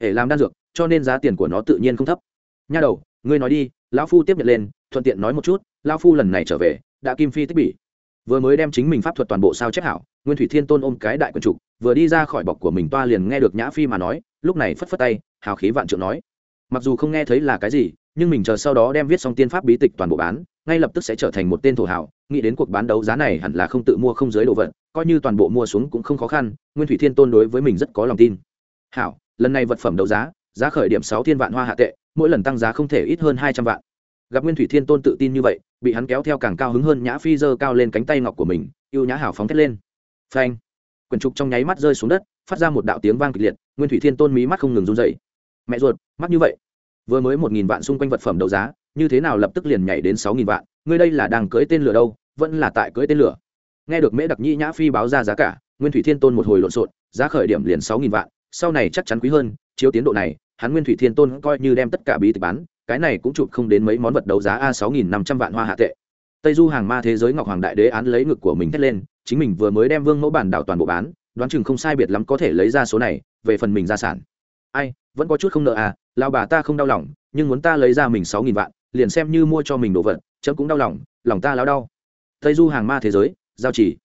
để làm đan dược, cho nên giá tiền của nó tự nhiên không thấp. Nha đầu, ngươi nói đi, lão phu tiếp nhận lên, thuận tiện nói một chút, lão phu lần này trở về, đã kim phi tích bỉ. Vừa mới đem chính mình pháp thuật toàn bộ sao chép hảo, nguyên thủy thiên tôn ôm cái đại quần trục, vừa đi ra khỏi bọc của mình toa liền nghe được nhã phi mà nói, lúc này phất phất tay, hào khí vạn trượng nói. Mặc dù không nghe thấy là cái gì, nhưng mình chờ sau đó đem viết xong tiên pháp bí tịch toàn bộ bán, ngay lập tức sẽ trở thành một tên thổ hảo nghĩ đến cuộc bán đấu giá này hẳn là không tự mua không giới đồ vật, coi như toàn bộ mua xuống cũng không khó khăn, nguyên thủy thiên tôn đối với mình rất có lòng tin. Hảo lần này vật phẩm đấu giá giá khởi điểm sáu thiên vạn hoa hạ tệ, mỗi lần tăng giá không thể ít hơn hai trăm vạn. Gặp nguyên thủy thiên tôn tự tin như vậy, bị hắn kéo theo càng cao hứng hơn nhã phi dơ cao lên cánh tay ngọc của mình yêu nhã hảo phóng thét lên. Phanh! Quyển trục trong nháy mắt rơi xuống đất, phát ra một đạo tiếng vang kịch liệt, nguyên thủy thiên tôn mí mắt không ngừng run dậy mẹ ruột mắt như vậy. Vừa mới một nghìn vạn xung quanh vật phẩm đấu giá, như thế nào lập tức liền nhảy đến sáu nghìn vạn, ngươi đây là đang cưỡi tên lửa đâu, vẫn là tại cưỡi tên lửa. Nghe được mễ đặc nhĩ nhã phi báo ra giá cả, nguyên thủy thiên tôn một hồi lộn xộn, giá khởi điểm liền sáu nghìn vạn sau này chắc chắn quý hơn, chiếu tiến độ này, hắn nguyên thủy thiên tôn coi như đem tất cả bí tịch bán, cái này cũng chụp không đến mấy món vật đấu giá a sáu nghìn năm trăm vạn hoa hạ tệ. Tây du hàng ma thế giới ngọc hoàng đại đế án lấy ngực của mình thét lên, chính mình vừa mới đem vương mẫu bản đảo toàn bộ bán, đoán chừng không sai biệt lắm có thể lấy ra số này, về phần mình gia sản. Ai, vẫn có chút không nợ à lao bà ta không đau lòng, nhưng muốn ta lấy ra mình sáu nghìn vạn, liền xem như mua cho mình đồ vật, chấm cũng đau lòng lòng ta lao đau. Tây du hàng ma thế giới, giao chỉ.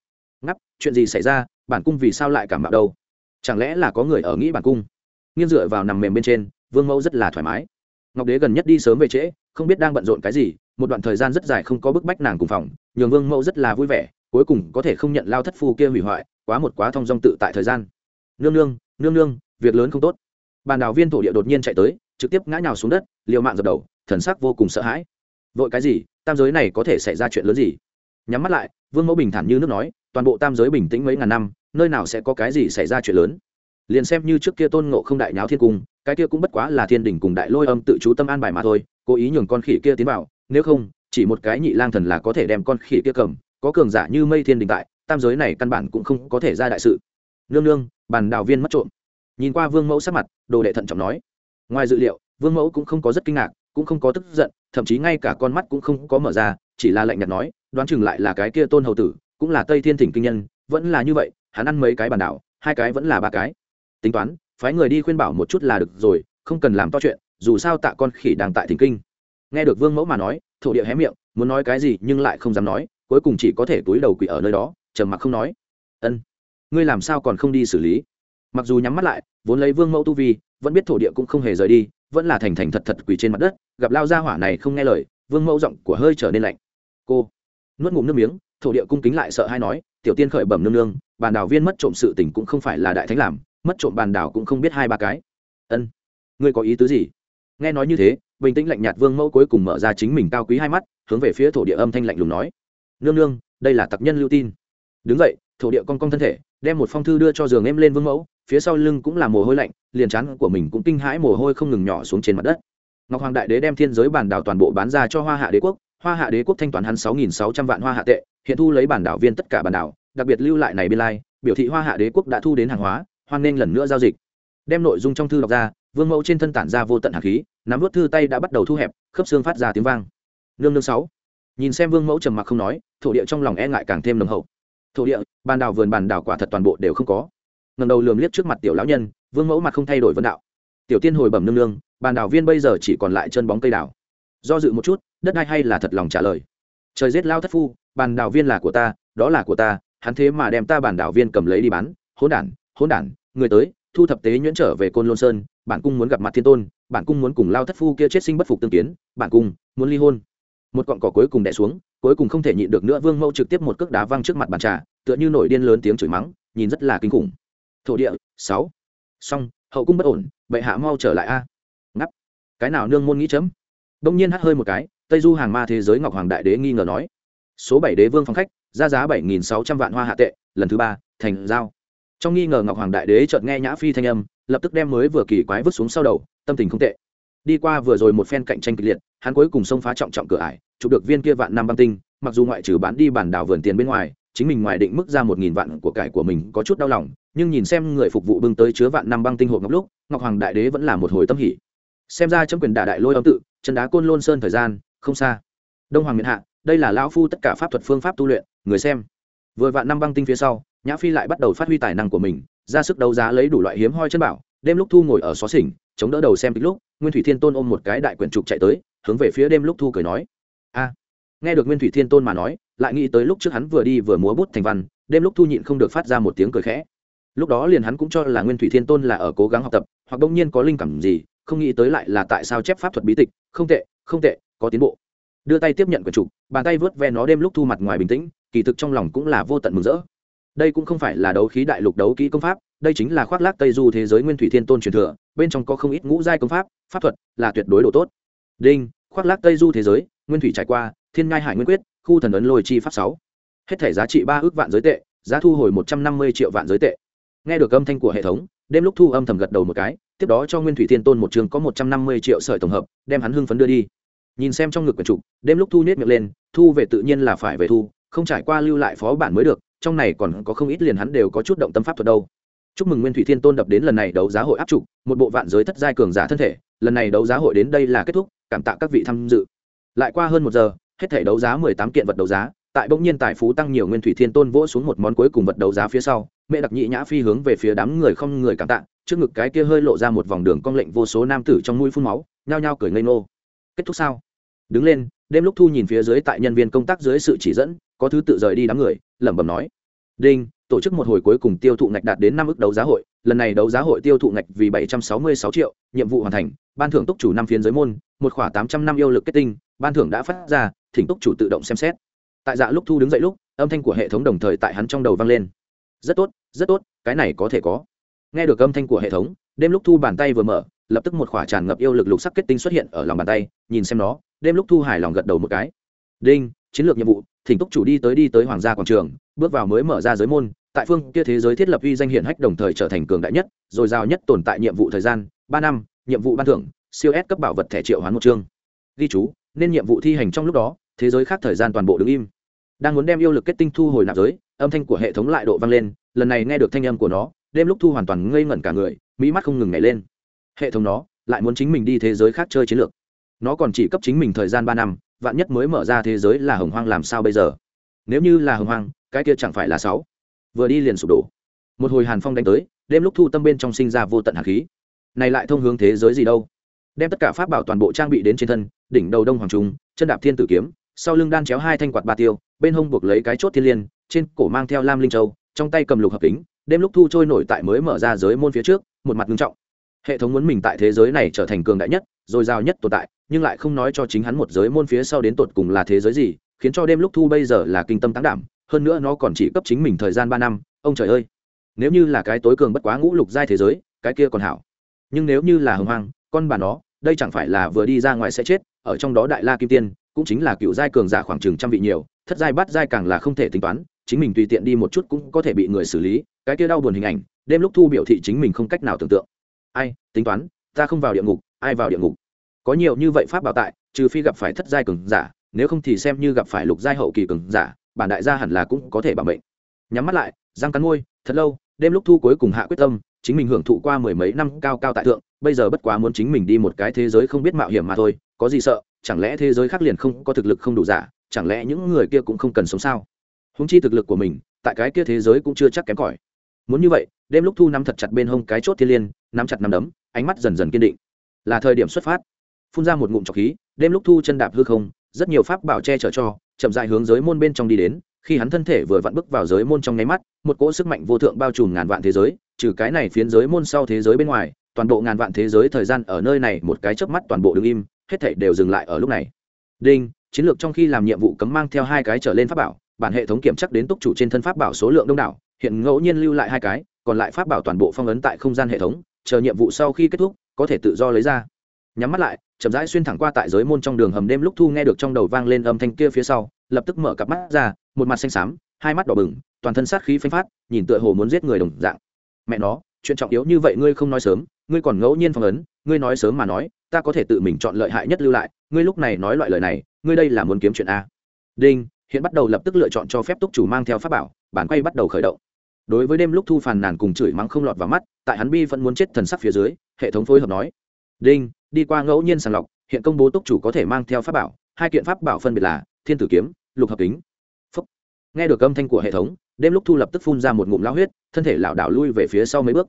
Ngắp, chuyện gì xảy ra, bản cung vì sao lại cảm bạo đâu? Chẳng lẽ là có người ở nghĩ bản cung? Nghiêng dựa vào nằm mềm bên trên, vương mẫu rất là thoải mái. Ngọc đế gần nhất đi sớm về trễ, không biết đang bận rộn cái gì, một đoạn thời gian rất dài không có bức bách nàng cùng phòng, nhường vương mẫu rất là vui vẻ, cuối cùng có thể không nhận lao thất phu kia hủy hoại, quá một quá thong dong tự tại thời gian. Nương nương nương nương, việc lớn không tốt. Bàn đào viên thổ địa đột nhiên chạy tới, trực tiếp ngã nhào xuống đất, liều mạng dập đầu, thần sắc vô cùng sợ hãi. Vội cái gì, tam giới này có thể xảy ra chuyện lớn gì? Nhắm mắt lại, vương mẫu bình thản như nước nói, toàn bộ tam giới bình tĩnh mấy ngàn năm nơi nào sẽ có cái gì xảy ra chuyện lớn. Liền xem như trước kia tôn ngộ không đại nháo thiên cung, cái kia cũng bất quá là thiên đình cùng đại lôi âm tự chú tâm an bài mà thôi, cố ý nhường con khỉ kia tiến vào, nếu không, chỉ một cái nhị lang thần là có thể đem con khỉ kia cầm, có cường giả như mây thiên đình tại, tam giới này căn bản cũng không có thể ra đại sự. Nương nương, bàn đào viên mất trộm. Nhìn qua vương mẫu sắc mặt, đồ đệ thận trọng nói. Ngoài dự liệu, vương mẫu cũng không có rất kinh ngạc, cũng không có tức giận, thậm chí ngay cả con mắt cũng không có mở ra, chỉ là lạnh nhạt nói, đoán chừng lại là cái kia tôn hầu tử, cũng là tây thiên thỉnh kinh nhân, vẫn là như vậy hắn ăn mấy cái bàn đảo, hai cái vẫn là ba cái. Tính toán, phái người đi khuyên bảo một chút là được rồi, không cần làm to chuyện, dù sao tạ con khỉ đang tại thỉnh kinh. Nghe được vương mẫu mà nói, thổ địa hé miệng, muốn nói cái gì nhưng lại không dám nói, cuối cùng chỉ có thể túi đầu quỷ ở nơi đó, trầm mặc không nói. Ân, ngươi làm sao còn không đi xử lý? Mặc dù nhắm mắt lại, vốn lấy vương mẫu tu vi, vẫn biết thổ địa cũng không hề rời đi, vẫn là thành thành thật thật quỳ trên mặt đất, gặp lao gia hỏa này không nghe lời, vương mẫu giọng của hơi trở nên lạnh. Cô! Nuốt ngụm nước miếng, thổ địa cung kính lại sợ hay nói tiểu tiên khởi bẩm nương nương, bàn đảo viên mất trộm sự tình cũng không phải là đại thánh làm, mất trộm bàn đảo cũng không biết hai ba cái. Ân, ngươi có ý tứ gì? Nghe nói như thế, bình tĩnh lạnh nhạt vương mẫu cuối cùng mở ra chính mình cao quý hai mắt, hướng về phía thổ địa âm thanh lạnh lùng nói. Nương nương, đây là tặc nhân lưu tin. Đứng dậy, thổ địa cong cong thân thể, đem một phong thư đưa cho giường em lên vương mẫu, phía sau lưng cũng là mồ hôi lạnh, liền chán của mình cũng kinh hãi mồ hôi không ngừng nhỏ xuống trên mặt đất. Ngọc hoàng đại đế đem thiên giới bản đảo toàn bộ bán ra cho hoa hạ đế quốc, hoa hạ đế quốc thanh toán hắn sáu nghìn sáu trăm vạn hoa hạ tệ hiện thu lấy bản đảo viên tất cả bản đảo, đặc biệt lưu lại này biên lai, biểu thị hoa hạ đế quốc đã thu đến hàng hóa, hoan nghênh lần nữa giao dịch. Đem nội dung trong thư đọc ra, vương mẫu trên thân tản ra vô tận hạt khí, nắm vút thư tay đã bắt đầu thu hẹp, khớp xương phát ra tiếng vang. Nương nương sáu. Nhìn xem vương mẫu trầm mặc không nói, thổ địa trong lòng e ngại càng thêm nồng hậu. Thổ địa, bàn đảo vườn bàn đảo quả thật toàn bộ đều không có. Ngầm đầu lườm liếc trước mặt tiểu lão nhân, vương mẫu mặt không thay đổi vấn đạo. Tiểu tiên hồi bẩm nương nương, bàn đảo viên bây giờ chỉ còn lại chân bóng cây đảo. Do dự một chút, đất đai hay là thật lòng trả lời. Trời rét lao thất phu bàn đảo viên là của ta, đó là của ta, hắn thế mà đem ta bản đảo viên cầm lấy đi bán. Hỗn đản hỗn đản, người tới, thu thập tế nhuyễn trở về côn lôn sơn, bản cung muốn gặp mặt thiên tôn, bản cung muốn cùng lao thất phu kia chết sinh bất phục tương kiến, bản cung muốn ly hôn. Một cọn cỏ cuối cùng đẻ xuống, cuối cùng không thể nhịn được nữa, vương mẫu trực tiếp một cước đá văng trước mặt bàn trà, tựa như nổi điên lớn tiếng chửi mắng, nhìn rất là kinh khủng. Thổ địa, sáu. Song hậu cung bất ổn, bệ hạ mau trở lại a. Ngắp. Cái nào nương môn nghĩ chấm? Đông nhiên hắt hơi một cái, tây du hàng ma thế giới ngọc hoàng đại đế nghi ngờ nói số bảy đế vương phong khách, ra giá bảy nghìn sáu trăm vạn hoa hạ tệ, lần thứ ba, thành giao. Trong nghi ngờ ngọc hoàng đại đế chợt nghe nhã phi thanh âm, lập tức đem mới vừa kỳ quái vứt xuống sau đầu, tâm tình không tệ. Đi qua vừa rồi một phen cạnh tranh kịch liệt, hắn cuối cùng xông phá trọng trọng cửa ải, chụp được viên kia vạn năm băng tinh, mặc dù ngoại trừ bán đi bản đảo vườn tiền bên ngoài, chính mình ngoài định mức ra một nghìn vạn của cải của mình có chút đau lòng, nhưng nhìn xem người phục vụ bưng tới chứa vạn năm băng tinh hộp ngọc lúc, ngọc hoàng đại đế vẫn là một hồi tâm hỉ. Xem ra trong quyền đả đại lôi âm tự, chân đá côn lôn sơn thời gian, không xa. Đông hoàng miền hạ đây là lão phu tất cả pháp thuật phương pháp tu luyện, người xem. Vừa vạn năm băng tinh phía sau, nhã phi lại bắt đầu phát huy tài năng của mình, ra sức đấu giá lấy đủ loại hiếm hoi chân bảo, đêm lúc thu ngồi ở xó xỉnh, chống đỡ đầu xem kịch lúc, nguyên thủy thiên tôn ôm một cái đại quyển trục chạy tới, hướng về phía đêm lúc thu cười nói. A. Nghe được nguyên thủy thiên tôn mà nói, lại nghĩ tới lúc trước hắn vừa đi vừa múa bút thành văn, đêm lúc thu nhịn không được phát ra một tiếng cười khẽ. Lúc đó liền hắn cũng cho là nguyên thủy thiên tôn là ở cố gắng học tập, hoặc đông nhiên có linh cảm gì, không nghĩ tới lại là tại sao chép pháp thuật bí tịch, không tệ không tệ, có tiến bộ đưa tay tiếp nhận quyển trục, bàn tay vớt ve nó đêm lúc thu mặt ngoài bình tĩnh, kỳ thực trong lòng cũng là vô tận mừng rỡ. Đây cũng không phải là đấu khí đại lục đấu kỹ công pháp, đây chính là khoác lác tây du thế giới nguyên thủy thiên tôn truyền thừa, bên trong có không ít ngũ giai công pháp pháp thuật là tuyệt đối độ tốt. Đinh, khoác lác tây du thế giới, nguyên thủy trải qua, thiên ngai hải nguyên quyết, khu thần ấn lôi chi pháp sáu. Hết thể giá trị ba ước vạn giới tệ, giá thu hồi một trăm năm mươi triệu vạn giới tệ. Nghe được âm thanh của hệ thống, đêm lúc thu âm thầm gật đầu một cái, tiếp đó cho nguyên thủy thiên tôn một trường có một trăm năm mươi triệu sợi tổng hợp, đem hắn hưng phấn đưa đi nhìn xem trong ngực quyển trục, đêm lúc thu nhét miệng lên, thu về tự nhiên là phải về thu, không trải qua lưu lại phó bản mới được, trong này còn có không ít liền hắn đều có chút động tâm pháp thuật đâu. Chúc mừng nguyên thủy thiên tôn đập đến lần này đấu giá hội áp trục, một bộ vạn giới thất giai cường giả thân thể, lần này đấu giá hội đến đây là kết thúc, cảm tạ các vị tham dự. Lại qua hơn một giờ, hết thể đấu giá mười tám kiện vật đấu giá, tại bỗng nhiên tài phú tăng nhiều nguyên thủy thiên tôn vỗ xuống một món cuối cùng vật đấu giá phía sau, mẹ đặc nhị nhã phi hướng về phía đám người không người cảm tạ, trước ngực cái kia hơi lộ ra một vòng đường cong lệnh vô số nam tử trong mũi phun máu, nhao nhao cười ngây ngô. Kết thúc sao? Đứng lên, đêm lúc thu nhìn phía dưới tại nhân viên công tác dưới sự chỉ dẫn, có thứ tự rời đi đám người, lẩm bẩm nói. Đinh, tổ chức một hồi cuối cùng tiêu thụ ngạch đạt đến năm ước đấu giá hội, lần này đấu giá hội tiêu thụ ngạch vì bảy trăm sáu mươi sáu triệu, nhiệm vụ hoàn thành, ban thưởng túc chủ năm phiến giới môn, một khoảng tám trăm năm yêu lực kết tinh, ban thưởng đã phát ra, thỉnh túc chủ tự động xem xét. Tại dạ lúc thu đứng dậy lúc, âm thanh của hệ thống đồng thời tại hắn trong đầu vang lên. Rất tốt rất tốt, cái này có thể có. Nghe được âm thanh của hệ thống, đêm lúc thu bàn tay vừa mở, lập tức một khỏa tràn ngập yêu lực lục sắc kết tinh xuất hiện ở lòng bàn tay, nhìn xem nó đêm lúc thu hài lòng gật đầu một cái. Đinh, chiến lược nhiệm vụ, thỉnh túc chủ đi tới đi tới hoàng gia quảng trường, bước vào mới mở ra giới môn, tại phương kia thế giới thiết lập uy danh hiển hách đồng thời trở thành cường đại nhất, rồi giao nhất tồn tại nhiệm vụ thời gian, ba năm, nhiệm vụ ban thưởng, siêu s cấp bảo vật thẻ triệu hoán một chương. Ghi chú, nên nhiệm vụ thi hành trong lúc đó, thế giới khác thời gian toàn bộ đứng im. Đang muốn đem yêu lực kết tinh thu hồi nạp giới, âm thanh của hệ thống lại độ vang lên, lần này nghe được thanh âm của nó, đêm lúc thu hoàn toàn ngây ngẩn cả người, mỹ mắt không ngừng nhảy lên. Hệ thống nó lại muốn chính mình đi thế giới khác chơi chiến lược nó còn chỉ cấp chính mình thời gian ba năm, vạn nhất mới mở ra thế giới là hồng hoang làm sao bây giờ? Nếu như là hồng hoang, cái kia chẳng phải là sáu. Vừa đi liền sụp đổ. Một hồi hàn phong đánh tới, đêm lúc thu tâm bên trong sinh ra vô tận hạt khí. Này lại thông hướng thế giới gì đâu? Đem tất cả pháp bảo toàn bộ trang bị đến trên thân, đỉnh đầu đông hoàng trung, chân đạp thiên tử kiếm, sau lưng đan chéo hai thanh quạt ba tiêu, bên hông buộc lấy cái chốt thiên liên, trên cổ mang theo lam linh châu, trong tay cầm lục hợp kính, đêm lúc thu trôi nổi tại mới mở ra giới môn phía trước, một mặt nghiêm trọng. Hệ thống muốn mình tại thế giới này trở thành cường đại nhất, rồi dào nhất tồn tại nhưng lại không nói cho chính hắn một giới môn phía sau đến tột cùng là thế giới gì, khiến cho đêm lúc thu bây giờ là kinh tâm tán đảm, hơn nữa nó còn chỉ cấp chính mình thời gian ba năm, ông trời ơi. Nếu như là cái tối cường bất quá ngũ lục giai thế giới, cái kia còn hảo. Nhưng nếu như là hồng hoang, con bà nó, đây chẳng phải là vừa đi ra ngoài sẽ chết, ở trong đó đại la kim tiên, cũng chính là cựu giai cường giả khoảng chừng trăm vị nhiều, thất giai bắt giai càng là không thể tính toán, chính mình tùy tiện đi một chút cũng có thể bị người xử lý, cái kia đau buồn hình ảnh, đêm lúc thu biểu thị chính mình không cách nào tưởng tượng. Ai, tính toán, ta không vào địa ngục, ai vào địa ngục? Có nhiều như vậy pháp bảo tại, trừ phi gặp phải thất giai cường giả, nếu không thì xem như gặp phải lục giai hậu kỳ cường giả, bản đại gia hẳn là cũng có thể bảo mệnh. Nhắm mắt lại, răng cắn môi, thật lâu, đêm lúc thu cuối cùng hạ quyết tâm, chính mình hưởng thụ qua mười mấy năm cao cao tại thượng, bây giờ bất quá muốn chính mình đi một cái thế giới không biết mạo hiểm mà thôi, có gì sợ, chẳng lẽ thế giới khác liền không có thực lực không đủ giả, chẳng lẽ những người kia cũng không cần sống sao? Húng chi thực lực của mình, tại cái kia thế giới cũng chưa chắc kém cỏi. Muốn như vậy, đêm lúc thu nắm thật chặt bên hông cái chốt thiên liên, nắm chặt nắm đấm, ánh mắt dần dần kiên định. Là thời điểm xuất phát phun ra một ngụm trọc khí, đêm lúc thu chân đạp hư không, rất nhiều pháp bảo che chở cho, chậm dại hướng giới môn bên trong đi đến, khi hắn thân thể vừa vặn bước vào giới môn trong nháy mắt, một cỗ sức mạnh vô thượng bao trùm ngàn vạn thế giới, trừ cái này phiến giới môn sau thế giới bên ngoài, toàn bộ ngàn vạn thế giới thời gian ở nơi này một cái chớp mắt toàn bộ đứng im, hết thảy đều dừng lại ở lúc này. Đinh, chiến lược trong khi làm nhiệm vụ cấm mang theo hai cái trở lên pháp bảo, bản hệ thống kiểm chắc đến túc chủ trên thân pháp bảo số lượng đông đảo, hiện ngẫu nhiên lưu lại hai cái, còn lại pháp bảo toàn bộ phong ấn tại không gian hệ thống, chờ nhiệm vụ sau khi kết thúc, có thể tự do lấy ra. Nhắm mắt lại chậm rãi xuyên thẳng qua tại giới môn trong đường hầm đêm lúc thu nghe được trong đầu vang lên âm thanh kia phía sau, lập tức mở cặp mắt ra, một mặt xanh xám, hai mắt đỏ bừng, toàn thân sát khí phanh phát, nhìn tựa hồ muốn giết người đồng dạng. Mẹ nó, chuyện trọng yếu như vậy ngươi không nói sớm, ngươi còn ngẫu nhiên phong ấn ngươi nói sớm mà nói, ta có thể tự mình chọn lợi hại nhất lưu lại, ngươi lúc này nói loại lời này, ngươi đây là muốn kiếm chuyện a. Đinh, hiện bắt đầu lập tức lựa chọn cho phép túc chủ mang theo pháp bảo, bản quay bắt đầu khởi động. Đối với đêm lúc thu phàn nàn cùng chửi mắng không lọt vào mắt, tại hắn bi vẫn muốn chết thần sắc phía dưới, hệ thống phối hợp nói. Đinh đi qua ngẫu nhiên sàng lọc, hiện công bố túc chủ có thể mang theo pháp bảo, hai kiện pháp bảo phân biệt là thiên tử kiếm, lục hợp kính. Phúc. nghe được âm thanh của hệ thống, đêm lúc thu lập tức phun ra một ngụm lao huyết, thân thể lảo đảo lui về phía sau mấy bước.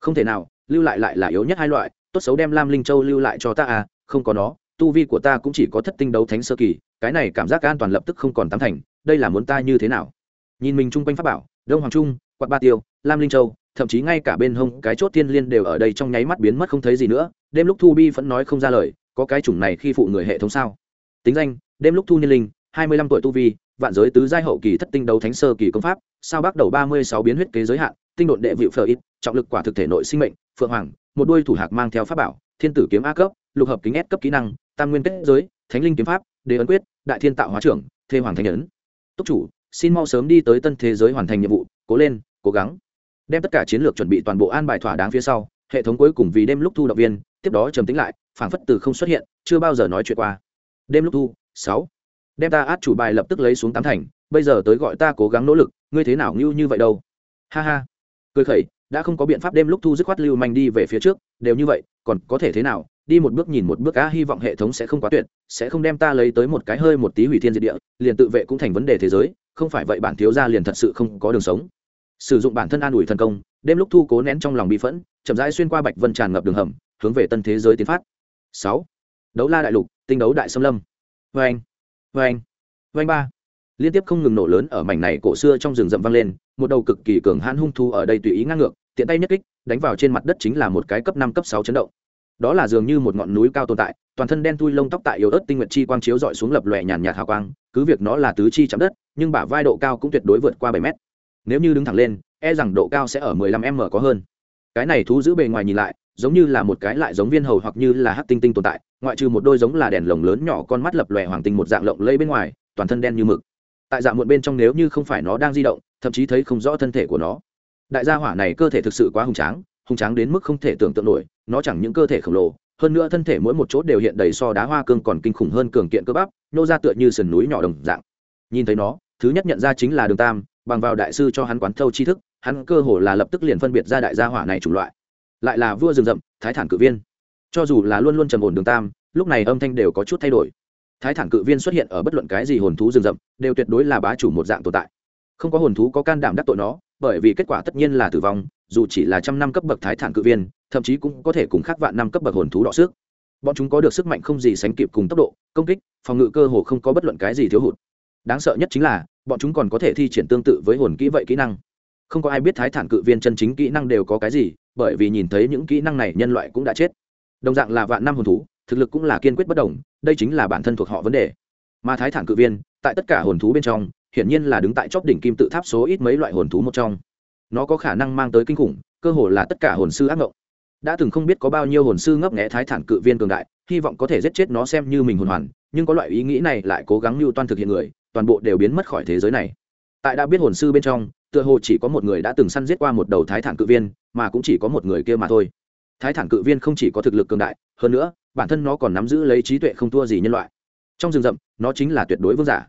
Không thể nào, lưu lại lại là yếu nhất hai loại, tốt xấu đem lam linh châu lưu lại cho ta à không có nó, tu vi của ta cũng chỉ có thất tinh đấu thánh sơ kỳ, cái này cảm giác an toàn lập tức không còn tám thành, đây là muốn ta như thế nào? Nhìn mình chung quanh pháp bảo, đông hoàng trung, quạt ba tiêu, lam linh châu thậm chí ngay cả bên hông cái chốt thiên liên đều ở đây trong nháy mắt biến mất không thấy gì nữa. Đêm lúc thu bi vẫn nói không ra lời, có cái chủng này khi phụ người hệ thống sao? Tính danh, đêm lúc thu niên linh, hai mươi lăm tuổi tu vi, vạn giới tứ giai hậu kỳ thất tinh đấu thánh sơ kỳ công pháp, sao bắt đầu ba mươi sáu biến huyết kế giới hạn, tinh độn đệ vịu phở ít, trọng lực quả thực thể nội sinh mệnh, phượng hoàng, một đuôi thủ hạc mang theo pháp bảo, thiên tử kiếm a cấp, lục hợp kính s cấp kỹ năng, tam nguyên kết giới, thánh linh kiếm pháp, đế ấn quyết, đại thiên tạo hóa trưởng, thê hoàng thánh ấn túc chủ, xin mau sớm đi tới tân thế giới hoàn thành nhiệm vụ, cố lên, cố gắng đem tất cả chiến lược chuẩn bị toàn bộ an bài thỏa đáng phía sau, hệ thống cuối cùng vì đêm lúc thu động viên, tiếp đó trầm tính lại, phảng phất từ không xuất hiện, chưa bao giờ nói chuyện qua. Đêm lúc thu, sáu. Đem ta át chủ bài lập tức lấy xuống tám thành, bây giờ tới gọi ta cố gắng nỗ lực, ngươi thế nào ngưu như vậy đâu? Ha ha. Cười khẩy, đã không có biện pháp đêm lúc thu dứt khoát lưu manh đi về phía trước, đều như vậy, còn có thể thế nào? Đi một bước nhìn một bước á, hy vọng hệ thống sẽ không quá tuyệt, sẽ không đem ta lấy tới một cái hơi một tí hủy thiên diệt địa, liền tự vệ cũng thành vấn đề thế giới, không phải vậy bản thiếu gia liền thật sự không có đường sống sử dụng bản thân an ủi thần công, đêm lúc thu cố nén trong lòng bị phẫn, chậm rãi xuyên qua bạch vân tràn ngập đường hầm, hướng về tân thế giới tiến phát. Sáu, đấu la đại lục, tinh đấu đại xâm lâm. Vê anh vê anh vê anh ba. Liên tiếp không ngừng nổ lớn ở mảnh này cổ xưa trong rừng rậm vang lên, một đầu cực kỳ cường hãn hung thu ở đây tùy ý ngang ngược, tiện tay nhất kích, đánh vào trên mặt đất chính là một cái cấp năm, cấp sáu chấn động. Đó là dường như một ngọn núi cao tồn tại, toàn thân đen thui lông tóc tại yếu ớt tinh nguyện chi quang chiếu dọi xuống lập lòe nhàn nhạt hào quang, cứ việc nó là tứ chi chạm đất, nhưng bả vai độ cao cũng tuyệt đối vượt qua bảy mét nếu như đứng thẳng lên e rằng độ cao sẽ ở mười lăm m có hơn. Cái này thú giữ bề ngoài nhìn lại, giống như là một cái lại giống viên hầu hoặc như là hát tinh tinh tồn tại, ngoại trừ một đôi giống là đèn lồng lớn nhỏ con mắt lập lòe hoàng tinh một dạng lộng lây bên ngoài, toàn thân đen như mực. Tại dạng muộn bên trong nếu như không phải nó đang di động, thậm chí thấy không rõ thân thể của nó. Đại gia hỏa này cơ thể thực sự quá hùng tráng hùng tráng đến mức không thể tưởng tượng nổi, nó chẳng những cơ thể khổng lồ, hơn nữa thân thể mỗi một chỗ đều hiện đầy so đá hoa cương còn kinh khủng hơn cường kiện cơ bắp, nô ra tựa như sườn núi nhỏ đồng dạng. Nhìn thấy nó, thứ nhất nhận ra chính là đường tam bằng vào đại sư cho hắn quán thâu tri thức, hắn cơ hồ là lập tức liền phân biệt ra đại gia hỏa này chủng loại. Lại là vua rừng rậm, thái thản cự viên. Cho dù là luôn luôn trầm ổn đường tam, lúc này âm thanh đều có chút thay đổi. Thái thản cự viên xuất hiện ở bất luận cái gì hồn thú rừng rậm, đều tuyệt đối là bá chủ một dạng tồn tại. Không có hồn thú có can đảm đắc tội nó, bởi vì kết quả tất nhiên là tử vong, dù chỉ là trăm năm cấp bậc thái thản cự viên, thậm chí cũng có thể cùng khác vạn năm cấp bậc hồn thú đọ sức. Bọn chúng có được sức mạnh không gì sánh kịp cùng tốc độ, công kích, phòng ngự cơ hồ không có bất luận cái gì thiếu hụt. Đáng sợ nhất chính là bọn chúng còn có thể thi triển tương tự với hồn kỹ vậy kỹ năng. Không có ai biết thái thản cự viên chân chính kỹ năng đều có cái gì, bởi vì nhìn thấy những kỹ năng này nhân loại cũng đã chết. Đồng dạng là vạn năm hồn thú, thực lực cũng là kiên quyết bất đồng đây chính là bản thân thuộc họ vấn đề. Mà thái thản cự viên, tại tất cả hồn thú bên trong, hiển nhiên là đứng tại chóp đỉnh kim tự tháp số ít mấy loại hồn thú một trong. Nó có khả năng mang tới kinh khủng, cơ hồ là tất cả hồn sư ác ngộng. Đã từng không biết có bao nhiêu hồn sư ngấp nghẽ thái thản cự viên cường đại, hy vọng có thể giết chết nó xem như mình hồn hoàn, nhưng có loại ý nghĩ này lại cố gắng mưu toan thực hiện người toàn bộ đều biến mất khỏi thế giới này. Tại đã biết hồn sư bên trong, tựa hồ chỉ có một người đã từng săn giết qua một đầu thái thản cự viên, mà cũng chỉ có một người kia mà thôi. Thái thản cự viên không chỉ có thực lực cường đại, hơn nữa, bản thân nó còn nắm giữ lấy trí tuệ không thua gì nhân loại. Trong rừng rậm, nó chính là tuyệt đối vương giả.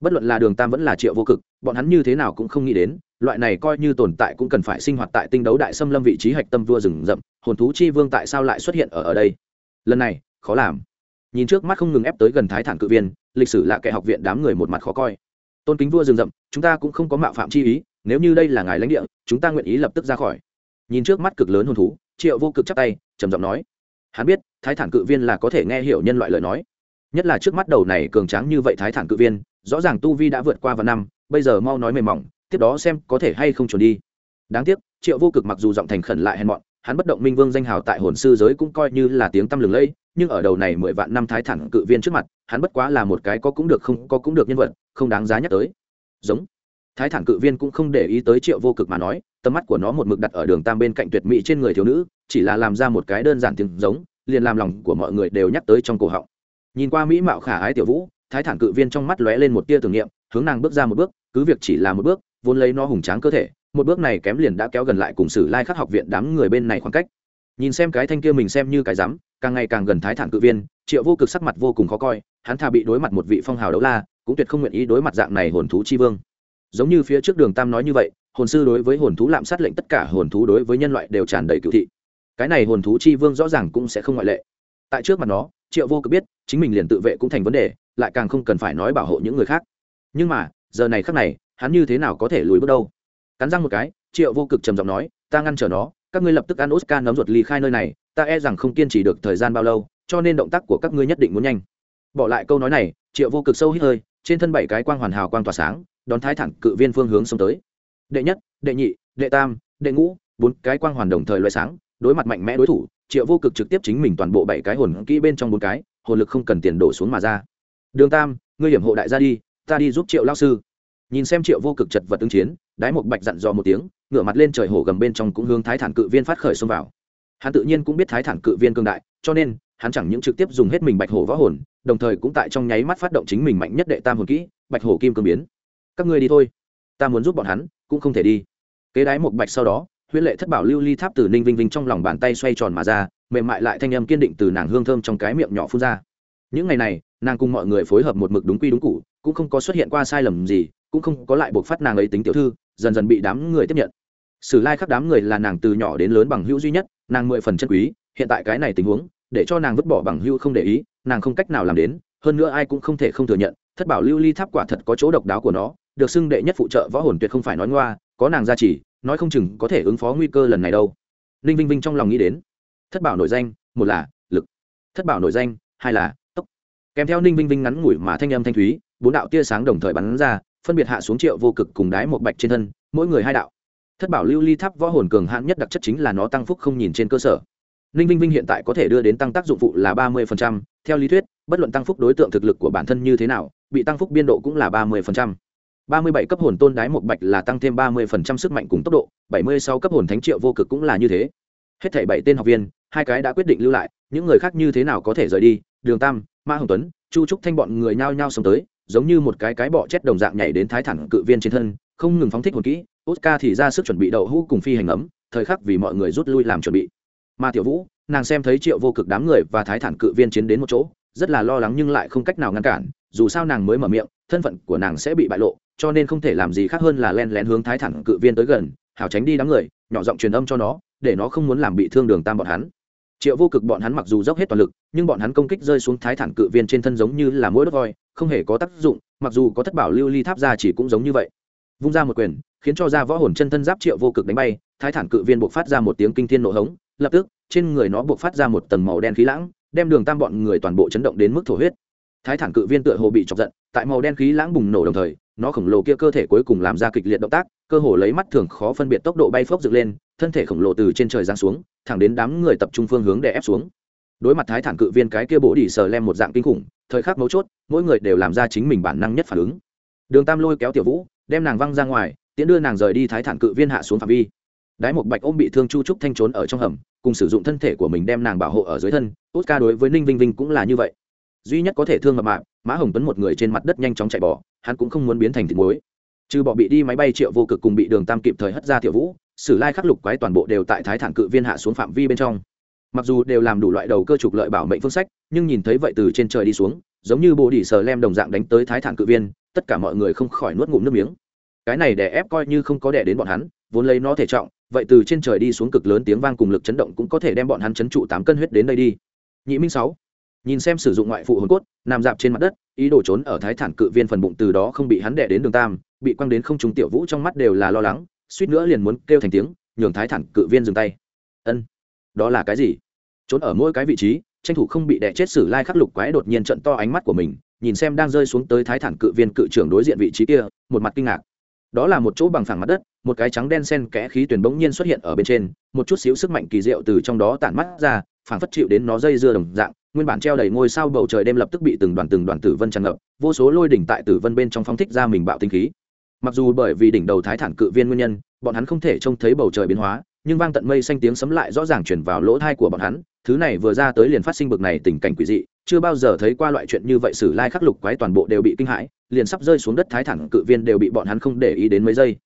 Bất luận là đường tam vẫn là triệu vô cực, bọn hắn như thế nào cũng không nghĩ đến, loại này coi như tồn tại cũng cần phải sinh hoạt tại tinh đấu đại xâm lâm vị trí hạch tâm vua rừng rậm, hồn thú chi vương tại sao lại xuất hiện ở ở đây? Lần này, khó làm. Nhìn trước mắt không ngừng ép tới gần thái thản cự viên lịch sử là kẻ học viện đám người một mặt khó coi. Tôn kính vua rừng rậm, chúng ta cũng không có mạo phạm chi ý, nếu như đây là ngài lãnh địa, chúng ta nguyện ý lập tức ra khỏi. Nhìn trước mắt cực lớn hồn thú, triệu vô cực chắp tay, trầm giọng nói, hắn biết, thái thản cự viên là có thể nghe hiểu nhân loại lời nói. Nhất là trước mắt đầu này cường tráng như vậy thái thản cự viên, rõ ràng tu vi đã vượt qua vài năm, bây giờ mau nói mềm mỏng, tiếp đó xem có thể hay không trốn đi. Đáng tiếc, triệu vô cực mặc dù giọng thành khẩn lại hèn mọn hắn bất động minh vương danh hào tại hồn sư giới cũng coi như là tiếng tăm lừng lẫy, nhưng ở đầu này mười vạn năm thái thẳng cự viên trước mặt, hắn bất quá là một cái có cũng được không có cũng được nhân vật, không đáng giá nhắc tới. Giống. Thái thản cự viên cũng không để ý tới triệu vô cực mà nói, tầm mắt của nó một mực đặt ở đường tam bên cạnh tuyệt mỹ trên người thiếu nữ, chỉ là làm ra một cái đơn giản tiếng giống, liền làm lòng của mọi người đều nhắc tới trong cổ họng. Nhìn qua mỹ mạo khả ái tiểu vũ, thái thản cự viên trong mắt lóe lên một tia tưởng niệm, hướng nàng bước ra một bước, cứ việc chỉ là một bước, vốn lấy nó hùng tráng cơ thể một bước này kém liền đã kéo gần lại cùng sử lai khắc học viện đám người bên này khoảng cách. Nhìn xem cái thanh kia mình xem như cái rắm càng ngày càng gần thái thản cự viên, triệu vô cực sắc mặt vô cùng khó coi, hắn thà bị đối mặt một vị phong hào đấu la, cũng tuyệt không nguyện ý đối mặt dạng này hồn thú chi vương. Giống như phía trước đường tam nói như vậy, hồn sư đối với hồn thú lạm sát lệnh tất cả hồn thú đối với nhân loại đều tràn đầy cựu thị. Cái này hồn thú chi vương rõ ràng cũng sẽ không ngoại lệ. Tại trước mặt nó, triệu vô cực biết, chính mình liền tự vệ cũng thành vấn đề, lại càng không cần phải nói bảo hộ những người khác. Nhưng mà, giờ này khác này, hắn như thế nào có thể lùi bước đâu? Cắn răng một cái, triệu vô cực trầm giọng nói, ta ngăn trở nó, các ngươi lập tức ăn oscar nấm ruột ly khai nơi này, ta e rằng không kiên trì được thời gian bao lâu, cho nên động tác của các ngươi nhất định muốn nhanh. Bỏ lại câu nói này, triệu vô cực sâu hít hơi, trên thân bảy cái quang hoàn hào quang tỏa sáng, đón thái thẳng cự viên phương hướng xông tới. Đệ nhất, đệ nhị, đệ tam, đệ ngũ, bốn cái quang hoàn đồng thời loại sáng, đối mặt mạnh mẽ đối thủ, triệu vô cực trực tiếp chính mình toàn bộ bảy cái hồn kỹ bên trong bốn cái, hồn lực không cần tiền đổ xuống mà ra. Đường tam, ngươi hiểm hộ đại gia đi, ta đi giúp triệu lao sư nhìn xem triệu vô cực chật vật ứng chiến, đái một bạch dặn dò một tiếng, ngửa mặt lên trời hổ gầm bên trong cũng hướng thái thản cự viên phát khởi xông vào. Hắn tự nhiên cũng biết thái thản cự viên cương đại, cho nên, hắn chẳng những trực tiếp dùng hết mình bạch hổ võ hồn, đồng thời cũng tại trong nháy mắt phát động chính mình mạnh nhất đệ tam hồn kỹ, bạch hổ kim cương biến. Các ngươi đi thôi, ta muốn giúp bọn hắn, cũng không thể đi. Kế đái một bạch sau đó, huyễn lệ thất bảo lưu ly tháp từ ninh vinh vinh trong lòng bàn tay xoay tròn mà ra, mềm mại lại thanh âm kiên định từ nàng hương thơm trong cái miệng nhỏ phun ra. Những ngày này, nàng cùng mọi người phối hợp một mực đúng quy đúng cụ cũng không có xuất hiện qua sai lầm gì cũng không có lại buộc phát nàng ấy tính tiểu thư, dần dần bị đám người tiếp nhận. Sử lai khắc đám người là nàng từ nhỏ đến lớn bằng hữu duy nhất, nàng mười phần chân quý, hiện tại cái này tình huống, để cho nàng vứt bỏ bằng hữu không để ý, nàng không cách nào làm đến, hơn nữa ai cũng không thể không thừa nhận, thất bảo lưu ly tháp quả thật có chỗ độc đáo của nó, được xưng đệ nhất phụ trợ võ hồn tuyệt không phải nói ngoa, có nàng gia trì, nói không chừng có thể ứng phó nguy cơ lần này đâu. Ninh vinh vinh trong lòng nghĩ đến, thất bảo nội danh, một là lực, thất bảo nội danh, hai là tốc. Kèm theo ninh vinh vinh ngắn ngủi mà thanh âm thanh thúy, bốn đạo tia sáng đồng thời bắn ra phân biệt hạ xuống triệu vô cực cùng đái một bạch trên thân, mỗi người hai đạo. Thất bảo lưu ly tháp võ hồn cường hãn nhất đặc chất chính là nó tăng phúc không nhìn trên cơ sở. Ninh vinh vinh hiện tại có thể đưa đến tăng tác dụng phụ là ba mươi theo lý thuyết, bất luận tăng phúc đối tượng thực lực của bản thân như thế nào, bị tăng phúc biên độ cũng là ba mươi ba mươi bảy cấp hồn tôn đái một bạch là tăng thêm ba mươi sức mạnh cùng tốc độ, bảy mươi sáu cấp hồn thánh triệu vô cực cũng là như thế. Hết thảy bảy tên học viên, hai cái đã quyết định lưu lại, những người khác như thế nào có thể rời đi? Đường tam, ma hồng tuấn, chu trúc thanh bọn người nhao nhao xông tới giống như một cái cái bọ chết đồng dạng nhảy đến thái thẳng cự viên trên thân, không ngừng phóng thích hồn kỹ. Oscar thì ra sức chuẩn bị đậu hũ cùng phi hành ấm, thời khắc vì mọi người rút lui làm chuẩn bị. Mà tiểu vũ, nàng xem thấy triệu vô cực đám người và thái thản cự viên chiến đến một chỗ, rất là lo lắng nhưng lại không cách nào ngăn cản, dù sao nàng mới mở miệng, thân phận của nàng sẽ bị bại lộ, cho nên không thể làm gì khác hơn là len lén hướng thái thản cự viên tới gần, hảo tránh đi đám người, nhỏ giọng truyền âm cho nó, để nó không muốn làm bị thương đường tam bọn hắn. Triệu vô cực bọn hắn mặc dù dốc hết toàn lực, nhưng bọn hắn công kích rơi xuống thái thản cự viên trên thân giống như là mũi đốt voi không hề có tác dụng, mặc dù có thất bảo lưu ly tháp ra chỉ cũng giống như vậy. Vung ra một quyền, khiến cho ra võ hồn chân thân giáp triệu vô cực đánh bay, thái thản cự viên buộc phát ra một tiếng kinh thiên nổ hống, lập tức, trên người nó buộc phát ra một tầng màu đen khí lãng, đem đường tam bọn người toàn bộ chấn động đến mức thổ huyết. Thái thản cự viên tựa hồ bị chọc giận, tại màu đen khí lãng bùng nổ đồng thời, nó khổng lồ kia cơ thể cuối cùng làm ra kịch liệt động tác, cơ hồ lấy mắt thường khó phân biệt tốc độ bay phốc dựng lên, thân thể khổng lồ từ trên trời giáng xuống, thẳng đến đám người tập trung phương hướng để ép xuống đối mặt thái thản cự viên cái kia bổ đỉ sờ lem một dạng kinh khủng, thời khắc mấu chốt, mỗi người đều làm ra chính mình bản năng nhất phản ứng. Đường tam lôi kéo tiểu vũ, đem nàng văng ra ngoài, tiễn đưa nàng rời đi thái thản cự viên hạ xuống phạm vi. Đái một bạch ôm bị thương chu trúc thanh trốn ở trong hầm, cùng sử dụng thân thể của mình đem nàng bảo hộ ở dưới thân, tốt ca đối với ninh vinh vinh cũng là như vậy. Duy nhất có thể thương mập mạng mã hồng tuấn một người trên mặt đất nhanh chóng chạy bỏ hắn cũng không muốn biến thành thịt muối. Trừ bỏ bị đi máy bay triệu vô cực cùng bị đường tam kịp thời hất ra tiểu vũ, sử lai khắc lục quái toàn bộ đều tại thái thản cự viên hạ xuống phạm vi bên trong mặc dù đều làm đủ loại đầu cơ trục lợi bảo mệnh phương sách, nhưng nhìn thấy vậy từ trên trời đi xuống, giống như bồ đỉ sờ lem đồng dạng đánh tới thái thản cự viên, tất cả mọi người không khỏi nuốt ngụm nước miếng. Cái này để ép coi như không có đẻ đến bọn hắn, vốn lấy nó thể trọng, vậy từ trên trời đi xuống cực lớn tiếng vang cùng lực chấn động cũng có thể đem bọn hắn chấn trụ tám cân huyết đến đây đi. Nhị minh sáu, nhìn xem sử dụng ngoại phụ hồn cốt, nằm dạp trên mặt đất, ý đồ trốn ở thái thản cự viên phần bụng từ đó không bị hắn đẻ đến đường tam, bị quăng đến không trùng tiểu vũ trong mắt đều là lo lắng, suýt nữa liền muốn kêu thành tiếng, nhường thái thản cự viên dừng tay. Ân, đó là cái gì? Trốn ở mỗi cái vị trí, tranh thủ không bị đẻ chết sử lai khắc lục quái đột nhiên trận to ánh mắt của mình, nhìn xem đang rơi xuống tới thái thản cự viên cự trưởng đối diện vị trí kia, một mặt kinh ngạc. Đó là một chỗ bằng phẳng mặt đất, một cái trắng đen sen kẽ khí tuyển bỗng nhiên xuất hiện ở bên trên, một chút xíu sức mạnh kỳ diệu từ trong đó tản mắt ra, phảng phất chịu đến nó dây dưa đồng dạng, nguyên bản treo đầy ngôi sao bầu trời đêm lập tức bị từng đoàn từng đoàn tử vân tràn ngập, vô số lôi đỉnh tại tử vân bên trong phong thích ra mình bạo tinh khí. Mặc dù bởi vì đỉnh đầu thái thản cự viên nguyên nhân, bọn hắn không thể trông thấy bầu trời biến hóa, nhưng vang tận mây xanh tiếng sấm lại rõ ràng chuyển vào lỗ thai của bọn hắn thứ này vừa ra tới liền phát sinh bực này tình cảnh quỷ dị, chưa bao giờ thấy qua loại chuyện như vậy sử lai khắc lục quái toàn bộ đều bị kinh hãi, liền sắp rơi xuống đất thái thẳng cự viên đều bị bọn hắn không để ý đến mấy giây.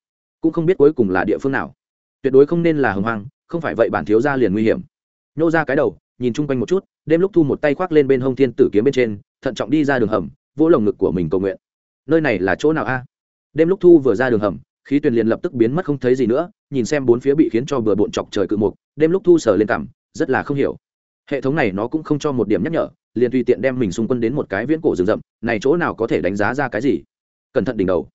Cũng không biết cuối cùng là địa phương nào. Tuyệt đối không nên là hồng hoang, không phải vậy bản thiếu ra liền nguy hiểm. Nhô ra cái đầu, nhìn chung quanh một chút, đêm lúc thu một tay khoác lên bên hông thiên tử kiếm bên trên, thận trọng đi ra đường hầm, vỗ lồng ngực của mình cầu nguyện. Nơi này là chỗ nào a? Đêm lúc thu vừa ra đường hầm, khí tuyền liền lập tức biến mất không thấy gì nữa, nhìn xem bốn phía bị khiến cho bừa bộn chọc trời cự mục, đêm lúc thu sờ lên cảm, rất là không hiểu hệ thống này nó cũng không cho một điểm nhắc nhở, liền tùy tiện đem mình xung quân đến một cái viễn cổ rừng rậm, này chỗ nào có thể đánh giá ra cái gì? Cẩn thận đỉnh đầu.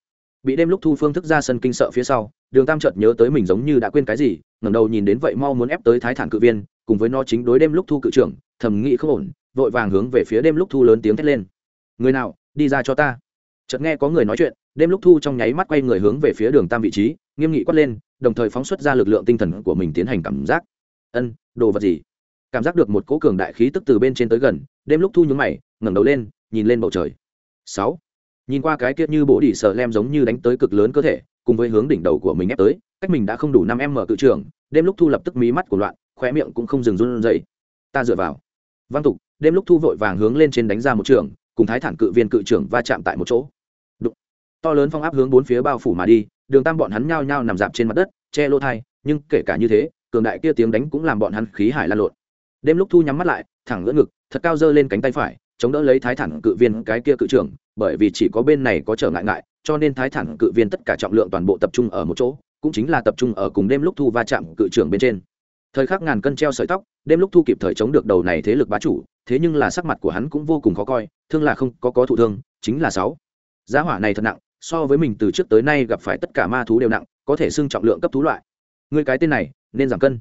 Bị đêm lúc thu phương thức ra sân kinh sợ phía sau, đường tam chợt nhớ tới mình giống như đã quên cái gì, ngẩng đầu nhìn đến vậy mau muốn ép tới thái thản cự viên, cùng với nó chính đối đêm lúc thu cự trưởng, thầm nghĩ không ổn, vội vàng hướng về phía đêm lúc thu lớn tiếng thét lên. Người nào, đi ra cho ta. Chợt nghe có người nói chuyện, đêm lúc thu trong nháy mắt quay người hướng về phía đường tam vị trí, nghiêm nghị quát lên, đồng thời phóng xuất ra lực lượng tinh thần của mình tiến hành cảm giác. Ân, đồ vật gì? Cảm giác được một cỗ cường đại khí tức từ bên trên tới gần, đêm lúc thu nhún mày, ngẩng đầu lên, nhìn lên bầu trời. Sáu. Nhìn qua cái kia như bổ đỉ sợ lem giống như đánh tới cực lớn cơ thể, cùng với hướng đỉnh đầu của mình ép tới, cách mình đã không đủ năm em mở cự trường, đêm lúc thu lập tức mí mắt của loạn, khóe miệng cũng không dừng run rẩy. Ta dựa vào. Văn tục, đêm lúc thu vội vàng hướng lên trên đánh ra một trường, cùng thái thản cự viên cự trưởng va chạm tại một chỗ. Đụng. to lớn phong áp hướng bốn phía bao phủ mà đi, đường tam bọn hắn nhao nhao nằm dạp trên mặt đất, che lô thai, nhưng kể cả như thế, cường đại kia tiếng đánh cũng làm bọn hắn khí hải lan lộn đêm lúc thu nhắm mắt lại, thẳng lỡ ngực, thật cao dơ lên cánh tay phải, chống đỡ lấy thái thản cự viên cái kia cự trưởng, bởi vì chỉ có bên này có trở ngại ngại, cho nên thái thản cự viên tất cả trọng lượng toàn bộ tập trung ở một chỗ, cũng chính là tập trung ở cùng đêm lúc thu va chạm cự trưởng bên trên. Thời khắc ngàn cân treo sợi tóc, đêm lúc thu kịp thời chống được đầu này thế lực bá chủ, thế nhưng là sắc mặt của hắn cũng vô cùng khó coi, thương là không có có thụ thương, chính là sáu. Giá hỏa này thật nặng, so với mình từ trước tới nay gặp phải tất cả ma thú đều nặng, có thể xưng trọng lượng cấp thú loại. Người cái tên này, nên giảm cân.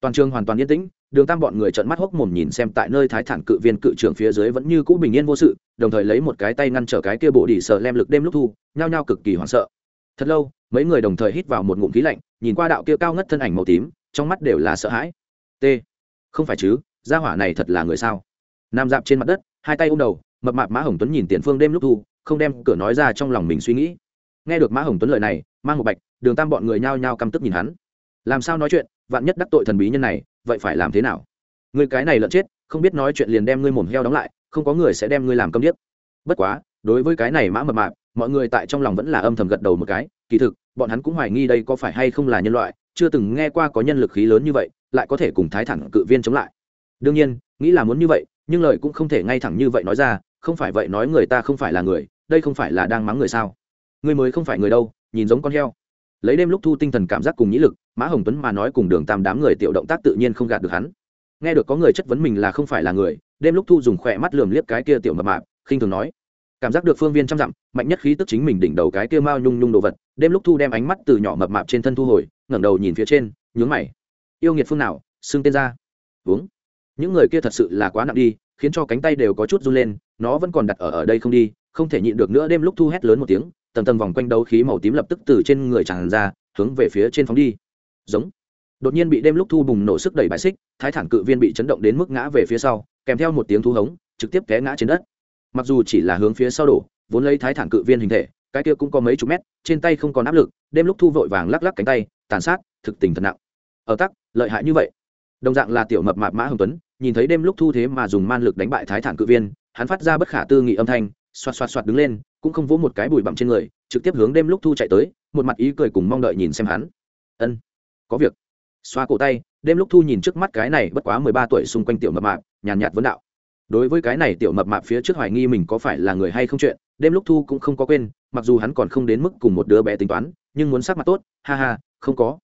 Toàn trường hoàn toàn yên tĩnh đường tam bọn người trợn mắt hốc mồm nhìn xem tại nơi thái thản cự viên cự trưởng phía dưới vẫn như cũ bình yên vô sự, đồng thời lấy một cái tay ngăn trở cái kia bộ đỉ sợ lem lực đêm lúc thu, nhao nhao cực kỳ hoảng sợ. Thật lâu, mấy người đồng thời hít vào một ngụm khí lạnh, nhìn qua đạo kia cao ngất thân ảnh màu tím, trong mắt đều là sợ hãi. T, không phải chứ, gia hỏa này thật là người sao? Nam dạp trên mặt đất, hai tay ôm đầu, mập mạp mã hồng tuấn nhìn tiền phương đêm lúc thu, không đem cửa nói ra trong lòng mình suy nghĩ. Nghe được mã hồng tuấn lời này, mang một bạch, đường tam bọn người nhao nhao căm tức nhìn hắn. Làm sao nói chuyện, vạn nhất đắc tội thần bí nhân này vậy phải làm thế nào? Người cái này lợn chết, không biết nói chuyện liền đem ngươi mồm heo đóng lại, không có người sẽ đem ngươi làm câm điếc. Bất quá, đối với cái này mã mập mạp, mọi người tại trong lòng vẫn là âm thầm gật đầu một cái. Kỳ thực, bọn hắn cũng hoài nghi đây có phải hay không là nhân loại, chưa từng nghe qua có nhân lực khí lớn như vậy, lại có thể cùng thái thẳng cự viên chống lại. Đương nhiên, nghĩ là muốn như vậy, nhưng lời cũng không thể ngay thẳng như vậy nói ra, không phải vậy nói người ta không phải là người, đây không phải là đang mắng người sao? Người mới không phải người đâu, nhìn giống con heo. Lấy đêm lúc thu tinh thần cảm giác cùng nhĩ lực mã hồng tuấn mà nói cùng đường tam đám người tiểu động tác tự nhiên không gạt được hắn. Nghe được có người chất vấn mình là không phải là người, đêm lúc thu dùng khỏe mắt lườm liếc cái kia tiểu mập mạp, khinh thường nói. Cảm giác được phương viên trăm dặm, mạnh nhất khí tức chính mình đỉnh đầu cái kia mao nhung nhung đồ vật, đêm lúc thu đem ánh mắt từ nhỏ mập mạp trên thân thu hồi, ngẩng đầu nhìn phía trên, nhướng mày. Yêu nghiệt phương nào, xưng tên ra. Uống. Những người kia thật sự là quá nặng đi, khiến cho cánh tay đều có chút run lên, nó vẫn còn đặt ở ở đây không đi, không thể nhịn được nữa đêm lúc thu hét lớn một tiếng, tầng tầng vòng quanh đấu khí màu tím lập tức từ trên người tràn ra, hướng về phía trên phóng đi giống. Đột nhiên bị đêm lúc thu bùng nổ sức đẩy bài xích, thái thản cự viên bị chấn động đến mức ngã về phía sau, kèm theo một tiếng thu hống, trực tiếp té ngã trên đất. Mặc dù chỉ là hướng phía sau đổ, vốn lấy thái thản cự viên hình thể, cái kia cũng có mấy chục mét, trên tay không còn áp lực, đêm lúc thu vội vàng lắc lắc cánh tay, tàn sát, thực tình thật nặng. Ở tắc, lợi hại như vậy. Đồng dạng là tiểu mập mạp mã hồng tuấn, nhìn thấy đêm lúc thu thế mà dùng man lực đánh bại thái thản cự viên, hắn phát ra bất khả tư nghị âm thanh, xoạt xoạt xoạt đứng lên, cũng không vỗ một cái bụi bặm trên người, trực tiếp hướng đêm lúc thu chạy tới, một mặt ý cười cùng mong đợi nhìn xem hắn. Ân có việc. Xoa cổ tay, đêm lúc thu nhìn trước mắt cái này bất quá mười ba tuổi xung quanh tiểu mập mạp, nhàn nhạt vấn đạo. Đối với cái này tiểu mập mạp phía trước hoài nghi mình có phải là người hay không chuyện, đêm lúc thu cũng không có quên, mặc dù hắn còn không đến mức cùng một đứa bé tính toán, nhưng muốn sắc mặt tốt, ha ha, không có.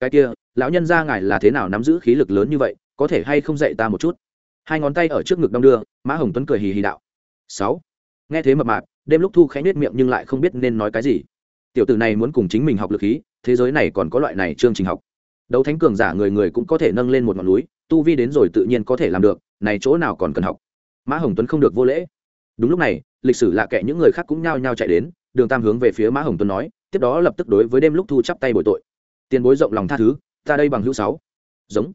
Cái kia, lão nhân ra ngài là thế nào nắm giữ khí lực lớn như vậy, có thể hay không dạy ta một chút? Hai ngón tay ở trước ngực đong đưa, mã hồng tuấn cười hì hì đạo. Sáu. Nghe thế mập mạp, đêm lúc thu khẽ nết miệng nhưng lại không biết nên nói cái gì. Tiểu tử này muốn cùng chính mình học lực khí, thế giới này còn có loại này chương trình học đấu thánh cường giả người người cũng có thể nâng lên một ngọn núi, tu vi đến rồi tự nhiên có thể làm được, này chỗ nào còn cần học? Mã hồng tuấn không được vô lễ. Đúng lúc này, lịch sử lạ kệ những người khác cũng nhao nhao chạy đến, đường tam hướng về phía mã hồng tuấn nói, tiếp đó lập tức đối với đêm lúc thu chắp tay bồi tội. Tiền bối rộng lòng tha thứ, ta đây bằng hữu sáu. Giống.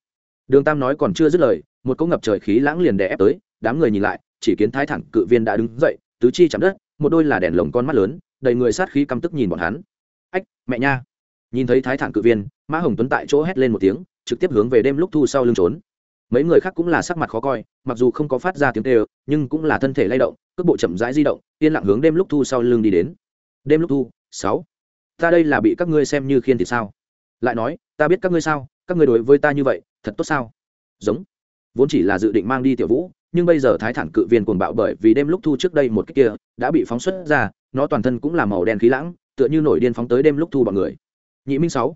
Đường tam nói còn chưa dứt lời, một cỗ ngập trời khí lãng liền đè ép tới, đám người nhìn lại, chỉ kiến thái thẳng cự viên đã đứng dậy, tứ chi chạm đất, một đôi là đèn lồng con mắt lớn, đầy người sát khí căm tức nhìn bọn hắn. Ách, mẹ nha. Nhìn thấy thái thản cự viên mã hồng tuấn tại chỗ hét lên một tiếng, trực tiếp hướng về đêm lúc thu sau lưng trốn. Mấy người khác cũng là sắc mặt khó coi, mặc dù không có phát ra tiếng tê nhưng cũng là thân thể lay động, cước bộ chậm rãi di động, yên lặng hướng đêm lúc thu sau lưng đi đến. Đêm lúc thu, sáu. Ta đây là bị các ngươi xem như khiên thì sao? Lại nói, ta biết các ngươi sao, các ngươi đối với ta như vậy, thật tốt sao? Giống. Vốn chỉ là dự định mang đi tiểu vũ, nhưng bây giờ thái thản cự viên cuồng bạo bởi vì đêm lúc thu trước đây một cái kia, đã bị phóng xuất ra, nó toàn thân cũng là màu đen khí lãng, tựa như nổi điên phóng tới đêm lúc thu bọn người. Nhị minh sáu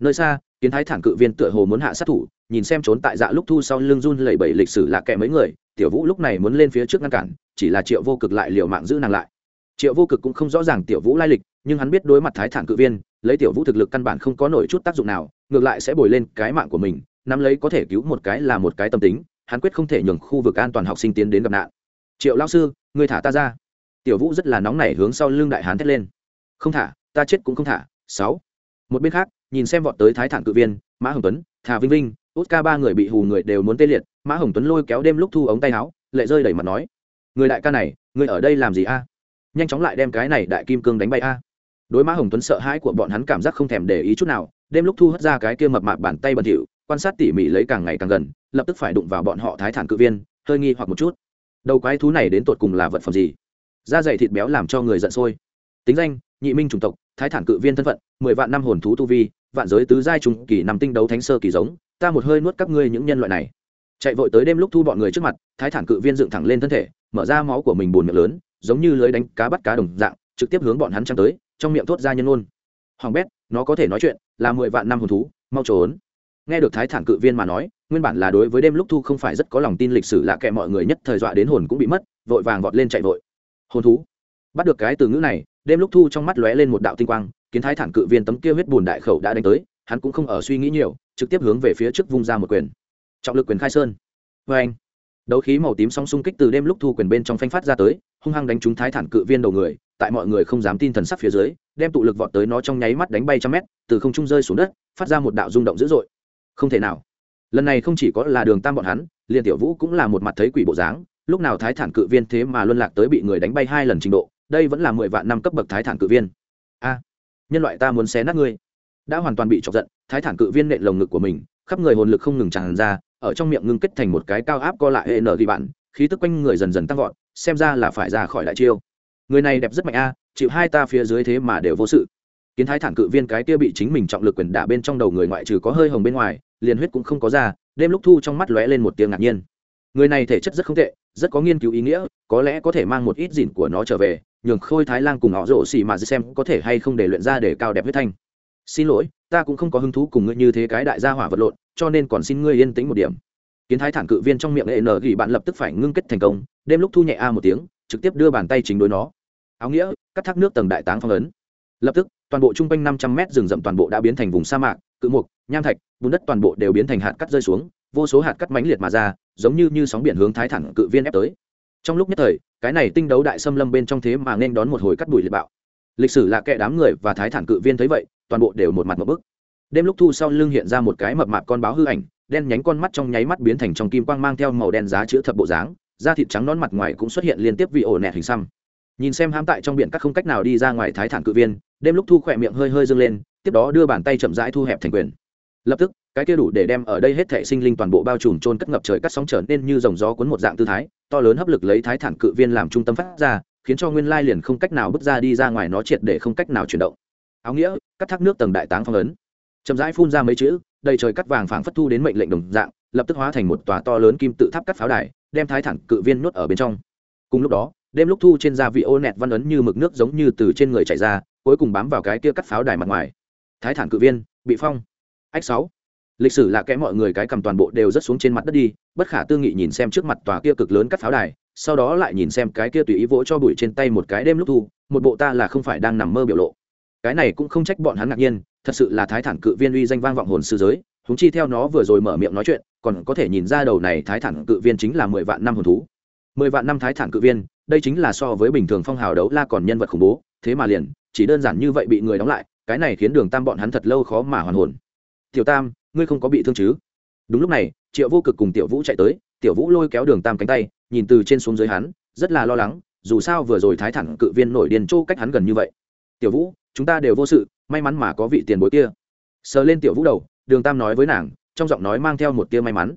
nơi xa, kiến thái thản cự viên tựa hồ muốn hạ sát thủ, nhìn xem trốn tại dạ lúc thu sau lưng run lẩy bẩy lịch sử là kẻ mấy người, tiểu vũ lúc này muốn lên phía trước ngăn cản, chỉ là triệu vô cực lại liều mạng giữ nàng lại. Triệu vô cực cũng không rõ ràng tiểu vũ lai lịch, nhưng hắn biết đối mặt thái thản cự viên, lấy tiểu vũ thực lực căn bản không có nổi chút tác dụng nào, ngược lại sẽ bồi lên cái mạng của mình, nắm lấy có thể cứu một cái là một cái tâm tính, hắn quyết không thể nhường khu vực an toàn học sinh tiến đến gặp nạn. Triệu lao sư người thả ta ra. Tiểu vũ rất là nóng nảy hướng sau lưng đại hán thét lên. Không thả, ta chết cũng không thả. Sáu. Một bên khác nhìn xem vọt tới thái thản cự viên, mã hồng tuấn, thà vinh vinh, út ca ba người bị hù người đều muốn tê liệt, mã hồng tuấn lôi kéo đêm lúc thu ống tay áo, lệ rơi đẩy mặt nói, người đại ca này, người ở đây làm gì a? Nhanh chóng lại đem cái này đại kim cương đánh bay a. Đối mã hồng tuấn sợ hãi của bọn hắn cảm giác không thèm để ý chút nào, đêm lúc thu hất ra cái kia mập mạp bàn tay bẩn thỉu, quan sát tỉ mỉ lấy càng ngày càng gần, lập tức phải đụng vào bọn họ thái thản cự viên, hơi nghi hoặc một chút. Đầu quái thú này đến tột cùng là vật phẩm gì? Da dày thịt béo làm cho người giận sôi. Tính danh nhị minh chủng tộc, thái thản cự viên thân phận, mười vạn năm hồn thú tu vi, vạn giới tứ giai trùng kỳ năm tinh đấu thánh sơ kỳ giống, ta một hơi nuốt các ngươi những nhân loại này. Chạy vội tới đêm lúc thu bọn người trước mặt, thái thản cự viên dựng thẳng lên thân thể, mở ra máu của mình bùn miệng lớn, giống như lưới đánh cá bắt cá đồng dạng, trực tiếp hướng bọn hắn trăng tới, trong miệng thốt ra nhân ôn hoàng bét, nó có thể nói chuyện, là mười vạn năm hồn thú, mau trốn. Nghe được thái thản cự viên mà nói, nguyên bản là đối với đêm lúc thu không phải rất có lòng tin lịch sử lạ kệ mọi người nhất thời dọa đến hồn cũng bị mất, vội vàng vọt lên chạy vội. Hồn thú. Bắt được cái từ ngữ này đêm lúc thu trong mắt lóe lên một đạo tinh quang, kiến thái thản cự viên tấm kia huyết bùn đại khẩu đã đánh tới, hắn cũng không ở suy nghĩ nhiều, trực tiếp hướng về phía trước vung ra một quyền. Trọng lực quyền khai sơn. Vê anh, đấu khí màu tím song xung kích từ đêm lúc thu quyền bên trong phanh phát ra tới, hung hăng đánh trúng thái thản cự viên đầu người, tại mọi người không dám tin thần sắc phía dưới, đem tụ lực vọt tới nó trong nháy mắt đánh bay trăm mét, từ không trung rơi xuống đất, phát ra một đạo rung động dữ dội. Không thể nào. Lần này không chỉ có là đường tam bọn hắn, liền tiểu vũ cũng là một mặt thấy quỷ bộ dáng, lúc nào thái thản cự viên thế mà luân lạc tới bị người đánh bay hai lần trình độ đây vẫn là mười vạn năm cấp bậc thái thản cự viên. A, nhân loại ta muốn xé nát ngươi. Đã hoàn toàn bị chọc giận, thái thản cự viên nện lồng ngực của mình, khắp người hồn lực không ngừng tràn ra, ở trong miệng ngưng kết thành một cái cao áp co lại hệ nở ghi bạn, khí tức quanh người dần dần tăng vọt, xem ra là phải ra khỏi đại chiêu. Người này đẹp rất mạnh a, chịu hai ta phía dưới thế mà đều vô sự. Kiến thái thản cự viên cái kia bị chính mình trọng lực quyền đả bên trong đầu người ngoại trừ có hơi hồng bên ngoài, liền huyết cũng không có ra, đêm lúc thu trong mắt lóe lên một tiếng ngạc nhiên người này thể chất rất không tệ, rất có nghiên cứu ý nghĩa, có lẽ có thể mang một ít dịn của nó trở về, nhường khôi thái lan cùng họ rộ xì mà xem có thể hay không để luyện ra để cao đẹp huyết thanh. Xin lỗi, ta cũng không có hứng thú cùng ngươi như thế cái đại gia hỏa vật lộn, cho nên còn xin ngươi yên tĩnh một điểm. Kiến thái thản cự viên trong miệng n nở gỉ bạn lập tức phải ngưng kết thành công, đêm lúc thu nhẹ a một tiếng, trực tiếp đưa bàn tay chính đối nó. Áo nghĩa, cắt thác nước tầng đại táng phong ấn. Lập tức, toàn bộ trung quanh năm trăm mét rừng rậm toàn bộ đã biến thành vùng sa mạc, cự mục, nham thạch, bùn đất toàn bộ đều biến thành hạt cắt rơi xuống, vô số hạt cắt mãnh liệt mà ra giống như như sóng biển hướng thái thẳng cự viên ép tới. Trong lúc nhất thời, cái này tinh đấu đại xâm lâm bên trong thế mà nên đón một hồi cắt đùi liệt bạo. Lịch sử là kệ đám người và thái thản cự viên thấy vậy, toàn bộ đều một mặt một bức. Đêm lúc thu sau lưng hiện ra một cái mập mạp con báo hư ảnh, đen nhánh con mắt trong nháy mắt biến thành trong kim quang mang theo màu đen giá chữa thập bộ dáng, da thịt trắng non mặt ngoài cũng xuất hiện liên tiếp vị ổ nẹt hình xăm. Nhìn xem hãm tại trong biển các không cách nào đi ra ngoài thái thản cự viên, đêm lúc thu khỏe miệng hơi hơi dâng lên, tiếp đó đưa bàn tay chậm rãi thu hẹp thành quyền. Lập tức cái kia đủ để đem ở đây hết thảy sinh linh toàn bộ bao trùm trôn cất ngập trời cắt sóng trở nên như dòng gió cuốn một dạng tư thái, to lớn hấp lực lấy thái thản cự viên làm trung tâm phát ra, khiến cho nguyên lai liền không cách nào bước ra đi ra ngoài nó triệt để không cách nào chuyển động. Áo nghĩa, cắt thác nước tầng đại táng phong ấn. Chậm rãi phun ra mấy chữ, đầy trời cắt vàng phảng phất thu đến mệnh lệnh đồng dạng, lập tức hóa thành một tòa to lớn kim tự tháp cắt pháo đài, đem thái thản cự viên nuốt ở bên trong. Cùng lúc đó, đêm lúc thu trên da vị ô nẹt văn ấn như mực nước giống như từ trên người chảy ra, cuối cùng bám vào cái kia cắt pháo đài mặt ngoài. Thái thản cự viên, bị phong. Ách sáu lịch sử là kẽ mọi người cái cầm toàn bộ đều rất xuống trên mặt đất đi, bất khả tư nghị nhìn xem trước mặt tòa kia cực lớn cắt pháo đài, sau đó lại nhìn xem cái kia tùy ý vỗ cho bụi trên tay một cái đêm lúc thu, một bộ ta là không phải đang nằm mơ biểu lộ. Cái này cũng không trách bọn hắn ngạc nhiên, thật sự là thái thản cự viên uy danh vang vọng hồn sư giới húng chi theo nó vừa rồi mở miệng nói chuyện, còn có thể nhìn ra đầu này thái thản cự viên chính là mười vạn năm hồn thú. Mười vạn năm thái thản cự viên, đây chính là so với bình thường phong hào đấu la còn nhân vật khủng bố, thế mà liền, chỉ đơn giản như vậy bị người đóng lại, cái này khiến đường tam bọn hắn thật lâu khó mà hoàn hồn. Tiểu tam ngươi không có bị thương chứ? Đúng lúc này, triệu vô cực cùng tiểu vũ chạy tới, tiểu vũ lôi kéo đường tam cánh tay, nhìn từ trên xuống dưới hắn, rất là lo lắng, dù sao vừa rồi thái thẳng cự viên nổi điên trô cách hắn gần như vậy. Tiểu vũ, chúng ta đều vô sự, may mắn mà có vị tiền bối kia. Sờ lên tiểu vũ đầu, đường tam nói với nàng, trong giọng nói mang theo một tia may mắn.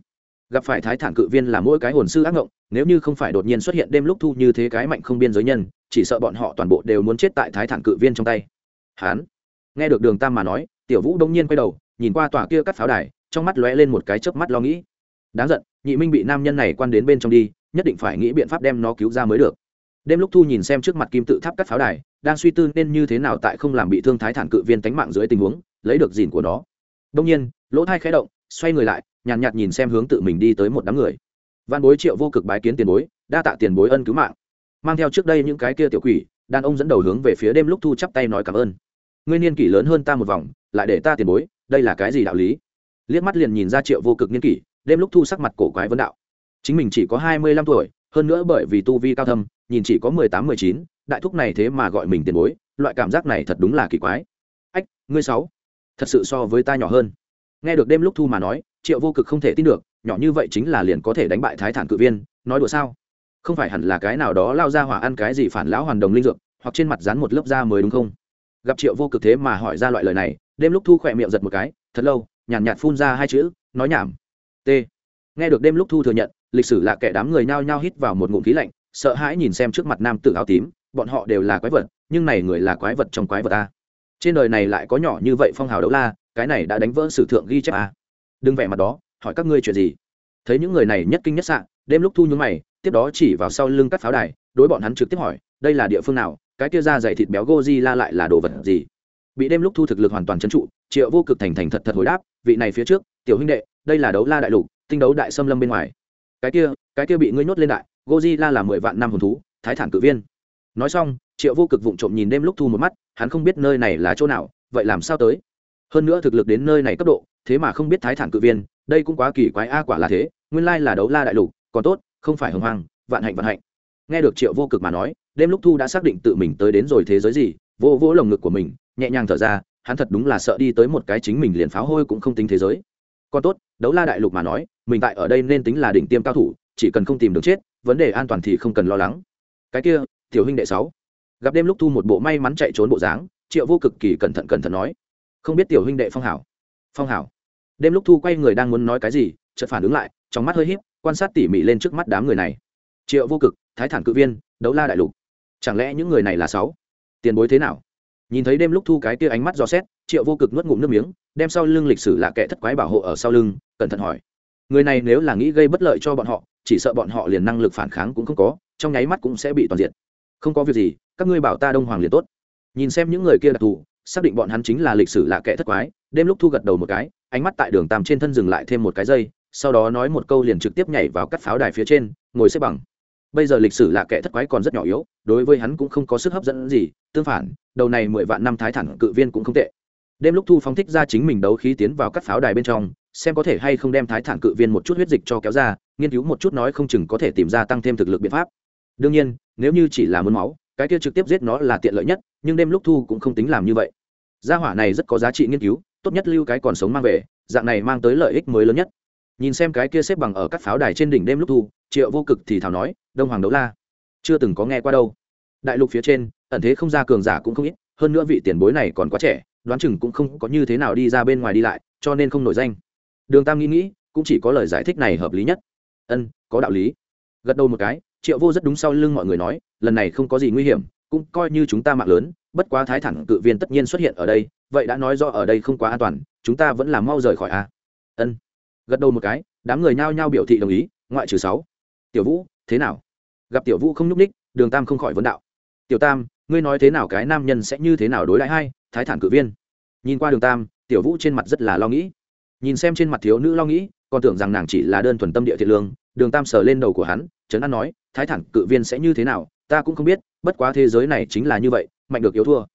Gặp phải thái thản cự viên là mỗi cái hồn sư ác ngộng, nếu như không phải đột nhiên xuất hiện đêm lúc thu như thế cái mạnh không biên giới nhân, chỉ sợ bọn họ toàn bộ đều muốn chết tại thái thản cự viên trong tay. Hán nghe được đường tam mà nói, tiểu vũ đông nhiên quay đầu nhìn qua tòa kia cắt pháo đài trong mắt lóe lên một cái chớp mắt lo nghĩ. Đáng giận nhị minh bị nam nhân này quan đến bên trong đi nhất định phải nghĩ biện pháp đem nó cứu ra mới được. Đêm lúc thu nhìn xem trước mặt kim tự tháp cắt pháo đài đang suy tư nên như thế nào tại không làm bị thương thái thản cự viên tánh mạng dưới tình huống lấy được dìn của nó. Đông nhiên lỗ thai khẽ động xoay người lại nhàn nhạt, nhạt nhìn xem hướng tự mình đi tới một đám người. Văn bối triệu vô cực bái kiến tiền bối đa tạ tiền bối ân cứu mạng. Mang theo trước đây những cái kia tiểu quỷ đàn ông dẫn đầu hướng về phía đêm lúc thu chắp tay nói cảm ơn. Ngươi niên kỷ lớn hơn ta một vòng lại để ta tiền bối đây là cái gì đạo lý? Liếc mắt liền nhìn ra triệu vô cực niên kỷ, đêm lúc thu sắc mặt cổ quái vấn đạo. Chính mình chỉ có hai mươi lăm tuổi, hơn nữa bởi vì tu vi cao thâm, nhìn chỉ có mười tám, mười chín, đại thúc này thế mà gọi mình tiền bối, loại cảm giác này thật đúng là kỳ quái. Ách, ngươi sáu, thật sự so với ta nhỏ hơn. Nghe được đêm lúc thu mà nói, triệu vô cực không thể tin được, nhỏ như vậy chính là liền có thể đánh bại thái thản cự viên, nói đùa sao? Không phải hẳn là cái nào đó lao ra hỏa ăn cái gì phản lão hoàn đồng linh dược, hoặc trên mặt dán một lớp da mới đúng không? Gặp triệu vô cực thế mà hỏi ra loại lời này đêm lúc thu khỏe miệng giật một cái thật lâu nhàn nhạt, nhạt phun ra hai chữ nói nhảm. T. Nghe được đêm lúc thu thừa nhận lịch sử là kẻ đám người nhao nhao hít vào một ngụm khí lạnh sợ hãi nhìn xem trước mặt nam tử áo tím bọn họ đều là quái vật nhưng này người là quái vật trong quái vật ta trên đời này lại có nhỏ như vậy phong hào đấu la cái này đã đánh vỡ sử thượng ghi chép à? đừng vẻ mặt đó hỏi các ngươi chuyện gì? Thấy những người này nhất kinh nhất sạn đêm lúc thu nhúng mày tiếp đó chỉ vào sau lưng cắt pháo đài đối bọn hắn trực tiếp hỏi đây là địa phương nào cái kia da dày thịt béo goji la lại là đồ vật gì? Bị đêm lúc thu thực lực hoàn toàn trấn trụ, triệu vô cực thành thành thật thật hồi đáp, vị này phía trước, tiểu huynh đệ, đây là đấu la đại lục, tinh đấu đại xâm lâm bên ngoài. Cái kia cái kia bị ngươi nhốt lên đại goji la là mười vạn năm hồn thú, thái thản cử viên. Nói xong, triệu vô cực vụng trộm nhìn đêm lúc thu một mắt, hắn không biết nơi này là chỗ nào, vậy làm sao tới? Hơn nữa thực lực đến nơi này cấp độ, thế mà không biết thái thản cự viên, đây cũng quá kỳ quái a, quả là thế, nguyên lai là đấu la đại lục, còn tốt, không phải hồng hoàng vạn hạnh vạn hạnh. Nghe được triệu vô cực mà nói, đêm lúc thu đã xác định tự mình tới đến rồi thế giới gì vô vỗ lồng ngực của mình, nhẹ nhàng thở ra, hắn thật đúng là sợ đi tới một cái chính mình liền pháo hôi cũng không tính thế giới. Còn tốt, đấu la đại lục mà nói, mình tại ở đây nên tính là đỉnh tiêm cao thủ, chỉ cần không tìm được chết, vấn đề an toàn thì không cần lo lắng. Cái kia, tiểu huynh đệ sáu. Gặp đêm lúc thu một bộ may mắn chạy trốn bộ dáng, triệu vô cực kỳ cẩn thận cẩn thận nói. Không biết tiểu huynh đệ phong hảo. Phong hảo. Đêm lúc thu quay người đang muốn nói cái gì, chợt phản ứng lại, trong mắt hơi híp, quan sát tỉ mỉ lên trước mắt đám người này. Triệu vô cực, thái thản cự viên, đấu la đại lục. Chẳng lẽ những người này là sáu? Tiền bối thế nào? Nhìn thấy đêm lúc thu cái kia ánh mắt dò xét triệu vô cực nuốt ngụm nước miếng đem sau lưng lịch sử là kẻ thất quái bảo hộ ở sau lưng cẩn thận hỏi. Người này nếu là nghĩ gây bất lợi cho bọn họ chỉ sợ bọn họ liền năng lực phản kháng cũng không có trong nháy mắt cũng sẽ bị toàn diện không có việc gì các ngươi bảo ta đông hoàng liền tốt. Nhìn xem những người kia đặc thù xác định bọn hắn chính là lịch sử là kẻ thất quái đêm lúc thu gật đầu một cái ánh mắt tại đường tam trên thân dừng lại thêm một cái dây, sau đó nói một câu liền trực tiếp nhảy vào cắt pháo đài phía trên ngồi xếp bằng bây giờ lịch sử là kẻ thất quái còn rất nhỏ yếu, đối với hắn cũng không có sức hấp dẫn gì, tương phản, đầu này mười vạn năm thái thẳng cự viên cũng không tệ. Đêm lúc thu phóng thích ra chính mình đấu khí tiến vào các pháo đài bên trong, xem có thể hay không đem thái thản cự viên một chút huyết dịch cho kéo ra, nghiên cứu một chút nói không chừng có thể tìm ra tăng thêm thực lực biện pháp. Đương nhiên, nếu như chỉ là muốn máu, cái kia trực tiếp giết nó là tiện lợi nhất, nhưng đêm lúc thu cũng không tính làm như vậy. Gia hỏa này rất có giá trị nghiên cứu, tốt nhất lưu cái còn sống mang về, dạng này mang tới lợi ích mới lớn nhất nhìn xem cái kia xếp bằng ở các pháo đài trên đỉnh đêm lúc thu, triệu vô cực thì thảo nói, đông hoàng đấu la, chưa từng có nghe qua đâu. Đại lục phía trên, ẩn thế không ra cường giả cũng không ít, hơn nữa vị tiền bối này còn quá trẻ, đoán chừng cũng không có như thế nào đi ra bên ngoài đi lại, cho nên không nổi danh. Đường tam nghĩ nghĩ, cũng chỉ có lời giải thích này hợp lý nhất. Ân, có đạo lý. Gật đầu một cái, triệu vô rất đúng sau lưng mọi người nói, lần này không có gì nguy hiểm, cũng coi như chúng ta mạng lớn, bất quá thái thẳng cự viên tất nhiên xuất hiện ở đây, vậy đã nói do ở đây không quá an toàn, chúng ta vẫn là mau rời khỏi a. Ân gật đầu một cái, đám người nhao nhao biểu thị đồng ý, ngoại trừ sáu. Tiểu vũ, thế nào? Gặp tiểu vũ không nhúc ních đường tam không khỏi vấn đạo. Tiểu tam, ngươi nói thế nào cái nam nhân sẽ như thế nào đối lại hai, thái thản cự viên? Nhìn qua đường tam, tiểu vũ trên mặt rất là lo nghĩ. Nhìn xem trên mặt thiếu nữ lo nghĩ, còn tưởng rằng nàng chỉ là đơn thuần tâm địa thiện lương, đường tam sờ lên đầu của hắn, trấn an nói, thái thản cự viên sẽ như thế nào, ta cũng không biết, bất quá thế giới này chính là như vậy, mạnh được yếu thua.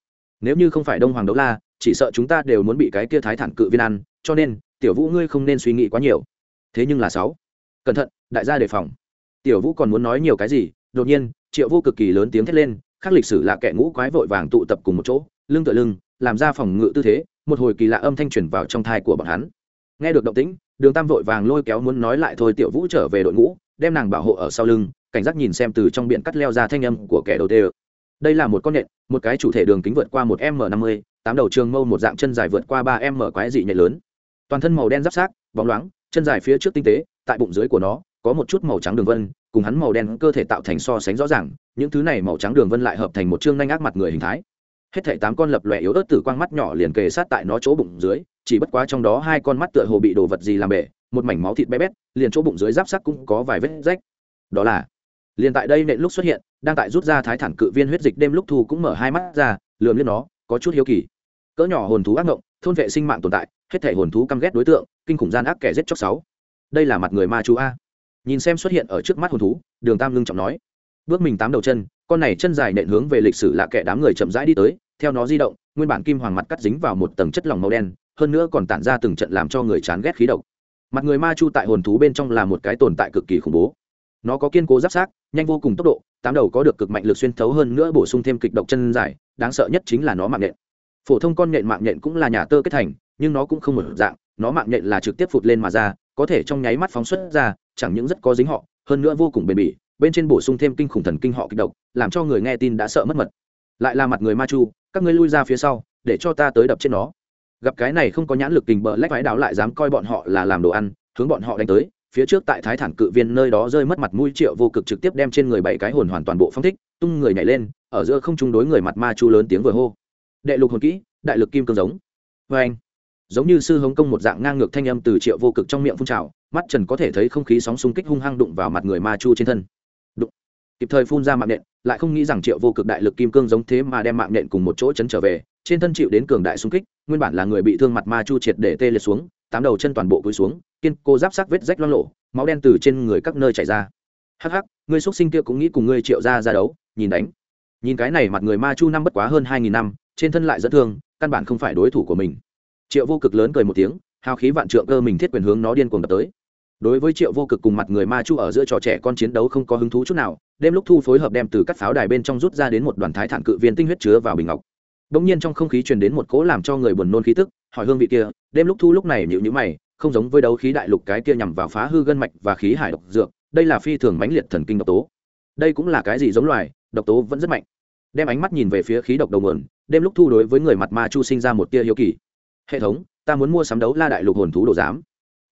Nếu như không phải đông hoàng đấu la, chỉ sợ chúng ta đều muốn bị cái kia thái thản cự viên ăn, cho nên tiểu vũ ngươi không nên suy nghĩ quá nhiều. Thế nhưng là sáu. Cẩn thận, đại gia đề phòng. Tiểu vũ còn muốn nói nhiều cái gì? Đột nhiên, triệu vô cực kỳ lớn tiếng thét lên khác lịch sử là kẻ ngũ quái vội vàng tụ tập cùng một chỗ, lưng tựa lưng, làm ra phòng ngự tư thế, một hồi kỳ lạ âm thanh truyền vào trong thai của bọn hắn. Nghe được động tĩnh, đường tam vội vàng lôi kéo muốn nói lại thôi, tiểu vũ trở về đội ngũ, đem nàng bảo hộ ở sau lưng, cảnh giác nhìn xem từ trong biển cắt leo ra thanh âm của kẻ đầu tê đây là một con nhện, một cái chủ thể đường kính vượt qua một m năm mươi, tám đầu trường mâu một dạng chân dài vượt qua ba m quái dị nhện lớn toàn thân màu đen giáp sát bóng loáng, chân dài phía trước tinh tế, tại bụng dưới của nó, có một chút màu trắng đường vân, cùng hắn màu đen cơ thể tạo thành so sánh rõ ràng, những thứ này màu trắng đường vân lại hợp thành một chương nhanh ác mặt người hình thái. Hết thảy tám con lập lòe yếu ớt tử quang mắt nhỏ liền kề sát tại nó chỗ bụng dưới, chỉ bất quá trong đó hai con mắt tựa hồ bị đồ vật gì làm bể, một mảnh máu thịt bé bét, liền chỗ bụng dưới giáp sắc cũng có vài vết rách. Đó là, liền tại đây nện lúc xuất hiện, đang tại rút ra thái thản cự viên huyết dịch đêm lúc thu cũng mở hai mắt ra, lườm lên nó, có chút hiếu kỳ. Cỡ nhỏ hồn thú ác ngộng thôn vệ sinh mạng tồn tại, hết thể hồn thú căm ghét đối tượng, kinh khủng gian ác kẻ giết chóc sáu. Đây là mặt người ma chú a. Nhìn xem xuất hiện ở trước mắt hồn thú, đường tam lưng trọng nói. Bước mình tám đầu chân, con này chân dài nện hướng về lịch sử lạ kẻ đám người chậm rãi đi tới, theo nó di động, nguyên bản kim hoàng mặt cắt dính vào một tầng chất lỏng màu đen, hơn nữa còn tản ra từng trận làm cho người chán ghét khí độc. Mặt người ma chu tại hồn thú bên trong là một cái tồn tại cực kỳ khủng bố. Nó có kiên cố giáp sát, nhanh vô cùng tốc độ, tám đầu có được cực mạnh lực xuyên thấu hơn nữa bổ sung thêm kịch độc chân dài, đáng sợ nhất chính là nó mạng nện phổ thông con nhện mạng nhện cũng là nhà tơ kết thành, nhưng nó cũng không một dạng, nó mạng nhện là trực tiếp phụt lên mà ra, có thể trong nháy mắt phóng xuất ra, chẳng những rất có dính họ, hơn nữa vô cùng bền bỉ, bên trên bổ sung thêm kinh khủng thần kinh họ kịch độc, làm cho người nghe tin đã sợ mất mật. Lại là mặt người ma chu, các ngươi lui ra phía sau, để cho ta tới đập trên nó. Gặp cái này không có nhãn lực kình bờ lách vái đáo lại dám coi bọn họ là làm đồ ăn, hướng bọn họ đánh tới, phía trước tại thái thản cự viên nơi đó rơi mất mặt mũi triệu vô cực trực tiếp đem trên người bảy cái hồn hoàn toàn bộ phong thích, tung người nhảy lên, ở giữa không chung đối người mặt ma chu lớn tiếng vừa hô đệ lục hồn kỹ, đại lực kim cương giống. Vê anh, giống như sư hống công một dạng ngang ngược thanh âm từ triệu vô cực trong miệng phun trào, mắt trần có thể thấy không khí sóng xung kích hung hăng đụng vào mặt người ma chu trên thân. Đụng. Kịp thời phun ra mạng nện, lại không nghĩ rằng triệu vô cực đại lực kim cương giống thế mà đem mạng nện cùng một chỗ chấn trở về, trên thân chịu đến cường đại xung kích, nguyên bản là người bị thương mặt ma chu triệt để tê liệt xuống, tám đầu chân toàn bộ cúi xuống, kiên cô giáp sắc vết rách loang lộ máu đen từ trên người các nơi chảy ra. Hắc hắc, người xuất sinh kia cũng nghĩ cùng ngươi triệu ra ra đấu, nhìn đánh. Nhìn cái này mặt người ma chu năm bất quá hơn hai nghìn năm trên thân lại dẫn thương căn bản không phải đối thủ của mình triệu vô cực lớn cười một tiếng hào khí vạn trượng cơ mình thiết quyền hướng nó điên cuồng đập tới đối với triệu vô cực cùng mặt người ma chu ở giữa trò trẻ con chiến đấu không có hứng thú chút nào đêm lúc thu phối hợp đem từ các pháo đài bên trong rút ra đến một đoàn thái thản cự viên tinh huyết chứa vào bình ngọc bỗng nhiên trong không khí truyền đến một cỗ làm cho người buồn nôn khí tức, hỏi hương vị kia, đêm lúc thu lúc này nhịu nhữ mày, không giống với đấu khí đại lục cái kia nhằm vào phá hư gân mạch và khí hải độc dược, đây là phi thường mãnh liệt thần kinh độc tố. Đây cũng là cái gì giống loài, độc tố vẫn rất mạnh. Đem ánh mắt nhìn về phía khí độc đầu nguồn, đêm lúc thu đối với người mặt ma chu sinh ra một tia hiếu kỳ. Hệ thống, ta muốn mua sắm đấu la đại lục hồn thú đồ giám.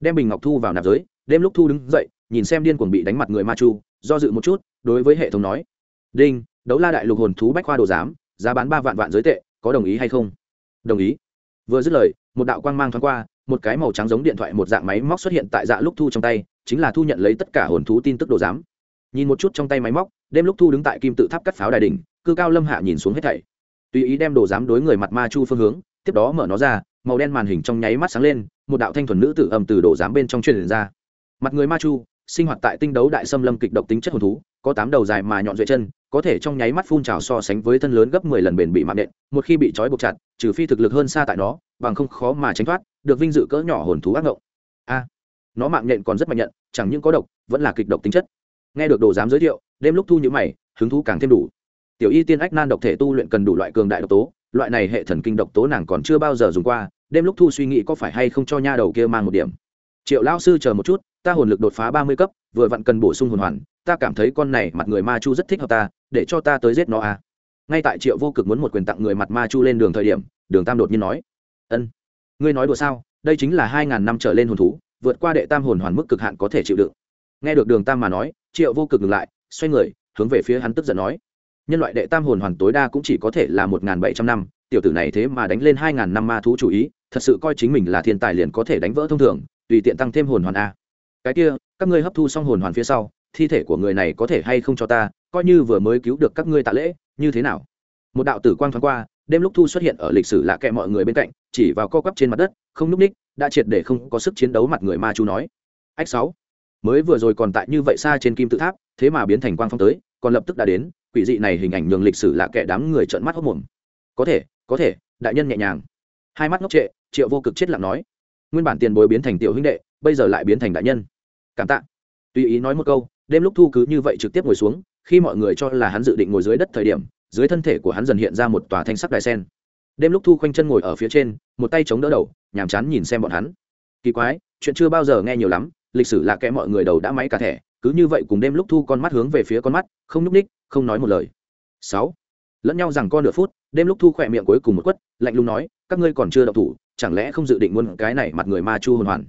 Đem bình ngọc thu vào nạp giới, đêm lúc thu đứng dậy, nhìn xem điên cuồng bị đánh mặt người ma chu, do dự một chút, đối với hệ thống nói: "Đinh, đấu la đại lục hồn thú bách khoa đồ giám, giá bán ba vạn vạn giới tệ, có đồng ý hay không đồng ý vừa dứt lời một đạo quang mang thoáng qua một cái màu trắng giống điện thoại một dạng máy móc xuất hiện tại dạ lúc thu trong tay chính là thu nhận lấy tất cả hồn thú tin tức đồ giám nhìn một chút trong tay máy móc đêm lúc thu đứng tại kim tự tháp cắt pháo đài đình cư cao lâm hạ nhìn xuống hết thảy. Tùy ý đem đồ giám đối người mặt ma chu phương hướng, tiếp đó mở nó ra, màu đen màn hình trong nháy mắt sáng lên, một đạo thanh thuần nữ tử ầm từ đồ giám bên trong truyền ra. Mặt người ma chu, sinh hoạt tại tinh đấu đại xâm lâm kịch độc tính chất hồn thú, có tám đầu dài mà nhọn duệ chân, có thể trong nháy mắt phun trào so sánh với thân lớn gấp mười lần bền bị mạng nện, một khi bị trói buộc chặt, trừ phi thực lực hơn xa tại nó, bằng không khó mà tránh thoát, được vinh dự cỡ nhỏ hồn thú ác ngộng. A, nó mạng nện còn rất mạnh nhận, chẳng những có độc, vẫn là kịch độc tính chất. Nghe được đồ dám giới thiệu, đêm lúc thu nhữ mày, hứng thú càng thêm đủ tiểu y tiên ách nan độc thể tu luyện cần đủ loại cường đại độc tố, loại này hệ thần kinh độc tố nàng còn chưa bao giờ dùng qua, đêm lúc thu suy nghĩ có phải hay không cho nha đầu kia mang một điểm. Triệu lao sư chờ một chút, ta hồn lực đột phá ba mươi cấp, vừa vặn cần bổ sung hồn hoàn, ta cảm thấy con này mặt người ma chu rất thích hợp ta, để cho ta tới giết nó à. Ngay tại triệu vô cực muốn một quyền tặng người mặt ma chu lên đường thời điểm, đường tam đột nhiên nói, ân, ngươi nói đùa sao? Đây chính là hai ngàn năm trở lên hồn thú, vượt qua đệ tam hồn hoàn mức cực hạn có thể chịu đựng. Nghe được đường tam mà nói, triệu vô cực ngừng lại, xoay người, hướng về phía hắn tức giận nói nhân loại đệ tam hồn hoàn tối đa cũng chỉ có thể là một ngàn bảy trăm năm, tiểu tử này thế mà đánh lên hai ngàn năm ma thú chủ ý, thật sự coi chính mình là thiên tài liền có thể đánh vỡ thông thường, tùy tiện tăng thêm hồn hoàn a. Cái kia, các ngươi hấp thu xong hồn hoàn phía sau, thi thể của người này có thể hay không cho ta, coi như vừa mới cứu được các ngươi tạ lễ, như thế nào? Một đạo tử quang thoáng qua, đêm lúc thu xuất hiện ở lịch sử lạ kệ mọi người bên cạnh, chỉ vào co quắp trên mặt đất, không núp ních, đã triệt để không có sức chiến đấu mặt người ma chú nói. Ách sáu, mới vừa rồi còn tại như vậy xa trên kim tự tháp, thế mà biến thành quang phong tới, còn lập tức đã đến quỷ dị này hình ảnh nhường lịch sử là kẻ đám người trợn mắt hốc mồm. Có thể có thể, đại nhân nhẹ nhàng. Hai mắt ngốc trệ, triệu vô cực chết lặng nói. Nguyên bản tiền bối biến thành tiểu huynh đệ, bây giờ lại biến thành đại nhân. Cảm tạ. Tùy ý nói một câu, đêm lúc thu cứ như vậy trực tiếp ngồi xuống, khi mọi người cho là hắn dự định ngồi dưới đất thời điểm, dưới thân thể của hắn dần hiện ra một tòa thanh sắc đài sen. Đêm lúc thu khoanh chân ngồi ở phía trên, một tay chống đỡ đầu, nhàm chán nhìn xem bọn hắn. Kỳ quái, chuyện chưa bao giờ nghe nhiều lắm, lịch sử là kẽ mọi người đầu đã máy cả thẻ, cứ như vậy cùng đêm lúc thu con mắt hướng về phía con mắt, không nhúc ních không nói một lời. Sáu. Lẫn nhau rằng con nửa phút, đêm lúc thu khỏe miệng cuối cùng một quất, lạnh lùng nói, các ngươi còn chưa đậu thủ, chẳng lẽ không dự định muôn cái này mặt người ma chu hồn hoàn?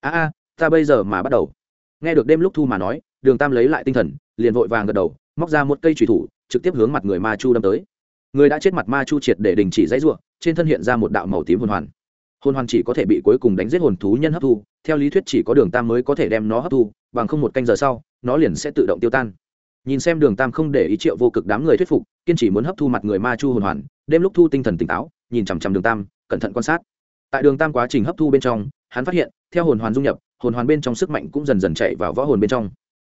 A a, ta bây giờ mà bắt đầu. Nghe được đêm lúc thu mà nói, đường tam lấy lại tinh thần, liền vội vàng gật đầu, móc ra một cây trùy thủ, trực tiếp hướng mặt người ma chu đâm tới. Người đã chết mặt ma chu triệt để đình chỉ dãy ruộng, trên thân hiện ra một đạo màu tím hồn hoàn. Hồn hoàn chỉ có thể bị cuối cùng đánh giết hồn thú nhân hấp thu, theo lý thuyết chỉ có đường tam mới có thể đem nó hấp thu, bằng không một canh giờ sau, nó liền sẽ tự động tiêu tan nhìn xem đường tam không để ý triệu vô cực đám người thuyết phục, kiên chỉ muốn hấp thu mặt người ma chu hồn hoàn, đêm lúc thu tinh thần tỉnh táo, nhìn chằm chằm đường tam, cẩn thận quan sát. Tại đường tam quá trình hấp thu bên trong, hắn phát hiện, theo hồn hoàn dung nhập, hồn hoàn bên trong sức mạnh cũng dần dần chạy vào võ hồn bên trong.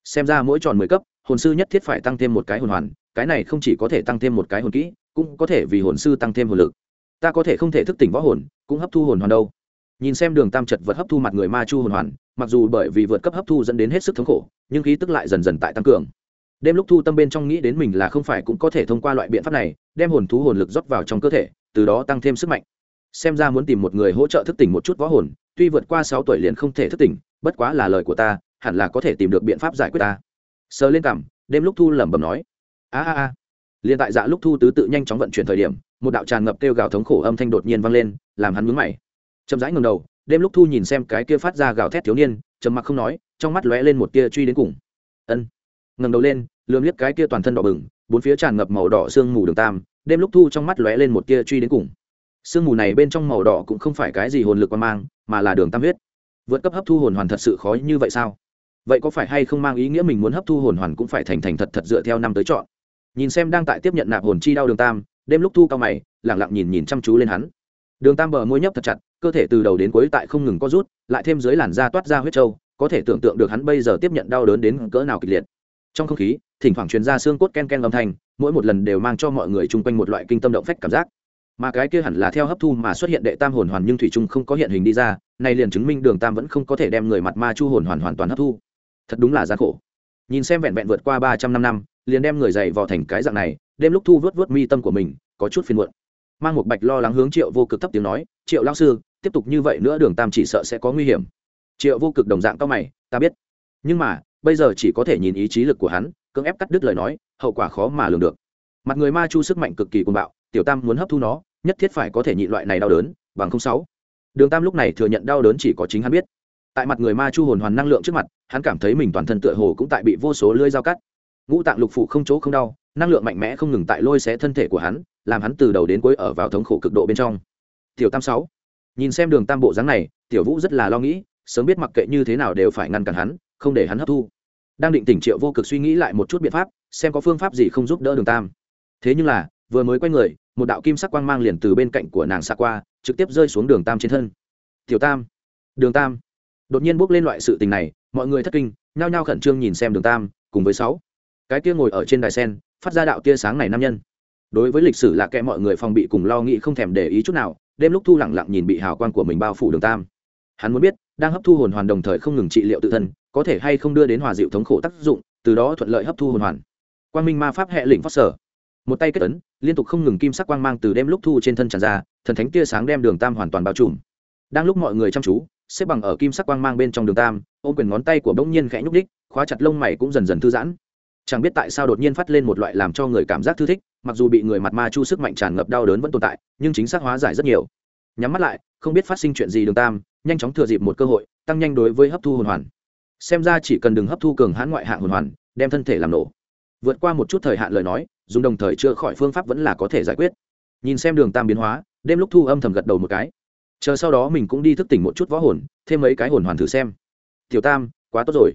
Xem ra mỗi tròn mười cấp, hồn sư nhất thiết phải tăng thêm một cái hồn hoàn, cái này không chỉ có thể tăng thêm một cái hồn kỹ, cũng có thể vì hồn sư tăng thêm hồn lực. Ta có thể không thể thức tỉnh võ hồn, cũng hấp thu hồn hoàn đâu. Nhìn xem đường tam chật vật hấp thu mặt người ma chu hồn hoàn, mặc dù bởi vì vượt cấp hấp thu dẫn đến hết sức thống khổ, nhưng khí tức lại dần dần tại tăng cường đêm lúc thu tâm bên trong nghĩ đến mình là không phải cũng có thể thông qua loại biện pháp này, đem hồn thú hồn lực rót vào trong cơ thể, từ đó tăng thêm sức mạnh. Xem ra muốn tìm một người hỗ trợ thức tỉnh một chút võ hồn, tuy vượt qua sáu tuổi liền không thể thức tỉnh, bất quá là lời của ta, hẳn là có thể tìm được biện pháp giải quyết ta. Sờ lên cảm đêm lúc thu lẩm bẩm nói. A a a. Liền tại dạ lúc thu tứ tự nhanh chóng vận chuyển thời điểm, một đạo tràn ngập kêu gào thống khổ âm thanh đột nhiên vang lên, làm hắn mướn mày. Chậm rãi ngầm đầu, đêm lúc thu nhìn xem cái kia phát ra gào thét thiếu niên, trầm mặc không nói, trong mắt lóe lên một tia truy đến cùng. Ân ngẩng đầu lên, lườm liếc cái kia toàn thân đỏ bừng, bốn phía tràn ngập màu đỏ sương mù đường tam, đêm lúc thu trong mắt lóe lên một tia truy đến cùng. Sương mù này bên trong màu đỏ cũng không phải cái gì hồn lực quan mang, mà là đường tam huyết. Vượt cấp hấp thu hồn hoàn thật sự khó như vậy sao? Vậy có phải hay không mang ý nghĩa mình muốn hấp thu hồn hoàn cũng phải thành thành thật thật dựa theo năm tới chọn? Nhìn xem đang tại tiếp nhận nạp hồn chi đau đường tam, đêm lúc thu cao mày lẳng lặng nhìn nhìn chăm chú lên hắn. Đường tam bờ môi nhấp thật chặt, cơ thể từ đầu đến cuối tại không ngừng có rút, lại thêm dưới làn da toát ra huyết trâu, có thể tưởng tượng được hắn bây giờ tiếp nhận đau đớn đến cỡ nào kịch liệt trong không khí, thỉnh thoảng truyền ra xương cốt ken ken âm thanh, mỗi một lần đều mang cho mọi người chung quanh một loại kinh tâm động phách cảm giác. Mà cái kia hẳn là theo hấp thu mà xuất hiện đệ tam hồn hoàn nhưng thủy trung không có hiện hình đi ra, này liền chứng minh đường tam vẫn không có thể đem người mặt ma chu hồn hoàn hoàn toàn hấp thu. Thật đúng là gian khổ. Nhìn xem vẹn vẹn vượt qua ba trăm năm năm, liền đem người dày vò thành cái dạng này, đêm lúc thu vớt vớt mi tâm của mình, có chút phiền muộn. Mang một bạch lo lắng hướng triệu vô cực thấp tiếng nói, triệu lao sư, tiếp tục như vậy nữa đường tam chỉ sợ sẽ có nguy hiểm. Triệu vô cực đồng dạng cao mày, ta biết. Nhưng mà bây giờ chỉ có thể nhìn ý chí lực của hắn, cưỡng ép cắt đứt lời nói, hậu quả khó mà lường được. Mặt người ma chu sức mạnh cực kỳ cuồng bạo, tiểu tam muốn hấp thu nó, nhất thiết phải có thể nhịn loại này đau đớn, bằng không sáu. Đường tam lúc này thừa nhận đau đớn chỉ có chính hắn biết. Tại mặt người ma chu hồn hoàn năng lượng trước mặt, hắn cảm thấy mình toàn thân tựa hồ cũng tại bị vô số lưỡi dao cắt. Ngũ tạng lục phụ không chỗ không đau, năng lượng mạnh mẽ không ngừng tại lôi xé thân thể của hắn, làm hắn từ đầu đến cuối ở vào thống khổ cực độ bên trong. Tiểu tam sáu, nhìn xem đường tam bộ dáng này, tiểu vũ rất là lo nghĩ, sớm biết mặc kệ như thế nào đều phải ngăn cản hắn, không để hắn hấp thu đang định tỉnh triệu vô cực suy nghĩ lại một chút biện pháp, xem có phương pháp gì không giúp đỡ đường tam. Thế nhưng là, vừa mới quay người, một đạo kim sắc quang mang liền từ bên cạnh của nàng xa qua, trực tiếp rơi xuống đường tam trên thân. Tiểu tam, đường tam. Đột nhiên bốc lên loại sự tình này, mọi người thất kinh, nhao nhao khẩn trương nhìn xem đường tam, cùng với sáu. Cái kia ngồi ở trên đài sen, phát ra đạo tia sáng này nam nhân. Đối với lịch sử là kẻ mọi người phòng bị cùng lo nghĩ không thèm để ý chút nào, đêm lúc thu lẳng lặng nhìn bị hào quang của mình bao phủ đường tam. Hắn muốn biết đang hấp thu hồn hoàn đồng thời không ngừng trị liệu tự thân, có thể hay không đưa đến hòa dịu thống khổ tác dụng, từ đó thuận lợi hấp thu hồn hoàn. Quang minh ma pháp hệ lĩnh phát sở. Một tay kết ấn, liên tục không ngừng kim sắc quang mang từ đêm lúc thu trên thân tràn ra, thần thánh tia sáng đem đường tam hoàn toàn bao trùm. Đang lúc mọi người chăm chú, xếp bằng ở kim sắc quang mang bên trong đường tam, ôm quyền ngón tay của bỗng nhiên khẽ nhúc đích khóa chặt lông mày cũng dần dần thư giãn. Chẳng biết tại sao đột nhiên phát lên một loại làm cho người cảm giác thư thích, mặc dù bị người mặt ma chu sức mạnh tràn ngập đau đớn vẫn tồn tại, nhưng chính xác hóa giải rất nhiều. Nhắm mắt lại, không biết phát sinh chuyện gì đường tam nhanh chóng thừa dịp một cơ hội, tăng nhanh đối với hấp thu hồn hoàn. Xem ra chỉ cần đừng hấp thu cường hãn ngoại hạng hồn hoàn, đem thân thể làm nổ. Vượt qua một chút thời hạn lời nói, dùng đồng thời chữa khỏi phương pháp vẫn là có thể giải quyết. Nhìn xem đường tam biến hóa, đêm lúc thu âm thầm gật đầu một cái. Chờ sau đó mình cũng đi thức tỉnh một chút võ hồn, thêm mấy cái hồn hoàn thử xem. Tiểu tam, quá tốt rồi.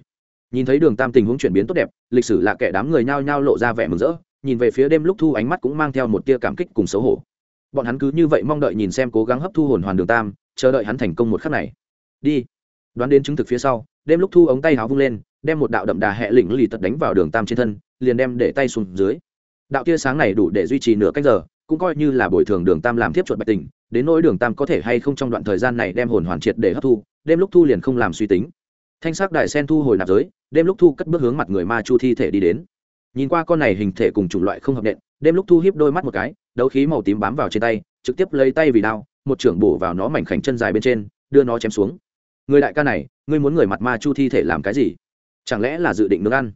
Nhìn thấy đường tam tình huống chuyển biến tốt đẹp, lịch sử là kẻ đám người nhao nhao lộ ra vẻ mừng rỡ, nhìn về phía đêm lúc thu ánh mắt cũng mang theo một tia cảm kích cùng xấu hổ. Bọn hắn cứ như vậy mong đợi nhìn xem cố gắng hấp thu hồn hoàn đường tam chờ đợi hắn thành công một khắc này. Đi. Đoán đến chứng thực phía sau, đêm lúc thu ống tay háo vung lên, đem một đạo đậm đà hẹ lỉnh lì tật đánh vào đường tam trên thân, liền đem để tay xuống dưới. Đạo tia sáng này đủ để duy trì nửa cách giờ, cũng coi như là bồi thường đường tam làm tiếp chuột bạch tình, đến nỗi đường tam có thể hay không trong đoạn thời gian này đem hồn hoàn triệt để hấp thu, đêm lúc thu liền không làm suy tính. Thanh sắc đại sen thu hồi nạp giới, đêm lúc thu cất bước hướng mặt người ma chu thi thể đi đến. Nhìn qua con này hình thể cùng chủng loại không hợp nện, đêm lúc thu hiếp đôi mắt một cái, đấu khí màu tím bám vào trên tay, trực tiếp lấy tay vì đao một trưởng bổ vào nó mảnh khảnh chân dài bên trên, đưa nó chém xuống. Người đại ca này, ngươi muốn người mặt ma chu thi thể làm cái gì? Chẳng lẽ là dự định nướng ăn?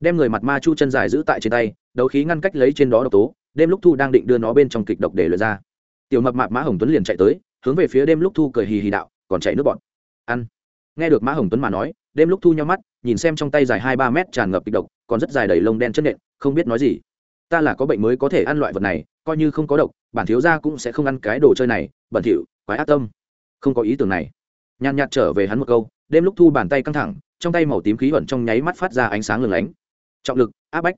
Đem người mặt ma chu chân dài giữ tại trên tay, đấu khí ngăn cách lấy trên đó độc tố, đêm lúc thu đang định đưa nó bên trong kịch độc để lượt ra. Tiểu mập mạp mã hồng tuấn liền chạy tới, hướng về phía đêm lúc thu cười hì hì đạo, còn chạy nước bọn. Ăn. Nghe được mã hồng tuấn mà nói, đêm lúc thu nhau mắt, nhìn xem trong tay dài hai ba mét tràn ngập kịch độc, còn rất dài đầy lông đen chất nện, không biết nói gì ta là có bệnh mới có thể ăn loại vật này, coi như không có độc, bản thiếu gia cũng sẽ không ăn cái đồ chơi này, bẩn thỉu, quái ác tâm. Không có ý tưởng này. Nhàn nhạt trở về hắn một câu, đêm lúc thu bàn tay căng thẳng, trong tay màu tím khí ẩn trong nháy mắt phát ra ánh sáng lừng lánh. Trọng lực, áp bách.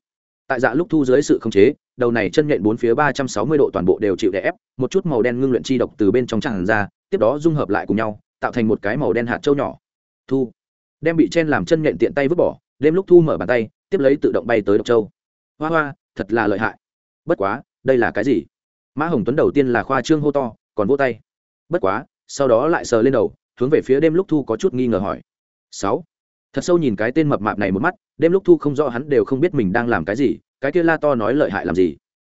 Tại dạ lúc thu dưới sự khống chế, đầu này chân nhện bốn phía ba trăm sáu mươi độ toàn bộ đều chịu đè ép, một chút màu đen ngưng luyện chi độc từ bên trong tràn ra, tiếp đó dung hợp lại cùng nhau, tạo thành một cái màu đen hạt trâu nhỏ. Thu. Đem bị chen làm chân nhện tiện tay vứt bỏ, đêm lúc thu mở bàn tay, tiếp lấy tự động bay tới độc châu. Hoa hoa thật là lợi hại. Bất quá, đây là cái gì? Mã hồng tuấn đầu tiên là khoa trương hô to, còn vỗ tay. Bất quá, sau đó lại sờ lên đầu, hướng về phía đêm lúc thu có chút nghi ngờ hỏi. Sáu. Thật sâu nhìn cái tên mập mạp này một mắt, đêm lúc thu không rõ hắn đều không biết mình đang làm cái gì, cái kia la to nói lợi hại làm gì.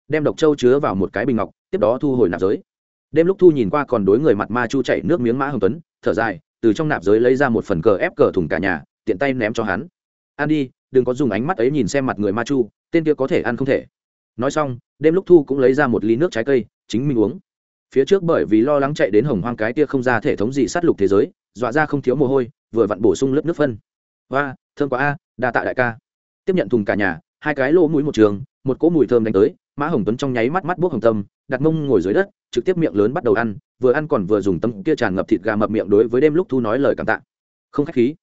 Đem độc châu chứa vào một cái bình ngọc, tiếp đó thu hồi nạp giới. Đêm lúc thu nhìn qua còn đối người mặt ma chu chạy nước miếng mã hồng tuấn, thở dài, từ trong nạp giới lấy ra một phần cờ ép cờ thùng cả nhà, tiện tay ném cho hắn. Ăn đi đừng có dùng ánh mắt ấy nhìn xem mặt người ma chu, tên kia có thể ăn không thể. Nói xong, đêm lúc thu cũng lấy ra một ly nước trái cây, chính mình uống. Phía trước bởi vì lo lắng chạy đến hồng hoang cái kia không ra thể thống gì sát lục thế giới, dọa ra không thiếu mồ hôi, vừa vặn bổ sung lớp nước phân. Và thơm quá a, đa tạ đại ca. Tiếp nhận thùng cả nhà, hai cái lỗ mũi một trường, một cỗ mùi thơm đánh tới, mã hồng tuấn trong nháy mắt mắt buốc hồng tâm, đặt mông ngồi dưới đất, trực tiếp miệng lớn bắt đầu ăn, vừa ăn còn vừa dùng tấm kia tràn ngập thịt gà mập miệng đối với đêm lúc thu nói lời cảm tạ. Không khách khí.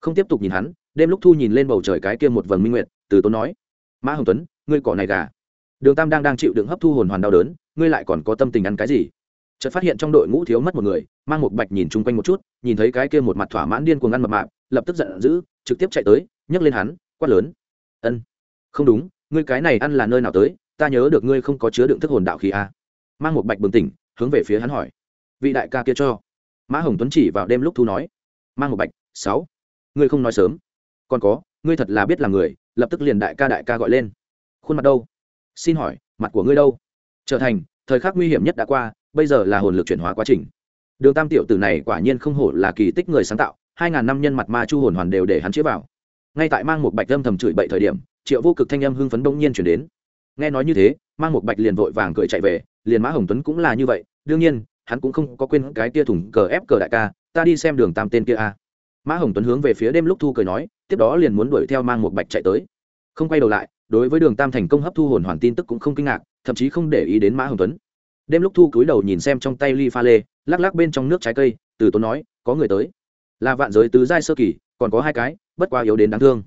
Không tiếp tục nhìn hắn đêm lúc thu nhìn lên bầu trời cái kia một vầng minh nguyệt, từ tốn nói, mã hồng tuấn, ngươi cỏ này gà. Đường tam đang đang chịu đựng hấp thu hồn hoàn đau đớn, ngươi lại còn có tâm tình ăn cái gì? Chợt phát hiện trong đội ngũ thiếu mất một người, mang một bạch nhìn chung quanh một chút, nhìn thấy cái kia một mặt thỏa mãn điên cuồng ăn mập mạp, lập tức giận dữ, trực tiếp chạy tới, nhấc lên hắn, quát lớn, ân, không đúng, ngươi cái này ăn là nơi nào tới, ta nhớ được ngươi không có chứa đựng thức hồn đạo khí a mang một bạch bừng tỉnh, hướng về phía hắn hỏi, vị đại ca kia cho. Mã hồng tuấn chỉ vào đêm lúc thu nói, mang một bạch, sáu, ngươi không nói sớm còn có, ngươi thật là biết là người, lập tức liền đại ca đại ca gọi lên. Khuôn mặt đâu? Xin hỏi, mặt của ngươi đâu? Trở thành, thời khắc nguy hiểm nhất đã qua, bây giờ là hồn lực chuyển hóa quá trình. Đường tam tiểu tử này quả nhiên không hổ là kỳ tích người sáng tạo, hai ngàn năm nhân mặt ma chu hồn hoàn đều để hắn chĩa vào. Ngay tại mang một bạch âm thầm chửi bậy thời điểm, triệu vô cực thanh âm hưng phấn đông nhiên chuyển đến. Nghe nói như thế, mang một bạch liền vội vàng cười chạy về, liền mã hồng tuấn cũng là như vậy, đương nhiên, hắn cũng không có quên cái tia thủng cờ ép cờ đại ca, ta đi xem đường tam tên kia a. Mã hồng tuấn hướng về phía đêm lúc thu cười nói tiếp đó liền muốn đuổi theo mang một bạch chạy tới. Không quay đầu lại, đối với đường tam thành công hấp thu hồn hoàn tin tức cũng không kinh ngạc, thậm chí không để ý đến mã hồng tuấn. Đêm lúc thu cúi đầu nhìn xem trong tay ly pha lê, lắc lắc bên trong nước trái cây, từ tốn nói, có người tới. Là vạn giới tứ giai sơ kỳ, còn có hai cái, bất quá yếu đến đáng thương.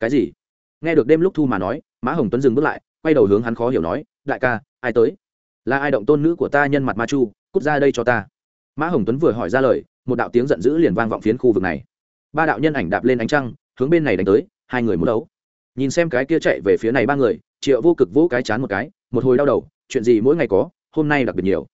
Cái gì? Nghe được đêm lúc thu mà nói, mã hồng tuấn dừng bước lại, quay đầu hướng hắn khó hiểu nói, đại ca, ai tới? Là ai động tôn nữ của ta nhân mặt ma chu, cút ra đây cho ta. Mã hồng tuấn vừa hỏi ra lời, một đạo tiếng giận dữ liền vang vọng phiến khu vực này. Ba đạo nhân ảnh đạp lên ánh trăng hướng bên này đánh tới, hai người muốn đấu. Nhìn xem cái kia chạy về phía này ba người, triệu vô cực vỗ cái chán một cái, một hồi đau đầu, chuyện gì mỗi ngày có, hôm nay đặc biệt nhiều.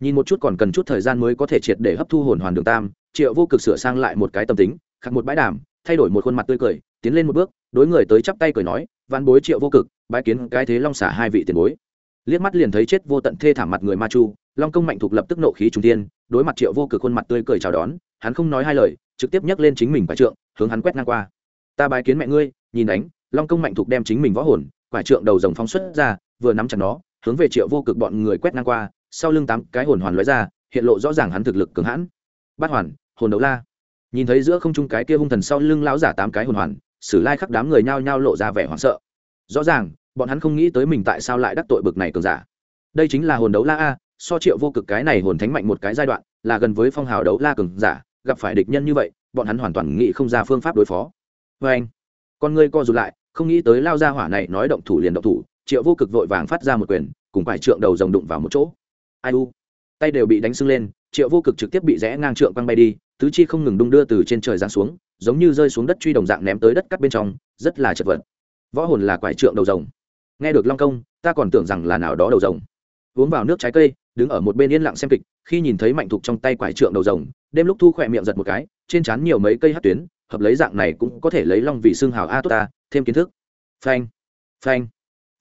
Nhìn một chút còn cần chút thời gian mới có thể triệt để hấp thu hồn hoàn đường tam, triệu vô cực sửa sang lại một cái tâm tính, khắc một bãi đàm, thay đổi một khuôn mặt tươi cười, tiến lên một bước, đối người tới chắp tay cười nói văn bối triệu vô cực bãi kiến cái thế long xả hai vị tiền bối. Liếc mắt liền thấy chết vô tận thê thảm mặt người ma chu, long công mạnh thục lập tức nộ khí trung tiên đối mặt triệu vô cực khuôn mặt tươi cười chào đón, hắn không nói hai lời, trực tiếp nhấc lên chính mình và trượng, hướng hắn quét ngang qua ta bái kiến mẹ ngươi, nhìn đánh long công mạnh thục đem chính mình võ hồn, quải trượng đầu rồng phóng xuất ra, vừa nắm chặt nó, hướng về triệu vô cực bọn người quét ngang qua, sau lưng tám cái hồn hoàn lóe ra, hiện lộ rõ ràng hắn thực lực cường hãn. Bát hoàn, hồn đấu la. Nhìn thấy giữa không trung cái kia hung thần sau lưng lão giả tám cái hồn hoàn, sử lai khắc đám người nhao nhao lộ ra vẻ hoảng sợ. Rõ ràng, bọn hắn không nghĩ tới mình tại sao lại đắc tội bực này cường giả. Đây chính là hồn đấu la a, so triệu vô cực cái này hồn thánh mạnh một cái giai đoạn, là gần với phong hào đấu la cường giả, gặp phải địch nhân như vậy, bọn hắn hoàn toàn nghĩ không ra phương pháp đối phó vê anh, con ngươi co rụt lại, không nghĩ tới lao ra hỏa này nói động thủ liền động thủ, triệu vô cực vội vàng phát ra một quyền, cùng phải trượng đầu rồng đụng vào một chỗ. Ai u? Tay đều bị đánh sưng lên, triệu vô cực trực tiếp bị rẽ ngang trượng quăng bay đi, tứ chi không ngừng đung đưa từ trên trời giáng xuống, giống như rơi xuống đất truy đồng dạng ném tới đất cắt bên trong, rất là chật vật. Võ hồn là quải trượng đầu rồng. Nghe được long công, ta còn tưởng rằng là nào đó đầu rồng. Uống vào nước trái cây, đứng ở một bên yên lặng xem kịch, khi nhìn thấy mạnh thục trong tay quải trượng đầu rồng, đêm lúc thu khỏe miệng giật một cái, trên trán nhiều mấy cây hát tuyến hợp lấy dạng này cũng có thể lấy long vị xương hào a tốt ta thêm kiến thức. Phanh phanh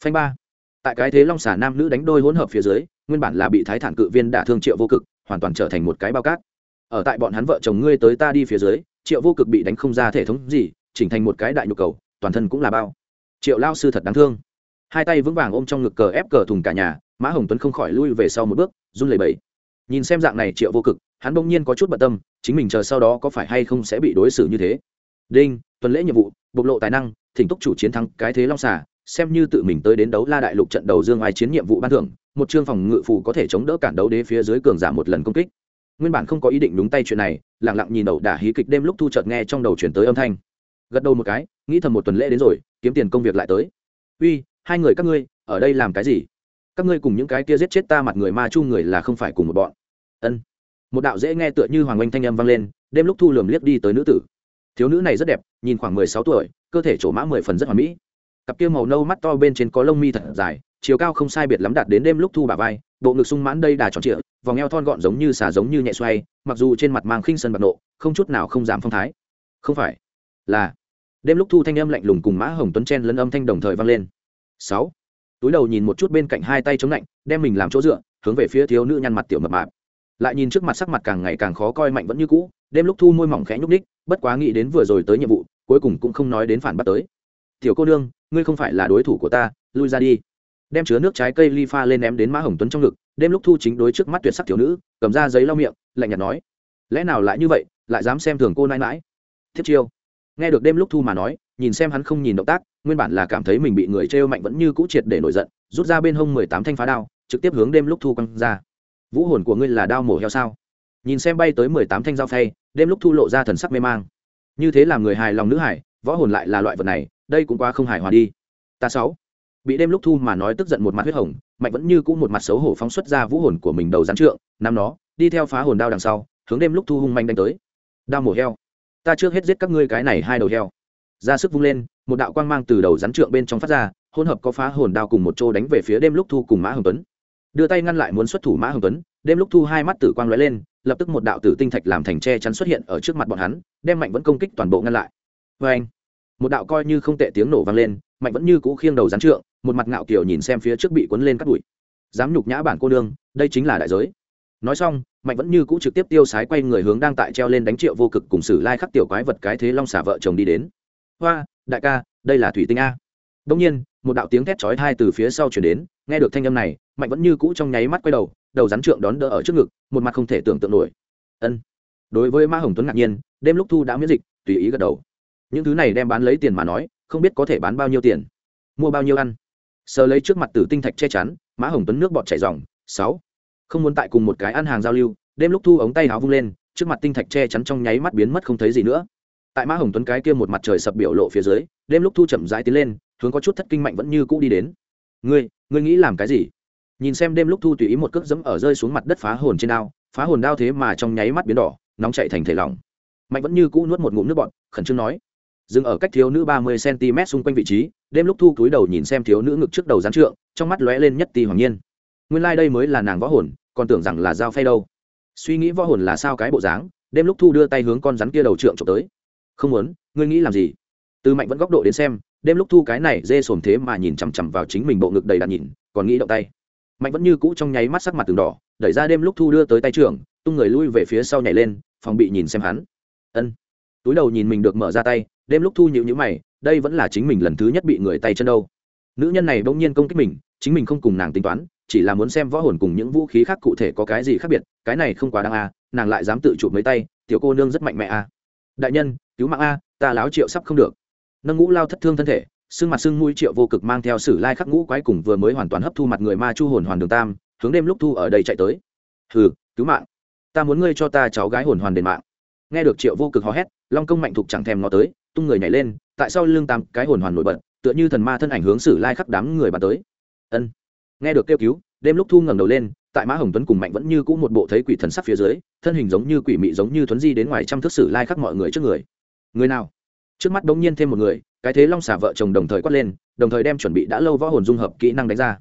phanh ba. Tại cái thế long xả nam nữ đánh đôi hỗn hợp phía dưới, nguyên bản là bị thái thản cự viên đả thương triệu vô cực, hoàn toàn trở thành một cái bao cát. Ở tại bọn hắn vợ chồng ngươi tới ta đi phía dưới, triệu vô cực bị đánh không ra thể thống gì, chỉnh thành một cái đại nhu cầu, toàn thân cũng là bao. Triệu lao sư thật đáng thương. Hai tay vững vàng ôm trong ngực cờ ép cờ thùng cả nhà, mã hồng tuấn không khỏi lui về sau một bước, run lẩy bẩy. Nhìn xem dạng này triệu vô cực hắn bỗng nhiên có chút bận tâm, chính mình chờ sau đó có phải hay không sẽ bị đối xử như thế. Đinh, tuần lễ nhiệm vụ, bộc lộ tài năng, thỉnh túc chủ chiến thắng cái thế long xà, xem như tự mình tới đến đấu la đại lục trận đầu dương ai chiến nhiệm vụ ban thưởng, một chương phòng ngự phù có thể chống đỡ cản đấu đế phía dưới cường giả một lần công kích. Nguyên bản không có ý định đúng tay chuyện này lẳng lặng nhìn đầu đả hí kịch đêm lúc thu chợt nghe trong đầu chuyển tới âm thanh. Gật đầu một cái, nghĩ thầm một tuần lễ đến rồi, kiếm tiền công việc lại tới. Uy, hai người các ngươi, ở đây làm cái gì? Các ngươi cùng những cái kia giết chết ta mặt người ma chu người là không phải cùng một bọn. Ân một đạo dễ nghe tựa như hoàng oanh thanh âm vang lên, đêm lúc thu lườm liếc đi tới nữ tử. Thiếu nữ này rất đẹp, nhìn khoảng mười sáu tuổi, cơ thể trổ mã mười phần rất hoàn mỹ. Cặp kia màu nâu mắt to bên trên có lông mi thật dài, chiều cao không sai biệt lắm đạt đến đêm lúc thu bà vai, bộ ngực sung mãn đây đà tròn trịa, vòng eo thon gọn giống như xà giống như nhẹ xoay, mặc dù trên mặt mang khinh sân bạc nộ, không chút nào không giảm phong thái. Không phải, là, đêm lúc thu thanh âm lạnh lùng cùng mã hồng tuấn chen lẫn âm thanh đồng thời vang lên. Sáu, túi đầu nhìn một chút bên cạnh hai tay chống lạnh, đem mình làm chỗ dựa, hướng về phía thiếu nữ nhăn mặt tiểu mập mạp lại nhìn trước mặt sắc mặt càng ngày càng khó coi mạnh vẫn như cũ, đêm lúc thu môi mỏng khẽ nhúc ních bất quá nghĩ đến vừa rồi tới nhiệm vụ, cuối cùng cũng không nói đến phản bắt tới. Tiểu cô nương, ngươi không phải là đối thủ của ta, lui ra đi. Đem chứa nước trái cây ly pha lên ném đến mã hồng tuấn trong ngực, đêm lúc thu chính đối trước mắt tuyệt sắc thiếu nữ, cầm ra giấy lau miệng, lạnh nhạt nói, lẽ nào lại như vậy, lại dám xem thường cô nãi mãi thiết chiêu nghe được đêm lúc thu mà nói, nhìn xem hắn không nhìn động tác, nguyên bản là cảm thấy mình bị người trêu mạnh vẫn như cũ triệt để nổi giận, rút ra bên hông mười tám thanh phá đao, trực tiếp hướng đêm lúc thu quăng ra vũ hồn của ngươi là đao mổ heo sao? Nhìn xem bay tới mười tám thanh dao phay, đêm lúc thu lộ ra thần sắc mê mang. Như thế làm người hài lòng nữ hải võ hồn lại là loại vật này, đây cũng quá không hài hòa đi. Ta sáu. Bị đêm lúc thu mà nói tức giận một mặt huyết hồng, mạnh vẫn như cũng một mặt xấu hổ phóng xuất ra vũ hồn của mình đầu rắn trượng, nắm nó, đi theo phá hồn đao đằng sau, hướng đêm lúc thu hung manh đánh tới. Đao mổ heo. Ta trước hết giết các ngươi cái này hai đầu heo. Ra sức vung lên, một đạo quang mang từ đầu rắn trượng bên trong phát ra, hỗn hợp có phá hồn đao cùng một chỗ đánh về phía đêm lúc thu cùng mã hồng tuấn đưa tay ngăn lại muốn xuất thủ mã hồng tuấn, đêm lúc thu hai mắt tử quang lóe lên, lập tức một đạo tử tinh thạch làm thành che chắn xuất hiện ở trước mặt bọn hắn, đem mạnh vẫn công kích toàn bộ ngăn lại. Vê anh, một đạo coi như không tệ tiếng nổ vang lên, mạnh vẫn như cũ khiêng đầu rắn trượng, một mặt ngạo kiểu nhìn xem phía trước bị cuốn lên cắt đùi dám nhục nhã bản cô đương đây chính là đại giới. Nói xong, mạnh vẫn như cũ trực tiếp tiêu sái quay người hướng đang tại treo lên đánh triệu vô cực cùng sử lai khắc tiểu quái vật cái thế long xả vợ chồng đi đến. Hoa, đại ca, đây là thủy tinh a. Đông nhiên một đạo tiếng thét chói tai từ phía sau chuyển đến, nghe được thanh âm này, mạnh vẫn như cũ trong nháy mắt quay đầu đầu rắn trượng đón đỡ ở trước ngực, một mặt không thể tưởng tượng nổi. Ân. Đối với ma hồng tuấn ngạc nhiên, đêm lúc thu đã miễn dịch, tùy ý gật đầu. Những thứ này đem bán lấy tiền mà nói, không biết có thể bán bao nhiêu tiền. Mua bao nhiêu ăn. Sờ lấy trước mặt tử tinh thạch che chắn mã hồng tuấn nước bọt chảy dòng, sáu. Không muốn tại cùng một cái ăn hàng giao lưu, đêm lúc thu ống tay áo vung lên, trước mặt tinh thạch che chắn trong nháy mắt biến mất không thấy gì nữa. Tại mã hồng tuấn cái kia một mặt trời sập biểu lộ phía dưới, đêm lúc thu chậm rãi tiến lên hướng có chút thất kinh mạnh vẫn như cũ đi đến. Ngươi ngươi nghĩ làm cái gì? Nhìn xem đêm lúc thu tùy ý một cước dẫm ở rơi xuống mặt đất phá hồn trên đao, phá hồn đao thế mà trong nháy mắt biến đỏ, nóng chạy thành thể lỏng. Mạnh vẫn như cũ nuốt một ngụm nước bọt, khẩn trương nói. Dừng ở cách thiếu nữ ba mươi cm xung quanh vị trí, đêm lúc thu cúi đầu nhìn xem thiếu nữ ngực trước đầu gián trượng, trong mắt lóe lên nhất tì hoàng nhiên. Nguyên lai、like、đây mới là nàng võ hồn, còn tưởng rằng là dao phay đâu. Suy nghĩ võ hồn là sao cái bộ dáng, đêm lúc thu đưa tay hướng con rắn kia đầu trượng trộm tới. Không muốn, ngươi nghĩ làm gì? Từ mạnh vẫn góc độ đến xem đêm lúc thu cái này dê sồn thế mà nhìn chằm chằm vào chính mình bộ ngực đầy đạn nhìn còn nghĩ động tay. Mạnh vẫn như cũ trong nháy mắt sắc mặt từng đỏ, đẩy ra đêm lúc thu đưa tới tay trưởng, tung người lui về phía sau nhảy lên, phòng bị nhìn xem hắn. Ân. Túi đầu nhìn mình được mở ra tay, đêm lúc thu nhịu nhữ mày, đây vẫn là chính mình lần thứ nhất bị người tay chân đâu. Nữ nhân này bỗng nhiên công kích mình, chính mình không cùng nàng tính toán, chỉ là muốn xem võ hồn cùng những vũ khí khác cụ thể có cái gì khác biệt, cái này không quá đáng a, nàng lại dám tự chụp mấy tay, tiểu cô nương rất mạnh mẽ a. Đại nhân, cứu mạng a, ta láo triệu sắp không được nâng ngũ lao thất thương thân thể, xương mặt xương mũi triệu vô cực mang theo sử lai khắc ngũ quái cùng vừa mới hoàn toàn hấp thu mặt người ma chu hồn hoàn đường tam, hướng đêm lúc thu ở đây chạy tới. Hừ, cứu mạng. Ta muốn ngươi cho ta cháu gái hồn hoàn đền mạng. Nghe được triệu vô cực hò hét, long công mạnh thục chẳng thèm nó tới, tung người nhảy lên, tại sao lưng tam cái hồn hoàn nổi bật, tựa như thần ma thân ảnh hướng sử lai khắc đám người bàn tới. Ân. Nghe được kêu cứu, đêm lúc thu ngẩng đầu lên, tại mã hồng tuấn cùng mạnh vẫn như cũ một bộ thấy quỷ thần sắc phía dưới, thân hình giống như quỷ mị giống như thuấn di đến ngoài trăm thước sử lai khắc mọi người trước người. Người nào? Trước mắt bỗng nhiên thêm một người, cái thế long xả vợ chồng đồng thời quát lên, đồng thời đem chuẩn bị đã lâu võ hồn dung hợp kỹ năng đánh ra.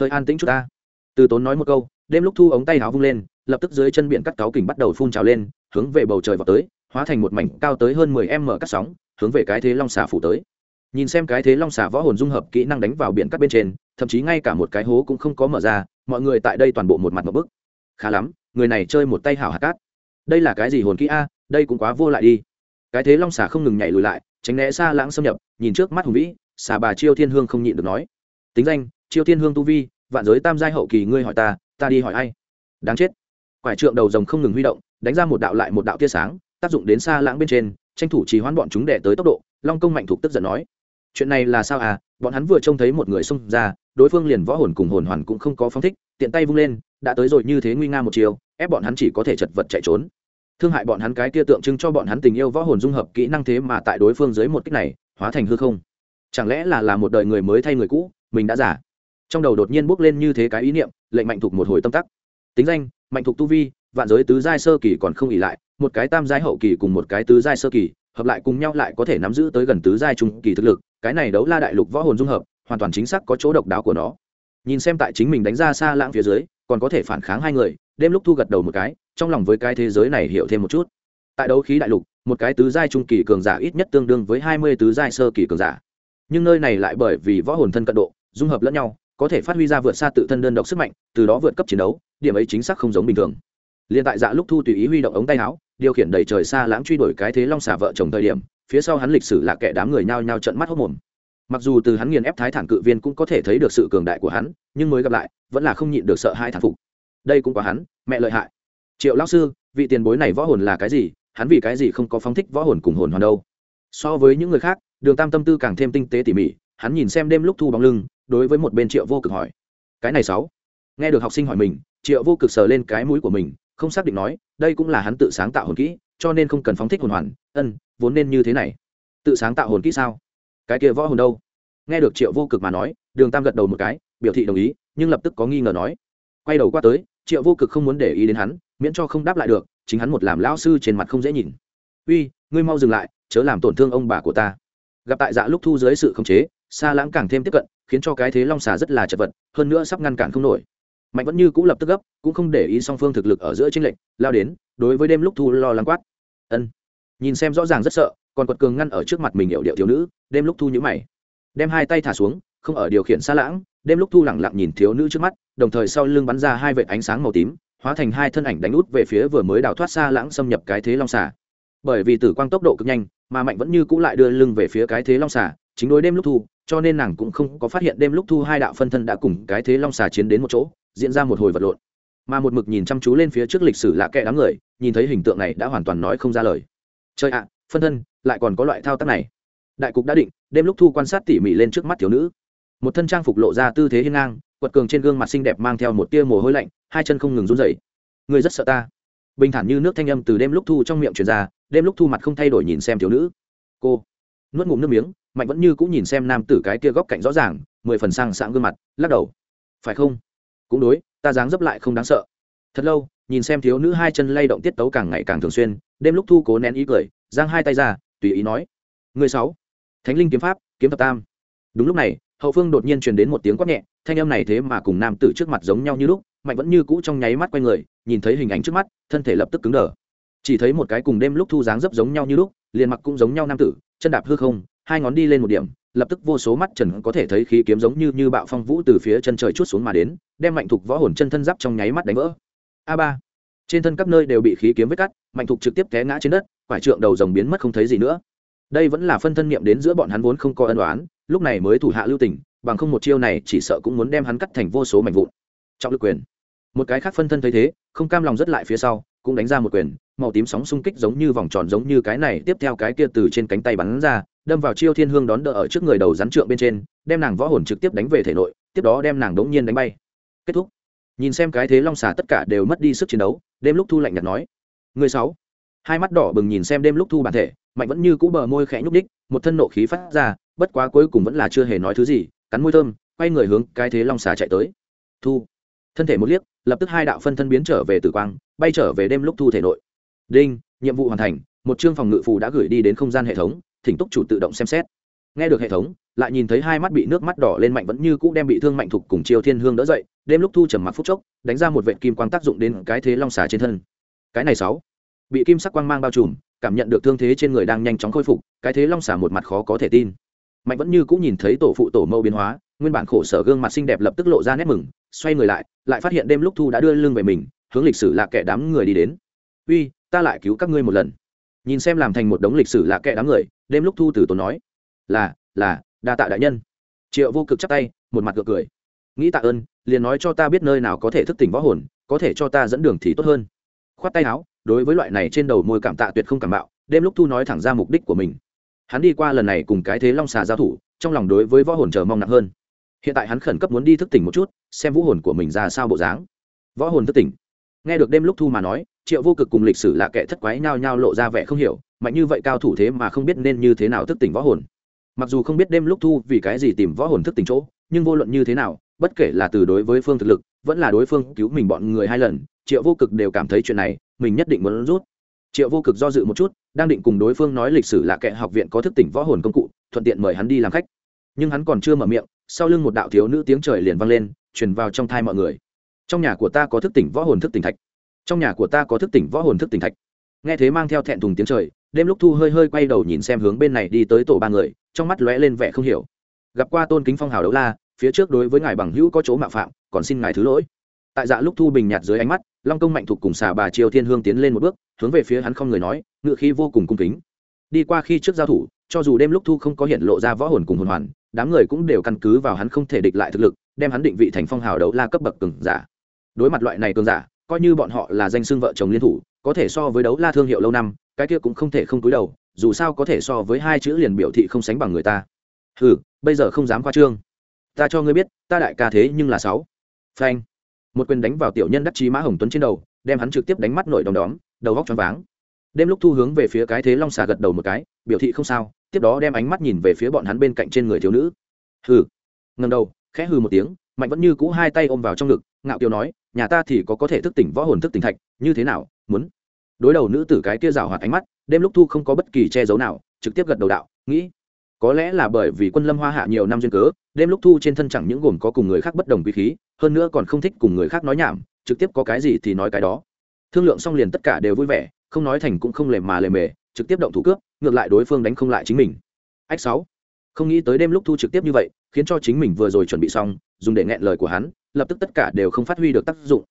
Hơi an tĩnh chút ta. Từ tốn nói một câu, đêm lúc thu ống tay áo vung lên, lập tức dưới chân biển cắt cáo kình bắt đầu phun trào lên, hướng về bầu trời vào tới, hóa thành một mảnh cao tới hơn mười m cắt sóng, hướng về cái thế long xả phủ tới. Nhìn xem cái thế long xả võ hồn dung hợp kỹ năng đánh vào biển cắt bên trên, thậm chí ngay cả một cái hố cũng không có mở ra, mọi người tại đây toàn bộ một mặt một bức. Khá lắm, người này chơi một tay hảo hạt cát. Đây là cái gì hồn kỹ a? Đây cũng quá vô lại đi cái thế long xà không ngừng nhảy lùi lại, tránh né xa lãng xâm nhập, nhìn trước mắt hùng vĩ, xà bà chiêu thiên hương không nhịn được nói. Tính danh, chiêu thiên hương tu vi, vạn giới tam giai hậu kỳ ngươi hỏi ta ta đi hỏi ai? Đáng chết. Quải trượng đầu rồng không ngừng huy động, đánh ra một đạo lại một đạo tia sáng, tác dụng đến xa lãng bên trên, tranh thủ trì hoãn bọn chúng đẻ tới tốc độ, long công mạnh thục tức giận nói. Chuyện này là sao à? Bọn hắn vừa trông thấy một người xông ra, đối phương liền võ hồn cùng hồn hoàn cũng không có phóng thích, tiện tay vung lên, đã tới rồi như thế nguy nga một chiều, ép bọn hắn chỉ có thể chật vật chạy trốn thương hại bọn hắn cái kia tượng trưng cho bọn hắn tình yêu võ hồn dung hợp kỹ năng thế mà tại đối phương dưới một cách này, hóa thành hư không. Chẳng lẽ là là một đời người mới thay người cũ, mình đã giả trong đầu đột nhiên bước lên như thế cái ý niệm, lệnh mạnh thục một hồi tâm tắc. Tính danh, mạnh thục tu vi, vạn giới tứ giai sơ kỳ còn không ỉ lại, một cái tam giai hậu kỳ cùng một cái tứ giai sơ kỳ, hợp lại cùng nhau lại có thể nắm giữ tới gần tứ giai trung kỳ thực lực, cái này đấu la đại lục võ hồn dung hợp, hoàn toàn chính xác có chỗ độc đáo của nó. Nhìn xem tại chính mình đánh ra xa lãng phía dưới, còn có thể phản kháng hai người, đêm lúc thu gật đầu một cái trong lòng với cái thế giới này hiểu thêm một chút. Tại đấu khí đại lục, một cái tứ giai trung kỳ cường giả ít nhất tương đương với hai mươi tứ giai sơ kỳ cường giả. Nhưng nơi này lại bởi vì võ hồn thân cận độ, dung hợp lẫn nhau, có thể phát huy ra vượt xa tự thân đơn độc sức mạnh, từ đó vượt cấp chiến đấu, điểm ấy chính xác không giống bình thường. Liền tại dạ lúc thu tùy ý huy động ống tay áo, điều khiển đầy trời xa lãng truy đuổi cái thế long xả vợ chồng thời điểm, phía sau hắn lịch sử là kẻ đám người nhao nhao trận mắt hốc mồm mặc dù từ hắn nghiền ép thái thản cự viên cũng có thể thấy được sự cường đại của hắn, nhưng mới gặp lại, vẫn là không nhịn được sợ hai thản phục. Đây cũng quá hắn, mẹ lợi hại triệu lão sư, vị tiền bối này võ hồn là cái gì? Hắn vì cái gì không có phóng thích võ hồn cùng hồn hoàn đâu? So với những người khác, đường tam tâm tư càng thêm tinh tế tỉ mỉ, hắn nhìn xem đêm lúc thu bóng lưng, đối với một bên triệu vô cực hỏi. Cái này sáu. Nghe được học sinh hỏi mình, triệu vô cực sờ lên cái mũi của mình, không xác định nói, đây cũng là hắn tự sáng tạo hồn kỹ, cho nên không cần phóng thích hồn hoàn. Ân, vốn nên như thế này. Tự sáng tạo hồn kỹ sao? Cái kia võ hồn đâu? Nghe được triệu vô cực mà nói, đường tam gật đầu một cái, biểu thị đồng ý, nhưng lập tức có nghi ngờ nói. Quay đầu qua tới, triệu vô cực không muốn để ý đến hắn miễn cho không đáp lại được, chính hắn một làm lão sư trên mặt không dễ nhìn. Uy, ngươi mau dừng lại, chớ làm tổn thương ông bà của ta. Gặp tại dạ lúc thu dưới sự khống chế xa lãng càng thêm tiếp cận, khiến cho cái thế long xà rất là chật vật, hơn nữa sắp ngăn cản không nổi. Mạnh vẫn như cũ lập tức gấp, cũng không để ý song phương thực lực ở giữa tranh lệnh lao đến, đối với đêm lúc thu lo lắng quát. Ân. Nhìn xem rõ ràng rất sợ, còn quật cường ngăn ở trước mặt mình hiệu điệu thiếu nữ, đêm lúc thu nhữ mày. Đem hai tay thả xuống, không ở điều khiển xa lãng, đêm lúc thu lẳng lặng nhìn thiếu nữ trước mắt, đồng thời sau lưng bắn ra hai vệt ánh sáng màu tím hóa thành hai thân ảnh đánh út về phía vừa mới đào thoát xa lãng xâm nhập cái thế long xà. Bởi vì tử quang tốc độ cực nhanh, mà mạnh vẫn như cũ lại đưa lưng về phía cái thế long xà, chính đối đêm lúc thu, cho nên nàng cũng không có phát hiện đêm lúc thu hai đạo phân thân đã cùng cái thế long xà chiến đến một chỗ, diễn ra một hồi vật lộn. Mà một mực nhìn chăm chú lên phía trước lịch sử lạ kệ đám người, nhìn thấy hình tượng này đã hoàn toàn nói không ra lời. Chơi ạ, phân thân, lại còn có loại thao tác này. Đại cục đã định, đêm lúc thu quan sát tỉ mỉ lên trước mắt thiếu nữ. Một thân trang phục lộ ra tư thế hiên ngang, quật cường trên gương mặt xinh đẹp mang theo một tia mồ hôi lạnh hai chân không ngừng run rẩy. Người rất sợ ta. Bình thản như nước thanh âm từ đêm lúc thu trong miệng truyền ra, đêm lúc thu mặt không thay đổi nhìn xem thiếu nữ. Cô nuốt ngụm nước miếng, mạnh vẫn như cũng nhìn xem nam tử cái kia góc cạnh rõ ràng, mười phần sang sáng gương mặt, lắc đầu. Phải không? Cũng đối, ta dáng dấp lại không đáng sợ. Thật lâu, nhìn xem thiếu nữ hai chân lay động tiết tấu càng ngày càng thường xuyên, đêm lúc thu cố nén ý cười, giang hai tay ra, tùy ý nói. Người sáu, thánh linh kiếm pháp, kiếm thập tam. Đúng lúc này, hậu phương đột nhiên truyền đến một tiếng quát nhẹ, thanh âm này thế mà cùng nam tử trước mặt giống nhau như lúc mạnh vẫn như cũ trong nháy mắt q u a y người, nhìn thấy hình ảnh trước mắt, thân thể lập tức cứng đờ. Chỉ thấy một cái cùng đêm lúc thu dáng dấp giống nhau như lúc, liền mặc cũng giống nhau nam tử, chân đạp hư không, hai ngón đi lên một điểm, lập tức vô số mắt trần có thể thấy khí kiếm giống như như bạo phong vũ từ phía chân trời chút xuống mà đến, đem mạnh thục võ hồn chân thân giáp trong nháy mắt đánh vỡ. A ba. Trên thân các nơi đều bị khí kiếm vết cắt, mạnh thục trực tiếp té ngã trên đất, quải trượng đầu rồng biến mất không thấy gì nữa. Đây vẫn là phân thân niệm đến giữa bọn hắn vốn không có ân đoán lúc này mới thủ hạ lưu tình, bằng không một chiêu này chỉ sợ cũng muốn đem hắn cắt thành vô số mảnh vụn. Trọng lực quyền một cái khác phân thân thấy thế, không cam lòng rất lại phía sau, cũng đánh ra một quyền, màu tím sóng xung kích giống như vòng tròn giống như cái này, tiếp theo cái kia từ trên cánh tay bắn ra, đâm vào chiêu thiên hương đón đỡ ở trước người đầu rắn trượng bên trên, đem nàng võ hồn trực tiếp đánh về thể nội, tiếp đó đem nàng đống nhiên đánh bay. Kết thúc. Nhìn xem cái thế long xà tất cả đều mất đi sức chiến đấu, đêm lúc thu lạnh nhạt nói. Người sáu. Hai mắt đỏ bừng nhìn xem đêm lúc thu bản thể, mạnh vẫn như cũ bờ môi khẽ nhúc đích một thân nộ khí phát ra, bất quá cuối cùng vẫn là chưa hề nói thứ gì, cắn môi thơm, quay người hướng cái thế long xà chạy tới. Thu. Thân thể một liếc lập tức hai đạo phân thân biến trở về tử quang, bay trở về đêm lúc thu thể nội. Đinh, nhiệm vụ hoàn thành, một chương phòng ngự phù đã gửi đi đến không gian hệ thống, thỉnh túc chủ tự động xem xét. Nghe được hệ thống, lại nhìn thấy hai mắt bị nước mắt đỏ lên mạnh vẫn như cũ đem bị thương mạnh thục cùng chiêu thiên hương đỡ dậy, đêm lúc thu trầm mặc phút chốc, đánh ra một vệ kim quang tác dụng đến cái thế long xà trên thân. Cái này sáu, bị kim sắc quang mang bao trùm, cảm nhận được thương thế trên người đang nhanh chóng khôi phục, cái thế long xà một mặt khó có thể tin. Mạnh vẫn như cũng nhìn thấy tổ phụ tổ mẫu biến hóa, nguyên bản khổ sở gương mặt xinh đẹp lập tức lộ ra nét mừng xoay người lại lại phát hiện đêm lúc thu đã đưa lưng về mình, hướng lịch sử là kẻ đám người đi đến. Uy, ta lại cứu các ngươi một lần. Nhìn xem làm thành một đống lịch sử là kẻ đám người, đêm lúc thu từ tốn nói, là là, đa tạ đại nhân. Triệu vô cực chắp tay, một mặt gượng cười. Nghĩ tạ ơn, liền nói cho ta biết nơi nào có thể thức tỉnh võ hồn, có thể cho ta dẫn đường thì tốt hơn. Khoát tay áo, đối với loại này trên đầu môi cảm tạ tuyệt không cảm bạo, đêm lúc thu nói thẳng ra mục đích của mình. Hắn đi qua lần này cùng cái thế long xà giao thủ, trong lòng đối với võ hồn chờ mong nặng hơn. Hiện tại hắn khẩn cấp muốn đi thức tỉnh một chút xem vũ hồn của mình ra sao bộ dáng. Võ hồn thất tỉnh. Nghe được đêm lúc thu mà nói, triệu vô cực cùng lịch sử là kẻ thất quái nhao nhao lộ ra vẻ không hiểu, mạnh như vậy cao thủ thế mà không biết nên như thế nào thức tỉnh võ hồn. Mặc dù không biết đêm lúc thu vì cái gì tìm võ hồn thức tỉnh chỗ, nhưng vô luận như thế nào, bất kể là từ đối với phương thực lực, vẫn là đối phương cứu mình bọn người hai lần, triệu vô cực đều cảm thấy chuyện này, mình nhất định muốn rút. Triệu vô cực do dự một chút, đang định cùng đối phương nói lịch sử là kệ học viện có thức tỉnh võ hồn công cụ, thuận tiện mời hắn đi làm khách. Nhưng hắn còn chưa mở miệng, sau lưng một đạo thiếu nữ tiếng trời liền vang lên truyền vào trong thai mọi người. Trong nhà của ta có thức tỉnh võ hồn thức tỉnh thạch. Trong nhà của ta có thức tỉnh võ hồn thức tỉnh thạch. Nghe thế mang theo thẹn thùng tiếng trời, đêm lúc thu hơi hơi quay đầu nhìn xem hướng bên này đi tới tổ ba người, trong mắt lóe lên vẻ không hiểu. Gặp qua tôn kính phong hào đấu la, phía trước đối với ngài bằng hữu có chỗ mạo phạm, còn xin ngài thứ lỗi. Tại dạ lúc thu bình nhạt dưới ánh mắt, long công mạnh thục cùng xà bà triều thiên hương tiến lên một bước, hướng về phía hắn không người nói, ngựa khí vô cùng cung kính. Đi qua khi trước giao thủ, cho dù đêm lúc thu không có hiện lộ ra võ hồn cùng hồn hoàn, đám người cũng đều căn cứ vào hắn không thể địch lại thực lực đem hắn định vị thành phong hào đấu la cấp bậc cường giả. Đối mặt loại này cường giả, coi như bọn họ là danh xưng vợ chồng liên thủ, có thể so với đấu la thương hiệu lâu năm, cái kia cũng không thể không túi đầu, dù sao có thể so với hai chữ liền biểu thị không sánh bằng người ta. Ừ bây giờ không dám khoa trương. Ta cho ngươi biết, ta đại ca thế nhưng là sáu. Phanh. Một quyền đánh vào tiểu nhân đắc chí mã hồng tuấn trên đầu, đem hắn trực tiếp đánh mắt nổi đom đóm, đầu góc choáng váng. Đêm lúc thu hướng về phía cái thế long xà gật đầu một cái, biểu thị không sao, tiếp đó đem ánh mắt nhìn về phía bọn hắn bên cạnh trên người thiếu nữ. Hừ. Ngần đầu khẽ hừ một tiếng, mạnh vẫn như cũ hai tay ôm vào trong ngực, ngạo kiều nói, nhà ta thì có có thể thức tỉnh võ hồn thức tỉnh thạch, như thế nào, muốn? Đối đầu nữ tử cái kia rào hoạt ánh mắt, đêm lúc thu không có bất kỳ che giấu nào, trực tiếp gật đầu đạo, nghĩ, có lẽ là bởi vì quân lâm hoa hạ nhiều năm duyên cớ, đêm lúc thu trên thân chẳng những gồm có cùng người khác bất đồng quý khí, hơn nữa còn không thích cùng người khác nói nhảm, trực tiếp có cái gì thì nói cái đó. Thương lượng xong liền tất cả đều vui vẻ, không nói thành cũng không lề mà lề mề, trực tiếp động thủ cướp, ngược lại đối phương đánh không lại chính mình. Ách sáu, không nghĩ tới đêm lúc thu trực tiếp như vậy khiến cho chính mình vừa rồi chuẩn bị xong, dùng để nghẹn lời của hắn, lập tức tất cả đều không phát huy được tác dụng.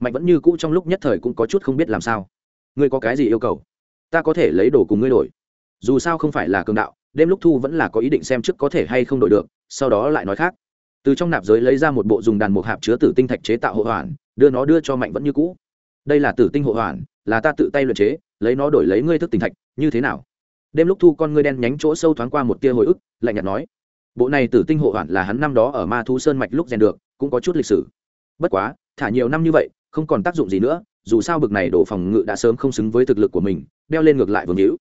Mạnh vẫn như cũ trong lúc nhất thời cũng có chút không biết làm sao. Ngươi có cái gì yêu cầu? Ta có thể lấy đồ cùng ngươi đổi. Dù sao không phải là cường đạo, đêm lúc thu vẫn là có ý định xem trước có thể hay không đổi được, sau đó lại nói khác. Từ trong nạp giới lấy ra một bộ dùng đàn mục hạp chứa tử tinh thạch chế tạo hộ hoàn, đưa nó đưa cho mạnh vẫn như cũ. Đây là tử tinh hộ hoàn, là ta tự tay luyện chế, lấy nó đổi lấy ngươi thức tinh thạch, như thế nào? Đêm lúc thu con ngươi đen nhánh chỗ sâu thoáng qua một tia hồi ức, lạnh nhạt nói bộ này tử tinh hộ hoàn là hắn năm đó ở ma thú sơn mạch lúc rèn được, cũng có chút lịch sử. Bất quá, thả nhiều năm như vậy, không còn tác dụng gì nữa, dù sao bực này đổ phòng ngự đã sớm không xứng với thực lực của mình, đeo lên ngược lại vương hữu.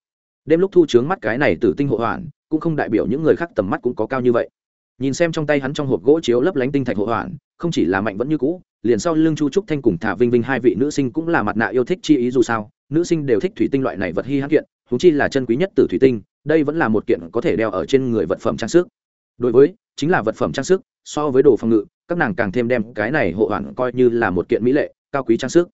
Đêm lúc thu trướng mắt cái này tử tinh hộ hoàn, cũng không đại biểu những người khác tầm mắt cũng có cao như vậy. Nhìn xem trong tay hắn trong hộp gỗ chiếu lấp lánh tinh thạch hộ hoàn, không chỉ là mạnh vẫn như cũ, liền sau lưng chu trúc thanh cùng thả vinh vinh hai vị nữ sinh cũng là mặt nạ yêu thích chi ý dù sao, nữ sinh đều thích thủy tinh loại này vật hy hãn kiện húng chi là chân quý nhất từ thủy tinh, đây vẫn là một kiện có thể đeo ở trên người vật phẩm trang sức đối với, chính là vật phẩm trang sức, so với đồ phòng ngự, các nàng càng thêm đem cái này hộ hoàn coi như là một kiện mỹ lệ, cao quý trang sức.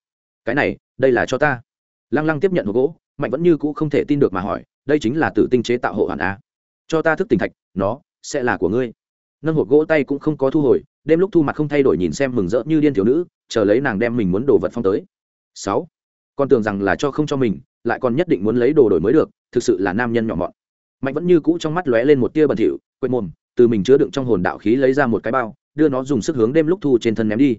Cái này, đây là cho ta. Lăng lăng tiếp nhận hộp gỗ, mạnh vẫn như cũ không thể tin được mà hỏi, đây chính là tử tinh chế tạo hộ hoàn á cho ta thức tỉnh thạch, nó sẽ là của ngươi. Nâng hộp gỗ tay cũng không có thu hồi, đêm lúc thu mặt không thay đổi nhìn xem mừng rỡ như điên thiếu nữ, chờ lấy nàng đem mình muốn đồ vật phong tới. Sáu. Con tưởng rằng là cho không cho mình, lại còn nhất định muốn lấy đồ đổi mới được, thực sự là nam nhân nhỏ mọn. Mạnh vẫn như cũ trong mắt lóe lên một tia bẩn thỉu, quên mồm từ mình chứa đựng trong hồn đạo khí lấy ra một cái bao, đưa nó dùng sức hướng đêm lúc thu trên thân ném đi.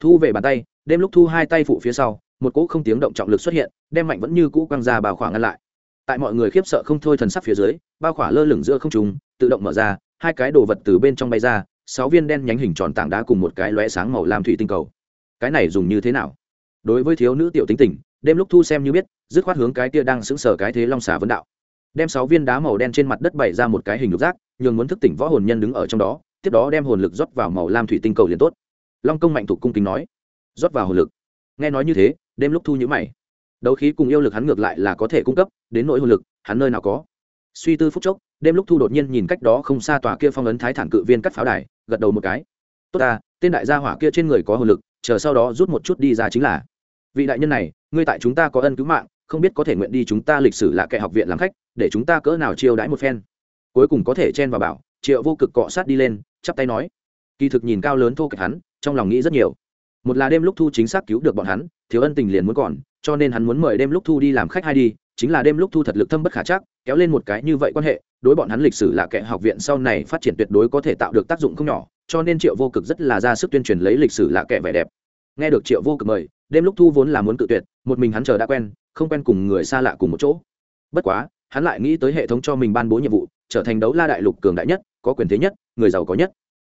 Thu về bàn tay, đêm lúc thu hai tay phụ phía sau, một cỗ không tiếng động trọng lực xuất hiện, đem mạnh vẫn như cũ quăng ra bao khỏa ngăn lại. Tại mọi người khiếp sợ không thôi thần sắc phía dưới, bao khỏa lơ lửng giữa không trùng tự động mở ra, hai cái đồ vật từ bên trong bay ra, sáu viên đen nhánh hình tròn tảng đá cùng một cái lóe sáng màu lam thủy tinh cầu. Cái này dùng như thế nào? Đối với thiếu nữ tiểu tính tình, đêm lúc thu xem như biết, dứt khoát hướng cái kia đang sững sờ cái thế long xà vấn đạo đem sáu viên đá màu đen trên mặt đất bày ra một cái hình lục giác, nhường muốn thức tỉnh võ hồn nhân đứng ở trong đó, tiếp đó đem hồn lực rót vào màu lam thủy tinh cầu liền tốt. Long công mạnh thủ cung kính nói, rót vào hồn lực. Nghe nói như thế, đêm lúc thu nhữ mày. Đấu khí cùng yêu lực hắn ngược lại là có thể cung cấp, đến nỗi hồn lực, hắn nơi nào có. Suy tư phúc chốc, đêm lúc thu đột nhiên nhìn cách đó không xa tòa kia phong ấn thái thản cự viên cắt pháo đài, gật đầu một cái. Tốt ta, tên đại gia hỏa kia trên người có hồn lực, chờ sau đó rút một chút đi ra chính là. Vị đại nhân này, ngươi tại chúng ta có ân cứu mạng không biết có thể nguyện đi chúng ta lịch sử là kẻ học viện làm khách, để chúng ta cỡ nào chiêu đãi một phen. Cuối cùng có thể chen vào bảo, triệu vô cực cọ sát đi lên, chắp tay nói. Kỳ thực nhìn cao lớn thô kệch hắn, trong lòng nghĩ rất nhiều. Một là đêm lúc thu chính xác cứu được bọn hắn, thiếu ân tình liền muốn còn, cho nên hắn muốn mời đêm lúc thu đi làm khách hay đi, chính là đêm lúc thu thật lực thâm bất khả chắc, kéo lên một cái như vậy quan hệ, đối bọn hắn lịch sử là kẻ học viện sau này phát triển tuyệt đối có thể tạo được tác dụng không nhỏ, cho nên triệu vô cực rất là ra sức tuyên truyền lấy lịch sử là kẻ vẻ đẹp. Nghe được triệu vô cực mời đêm lúc thu vốn là muốn cự tuyệt, một mình hắn chờ đã quen, không quen cùng người xa lạ cùng một chỗ. Bất quá, hắn lại nghĩ tới hệ thống cho mình ban bố nhiệm vụ, trở thành đấu la đại lục cường đại nhất, có quyền thế nhất, người giàu có nhất.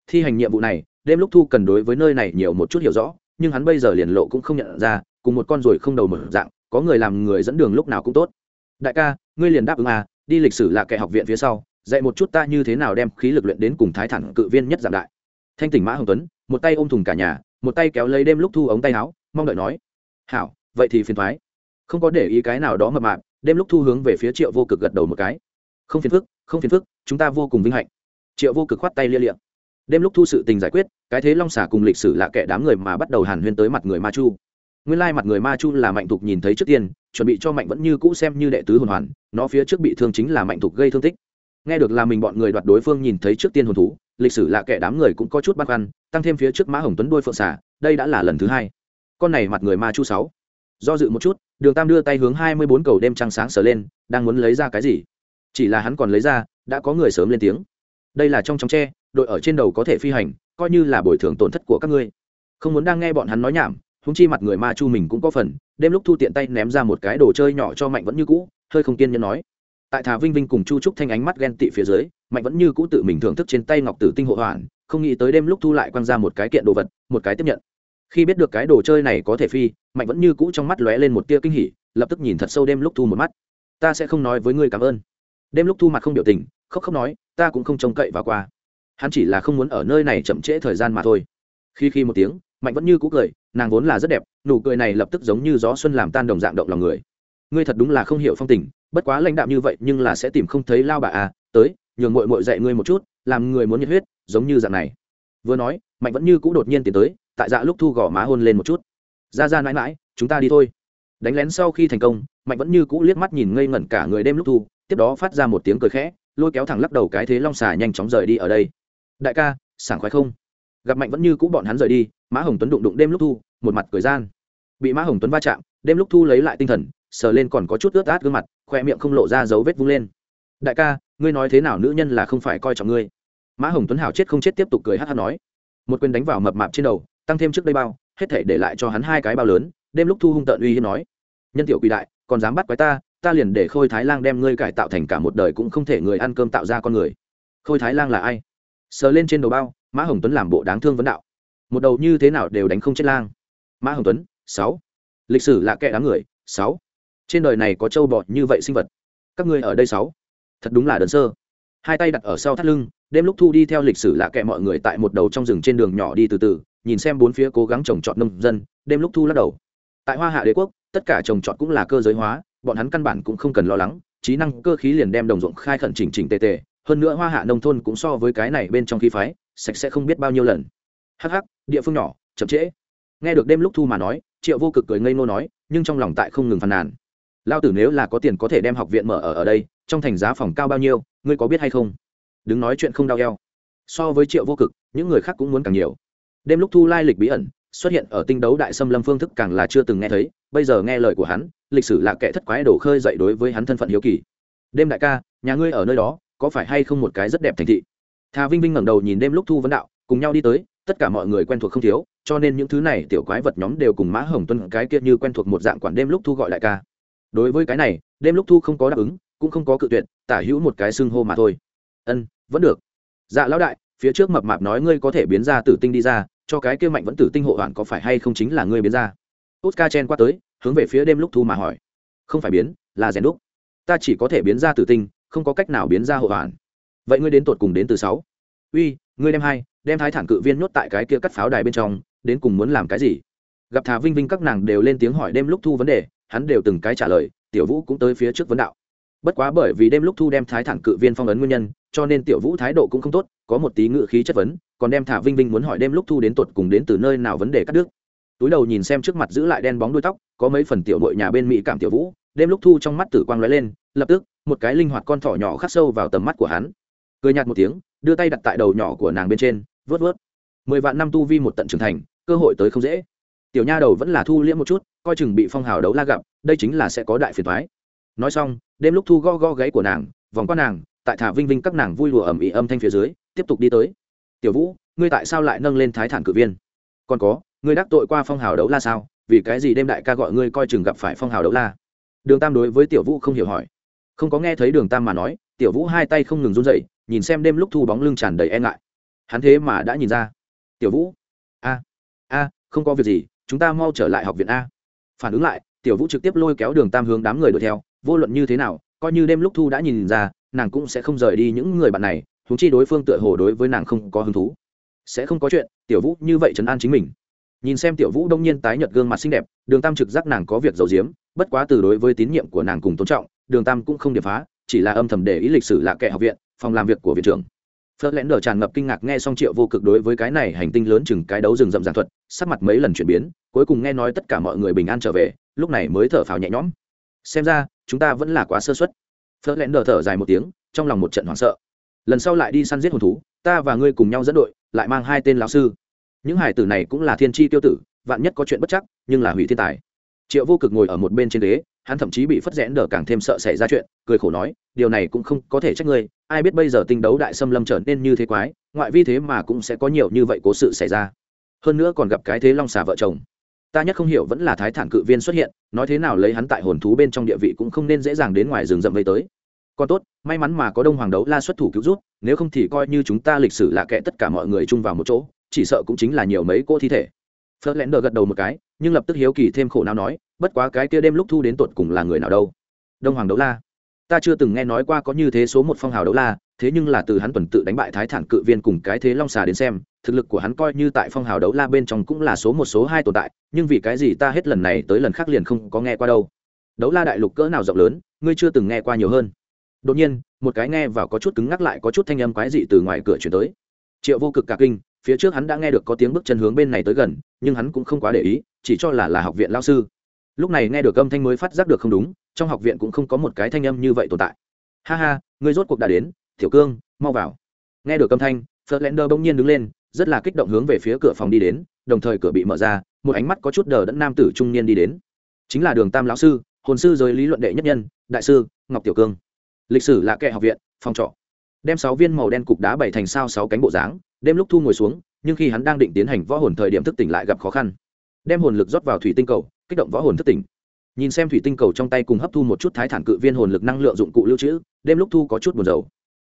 Thi hành nhiệm vụ này, đêm lúc thu cần đối với nơi này nhiều một chút hiểu rõ, nhưng hắn bây giờ liền lộ cũng không nhận ra, cùng một con ruồi không đầu mở dạng, có người làm người dẫn đường lúc nào cũng tốt. Đại ca, ngươi liền đáp ứng à đi lịch sử là kệ học viện phía sau, dạy một chút ta như thế nào đem khí lực luyện đến cùng thái thẳng cự viên nhất giảm đại. Thanh tỉnh mã hồng tuấn, một tay ôm thùng cả nhà, một tay kéo lấy đêm lúc thu ống tay áo mong đợi nói. Hảo, vậy thì phiền thoái. Không có để ý cái nào đó mập mạp đêm lúc thu hướng về phía triệu vô cực gật đầu một cái. Không phiền phức, không phiền phức, chúng ta vô cùng vinh hạnh. Triệu vô cực khoát tay lia liệm đêm lúc thu sự tình giải quyết, cái thế long xả cùng lịch sử là kẻ đám người mà bắt đầu hàn huyên tới mặt người ma chu. Nguyên lai mặt người ma chu là mạnh thục nhìn thấy trước tiên, chuẩn bị cho mạnh vẫn như cũ xem như đệ tứ hồn hoàn, nó phía trước bị thương chính là mạnh thục gây thương tích. Nghe được là mình bọn người đoạt đối phương nhìn thấy trước tiên hồn thú, lịch sử là kẻ đám người cũng có chút băn khoăn, tăng thêm phía trước mã hồng tuấn đôi phượng xả đây đã là lần thứ hai con này mặt người ma chu sáu. Do dự một chút, đường tam đưa tay hướng hai mươi bốn cầu đêm trăng sáng sờ lên, đang muốn lấy ra cái gì? Chỉ là hắn còn lấy ra, đã có người sớm lên tiếng. Đây là trong trong tre, đội ở trên đầu có thể phi hành, coi như là bồi thường tổn thất của các ngươi. Không muốn đang nghe bọn hắn nói nhảm húng chi mặt người ma chu mình cũng có phần, đêm lúc thu tiện tay ném ra một cái đồ chơi nhỏ cho mạnh vẫn như cũ, hơi không kiên nhẫn nói. Tại thà vinh vinh cùng chu trúc thanh ánh mắt ghen tị phía dưới, mạnh vẫn như cũ tự mình thưởng thức trên tay ngọc tử tinh hộ hoàn, không nghĩ tới đêm lúc thu lại quăng ra một cái kiện đồ vật, một cái tiếp nhận khi biết được cái đồ chơi này có thể phi, mạnh vẫn như cũ trong mắt lóe lên một tia kinh hỉ, lập tức nhìn thật sâu đêm lúc thu một mắt. Ta sẽ không nói với ngươi cảm ơn. Đêm lúc thu mặt không biểu tình, khóc khóc nói, ta cũng không trông cậy vào qua. Hắn chỉ là không muốn ở nơi này chậm trễ thời gian mà thôi. Khi khi một tiếng, mạnh vẫn như cũ cười, nàng vốn là rất đẹp, nụ cười này lập tức giống như gió xuân làm tan đồng dạng động lòng người. Ngươi thật đúng là không hiểu phong tình, bất quá lãnh đạm như vậy nhưng là sẽ tìm không thấy lao bà à tới, nhường mội mội dạy ngươi một chút, làm người muốn nhiệt huyết, giống như dạng này. Vừa nói, mạnh vẫn như cũ đột nhiên tiến tới tại dạ lúc thu gò má hôn lên một chút. Ra ra mãi mãi, chúng ta đi thôi. Đánh lén sau khi thành công, mạnh vẫn như cũ liếc mắt nhìn ngây ngẩn cả người đêm lúc thu, tiếp đó phát ra một tiếng cười khẽ, lôi kéo thẳng lắc đầu cái thế long xà nhanh chóng rời đi ở đây. Đại ca, sảng khoái không? Gặp mạnh vẫn như cũ bọn hắn rời đi, mã hồng tuấn đụng đụng đêm lúc thu, một mặt cười gian. Bị mã hồng tuấn va chạm, đêm lúc thu lấy lại tinh thần, sờ lên còn có chút ướt át gương mặt, khoe miệng không lộ ra dấu vết vung lên. Đại ca, ngươi nói thế nào nữ nhân là không phải coi trọng ngươi? Mã hồng tuấn hảo chết không chết tiếp tục cười hát hát nói. Một quyền đánh vào mập mạp trên đầu tăng thêm trước đây bao, hết thể để lại cho hắn hai cái bao lớn, đêm lúc thu hung tợn uy hiếp nói, nhân tiểu quỷ đại, còn dám bắt quái ta ta liền để khôi thái lang đem ngươi cải tạo thành cả một đời cũng không thể người ăn cơm tạo ra con người. Khôi thái lang là ai? Sờ lên trên đầu bao, mã hồng tuấn làm bộ đáng thương vấn đạo. Một đầu như thế nào đều đánh không chết lang. Mã hồng tuấn, sáu. Lịch sử là kẻ đám người, sáu. Trên đời này có trâu bọt như vậy sinh vật, các ngươi ở đây sáu. Thật đúng là đơn sơ. Hai tay đặt ở sau thắt lưng, đêm lúc thu đi theo lịch sử là kẻ mọi người tại một đầu trong rừng trên đường nhỏ đi từ từ nhìn xem bốn phía cố gắng trồng trọt nông dân, đêm lúc thu lắc đầu. Tại hoa hạ đế quốc, tất cả trồng trọt cũng là cơ giới hóa, bọn hắn căn bản cũng không cần lo lắng, trí năng, cơ khí liền đem đồng ruộng khai khẩn chỉnh chỉnh tề tề, hơn nữa hoa hạ nông thôn cũng so với cái này bên trong khí phái, sạch sẽ không biết bao nhiêu lần. Hh địa phương nhỏ, chậm trễ. Nghe được đêm lúc thu mà nói, triệu vô cực cười ngây ngô nói, nhưng trong lòng tại không ngừng phàn nàn. Lao tử nếu là có tiền có thể đem học viện mở ở ở đây, trong thành giá phòng cao bao nhiêu, ngươi có biết hay không? Đứng nói chuyện không đau eo. So với triệu vô cực, những người khác cũng muốn càng nhiều đêm lúc thu lai lịch bí ẩn, xuất hiện ở tinh đấu đại xâm lâm phương thức càng là chưa từng nghe thấy, bây giờ nghe lời của hắn, lịch sử là kẻ thất quái đổ khơi dậy đối với hắn thân phận hiếu kỳ. Đêm đại ca, nhà ngươi ở nơi đó, có phải hay không một cái rất đẹp thành thị? Thà vinh vinh ngẩng đầu nhìn đêm lúc thu vấn đạo, cùng nhau đi tới, tất cả mọi người quen thuộc không thiếu, cho nên những thứ này tiểu quái vật nhóm đều cùng mã hồng tuân cái kia như quen thuộc một dạng quản đêm lúc thu gọi đại ca. Đối với cái này, đêm lúc thu không có đáp ứng, cũng không có cự tuyệt, tả hữu một cái xưng hô mà thôi. Ân, vẫn được. Dạ lão đại phía trước mập mạp nói ngươi có thể biến ra tử tinh đi ra, cho cái kia mạnh vẫn tử tinh hộ hoàn có phải hay không chính là ngươi biến ra? Oscar chen qua tới, hướng về phía đêm lúc thu mà hỏi. Không phải biến, là rèn đúc. Ta chỉ có thể biến ra tử tinh, không có cách nào biến ra hộ hoàn vậy ngươi đến tột cùng đến từ sáu? Uy, ngươi đem hai, đem thái thản cự viên nhốt tại cái kia cắt pháo đài bên trong, đến cùng muốn làm cái gì? Gặp thà vinh vinh các nàng đều lên tiếng hỏi đêm lúc thu vấn đề, hắn đều từng cái trả lời, tiểu vũ cũng tới phía trước vấn đạo. Bất quá bởi vì đêm lúc thu đem thái thản cự viên phong ấn nguyên nhân, cho nên tiểu vũ thái độ cũng không tốt có một tí ngự khí chất vấn, còn đem thả vinh vinh muốn hỏi đêm lúc thu đến tột cùng đến từ nơi nào vấn đề cắt đứt. Túi đầu nhìn xem trước mặt giữ lại đen bóng đuôi tóc, có mấy phần tiểu đội nhà bên mỹ cảm tiểu vũ, đêm lúc thu trong mắt tử quang lóe lên, lập tức, một cái linh hoạt con thỏ nhỏ khắc sâu vào tầm mắt của hắn. Cười nhạt một tiếng, đưa tay đặt tại đầu nhỏ của nàng bên trên, vớt vớt. Mười vạn năm tu vi một tận trưởng thành, cơ hội tới không dễ. Tiểu nha đầu vẫn là thu liễm một chút, coi chừng bị phong hào đấu la gặp, đây chính là sẽ có đại phiền thoái nói xong, đêm lúc thu go go gáy của nàng, vòng qua nàng, tại thả vinh vinh các nàng vui lùa ẩm ĩ âm thanh phía dưới tiếp tục đi tới. Tiểu vũ, ngươi tại sao lại nâng lên thái thản cử viên? Còn có, ngươi đắc tội qua phong hào đấu la sao? Vì cái gì đêm đại ca gọi ngươi coi chừng gặp phải phong hào đấu la? Đường tam đối với tiểu vũ không hiểu hỏi. Không có nghe thấy đường tam mà nói, tiểu vũ hai tay không ngừng run dậy nhìn xem đêm lúc thu bóng lưng tràn đầy e ngại. Hắn thế mà đã nhìn ra. Tiểu vũ, a a, không có việc gì, chúng ta mau trở lại học viện a. Phản ứng lại, tiểu vũ trực tiếp lôi kéo đường tam hướng đám người đuổi theo, vô luận như thế nào, coi như đêm lúc thu đã nhìn ra, nàng cũng sẽ không rời đi những người bạn này húng chi đối phương tựa hồ đối với nàng không có hứng thú. Sẽ không có chuyện, tiểu vũ như vậy trấn an chính mình. Nhìn xem tiểu vũ đông nhiên tái nhợt gương mặt xinh đẹp, đường tam trực giác nàng có việc giấu giếm, bất quá từ đối với tín nhiệm của nàng cùng tôn trọng, đường tam cũng không điệp phá, chỉ là âm thầm để ý lịch sử lạ kệ học viện, phòng làm việc của viện trưởng. Phớt lẽn đờ tràn ngập kinh ngạc nghe xong triệu vô cực đối với cái này hành tinh lớn chừng cái đấu rừng rậm giản thuật, sắc mặt mấy lần chuyển biến, cuối cùng nghe nói tất cả mọi người bình an trở về, lúc này mới thở phào nhẹ nhõm. Xem ra, chúng ta vẫn là quá sơ suất. Phớt lẽn đờ thở dài một tiếng, trong lòng một trận hoảng sợ lần sau lại đi săn giết hồn thú, ta và ngươi cùng nhau dẫn đội, lại mang hai tên lão sư. Những hải tử này cũng là thiên tri tiêu tử, vạn nhất có chuyện bất chắc, nhưng là hủy thiên tài. Triệu vô cực ngồi ở một bên trên ghế, hắn thậm chí bị phất rẽn đờ càng thêm sợ xảy ra chuyện, cười khổ nói, điều này cũng không có thể trách ngươi, ai biết bây giờ tinh đấu đại xâm lâm trở nên như thế quái, ngoại vi thế mà cũng sẽ có nhiều như vậy cố sự xảy ra. Hơn nữa còn gặp cái thế long xà vợ chồng. Ta nhất không hiểu vẫn là thái thản cự viên xuất hiện, nói thế nào lấy hắn tại hồn thú bên trong địa vị cũng không nên dễ dàng đến ngoài rừng rậm vây tới còn tốt, may mắn mà có đông hoàng đấu la xuất thủ cứu rút nếu không thì coi như chúng ta lịch sử lạ kệ tất cả mọi người chung vào một chỗ, chỉ sợ cũng chính là nhiều mấy cô thi thể. Phớt lẽn đờ gật đầu một cái, nhưng lập tức hiếu kỳ thêm khổ nào nói, bất quá cái kia đêm lúc thu đến tột cùng là người nào đâu? Đông hoàng đấu la. Ta chưa từng nghe nói qua có như thế số một phong hào đấu la, thế nhưng là từ hắn tuần tự đánh bại thái thản cự viên cùng cái thế long xà đến xem, thực lực của hắn coi như tại phong hào đấu la bên trong cũng là số một, số hai tồn tại, nhưng vì cái gì ta hết lần này tới lần khác liền không có nghe qua đâu? Đấu la đại lục cỡ nào rộng lớn, ngươi chưa từng nghe qua nhiều hơn đột nhiên, một cái nghe vào có chút cứng ngắc lại có chút thanh âm quái dị từ ngoài cửa chuyển tới. Triệu vô cực cả kinh, phía trước hắn đã nghe được có tiếng bước chân hướng bên này tới gần, nhưng hắn cũng không quá để ý, chỉ cho là là học viện lao sư. Lúc này nghe được âm thanh mới phát giác được không đúng, trong học viện cũng không có một cái thanh âm như vậy tồn tại. Ha ha, ngươi rốt cuộc đã đến, tiểu cương, mau vào. Nghe được âm thanh phật lẽn đơ bỗng nhiên đứng lên, rất là kích động hướng về phía cửa phòng đi đến, đồng thời cửa bị mở ra, một ánh mắt có chút đờ đẫn nam tử trung niên đi đến. Chính là đường tam lão sư, hồn sư giới lý luận đệ nhất nhân, đại sư ngọc tiểu cương lịch sử là kệ học viện, phòng trọ. Đem sáu viên màu đen cục đá bảy thành sao sáu cánh bộ dáng, đêm lúc thu ngồi xuống, nhưng khi hắn đang định tiến hành võ hồn thời điểm thức tỉnh lại gặp khó khăn. Đem hồn lực rót vào thủy tinh cầu, kích động võ hồn thức tỉnh. Nhìn xem thủy tinh cầu trong tay cùng hấp thu một chút thái thản cự viên hồn lực năng lượng dụng cụ lưu trữ, đêm lúc thu có chút buồn dầu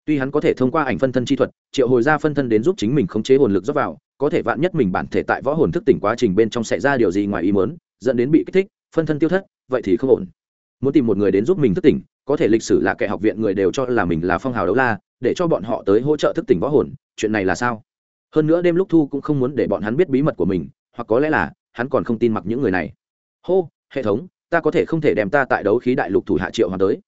tuy hắn có thể thông qua ảnh phân thân chi thuật, triệu hồi ra phân thân đến giúp chính mình khống chế hồn lực rót vào, có thể vạn nhất mình bản thể tại võ hồn thức tỉnh quá trình bên trong xảy ra điều gì ngoài ý mớn dẫn đến bị kích thích, phân thân tiêu thất, vậy thì không ổn. Muốn tìm một người đến giúp mình thức tỉnh có thể lịch sử là kẻ học viện người đều cho là mình là phong hào đấu la, để cho bọn họ tới hỗ trợ thức tỉnh võ hồn, chuyện này là sao? Hơn nữa đêm lúc thu cũng không muốn để bọn hắn biết bí mật của mình, hoặc có lẽ là, hắn còn không tin mặc những người này. Hô, hệ thống, ta có thể không thể đem ta tại đấu khí đại lục thủ hạ triệu hoàng tới.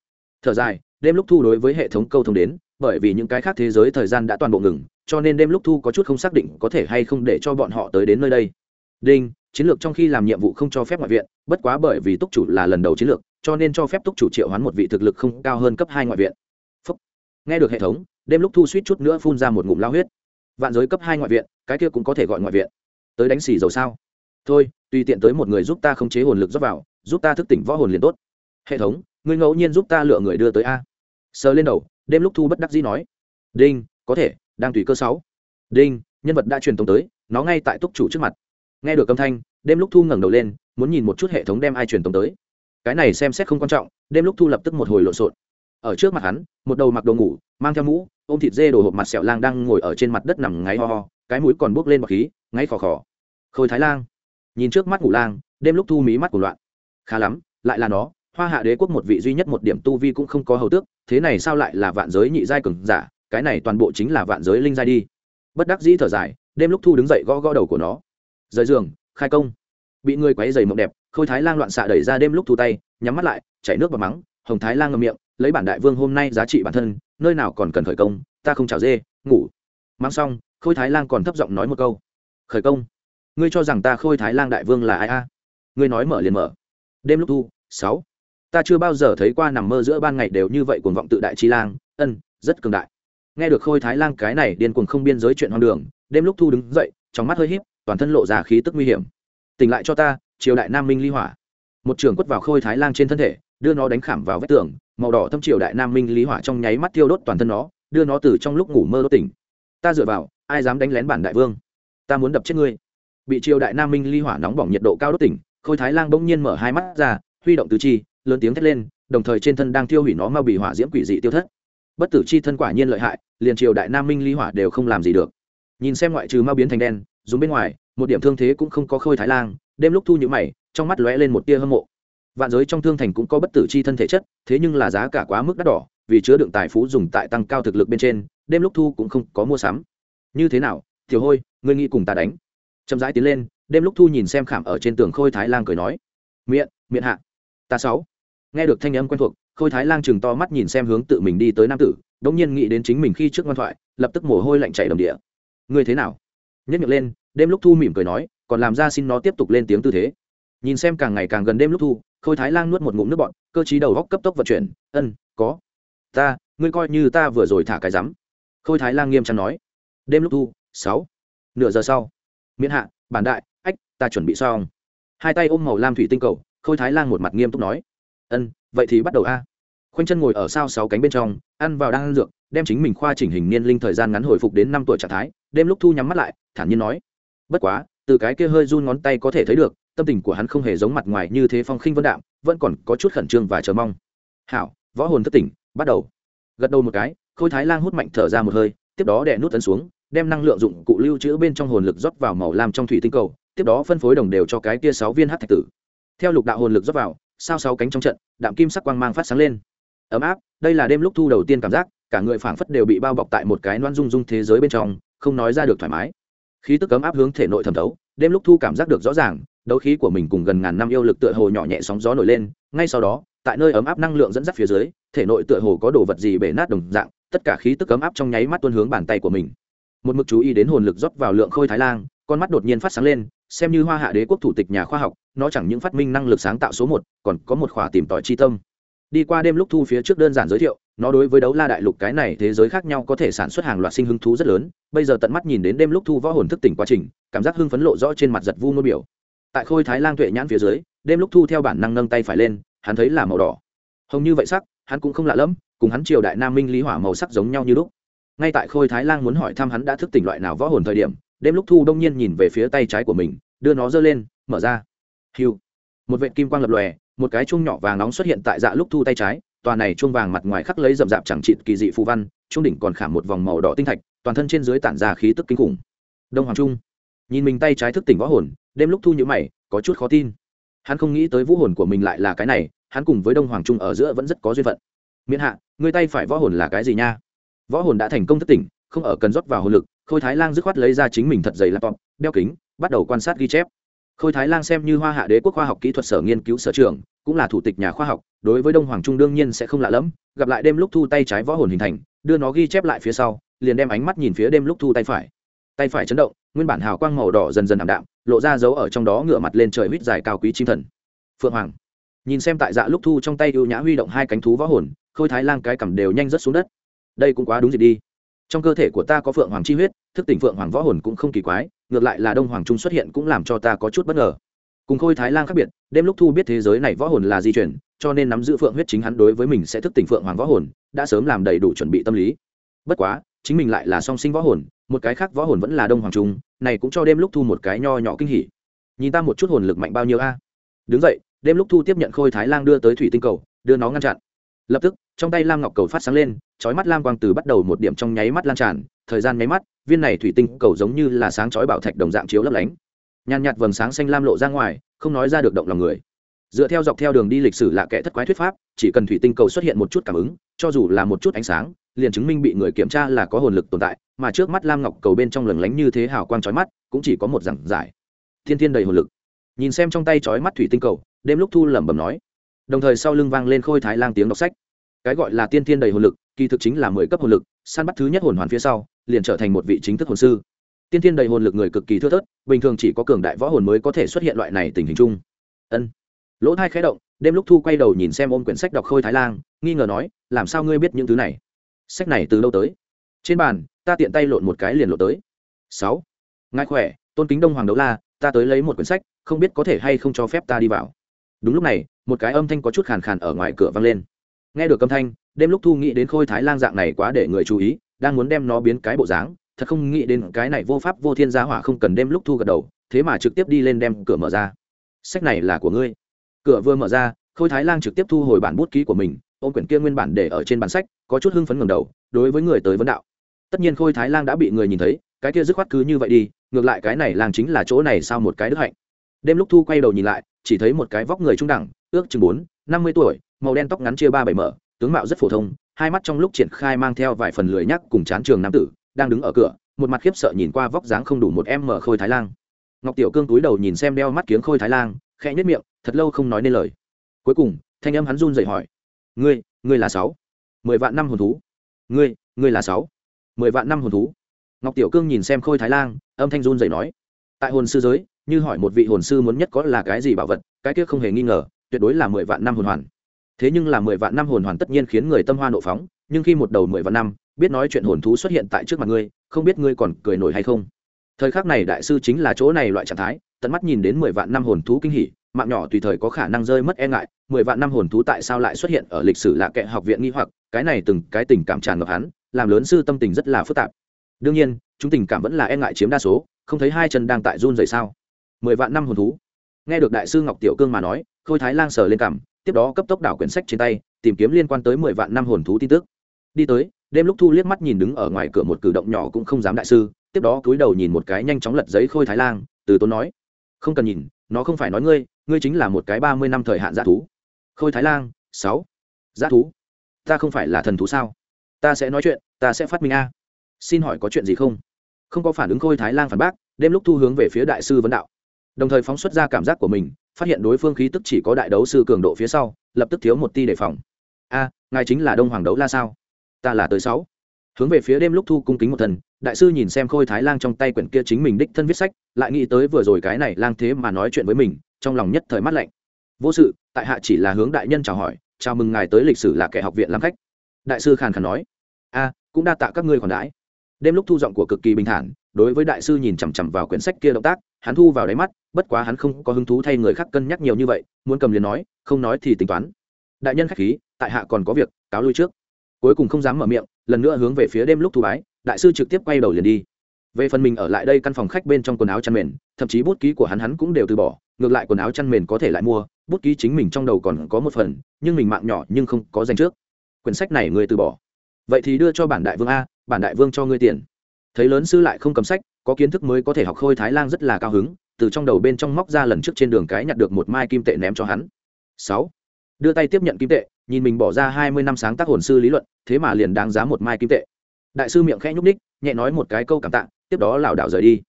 Thở dài, đêm lúc thu đối với hệ thống câu thông đến, bởi vì những cái khác thế giới thời gian đã toàn bộ ngừng, cho nên đêm lúc thu có chút không xác định có thể hay không để cho bọn họ tới đến nơi đây. Đinh chiến lược trong khi làm nhiệm vụ không cho phép ngoại viện, bất quá bởi vì túc chủ là lần đầu chiến lược, cho nên cho phép túc chủ triệu hoán một vị thực lực không cao hơn cấp hai ngoại viện. Phúc. nghe được hệ thống, đêm lúc thu suýt chút nữa phun ra một ngụm lao huyết. Vạn giới cấp hai ngoại viện, cái kia cũng có thể gọi ngoại viện. Tới đánh xì dầu sao? Thôi, tùy tiện tới một người giúp ta khống chế hồn lực dốc vào, giúp ta thức tỉnh võ hồn liền tốt. Hệ thống ngươi ngẫu nhiên giúp ta lựa người đưa tới a. Sờ lên đầu, đêm lúc thu bất đắc dĩ nói. Đinh, có thể, đang tùy cơ sáu. Đinh, nhân vật đã truyền tống tới, nó ngay tại túc chủ trước mặt nghe được âm thanh, đêm lúc thu ngẩng đầu lên, muốn nhìn một chút hệ thống đem ai truyền tống tới. Cái này xem xét không quan trọng, đêm lúc thu lập tức một hồi lộn xộn. Ở trước mặt hắn, một đầu mặc đồ ngủ, mang theo mũ, ôm thịt dê đồ hộp mặt sẹo lang đang ngồi ở trên mặt đất nằm ngáy ho ho, cái mũi còn bốc lên bọc khí, ngáy khò khò. Khôi thái lang, nhìn trước mắt ngủ lang, đêm lúc thu mí mắt của loạn. Khá lắm, lại là nó, hoa hạ đế quốc một vị duy nhất một điểm tu vi cũng không có hầu tước, thế này sao lại là vạn giới nhị giai cường giả, cái này toàn bộ chính là vạn giới linh giai đi. Bất đắc dĩ thở dài, đêm lúc thu đứng dậy gõ gõ đầu của nó rời giường, khai công. Bị người quấy dày mộng đẹp, khôi thái lang loạn xạ đẩy ra đêm lúc thu tay, nhắm mắt lại, chảy nước và mắng, hồng thái lang ngậm miệng, lấy bản đại vương hôm nay giá trị bản thân, nơi nào còn cần khởi công, ta không chào dê, ngủ. Mang xong, khôi thái lang còn thấp giọng nói một câu, khởi công? Ngươi cho rằng ta khôi thái lang đại vương là ai a? Ngươi nói mở liền mở. Đêm lúc thu, sáu. Ta chưa bao giờ thấy qua nằm mơ giữa ban ngày đều như vậy cuồng vọng tự đại chi lang, ân, rất cường đại. Nghe được khôi thái lang cái này điên cuồng không biên giới chuyện hoang đường, đêm lúc thu đứng dậy, trong mắt hơi híp toàn thân lộ ra khí tức nguy hiểm. Tỉnh lại cho ta, triều đại nam minh ly hỏa. Một trường quất vào khôi thái lang trên thân thể, đưa nó đánh khảm vào vách tường, màu đỏ thâm triều đại nam minh lý hỏa trong nháy mắt tiêu đốt toàn thân nó, đưa nó từ trong lúc ngủ mơ đốt tỉnh. Ta dựa vào, ai dám đánh lén bản đại vương? Ta muốn đập chết ngươi. Bị triều đại nam minh ly hỏa nóng bỏng nhiệt độ cao đốt tỉnh, khôi thái lang bỗng nhiên mở hai mắt ra, huy động tứ chi, lớn tiếng thét lên, đồng thời trên thân đang tiêu hủy nó mau bị hỏa diễm quỷ dị tiêu thất. Bất tử chi thân quả nhiên lợi hại, liền triều đại nam minh ly hỏa đều không làm gì được. Nhìn xem ngoại trừ mau biến thành đen dùng bên ngoài, một điểm thương thế cũng không có khôi thái lang đêm lúc thu nhữ mày, trong mắt lóe lên một tia hâm mộ. Vạn giới trong thương thành cũng có bất tử chi thân thể chất, thế nhưng là giá cả quá mức đắt đỏ, vì chứa đựng tài phú dùng tại tăng cao thực lực bên trên, đêm lúc thu cũng không có mua sắm. Như thế nào, tiểu hôi, ngươi nghĩ cùng ta đánh? Chậm rãi tiến lên, đêm lúc thu nhìn xem khảm ở trên tường khôi thái lang cười nói miệng miệng hạ. Ta sáu. Nghe được thanh âm quen thuộc, khôi thái lang chừng to mắt nhìn xem hướng tự mình đi tới nam tử đông nhiên nghĩ đến chính mình khi trước ngoan thoại, lập tức mồ hôi lạnh chảy đầm địa. Ngươi thế nào? Nhất miệng lên đêm lúc thu mỉm cười nói, còn làm ra xin nó tiếp tục lên tiếng tư thế. Nhìn xem càng ngày càng gần đêm lúc thu, khôi thái lang nuốt một ngụm nước bọn cơ chí đầu góc cấp tốc vận chuyển, ân, có. Ta, ngươi coi như ta vừa rồi thả cái rắm. Khôi thái lang nghiêm trang nói, đêm lúc thu, sáu. Nửa giờ sau. Miễn hạ, bản đại, ách, ta chuẩn bị xong. Hai tay ôm màu lam thủy tinh cầu, khôi thái lang một mặt nghiêm túc nói, ân, vậy thì bắt đầu a. Khoanh chân ngồi ở sao sáu cánh bên trong, ăn vào đang ăn dược, đem chính mình khoa chỉnh hình niên linh thời gian ngắn hồi phục đến năm tuổi trạng thái, đêm lúc thu nhắm mắt lại, thản nhiên nói bất quá, từ cái kia hơi run ngón tay có thể thấy được, tâm tình của hắn không hề giống mặt ngoài như thế phong khinh vân đạm, vẫn còn có chút khẩn trương và chờ mong. Hảo, võ hồn thất tỉnh, bắt đầu. Gật đầu một cái, khôi thái lang hút mạnh thở ra một hơi, tiếp đó đè nút tấn xuống, đem năng lượng dụng cụ lưu trữ bên trong hồn lực rót vào màu lam trong thủy tinh cầu, tiếp đó phân phối đồng đều cho cái kia sáu viên hát thạch tử. Theo lục đạo hồn lực rót vào, sao sáu cánh trong trận, đạm kim sắc quang mang phát sáng lên. Ấm áp, đây là đêm lúc thu đầu tiên cảm giác, cả người phảng phất đều bị bao bọc tại một cái loan rung rung thế giới bên trong, không nói ra được thoải mái khí tức ấm áp hướng thể nội thẩm thấu, đêm lúc thu cảm giác được rõ ràng, đấu khí của mình cùng gần ngàn năm yêu lực tựa hồ nhỏ nhẹ sóng gió nổi lên, ngay sau đó, tại nơi ấm áp năng lượng dẫn dắt phía dưới, thể nội tựa hồ có đồ vật gì bể nát đồng dạng, tất cả khí tức ấm áp trong nháy mắt tuôn hướng bàn tay của mình. Một mực chú ý đến hồn lực rót vào lượng khôi thái lang con mắt đột nhiên phát sáng lên, xem như hoa hạ đế quốc thủ tịch nhà khoa học, nó chẳng những phát minh năng lực sáng tạo số một, còn có một khỏa tìm tòi chi tâm. Đi qua đêm lúc thu phía trước đơn giản giới thiệu nó đối với đấu la đại lục cái này thế giới khác nhau có thể sản xuất hàng loạt sinh hứng thú rất lớn, bây giờ tận mắt nhìn đến đêm lúc thu võ hồn thức tỉnh quá trình, cảm giác hưng phấn lộ rõ trên mặt giật vu nôn biểu. Tại khôi thái lang tuệ nhãn phía dưới, đêm lúc thu theo bản năng nâng tay phải lên, hắn thấy là màu đỏ. Hồng như vậy sắc, hắn cũng không lạ lẫm, cùng hắn triều đại nam minh lý hỏa màu sắc giống nhau như lúc. Ngay tại khôi thái lang muốn hỏi thăm hắn đã thức tỉnh loại nào võ hồn thời điểm, đêm lúc thu đông nhiên nhìn về phía tay trái của mình, đưa nó giơ lên, mở ra. Hiu. Một vệ kim quang lập lòe, một cái chung nhỏ vàng nóng xuất hiện tại dạ lúc thu tay trái tòa này chuông vàng mặt ngoài khắc lấy rậm rạp chẳng trịt kỳ dị phù văn trung đỉnh còn khảm một vòng màu đỏ tinh thạch, toàn thân trên dưới tản ra khí tức kinh khủng. Đông hoàng trung, nhìn mình tay trái thức tỉnh võ hồn, đêm lúc thu nhữ mày, có chút khó tin. Hắn không nghĩ tới vũ hồn của mình lại là cái này, hắn cùng với đông hoàng trung ở giữa vẫn rất có duyên phận. Miễn hạ, người tay phải võ hồn là cái gì nha? Võ hồn đã thành công thức tỉnh, không ở cần rót vào hồn lực, khôi thái lang dứt khoát lấy ra chính mình thật dày laptop, đeo kính, bắt đầu quan sát ghi chép khôi thái lang xem như hoa hạ đế quốc khoa học kỹ thuật sở nghiên cứu sở trường, cũng là thủ tịch nhà khoa học, đối với đông hoàng trung đương nhiên sẽ không lạ lẫm, gặp lại đêm lúc thu tay trái võ hồn hình thành, đưa nó ghi chép lại phía sau, liền đem ánh mắt nhìn phía đêm lúc thu tay phải. Tay phải chấn động, nguyên bản hào quang màu đỏ dần dần ảm đạm, lộ ra dấu ở trong đó ngựa mặt lên trời huýt dài cao quý chim thần. Phượng hoàng. Nhìn xem tại dạ lúc thu trong tay ưu nhã huy động hai cánh thú võ hồn, khôi thái lang cái cằm đều nhanh rất xuống đất. Đây cũng quá đúng gì đi. Trong cơ thể của ta có phượng hoàng chi huyết, thức tỉnh phượng hoàng võ hồn cũng không kỳ quái ngược lại là đông hoàng trung xuất hiện cũng làm cho ta có chút bất ngờ. Cùng khôi thái lang khác biệt, đêm lúc thu biết thế giới này võ hồn là di chuyển, cho nên nắm giữ phượng huyết chính hắn đối với mình sẽ thức tỉnh phượng hoàng võ hồn, đã sớm làm đầy đủ chuẩn bị tâm lý. Bất quá, chính mình lại là song sinh võ hồn, một cái khác võ hồn vẫn là đông hoàng trung, này cũng cho đêm lúc thu một cái nho nhỏ kinh hỉ. Nhìn ta một chút hồn lực mạnh bao nhiêu a? Đứng dậy, đêm lúc thu tiếp nhận khôi thái lang đưa tới thủy tinh cầu, đưa nó ngăn chặn. Lập tức, trong tay lam ngọc cầu phát sáng lên chói mắt lam quang từ bắt đầu một điểm trong nháy mắt lan tràn, thời gian nháy mắt, viên này thủy tinh cầu giống như là sáng chói bảo thạch đồng dạng chiếu lấp lánh. Nhàn nhạt vầng sáng xanh lam lộ ra ngoài, không nói ra được động lòng người. Dựa theo dọc theo đường đi lịch sử lạ kệ thất quái thuyết pháp, chỉ cần thủy tinh cầu xuất hiện một chút cảm ứng, cho dù là một chút ánh sáng, liền chứng minh bị người kiểm tra là có hồn lực tồn tại, mà trước mắt lam ngọc cầu bên trong lừng lánh như thế hào quang chói mắt, cũng chỉ có một giảng giải. Thiên thiên đầy hồn lực. Nhìn xem trong tay chói mắt thủy tinh cầu, đêm lúc thu lẩm bẩm nói. Đồng thời sau lưng vang lên khôi thái lang tiếng đọc sách. Cái gọi là tiên thiên đầy hồn lực kỳ thực chính là mười cấp hồn lực, săn bắt thứ nhất hồn hoàn phía sau, liền trở thành một vị chính thức hồn sư. Tiên thiên đầy hồn lực người cực kỳ thưa thớt, bình thường chỉ có cường đại võ hồn mới có thể xuất hiện loại này tình hình chung. Ân. Lỗ thai khẽ động, đêm lúc thu quay đầu nhìn xem ôm quyển sách đọc khôi thái lang, nghi ngờ nói, làm sao ngươi biết những thứ này? Sách này từ lâu tới? Trên bàn, ta tiện tay lộn một cái liền lộn tới. Sáu. Ngài khỏe, tôn kính đông hoàng đấu la, ta tới lấy một quyển sách, không biết có thể hay không cho phép ta đi vào. Đúng lúc này, một cái âm thanh có chút khàn khàn ở ngoài cửa vang lên. Nghe được âm thanh đêm lúc thu nghĩ đến khôi thái lang dạng này quá để người chú ý, đang muốn đem nó biến cái bộ dáng, thật không nghĩ đến cái này vô pháp vô thiên gia hỏa không cần đêm lúc thu gật đầu, thế mà trực tiếp đi lên đem cửa mở ra. Sách này là của ngươi. Cửa vừa mở ra, khôi thái lang trực tiếp thu hồi bản bút ký của mình, ôm quyển kia nguyên bản để ở trên bản sách, có chút hưng phấn ngầm đầu, đối với người tới vấn đạo. Tất nhiên khôi thái lang đã bị người nhìn thấy, cái kia dứt khoát cứ như vậy đi, ngược lại cái này làng chính là chỗ này sao một cái đức hạnh. Đêm lúc thu quay đầu nhìn lại, chỉ thấy một cái vóc người trung đẳng, ước chừng bốn, năm mươi tuổi, màu đen tóc ngắn chia ba bảy mở tướng mạo rất phổ thông, hai mắt trong lúc triển khai mang theo vài phần lười nhắc cùng chán trường nam tử, đang đứng ở cửa, một mặt khiếp sợ nhìn qua vóc dáng không đủ một em mở khôi thái lang. Ngọc tiểu cương túi đầu nhìn xem đeo mắt kiếng khôi thái lang, khẽ nhất miệng, thật lâu không nói nên lời. Cuối cùng, thanh âm hắn run dậy hỏi, ngươi ngươi là sáu? Mười vạn năm hồn thú. Ngươi ngươi là sáu? Mười vạn năm hồn thú. Ngọc tiểu cương nhìn xem khôi thái lang, âm thanh run dậy nói, tại hồn sư giới, như hỏi một vị hồn sư muốn nhất có là cái gì bảo vật, cái kia không hề nghi ngờ, tuyệt đối là mười vạn năm hồn hoàn thế nhưng là mười vạn năm hồn hoàn tất nhiên khiến người tâm hoa nộ phóng, nhưng khi một đầu mười vạn năm, biết nói chuyện hồn thú xuất hiện tại trước mặt ngươi, không biết ngươi còn cười nổi hay không. Thời khắc này đại sư chính là chỗ này loại trạng thái, tận mắt nhìn đến mười vạn năm hồn thú kinh hỉ, mạng nhỏ tùy thời có khả năng rơi mất e ngại, mười vạn năm hồn thú tại sao lại xuất hiện ở lịch sử lạ kệ học viện nghi hoặc, cái này từng cái tình cảm tràn ngập hắn, làm lớn sư tâm tình rất là phức tạp. Đương nhiên, chúng tình cảm vẫn là e ngại chiếm đa số, không thấy hai chân đang tại run rẩy sao? Mười vạn năm hồn thú. Nghe được đại sư ngọc tiểu cương mà nói, khôi thái lang sờ lên cảm tiếp đó cấp tốc đảo quyển sách trên tay, tìm kiếm liên quan tới mười vạn năm hồn thú tin tức. Đi tới, đêm lúc thu liếc mắt nhìn đứng ở ngoài cửa một cử động nhỏ cũng không dám đại sư, tiếp đó cúi đầu nhìn một cái nhanh chóng lật giấy khôi thái lang từ tốn nói, không cần nhìn, nó không phải nói ngươi ngươi chính là một cái ba mươi năm thời hạn g thú. Khôi thái lang sáu g thú? Ta không phải là thần thú sao? Ta sẽ nói chuyện, ta sẽ phát minh a. Xin hỏi có chuyện gì không? Không có phản ứng khôi thái lang phản bác. Đêm lúc thu hướng về phía đại sư vấn đạo. Đồng thời phóng xuất ra cảm giác của mình phát hiện đối phương khí tức chỉ có đại đấu sư cường độ phía sau, lập tức thiếu một ti đề phòng. A, ngài chính là đông hoàng đấu la sao? Ta là tới sáu. Hướng về phía đêm lúc thu cung kính một thần, đại sư nhìn xem khôi thái lang trong tay quyển kia chính mình đích thân viết sách, lại nghĩ tới vừa rồi cái này lang thế mà nói chuyện với mình, trong lòng nhất thời mắt lạnh. Vô sự, tại hạ chỉ là hướng đại nhân chào hỏi, chào mừng ngài tới lịch sử là kẻ học viện làm khách. Đại sư khàn khàn nói. A, cũng đa tạ các ngươi còn đãi. Đêm lúc thu giọng của cực kỳ bình thản, đối với đại sư nhìn chằm chằm vào quyển sách kia động tác hắn thu vào đáy mắt, bất quá hắn không có hứng thú thay người khác cân nhắc nhiều như vậy, muốn cầm liền nói, không nói thì tính toán. Đại nhân khách khí, tại hạ còn có việc, cáo lui trước. Cuối cùng không dám mở miệng, lần nữa hướng về phía đêm lúc thu bái, đại sư trực tiếp quay đầu liền đi. Về phần mình ở lại đây căn phòng khách bên trong quần áo chăn mền, thậm chí bút ký của hắn hắn cũng đều từ bỏ, ngược lại quần áo chăn mền có thể lại mua, bút ký chính mình trong đầu còn có một phần, nhưng mình mạng nhỏ nhưng không có dành trước. Quyển sách này người từ bỏ. Vậy thì đưa cho bản đại vương a, bản đại vương cho ngươi tiền. Thấy lớn sư lại không cầm sách có kiến thức mới có thể học khôi thái lang rất là cao hứng, từ trong đầu bên trong móc ra lần trước trên đường cái nhặt được một mai kim tệ ném cho hắn. Sáu. Đưa tay tiếp nhận kim tệ, nhìn mình bỏ ra hai mươi năm sáng tác hồn sư lý luận, thế mà liền đáng giá một mai kim tệ. Đại sư miệng khẽ nhúc ních nhẹ nói một cái câu cảm tạ, tiếp đó lảo đảo rời đi.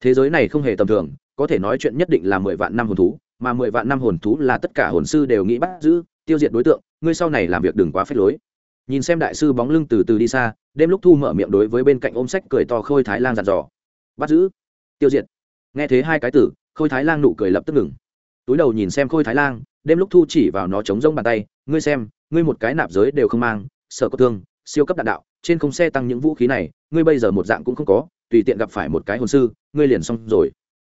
Thế giới này không hề tầm thường, có thể nói chuyện nhất định là mười vạn năm hồn thú, mà mười vạn năm hồn thú là tất cả hồn sư đều nghĩ bắt giữ, tiêu diệt đối tượng, ngươi sau này làm việc đừng quá phép lối. Nhìn xem đại sư bóng lưng từ từ đi xa, đêm lúc thu mở miệng đối với bên cạnh ôm sách cười to khôi thái lang dặn dò bắt giữ. Tiêu diệt. Nghe thấy hai cái tử, khôi thái lang nụ cười lập tức ngừng. Túi đầu nhìn xem khôi thái lang, đêm lúc thu chỉ vào nó chống rông bàn tay, ngươi xem, ngươi một cái nạp giới đều không mang, sợ có thương, siêu cấp đạn đạo, trên không xe tăng những vũ khí này, ngươi bây giờ một dạng cũng không có, tùy tiện gặp phải một cái hồn sư, ngươi liền xong rồi.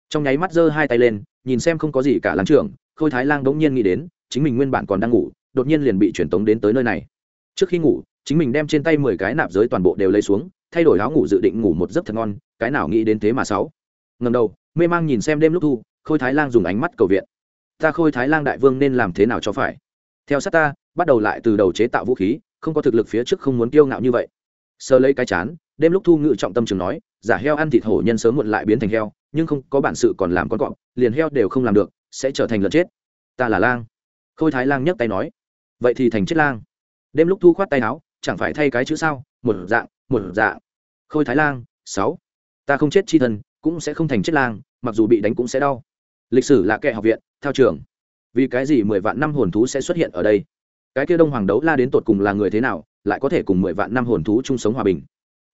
Trong nháy mắt giơ hai tay lên, nhìn xem không có gì cả láng trưởng, khôi thái lang bỗng nhiên nghĩ đến, chính mình nguyên bản còn đang ngủ, đột nhiên liền bị truyền tống đến tới nơi này. Trước khi ngủ, chính mình đem trên tay mười cái nạp giới toàn bộ đều lấy xuống thay đổi áo ngủ dự định ngủ một giấc thật ngon, cái nào nghĩ đến thế mà sáu. Ngầm đầu, mê mang nhìn xem đêm lúc thu, khôi thái lang dùng ánh mắt cầu viện. Ta khôi thái lang đại vương nên làm thế nào cho phải? Theo sát ta, bắt đầu lại từ đầu chế tạo vũ khí, không có thực lực phía trước không muốn kiêu ngạo như vậy. Sơ lấy cái chán, đêm lúc thu ngự trọng tâm trường nói, giả heo ăn thịt hổ nhân sớm muộn lại biến thành heo, nhưng không có bản sự còn làm con cọp, liền heo đều không làm được, sẽ trở thành lợn chết. Ta là lang. Khôi thái lang nhấc tay nói. Vậy thì thành chết lang. Đêm lúc thu khoát tay áo, chẳng phải thay cái chữ sao? Một dạng một dạng khôi thái lang, sáu. Ta không chết chi thân, cũng sẽ không thành chết lang, mặc dù bị đánh cũng sẽ đau. Lịch sử là kệ học viện theo trường. Vì cái gì mười vạn năm hồn thú sẽ xuất hiện ở đây? Cái kia đông hoàng đấu la đến tột cùng là người thế nào, lại có thể cùng mười vạn năm hồn thú chung sống hòa bình?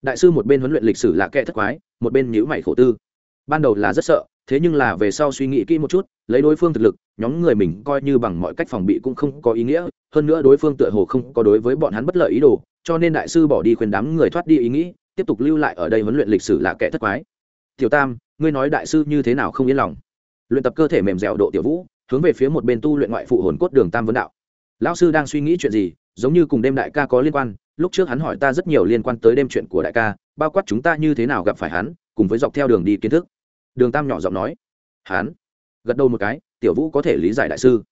Đại sư một bên huấn luyện lịch sử là kệ thất quái, một bên nhữ mày khổ tư. Ban đầu là rất sợ, thế nhưng là về sau suy nghĩ kỹ một chút, lấy đối phương thực lực, nhóm người mình coi như bằng mọi cách phòng bị cũng không có ý nghĩa, hơn nữa đối phương tựa hồ không có đối với bọn hắn bất lợi ý đồ, cho nên đại sư bỏ đi khuyên đám người thoát đi ý nghĩ tiếp tục lưu lại ở đây huấn luyện lịch sử là kẻ thất quái. Tiểu tam, ngươi nói đại sư như thế nào không yên lòng? Luyện tập cơ thể mềm dẻo độ tiểu vũ, hướng về phía một bên tu luyện ngoại phụ hồn cốt đường tam vấn đạo. Lão sư đang suy nghĩ chuyện gì, giống như cùng đêm đại ca có liên quan, lúc trước hắn hỏi ta rất nhiều liên quan tới đêm chuyện của đại ca, bao quát chúng ta như thế nào gặp phải hắn, cùng với dọc theo đường đi kiến thức. Đường tam nhỏ giọng nói, hắn? Gật đầu một cái, tiểu vũ có thể lý giải đại sư.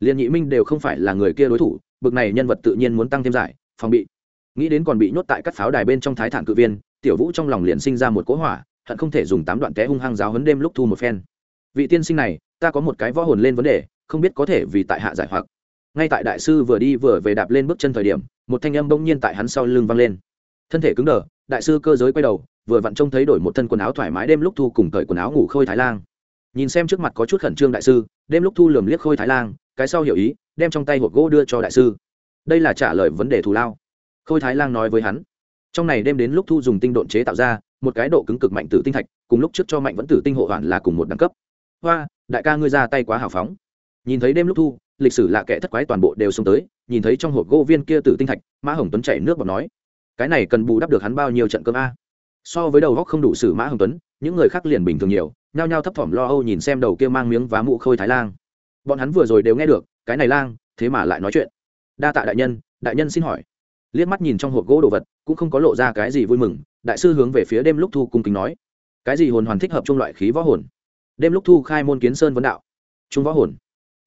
Liên nhị minh đều không phải là người kia đối thủ, bực này nhân vật tự nhiên muốn tăng thêm giải, phòng bị nghĩ đến còn bị nhốt tại các pháo đài bên trong thái thản cự viên, tiểu vũ trong lòng liền sinh ra một cỗ hỏa, hận không thể dùng tám đoạn té hung hăng giáo hấn đêm lúc thu một phen. Vị tiên sinh này, ta có một cái võ hồn lên vấn đề, không biết có thể vì tại hạ giải hoặc. Ngay tại đại sư vừa đi vừa về đạp lên bước chân thời điểm, một thanh âm bỗng nhiên tại hắn sau lưng vang lên. Thân thể cứng đờ, đại sư cơ giới quay đầu, vừa vặn trông thấy đổi một thân quần áo thoải mái đêm lúc thu cùng cởi quần áo ngủ khôi thái lang. Nhìn xem trước mặt có chút khẩn trương đại sư, đêm lúc thu lườm liếc khôi thái lang, cái sau hiểu ý, đem trong tay hộp gỗ đưa cho đại sư. Đây là trả lời vấn đề thù lao khôi thái lang nói với hắn, trong này đêm đến lúc thu dùng tinh độn chế tạo ra, một cái độ cứng cực mạnh tử tinh thạch, cùng lúc trước cho mạnh vẫn tử tinh hộ hoàn là cùng một đẳng cấp. Hoa, đại ca ngươi ra tay quá hào phóng. Nhìn thấy đêm lúc thu, lịch sử lạ kệ thất quái toàn bộ đều xông tới, nhìn thấy trong hộp gỗ viên kia tử tinh thạch, mã hồng tuấn chảy nước và nói, cái này cần bù đắp được hắn bao nhiêu trận cơm a? So với đầu góc không đủ sử mã hồng tuấn, những người khác liền bình thường nhiều, nhao nhao thấp thỏm lo âu nhìn xem đầu kia mang miếng vá mũ khôi thái lang. Bọn hắn vừa rồi đều nghe được, cái này lang, thế mà lại nói chuyện. Đa tạ đại nhân đại nhân xin hỏi liếc mắt nhìn trong hộp gỗ đồ vật, cũng không có lộ ra cái gì vui mừng, đại sư hướng về phía đêm lúc thu cung kính nói. Cái gì hồn hoàn thích hợp chung loại khí võ hồn? Đêm lúc thu khai môn kiến sơn vấn đạo. Trung võ hồn.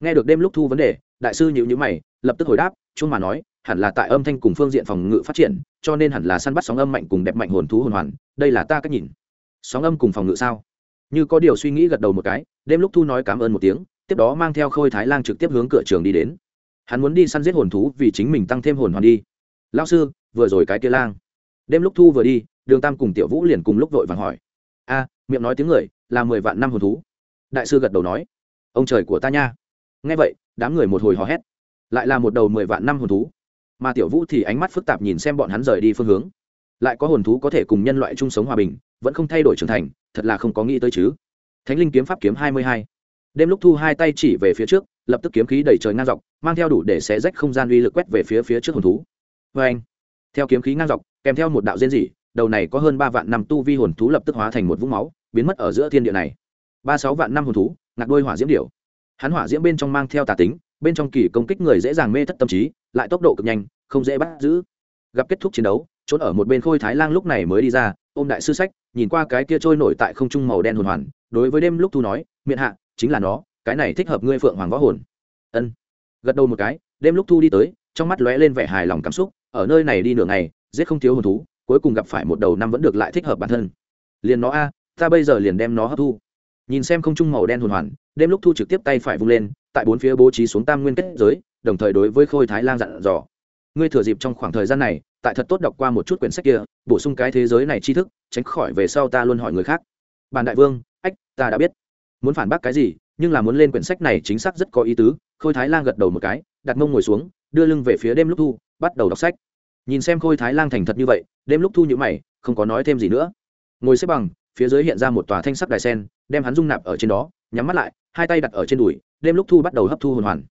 Nghe được đêm lúc thu vấn đề, đại sư nhịu nhữ mày, lập tức hồi đáp, chung mà nói, hẳn là tại âm thanh cùng phương diện phòng ngự phát triển, cho nên hẳn là săn bắt sóng âm mạnh cùng đẹp mạnh hồn thú hồn hoàn, đây là ta cách nhìn. Sóng âm cùng phòng ngự sao? Như có điều suy nghĩ gật đầu một cái, đêm lúc thu nói cảm ơn một tiếng, tiếp đó mang theo khôi thái lang trực tiếp hướng cửa trường đi đến. Hắn muốn đi săn giết hồn thú vì chính mình tăng thêm hồn hoàn đi lao sư, vừa rồi cái kia lang. Đêm lúc thu vừa đi, đường tam cùng tiểu vũ liền cùng lúc vội vàng hỏi. A, miệng nói tiếng người, là mười vạn năm hồn thú. Đại sư gật đầu nói. Ông trời của ta nha. Nghe vậy, đám người một hồi hò hét. Lại là một đầu mười vạn năm hồn thú. Mà tiểu vũ thì ánh mắt phức tạp nhìn xem bọn hắn rời đi phương hướng. Lại có hồn thú có thể cùng nhân loại chung sống hòa bình, vẫn không thay đổi trưởng thành, thật là không có nghĩ tới chứ. Thánh linh kiếm pháp kiếm hai mươi hai. Đêm lúc thu hai tay chỉ về phía trước, lập tức kiếm khí đẩy trời ngang dọc, mang theo đủ để xé rách không gian uy lực quét về phía phía trước hồn thú vê anh. Theo kiếm khí ngang dọc, kèm theo một đạo diên dị đầu này có hơn ba vạn năm tu vi hồn thú lập tức hóa thành một vũng máu, biến mất ở giữa thiên địa này. Ba sáu vạn năm hồn thú, ngạc đôi hỏa diễm điểu. Hắn hỏa diễm bên trong mang theo tà tính, bên trong kỳ công kích người dễ dàng mê thất tâm trí, lại tốc độ cực nhanh, không dễ bắt giữ. Gặp kết thúc chiến đấu, trốn ở một bên khôi thái lang lúc này mới đi ra, ôm đại sư sách, nhìn qua cái kia trôi nổi tại không trung màu đen hồn hoàn, đối với đêm lúc thu nói miệng hạ, chính là nó, cái này thích hợp ngươi phượng hoàng võ hồn. Ân. Gật đầu một cái, đêm lúc thu đi tới, trong mắt lóe lên vẻ hài lòng cảm xúc ở nơi này đi nửa ngày, giết không thiếu hồn thú, cuối cùng gặp phải một đầu năm vẫn được lại thích hợp bản thân. Liền nó a, ta bây giờ liền đem nó hấp thu. Nhìn xem không trung màu đen hồn hoàn, đêm lúc thu trực tiếp tay phải vung lên, tại bốn phía bố trí xuống tam nguyên kết giới, đồng thời đối với khôi thái lang dặn dò. Ngươi thừa dịp trong khoảng thời gian này, tại thật tốt đọc qua một chút quyển sách kia, bổ sung cái thế giới này tri thức, tránh khỏi về sau ta luôn hỏi người khác. Bàn đại vương, ách, ta đã biết. Muốn phản bác cái gì, nhưng là muốn lên quyển sách này chính xác rất có ý tứ, khôi thái lang gật đầu một cái, đặt mông ngồi xuống, đưa lưng về phía đêm lúc thu, bắt đầu đọc sách nhìn xem khôi thái lang thành thật như vậy, đêm lúc thu nhữ mày, không có nói thêm gì nữa. Ngồi xếp bằng, phía dưới hiện ra một tòa thanh sắc đài sen, đem hắn dung nạp ở trên đó, nhắm mắt lại, hai tay đặt ở trên đùi, đêm lúc thu bắt đầu hấp thu hồn hoàn.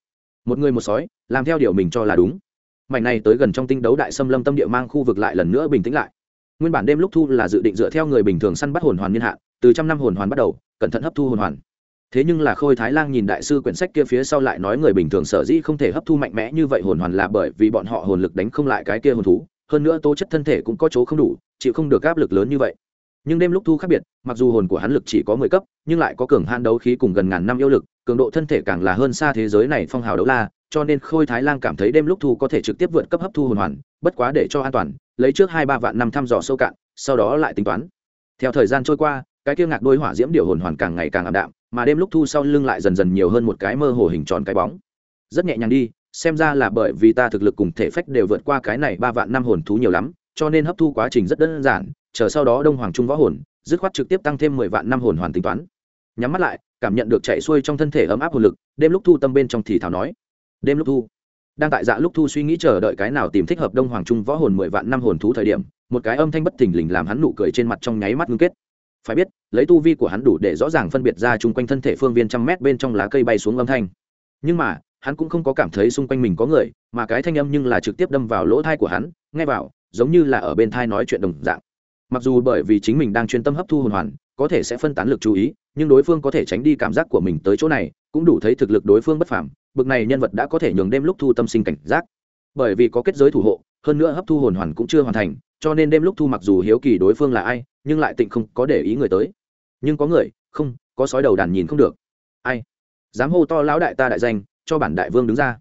Một người một sói, làm theo điều mình cho là đúng. Mảnh này tới gần trong tinh đấu đại xâm lâm tâm địa mang khu vực lại lần nữa bình tĩnh lại. Nguyên bản đêm lúc thu là dự định dựa theo người bình thường săn bắt hồn hoàn niên hạn, từ trăm năm hồn hoàn bắt đầu, cẩn thận hấp thu hồn hoàn thế nhưng là khôi thái lang nhìn đại sư quyển sách kia phía sau lại nói người bình thường sở dĩ không thể hấp thu mạnh mẽ như vậy hồn hoàn là bởi vì bọn họ hồn lực đánh không lại cái kia hồn thú. Hơn nữa tố chất thân thể cũng có chỗ không đủ, chịu không được áp lực lớn như vậy. Nhưng đêm lúc thu khác biệt, mặc dù hồn của hắn lực chỉ có mười cấp, nhưng lại có cường han đấu khí cùng gần ngàn năm yêu lực, cường độ thân thể càng là hơn xa thế giới này phong hào đấu la, cho nên khôi thái lang cảm thấy đêm lúc thu có thể trực tiếp vượt cấp hấp thu hồn hoàn, bất quá để cho an toàn, lấy trước hai ba vạn năm thăm dò sâu cạn, sau đó lại tính toán. Theo thời gian trôi qua, cái kia ngạc đôi hỏa diễm điệu hồn hoàn càng ngày càng ảm đạm mà đêm lúc thu sau lưng lại dần dần nhiều hơn một cái mơ hồ hình tròn cái bóng. Rất nhẹ nhàng đi, xem ra là bởi vì ta thực lực cùng thể phách đều vượt qua cái này ba vạn năm hồn thú nhiều lắm, cho nên hấp thu quá trình rất đơn giản, chờ sau đó đông hoàng trung võ hồn, dứt khoát trực tiếp tăng thêm mười vạn năm hồn hoàn tính toán. Nhắm mắt lại, cảm nhận được chạy xuôi trong thân thể ấm áp hồn lực, đêm lúc thu tâm bên trong thì thảo nói. Đêm lúc thu. Đang tại dạ lúc thu suy nghĩ chờ đợi cái nào tìm thích hợp đông hoàng trung võ hồn mười vạn năm hồn thú thời điểm, một cái âm thanh bất thình lình làm hắn nụ cười trên mặt trong nháy mắt ngưng kết phải biết, lấy tu vi của hắn đủ để rõ ràng phân biệt ra chung quanh thân thể phương viên trăm mét bên trong lá cây bay xuống âm thanh. Nhưng mà, hắn cũng không có cảm thấy xung quanh mình có người, mà cái thanh âm nhưng là trực tiếp đâm vào lỗ thai của hắn, nghe vào, giống như là ở bên thai nói chuyện đồng dạng. Mặc dù bởi vì chính mình đang chuyên tâm hấp thu hồn hoàn, có thể sẽ phân tán lực chú ý, nhưng đối phương có thể tránh đi cảm giác của mình tới chỗ này, cũng đủ thấy thực lực đối phương bất phàm, bực này nhân vật đã có thể nhường đêm lúc thu tâm sinh cảnh giác. Bởi vì có kết giới thủ hộ, hơn nữa hấp thu hồn hoàn cũng chưa hoàn thành, cho nên đêm lúc thu mặc dù hiếu kỳ đối phương là ai nhưng lại tịnh không có để ý người tới. Nhưng có người, không, có sói đầu đàn nhìn không được. Ai? Dám hô to lão đại ta đại danh, cho bản đại vương đứng ra.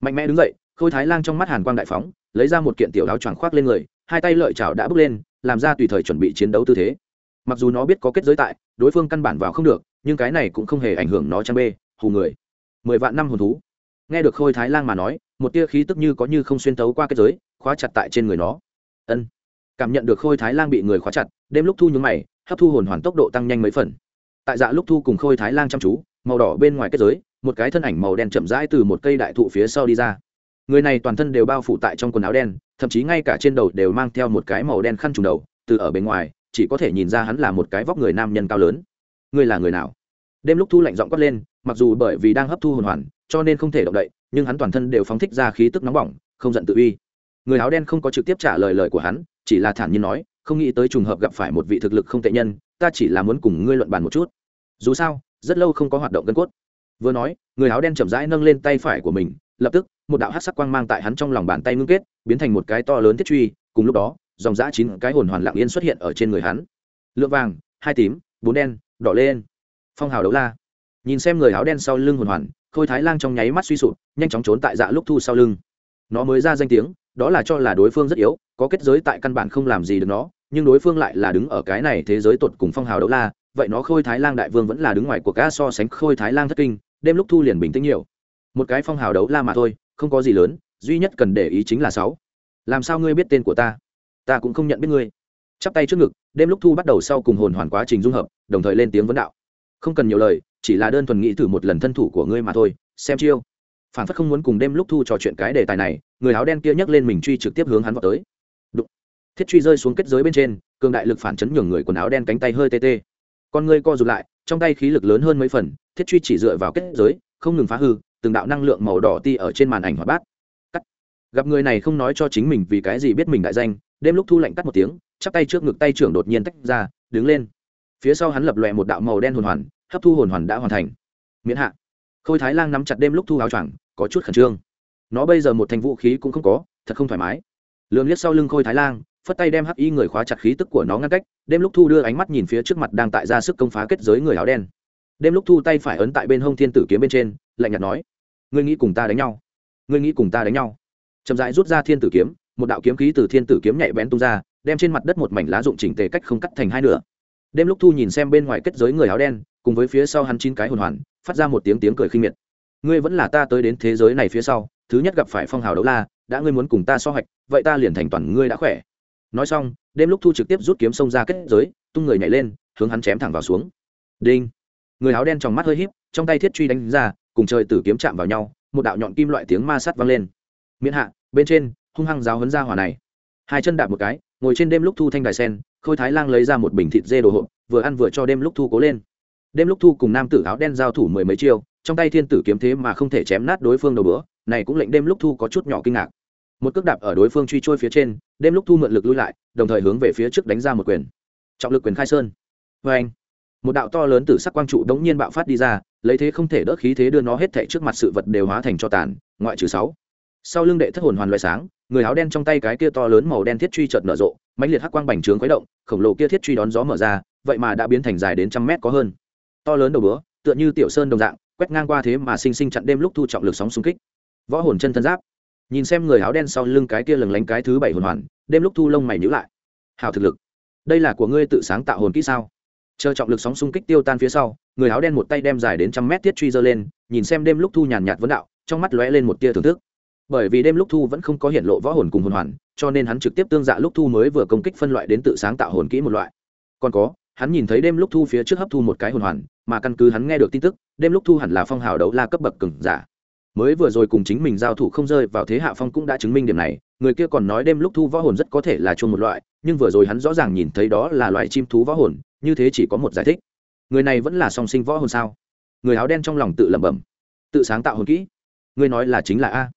Mạnh mẽ đứng dậy, khôi thái lang trong mắt hàn quang đại phóng, lấy ra một kiện tiểu áo choàng khoác lên người, hai tay lợi chảo đã bước lên, làm ra tùy thời chuẩn bị chiến đấu tư thế. Mặc dù nó biết có kết giới tại, đối phương căn bản vào không được, nhưng cái này cũng không hề ảnh hưởng nó trang bê, hù người. Mười vạn năm hồn thú. Nghe được khôi thái lang mà nói, một tia khí tức như có như không xuyên tấu qua kết giới, khóa chặt tại trên người nó. Ân cảm nhận được khôi thái lang bị người khóa chặt, đêm lúc thu nhúng mày, hấp thu hồn hoàn tốc độ tăng nhanh mấy phần. Tại dạ lúc thu cùng khôi thái lang chăm chú, màu đỏ bên ngoài kết giới, một cái thân ảnh màu đen chậm rãi từ một cây đại thụ phía sau đi ra. Người này toàn thân đều bao phủ tại trong quần áo đen, thậm chí ngay cả trên đầu đều mang theo một cái màu đen khăn trùng đầu, từ ở bên ngoài, chỉ có thể nhìn ra hắn là một cái vóc người nam nhân cao lớn. Ngươi là người nào? Đêm lúc thu lạnh giọng quát lên, mặc dù bởi vì đang hấp thu hồn hoàn, cho nên không thể động đậy, nhưng hắn toàn thân đều phóng thích ra khí tức nóng bỏng, không giận tự uy người áo đen không có trực tiếp trả lời lời của hắn, chỉ là thản nhiên nói, không nghĩ tới trùng hợp gặp phải một vị thực lực không tệ nhân, ta chỉ là muốn cùng ngươi luận bàn một chút. Dù sao, rất lâu không có hoạt động gân cốt. Vừa nói, người áo đen chậm rãi nâng lên tay phải của mình, lập tức, một đạo hát sắc quang mang tại hắn trong lòng bàn tay ngưng kết, biến thành một cái to lớn thiết truy, cùng lúc đó, dòng giã chín cái hồn hoàn lặng yên xuất hiện ở trên người hắn. Lượng vàng, hai tím, bốn đen, đỏ lên. Phong hào đấu la. Nhìn xem người áo đen sau lưng hồn hoàn, khôi thái lang trong nháy mắt suy sụp, nhanh chóng trốn tại dạ lúc thu sau lưng. Nó mới ra danh tiếng đó là cho là đối phương rất yếu, có kết giới tại căn bản không làm gì được nó, nhưng đối phương lại là đứng ở cái này thế giới tột cùng phong hào đấu la, vậy nó khôi thái lang đại vương vẫn là đứng ngoài cuộc ca so sánh khôi thái lang thất kinh, đêm lúc thu liền bình tĩnh nhiều. Một cái phong hào đấu la mà thôi, không có gì lớn, duy nhất cần để ý chính là sáu. Làm sao ngươi biết tên của ta? Ta cũng không nhận biết ngươi. Chắp tay trước ngực, đêm lúc thu bắt đầu sau cùng hồn hoàn quá trình dung hợp, đồng thời lên tiếng vấn đạo. Không cần nhiều lời, chỉ là đơn thuần nghĩ thử một lần thân thủ của ngươi mà thôi, xem chiêu phản phất không muốn cùng đêm lúc thu trò chuyện cái đề tài này, người áo đen kia nhấc lên mình truy trực tiếp hướng hắn vào tới. Đụng. thiết truy rơi xuống kết giới bên trên, cường đại lực phản chấn nhường người quần áo đen cánh tay hơi tê tê. Con ngươi co rụt lại, trong tay khí lực lớn hơn mấy phần, thiết truy chỉ dựa vào kết giới, không ngừng phá hư, từng đạo năng lượng màu đỏ ti ở trên màn ảnh hoạt bát. Cắt. Gặp người này không nói cho chính mình vì cái gì biết mình đại danh, đêm lúc thu lạnh cắt một tiếng, chắp tay trước ngực tay trưởng đột nhiên tách ra, đứng lên. Phía sau hắn lập lòe một đạo màu đen hồn hoàn, hấp thu hồn hoàn đã hoàn thành. Miễn hạ khôi thái lang nắm chặt đêm lúc thu áo choàng, có chút khẩn trương. Nó bây giờ một thành vũ khí cũng không có, thật không thoải mái. Lường liếc sau lưng khôi thái lang, phất tay đem hắc y người khóa chặt khí tức của nó ngăn cách, đêm lúc thu đưa ánh mắt nhìn phía trước mặt đang tại ra sức công phá kết giới người áo đen. Đêm lúc thu tay phải ấn tại bên hông thiên tử kiếm bên trên, lạnh nhạt nói, ngươi nghĩ cùng ta đánh nhau? Ngươi nghĩ cùng ta đánh nhau? Chậm rãi rút ra thiên tử kiếm, một đạo kiếm khí từ thiên tử kiếm nhạy bén tung ra, đem trên mặt đất một mảnh lá dụng chỉnh tề cách không cắt thành hai nửa. Đêm lúc thu nhìn xem bên ngoài kết giới người áo đen, cùng với phía sau hắn chín cái hồn hoàn phát ra một tiếng tiếng cười khinh miệt. Ngươi vẫn là ta tới đến thế giới này phía sau, thứ nhất gặp phải phong hào đấu la, đã ngươi muốn cùng ta so hoạch, vậy ta liền thành toàn ngươi đã khỏe. Nói xong, đêm lúc thu trực tiếp rút kiếm xông ra kết giới, tung người nhảy lên, hướng hắn chém thẳng vào xuống. Đinh. Người áo đen trong mắt hơi híp, trong tay thiết truy đánh ra, cùng trời tử kiếm chạm vào nhau, một đạo nhọn kim loại tiếng ma sắt vang lên. Miễn hạ, bên trên, hung hăng giáo hấn ra hỏa này. Hai chân đạp một cái, ngồi trên đêm lúc thu thanh đài sen, khôi thái lang lấy ra một bình thịt dê đồ hộp, vừa ăn vừa cho đêm lúc thu cố lên đêm lúc thu cùng nam tử áo đen giao thủ mười mấy chiêu, trong tay thiên tử kiếm thế mà không thể chém nát đối phương đầu bữa, này cũng lệnh đêm lúc thu có chút nhỏ kinh ngạc. Một cước đạp ở đối phương truy trôi phía trên, đêm lúc thu mượn lực lui lại, đồng thời hướng về phía trước đánh ra một quyền. Trọng lực quyền khai sơn. Vê anh, một đạo to lớn từ sắc quang trụ đống nhiên bạo phát đi ra, lấy thế không thể đỡ khí thế đưa nó hết thảy trước mặt sự vật đều hóa thành cho tàn, ngoại trừ sáu. Sau lưng đệ thất hồn hoàn loại sáng, người áo đen trong tay cái kia to lớn màu đen thiết truy chợt nở rộ, mãnh liệt hắc quang bành trướng khuấy động, khổng lồ kia thiết truy đón gió mở ra, vậy mà đã biến thành dài đến trăm mét có hơn to lớn đầu bữa, tựa như tiểu sơn đồng dạng, quét ngang qua thế mà sinh sinh chặn đêm lúc thu trọng lực sóng xung kích. Võ hồn chân thân giáp. Nhìn xem người áo đen sau lưng cái kia lừng lánh cái thứ bảy hồn hoàn, đêm lúc thu lông mày nhữ lại. Hào thực lực. Đây là của ngươi tự sáng tạo hồn kỹ sao? Chờ trọng lực sóng xung kích tiêu tan phía sau, người áo đen một tay đem dài đến trăm mét tiết truy dơ lên, nhìn xem đêm lúc thu nhàn nhạt vấn đạo, trong mắt lóe lên một tia thưởng thức. Bởi vì đêm lúc thu vẫn không có hiện lộ võ hồn cùng hồn hoàn, cho nên hắn trực tiếp tương dạ lúc thu mới vừa công kích phân loại đến tự sáng tạo hồn kỹ một loại. Còn có, hắn nhìn thấy đêm lúc thu phía trước hấp thu một cái hồn hoàn mà căn cứ hắn nghe được tin tức, đêm lúc thu hẳn là phong hào đấu la cấp bậc cừng giả. Mới vừa rồi cùng chính mình giao thủ không rơi vào thế hạ phong cũng đã chứng minh điểm này, người kia còn nói đêm lúc thu võ hồn rất có thể là chung một loại, nhưng vừa rồi hắn rõ ràng nhìn thấy đó là loại chim thú võ hồn, như thế chỉ có một giải thích. Người này vẫn là song sinh võ hồn sao? Người áo đen trong lòng tự lẩm bẩm. Tự sáng tạo hồn kỹ. Người nói là chính là a.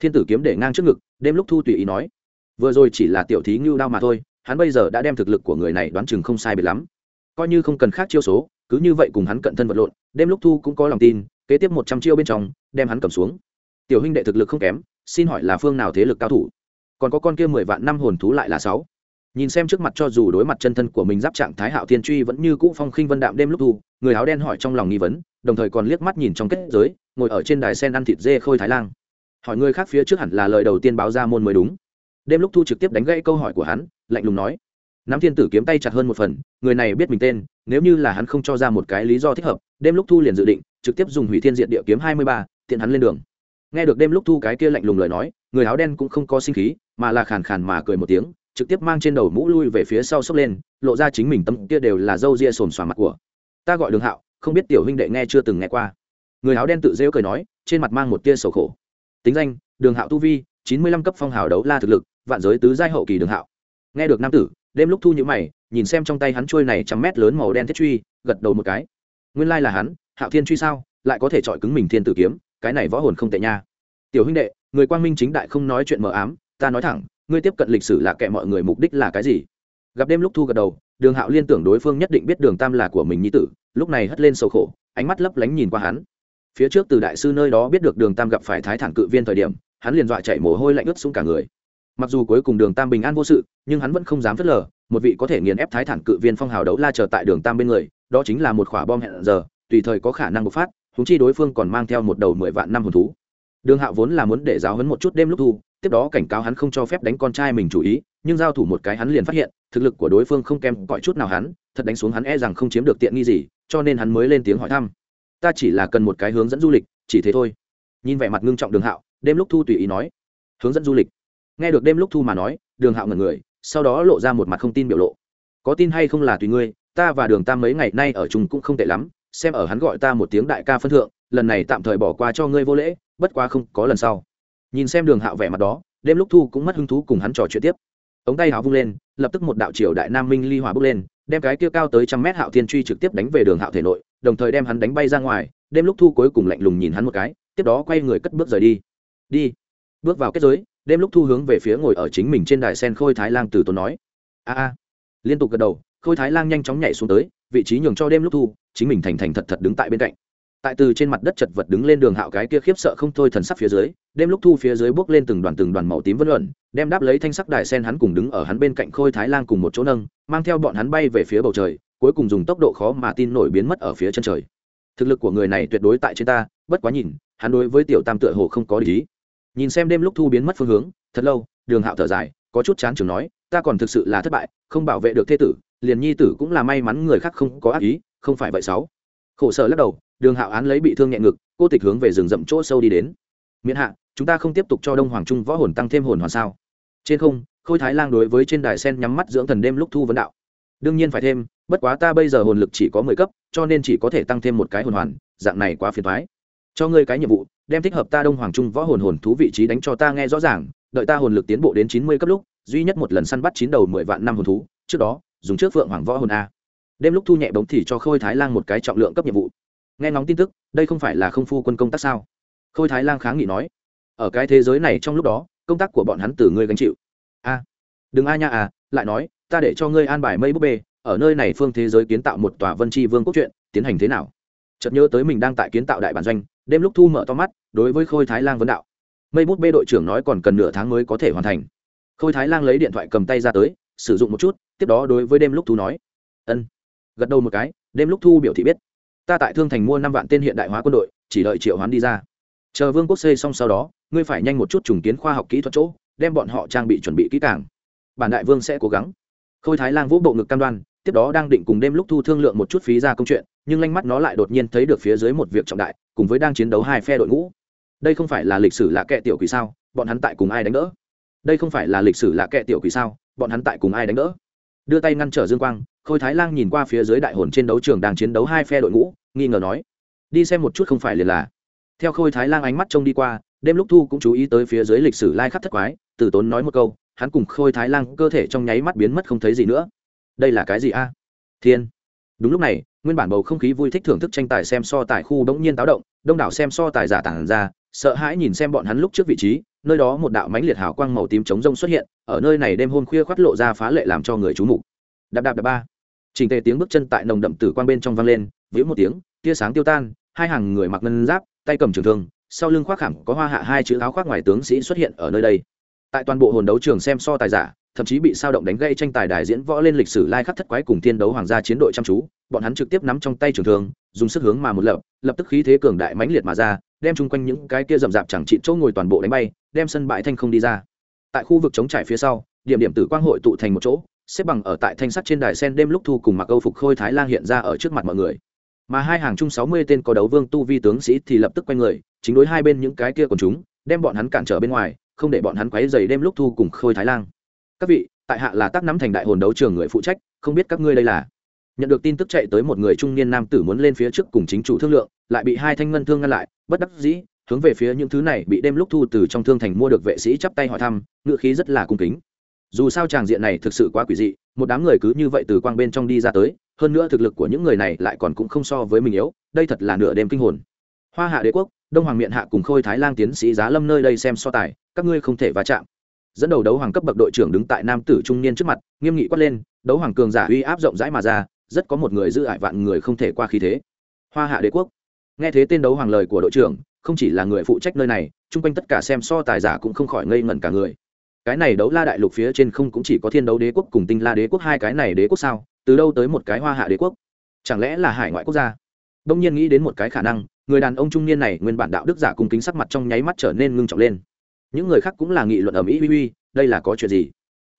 Thiên tử kiếm để ngang trước ngực, đêm lúc thu tùy ý nói. Vừa rồi chỉ là tiểu thí ngưu đao mà thôi, hắn bây giờ đã đem thực lực của người này đoán chừng không sai biệt lắm. Coi như không cần khác chiêu số cứ như vậy cùng hắn cận thân vật lộn, đêm lúc thu cũng có lòng tin, kế tiếp một trăm chiêu bên trong, đem hắn cầm xuống. Tiểu huynh đệ thực lực không kém, xin hỏi là phương nào thế lực cao thủ? Còn có con kia mười vạn năm hồn thú lại là sáu. Nhìn xem trước mặt cho dù đối mặt chân thân của mình giáp trạng thái hạo thiên truy vẫn như cũ phong khinh vân đạm đêm lúc thu, người áo đen hỏi trong lòng nghi vấn, đồng thời còn liếc mắt nhìn trong kết giới, ngồi ở trên đài sen ăn thịt dê khôi thái lang. Hỏi người khác phía trước hẳn là lời đầu tiên báo ra môn mới đúng. Đêm lúc thu trực tiếp đánh gãy câu hỏi của hắn, lạnh lùng nói nắm thiên tử kiếm tay chặt hơn một phần, người này biết mình tên, nếu như là hắn không cho ra một cái lý do thích hợp, đêm lúc thu liền dự định, trực tiếp dùng hủy thiên diện địa kiếm hai mươi ba, tiện hắn lên đường. Nghe được đêm lúc thu cái kia lạnh lùng lời nói, người áo đen cũng không có sinh khí, mà là khàn khàn mà cười một tiếng, trực tiếp mang trên đầu mũ lui về phía sau sốc lên, lộ ra chính mình tâm kia đều là râu ria xồm xòa mặt của. Ta gọi đường hạo, không biết tiểu huynh đệ nghe chưa từng nghe qua. Người áo đen tự rêu cười nói, trên mặt mang một tia sầu khổ. Tính danh, đường hạo tu vi, chín mươi lăm cấp phong hào đấu la thực lực, vạn giới tứ giai hậu kỳ đường hạo. Nghe được nam tử đêm lúc thu nhữ mày, nhìn xem trong tay hắn trôi này trăm mét lớn màu đen thiết truy, gật đầu một cái. Nguyên lai là hắn, hạo thiên truy sao? Lại có thể chọi cứng mình thiên tử kiếm, cái này võ hồn không tệ nha. Tiểu huynh đệ, người quang minh chính đại không nói chuyện mờ ám, ta nói thẳng, ngươi tiếp cận lịch sử là kệ mọi người mục đích là cái gì? Gặp đêm lúc thu gật đầu, đường hạo liên tưởng đối phương nhất định biết đường tam là của mình nhi tử, lúc này hất lên sầu khổ, ánh mắt lấp lánh nhìn qua hắn. Phía trước từ đại sư nơi đó biết được đường tam gặp phải thái thản cự viên thời điểm, hắn liền dọa chạy mồ hôi lạnh ướt xuống cả người mặc dù cuối cùng đường tam bình an vô sự, nhưng hắn vẫn không dám phớt lờ, một vị có thể nghiền ép thái thản cự viên phong hào đấu la chờ tại đường tam bên người, đó chính là một quả bom hẹn giờ, tùy thời có khả năng bộc phát húng chi đối phương còn mang theo một đầu mười vạn năm hồn thú. Đường hạo vốn là muốn để giáo hấn một chút đêm lúc thu, tiếp đó cảnh cáo hắn không cho phép đánh con trai mình chủ ý, nhưng giao thủ một cái hắn liền phát hiện, thực lực của đối phương không kém cõi chút nào hắn, thật đánh xuống hắn e rằng không chiếm được tiện nghi gì, cho nên hắn mới lên tiếng hỏi thăm. Ta chỉ là cần một cái hướng dẫn du lịch, chỉ thế thôi. Nhìn vẻ mặt ngưng trọng đường hạo, đêm lúc thu tùy ý nói. Hướng dẫn du lịch nghe được đêm lúc thu mà nói, đường hạo ngẩn người, sau đó lộ ra một mặt không tin biểu lộ. Có tin hay không là tùy ngươi, ta và đường tam mấy ngày nay ở chung cũng không tệ lắm, xem ở hắn gọi ta một tiếng đại ca phân thượng, lần này tạm thời bỏ qua cho ngươi vô lễ, bất quá không có lần sau. Nhìn xem đường hạo vẻ mặt đó, đêm lúc thu cũng mất hứng thú cùng hắn trò chuyện tiếp. Ống tay hạo vung lên, lập tức một đạo triều đại nam minh ly hỏa bước lên, đem cái kia cao tới trăm mét hạo thiên truy trực tiếp đánh về đường hạo thể nội, đồng thời đem hắn đánh bay ra ngoài. Đêm lúc thu cuối cùng lạnh lùng nhìn hắn một cái, tiếp đó quay người cất bước rời đi. Đi, bước vào kết giới đêm lúc thu hướng về phía ngồi ở chính mình trên đài sen khôi thái lang từ tốn nói. A a. Liên tục gật đầu, khôi thái lang nhanh chóng nhảy xuống tới, vị trí nhường cho đêm lúc thu, chính mình thành thành thật thật đứng tại bên cạnh. Tại từ trên mặt đất chật vật đứng lên đường hạo cái kia khiếp sợ không thôi thần sắc phía dưới, đêm lúc thu phía dưới bước lên từng đoàn từng đoàn màu tím vân luận, đem đáp lấy thanh sắc đài sen hắn cùng đứng ở hắn bên cạnh khôi thái lang cùng một chỗ nâng, mang theo bọn hắn bay về phía bầu trời, cuối cùng dùng tốc độ khó mà tin nổi biến mất ở phía chân trời. Thực lực của người này tuyệt đối tại trên ta, bất quá nhìn, hắn đối với tiểu tam tựa hồ không có lý nhìn xem đêm lúc thu biến mất phương hướng, thật lâu, đường hạo thở dài, có chút chán chừng nói, ta còn thực sự là thất bại, không bảo vệ được Thê tử, liền nhi tử cũng là may mắn người khác không có ác ý, không phải vậy sáu. Khổ sở lắc đầu, đường hạo án lấy bị thương nhẹ ngực, cô tịch hướng về rừng rậm chỗ sâu đi đến. Miễn hạ, chúng ta không tiếp tục cho đông hoàng trung võ hồn tăng thêm hồn hoàn sao? Trên không, khôi thái lang đối với trên đài sen nhắm mắt dưỡng thần đêm lúc thu vấn đạo. Đương nhiên phải thêm, bất quá ta bây giờ hồn lực chỉ có mười cấp, cho nên chỉ có thể tăng thêm một cái hồn hoàn, dạng này quá phiền thoái cho ngươi cái nhiệm vụ đem thích hợp ta đông hoàng trung võ hồn hồn thú vị trí đánh cho ta nghe rõ ràng, đợi ta hồn lực tiến bộ đến chín mươi cấp lúc, duy nhất một lần săn bắt chín đầu mười vạn năm hồn thú, trước đó, dùng trước phượng hoàng võ hồn a. Đêm lúc thu nhẹ bóng thì cho khôi thái lang một cái trọng lượng cấp nhiệm vụ. Nghe ngóng tin tức, đây không phải là không phu quân công tác sao? Khôi thái lang kháng nghị nói. Ở cái thế giới này trong lúc đó, công tác của bọn hắn từ ngươi gánh chịu. A. Đừng a nha à lại nói, ta để cho ngươi an bài mây búp bê, ở nơi này phương thế giới kiến tạo một tòa vân tri vương quốc chuyện tiến hành thế nào? Chợt nhớ tới mình đang tại kiến tạo đại bản doanh, đêm lúc thu mở to mắt, đối với khôi thái lang vấn đạo. Mây bút bê đội trưởng nói còn cần nửa tháng mới có thể hoàn thành. Khôi thái lang lấy điện thoại cầm tay ra tới, sử dụng một chút, tiếp đó đối với đêm lúc thu nói. Ân. Gật đầu một cái, đêm lúc thu biểu thị biết. Ta tại thương thành mua năm vạn tên hiện đại hóa quân đội, chỉ đợi triệu hoán đi ra. Chờ vương quốc xây xong sau đó, ngươi phải nhanh một chút trùng kiến khoa học kỹ thuật chỗ, đem bọn họ trang bị chuẩn bị kỹ càng. Bản đại vương sẽ cố gắng. Khôi thái lang vũ bộ ngực cam đoan, tiếp đó đang định cùng đêm lúc thu thương lượng một chút phí ra công chuyện nhưng lanh mắt nó lại đột nhiên thấy được phía dưới một việc trọng đại, cùng với đang chiến đấu hai phe đội ngũ. Đây không phải là lịch sử lạ kệ tiểu quỷ sao? Bọn hắn tại cùng ai đánh đỡ? Đây không phải là lịch sử lạ kệ tiểu quỷ sao? Bọn hắn tại cùng ai đánh đỡ? Đưa tay ngăn trở dương quang, khôi thái lang nhìn qua phía dưới đại hồn trên đấu trường đang chiến đấu hai phe đội ngũ, nghi ngờ nói, đi xem một chút không phải liền là. Theo khôi thái lang ánh mắt trông đi qua, đêm lúc thu cũng chú ý tới phía dưới lịch sử lai khắc thất quái, từ tốn nói một câu, hắn cùng khôi thái lang cơ thể trong nháy mắt biến mất không thấy gì nữa. Đây là cái gì a? Thiên. Đúng lúc này nguyên bản bầu không khí vui thích thưởng thức tranh tài xem so tài khu bỗng nhiên táo động, đông đảo xem so tài giả tản ra, sợ hãi nhìn xem bọn hắn lúc trước vị trí, nơi đó một đạo mánh liệt hào quang màu tím chống rông xuất hiện, ở nơi này đêm hôm khuya khoắt lộ ra phá lệ làm cho người chú mục. Đạp đạp đạp ba. Trình tề tiếng bước chân tại nồng đậm tử quang bên trong vang lên vĩu một tiếng, tia sáng tiêu tan, hai hàng người mặc ngân giáp, tay cầm trường thương, sau lưng khoác khảm có hoa hạ hai chữ áo khoác ngoài tướng sĩ xuất hiện ở nơi đây. Tại toàn bộ hồn đấu trường xem so tài giả, thậm chí bị sao động đánh gây tranh tài đài diễn võ lên lịch sử lai khắc thất quái cùng thiên đấu hoàng gia chiến đội chăm chú bọn hắn trực tiếp nắm trong tay trường thương, dùng sức hướng mà một lập lập tức khí thế cường đại mãnh liệt mà ra, đem chung quanh những cái kia rậm rạp chẳng trị chỗ ngồi toàn bộ đánh bay, đem sân bãi thanh không đi ra. Tại khu vực chống trải phía sau, điểm điểm tử quang hội tụ thành một chỗ, xếp bằng ở tại thanh sắt trên đài sen đêm lúc thu cùng mặc âu phục khôi thái lang hiện ra ở trước mặt mọi người. Mà hai hàng chung sáu mươi tên có đấu vương tu vi tướng sĩ thì lập tức quay người, chính đối hai bên những cái kia của chúng, đem bọn hắn cản trở bên ngoài, không để bọn hắn quấy dày đêm lúc thu cùng khôi thái lang các vị, tại hạ là tác nắm thành đại hồn đấu trường người phụ trách, không biết các ngươi đây là? Nhận được tin tức chạy tới một người trung niên nam tử muốn lên phía trước cùng chính chủ thương lượng, lại bị hai thanh ngân thương ngăn lại, bất đắc dĩ, hướng về phía những thứ này bị đêm lúc thu từ trong thương thành mua được vệ sĩ chắp tay hỏi thăm ngựa khí rất là cung kính. Dù sao tràng diện này thực sự quá quỷ dị, một đám người cứ như vậy từ quang bên trong đi ra tới, hơn nữa thực lực của những người này lại còn cũng không so với mình yếu, đây thật là nửa đêm kinh hồn. Hoa hạ đế quốc, đông hoàng miện hạ cùng khôi thái lang tiến sĩ giá lâm nơi đây xem so tài, các ngươi không thể va chạm. Dẫn đầu đấu hoàng cấp bậc đội trưởng đứng tại nam tử trung niên trước mặt, nghiêm nghị quát lên, đấu hoàng cường giả uy áp rộng rãi mà ra rất có một người giữ ải vạn người không thể qua khí thế. Hoa hạ đế quốc. Nghe thế tên đấu hoàng lời của đội trưởng, không chỉ là người phụ trách nơi này, chung quanh tất cả xem so tài giả cũng không khỏi ngây ngẩn cả người. Cái này đấu la đại lục phía trên không cũng chỉ có thiên đấu đế quốc cùng tinh la đế quốc hai cái này đế quốc sao? Từ đâu tới một cái hoa hạ đế quốc? Chẳng lẽ là hải ngoại quốc gia? Đông nhiên nghĩ đến một cái khả năng, người đàn ông trung niên này nguyên bản đạo đức giả cùng kính sắc mặt trong nháy mắt trở nên ngưng trọng lên. Những người khác cũng là nghị luận ở mỹ uy uy, đây là có chuyện gì?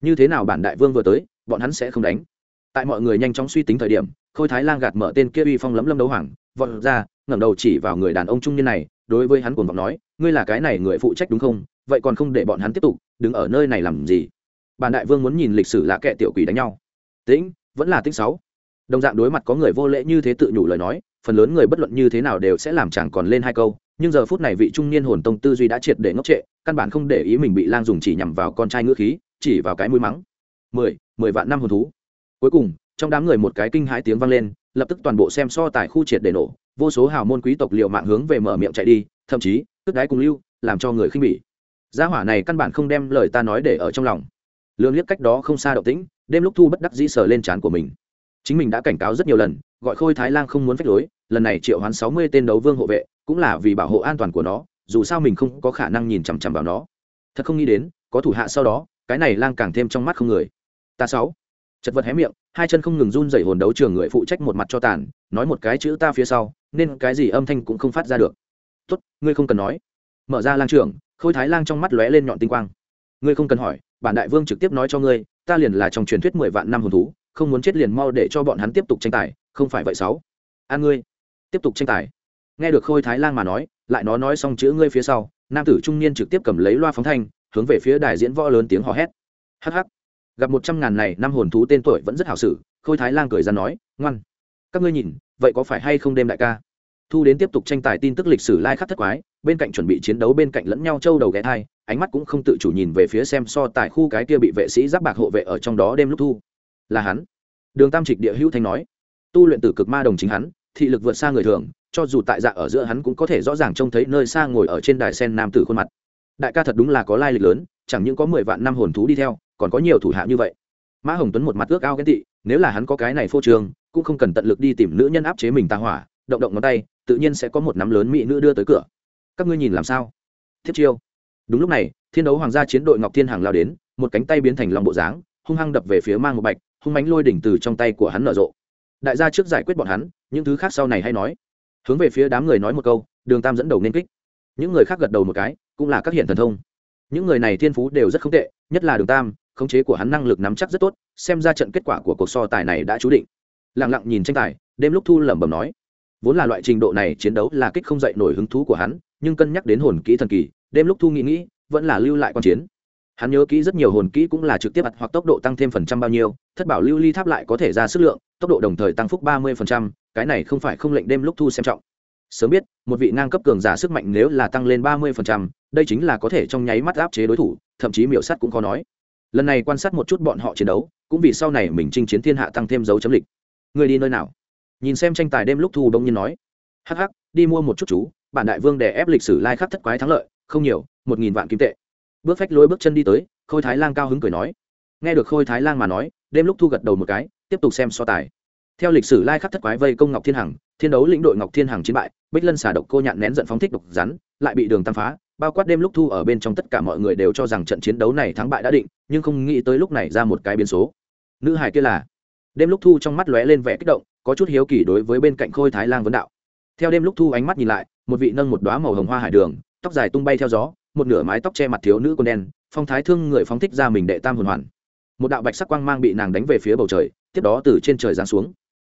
Như thế nào bản đại vương vừa tới, bọn hắn sẽ không đánh tại mọi người nhanh chóng suy tính thời điểm, khôi thái lang gạt mở tên kia uy phong lấm lâm đấu hoàng, vọt ra, ngẩng đầu chỉ vào người đàn ông trung niên này, đối với hắn cuồng vọng nói, ngươi là cái này người phụ trách đúng không? Vậy còn không để bọn hắn tiếp tục, đứng ở nơi này làm gì? Bản đại vương muốn nhìn lịch sử là kẻ tiểu quỷ đánh nhau. Tĩnh, vẫn là tĩnh sáu. Đồng dạng đối mặt có người vô lễ như thế tự nhủ lời nói, phần lớn người bất luận như thế nào đều sẽ làm chẳng còn lên hai câu, nhưng giờ phút này vị trung niên hồn tông tư duy đã triệt để ngốc trệ, căn bản không để ý mình bị lang dùng chỉ nhằm vào con trai ngữ khí, chỉ vào cái mũi mắng. Mười mười vạn năm hồn thú cuối cùng, trong đám người một cái kinh hãi tiếng vang lên, lập tức toàn bộ xem so tài khu triệt để nổ, vô số hào môn quý tộc liệu mạng hướng về mở miệng chạy đi, thậm chí tức đáy cùng lưu, làm cho người khinh bỉ. Gia hỏa này căn bản không đem lời ta nói để ở trong lòng. Lương liếc cách đó không xa động tĩnh, đêm lúc thu bất đắc dĩ sờ lên trán của mình. Chính mình đã cảnh cáo rất nhiều lần, gọi khôi thái lang không muốn phách lối, lần này triệu hoán sáu mươi tên đấu vương hộ vệ, cũng là vì bảo hộ an toàn của nó, dù sao mình không có khả năng nhìn chằm chằm vào nó. Thật không nghĩ đến, có thủ hạ sau đó, cái này lang càng thêm trong mắt không người. Ta sáu chật vật hé miệng hai chân không ngừng run dày hồn đấu trường người phụ trách một mặt cho tàn nói một cái chữ ta phía sau nên cái gì âm thanh cũng không phát ra được. Tốt ngươi không cần nói. Mở ra lang trường, khôi thái lang trong mắt lóe lên nhọn tinh quang. Ngươi không cần hỏi bản đại vương trực tiếp nói cho ngươi ta liền là trong truyền thuyết mười vạn năm hồn thú không muốn chết liền mau để cho bọn hắn tiếp tục tranh tài không phải vậy sáu? An ngươi tiếp tục tranh tài. Nghe được khôi thái lang mà nói lại nó nói xong chữ ngươi phía sau nam tử trung niên trực tiếp cầm lấy loa phóng thanh hướng về phía đài diễn võ lớn tiếng hò hét. Hắc hắc gặp một trăm ngàn này năm hồn thú tên tuổi vẫn rất hảo sử khôi thái lang cười ra nói, ngoan, các ngươi nhìn, vậy có phải hay không đêm đại ca? Thu đến tiếp tục tranh tài tin tức lịch sử lai khắc thất quái, bên cạnh chuẩn bị chiến đấu bên cạnh lẫn nhau châu đầu ghé thai, ánh mắt cũng không tự chủ nhìn về phía xem so tại khu cái kia bị vệ sĩ giáp bạc hộ vệ ở trong đó đêm lúc thu. Là hắn. Đường tam trịch địa hữu thanh nói, tu luyện từ cực ma đồng chính hắn, thị lực vượt xa người thường, cho dù tại dạ ở giữa hắn cũng có thể rõ ràng trông thấy nơi xa ngồi ở trên đài sen nam tử khuôn mặt. Đại ca thật đúng là có lai lịch lớn, chẳng những có mười vạn năm hồn thú đi theo còn có nhiều thủ hạ như vậy. Mã hồng tuấn một mặt ước ao ghen tị, nếu là hắn có cái này phô trường cũng không cần tận lực đi tìm nữ nhân áp chế mình ta hỏa, động động ngón tay, tự nhiên sẽ có một nắm lớn mỹ nữ đưa tới cửa. Các ngươi nhìn làm sao? Thiết chiêu. Đúng lúc này, thiên đấu hoàng gia chiến đội ngọc thiên hàng lao đến, một cánh tay biến thành lòng bộ dáng, hung hăng đập về phía mang một bạch, hung mánh lôi đỉnh từ trong tay của hắn nở rộ. Đại gia trước giải quyết bọn hắn, những thứ khác sau này hay nói. Hướng về phía đám người nói một câu, đường tam dẫn đầu nên kích. Những người khác gật đầu một cái, cũng là các hiện thần thông. Những người này thiên phú đều rất không tệ, nhất là đường tam khống chế của hắn năng lực nắm chắc rất tốt, xem ra trận kết quả của cuộc so tài này đã chú định. Lặng lặng nhìn tranh tài, đêm lúc thu lẩm bẩm nói, vốn là loại trình độ này chiến đấu là kích không dậy nổi hứng thú của hắn, nhưng cân nhắc đến hồn kỹ thần kỳ, đêm lúc thu nghĩ nghĩ, vẫn là lưu lại quan chiến. Hắn nhớ kỹ rất nhiều hồn kỹ cũng là trực tiếp ặt hoặc tốc độ tăng thêm phần trăm bao nhiêu, thất bảo lưu ly tháp lại có thể ra sức lượng, tốc độ đồng thời tăng phúc ba mươi phần trăm, cái này không phải không lệnh đêm lúc thu xem trọng. Sớm biết, một vị ngang cấp cường giả sức mạnh nếu là tăng lên ba mươi phần trăm, đây chính là có thể trong nháy mắt áp chế đối thủ, thậm chí miểu sắt cũng khó nói lần này quan sát một chút bọn họ chiến đấu, cũng vì sau này mình chinh chiến thiên hạ tăng thêm dấu chấm lịch. Người đi nơi nào? Nhìn xem tranh tài đêm lúc thu đông nhiên nói. Hắc hắc, đi mua một chút chú, bản đại vương để ép lịch sử lai khắc thất quái thắng lợi, không nhiều, một nghìn vạn kim tệ. Bước phách lối bước chân đi tới, khôi thái lang cao hứng cười nói. Nghe được khôi thái lang mà nói, đêm lúc thu gật đầu một cái, tiếp tục xem so tài. Theo lịch sử lai khắc thất quái vây công ngọc thiên hằng, thiên đấu lĩnh đội ngọc thiên hằng chiến bại, bích lân xả độc cô nhạn nén giận phóng thích độc rắn, lại bị đường tam phá bao quát đêm lúc thu ở bên trong tất cả mọi người đều cho rằng trận chiến đấu này thắng bại đã định, nhưng không nghĩ tới lúc này ra một cái biến số. Nữ hải kia là, đêm lúc thu trong mắt lóe lên vẻ kích động, có chút hiếu kỳ đối với bên cạnh khôi thái lang vấn đạo. Theo đêm lúc thu ánh mắt nhìn lại, một vị nâng một đoá màu hồng hoa hải đường, tóc dài tung bay theo gió, một nửa mái tóc che mặt thiếu nữ con đen, phong thái thương người phóng thích ra mình đệ tam hồn hoàn. Một đạo bạch sắc quang mang bị nàng đánh về phía bầu trời, tiếp đó từ trên trời giáng xuống.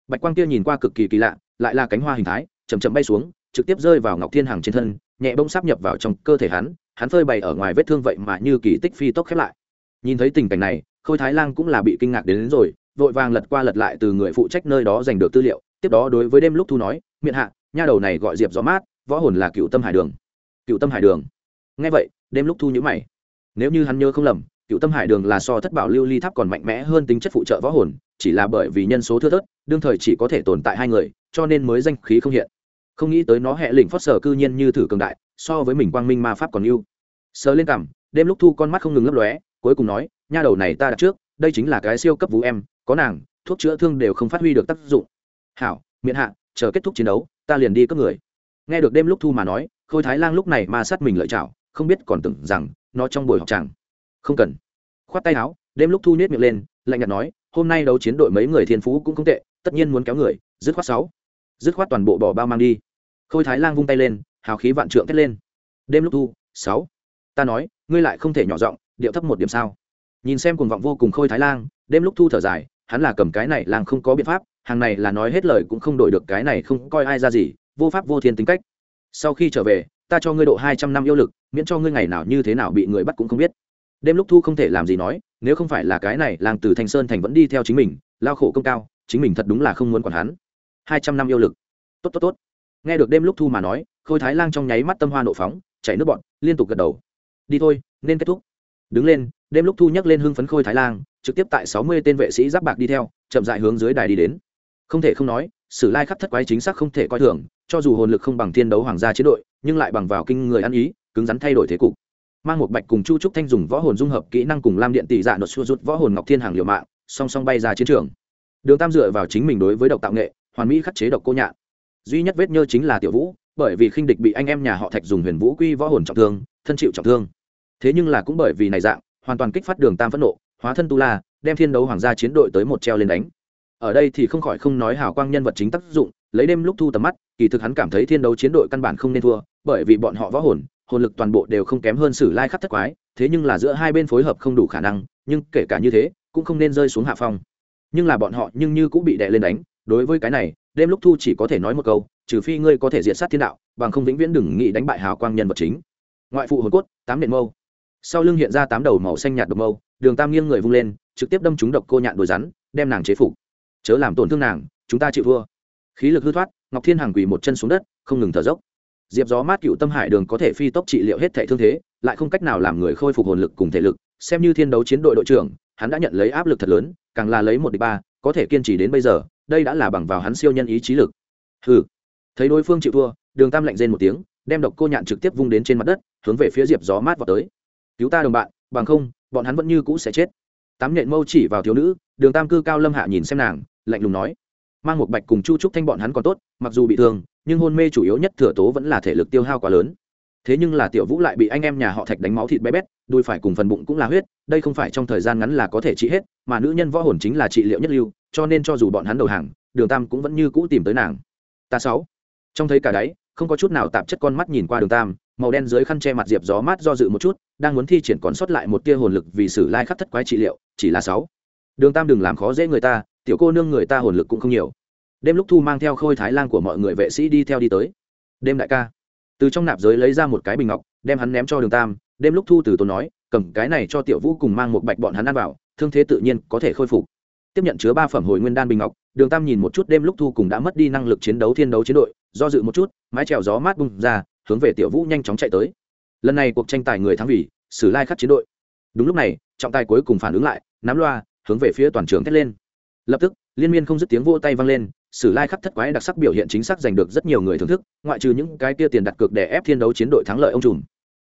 Bạch quang kia nhìn qua cực kỳ kỳ lạ, lại là cánh hoa hình thái chầm chậm bay xuống, trực tiếp rơi vào ngọc thiên hằng trên thân nhẹ bông sắp nhập vào trong cơ thể hắn hắn phơi bày ở ngoài vết thương vậy mà như kỳ tích phi tốc khép lại. Nhìn thấy tình cảnh này khôi thái lang cũng là bị kinh ngạc đến, đến rồi vội vàng lật qua lật lại từ người phụ trách nơi đó giành được tư liệu tiếp đó đối với đêm lúc thu nói miệng hạ nha đầu này gọi diệp gió mát võ hồn là cựu tâm hải đường. Cựu tâm hải đường? Nghe vậy đêm lúc thu nhữ mày. Nếu như hắn nhớ không lầm cựu tâm hải đường là so thất bảo lưu ly tháp còn mạnh mẽ hơn tính chất phụ trợ võ hồn chỉ là bởi vì nhân số thưa thớt đương thời chỉ có thể tồn tại hai người cho nên mới danh khí không hiện không nghĩ tới nó hệ lịnh phót sở cư nhiên như thử cường đại, so với mình quang minh ma pháp còn yêu sờ lên cằm, đêm lúc thu con mắt không ngừng lấp lóe, cuối cùng nói, nha đầu này ta đặt trước, đây chính là cái siêu cấp vũ em, có nàng, thuốc chữa thương đều không phát huy được tác dụng. Hảo miễn hạ, chờ kết thúc chiến đấu, ta liền đi cấp người. Nghe được đêm lúc thu mà nói, khôi thái lang lúc này ma sát mình lợi chảo không biết còn tưởng rằng nó trong buổi học chẳng không cần. Khoát tay áo, đêm lúc thu nết miệng lên, lạnh nhạt nói, hôm nay đấu chiến đội mấy người thiên phú cũng không tệ, tất nhiên muốn kéo người, dứt khoát sáu dứt khoát toàn bộ bỏ bao mang đi. Khôi thái lang vung tay lên, hào khí vạn trượng thét lên. Đêm lúc thu, sáu. Ta nói, ngươi lại không thể nhỏ giọng, điệu thấp một điểm sao? Nhìn xem cuồng vọng vô cùng khôi thái lang, đêm lúc thu thở dài, hắn là cầm cái này lang không có biện pháp, hàng này là nói hết lời cũng không đổi được cái này không coi ai ra gì, vô pháp vô thiên tính cách. Sau khi trở về, ta cho ngươi độ hai trăm năm yêu lực, miễn cho ngươi ngày nào như thế nào bị người bắt cũng không biết. Đêm lúc thu không thể làm gì nói, nếu không phải là cái này làng từ thanh sơn thành vẫn đi theo chính mình, lao khổ công cao, chính mình thật đúng là không muốn quản hắn hai trăm năm yêu lực. Tốt tốt tốt. Nghe được đêm lúc thu mà nói, khôi thái lang trong nháy mắt tâm hoa nộ phóng, chảy nước bọn liên tục gật đầu. Đi thôi, nên kết thúc. Đứng lên, đêm lúc thu nhắc lên hưng phấn khôi thái lang, trực tiếp tại sáu mươi tên vệ sĩ giáp bạc đi theo, chậm dại hướng dưới đài đi đến. Không thể không nói, sử lai khắc thất quái chính xác không thể coi thường, cho dù hồn lực không bằng thiên đấu hoàng gia chiến đội, nhưng lại bằng vào kinh người ăn ý, cứng rắn thay đổi thế cục. Mang một bạch cùng chu trúc thanh dùng võ hồn dung hợp kỹ năng cùng lam điện tỷ dạ nốt xua rút võ hồn ngọc thiên hàng liều mạng, song song bay ra chiến trường. Đường tam dựa vào chính mình đối với độc tạo nghệ hoàn mỹ khắc chế độc cô nhạn. Duy nhất vết nhơ chính là tiểu vũ, bởi vì khinh địch bị anh em nhà họ thạch dùng huyền vũ quy võ hồn trọng thương, thân chịu trọng thương. Thế nhưng là cũng bởi vì này dạng, hoàn toàn kích phát đường tam phẫn nộ, hóa thân tu la, đem thiên đấu hoàng gia chiến đội tới một treo lên đánh. Ở đây thì không khỏi không nói hào quang nhân vật chính tác dụng, lấy đêm lúc thu tầm mắt, kỳ thực hắn cảm thấy thiên đấu chiến đội căn bản không nên thua, bởi vì bọn họ võ hồn hồn lực toàn bộ đều không kém hơn sử lai khắc thất quái, thế nhưng là giữa hai bên phối hợp không đủ khả năng, nhưng kể cả như thế, cũng không nên rơi xuống hạ phong. Nhưng là bọn họ nhưng như cũng bị đè lên đánh đối với cái này, đêm lúc thu chỉ có thể nói một câu, trừ phi ngươi có thể diện sát thiên đạo, bằng không vĩnh viễn đừng nghĩ đánh bại hào quang nhân vật chính. Ngoại phụ hồn cốt, tám nện mâu. Sau lưng hiện ra tám đầu màu xanh nhạt độc mâu, đường tam nghiêng người vung lên, trực tiếp đâm trúng độc cô nhạn đồi rắn, đem nàng chế phục. Chớ làm tổn thương nàng, chúng ta chịu thua. Khí lực hư thoát, ngọc thiên hàng quỳ một chân xuống đất, không ngừng thở dốc. Diệp gió mát cựu tâm hải đường có thể phi tốc trị liệu hết thể thương thế, lại không cách nào làm người khôi phục hồn lực cùng thể lực. Xem như thiên đấu chiến đội đội trưởng, hắn đã nhận lấy áp lực thật lớn, càng là lấy một đ ị c h ba, có thể kiên trì đến bây giờ đây đã là bằng vào hắn siêu nhân ý chí lực. Hừ. Thấy đối phương chịu thua, đường tam lạnh rên một tiếng, đem độc cô nhạn trực tiếp vung đến trên mặt đất, hướng về phía diệp gió mát vào tới. Cứu ta đồng bạn, bằng không, bọn hắn vẫn như cũ sẽ chết. Tám nhện mâu chỉ vào thiếu nữ, đường tam cư cao lâm hạ nhìn xem nàng, lạnh lùng nói, mang một bạch cùng chu trúc thanh bọn hắn còn tốt, mặc dù bị thương, nhưng hôn mê chủ yếu nhất thừa tố vẫn là thể lực tiêu hao quá lớn. Thế nhưng là tiểu vũ lại bị anh em nhà họ thạch đánh máu thịt bé bét đuôi phải cùng phần bụng cũng là huyết, đây không phải trong thời gian ngắn là có thể trị hết, mà nữ nhân võ hồn chính là trị liệu nhất lưu cho nên cho dù bọn hắn đầu hàng, đường tam cũng vẫn như cũ tìm tới nàng. Ta sáu. Trong thấy cả đáy, không có chút nào tạp chất con mắt nhìn qua đường tam, màu đen dưới khăn che mặt diệp gió mát do dự một chút, đang muốn thi triển còn sót lại một tia hồn lực vì sử lai khắc thất quái trị liệu, chỉ là sáu. Đường tam đừng làm khó dễ người ta, tiểu cô nương người ta hồn lực cũng không nhiều. Đêm lúc thu mang theo khôi thái lan của mọi người vệ sĩ đi theo đi tới. Đêm đại ca. Từ trong nạp giới lấy ra một cái bình ngọc, đem hắn ném cho đường tam, đêm lúc thu từ tốn nói, cầm cái này cho tiểu vũ cùng mang một bạch bọn hắn ăn vào, thương thế tự nhiên có thể khôi phục tiếp nhận chứa ba phẩm hồi nguyên đan bình ngọc, đường tam nhìn một chút đêm lúc thu cùng đã mất đi năng lực chiến đấu thiên đấu chiến đội, do dự một chút, mái trèo gió mát bung ra, hướng về tiểu vũ nhanh chóng chạy tới. Lần này cuộc tranh tài người thắng vì sử lai khắc chiến đội. Đúng lúc này, trọng tài cuối cùng phản ứng lại, nắm loa, hướng về phía toàn trường thét lên. Lập tức, liên miên không dứt tiếng vô tay vang lên, sử lai khắc thất quái đặc sắc biểu hiện chính xác giành được rất nhiều người thưởng thức, ngoại trừ những cái kia tiền đặt cược để ép thiên đấu chiến đội thắng lợi ông trùm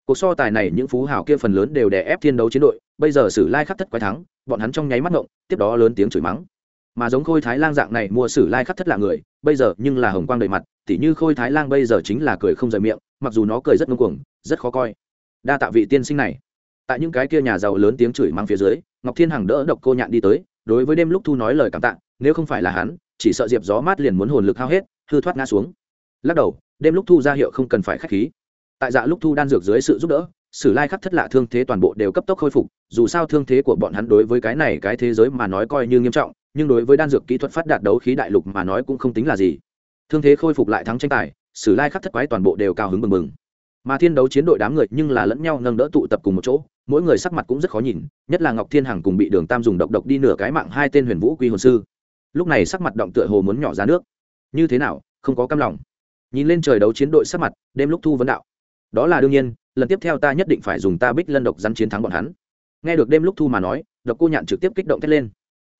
cuộc so tài này những phú hào kia phần lớn đều đè ép thiên đấu chiến đội, bây giờ sử lai khắc thất quái thắng, bọn hắn trong nháy mắt ngộng, tiếp đó lớn tiếng chửi mắng. Mà giống khôi thái lang dạng này mua sử lai khắc thất là người, bây giờ nhưng là hồng quang đầy mặt, tỉ như khôi thái lang bây giờ chính là cười không rời miệng, mặc dù nó cười rất ngông cuồng, rất khó coi. Đa tạ vị tiên sinh này. Tại những cái kia nhà giàu lớn tiếng chửi mắng phía dưới, ngọc thiên hằng đỡ độc cô nhạn đi tới, đối với đêm lúc thu nói lời cảm tạ, nếu không phải là hắn, chỉ sợ diệp gió mát liền muốn hồn lực hao hết, hư thoát ngã xuống. Lắc đầu, đêm lúc thu ra hiệu không cần phải k h á c h khí tại dạ lúc thu đan dược dưới sự giúp đỡ, sử lai khắc thất lạ thương thế toàn bộ đều cấp tốc khôi phục, dù sao thương thế của bọn hắn đối với cái này cái thế giới mà nói coi như nghiêm trọng, nhưng đối với đan dược kỹ thuật phát đạt đấu khí đại lục mà nói cũng không tính là gì. Thương thế khôi phục lại thắng tranh tài, sử lai khắc thất quái toàn bộ đều cao hứng mừng mừng mà thiên đấu chiến đội đám người nhưng là lẫn nhau nâng đỡ tụ tập cùng một chỗ, mỗi người sắc mặt cũng rất khó nhìn, nhất là ngọc thiên hằng cùng bị đường tam dùng độc độc đi nửa cái mạng hai tên huyền vũ quy hồn sư. Lúc này sắc mặt động tựa hồ muốn nhỏ ra nước. Như thế nào, không có cam lòng. Nhìn lên trời đấu chiến đội sắc mặt, đêm lúc thu vấn đạo đó là đương nhiên, lần tiếp theo ta nhất định phải dùng ta bích lân độc rắn chiến thắng bọn hắn. Nghe được đêm lúc thu mà nói, độc cô nhạn trực tiếp kích động thét lên.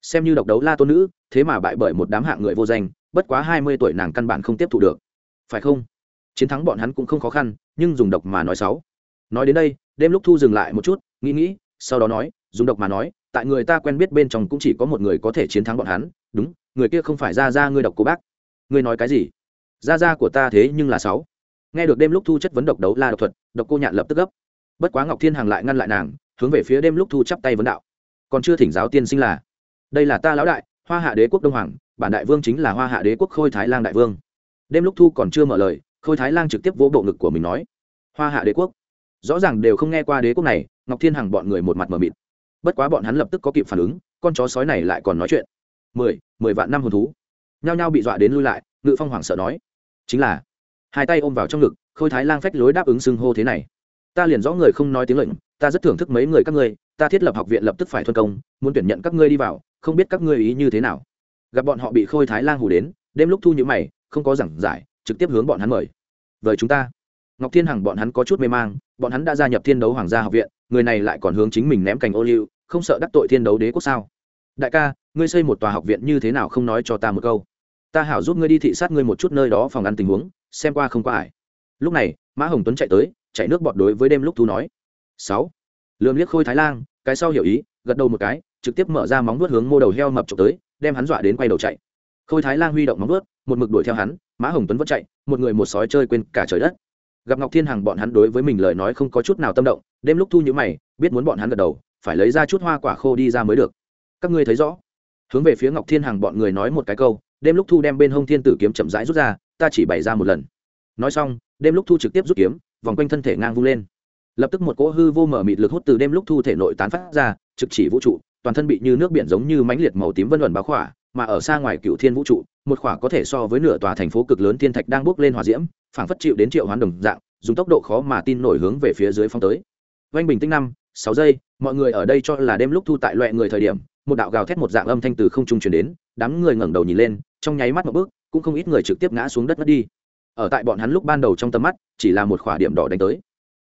Xem như độc đấu la tôn nữ, thế mà bại bởi một đám hạng người vô danh, bất quá hai mươi tuổi nàng căn bản không tiếp thụ được. Phải không? Chiến thắng bọn hắn cũng không khó khăn, nhưng dùng độc mà nói sáu. nói đến đây, đêm lúc thu dừng lại một chút, nghĩ nghĩ, sau đó nói, dùng độc mà nói, tại người ta quen biết bên trong cũng chỉ có một người có thể chiến thắng bọn hắn, đúng, người kia không phải ra ra ngươi độc cô bác. Ngươi nói cái gì? Ra ra của ta thế nhưng là sáu nghe được đêm lúc thu chất vấn độc đấu la độc thuật, độc cô nhạn lập tức gấp. Bất quá ngọc thiên hằng lại ngăn lại nàng, hướng về phía đêm lúc thu chắp tay vấn đạo. Còn chưa thỉnh giáo tiên sinh là? Đây là ta lão đại, hoa hạ đế quốc đông hoàng, bản đại vương chính là hoa hạ đế quốc khôi thái lang đại vương. Đêm lúc thu còn chưa mở lời, khôi thái lang trực tiếp vỗ bộ ngực của mình nói, hoa hạ đế quốc. Rõ ràng đều không nghe qua đế quốc này, ngọc thiên hằng bọn người một mặt mờ mịt. Bất quá bọn hắn lập tức có kịp phản ứng, con chó sói này lại còn nói chuyện. Mười mười vạn năm hồn thú. Nhao nhao bị dọa đến lui lại, ngự phong hoàng sợ nói, chính là hai tay ôm vào trong ngực, khôi thái lang phách lối đáp ứng xưng hô thế này. Ta liền rõ người không nói tiếng lệnh, ta rất thưởng thức mấy người các ngươi, ta thiết lập học viện lập tức phải thuân công, muốn tuyển nhận các ngươi đi vào, không biết các ngươi ý như thế nào. Gặp bọn họ bị khôi thái lang hù đến, đêm lúc thu nhữ mày, không có giảng giải, trực tiếp hướng bọn hắn mời. Với chúng ta, ngọc thiên hằng bọn hắn có chút mê mang, bọn hắn đã gia nhập thiên đấu hoàng gia học viện, người này lại còn hướng chính mình ném cành ô liu, không sợ đắc tội thiên đấu đế quốc sao? Đại ca, ngươi xây một tòa học viện như thế nào không nói cho ta một câu? Ta hảo giúp ngươi đi thị sát ngươi một chút nơi đó phòng ăn tình huống xem qua không qua ải. Lúc này, mã hồng tuấn chạy tới, chạy nước bọt đối với đêm lúc thu nói. Sáu. Lương liếc khôi thái lang, cái sau hiểu ý, gật đầu một cái, trực tiếp mở ra móng vuốt hướng mô đầu heo mập trộm tới, đem hắn dọa đến quay đầu chạy. Khôi thái lang huy động móng vuốt, một mực đuổi theo hắn, mã hồng tuấn vẫn chạy, một người một sói chơi quên cả trời đất. Gặp ngọc thiên hằng bọn hắn đối với mình lời nói không có chút nào tâm động, đêm lúc thu nhữ mày, biết muốn bọn hắn gật đầu, phải lấy ra chút hoa quả khô đi ra mới được. Các ngươi thấy rõ. Hướng về phía ngọc thiên hằng bọn người nói một cái câu, đêm lúc thu đem bên hông thiên tử kiếm chậm rãi rút ra ta chỉ bày ra một lần. Nói xong, đêm lúc thu trực tiếp rút kiếm, vòng quanh thân thể ngang vung lên. Lập tức một cỗ hư vô mở mịt lực hút từ đêm lúc thu thể nội tán phát ra, trực chỉ vũ trụ, toàn thân bị như nước biển giống như mãnh liệt màu tím vân luận báo khỏa, mà ở xa ngoài cựu thiên vũ trụ, một khỏa có thể so với nửa tòa thành phố cực lớn thiên thạch đang bước lên hòa diễm, phảng phất chịu đến triệu hoán đồng dạng, dùng tốc độ khó mà tin nổi hướng về phía dưới phong tới. Vanh bình tĩnh năm, sáu giây, mọi người ở đây cho là đêm lúc thu tại loại người thời điểm, một đạo gào thét một dạng âm thanh từ không trung truyền đến, đám người ngẩng đầu nhìn lên, trong nháy mắt một bước cũng không ít người trực tiếp ngã xuống đất mất đi. Ở tại bọn hắn lúc ban đầu trong tầm mắt, chỉ là một khỏa điểm đỏ đánh tới.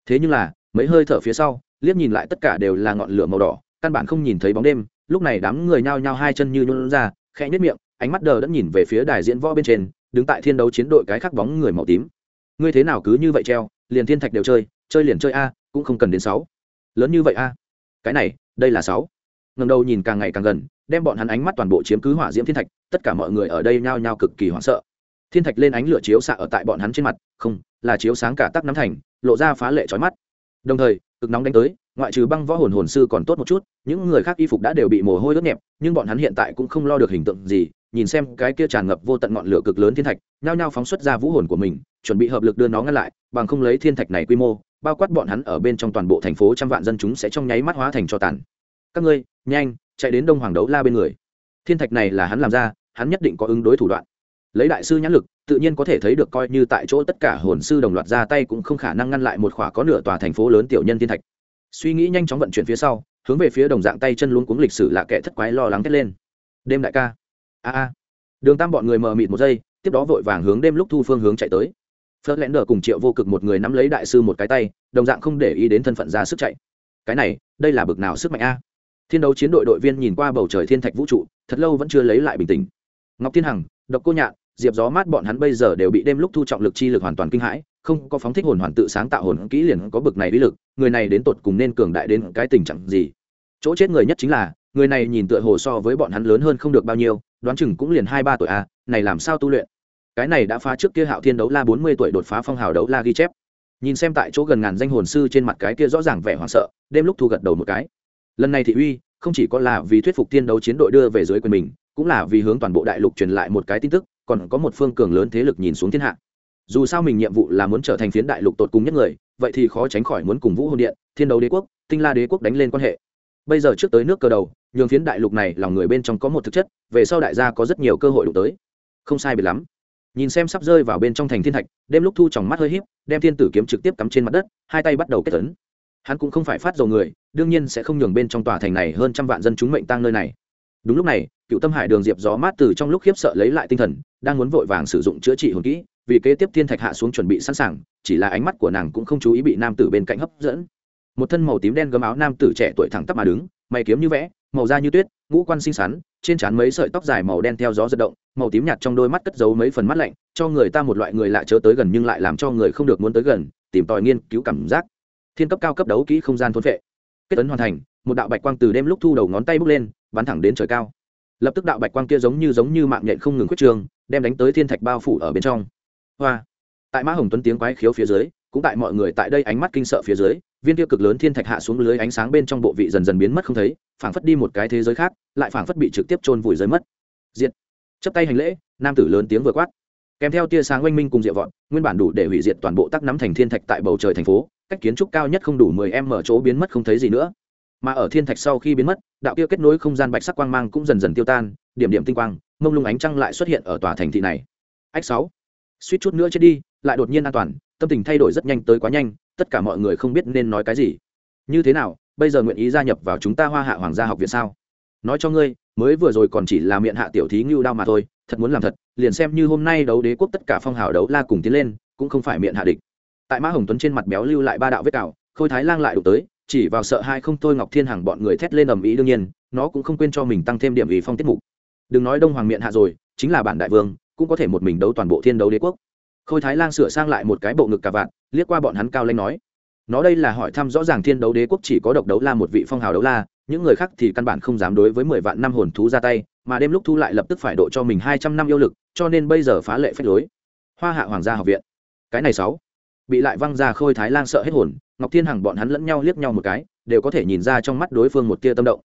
Thế nhưng là, mấy hơi thở phía sau, liếc nhìn lại tất cả đều là ngọn lửa màu đỏ, căn bản không nhìn thấy bóng đêm. Lúc này đám người nhao nhao hai chân như nhún ra, khẽ nhất miệng, ánh mắt đờ đẫn nhìn về phía đài diễn võ bên trên, đứng tại thiên đấu chiến đội cái khắc bóng người màu tím. Ngươi thế nào cứ như vậy treo, liền thiên thạch đều chơi chơi liền chơi a, cũng không cần đến sáu. Lớn như vậy a. Cái này, đây là sáu. Ngầm đầu nhìn càng ngày càng gần đem bọn hắn ánh mắt toàn bộ chiếm cứ hỏa diễm thiên thạch, tất cả mọi người ở đây nhao nhao cực kỳ hoảng sợ. Thiên thạch lên ánh lửa chiếu xạ ở tại bọn hắn trên mặt, không, là chiếu sáng cả tắc nắm thành, lộ ra phá lệ trói mắt. Đồng thời, cực nóng đánh tới, ngoại trừ băng võ hồn hồn sư còn tốt một chút, những người khác y phục đã đều bị mồ hôi ướt nhẹp, nhưng bọn hắn hiện tại cũng không lo được hình tượng gì, nhìn xem cái kia tràn ngập vô tận ngọn lửa cực lớn thiên thạch, nhao nhao phóng xuất ra vũ hồn của mình, chuẩn bị hợp lực đưa nó ngăn lại, bằng không lấy thiên thạch này quy mô, bao quát bọn hắn ở bên trong toàn bộ thành phố trăm vạn dân chúng sẽ trong nháy mắt hóa thành cho tàn. Các ngươi, nhanh chạy đến đông hoàng đấu la bên người. Thiên thạch này là hắn làm ra, hắn nhất định có ứng đối thủ đoạn. Lấy đại sư nhãn lực, tự nhiên có thể thấy được coi như tại chỗ tất cả hồn sư đồng loạt ra tay cũng không khả năng ngăn lại một khỏa có nửa tòa thành phố lớn tiểu nhân thiên thạch. Suy nghĩ nhanh chóng vận chuyển phía sau, hướng về phía đồng dạng tay chân luôn cuống lịch sử là kẻ thất quái lo lắng thét lên. Đêm đại ca. A a. Đường tam bọn người mờ mịt một giây, tiếp đó vội vàng hướng đêm lúc thu phương hướng chạy tới. Phớt lẽn đờ cùng triệu vô cực một người nắm lấy đại sư một cái tay, đồng dạng không để ý đến thân phận ra sức chạy. Cái này, đây là bực nào sức mạnh a? Thiên đấu chiến đội đội viên nhìn qua bầu trời thiên thạch vũ trụ, thật lâu vẫn chưa lấy lại bình tĩnh. Ngọc thiên hằng, độc cô nhạn, diệp gió mát bọn hắn bây giờ đều bị đêm lúc thu trọng lực chi lực hoàn toàn kinh hãi, không có phóng thích hồn hoàn tự sáng tạo hồn kỹ liền có bực này uy lực, người này đến tột cùng nên cường đại đến cái tình trạng gì? Chỗ chết người nhất chính là, người này nhìn tựa hồ so với bọn hắn lớn hơn không được bao nhiêu, đoán chừng cũng liền hai ba tuổi a, này làm sao tu luyện? Cái này đã phá trước kia hạo thiên đấu la bốn mươi tuổi đột phá phong hào đấu la ghi chép. Nhìn xem tại chỗ gần ngàn danh hồn sư trên mặt cái kia rõ ràng vẻ hoảng sợ, đêm lúc thu gật đầu một cái lần này thị uy, không chỉ có là vì thuyết phục tiên đấu chiến đội đưa về dưới quyền mình, cũng là vì hướng toàn bộ đại lục truyền lại một cái tin tức, còn có một phương cường lớn thế lực nhìn xuống thiên hạ. Dù sao mình nhiệm vụ là muốn trở thành phiến đại lục tột cùng nhất người, vậy thì khó tránh khỏi muốn cùng vũ hồn điện, thiên đấu đế quốc, tinh la đế quốc đánh lên quan hệ. Bây giờ trước tới nước cờ đầu, nhường phiến đại lục này lòng người bên trong có một thực chất, về sau đại gia có rất nhiều cơ hội đụng tới. Không sai biệt lắm. Nhìn xem sắp rơi vào bên trong thành thiên thạch, đêm lúc thu tròng mắt hơi híp, đem thiên tử kiếm trực tiếp cắm trên mặt đất, hai tay bắt đầu kết tấn hắn cũng không phải phát dầu người đương nhiên sẽ không nhường bên trong tòa thành này hơn trăm vạn dân chúng mệnh tang nơi này. Đúng lúc này, cựu tâm hải đường diệp gió mát từ trong lúc khiếp sợ lấy lại tinh thần, đang muốn vội vàng sử dụng chữa trị hồn kỹ, vì kế tiếp thiên thạch hạ xuống chuẩn bị sẵn sàng, chỉ là ánh mắt của nàng cũng không chú ý bị nam tử bên cạnh hấp dẫn. Một thân màu tím đen gấm áo nam tử trẻ tuổi thẳng tắp mà đứng, mày kiếm như vẽ, màu da như tuyết, ngũ quan xinh xắn, trên trán mấy sợi tóc dài màu đen theo gió giật động, màu tím nhạt trong đôi mắt cất giấu mấy phần mắt lạnh, cho người ta một loại người lạ chớ tới gần nhưng lại làm cho người không được muốn tới gần, tìm tòi nghiên cứu cảm giác. Thiên cấp cao cấp đấu kỹ không gian thôn vệ kết tấn hoàn thành, một đạo bạch quang từ đêm lúc thu đầu ngón tay bước lên, bắn thẳng đến trời cao. Lập tức đạo bạch quang kia giống như giống như mạng nhện không ngừng khuyết trường, đem đánh tới thiên thạch bao phủ ở bên trong. Hoa! Tại mã hồng tuấn tiếng quái khiếu phía dưới, cũng tại mọi người tại đây ánh mắt kinh sợ phía dưới, viên tiêu cực lớn thiên thạch hạ xuống lưới ánh sáng bên trong bộ vị dần dần biến mất không thấy, phảng phất đi một cái thế giới khác, lại phảng phất bị trực tiếp chôn vùi rơi mất. Diệt! Chấp tay hành lễ, nam tử lớn tiếng vừa quát. Kèm theo tia sáng oanh minh cùng diệu vọn nguyên bản đủ để hủy diệt toàn bộ tắc nắm thành thiên thạch tại bầu trời thành phố cách kiến trúc cao nhất không đủ mười em mở chỗ biến mất không thấy gì nữa. Mà ở thiên thạch sau khi biến mất, đạo kia kết nối không gian bạch sắc quang mang cũng dần dần tiêu tan, điểm điểm tinh quang, mông lung ánh trăng lại xuất hiện ở tòa thành thị này. Ách sáu. Suýt chút nữa chết đi, lại đột nhiên an toàn, tâm tình thay đổi rất nhanh tới quá nhanh, tất cả mọi người không biết nên nói cái gì. Như thế nào, bây giờ nguyện ý gia nhập vào chúng ta hoa hạ hoàng gia học viện sao? Nói cho ngươi, mới vừa rồi còn chỉ là miệng hạ tiểu thí ngưu đao mà thôi, thật muốn làm thật, liền xem như hôm nay đấu đế quốc tất cả phong hào đấu la cùng tiến lên, cũng không phải miệng hạ địch tại mã hồng tuấn trên mặt béo lưu lại ba đạo vết cào, khôi thái lang lại đụng tới, chỉ vào sợ hai không thôi ngọc thiên hằng bọn người thét lên ầm ĩ đương nhiên, nó cũng không quên cho mình tăng thêm điểm ý phong tiết mục. Đừng nói đông hoàng miệng hạ rồi, chính là bản đại vương, cũng có thể một mình đấu toàn bộ thiên đấu đế quốc. Khôi thái lang sửa sang lại một cái bộ ngực cà vạn liếc qua bọn hắn cao lanh nói, nó đây là hỏi thăm rõ ràng thiên đấu đế quốc chỉ có độc đấu la một vị phong hào đấu la, những người khác thì căn bản không dám đối với mười vạn năm hồn thú ra tay, mà đêm lúc thu lại lập tức phải độ cho mình hai trăm năm yêu lực, cho nên bây giờ phá lệ phách lối. Hoa hạ hoàng gia học viện. Cái này sáu bị lại văng ra khôi thái lan sợ hết hồn, ngọc thiên hằng bọn hắn lẫn nhau liếc nhau một cái, đều có thể nhìn ra trong mắt đối phương một tia tâm động.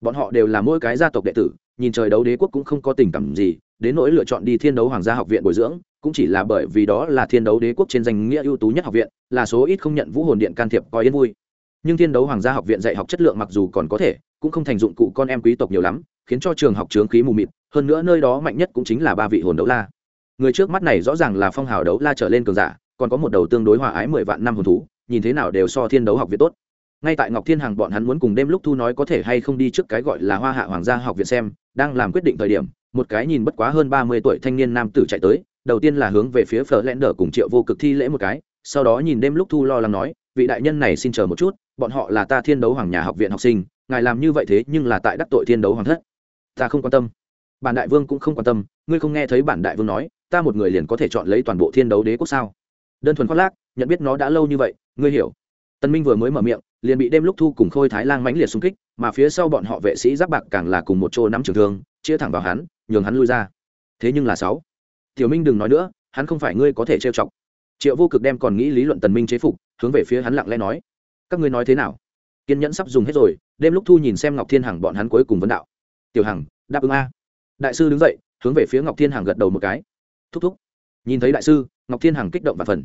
Bọn họ đều là mỗi cái gia tộc đệ tử, nhìn trời đấu đế quốc cũng không có tình cảm gì, đến nỗi lựa chọn đi thiên đấu hoàng gia học viện bồi dưỡng, cũng chỉ là bởi vì đó là thiên đấu đế quốc trên danh nghĩa ưu tú nhất học viện, là số ít không nhận vũ hồn điện can thiệp coi yên vui. Nhưng thiên đấu hoàng gia học viện dạy học chất lượng mặc dù còn có thể, cũng không thành dụng cụ con em quý tộc nhiều lắm, khiến cho trường học trướng khí mù mịt, hơn nữa nơi đó mạnh nhất cũng chính là ba vị hồn đấu la. Người trước mắt này rõ ràng là phong hào đấu la trở lên cường giả còn có một đầu tương đối hòa ái mười vạn năm hồn thú, nhìn thế nào đều so thiên đấu học viện tốt. Ngay tại ngọc thiên hằng bọn hắn muốn cùng đêm lúc thu nói có thể hay không đi trước cái gọi là hoa hạ hoàng gia học viện xem, đang làm quyết định thời điểm, một cái nhìn bất quá hơn ba mươi tuổi thanh niên nam tử chạy tới, đầu tiên là hướng về phía phở lẽn đờ cùng triệu vô cực thi lễ một cái, sau đó nhìn đêm lúc thu lo lắng nói, vị đại nhân này xin chờ một chút, bọn họ là ta thiên đấu hoàng nhà học viện học sinh, ngài làm như vậy thế nhưng là tại đắc tội thiên đấu hoàng thất. Ta không quan tâm. Bản đại vương cũng không quan tâm, ngươi không nghe thấy bản đại vương nói, ta một người liền có thể chọn lấy toàn bộ thiên đấu đế quốc sao? Đơn thuần khoác lác, nhận biết nó đã lâu như vậy, ngươi hiểu. Tân minh vừa mới mở miệng, liền bị đêm lúc thu cùng khôi thái lang mãnh liệt xung kích, mà phía sau bọn họ vệ sĩ giáp bạc càng là cùng một chỗ nắm trường thương chia thẳng vào hắn, nhường hắn lui ra. Thế nhưng là sáu. Tiểu minh đừng nói nữa, hắn không phải ngươi có thể trêu chọc. Triệu vô cực đem còn nghĩ lý luận tần minh chế phục, hướng về phía hắn lặng lẽ nói, các ngươi nói thế nào? Kiên nhẫn sắp dùng hết rồi, đêm lúc thu nhìn xem ngọc thiên hằng bọn hắn cuối cùng vấn đạo. Tiểu hằng, đáp ứng a. Đại sư đứng dậy, hướng về phía ngọc thiên hằng gật đầu một cái. Thúc thúc nhìn thấy đại sư, ngọc thiên hằng kích động và phần.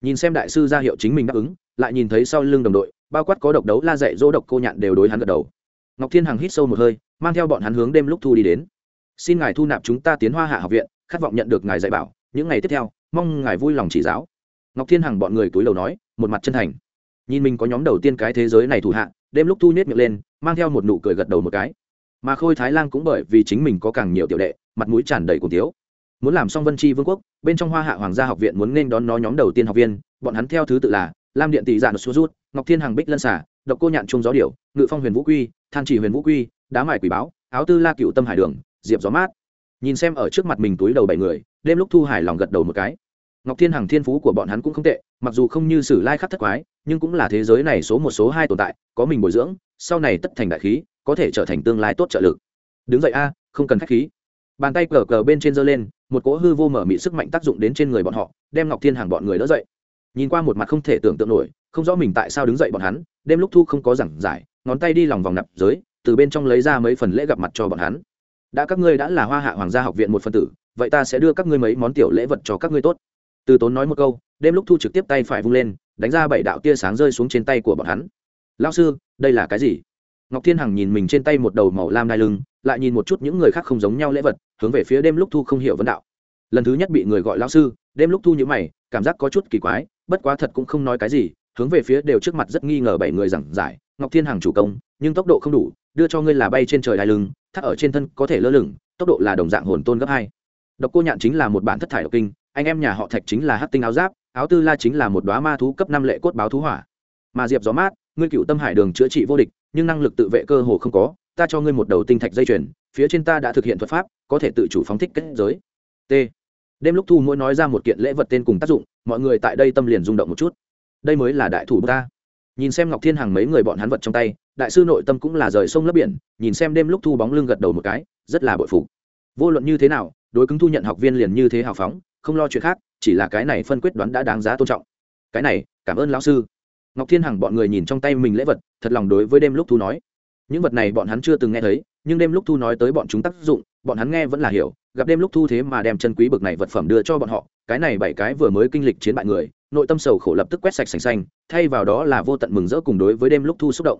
Nhìn xem đại sư ra hiệu chính mình đáp ứng, lại nhìn thấy sau lưng đồng đội, bao quát có độc đấu la dạy dỗ độc cô nhạn đều đối hắn gật đầu. Ngọc thiên hằng hít sâu một hơi, mang theo bọn hắn hướng đêm lúc thu đi đến. Xin ngài thu nạp chúng ta tiến hoa hạ học viện, khát vọng nhận được ngài dạy bảo, những ngày tiếp theo, mong ngài vui lòng chỉ giáo. Ngọc thiên hằng bọn người túi lầu nói, một mặt chân thành. Nhìn mình có nhóm đầu tiên cái thế giới này thủ hạ, đêm lúc thu nhét miệng lên, mang theo một nụ cười gật đầu một cái. Mà khôi thái lan cũng bởi vì chính mình có càng nhiều tiểu đệ, mặt mũi tràn đầy cùng tiếu muốn làm xong vân tri vương quốc, bên trong hoa hạ hoàng gia học viện muốn nên đón nó nhóm đầu tiên học viên, bọn hắn theo thứ tự là lam điện tỷ dạ giản xuống rút, ngọc thiên hàng bích lân xả độc cô nhạn trung gió điệu ngự phong huyền vũ quy, than chỉ huyền vũ quy, đá mải quỷ báo, áo tư la cựu tâm hải đường, diệp gió mát. Nhìn xem ở trước mặt mình túi đầu bảy người, đêm lúc thu hải lòng gật đầu một cái. Ngọc thiên hằng thiên phú của bọn hắn cũng không tệ, mặc dù không như sử lai khắc thất quái, nhưng cũng là thế giới này số một số hai tồn tại, có mình bồi dưỡng, sau này tất thành đại khí, có thể trở thành tương lai tốt trợ lực. Đứng dậy a, không cần khách khí. Bàn tay cờ cờ bên trên giơ lên một cỗ hư vô mở mị sức mạnh tác dụng đến trên người bọn họ, đem ngọc thiên hàng bọn người đỡ dậy. Nhìn qua một mặt không thể tưởng tượng nổi, không rõ mình tại sao đứng dậy bọn hắn, đêm lúc thu không có giảng giải, ngón tay đi lòng vòng nạp giới, từ bên trong lấy ra mấy phần lễ gặp mặt cho bọn hắn. Đã các ngươi đã là hoa hạ hoàng gia học viện một phân tử, vậy ta sẽ đưa các ngươi mấy món tiểu lễ vật cho các ngươi tốt. Từ tốn nói một câu, đêm lúc thu trực tiếp tay phải vung lên, đánh ra bảy đạo tia sáng rơi xuống trên tay của bọn hắn. Lao sư, đây là cái gì? Ngọc thiên hằng nhìn mình trên tay một đầu màu lam đai lưng, lại nhìn một chút những người khác không giống nhau lễ vật, hướng về phía đêm lúc thu không hiểu vấn đạo. Lần thứ nhất bị người gọi lao sư, đêm lúc thu như mày, cảm giác có chút kỳ quái, bất quá thật cũng không nói cái gì, hướng về phía đều trước mặt rất nghi ngờ bảy người giảng giải, ngọc thiên hằng chủ công, nhưng tốc độ không đủ, đưa cho ngươi là bay trên trời đai lưng, thắt ở trên thân có thể lơ lửng, tốc độ là đồng dạng hồn tôn gấp hai. Độc cô nhạn chính là một bản thất thải độc kinh, anh em nhà họ thạch chính là hát tinh áo giáp, áo tư la chính là một đoá ma thú cấp năm lệ cốt báo thú hỏa. Mà diệp gió mát, ngươi cựu tâm hải đường chữa trị vô địch nhưng năng lực tự vệ cơ hồ không có, ta cho ngươi một đầu tinh thạch dây chuyền, phía trên ta đã thực hiện thuật pháp, có thể tự chủ phóng thích kết giới. T. Đêm lúc thu mỗi nói ra một kiện lễ vật tên cùng tác dụng, mọi người tại đây tâm liền rung động một chút. Đây mới là đại thủ ta. Nhìn xem ngọc thiên hàng mấy người bọn hắn vật trong tay, đại sư nội tâm cũng là rời sông lấp biển, nhìn xem đêm lúc thu bóng lưng gật đầu một cái, rất là bội phục. Vô luận như thế nào, đối cứng thu nhận học viên liền như thế hào phóng, không lo chuyện khác, chỉ là cái này phân quyết đoán đã đáng giá tôn trọng. Cái này, cảm ơn lão sư ngọc thiên hằng bọn người nhìn trong tay mình lễ vật, thật lòng đối với đêm lúc thu nói. Những vật này bọn hắn chưa từng nghe thấy, nhưng đêm lúc thu nói tới bọn chúng tác dụng, bọn hắn nghe vẫn là hiểu, gặp đêm lúc thu thế mà đem chân quý bực này vật phẩm đưa cho bọn họ, cái này bảy cái vừa mới kinh lịch chiến bại người, nội tâm sầu khổ lập tức quét sạch sành xanh, thay vào đó là vô tận mừng rỡ cùng đối với đêm lúc thu xúc động.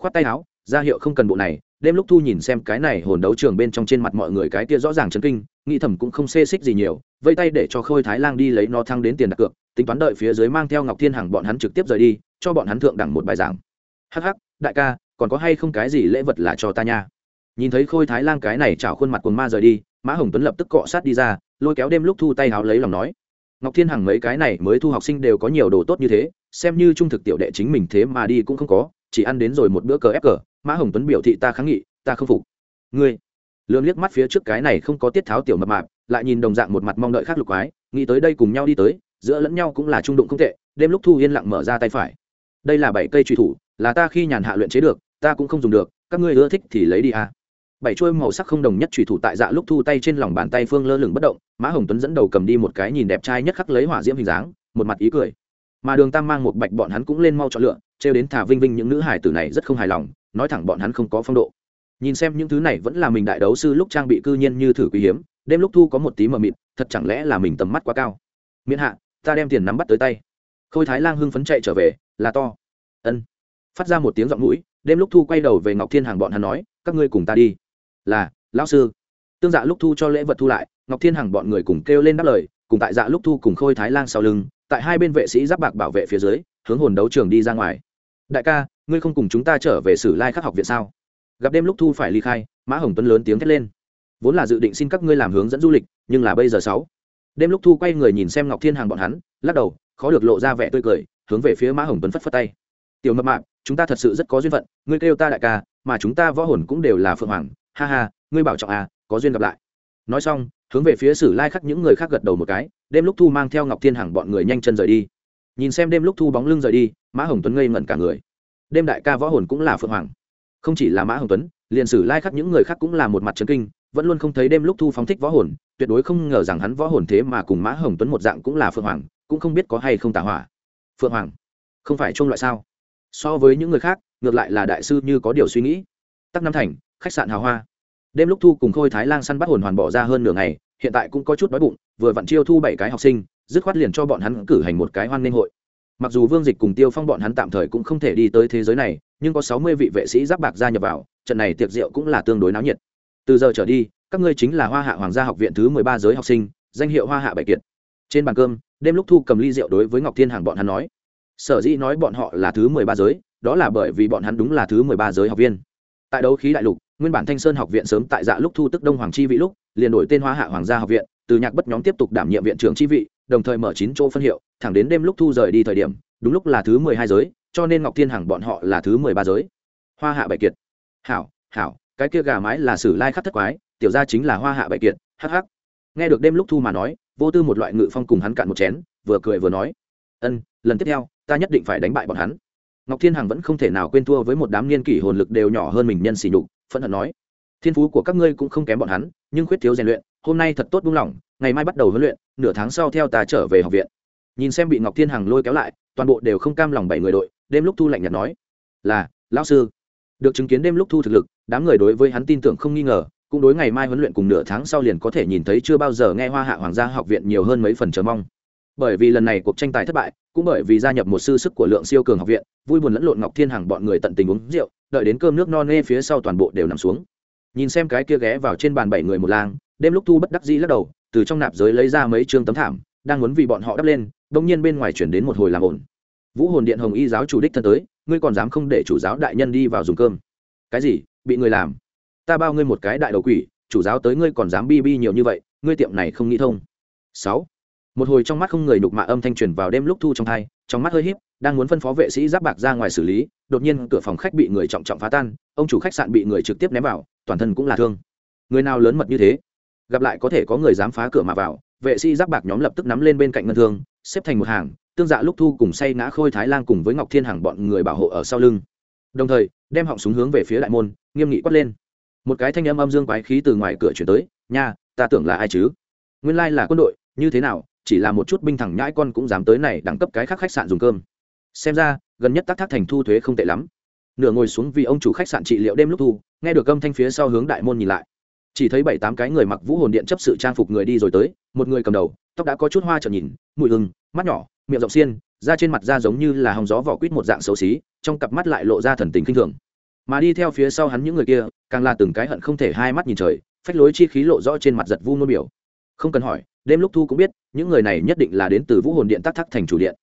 Khoát tay áo, ra hiệu không cần bộ này, đêm lúc thu nhìn xem cái này hồn đấu trường bên trong trên mặt mọi người cái kia rõ ràng chấn kinh, nghĩ thầm cũng không xê xích gì nhiều vây tay để cho khôi thái lang đi lấy nó thăng đến tiền đặt cược tính toán đợi phía dưới mang theo ngọc thiên hằng bọn hắn trực tiếp rời đi, cho bọn hắn thượng đẳng một bài giảng. Hh đại ca, còn có hay không cái gì lễ vật là cho ta nha? Nhìn thấy khôi thái lang cái này chảo khuôn mặt quần ma rời đi, mã hồng tuấn lập tức cọ sát đi ra, lôi kéo đêm lúc thu tay háo lấy lòng nói. Ngọc thiên hằng mấy cái này mới thu học sinh đều có nhiều đồ tốt như thế, xem như trung thực tiểu đệ chính mình thế mà đi cũng không có, chỉ ăn đến rồi một bữa cờ ép cờ, mã hồng tuấn biểu thị ta kháng nghị, ta không phục. Ngươi lương liếc mắt phía trước cái này không có tiết tháo tiểu mập mạp, lại nhìn đồng dạng một mặt mong đợi khác lục quái, nghĩ tới đây cùng nhau đi tới giữa lẫn nhau cũng là trung đụng không tệ, đêm lúc thu yên lặng mở ra tay phải. Đây là bảy cây truy thủ, là ta khi nhàn hạ luyện chế được, ta cũng không dùng được, các ngươi ưa thích thì lấy đi à. bảy chuôi màu sắc không đồng nhất truy thủ tại dạ lúc thu tay trên lòng bàn tay phương lơ lửng bất động, mã hồng tuấn dẫn đầu cầm đi một cái nhìn đẹp trai nhất khắc lấy hỏa diễm hình dáng, một mặt ý cười. Mà đường tam mang một bạch bọn hắn cũng lên mau chọn lựa, trêu đến thả vinh vinh những nữ hải tử này rất không hài lòng, nói thẳng bọn hắn không có phong độ. Nhìn xem những thứ này vẫn là mình đại đấu sư lúc trang bị cư nhiên như thử quý hiếm, đêm lúc thu có một tí mờ mịt, thật chẳng lẽ là mình tầm mắt quá cao. Miễn hạ ta đem tiền nắm bắt tới tay. Khôi thái lang hưng phấn chạy trở về, là to. Ân. Phát ra một tiếng giọng mũi, đêm lúc thu quay đầu về ngọc thiên hàng bọn hắn nói, các ngươi cùng ta đi. Là, lão sư. Tương dạ lúc thu cho lễ vật thu lại, ngọc thiên hàng bọn người cùng kêu lên đáp lời, cùng tại dạ lúc thu cùng khôi thái lang sau lưng, tại hai bên vệ sĩ giáp bạc bảo vệ phía dưới, hướng hồn đấu trường đi ra ngoài. Đại ca, ngươi không cùng chúng ta trở về sử lai khắc học viện sao? Gặp đêm lúc thu phải ly khai, mã hồng tuấn lớn tiếng thét lên. Vốn là dự định xin các ngươi làm hướng dẫn du lịch, nhưng là bây giờ sáu đêm lúc thu quay người nhìn xem ngọc thiên hàng bọn hắn, lắc đầu, khó được lộ ra vẻ tươi cười, hướng về phía mã hồng tuấn phất phất tay. Tiểu mập mạp, chúng ta thật sự rất có duyên phận, ngươi kêu ta đại ca, mà chúng ta võ hồn cũng đều là phượng hoàng. Ha ha, ngươi bảo trọng à có duyên gặp lại. Nói xong, hướng về phía sử lai khắc những người khác gật đầu một cái, đêm lúc thu mang theo ngọc thiên hằng bọn người nhanh chân rời đi. Nhìn xem đêm lúc thu bóng lưng rời đi, mã hồng tuấn ngây ngẩn cả người. Đêm đại ca võ hồn cũng là phượng hoàng. Không chỉ là mã hồng tuấn, liền sử lai khắc những người khác cũng là một mặt trấn kinh vẫn luôn không thấy đêm lúc thu phóng thích võ hồn, tuyệt đối không ngờ rằng hắn võ hồn thế mà cùng mã hồng tuấn một dạng cũng là phượng hoàng, cũng không biết có hay không tả hỏa. Phượng hoàng, không phải chung loại sao? So với những người khác, ngược lại là đại sư như có điều suy nghĩ. Tắc năm thành, khách sạn hào hoa. Đêm lúc thu cùng khôi thái lang săn bắt hồn hoàn bỏ ra hơn nửa ngày, hiện tại cũng có chút đói bụng, vừa vặn chiêu thu bảy cái học sinh, dứt khoát liền cho bọn hắn cử hành một cái hoan nghênh hội. Mặc dù vương dịch cùng tiêu phong bọn hắn tạm thời cũng không thể đi tới thế giới này, nhưng có sáu mươi vị vệ sĩ giáp bạc gia nhập vào, trận này tiệc rượu cũng là tương đối náo nhiệt từ giờ trở đi, các ngươi chính là hoa hạ hoàng gia học viện thứ mười ba giới học sinh, danh hiệu hoa hạ Bạch kiệt. Trên bàn cơm, đêm lúc thu cầm ly rượu đối với ngọc thiên hàng bọn hắn nói. Sở dĩ nói bọn họ là thứ mười ba giới, đó là bởi vì bọn hắn đúng là thứ mười ba giới học viên. Tại đấu khí đại lục, nguyên bản thanh sơn học viện sớm tại dạ lúc thu tức đông hoàng chi vị lúc, liền đổi tên hoa hạ hoàng gia học viện, từ nhạc bất nhóm tiếp tục đảm nhiệm viện trưởng chi vị, đồng thời mở chín chỗ phân hiệu, thẳng đến đêm lúc thu rời đi thời điểm, đúng lúc là thứ mười hai giới, cho nên ngọc thiên hằng bọn họ là thứ mười ba giới. Hoa hạ bạch kiệt. Hảo hảo cái kia gà mái là sử lai khắc thất quái, tiểu gia chính là hoa hạ bại kiệt hh nghe được đêm lúc thu mà nói, vô tư một loại ngự phong cùng hắn cạn một chén, vừa cười vừa nói, ân, lần tiếp theo, ta nhất định phải đánh bại bọn hắn. Ngọc thiên hằng vẫn không thể nào quên thua với một đám niên kỷ hồn lực đều nhỏ hơn mình nhân xỉ nhục, phẫn hận nói, thiên phú của các ngươi cũng không kém bọn hắn, nhưng khuyết thiếu rèn luyện, hôm nay thật tốt buông lỏng, ngày mai bắt đầu huấn luyện, nửa tháng sau theo ta trở về học viện. Nhìn xem bị ngọc thiên hằng lôi kéo lại, toàn bộ đều không cam lòng bảy người đội, đêm lúc thu lạnh nhạt nói, là, lão sư. Được chứng kiến đêm lúc thu thực lực đám người đối với hắn tin tưởng không nghi ngờ, cũng đối ngày mai huấn luyện cùng nửa tháng sau liền có thể nhìn thấy chưa bao giờ nghe hoa hạ hoàng gia học viện nhiều hơn mấy phần chờ mong. Bởi vì lần này cuộc tranh tài thất bại, cũng bởi vì gia nhập một sư sức của lượng siêu cường học viện, vui buồn lẫn lộn ngọc thiên hằng bọn người tận tình uống rượu, đợi đến cơm nước no nê phía sau toàn bộ đều nằm xuống. Nhìn xem cái kia ghé vào trên bàn bảy người một lang đêm lúc thu bất đắc dĩ lắc đầu, từ trong nạp giới lấy ra mấy chương tấm thảm, đang muốn vì bọn họ đắp lên bỗng nhiên bên ngoài chuyển đến một hồi làm ổn vũ hồn điện hồng y giáo chủ đích thân tới, ngươi còn dám không để chủ giáo đại nhân đi vào dùng cơm? Cái gì? Bị người làm. Ta bao ngươi một cái đại đầu quỷ, chủ giáo tới ngươi còn dám bi bi nhiều như vậy, ngươi tiệm này không nghĩ thông. Sáu. Một hồi trong mắt không người nhục mạ âm thanh truyền vào đêm lúc thu trong thai, trong mắt hơi híp, đang muốn phân phó vệ sĩ giáp bạc ra ngoài xử lý, đột nhiên cửa phòng khách bị người trọng trọng phá tan, ông chủ khách sạn bị người trực tiếp ném vào, toàn thân cũng là thương. Người nào lớn mật như thế? Gặp lại có thể có người dám phá cửa mà vào, vệ sĩ giáp bạc nhóm lập tức nắm lên bên cạnh ngân thương, xếp thành một hàng, tương dạ lúc thu cùng say ngã khôi thái lan cùng với ngọc thiên hàng bọn người bảo hộ ở sau lưng. Đồng thời, đem họng súng hướng về phía đại môn nghiêm nghị quát lên. Một cái thanh âm âm dương quái khí từ ngoài cửa chuyển tới, nha, ta tưởng là ai chứ? Nguyên lai là quân đội, như thế nào, chỉ là một chút binh thẳng nhãi con cũng dám tới này đẳng cấp cái khác khách sạn dùng cơm. Xem ra, gần nhất tác thác thành thu thuế không tệ lắm. Nửa ngồi xuống vì ông chủ khách sạn trị liệu đêm lúc thu, nghe được âm thanh phía sau hướng đại môn nhìn lại. Chỉ thấy bảy tám cái người mặc vũ hồn điện chấp sự trang phục người đi rồi tới, một người cầm đầu, tóc đã có chút hoa trở nhìn, mùi hừng, mắt nhỏ, miệng rộng xiên, da trên mặt da giống như là hòng gió vỏ quýt một dạng xấu xí, trong cặp mắt lại lộ ra thần tình kinh thường mà đi theo phía sau hắn những người kia, càng là từng cái hận không thể hai mắt nhìn trời, phách lối chi khí lộ rõ trên mặt giật vu nôn biểu. Không cần hỏi, đêm lúc thu cũng biết, những người này nhất định là đến từ vũ hồn điện tắc thắc thành chủ điện.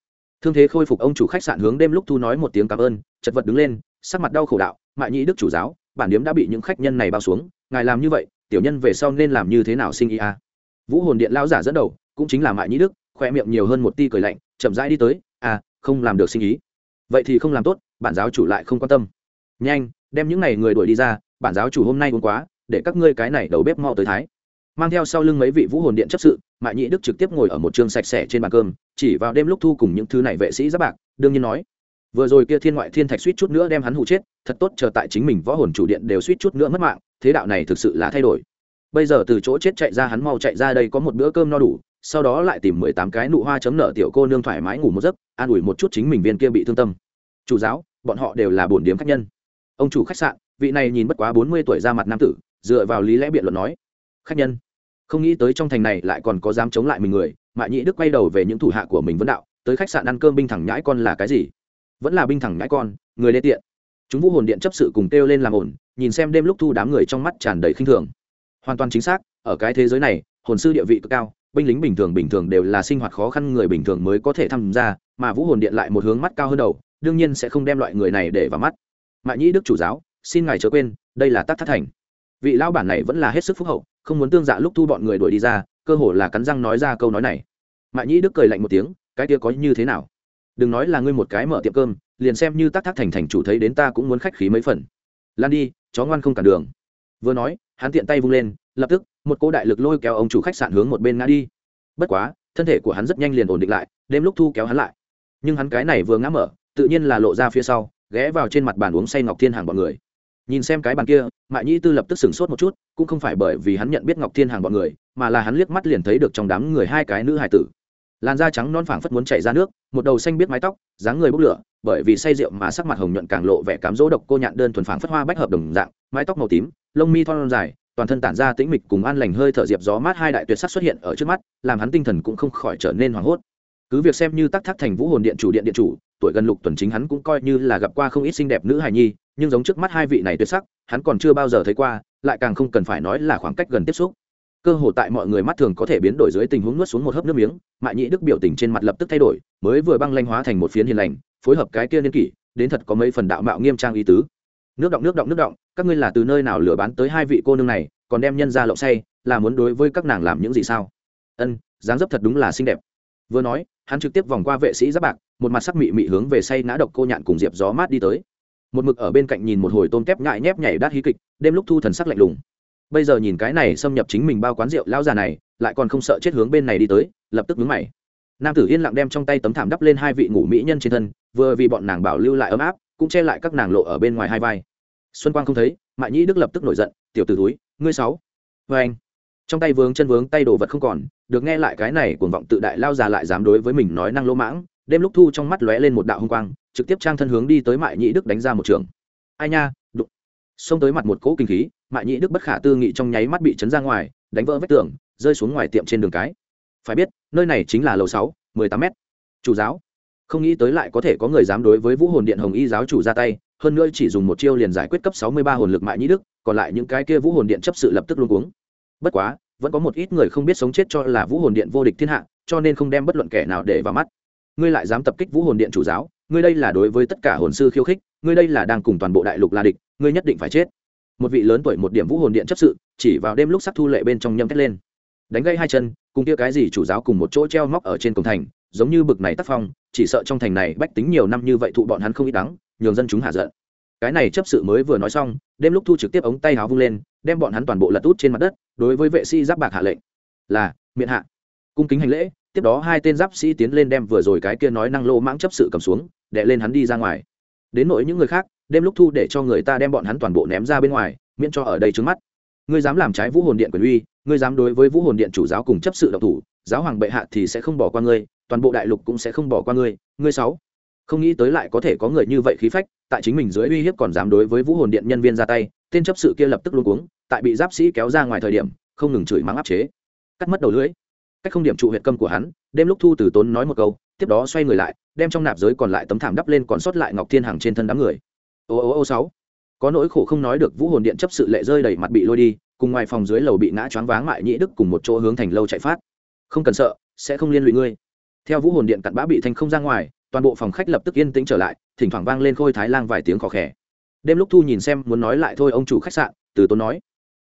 Thương thế khôi phục ông chủ khách sạn hướng đêm lúc thu nói một tiếng cảm ơn, chật vật đứng lên, sắc mặt đau khổ đạo, mại nhĩ đức chủ giáo, bản điếm đã bị những khách nhân này bao xuống, ngài làm như vậy, tiểu nhân về sau nên làm như thế nào sinh ý a vũ hồn điện lao giả dẫn đầu, cũng chính là mại nhĩ đức khoe miệng nhiều hơn một ti cười lạnh, chậm rãi đi tới à không làm được sinh ý. Vậy thì không làm tốt, bản giáo chủ lại không quan tâm nhanh, đem những này người đuổi đi ra, bản giáo chủ hôm nay uống quá, để các ngươi cái này đầu bếp mau tới thái. Mang theo sau lưng mấy vị vũ hồn điện chấp sự, mại nhị đức trực tiếp ngồi ở một trường sạch sẽ trên bàn cơm, chỉ vào đêm lúc thu cùng những thứ này vệ sĩ giáp bạc, đương nhiên nói, vừa rồi kia thiên ngoại thiên thạch suýt chút nữa đem hắn hụ chết, thật tốt, chờ tại chính mình võ hồn chủ điện đều suýt chút nữa mất mạng, thế đạo này thực sự là thay đổi. Bây giờ từ chỗ chết chạy ra hắn mau chạy ra đây có một bữa cơm no đủ, sau đó lại tìm mười tám cái nụ hoa chấm nợ tiểu cô nương thoải mái ngủ một giấc, an ủi một chút chính mình viên kia bị thương tâm. Chủ giáo, bọn họ đều là bổn điếm khách nhân ông chủ khách sạn, vị này nhìn bất quá bốn mươi tuổi ra mặt nam tử, dựa vào lý lẽ biện luận nói. Khách nhân, không nghĩ tới trong thành này lại còn có dám chống lại mình người mạ nhĩ đức quay đầu về những thủ hạ của mình vấn đạo, tới khách sạn ăn cơm binh thẳng nhãi con là cái gì? Vẫn là binh thẳng nhãi con, người đê tiện. Chúng vũ hồn điện chấp sự cùng kêu lên làm ổn nhìn xem đêm lúc thu đám người trong mắt tràn đầy khinh thường. Hoàn toàn chính xác, ở cái thế giới này, hồn sư địa vị cực cao, binh lính bình thường bình thường đều là sinh hoạt khó khăn người bình thường mới có thể tham gia, mà vũ hồn điện lại một hướng mắt cao hơn đầu, đương nhiên sẽ không đem loại người này để vào mắt mại nhĩ đức chủ giáo, xin ngài chớ quên, đây là tác thất thành. Vị lão bản này vẫn là hết sức phúc hậu, không muốn tương dạ lúc thu bọn người đuổi đi ra, cơ hồ là cắn răng nói ra câu nói này. Mại nhĩ đức cười lạnh một tiếng, cái kia có như thế nào? Đừng nói là ngươi một cái mở tiệm cơm, liền xem như tác thác thành thành chủ thấy đến ta cũng muốn khách khí mấy phần. Lan đi, chó ngoan không cản đường. Vừa nói, hắn tiện tay vung lên, lập tức, một cô đại lực lôi kéo ông chủ khách sạn hướng một bên ngã đi. Bất quá, thân thể của hắn rất nhanh liền ổn định lại, đêm lúc thu kéo hắn lại. Nhưng hắn cái này vừa ngã mở, tự nhiên là lộ ra phía sau ghé vào trên mặt bàn uống say ngọc thiên hàng bọn người. Nhìn xem cái bàn kia, mại nhĩ tư lập tức sửng sốt một chút, cũng không phải bởi vì hắn nhận biết ngọc thiên hàng bọn người, mà là hắn liếc mắt liền thấy được trong đám người hai cái nữ hài tử. Làn da trắng non phảng phất muốn chảy ra nước, một đầu xanh biết mái tóc, dáng người bốc lửa, bởi vì say rượu mà sắc mặt hồng nhuận càng lộ vẻ cám dỗ độc cô nhạn đơn thuần phảng phất hoa bách hợp đồng dạng, mái tóc màu tím, lông mi thon dài, toàn thân tản ra tĩnh mịch cùng an lành hơi thở diệp gió mát hai đại tuyệt sắc xuất hiện ở trước mắt, làm hắn tinh thần cũng không khỏi trở nên hoảng hốt cứ việc xem như tắc thác thành vũ hồn điện chủ điện điện chủ, tuổi gần lục tuần chính hắn cũng coi như là gặp qua không ít xinh đẹp nữ hài nhi, nhưng giống trước mắt hai vị này tuyệt sắc, hắn còn chưa bao giờ thấy qua, lại càng không cần phải nói là khoảng cách gần tiếp xúc. Cơ hồ tại mọi người mắt thường có thể biến đổi dưới tình huống nuốt xuống một hớp nước miếng, mại nhĩ đức biểu tình trên mặt lập tức thay đổi, mới vừa băng lanh hóa thành một phiến hiền lành, phối hợp cái kia niên kỷ, đến thật có mấy phần đạo mạo nghiêm trang ý tứ. Nước động nước động nước động, các ngươi là từ nơi nào lừa bán tới hai vị cô nương này, còn đem nhân ra lậu say, là muốn đối với các nàng làm những gì sao? Ân, dáng dấp thật đúng là xinh đẹp. Vừa nói hắn trực tiếp vòng qua vệ sĩ giáp bạc, một mặt sắc mị mị hướng về say ngã độc cô nhạn cùng diệp gió mát đi tới. Một mực ở bên cạnh nhìn một hồi tôm kép nhại nhép nhảy đát hí kịch, đêm lúc thu thần sắc lạnh lùng. Bây giờ nhìn cái này xâm nhập chính mình bao quán rượu lão già này, lại còn không sợ chết hướng bên này đi tới, lập tức vướng mày. Nam tử yên lặng đem trong tay tấm thảm đắp lên hai vị ngủ mỹ nhân trên thân, vừa vì bọn nàng bảo lưu lại ấm áp, cũng che lại các nàng lộ ở bên ngoài hai vai. Xuân quang không thấy, mại nhĩ đức lập tức nổi giận, tiểu t ử túi ngươi sáu. Vê anh trong tay vướng chân vướng tay đồ vật không còn được nghe lại cái này cuồng vọng tự đại lao già lại dám đối với mình nói năng lỗ mãng, đêm lúc thu trong mắt lóe lên một đạo hung quang, trực tiếp trang thân hướng đi tới mại nhị đức đánh ra một trường. Ai nha, đụng. Xông tới mặt một cỗ kinh khí, mại nhị đức bất khả tư nghị trong nháy mắt bị chấn ra ngoài, đánh vỡ vách tường, rơi xuống ngoài tiệm trên đường cái. Phải biết, nơi này chính là lầu sáu, mười tám m chủ giáo. Không nghĩ tới lại có thể có người dám đối với vũ hồn điện hồng y giáo chủ ra tay, hơn nữa chỉ dùng một chiêu liền giải quyết cấp sáu mươi ba hồn lực mại nhĩ đức, còn lại những cái kia vũ hồn điện chấp sự lập tức luôn cuống. Bất quá vẫn có một ít người không biết sống chết cho là vũ hồn điện vô địch thiên hạ, cho nên không đem bất luận kẻ nào để vào mắt. Ngươi lại dám tập kích vũ hồn điện chủ giáo, ngươi đây là đối với tất cả hồn sư khiêu khích, ngươi đây là đang cùng toàn bộ đại lục là địch, ngươi nhất định phải chết. Một vị lớn tuổi một điểm vũ hồn điện chấp sự, chỉ vào đêm lúc sắc thu lệ bên trong nhâm thét lên. Đánh gây hai chân cùng cùng kia cái gì chủ giáo cùng một chỗ treo móc ở trên cổng thành, giống như bực này tác phong, chỉ sợ trong thành này bách tính nhiều năm như vậy thụ bọn hắn không ít đắng, nhường dân chúng hạ giận. Cái này chấp sự mới vừa nói xong đêm lúc thu trực tiếp ống tay háo vung lên, đem bọn hắn toàn bộ lật út trên mặt đất, đối với vệ sĩ giáp bạc hạ lệnh, là, miệng hạ. Cung kính hành lễ, tiếp đó hai tên giáp sĩ tiến lên đem vừa rồi cái kia nói năng lô mãng chấp sự cầm xuống đệ lên hắn đi ra ngoài. Đến nỗi những người khác, đêm lúc thu để cho người ta đem bọn hắn toàn bộ ném ra bên ngoài, miễn cho ở đây trứng mắt. Ngươi dám làm trái vũ hồn điện quyền uy, ngươi dám đối với vũ hồn điện chủ giáo cùng chấp sự độc thủ, giáo hoàng bệ hạ thì sẽ không bỏ qua ngươi, toàn bộ đại lục cũng sẽ không bỏ qua ngươi. Ngươi sáu không nghĩ tới lại có thể có người như vậy khí phách, tại chính mình dưới uy hiếp còn dám đối với vũ hồn điện nhân viên ra tay, tên chấp sự kia lập tức luôn cuống, tại bị giáp sĩ kéo ra ngoài thời điểm, không ngừng chửi mắng áp chế. Cắt mất đầu lưỡi. Cách không điểm trụ huyệt câm của hắn, đêm lúc thu từ tốn nói một câu, tiếp đó xoay người lại, đem trong nạp giới còn lại tấm thảm đắp lên còn sót lại ngọc thiên hằng trên thân đám người. Ô ô ô sáu. Có nỗi khổ không nói được vũ hồn điện chấp sự lệ rơi đầy mặt bị lôi đi, cùng ngoài phòng dưới lầu bị ngã choáng váng mại nhĩ đức cùng một chỗ hướng thành lâu chạy phát. Không cần sợ, sẽ không liên lụy ngươi. Theo vũ hồn điện cặn bã bị thanh không ra ngoài toàn bộ phòng khách lập tức yên tĩnh trở lại, thỉnh thoảng vang lên khôi thái lang vài tiếng khó khẽ đêm lúc thu nhìn xem, muốn nói lại thôi, ông chủ khách sạn, từ tốn nói.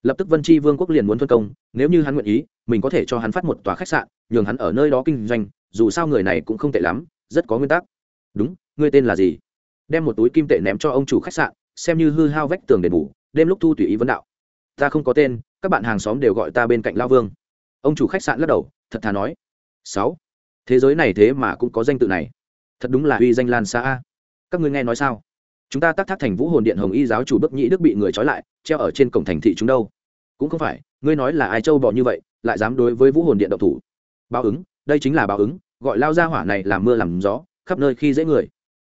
Lập tức vân tri vương quốc liền muốn phân công, nếu như hắn nguyện ý, mình có thể cho hắn phát một tòa khách sạn, nhường hắn ở nơi đó kinh doanh, dù sao người này cũng không tệ lắm, rất có nguyên tắc. Đúng, ngươi tên là gì? Đem một túi kim tệ ném cho ông chủ khách sạn, xem như hư hao vách tường đền bù, đêm lúc thu tùy ý vấn đạo. Ta không có tên, các bạn hàng xóm đều gọi ta bên cạnh lao vương. Ông chủ khách sạn lắc đầu, thật thà nói. Sáu. Thế giới này thế mà cũng có danh tự này thật đúng là uy danh lan xa a. Các ngươi nghe nói sao? Chúng ta tác thác thành vũ hồn điện hồng y giáo chủ bức nhĩ đức bị người trói lại, treo ở trên cổng thành thị chúng đâu? Cũng không phải, ngươi nói là ai châu bọ như vậy, lại dám đối với vũ hồn điện độc thủ? Báo ứng, đây chính là báo ứng, gọi lao ra hỏa này làm mưa làm gió, khắp nơi khi dễ người.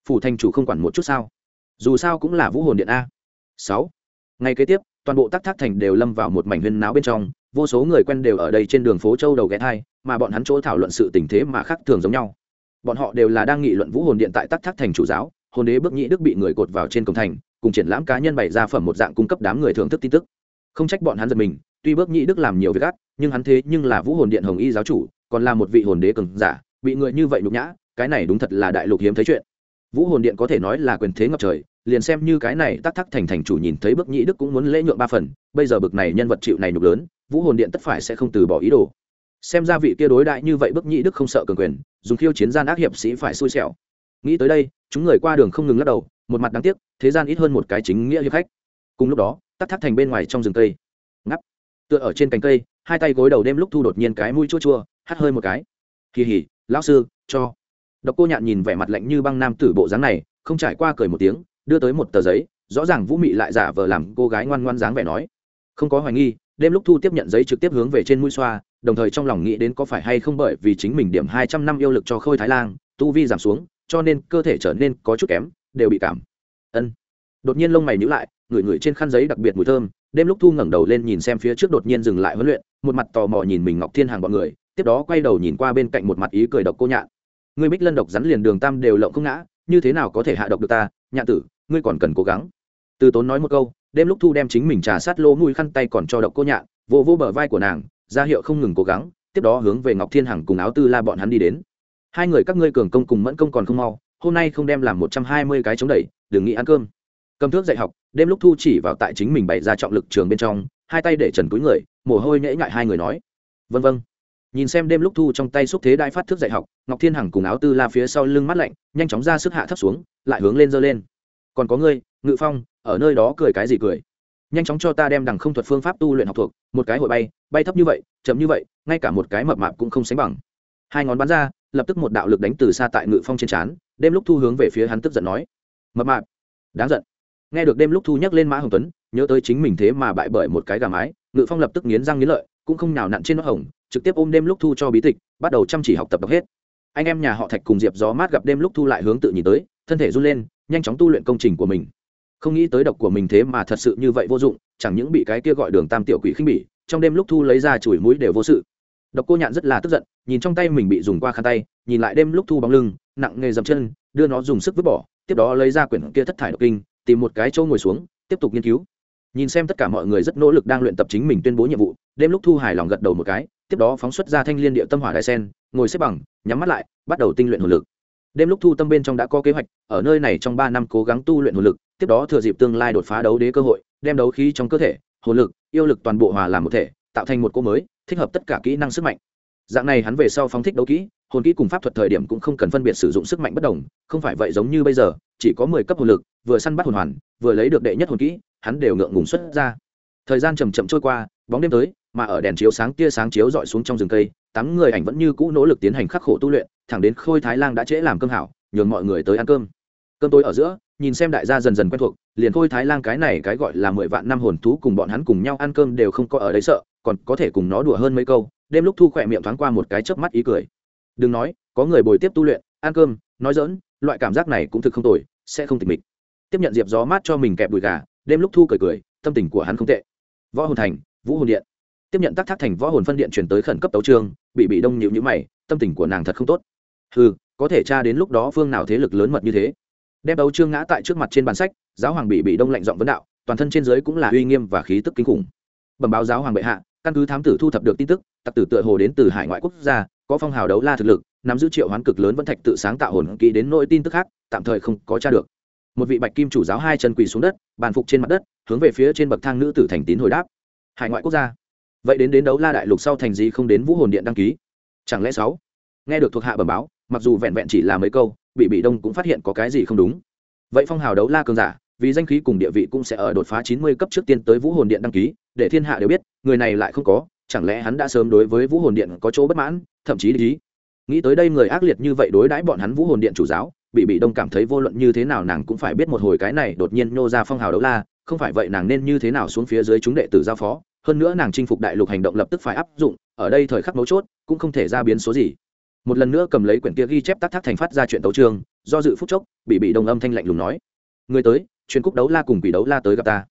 Phủ thành chủ không quản một chút sao? Dù sao cũng là vũ hồn điện a. Sáu. Ngày kế tiếp, toàn bộ tắc thác thành đều lâm vào một mảnh huyên náo bên trong, vô số người quen đều ở đây trên đường phố châu đầu ghé thai, mà bọn hắn chỗ thảo luận sự tình thế mà khác thường giống nhau bọn họ đều là đang nghị luận vũ hồn điện tại tắc thác thành chủ giáo, hồn đế bước nhĩ đức bị người cột vào trên cổng thành, cùng triển lãm cá nhân bày ra phẩm một dạng cung cấp đám người thưởng thức tin tức. Không trách bọn hắn giật mình, tuy bước nhĩ đức làm nhiều việc gắt nhưng hắn thế nhưng là vũ hồn điện hồng y giáo chủ, còn là một vị hồn đế cường giả, bị người như vậy nhục nhã, cái này đúng thật là đại lục hiếm thấy chuyện. Vũ hồn điện có thể nói là quyền thế ngập trời, liền xem như cái này tắc thắc thành thành chủ nhìn thấy bước nhĩ đức cũng muốn lễ nhượng ba phần, bây giờ bực này nhân vật chịu này nhục lớn, vũ hồn điện tất phải sẽ không từ bỏ ý đồ xem ra vị kia đối đại như vậy bước nhị đức không sợ cường quyền, dùng khiêu chiến gian ác hiệp sĩ phải xui xẻo. Nghĩ tới đây, chúng người qua đường không ngừng lắc đầu, một mặt đáng tiếc, thế gian ít hơn một cái chính nghĩa hiệp khách. Cùng lúc đó tắt thác thành bên ngoài trong rừng cây. Ngắp. Tựa ở trên cành cây, hai tay gối đầu đêm lúc thu đột nhiên cái mũi chua chua, hắt hơi một cái. Kỳ hỉ, lão sư, cho. Độc cô nhạn nhìn vẻ mặt lạnh như băng nam tử bộ dáng này, không trải qua cười một tiếng, đưa tới một tờ giấy, rõ ràng vũ mị lại giả vờ làm cô gái ngoan ngoan dáng vẻ nói. Không có hoài nghi, đêm lúc thu tiếp nhận giấy trực tiếp hướng về trên mũi xoa đồng thời trong lòng nghĩ đến có phải hay không bởi vì chính mình điểm hai trăm năm yêu lực cho khôi thái lang, tu vi giảm xuống, cho nên cơ thể trở nên có chút kém, đều bị cảm. Ân. Đột nhiên lông mày nhữ lại, ngửi ngửi trên khăn giấy đặc biệt mùi thơm, đêm lúc thu ngẩng đầu lên nhìn xem phía trước đột nhiên dừng lại huấn luyện, một mặt tò mò nhìn mình ngọc thiên hàng bọn người, tiếp đó quay đầu nhìn qua bên cạnh một mặt ý cười độc cô nhạn. Ngươi bích lân độc rắn liền đường tam đều lộng không ngã, như thế nào có thể hạ độc được ta, nhạn tử, ngươi còn cần cố gắng. Từ tốn nói một câu, đêm lúc thu đem chính mình trà sát lỗ mùi khăn tay còn cho độc cô nhạn vô vô bờ vai của nàng ra hiệu không ngừng cố gắng, tiếp đó hướng về ngọc thiên hằng cùng áo tư la bọn hắn đi đến. Hai người các ngươi cường công cùng mẫn công còn không mau, hôm nay không đem làm một trăm hai mươi cái chống đẩy, đừng nghĩ ăn cơm. Cầm thước dạy học, đêm lúc thu chỉ vào tại chính mình bày ra trọng lực trường bên trong, hai tay để trần túi người, mồ hôi nhễ ngại hai người nói. Vân vân. Nhìn xem đêm lúc thu trong tay xúc thế đai phát thước dạy học, ngọc thiên hằng cùng áo tư la phía sau lưng mắt lạnh, nhanh chóng ra sức hạ thấp xuống, lại hướng lên giơ lên. Còn có ngươi, ngự phong, ở nơi đó cười cái gì cười? Nhanh chóng cho ta đem đằng không thuật phương pháp tu luyện học thuộc, một cái hội bay bay thấp như vậy, chậm như vậy, ngay cả một cái mập mạp cũng không sánh bằng. Hai ngón bắn ra, lập tức một đạo lực đánh từ xa tại ngự phong trên trán, đêm lúc thu hướng về phía hắn tức giận nói, mập mạp, đáng giận. Nghe được đêm lúc thu nhắc lên mã hồng tuấn, nhớ tới chính mình thế mà bại bởi một cái gà mái, ngự phong lập tức nghiến răng nghiến lợi, cũng không nào nặn trên nó hồng, trực tiếp ôm đêm lúc thu cho bí tịch, bắt đầu chăm chỉ học tập đọc hết. Anh em nhà họ thạch cùng diệp gió mát gặp đêm lúc thu lại hướng tự nhìn tới, thân thể run lên, nhanh chóng tu luyện công trình của mình không nghĩ tới độc của mình thế mà thật sự như vậy vô dụng, chẳng những bị cái kia gọi đường tam tiểu quỷ khinh bỉ, trong đêm lúc thu lấy ra chùi mũi đều vô sự. Độc cô nhạn rất là tức giận, nhìn trong tay mình bị dùng qua khăn tay, nhìn lại đêm lúc thu bóng lưng, nặng nghề dầm chân, đưa nó dùng sức vứt bỏ, tiếp đó lấy ra quyển kia thất thải độc kinh, tìm một cái chỗ ngồi xuống, tiếp tục nghiên cứu. Nhìn xem tất cả mọi người rất nỗ lực đang luyện tập chính mình tuyên bố nhiệm vụ, đêm lúc thu hài lòng gật đầu một cái, tiếp đó phóng xuất ra thanh liên địa tâm hỏa đại sen, ngồi xếp bằng, nhắm mắt lại, bắt đầu tinh luyện hồn lực. Đêm lúc thu tâm bên trong đã có kế hoạch, ở nơi này trong ba năm cố gắng tu luyện hồn lực tiếp đó thừa dịp tương lai đột phá đấu đế cơ hội, đem đấu khí trong cơ thể, hồn lực, yêu lực toàn bộ hòa làm một thể, tạo thành một cỗ mới, thích hợp tất cả kỹ năng sức mạnh. Dạng này hắn về sau phóng thích đấu kỹ, hồn kỹ cùng pháp thuật thời điểm cũng không cần phân biệt sử dụng sức mạnh bất đồng, không phải vậy giống như bây giờ, chỉ có mười cấp hồn lực, vừa săn bắt hồn hoàn, vừa lấy được đệ nhất hồn kỹ, hắn đều ngượng ngùng xuất ra. Thời gian chầm chậm trôi qua, bóng đêm tới, mà ở đèn chiếu sáng tia sáng chiếu dọi xuống trong rừng cây, tám người ảnh vẫn như cũ nỗ lực tiến hành khắc khổ tu luyện, thẳng đến khôi thái lang đã trễ làm cơm hảo, nhường mọi người tới ăn cơm. Cơm tối ở giữa nhìn xem đại gia dần dần quen thuộc, liền khôi thái lang cái này cái gọi là mười vạn năm hồn thú cùng bọn hắn cùng nhau ăn cơm đều không có ở đấy sợ, còn có thể cùng nó đùa hơn mấy câu, đêm lúc thu khỏe miệng thoáng qua một cái chớp mắt ý cười. Đừng nói, có người bồi tiếp tu luyện, ăn cơm, nói dỡn loại cảm giác này cũng thực không tồi, sẽ không tịch mịch. Tiếp nhận diệp gió mát cho mình kẹp đùi gà, đêm lúc thu cười cười, tâm tình của hắn không tệ. Võ hồn thành, vũ hồn điện. Tiếp nhận tác thác thành võ hồn phân điện chuyển tới khẩn cấp tấu trương bị bị đông nhịu nhữ mày, tâm tình của nàng thật không tốt. Ừ có thể tra đến lúc đó phương nào thế lực lớn mật như thế đem đấu trương ngã tại trước mặt trên bàn sách, giáo hoàng bị bị đông lạnh giọng vấn đạo, toàn thân trên dưới cũng là uy nghiêm và khí tức kinh khủng. Bẩm báo giáo hoàng bệ hạ, căn cứ thám tử thu thập được tin tức, tặc tử tựa hồ đến từ hải ngoại quốc gia, có phong hào đấu la thực lực, nắm giữ triệu hoán cực lớn vẫn thạch tự sáng tạo hồn kỹ đến nỗi tin tức khác, tạm thời không có tra được. Một vị bạch kim chủ giáo hai chân quỳ xuống đất, bàn phục trên mặt đất, hướng về phía trên bậc thang nữ tử thành tín hồi đáp. Hải ngoại quốc gia. Vậy đến đến đấu la đại lục sau thành gì không đến vũ hồn điện đăng ký? Chẳng lẽ sáu? Nghe được thuộc hạ bẩm báo, mặc dù vẹn vẹn chỉ là mấy câu bị bị đông cũng phát hiện có cái gì không đúng. Vậy phong hào đấu la cường giả, vì danh khí cùng địa vị cũng sẽ ở đột phá chín mươi cấp trước tiên tới vũ hồn điện đăng ký, để thiên hạ đều biết, người này lại không có, chẳng lẽ hắn đã sớm đối với vũ hồn điện có chỗ bất mãn, thậm chí lý nghĩ tới đây người ác liệt như vậy đối đãi bọn hắn vũ hồn điện chủ giáo, bị bị đông cảm thấy vô luận như thế nào nàng cũng phải biết một hồi cái này đột nhiên nhô ra phong hào đấu la, không phải vậy nàng nên như thế nào xuống phía dưới chúng đệ tử giao phó, hơn nữa nàng chinh phục đại lục hành động lập tức phải áp dụng, ở đây thời khắc mấu chốt, cũng không thể ra biến số gì một lần nữa cầm lấy quyển kia ghi chép tác thác thành phát ra chuyện tấu trường do dự phúc chốc, bị bị đông âm thanh lạnh lùng nói, người tới, chuyên cúc đấu la cùng quỷ đấu la tới gặp ta.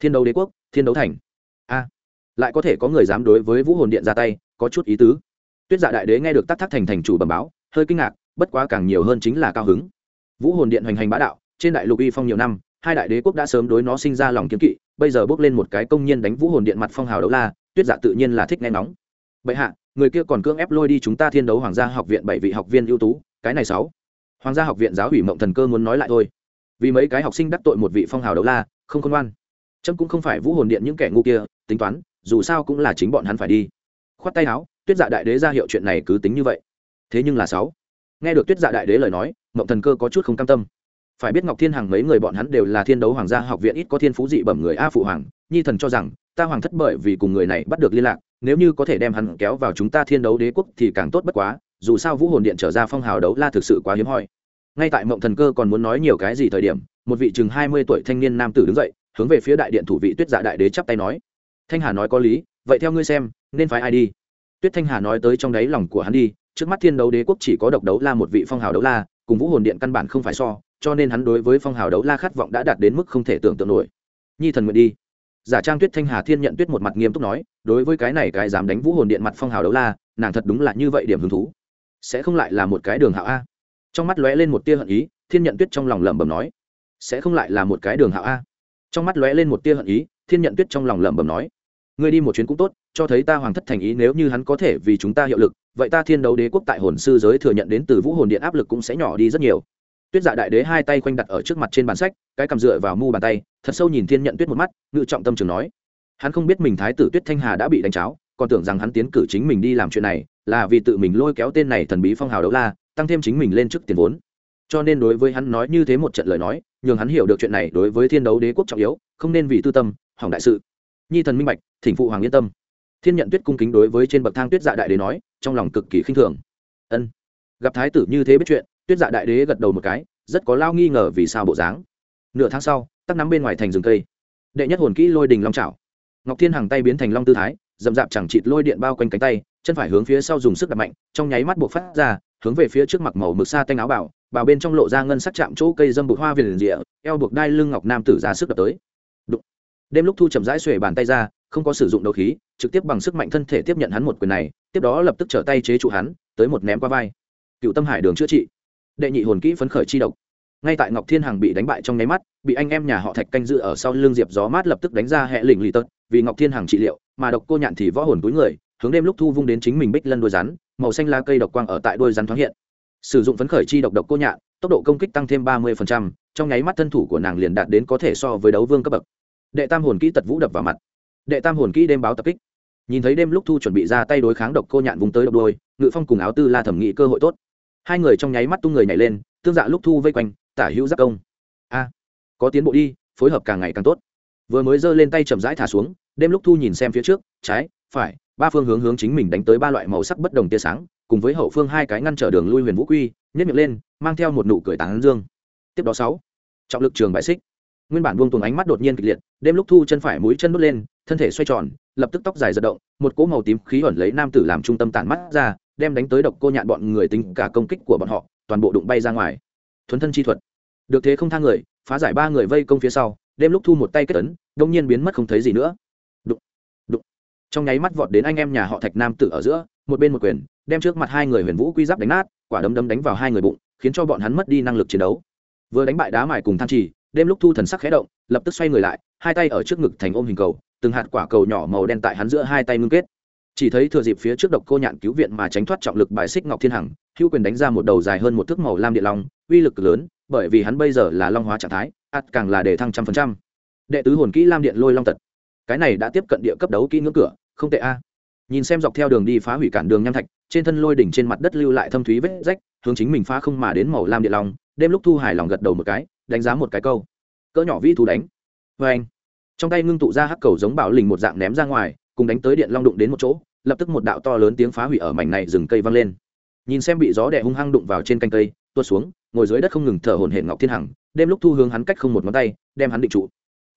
Thiên đấu đế quốc, thiên đấu thành. A, lại có thể có người dám đối với vũ hồn điện ra tay, có chút ý tứ. Tuyết dạ đại đế nghe được tác thác thành thành chủ bẩm báo, hơi kinh ngạc, bất quá càng nhiều hơn chính là cao hứng. Vũ hồn điện hoành hành bá đạo, trên đại lục y phong nhiều năm, hai đại đế quốc đã sớm đối nó sinh ra lòng kiếm kỵ, bây giờ bước lên một cái công nhiên đánh vũ hồn điện mặt phong hào đấu la, tuyết dạ tự nhiên là thích nghe nóng bệ hạ người kia còn cưỡng ép lôi đi chúng ta thiên đấu hoàng gia học viện bảy vị học viên ưu tú, cái này sáu. Hoàng gia học viện giáo ủy mộng thần cơ muốn nói lại thôi. Vì mấy cái học sinh đắc tội một vị phong hào đấu la, không khôn ngoan. Trâm cũng không phải vũ hồn điện những kẻ ngu kia, tính toán, dù sao cũng là chính bọn hắn phải đi. Khoát tay áo, tuyết dạ đại đế ra hiệu chuyện này cứ tính như vậy. Thế nhưng là sáu. Nghe được tuyết dạ đại đế lời nói, mộng thần cơ có chút không cam tâm. Phải biết ngọc thiên hằng mấy người bọn hắn đều là thiên đấu hoàng gia học viện ít có thiên phú dị bẩm người a phụ hoàng, nhi thần cho rằng, ta hoàng thất bởi vì cùng người này bắt được liên lạc nếu như có thể đem hắn kéo vào chúng ta thiên đấu đế quốc thì càng tốt bất quá, dù sao vũ hồn điện trở ra phong hào đấu la thực sự quá hiếm hoi. Ngay tại mộng thần cơ còn muốn nói nhiều cái gì thời điểm, một vị chừng hai mươi tuổi thanh niên nam tử đứng dậy, hướng về phía đại điện thủ vị tuyết dạ đại đế chắp tay nói, thanh hà nói có lý, vậy theo ngươi xem, nên phái ai đi? Tuyết thanh hà nói tới trong đáy lòng của hắn đi, trước mắt thiên đấu đế quốc chỉ có độc đấu la một vị phong hào đấu la, cùng vũ hồn điện căn bản không phải so, cho nên hắn đối với phong hào đấu la khát vọng đã đạt đến mức không thể tưởng tượng nổi. Nhi thần nguyện đi giả trang tuyết thanh hà thiên nhận tuyết một mặt nghiêm túc nói, đối với cái này cái dám đánh vũ hồn điện mặt phong hào đấu la, nàng thật đúng là như vậy điểm hứng thú. Sẽ không lại là một cái đường hạo a. Trong mắt lóe lên một tia hận ý, thiên nhận tuyết trong lòng lẩm bẩm nói, sẽ không lại là một cái đường hạo a. Trong mắt lóe lên một tia hận ý, thiên nhận tuyết trong lòng lẩm bẩm nói, ngươi đi một chuyến cũng tốt, cho thấy ta hoàng thất thành ý nếu như hắn có thể vì chúng ta hiệu lực, vậy ta thiên đấu đế quốc tại hồn sư giới thừa nhận đến từ vũ hồn điện áp lực cũng sẽ nhỏ đi rất nhiều tuyết dạ đại đế hai tay quanh đặt ở trước mặt trên bàn sách, cái cầm dựa vào mu bàn tay, thật sâu nhìn thiên nhận tuyết một mắt, ngự trọng tâm trường nói, hắn không biết mình thái tử tuyết thanh hà đã bị đánh cháo, còn tưởng rằng hắn tiến cử chính mình đi làm chuyện này, là vì tự mình lôi kéo tên này thần bí phong hào đấu la, tăng thêm chính mình lên trước tiền vốn. Cho nên đối với hắn nói như thế một trận lời nói, nhường hắn hiểu được chuyện này đối với thiên đấu đế quốc trọng yếu, không nên vì tư tâm, hỏng đại sự. Nhi thần minh bạch, thỉnh phụ hoàng yên tâm. Thiên nhận tuyết cung kính đối với trên bậc thang tuyết dạ đại đế nói, trong lòng cực kỳ khinh thường. Ân, gặp thái tử như thế biết chuyện tuyết dạ đại đế gật đầu một cái, rất có lao nghi ngờ vì sao bộ dáng. Nửa tháng sau, tắc nắm bên ngoài thành rừng cây. Đệ nhất hồn kỹ lôi đình long trào ngọc thiên hàng tay biến thành long tư thái dầm dạp chẳng chịt lôi điện bao quanh cánh tay, chân phải hướng phía sau dùng sức đập mạnh, trong nháy mắt buộc phát ra, hướng về phía trước mặt màu mực xa tanh áo bảo bảo bên trong lộ ra ngân sắc chạm chỗ cây dâm bụt hoa viền rịa, eo buộc đai lưng ngọc nam tử ra sức đập tới. Đụng. đêm lúc thu chậm rãi xuề bàn tay ra, không có sử dụng đấu khí, trực tiếp bằng sức mạnh thân thể tiếp nhận hắn một quyền này, tiếp đó lập tức trở tay chế trụ hắn, tới một ném qua vai. Cựu tâm hải đường chữa trị đệ nhị hồn kỹ phấn khởi chi độc. Ngay tại ngọc thiên hằng bị đánh bại trong nháy mắt, bị anh em nhà họ thạch canh dự ở sau lưng diệp gió mát lập tức đánh ra hệ lình lì tật, vì ngọc thiên hằng trị liệu, mà độc cô nhạn thì võ hồn túi người, hướng đêm lúc thu vung đến chính mình bích lân đuôi rắn, màu xanh lá cây độc quang ở tại đuôi rắn thoáng hiện. Sử dụng phấn khởi chi độc độc cô nhạn, tốc độ công kích tăng thêm ba mươi trong nháy mắt thân thủ của nàng liền đạt đến có thể so với đấu vương cấp bậc. Đệ tam hồn kỹ tật vũ đập vào mặt. Đệ tam hồn kỹ đêm báo tập kích. Nhìn thấy đêm lúc thu chuẩn bị ra tay đối kháng độc cô nhạn vùng tới độc đôi ngự phong cùng áo tư la thẩm nghị cơ hội tốt hai người trong nháy mắt tung người nhảy lên, tương dạ lúc thu vây quanh, tả hữu giác công. A, có tiến bộ đi, phối hợp càng ngày càng tốt. Vừa mới giơ lên tay chậm rãi thả xuống, đêm lúc thu nhìn xem phía trước, trái, phải, ba phương hướng hướng chính mình đánh tới ba loại màu sắc bất đồng tia sáng, cùng với hậu phương hai cái ngăn trở đường lui huyền vũ quy nhất miệng lên, mang theo một nụ cười tán dương. Tiếp đó sáu, trọng lực trường bại xích. Nguyên bản buông tuồng ánh mắt đột nhiên kịch liệt, đêm lúc thu chân phải mũi chân đốt lên, thân thể xoay tròn, lập tức tóc dài giật động, một cỗ màu tím khí ẩn lấy nam tử làm trung tâm tản mắt ra đem đánh tới độc cô nhạn bọn người tính cả công kích của bọn họ, toàn bộ đụng bay ra ngoài. Thuấn thân chi thuật. Được thế không thang người, phá giải ba người vây công phía sau, đêm lúc thu một tay kết tấn đông nhiên biến mất không thấy gì nữa. Đụng đụng. Trong nháy mắt vọt đến anh em nhà họ thạch nam tử ở giữa, một bên một quyền, đem trước mặt hai người huyền vũ quy giáp đánh nát, quả đấm đấm đánh vào hai người bụng, khiến cho bọn hắn mất đi năng lực chiến đấu. Vừa đánh bại đá mài cùng than trì, đêm lúc thu thần sắc khẽ động, lập tức xoay người lại, hai tay ở trước ngực thành ôm hình cầu, từng hạt quả cầu nhỏ màu đen tại hắn giữa hai tay ngưng kết chỉ thấy thừa dịp phía trước độc cô nhạn cứu viện mà tránh thoát trọng lực bài xích ngọc thiên hằng, hữu quyền đánh ra một đầu dài hơn một thước màu lam địa long, uy lực lớn, bởi vì hắn bây giờ là long hóa trạng thái, ắt càng là để thăng trăm phần trăm. Đệ tứ hồn kỹ lam điện lôi long tật. Cái này đã tiếp cận địa cấp đấu kỹ ngưỡng cửa, không tệ a. Nhìn xem dọc theo đường đi phá hủy cản đường nham thạch, trên thân lôi đỉnh trên mặt đất lưu lại thâm thúy vết rách, hướng chính mình phá không mà đến màu lam địa long, đêm lúc thu hài lòng gật đầu một cái, đánh giá một cái câu. Cỡ nhỏ vĩ thú đánh. Vê anh trong tay ngưng tụ ra hắc cầu giống bảo lình một dạng ném ra ngoài cùng đánh tới điện long đụng đến một chỗ, lập tức một đạo to lớn tiếng phá hủy ở mảnh này rừng cây văng lên. Nhìn xem bị gió đẻ hung hăng đụng vào trên canh cây, tuột xuống, ngồi dưới đất không ngừng thở hổn hển ngọc thiên hằng, đêm lúc thu hướng hắn cách không một ngón tay, đem hắn định trụ.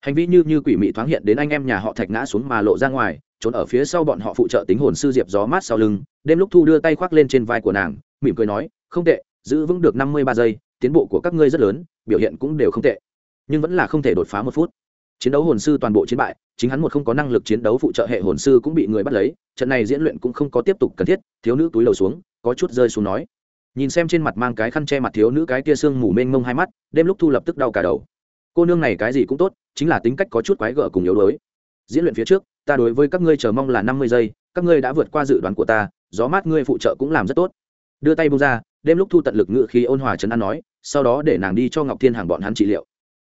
Hành vi như như quỷ mị thoáng hiện đến anh em nhà họ thạch ngã xuống mà lộ ra ngoài, trốn ở phía sau bọn họ phụ trợ tính hồn sư diệp gió mát sau lưng, đêm lúc thu đưa tay khoác lên trên vai của nàng, mỉm cười nói, không tệ, giữ vững được năm mươi ba giây, tiến bộ của các ngươi rất lớn, biểu hiện cũng đều không tệ, nhưng vẫn là không thể đột phá một phút chiến đấu hồn sư toàn bộ chiến bại, chính hắn một không có năng lực chiến đấu phụ trợ hệ hồn sư cũng bị người bắt lấy, trận này diễn luyện cũng không có tiếp tục cần thiết, thiếu nữ túi lầu xuống, có chút rơi xuống nói. Nhìn xem trên mặt mang cái khăn che mặt thiếu nữ cái tia xương mù mênh mông hai mắt, đêm lúc thu lập tức đau cả đầu. Cô nương này cái gì cũng tốt, chính là tính cách có chút quái gở cùng yếu đuối. Diễn luyện phía trước, ta đối với các ngươi chờ mong là năm mươi giây, các ngươi đã vượt qua dự đoán của ta, gió mát ngươi phụ trợ cũng làm rất tốt. Đưa tay bông ra, đêm lúc thu tận lực ngự khí ôn hòa trấn an nói, sau đó để nàng đi cho ngọc thiên hàng bọn hắn trị liệu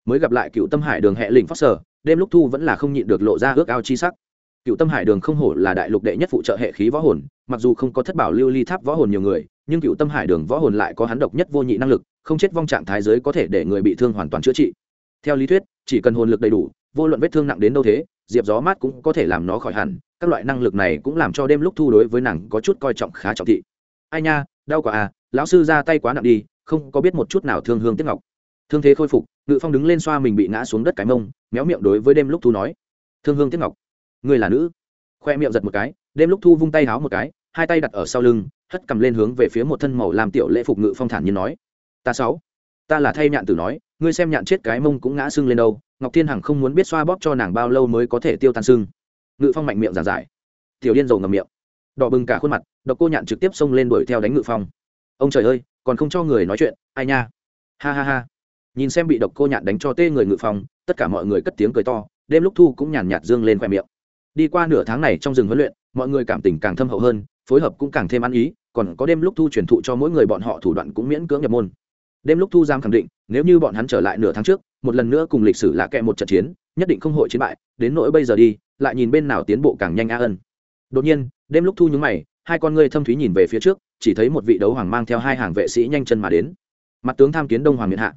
mới gặp lại cựu tâm hải đường hệ lĩnh phát sở, đêm lúc thu vẫn là không nhịn được lộ ra ước ao chi sắc. Cựu tâm hải đường không hổ là đại lục đệ nhất phụ trợ hệ khí võ hồn, mặc dù không có thất bảo lưu ly tháp võ hồn nhiều người, nhưng cựu tâm hải đường võ hồn lại có hắn độc nhất vô nhị năng lực, không chết vong trạng thái giới có thể để người bị thương hoàn toàn chữa trị. Theo lý thuyết, chỉ cần hồn lực đầy đủ, vô luận vết thương nặng đến đâu thế, diệp gió mát cũng có thể làm nó khỏi hẳn, các loại năng lực này cũng làm cho đêm lúc thu đối với nàng có chút coi trọng khá trọng thị. Ai nha, đau quả à lão sư ra tay quá nặng đi, không có biết một chút nào thương hương tiếc ngọc thương thế khôi phục, ngự phong đứng lên xoa mình bị ngã xuống đất cái mông, méo miệng đối với đêm lúc thu nói. Thương hương tiếc ngọc, người là nữ. Khoe miệng giật một cái, đêm lúc thu vung tay háo một cái, hai tay đặt ở sau lưng, hất cầm lên hướng về phía một thân màu làm tiểu lễ phục ngự phong thản như nói. Ta sáu, ta là thay nhạn tử nói, ngươi xem nhạn chết cái mông cũng ngã sưng lên đâu, ngọc thiên hằng không muốn biết xoa bóp cho nàng bao lâu mới có thể tiêu tan sưng. Ngự phong mạnh miệng giả giải. Tiểu điên dầu ngầm miệng. Đỏ bừng cả khuôn mặt, độc cô nhạn trực tiếp xông lên đuổi theo đánh ngự phong. Ông trời ơi, còn không cho người nói chuyện, ai nha? Ha ha ha nhìn xem bị độc cô nhạn đánh cho tê người ngự phòng, tất cả mọi người cất tiếng cười to, đêm lúc thu cũng nhàn nhạt dương lên khoe miệng. Đi qua nửa tháng này trong rừng huấn luyện, mọi người cảm tình càng thâm hậu hơn, phối hợp cũng càng thêm ăn ý, còn có đêm lúc thu truyền thụ cho mỗi người bọn họ thủ đoạn cũng miễn cưỡng nhập môn. Đêm lúc thu giam khẳng định, nếu như bọn hắn trở lại nửa tháng trước, một lần nữa cùng lịch sử lạ kẹ một trận chiến, nhất định không hội chiến bại, đến nỗi bây giờ đi, lại nhìn bên nào tiến bộ càng nhanh a ân. Đột nhiên, đêm lúc thu nhúng mày, hai con ngươi thâm thúy nhìn về phía trước, chỉ thấy một vị đấu hoàng mang theo hai hàng vệ sĩ nhanh chân mà đến. Mặt tướng tham kiến đông hoàng miền hạ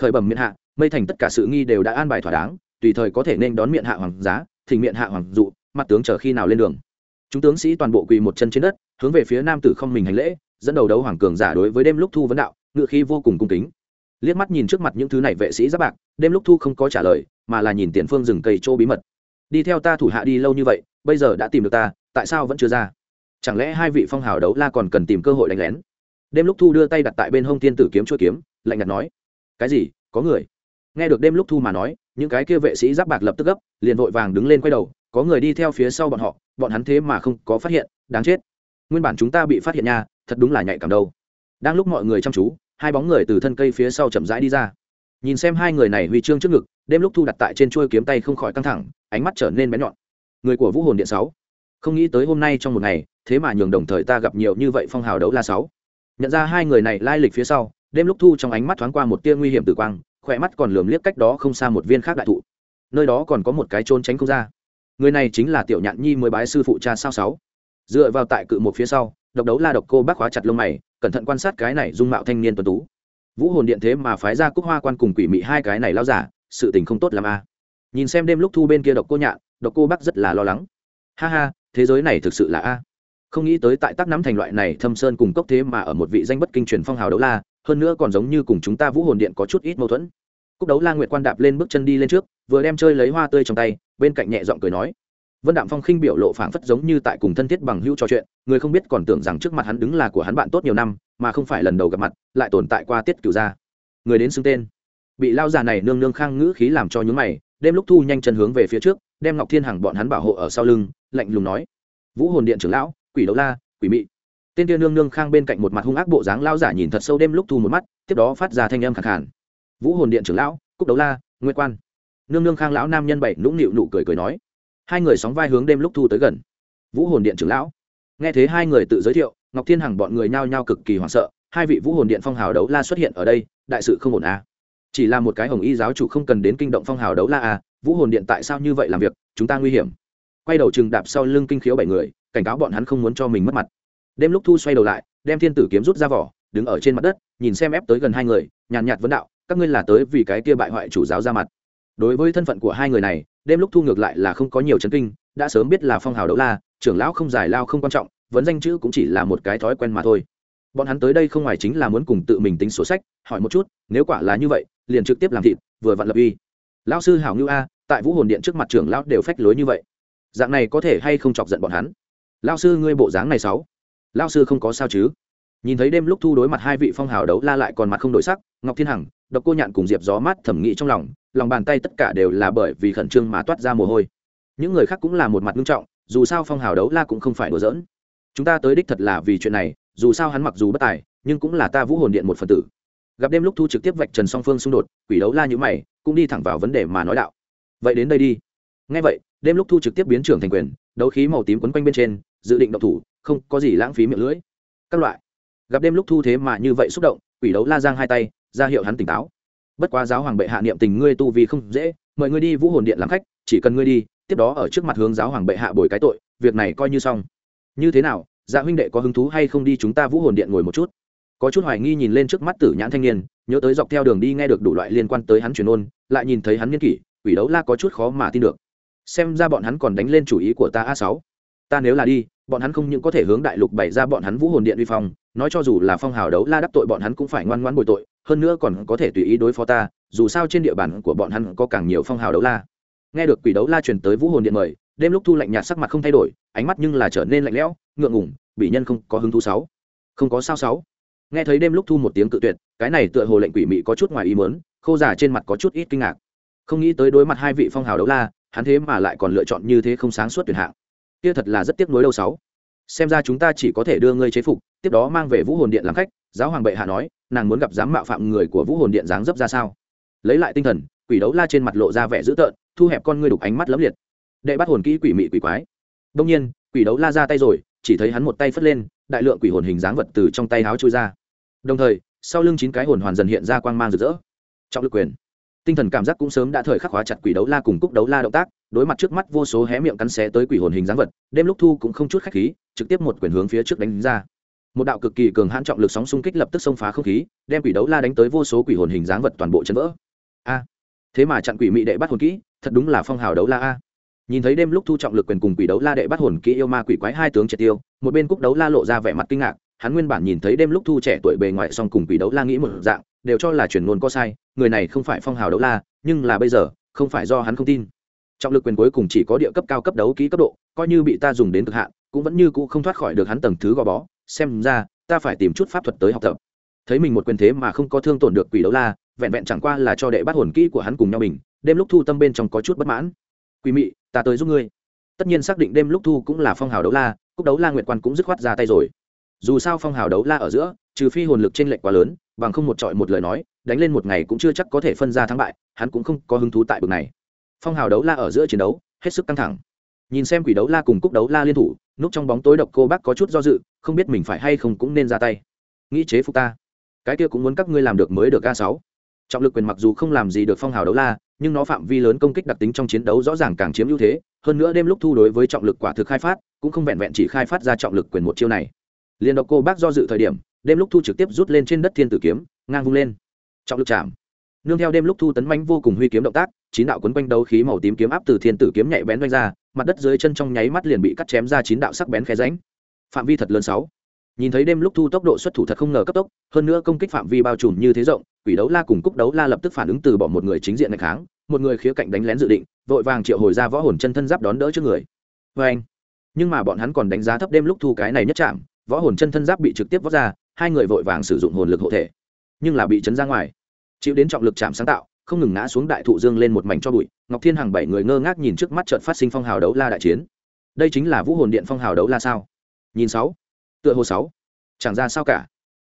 khởi bẩm miện hạ, mây thành tất cả sự nghi đều đã an bài thỏa đáng, tùy thời có thể nên đón miệng hạ hoàng giá, thỉnh miệng hạ hoàng dụ, mặt tướng chờ khi nào lên đường. Chúng tướng sĩ toàn bộ quỳ một chân trên đất, hướng về phía nam tử không mình hành lễ, dẫn đầu đấu hoàng cường giả đối với đêm lúc thu vấn đạo, ngựa khi vô cùng cung kính. Liếc mắt nhìn trước mặt những thứ này vệ sĩ giáp bạc, đêm lúc thu không có trả lời, mà là nhìn tiền phương rừng cây chỗ bí mật. Đi theo ta thủ hạ đi lâu như vậy, bây giờ đã tìm được ta, tại sao vẫn chưa ra? Chẳng lẽ hai vị phong hào đấu la còn cần tìm cơ hội đánh lén? Đêm lúc thu đưa tay đặt tại bên hông tiên tử kiếm chuỗi kiếm, lạnh nhạt nói cái gì? Có người? Nghe được đêm lúc thu mà nói, những cái kia vệ sĩ giáp bạc lập tức gấp, liền vội vàng đứng lên quay đầu, có người đi theo phía sau bọn họ, bọn hắn thế mà không có phát hiện, đáng chết. Nguyên bản chúng ta bị phát hiện nha, thật đúng là nhạy cảm đâu. Đang lúc mọi người chăm chú, hai bóng người từ thân cây phía sau chậm rãi đi ra. Nhìn xem hai người này huy chương trước ngực, đêm lúc thu đặt tại trên chuôi kiếm tay không khỏi căng thẳng, ánh mắt trở nên bén nhọn. Người của vũ hồn điện sáu. Không nghĩ tới hôm nay trong một ngày, thế mà nhường đồng thời ta gặp nhiều như vậy phong hào đấu la sáu. Nhận ra hai người này lai lịch phía sau đêm lúc thu trong ánh mắt thoáng qua một tia nguy hiểm tử quang, khỏe mắt còn lườm liếc cách đó không xa một viên khác đại thụ. Nơi đó còn có một cái trôn tránh không ra. Người này chính là tiểu nhạn nhi mới bái sư phụ cha sao sáu. Dựa vào tại cự một phía sau, độc đấu la độc cô bác khóa chặt lông mày, cẩn thận quan sát cái này dung mạo thanh niên tuấn tú. Vũ hồn điện thế mà phái ra cúc hoa quan cùng quỷ mị hai cái này lao giả, sự tình không tốt làm a à. nhìn xem đêm lúc thu bên kia độc cô nhạn, độc cô bác rất là lo lắng. Ha ha, thế giới này thực sự là a. Không nghĩ tới tại tác nắm thành loại này thâm sơn cùng cốc thế mà ở một vị danh bất kinh truyền phong hào đấu la hơn nữa còn giống như cùng chúng ta vũ hồn điện có chút ít mâu thuẫn. Cúc đấu la nguyệt quan đạp lên bước chân đi lên trước, vừa đem chơi lấy hoa tươi trong tay, bên cạnh nhẹ giọng cười nói. Vân đạm phong khinh biểu lộ phảng phất giống như tại cùng thân thiết bằng hữu trò chuyện, người không biết còn tưởng rằng trước mặt hắn đứng là của hắn bạn tốt nhiều năm, mà không phải lần đầu gặp mặt, lại tồn tại qua tiết cửu gia. Người đến xưng tên. Bị lao già này nương nương khang ngữ khí làm cho nhúng mày, đêm lúc thu nhanh chân hướng về phía trước, đem ngọc thiên hằng bọn hắn bảo hộ ở sau lưng, lạnh lùng nói. Vũ hồn điện trưởng lão, quỷ đấu la, quỷ mị tên tiên nương nương khang bên cạnh một mặt hung ác bộ dáng lao giả nhìn thật sâu đêm lúc thu một mắt, tiếp đó phát ra thanh âm khẳng khản vũ hồn điện trưởng lão, cúc đấu la nguyên quan. Nương nương khang lão nam nhân bảy nũng nịu nụ cười cười nói. Hai người sóng vai hướng đêm lúc thu tới gần. Vũ hồn điện trưởng lão. Nghe thấy hai người tự giới thiệu, ngọc thiên hằng bọn người nhao nhao cực kỳ hoảng sợ, hai vị vũ hồn điện phong hào đấu la xuất hiện ở đây, đại sự không ổn à. chỉ là một cái hồng y giáo chủ không cần đến kinh động phong hào đấu la à vũ hồn điện tại sao như vậy làm việc, chúng ta nguy hiểm. Quay đầu chừng đạp sau lưng kinh khiếu bảy người, cảnh cáo bọn hắn không muốn cho mình mất mặt đêm lúc thu xoay đầu lại, đem thiên tử kiếm rút ra vỏ, đứng ở trên mặt đất, nhìn xem ép tới gần hai người, nhàn nhạt vấn đạo, các ngươi là tới vì cái kia bại hoại chủ giáo ra mặt? Đối với thân phận của hai người này, đêm lúc thu ngược lại là không có nhiều chấn kinh, đã sớm biết là phong hào đấu la, trưởng lão không giải lao không quan trọng vấn danh chữ cũng chỉ là một cái thói quen mà thôi. Bọn hắn tới đây không ngoài chính là muốn cùng tự mình tính sổ sách, hỏi một chút, nếu quả là như vậy, liền trực tiếp làm thịt, vừa vặn lập uy. Lão sư hảo ngưu a, tại vũ hồn điện trước mặt trưởng lão đều phách lối như vậy. Dạng này có thể hay không chọc giận bọn hắn? Lão sư ngươi bộ dáng này sáu lão sư không có sao chứ? Nhìn thấy đêm lúc thu đối mặt hai vị phong hào đấu la lại còn mặt không đổi sắc, ngọc thiên hằng, độc cô nhạn cùng diệp gió mát thẩm nghĩ trong lòng lòng bàn tay tất cả đều là bởi vì khẩn trương mà toát ra mồ hôi. Những người khác cũng là một mặt nghiêm trọng, dù sao phong hào đấu la cũng không phải đùa giỡn. Chúng ta tới đích thật là vì chuyện này, dù sao hắn mặc dù bất tài, nhưng cũng là ta vũ hồn điện một phần tử. Gặp đêm lúc thu trực tiếp vạch trần song phương xung đột, quỷ đấu la như mày, cũng đi thẳng vào vấn đề mà nói đạo. Vậy đến đây đi. Ngay vậy, đêm lúc thu trực tiếp biến trưởng thành quyền, đấu khí màu tím quấn quanh bên trên, dự định độc thủ không có gì lãng phí miệng lưỡi. Các loại. Gặp đêm lúc thu thế mà như vậy xúc động, quỷ đấu la giang hai tay, ra hiệu hắn tỉnh táo. Bất quá giáo hoàng bệ hạ niệm tình ngươi tu vì không dễ, mời ngươi đi vũ hồn điện làm khách, chỉ cần ngươi đi, tiếp đó ở trước mặt hướng giáo hoàng bệ hạ bồi cái tội, việc này coi như xong. Như thế nào dạ huynh đệ có hứng thú hay không đi chúng ta vũ hồn điện ngồi một chút? Có chút hoài nghi nhìn lên trước mắt tử nhãn thanh niên, nhớ tới dọc theo đường đi nghe được đủ loại liên quan tới hắn truyền ôn, lại nhìn thấy hắn nghiên kỷ, quỷ đấu la có chút khó mà tin được. Xem ra bọn hắn còn đánh lên chủ ý của ta a sáu. Ta nếu là đi bọn hắn không những có thể hướng đại lục bày ra bọn hắn vũ hồn điện uy phong, nói cho dù là phong hào đấu la đắc tội bọn hắn cũng phải ngoan ngoan bồi tội, hơn nữa còn có thể tùy ý đối phó ta, dù sao trên địa bàn của bọn hắn có càng nhiều phong hào đấu la. Nghe được quỷ đấu la truyền tới vũ hồn điện mời, đêm lúc thu lạnh nhạt sắc mặt không thay đổi, ánh mắt nhưng là trở nên lạnh lẽo, ngượng ngủng bị nhân không có hứng thú sáu. Không có sao sáu. Nghe thấy đêm lúc thu một tiếng cự tuyệt, cái này tựa hồ lệnh quỷ mị có chút ngoài ý mớn khô già trên mặt có chút ít kinh ngạc. Không nghĩ tới đối mặt hai vị phong hào đấu la, hắn thế mà lại còn lựa chọn như thế không sáng suốt tuyệt hạng kia thật là rất tiếc nuối đâu sáu. Xem ra chúng ta chỉ có thể đưa ngươi chế phục, tiếp đó mang về vũ hồn điện làm khách, giáo hoàng bệ hạ nói, nàng muốn gặp dám mạo phạm người của vũ hồn điện dáng dấp ra sao? Lấy lại tinh thần, quỷ đấu la trên mặt lộ ra vẻ dữ tợn, thu hẹp con ngươi đục ánh mắt lấm liệt. Đệ bắt hồn kỹ quỷ mị quỷ quái. Đông nhiên, quỷ đấu la ra tay rồi, chỉ thấy hắn một tay phất lên, đại lượng quỷ hồn hình dáng vật từ trong tay háo trôi ra. Đồng thời, sau lưng chín cái hồn hoàn dần hiện ra quang mang rực rỡ. Trọng lực quyền. Tinh thần cảm giác cũng sớm đã thời khắc hóa chặt quỷ đấu la cùng cúc đấu la động tác đối mặt trước mắt vô số hé miệng cắn xé tới quỷ hồn hình dáng vật, đêm lúc thu cũng không chút khách khí, trực tiếp một quyền hướng phía trước đánh ra. Một đạo cực kỳ cường hãn trọng lực sóng xung kích lập tức xông phá không khí, đem quỷ đấu la đánh tới vô số quỷ hồn hình dáng vật toàn bộ chấn vỡ. A! Thế mà chặn quỷ mị đệ bắt hồn kỹ, thật đúng là phong hào đấu la a. Nhìn thấy đêm lúc thu trọng lực quyền cùng quỷ đấu la đệ bắt hồn kỹ yêu ma quỷ quái hai tướng triệt tiêu, một bên cúc đấu la lộ ra vẻ mặt kinh ngạc, hắn nguyên bản nhìn thấy đêm lúc thu trẻ tuổi bề ngoài song cùng quỷ đấu la nghĩ một dạng, đều cho là truyền ngôn có sai, người này không phải phong hào đấu la, nhưng là bây giờ, không phải do hắn không tin trọng lực quyền cuối cùng chỉ có địa cấp cao cấp đấu ký cấp độ, coi như bị ta dùng đến cực hạn, cũng vẫn như cũ không thoát khỏi được hắn tầng thứ gò bó. Xem ra, ta phải tìm chút pháp thuật tới học tập. Thấy mình một quyền thế mà không có thương tổn được quỷ đấu la, vẹn vẹn chẳng qua là cho đệ bắt hồn kỹ của hắn cùng nhau mình, đêm lúc thu tâm bên trong có chút bất mãn. Quỷ mị, ta tới giúp ngươi. Tất nhiên xác định đêm lúc thu cũng là phong hào đấu la, cúc đấu la nguyệt quan cũng dứt khoát ra tay rồi. Dù sao phong hào đấu la ở giữa, trừ phi hồn lực trên lệch quá lớn, bằng không một trọi một lời nói, đánh lên một ngày cũng chưa chắc có thể phân ra thắng bại, hắn cũng không có hứng thú tại bực này phong hào đấu la ở giữa chiến đấu, hết sức căng thẳng. Nhìn xem quỷ đấu la cùng cúc đấu la liên thủ, núp trong bóng tối độc cô bác có chút do dự, không biết mình phải hay không cũng nên ra tay. Nghĩ chế phục ta. Cái kia cũng muốn các ngươi làm được mới được a sáu. Trọng lực quyền mặc dù không làm gì được phong hào đấu la, nhưng nó phạm vi lớn công kích đặc tính trong chiến đấu rõ ràng càng chiếm ưu thế, hơn nữa đêm lúc thu đối với trọng lực quả thực khai phát, cũng không vẹn vẹn chỉ khai phát ra trọng lực quyền một chiêu này. Liền độc cô bác do dự thời điểm, đêm lúc thu trực tiếp rút lên trên đất thiên tử kiếm, ngang vung lên. Trọng lực chạm. Nương theo đêm lúc thu tấn manh vô cùng huy kiếm động tác chín đạo quấn quanh đấu khí màu tím kiếm áp từ thiên tử kiếm nhạy bén doanh ra, mặt đất dưới chân trong nháy mắt liền bị cắt chém ra chín đạo sắc bén khe ránh phạm vi thật lớn sáu. Nhìn thấy đêm lúc thu tốc độ xuất thủ thật không ngờ cấp tốc, hơn nữa công kích phạm vi bao trùm như thế rộng, quỷ đấu la cùng cúc đấu la lập tức phản ứng từ bỏ một người chính diện ngày kháng, một người khía cạnh đánh lén dự định, vội vàng triệu hồi ra võ hồn chân thân giáp đón đỡ trước người. Vê anh nhưng mà bọn hắn còn đánh giá thấp đêm lúc thu cái này nhất chạm võ hồn chân thân giáp bị trực tiếp vót ra, hai người vội vàng sử dụng hồn lực hộ thể, nhưng là bị chấn ra ngoài. Chịu đến trọng lực chạm sáng tạo không ngừng ngã xuống đại thụ dương lên một mảnh cho bụi, ngọc thiên hàng bảy người ngơ ngác nhìn trước mắt trận phát sinh phong hào đấu la đại chiến. Đây chính là vũ hồn điện phong hào đấu la sao? Nhìn sáu, tựa hồ sáu. Chẳng ra sao cả.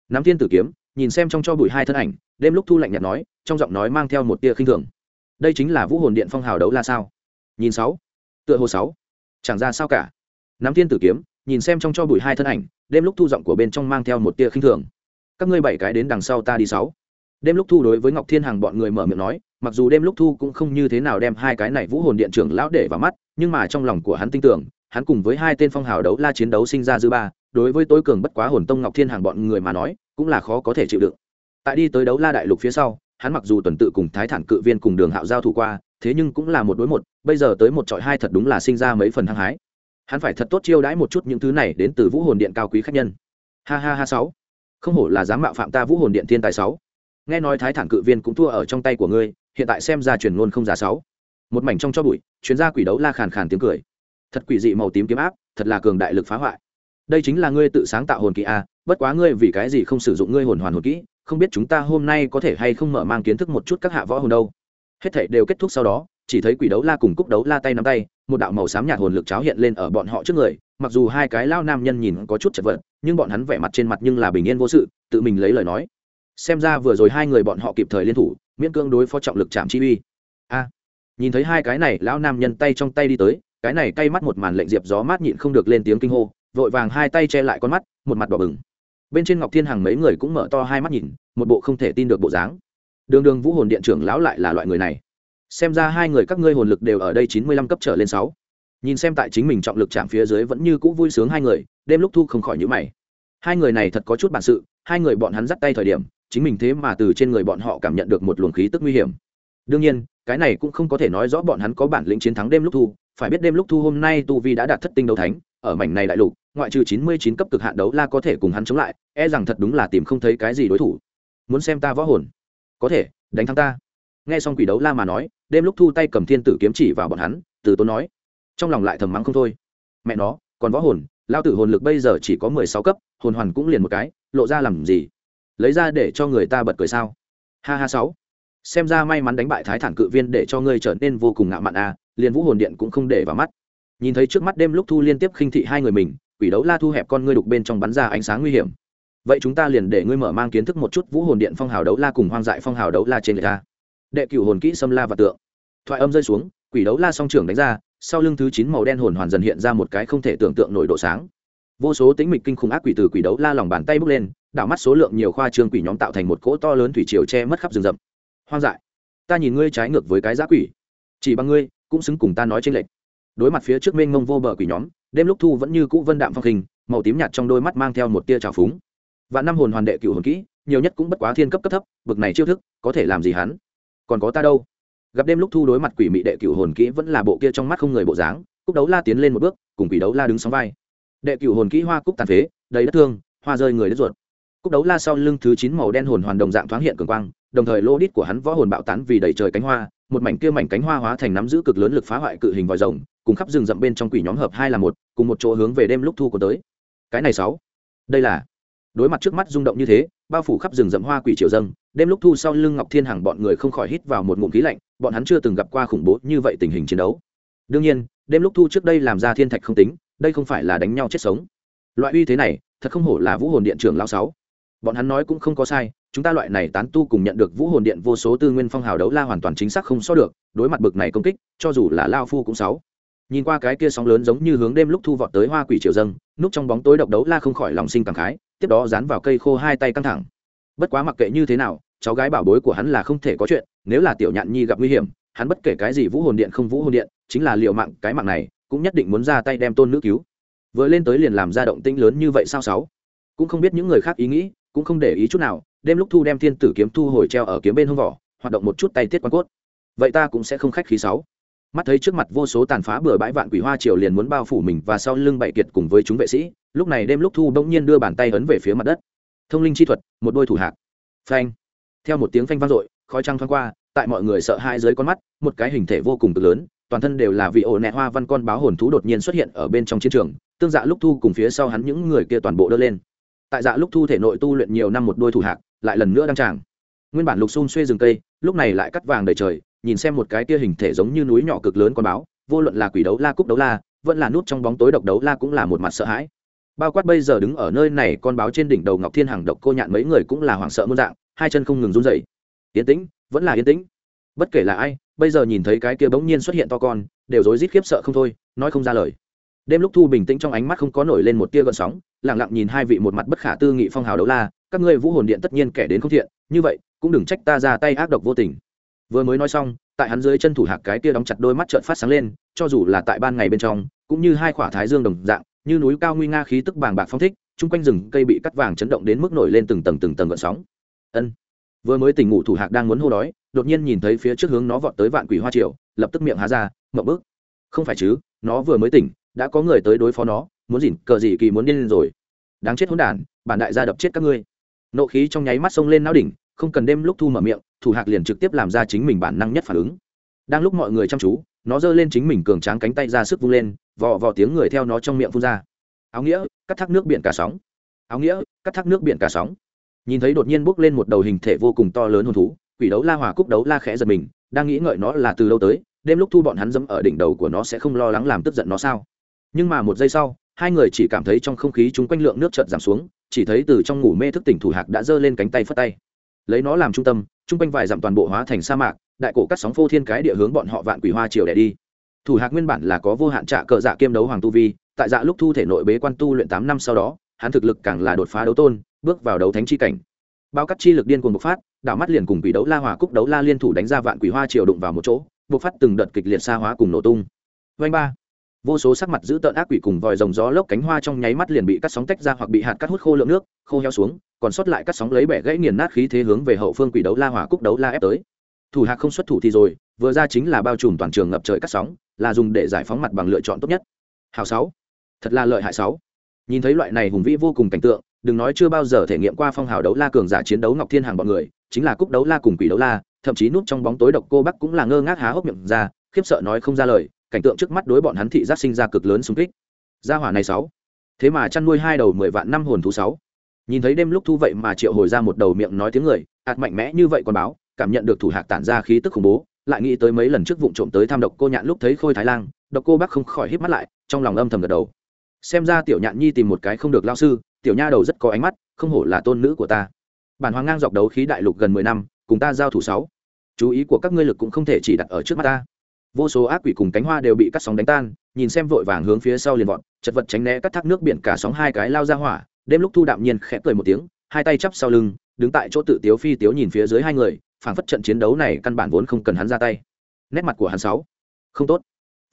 Nắm thiên tử kiếm, nhìn xem trong cho bụi hai thân ảnh, đêm lúc thu lạnh nhạt nói, trong giọng nói mang theo một tia khinh thường. Đây chính là vũ hồn điện phong hào đấu la sao? Nhìn sáu, tựa hồ sáu. Chẳng ra sao cả. Nắm thiên tử kiếm, nhìn xem trong cho bụi hai thân ảnh, đêm lúc thu giọng của bên trong mang theo một tia khinh thường. Các ngươi bảy cái đến đằng sau ta đi sáu đêm lúc thu đối với ngọc thiên hằng bọn người mở miệng nói, mặc dù đêm lúc thu cũng không như thế nào đem hai cái này vũ hồn điện trưởng lão để vào mắt, nhưng mà trong lòng của hắn tin tưởng, hắn cùng với hai tên phong hào đấu la chiến đấu sinh ra dư ba, đối với tối cường bất quá hồn tông ngọc thiên hàng bọn người mà nói, cũng là khó có thể chịu đựng. Tại đi tới đấu la đại lục phía sau, hắn mặc dù tuần tự cùng thái thản cự viên cùng đường hạo giao thủ qua, thế nhưng cũng là một đối một, bây giờ tới một trọi hai thật đúng là sinh ra mấy phần hăng hái. Hắn phải thật tốt chiêu đãi một chút những thứ này đến từ vũ hồn điện cao quý khách nhân. Ha ha ha sáu. Không hổ là dám mạo phạm ta vũ hồn điện thiên tài sáu nghe nói thái thản cự viên cũng thua ở trong tay của ngươi, hiện tại xem ra truyền ngôn không giả sáu. Một mảnh trong cho bụi, chuyên gia quỷ đấu la khàn khàn tiếng cười. Thật quỷ dị màu tím kiếm áp, thật là cường đại lực phá hoại. Đây chính là ngươi tự sáng tạo hồn kỹ a, bất quá ngươi vì cái gì không sử dụng ngươi hồn hoàn hồn kỹ, không biết chúng ta hôm nay có thể hay không mở mang kiến thức một chút các hạ võ hồn đâu. Hết thảy đều kết thúc sau đó, chỉ thấy quỷ đấu la cùng cúc đấu la tay nắm tay, một đạo màu xám nhạt hồn lực cháo hiện lên ở bọn họ trước người, mặc dù hai cái lao nam nhân nhìn có chút chật vật, nhưng bọn hắn vẻ mặt trên mặt nhưng là bình yên vô sự, tự mình lấy lời nói xem ra vừa rồi hai người bọn họ kịp thời liên thủ, miễn cương đối phó trọng lực chạm chi uy. A, nhìn thấy hai cái này, lão nam nhân tay trong tay đi tới, cái này cay mắt một màn lệnh diệp gió mát nhịn không được lên tiếng kinh hô, vội vàng hai tay che lại con mắt, một mặt đỏ bừng. Bên trên ngọc thiên hằng mấy người cũng mở to hai mắt nhìn, một bộ không thể tin được bộ dáng. Đường đường vũ hồn điện trưởng lão lại là loại người này. Xem ra hai người các ngươi hồn lực đều ở đây chín mươi lăm cấp trở lên sáu. Nhìn xem tại chính mình trọng lực chạm phía dưới vẫn như cũ vui sướng hai người, đêm lúc thu không khỏi nhữ mày. Hai người này thật có chút bản sự, hai người bọn hắn dắt tay thời điểm chính mình thế mà từ trên người bọn họ cảm nhận được một luồng khí tức nguy hiểm. Đương nhiên, cái này cũng không có thể nói rõ bọn hắn có bản lĩnh chiến thắng đêm lúc thu, phải biết đêm lúc thu hôm nay tu vi đã đạt thất tinh đấu thánh, ở mảnh này đại lục, ngoại trừ chín mươi chín cấp cực hạn đấu la có thể cùng hắn chống lại e rằng thật đúng là tìm không thấy cái gì đối thủ. Muốn xem ta võ hồn. Có thể, đánh thắng ta. Nghe xong quỷ đấu la mà nói, đêm lúc thu tay cầm thiên tử kiếm chỉ vào bọn hắn, từ tốn nói. Trong lòng lại thầm mắng không thôi. Mẹ nó, còn võ hồn, lao tử hồn lực bây giờ chỉ có mười sáu cấp, hồn hoàn cũng liền một cái, lộ ra làm gì? Lấy ra để cho người ta bật cười sao? Ha ha sáu. Xem ra may mắn đánh bại thái thản cự viên để cho ngươi trở nên vô cùng ngạo mạn à liền vũ hồn điện cũng không để vào mắt. Nhìn thấy trước mắt đêm lúc thu liên tiếp khinh thị hai người mình, quỷ đấu la thu hẹp con ngươi đục bên trong bắn ra ánh sáng nguy hiểm. Vậy chúng ta liền để ngươi mở mang kiến thức một chút vũ hồn điện phong hào đấu la cùng hoang dại phong hào đấu la trên người ta. Đệ cửu hồn kỹ xâm la và tượng. Thoại âm rơi xuống, quỷ đấu la song trưởng đánh ra, sau lưng thứ chín màu đen hồn hoàn dần hiện ra một cái không thể tưởng tượng nổi độ sáng vô số tính mịch kinh khủng ác quỷ từ quỷ đấu la lòng bàn tay bước lên, đảo mắt số lượng nhiều khoa trương quỷ nhóm tạo thành một cỗ to lớn thủy triều che mất khắp rừng rậm. Hoang dại. Ta nhìn ngươi trái ngược với cái giá quỷ. Chỉ bằng ngươi, cũng xứng cùng ta nói trên lệch. Đối mặt phía trước mênh mông vô bờ quỷ nhóm, đêm lúc thu vẫn như cũ vân đạm phong hình màu tím nhạt trong đôi mắt mang theo một tia trào phúng. Và năm hồn hoàn đệ cựu hồn kỹ, nhiều nhất cũng bất quá thiên cấp cấp thấp, bực này chiêu thức, có thể làm gì hắn? Còn có ta đâu? Gặp đêm lúc thu đối mặt quỷ mị đệ cựu hồn kỹ vẫn là bộ kia trong mắt không người bộ dáng, cúc đấu la tiến lên một bước, cùng quỷ đấu la đứng sóng vai đệ cựu hồn kỹ hoa cúc tàn phế, đầy đất thương, hoa rơi người đất ruột. Cúc đấu la sau lưng thứ chín màu đen hồn hoàn đồng dạng thoáng hiện cường quang, đồng thời lô đít của hắn võ hồn bạo tán vì đầy trời cánh hoa, một mảnh kia mảnh cánh hoa hóa thành nắm giữ cực lớn lực phá hoại cự hình vòi rồng, cùng khắp rừng rậm bên trong quỷ nhóm hợp hai là một, cùng một chỗ hướng về đêm lúc thu của tới. Cái này sáu. Đây là đối mặt trước mắt rung động như thế, bao phủ khắp rừng rậm hoa quỷ triều dâng, đêm lúc thu sau lưng ngọc thiên hằng bọn người không khỏi hít vào một ngụm khí lạnh, bọn hắn chưa từng gặp qua khủng bố như vậy tình hình chiến đấu. Đương nhiên, đêm lúc thu trước đây làm ra thiên thạch không tính đây không phải là đánh nhau chết sống. Loại uy thế này, thật không hổ là vũ hồn điện trưởng lão sáu. Bọn hắn nói cũng không có sai, chúng ta loại này tán tu cùng nhận được vũ hồn điện vô số tư nguyên phong hào đấu la hoàn toàn chính xác không so được, đối mặt bực này công kích, cho dù là lao phu cũng sáu. Nhìn qua cái kia sóng lớn giống như hướng đêm lúc thu vọt tới hoa quỷ triều dâng, núp trong bóng tối độc đấu la không khỏi lòng sinh cảm khái, tiếp đó dán vào cây khô hai tay căng thẳng. Bất quá mặc kệ như thế nào, cháu gái bảo bối của hắn là không thể có chuyện, nếu là tiểu nhạn nhi gặp nguy hiểm, hắn bất kể cái gì vũ hồn điện không vũ hồn điện, chính là liệu mạng cái mạng này cũng nhất định muốn ra tay đem tôn nữ cứu. Vừa lên tới liền làm ra động tĩnh lớn như vậy sao sáu? Cũng không biết những người khác ý nghĩ, cũng không để ý chút nào, đêm lúc thu đem thiên tử kiếm thu hồi treo ở kiếm bên hông vỏ, hoạt động một chút tay tiết quan cốt. Vậy ta cũng sẽ không khách khí sáu. Mắt thấy trước mặt vô số tàn phá bừa bãi vạn quỷ hoa triều liền muốn bao phủ mình và sau lưng bậy kiệt cùng với chúng vệ sĩ, lúc này đêm lúc thu bỗng nhiên đưa bàn tay ấn về phía mặt đất. Thông linh chi thuật, một đôi thủ hạc phanh. Theo một tiếng phanh vang dội, khói trăng thoáng qua, tại mọi người sợ hai dưới con mắt, một cái hình thể vô cùng cực lớn toàn thân đều là vị ổ nẹ hoa văn con báo hồn thú đột nhiên xuất hiện ở bên trong chiến trường, tương dạ lúc thu cùng phía sau hắn những người kia toàn bộ đỡ lên. Tại dạ lúc thu thể nội tu luyện nhiều năm một đôi thủ hạc, lại lần nữa đăng tràng. Nguyên bản lục xung xuê rừng cây, lúc này lại cắt vàng đầy trời, nhìn xem một cái kia hình thể giống như núi nhỏ cực lớn con báo, vô luận là quỷ đấu la, cúc đấu la, vẫn là nút trong bóng tối độc đấu la cũng là một mặt sợ hãi. Bao quát bây giờ đứng ở nơi này con báo trên đỉnh đầu ngọc thiên hàng độc cô nhạn mấy người cũng là hoảng sợ muôn dạng, hai chân không ngừng run dậy yên tĩnh, vẫn là yên tĩnh. Bất kể là ai bây giờ nhìn thấy cái kia bỗng nhiên xuất hiện to con, đều rối rít khiếp sợ không thôi, nói không ra lời. Đêm lúc thu bình tĩnh trong ánh mắt không có nổi lên một tia gợn sóng lẳng lặng nhìn hai vị một mặt bất khả tư nghị phong hào đấu la, các ngươi vũ hồn điện tất nhiên kẻ đến không thiện, như vậy, cũng đừng trách ta ra tay ác độc vô tình. Vừa mới nói xong, tại hắn dưới chân thủ hạc cái kia đóng chặt đôi mắt trợn phát sáng lên, cho dù là tại ban ngày bên trong, cũng như hai khỏa thái dương đồng dạng, như núi cao nguy nga khí tức bàng bạc phong thích, chung quanh rừng cây bị cắt vàng chấn động đến mức nổi lên từng tầng từng tầng gợn sóng. Ân vừa mới tỉnh ngủ thủ hạc đang muốn hô đói, đột nhiên nhìn thấy phía trước hướng nó vọt tới vạn quỷ hoa triều, lập tức miệng há ra, mậu bước không phải chứ, nó vừa mới tỉnh, đã có người tới đối phó nó, muốn dỉn cờ gì kỳ muốn điên lên rồi. Đáng chết hỗn đản, bản đại gia đập chết các ngươi. Nộ khí trong nháy mắt sông lên não đỉnh, không cần đêm lúc thu mở miệng, thủ hạc liền trực tiếp làm ra chính mình bản năng nhất phản ứng. Đang lúc mọi người chăm chú, nó giơ lên chính mình cường tráng cánh tay ra sức vung lên, vò vò tiếng người theo nó trong miệng phun ra. Áo nghĩa, cắt thác nước biển cả sóng. Áo nghĩa, cắt thác nước biển cả sóng nhìn thấy đột nhiên bốc lên một đầu hình thể vô cùng to lớn hồn thú, quỷ đấu la hòa cúc đấu la khẽ giật mình, đang nghĩ ngợi nó là từ lâu tới, đêm lúc thu bọn hắn dẫm ở đỉnh đầu của nó sẽ không lo lắng làm tức giận nó sao? Nhưng mà một giây sau, hai người chỉ cảm thấy trong không khí chúng quanh lượng nước chợt giảm xuống, chỉ thấy từ trong ngủ mê thức tỉnh thủ hạc đã giơ lên cánh tay phất tay. Lấy nó làm trung tâm, chung quanh vài dặm toàn bộ hóa thành sa mạc, đại cổ cắt sóng phô thiên cái địa hướng bọn họ vạn quỷ hoa triều đẻ đi. Thủ hạc nguyên bản là có vô hạn trạ cờ dạ kiêm đấu hoàng tu vi, tại dạ lúc thu thể nội bế quan tu luyện tám năm sau đó hắn thực lực càng là đột phá đấu tôn, bước vào đấu thánh chi cảnh. Bao cắt chi lực điên cuồng bộc phát, đảo mắt liền cùng quỷ đấu la hòa cúc đấu la liên thủ đánh ra vạn quỷ hoa triều đụng vào một chỗ, bộc phát từng đợt kịch liệt xa hóa cùng nổ tung. Vanh ba. Vô số sắc mặt giữ tợn ác quỷ cùng vòi rồng gió lốc cánh hoa trong nháy mắt liền bị cắt sóng tách ra hoặc bị hạt cắt hút khô lượng nước, khô heo xuống, còn sót lại cắt sóng lấy bẻ gãy nghiền nát khí thế hướng về hậu phương quỷ đấu la hỏa cúc đấu la ép tới. Thủ hạc không xuất thủ thì rồi, vừa ra chính là bao trùm toàn trường ngập trời cắt sóng, là dùng để giải phóng mặt bằng lựa chọn tốt nhất. Hào sáu. Thật là lợi hại sáu nhìn thấy loại này hùng vĩ vô cùng cảnh tượng, đừng nói chưa bao giờ thể nghiệm qua phong hào đấu la cường giả chiến đấu ngọc thiên hàng bọn người, chính là cúc đấu la cùng quỷ đấu la, thậm chí núp trong bóng tối độc cô bắc cũng là ngơ ngác há hốc miệng ra, khiếp sợ nói không ra lời, cảnh tượng trước mắt đối bọn hắn thị giác sinh ra cực lớn xung kích. Gia hỏa này sáu. Thế mà chăn nuôi hai đầu mười vạn năm hồn thú sáu. Nhìn thấy đêm lúc thu vậy mà triệu hồi ra một đầu miệng nói tiếng người ạt mạnh mẽ như vậy còn báo, cảm nhận được thủ hạc tản ra khí tức khủng bố, lại nghĩ tới mấy lần trước vụ trộm tới tham độc cô nhạn lúc thấy khôi thái lang, độc cô bắc không khỏi hít mắt lại, trong lòng âm thầm gật đầu xem ra tiểu nhạn nhi tìm một cái không được lao sư, tiểu nha đầu rất có ánh mắt, không hổ là tôn nữ của ta. Bản hoàng ngang dọc đấu khí đại lục gần mười năm, cùng ta giao thủ sáu. Chú ý của các ngươi lực cũng không thể chỉ đặt ở trước mắt ta. Vô số ác quỷ cùng cánh hoa đều bị cắt sóng đánh tan, nhìn xem vội vàng hướng phía sau liền vọt, chật vật tránh né cắt thác nước biển cả sóng hai cái lao ra hỏa. Đêm lúc thu đạm nhiên khẽ cười một tiếng, hai tay chắp sau lưng, đứng tại chỗ tự tiếu phi tiếu nhìn phía dưới hai người, phảng phất trận chiến đấu này căn bản vốn không cần hắn ra tay. Nét mặt của hắn sáu. Không tốt.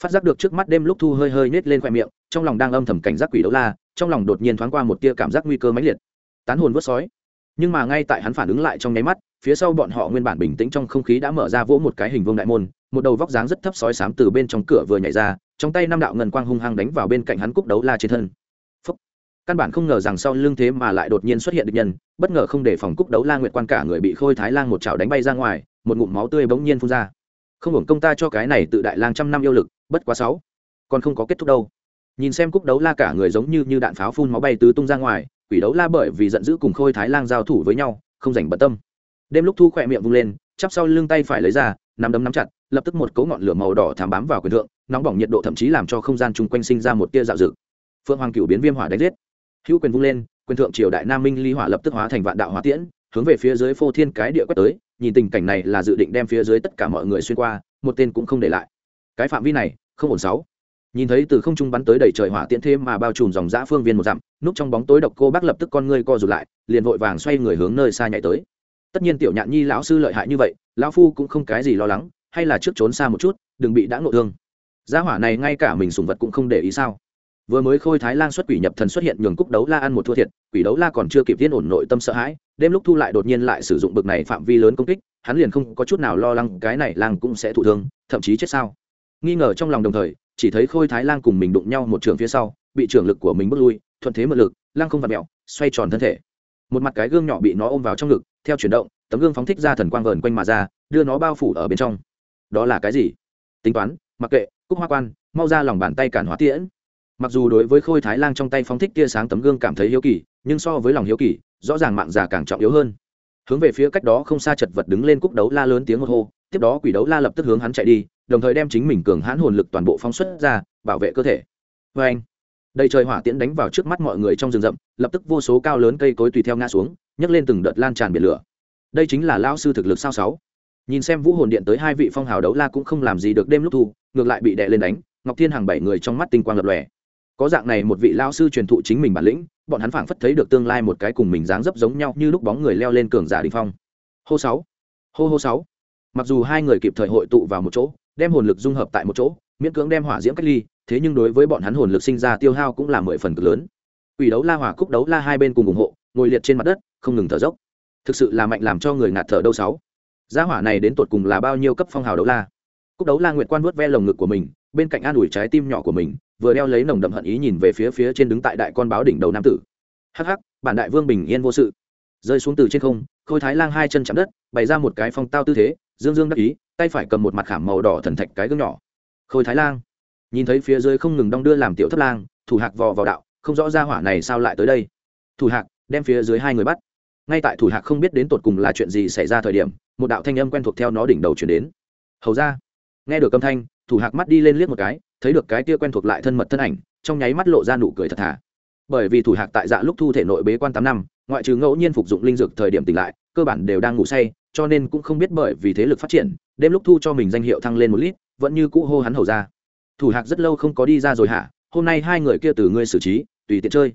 Phát giác được trước mắt đêm lúc thu hơi hơi nết lên khoe miệng trong lòng đang âm thầm cảnh giác quỷ đấu la, trong lòng đột nhiên thoáng qua một tia cảm giác nguy cơ mãnh liệt. Tán hồn vớt sói. Nhưng mà ngay tại hắn phản ứng lại trong nháy mắt, phía sau bọn họ nguyên bản bình tĩnh trong không khí đã mở ra vỗ một cái hình vuông đại môn, một đầu vóc dáng rất thấp sói sám từ bên trong cửa vừa nhảy ra, trong tay năm đạo ngân quang hung hăng đánh vào bên cạnh hắn cúc đấu la trên thân. Phúc. căn bản không ngờ rằng sau lưng thế mà lại đột nhiên xuất hiện được nhân, bất ngờ không để phòng cúc đấu la nguyệt quan cả người bị khôi thái lang một chảo đánh bay ra ngoài, một ngụm máu tươi bỗng nhiên phun ra. Không hưởng công ta cho cái này tự đại lang trăm năm yêu lực, bất quá sáu. Còn không có kết thúc đâu nhìn xem cúc đấu la cả người giống như như đạn pháo phun máu bay tứ tung ra ngoài, quỷ đấu la bởi vì giận dữ cùng khôi thái lang giao thủ với nhau, không dành bận tâm. Đêm lúc thu khỏe miệng vung lên, chắp sau lưng tay phải lấy ra, nắm đấm nắm chặt, lập tức một cấu ngọn lửa màu đỏ thám bám vào quyền thượng, nóng bỏng nhiệt độ thậm chí làm cho không gian chung quanh sinh ra một tia dạo dực. Phượng hoàng cựu biến viêm hỏa đánh giết. Hữu quyền vung lên, quyền thượng triều đại nam minh ly hỏa lập tức hóa thành vạn đạo hóa tiễn, hướng về phía dưới phô thiên cái địa quét tới, nhìn tình cảnh này là dự định đem phía dưới tất cả mọi người xuyên qua, một tên cũng không để lại. Cái phạm vi này, không ổn sáu nhìn thấy từ không trung bắn tới đầy trời hỏa tiễn thêm mà bao trùm dòng dã phương viên một dặm, núp trong bóng tối độc cô bác lập tức con ngươi co rụt lại, liền vội vàng xoay người hướng nơi xa nhảy tới. Tất nhiên tiểu nhạn nhi lão sư lợi hại như vậy, lão phu cũng không cái gì lo lắng, hay là trước trốn xa một chút, đừng bị đã ngộ thương. Gia hỏa này ngay cả mình sùng vật cũng không để ý sao? Vừa mới khôi thái lan xuất quỷ nhập thần xuất hiện nhường cúc đấu la ăn một thua thiệt, quỷ đấu la còn chưa kịp tiên ổn nội tâm sợ hãi, đêm lúc thu lại đột nhiên lại sử dụng bực này phạm vi lớn công kích, hắn liền không có chút nào lo lắng cái này lang cũng sẽ thụ thương, thậm chí chết sao? Nghi ngờ trong lòng đồng thời chỉ thấy khôi thái lang cùng mình đụng nhau một trường phía sau, bị trưởng lực của mình bước lui, thuận thế mượn lực, lang không vặt mẹo, xoay tròn thân thể. Một mặt cái gương nhỏ bị nó ôm vào trong ngực, theo chuyển động, tấm gương phóng thích ra thần quang vờn quanh mà ra, đưa nó bao phủ ở bên trong. Đó là cái gì? Tính toán, mặc kệ, cúc hoa quan, mau ra lòng bàn tay cản hóa tiễn. Mặc dù đối với khôi thái lang trong tay phóng thích tia sáng tấm gương cảm thấy hiếu kỳ, nhưng so với lòng hiếu kỳ, rõ ràng mạng già càng trọng yếu hơn. Hướng về phía cách đó không xa chật vật đứng lên cúc đấu la lớn tiếng hô, tiếp đó quỷ đấu la lập tức hướng hắn chạy đi đồng thời đem chính mình cường hãn hồn lực toàn bộ phóng xuất ra, bảo vệ cơ thể. Vê anh, đầy trời hỏa tiễn đánh vào trước mắt mọi người trong rừng rậm, lập tức vô số cao lớn cây cối tùy theo ngã xuống, nhấc lên từng đợt lan tràn biển lửa. Đây chính là lao sư thực lực sao sáu. Nhìn xem vũ hồn điện tới hai vị phong hào đấu la cũng không làm gì được đêm lúc thu, ngược lại bị đè lên đánh, ngọc thiên hàng bảy người trong mắt tinh quang lập lòe. Có dạng này một vị lao sư truyền thụ chính mình bản lĩnh, bọn hắn phảng phất thấy được tương lai một cái cùng mình dáng dấp giống nhau như lúc bóng người leo lên cường giả đình phong. Hô sáu. Hô hô sáu. Mặc dù hai người kịp thời hội tụ vào một chỗ đem hồn lực dung hợp tại một chỗ, miễn cưỡng đem hỏa diễm cách ly, thế nhưng đối với bọn hắn hồn lực sinh ra tiêu hao cũng là mười phần cực lớn. Quỷ đấu la hỏa cúc đấu la hai bên cùng ủng hộ, ngồi liệt trên mặt đất, không ngừng thở dốc. Thực sự là mạnh làm cho người ngạt thở đâu sáu. Gia hỏa này đến tột cùng là bao nhiêu cấp phong hào đấu la? Cúc đấu la nguyệt quan vuốt ve lồng ngực của mình, bên cạnh an ủi trái tim nhỏ của mình, vừa đeo lấy nồng đậm hận ý nhìn về phía phía trên đứng tại đại con báo đỉnh đầu nam tử. Hắc hắc, bản đại vương bình yên vô sự. Rơi xuống từ trên không, khôi thái lang hai chân chạm đất, bày ra một cái phong tao tư thế, dương dương đắc ý tay phải cầm một mặt khảm màu đỏ thần thạch cái gương nhỏ. Khôi thái lang. Nhìn thấy phía dưới không ngừng đong đưa làm tiểu thất lang, thủ hạc vò vào đạo, không rõ ra hỏa này sao lại tới đây. Thủ hạc, đem phía dưới hai người bắt. Ngay tại thủ hạc không biết đến tột cùng là chuyện gì xảy ra thời điểm, một đạo thanh âm quen thuộc theo nó đỉnh đầu chuyển đến. Hầu ra. Nghe được âm thanh, thủ hạc mắt đi lên liếc một cái, thấy được cái tia quen thuộc lại thân mật thân ảnh, trong nháy mắt lộ ra nụ cười thật thà bởi vì thủ hạc tại dạ lúc thu thể nội bế quan tám năm, ngoại trừ ngẫu nhiên phục dụng linh dược thời điểm tỉnh lại, cơ bản đều đang ngủ say, cho nên cũng không biết bởi vì thế lực phát triển, đêm lúc thu cho mình danh hiệu thăng lên một lít, vẫn như cũ hô hắn hầu ra. Thủ hạc rất lâu không có đi ra rồi hả? Hôm nay hai người kia từ ngươi xử trí, tùy tiện chơi.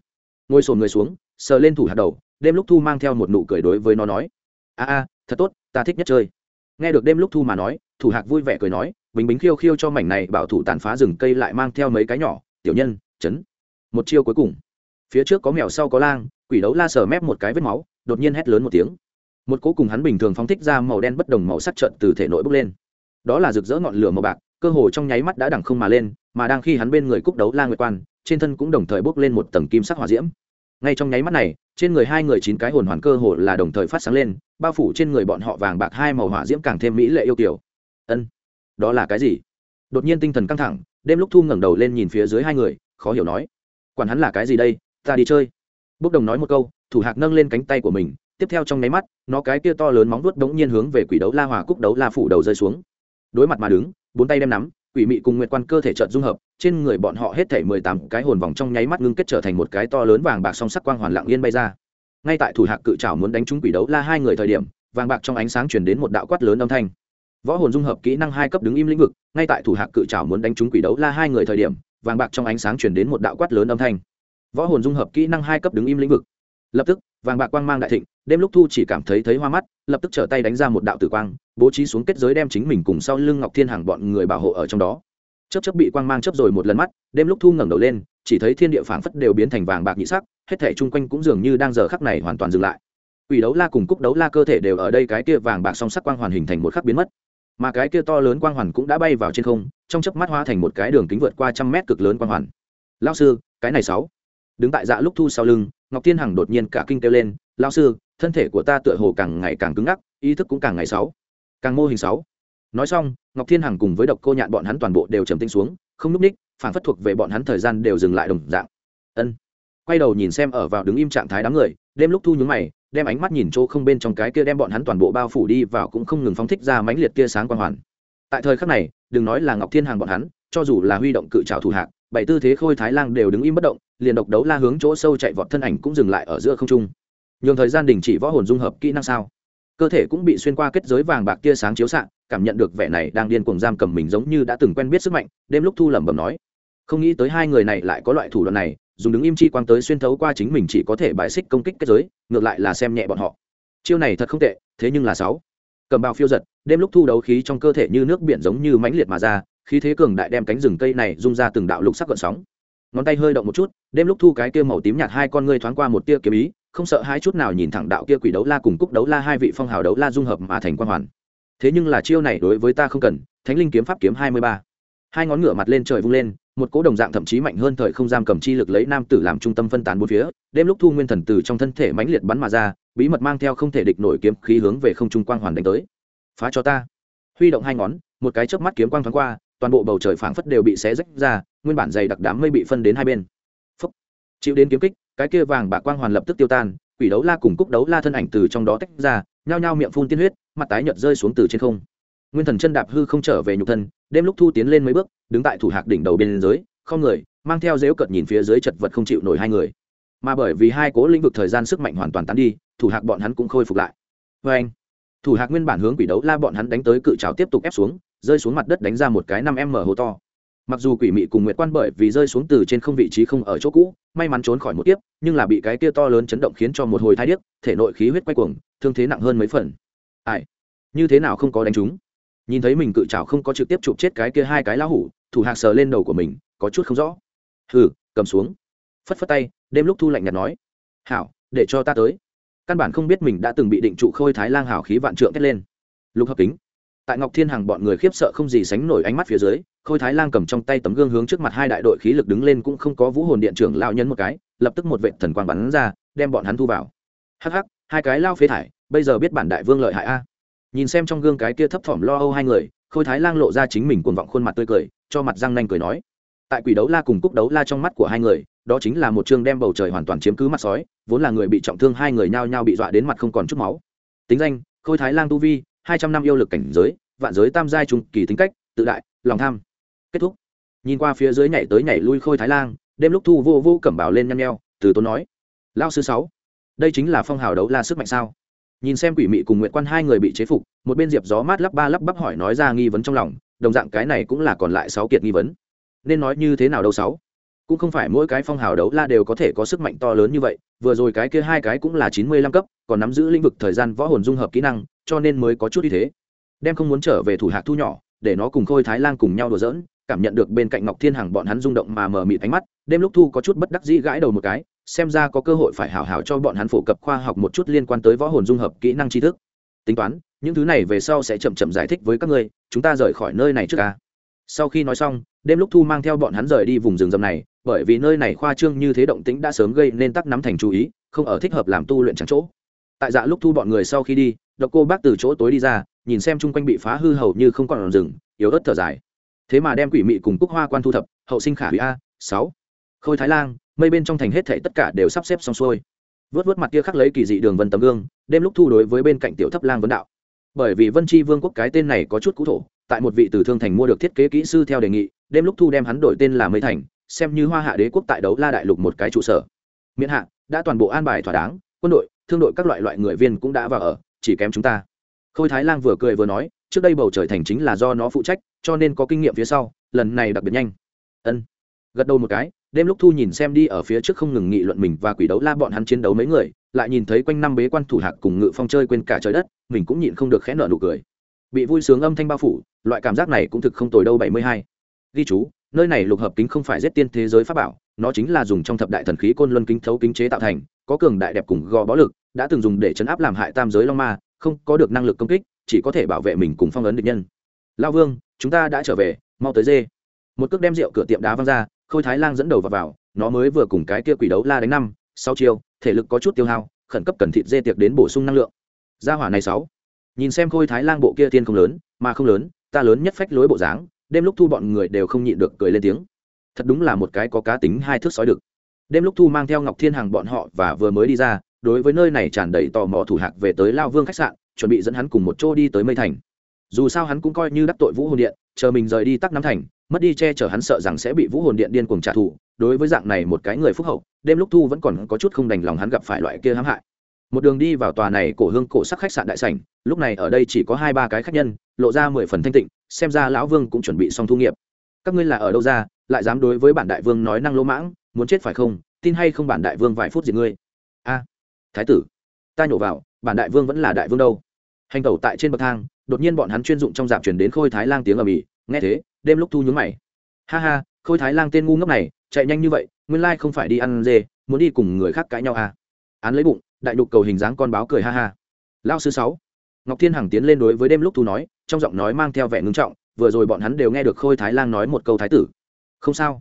Ngồi sồn người xuống, sờ lên thủ hạc đầu, đêm lúc thu mang theo một nụ cười đối với nó nói. A a, thật tốt, ta thích nhất chơi. Nghe được đêm lúc thu mà nói, thủ hạc vui vẻ cười nói, bình bính khiêu khiêu cho mảnh này bảo thủ tàn phá rừng cây lại mang theo mấy cái nhỏ, tiểu nhân chấn một chiêu cuối cùng phía trước có mèo sau có lang, quỷ đấu la sờ mép một cái vết máu, đột nhiên hét lớn một tiếng. Một cố cùng hắn bình thường phóng thích ra màu đen bất đồng màu sắc trận từ thể nội bốc lên. Đó là rực rỡ ngọn lửa màu bạc, cơ hồ trong nháy mắt đã đẳng không mà lên, mà đang khi hắn bên người cúc đấu la nguyệt quan, trên thân cũng đồng thời bốc lên một tầng kim sắc hỏa diễm. Ngay trong nháy mắt này, trên người hai người chín cái hồn hoàn cơ hồ là đồng thời phát sáng lên, bao phủ trên người bọn họ vàng bạc hai màu hỏa diễm càng thêm mỹ lệ yêu kiểu ân, đó là cái gì? Đột nhiên tinh thần căng thẳng, đêm lúc thu ngẩng đầu lên nhìn phía dưới hai người, khó hiểu nói, quản hắn là cái gì đây? Ta đi chơi. Bốc đồng nói một câu, thủ hạc nâng lên cánh tay của mình, tiếp theo trong nháy mắt, nó cái kia to lớn móng vuốt đống nhiên hướng về quỷ đấu la hòa cúc đấu la phủ đầu rơi xuống. Đối mặt mà đứng, bốn tay đem nắm, quỷ mị cùng nguyệt quan cơ thể trợn dung hợp, trên người bọn họ hết thể mười tám cái hồn vòng trong nháy mắt ngưng kết trở thành một cái to lớn vàng bạc song sắc quang hoàn lặng yên bay ra. Ngay tại thủ hạc cự trảo muốn đánh trúng quỷ đấu la hai người thời điểm, vàng bạc trong ánh sáng chuyển đến một đạo quát lớn âm thanh. Võ hồn dung hợp kỹ năng hai cấp đứng im lĩnh vực, ngay tại thủ hạc cự trảo muốn đánh trúng quỷ đấu la hai người thời điểm, vàng bạc trong ánh sáng chuyển đến một đạo quát lớn âm thanh võ hồn dung hợp kỹ năng hai cấp đứng im lĩnh vực. Lập tức, vàng bạc quang mang đại thịnh, đêm lúc thu chỉ cảm thấy thấy hoa mắt, lập tức trở tay đánh ra một đạo tử quang, bố trí xuống kết giới đem chính mình cùng sau lưng ngọc thiên hàng bọn người bảo hộ ở trong đó. Chấp chấp bị quang mang chấp rồi một lần mắt, đêm lúc thu ngẩng đầu lên, chỉ thấy thiên địa phảng phất đều biến thành vàng bạc nhị sắc, hết thể chung quanh cũng dường như đang giờ khắc này hoàn toàn dừng lại. Quỷ đấu la cùng cúc đấu la cơ thể đều ở đây cái kia vàng bạc song sắc quang hoàn hình thành một khắc biến mất. Mà cái kia to lớn quang hoàn cũng đã bay vào trên không, trong chớp mắt hóa thành một cái đường kính vượt qua trăm mét cực lớn quang hoàn. Lao sư, cái này sáu đứng tại dạ lúc thu sau lưng, ngọc thiên hằng đột nhiên cả kinh kêu lên lao sư, thân thể của ta tựa hồ càng ngày càng cứng ngắc, ý thức cũng càng ngày sáu càng mô hình sáu nói xong, ngọc thiên hằng cùng với độc cô nhạn bọn hắn toàn bộ đều trầm tinh xuống, không núp ních phản phất thuộc về bọn hắn thời gian đều dừng lại đồng dạng. Ân. Quay đầu nhìn xem ở vào đứng im trạng thái đám người, đêm lúc thu nhúng mày, đem ánh mắt nhìn chỗ không bên trong cái kia đem bọn hắn toàn bộ bao phủ đi vào cũng không ngừng phóng thích ra mãnh liệt kia sáng quang hoàn. Tại thời khắc này, đừng nói là ngọc thiên hàng bọn hắn, cho dù là huy động cự trào thủ hạng bảy tư thế khôi thái lang đều đứng im bất động, liền độc đấu la hướng chỗ sâu chạy vọt thân ảnh cũng dừng lại ở giữa không trung. Nhường thời gian đình chỉ võ hồn dung hợp kỹ năng sao? Cơ thể cũng bị xuyên qua kết giới vàng bạc tia sáng chiếu xạ, cảm nhận được vẻ này đang điên cuồng giam cầm mình giống như đã từng quen biết sức mạnh, đêm lúc thu lẩm bẩm nói. Không nghĩ tới hai người này lại có loại thủ đoạn này, dùng đứng im chi quang tới xuyên thấu qua chính mình chỉ có thể bài xích công kích kết giới, ngược lại là xem nhẹ bọn họ. Chiêu này thật không tệ, thế nhưng là sáu. Cầm bào phiêu giật, đêm lúc thu đấu khí trong cơ thể như nước biển giống như mãnh liệt mà ra khí thế cường đại đem cánh rừng cây này rung ra từng đạo lục sắc gợn sóng. Ngón tay hơi động một chút, đêm lúc thu cái kia màu tím nhạt hai con ngươi thoáng qua một tia kiếm ý, không sợ hai chút nào nhìn thẳng đạo kia quỷ đấu la cùng cúc đấu la hai vị phong hào đấu la dung hợp mà thành quan hoàn. Thế nhưng là chiêu này đối với ta không cần, thánh linh kiếm pháp kiếm hai mươi ba. Hai ngón ngửa mặt lên trời vung lên, một cỗ đồng dạng thậm chí mạnh hơn thời không giam cầm chi lực lấy nam tử làm trung tâm phân tán bốn phía, đêm lúc thu nguyên thần từ trong thân thể mãnh liệt bắn mà ra, bí mật mang theo không thể địch nổi kiếm khí hướng về không trung quang hoàn đánh tới. Phá cho ta. Huy động hai ngón, một cái chớp mắt kiếm quang thoáng qua toàn bộ bầu trời phảng phất đều bị xé rách ra, nguyên bản dày đặc đám mây bị phân đến hai bên. Phúc. chịu đến kiếm kích, cái kia vàng bạc quang hoàn lập tức tiêu tan, quỷ đấu la cùng cúc đấu la thân ảnh từ trong đó tách ra, nhao nhao miệng phun tiên huyết, mặt tái nhợt rơi xuống từ trên không. Nguyên thần chân đạp hư không trở về nhục thân, đêm lúc thu tiến lên mấy bước, đứng tại thủ hạc đỉnh đầu bên dưới, không người, mang theo dếu cợt nhìn phía dưới chật vật không chịu nổi hai người. Mà bởi vì hai cố lĩnh vực thời gian sức mạnh hoàn toàn tán đi, thủ hạc bọn hắn cũng khôi phục lại. Vê anh thủ hạc nguyên bản hướng quỷ đấu la bọn hắn đánh tới cự trào tiếp tục ép xuống rơi xuống mặt đất đánh ra một cái năm m hố to. Mặc dù quỷ mị cùng nguyệt quan bởi vì rơi xuống từ trên không vị trí không ở chỗ cũ, may mắn trốn khỏi một kiếp, nhưng là bị cái kia to lớn chấn động khiến cho một hồi thai điếc, thể nội khí huyết quay cuồng, thương thế nặng hơn mấy phần. Ai? Như thế nào không có đánh chúng? Nhìn thấy mình cự trào không có trực tiếp chụp chết cái kia hai cái lá hủ, thủ hạc sờ lên đầu của mình, có chút không rõ. Hừ, cầm xuống. Phất phất tay, đêm lúc thu lạnh nhạt nói. Hảo, để cho ta tới. Căn bản không biết mình đã từng bị định trụ khôi thái lang hảo khí vạn trượng kết lên. Lục hợp kính tại ngọc thiên hằng bọn người khiếp sợ không gì sánh nổi ánh mắt phía dưới, khôi thái lang cầm trong tay tấm gương hướng trước mặt hai đại đội khí lực đứng lên cũng không có vũ hồn điện trưởng lao nhân một cái, lập tức một vệ thần quang bắn ra, đem bọn hắn thu vào. Hắc hắc, hai cái lao phế thải, bây giờ biết bản đại vương lợi hại a. Nhìn xem trong gương cái kia thấp thỏm lo âu hai người, khôi thái lang lộ ra chính mình cuồng vọng khuôn mặt tươi cười, cho mặt răng nanh cười nói. Tại quỷ đấu la cùng cúc đấu la trong mắt của hai người, đó chính là một chương đem bầu trời hoàn toàn chiếm cứ mặt sói, vốn là người bị trọng thương hai người nhao nhao bị dọa đến mặt không còn chút máu. Tính danh, khôi thái lang tu vi hai trăm năm yêu lực cảnh giới, vạn giới tam giai trung kỳ tính cách, tự đại, lòng tham. Kết thúc. Nhìn qua phía dưới nhảy tới nhảy lui khôi thái lang, đêm lúc thu vô vô cẩm bảo lên nhăn nheo, từ tốn nói lao sư sáu, đây chính là phong hào đấu la sức mạnh sao? Nhìn xem quỷ mị cùng nguyện quan hai người bị chế phục, một bên diệp gió mát lắp ba lắp bắp hỏi nói ra nghi vấn trong lòng, đồng dạng cái này cũng là còn lại sáu kiệt nghi vấn. Nên nói như thế nào đâu sáu? Cũng không phải mỗi cái phong hào đấu la đều có thể có sức mạnh to lớn như vậy, vừa rồi cái kia hai cái cũng là chín mươi lăm cấp, còn nắm giữ lĩnh vực thời gian võ hồn dung hợp kỹ năng cho nên mới có chút như thế. Đem không muốn trở về thủ hạc thu nhỏ, để nó cùng khôi thái lan cùng nhau đùa giỡn, cảm nhận được bên cạnh ngọc thiên hằng bọn hắn rung động mà mờ mịt ánh mắt, đêm lúc thu có chút bất đắc dĩ gãi đầu một cái, xem ra có cơ hội phải hào hào cho bọn hắn phổ cập khoa học một chút liên quan tới võ hồn dung hợp kỹ năng tri thức. Tính toán, những thứ này về sau sẽ chậm chậm giải thích với các ngươi, chúng ta rời khỏi nơi này trước ca sau khi nói xong, đêm lúc thu mang theo bọn hắn rời đi vùng rừng rầm này, bởi vì nơi này khoa trương như thế động tĩnh đã sớm gây nên tắc nắm thành chú ý, không ở thích hợp làm tu luyện trắng chỗ. Tại dạ lúc thu bọn người sau khi đi độc cô bác từ chỗ tối đi ra, nhìn xem chung quanh bị phá hư hầu như không còn rừng, yếu ớt thở dài. Thế mà đem quỷ mị cùng cúc hoa quan thu thập, hậu sinh khả hủy a, sáu. Khôi thái lang, mây bên trong thành hết thảy tất cả đều sắp xếp xong xuôi. Vớt vớt mặt kia khắc lấy kỳ dị đường vân tấm gương đêm lúc thu đối với bên cạnh tiểu thấp lang vấn đạo. Bởi vì vân tri vương quốc cái tên này có chút cũ thổ, tại một vị từ thương thành mua được thiết kế kỹ sư theo đề nghị đêm lúc thu đem hắn đổi tên là mây thành, xem như hoa hạ đế quốc tại đấu la đại lục một cái trụ sở. Miễn hạ, đã toàn bộ an bài thỏa đáng, quân đội, thương đội các loại loại người viên cũng đã vào ở chỉ kém chúng ta. Khôi thái lang vừa cười vừa nói, trước đây bầu trời thành chính là do nó phụ trách, cho nên có kinh nghiệm phía sau, lần này đặc biệt nhanh. Ân. Gật đầu một cái, đêm lúc thu nhìn xem đi ở phía trước không ngừng nghị luận mình và quỷ đấu la bọn hắn chiến đấu mấy người, lại nhìn thấy quanh năm bế quan thủ hạc cùng ngự phong chơi quên cả trời đất, mình cũng nhịn không được khẽ nợ nụ cười. Bị vui sướng âm thanh bao phủ, loại cảm giác này cũng thực không tồi đâu bảy mươi hai. Ghi chú, nơi này lục hợp kính không phải giết tiên thế giới pháp bảo, nó chính là dùng trong thập đại thần khí côn luân kính thấu kính chế tạo thành, có cường đại đẹp cùng gò bó lực đã từng dùng để chấn áp làm hại tam giới long ma không có được năng lực công kích chỉ có thể bảo vệ mình cùng phong ấn địch nhân. Lao vương chúng ta đã trở về mau tới dê. Một cước đem rượu cửa tiệm đá văng ra khôi thái lang dẫn đầu vào, vào nó mới vừa cùng cái kia quỷ đấu la đánh năm sau chiều thể lực có chút tiêu hao khẩn cấp cần thịt dê tiệc đến bổ sung năng lượng. Gia hỏa này sáu. Nhìn xem khôi thái lang bộ kia thiên không lớn mà không lớn ta lớn nhất phách lối bộ dáng đêm lúc thu bọn người đều không nhịn được cười lên tiếng. Thật đúng là một cái có cá tính hai thước sói được đêm lúc thu mang theo ngọc thiên hằng bọn họ và vừa mới đi ra đối với nơi này tràn đầy tò mò thủ hạc về tới lao vương khách sạn, chuẩn bị dẫn hắn cùng một chỗ đi tới mây thành. Dù sao hắn cũng coi như đắc tội vũ hồn điện, chờ mình rời đi tắc năm thành, mất đi che chở hắn sợ rằng sẽ bị vũ hồn điện điên cuồng trả thù, đối với dạng này một cái người phúc hậu, đêm lúc thu vẫn còn có chút không đành lòng hắn gặp phải loại kia hãm hại. Một đường đi vào tòa này cổ hương cổ sắc khách sạn đại sảnh, lúc này ở đây chỉ có hai ba cái khách nhân, lộ ra mười phần thanh tịnh, xem ra lão vương cũng chuẩn bị xong thu nghiệp. Các ngươi là ở đâu ra, lại dám đối với bản đại vương nói năng lỗ mãng, muốn chết phải không? Tin hay không bản đại vương vài phút gì ngươi? A thái tử. Ta nhổ vào, bản đại vương vẫn là đại vương đâu. Hành tẩu tại trên bậc thang, đột nhiên bọn hắn chuyên dụng trong dạp chuyển đến khôi thái lang tiếng ở mỹ nghe thế, đêm lúc thu nhướng mày. Ha ha, khôi thái lang tên ngu ngốc này, chạy nhanh như vậy, nguyên lai không phải đi ăn dê, muốn đi cùng người khác cãi nhau à. Án lấy bụng, đại đục cầu hình dáng con báo cười ha ha. Lao sư sáu. Ngọc thiên hằng tiến lên đối với đêm lúc thu nói, trong giọng nói mang theo vẻ ngưng trọng, vừa rồi bọn hắn đều nghe được khôi thái lang nói một câu thái tử. Không sao.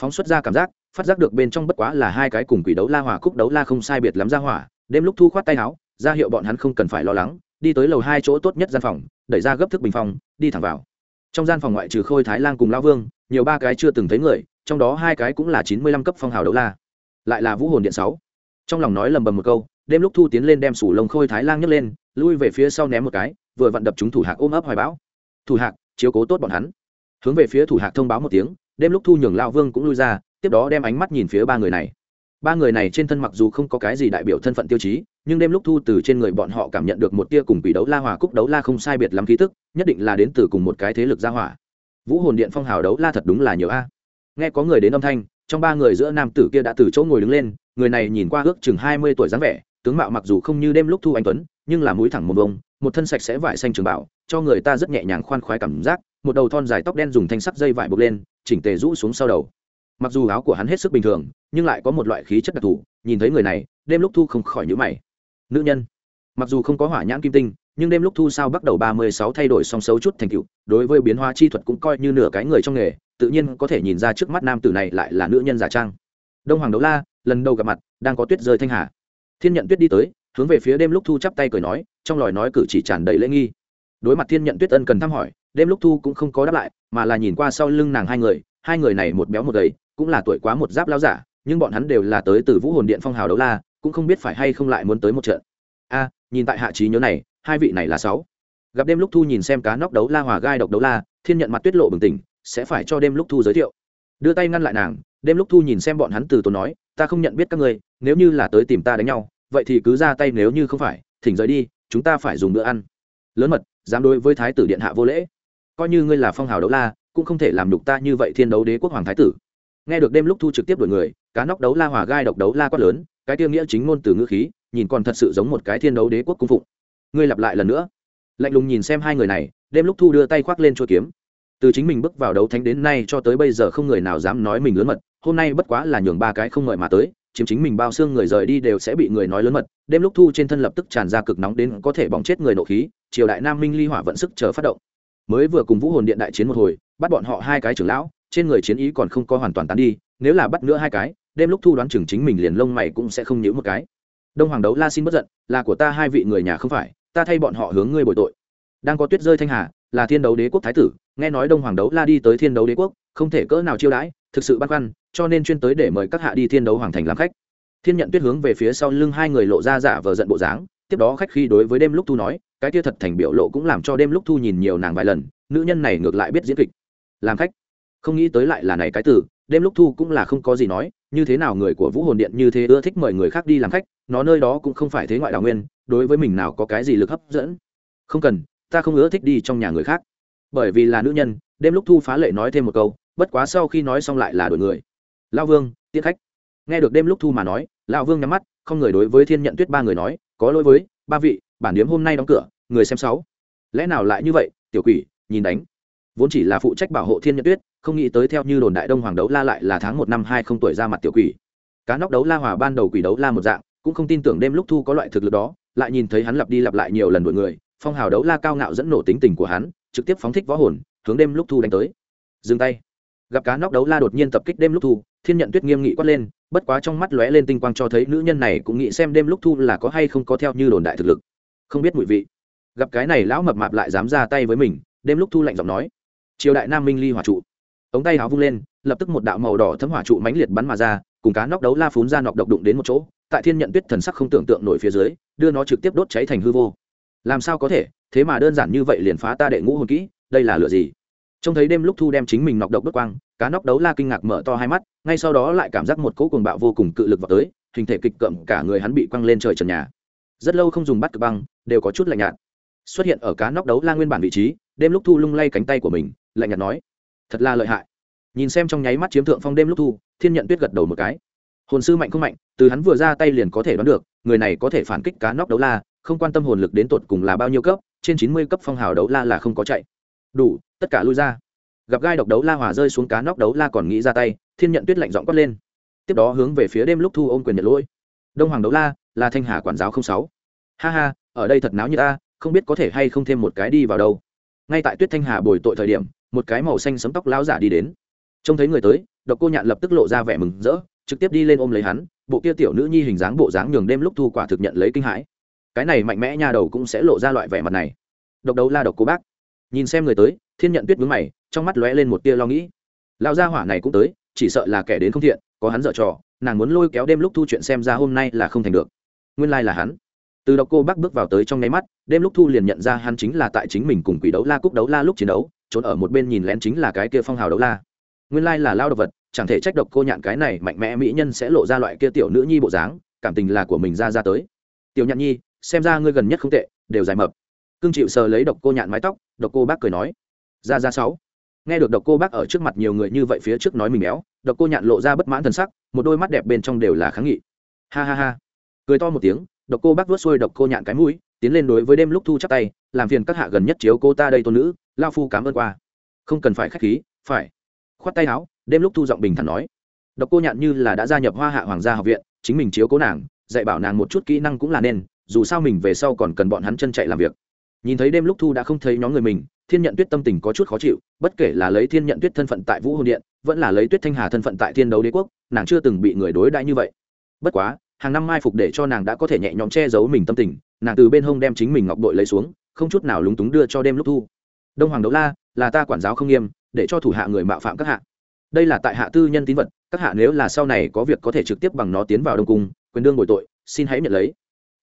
Phóng xuất ra cảm giác, phát giác được bên trong bất quá là hai cái cùng quỷ đấu la hỏa cúc đấu la không sai biệt lắm ra hỏa đêm lúc thu khoát tay áo, ra hiệu bọn hắn không cần phải lo lắng, đi tới lầu hai chỗ tốt nhất gian phòng, đẩy ra gấp thức bình phòng đi thẳng vào. Trong gian phòng ngoại trừ khôi thái lang cùng lao vương, nhiều ba cái chưa từng thấy người, trong đó hai cái cũng là chín mươi lăm cấp phong hào đấu la. Lại là vũ hồn điện sáu. Trong lòng nói lầm bầm một câu, đêm lúc thu tiến lên đem sủ lồng khôi thái lang nhấc lên, lui về phía sau ném một cái, vừa vặn đập chúng thủ hạc ôm ấp hoài bão. Thủ hạc, chiếu cố tốt bọn hắn. Hướng về phía thủ hạc thông báo một tiếng, đêm lúc thu nhường lao vương cũng lui ra, tiếp đó đem ánh mắt nhìn phía ba người này ba người này trên thân mặc dù không có cái gì đại biểu thân phận tiêu chí, nhưng đêm lúc thu từ trên người bọn họ cảm nhận được một tia cùng quỷ đấu la hòa cúc đấu la không sai biệt lắm khí tức, nhất định là đến từ cùng một cái thế lực gia hỏa. Vũ hồn điện phong hào đấu la thật đúng là nhiều a. Nghe có người đến âm thanh, trong ba người giữa nam tử kia đã từ chỗ ngồi đứng lên, người này nhìn qua ước chừng hai mươi tuổi dáng vẻ, tướng mạo mặc dù không như đêm lúc thu anh tuấn, nhưng là mũi thẳng một bông một thân sạch sẽ vải xanh trường bảo, cho người ta rất nhẹ nhàng khoan khoái cảm giác, một đầu thon dài tóc đen dùng thanh sắc dây vải buộc lên, chỉnh tề rũ xuống sau đầu mặc dù áo của hắn hết sức bình thường, nhưng lại có một loại khí chất đặc thù, nhìn thấy người này, đêm lúc thu không khỏi nhữ mày. Nữ nhân, mặc dù không có hỏa nhãn kim tinh, nhưng đêm lúc thu sao bắt đầu ba mươi sáu thay đổi song xấu chút thành tựu, đối với biến hóa chi thuật cũng coi như nửa cái người trong nghề, tự nhiên có thể nhìn ra trước mắt nam tử này lại là nữ nhân giả trang. Đông hoàng đấu la, lần đầu gặp mặt, đang có tuyết rơi thanh hà. Thiên nhận tuyết đi tới, hướng về phía đêm lúc thu chắp tay cười nói, trong lời nói cử chỉ tràn đầy lễ nghi. Đối mặt thiên nhận tuyết ân cần thăm hỏi, đêm lúc thu cũng không có đáp lại, mà là nhìn qua sau lưng nàng hai người hai người này một béo một gầy cũng là tuổi quá một giáp lao giả, nhưng bọn hắn đều là tới từ vũ hồn điện phong hào đấu la, cũng không biết phải hay không lại muốn tới một trận. A, nhìn tại hạ trí nhớ này, hai vị này là sáu. Gặp đêm lúc thu nhìn xem cá nóc đấu la hòa gai độc đấu la, thiên nhận mặt tuyết lộ bừng tỉnh, sẽ phải cho đêm lúc thu giới thiệu. Đưa tay ngăn lại nàng, đêm lúc thu nhìn xem bọn hắn từ tốn nói, ta không nhận biết các ngươi, nếu như là tới tìm ta đánh nhau, vậy thì cứ ra tay nếu như không phải, thỉnh rời đi, chúng ta phải dùng bữa ăn. Lớn mật, dám đối với thái tử điện hạ vô lễ. Coi như ngươi là phong hào đấu la, cũng không thể làm đục ta như vậy thiên đấu đế quốc hoàng thái tử nghe được đêm lúc thu trực tiếp đổi người, cá nóc đấu la hòa gai độc đấu la quát lớn, cái tiêu nghĩa chính ngôn từ ngữ khí, nhìn còn thật sự giống một cái thiên đấu đế quốc cung phụng. Ngươi lặp lại lần nữa. Lạnh lùng nhìn xem hai người này, đêm lúc thu đưa tay khoác lên chỗ kiếm. Từ chính mình bước vào đấu thánh đến nay cho tới bây giờ không người nào dám nói mình lớn mật, hôm nay bất quá là nhường ba cái không ngợi mà tới, chiếm chính mình bao xương người rời đi đều sẽ bị người nói lớn mật. Đêm lúc thu trên thân lập tức tràn ra cực nóng đến có thể bỏng chết người nộ khí, triều đại nam minh ly hỏa vận sức chờ phát động. Mới vừa cùng vũ hồn điện đại chiến một hồi, bắt bọn họ hai cái trưởng lão trên người chiến ý còn không có hoàn toàn tán đi, nếu là bắt nữa hai cái, đêm lúc thu đoán chừng chính mình liền lông mày cũng sẽ không nhíu một cái. Đông hoàng đấu la xin bất giận, là của ta hai vị người nhà không phải, ta thay bọn họ hướng ngươi bồi tội. Đang có tuyết rơi thanh hà, là thiên đấu đế quốc thái tử, nghe nói đông hoàng đấu la đi tới thiên đấu đế quốc, không thể cỡ nào chiêu đãi, thực sự băn khoăn, cho nên chuyên tới để mời các hạ đi thiên đấu hoàng thành làm khách. Thiên nhận tuyết hướng về phía sau lưng hai người lộ ra giả vờ giận bộ dáng, tiếp đó khách khi đối với đêm lúc thu nói, cái kia thật thành biểu lộ cũng làm cho đêm lúc thu nhìn nhiều nàng vài lần, nữ nhân này ngược lại biết diễn kịch. Làm khách không nghĩ tới lại là này cái từ, đêm lúc thu cũng là không có gì nói, như thế nào người của vũ hồn điện như thế ưa thích mời người khác đi làm khách, nó nơi đó cũng không phải thế ngoại đào nguyên, đối với mình nào có cái gì lực hấp dẫn. Không cần, ta không ưa thích đi trong nhà người khác. Bởi vì là nữ nhân, đêm lúc thu phá lệ nói thêm một câu, bất quá sau khi nói xong lại là đổi người. Lao vương tiết khách. Nghe được đêm lúc thu mà nói lao vương nhắm mắt, không người đối với thiên nhận tuyết ba người nói, có lỗi với, ba vị, bản điếm hôm nay đóng cửa, người xem sáu. Lẽ nào lại như vậy, tiểu quỷ, nhìn đánh. Vốn chỉ là phụ trách bảo hộ thiên nhận tuyết không nghĩ tới theo như đồn đại đông hoàng đấu la lại là tháng một năm hai không tuổi ra mặt tiểu quỷ. Cá nóc đấu la hòa ban đầu quỷ đấu la một dạng, cũng không tin tưởng đêm lúc thu có loại thực lực đó, lại nhìn thấy hắn lặp đi lặp lại nhiều lần đuổi người, phong hào đấu la cao ngạo dẫn nổ tính tình của hắn, trực tiếp phóng thích võ hồn, hướng đêm lúc thu đánh tới. Dừng tay. Gặp cá nóc đấu la đột nhiên tập kích đêm lúc thu, thiên nhận tuyết nghiêm nghị quát lên, bất quá trong mắt lóe lên tinh quang cho thấy nữ nhân này cũng nghĩ xem đêm lúc thu là có hay không có theo như đồn đại thực lực. Không biết mùi vị. Gặp cái này lão mập mạp lại dám ra tay với mình, đêm lúc thu lạnh giọng nói. Triều đại nam minh ly hỏa trụ ống tay áo vung lên, lập tức một đạo màu đỏ thấm hỏa trụ mãnh liệt bắn mà ra, cùng cá nóc đấu la phún ra nọc độc đụng đến một chỗ, tại thiên nhận tuyết thần sắc không tưởng tượng nổi phía dưới, đưa nó trực tiếp đốt cháy thành hư vô. Làm sao có thể, thế mà đơn giản như vậy liền phá ta đệ ngũ hồn kỹ, đây là lựa gì? Trông thấy đêm lúc thu đem chính mình nọc độc đốt quang, cá nóc đấu la kinh ngạc mở to hai mắt, ngay sau đó lại cảm giác một cỗ cuồng bạo vô cùng cự lực vào tới, hình thể kịch cậm, cả người hắn bị quăng lên trời trần nhà. Rất lâu không dùng bắt cực băng, đều có chút lạnh nhạt. Xuất hiện ở cá nóc đấu la nguyên bản vị trí, đêm lúc thu lung lay cánh tay của mình, lạnh nhạt nói thật là lợi hại. Nhìn xem trong nháy mắt chiếm thượng phong đêm lúc thu, thiên nhận tuyết gật đầu một cái. Hồn sư mạnh không mạnh, từ hắn vừa ra tay liền có thể đoán được, người này có thể phản kích cá nóc đấu la, không quan tâm hồn lực đến tột cùng là bao nhiêu cấp, trên chín mươi cấp phong hào đấu la là không có chạy. Đủ, tất cả lui ra. Gặp gai độc đấu la hòa rơi xuống cá nóc đấu la còn nghĩ ra tay, thiên nhận tuyết lạnh giọng quát lên. Tiếp đó hướng về phía đêm lúc thu ôm quyền nhận lỗi. Đông hoàng đấu la, là thanh hà quản giáo không sáu. Ha ha, ở đây thật náo như ta, không biết có thể hay không thêm một cái đi vào đâu. Ngay tại tuyết thanh hà bồi tội thời điểm một cái màu xanh sấm tóc lão giả đi đến. Trông thấy người tới, độc cô nhạn lập tức lộ ra vẻ mừng rỡ, trực tiếp đi lên ôm lấy hắn, bộ kia tiểu nữ nhi hình dáng bộ dáng nhường đêm lúc thu quả thực nhận lấy kinh hãi. Cái này mạnh mẽ nha đầu cũng sẽ lộ ra loại vẻ mặt này. Độc đấu la độc cô bác. Nhìn xem người tới, thiên nhận tuyết vướng mày, trong mắt lóe lên một tia lo nghĩ. Lão gia hỏa này cũng tới, chỉ sợ là kẻ đến không thiện, có hắn dở trò, nàng muốn lôi kéo đêm lúc thu chuyện xem ra hôm nay là không thành được. Nguyên lai là hắn. Từ độc cô bác bước vào tới trong nháy mắt, đêm lúc thu liền nhận ra hắn chính là tại chính mình cùng quỷ đấu la cúc đấu la lúc chiến đấu trốn ở một bên nhìn lén chính là cái kia phong hào đấu la. Nguyên lai là lao độc vật, chẳng thể trách độc cô nhạn cái này mạnh mẽ mỹ nhân sẽ lộ ra loại kia tiểu nữ nhi bộ dáng, cảm tình là của mình ra ra tới. Tiểu nhạn nhi, xem ra ngươi gần nhất không tệ, đều dài mập. Cương chịu sờ lấy độc cô nhạn mái tóc, độc cô bác cười nói. Ra ra sáu. Nghe được độc cô bác ở trước mặt nhiều người như vậy phía trước nói mình béo, độc cô nhạn lộ ra bất mãn t sắc, một đôi mắt đẹp bên trong đều là kháng nghị. Ha ha ha. Cười to một tiếng, độc cô bác vớt xuôi độc cô nhạn cái mũi tiến lên đối với đêm lúc thu chắp tay, làm phiền các hạ gần nhất chiếu cô ta đây tôn nữ, lao phu cảm ơn qua. Không cần phải k h á c h khí, phải. Khoát tay áo, đêm lúc thu giọng bình thản nói. Độc cô nhạn như là đã gia nhập hoa hạ hoàng gia học viện, chính mình chiếu cố nàng, dạy bảo nàng một chút kỹ năng cũng là nên, dù sao mình về sau còn cần bọn hắn chân chạy làm việc. Nhìn thấy đêm lúc thu đã không thấy nhóm người mình, thiên nhận tuyết tâm tình có chút khó chịu, bất kể là lấy thiên nhận tuyết thân phận tại vũ hồn điện, vẫn là lấy tuyết thanh hà thân phận tại thiên đấu đế quốc, nàng chưa từng bị người đối đãi như vậy. Bất quá, hàng năm mai phục để cho nàng đã có thể nhẹ nhõm che giấu mình tâm tình nàng từ bên hông đem chính mình ngọc bội lấy xuống, không chút nào lúng túng đưa cho đêm lúc thu. Đông hoàng đấu la là ta quản giáo không nghiêm, để cho thủ hạ người mạo phạm các hạ. Đây là tại hạ tư nhân tín vật, các hạ nếu là sau này có việc có thể trực tiếp bằng nó tiến vào đông cung, quyền đương bồi tội, xin hãy nhận lấy.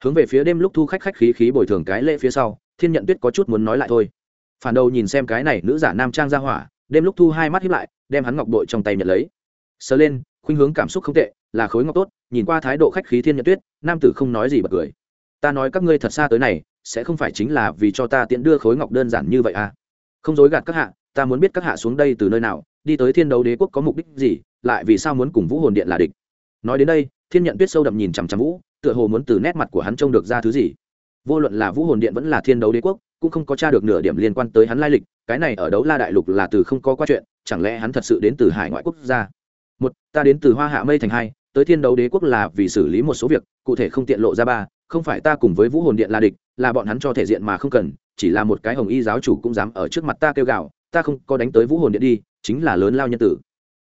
Hướng về phía đêm lúc thu khách khách khí khí bồi thường cái lễ phía sau, thiên nhận tuyết có chút muốn nói lại thôi. Phản đầu nhìn xem cái này nữ giả nam trang ra hỏa, đêm lúc thu hai mắt hiếp lại, đem hắn ngọc bội trong tay nhận lấy. Sờ lên, khuynh hướng cảm xúc không tệ, là khối ngọc tốt, nhìn qua thái độ khách khí thiên nhận tuyết, nam tử không nói gì bật cười ta nói các ngươi thật xa tới này, sẽ không phải chính là vì cho ta tiện đưa khối ngọc đơn giản như vậy à? Không dối gạt các hạ, ta muốn biết các hạ xuống đây từ nơi nào, đi tới thiên đấu đế quốc có mục đích gì, lại vì sao muốn cùng vũ hồn điện là địch? Nói đến đây, thiên nhận tuyết sâu đậm nhìn chằm chằm vũ, tựa hồ muốn từ nét mặt của hắn trông được ra thứ gì. Vô luận là vũ hồn điện vẫn là thiên đấu đế quốc, cũng không có tra được nửa điểm liên quan tới hắn lai lịch, cái này ở đấu la đại lục là từ không có qua chuyện, chẳng lẽ hắn thật sự đến từ hải ngoại quốc gia? Một, ta đến từ hoa hạ mây thành hai, tới thiên đấu đế quốc là vì xử lý một số việc, cụ thể không tiện lộ ra ba không phải ta cùng với vũ hồn điện là địch, là bọn hắn cho thể diện mà không cần, chỉ là một cái hồng y giáo chủ cũng dám ở trước mặt ta kêu gào ta không có đánh tới vũ hồn điện đi, chính là lớn lao nhân tử.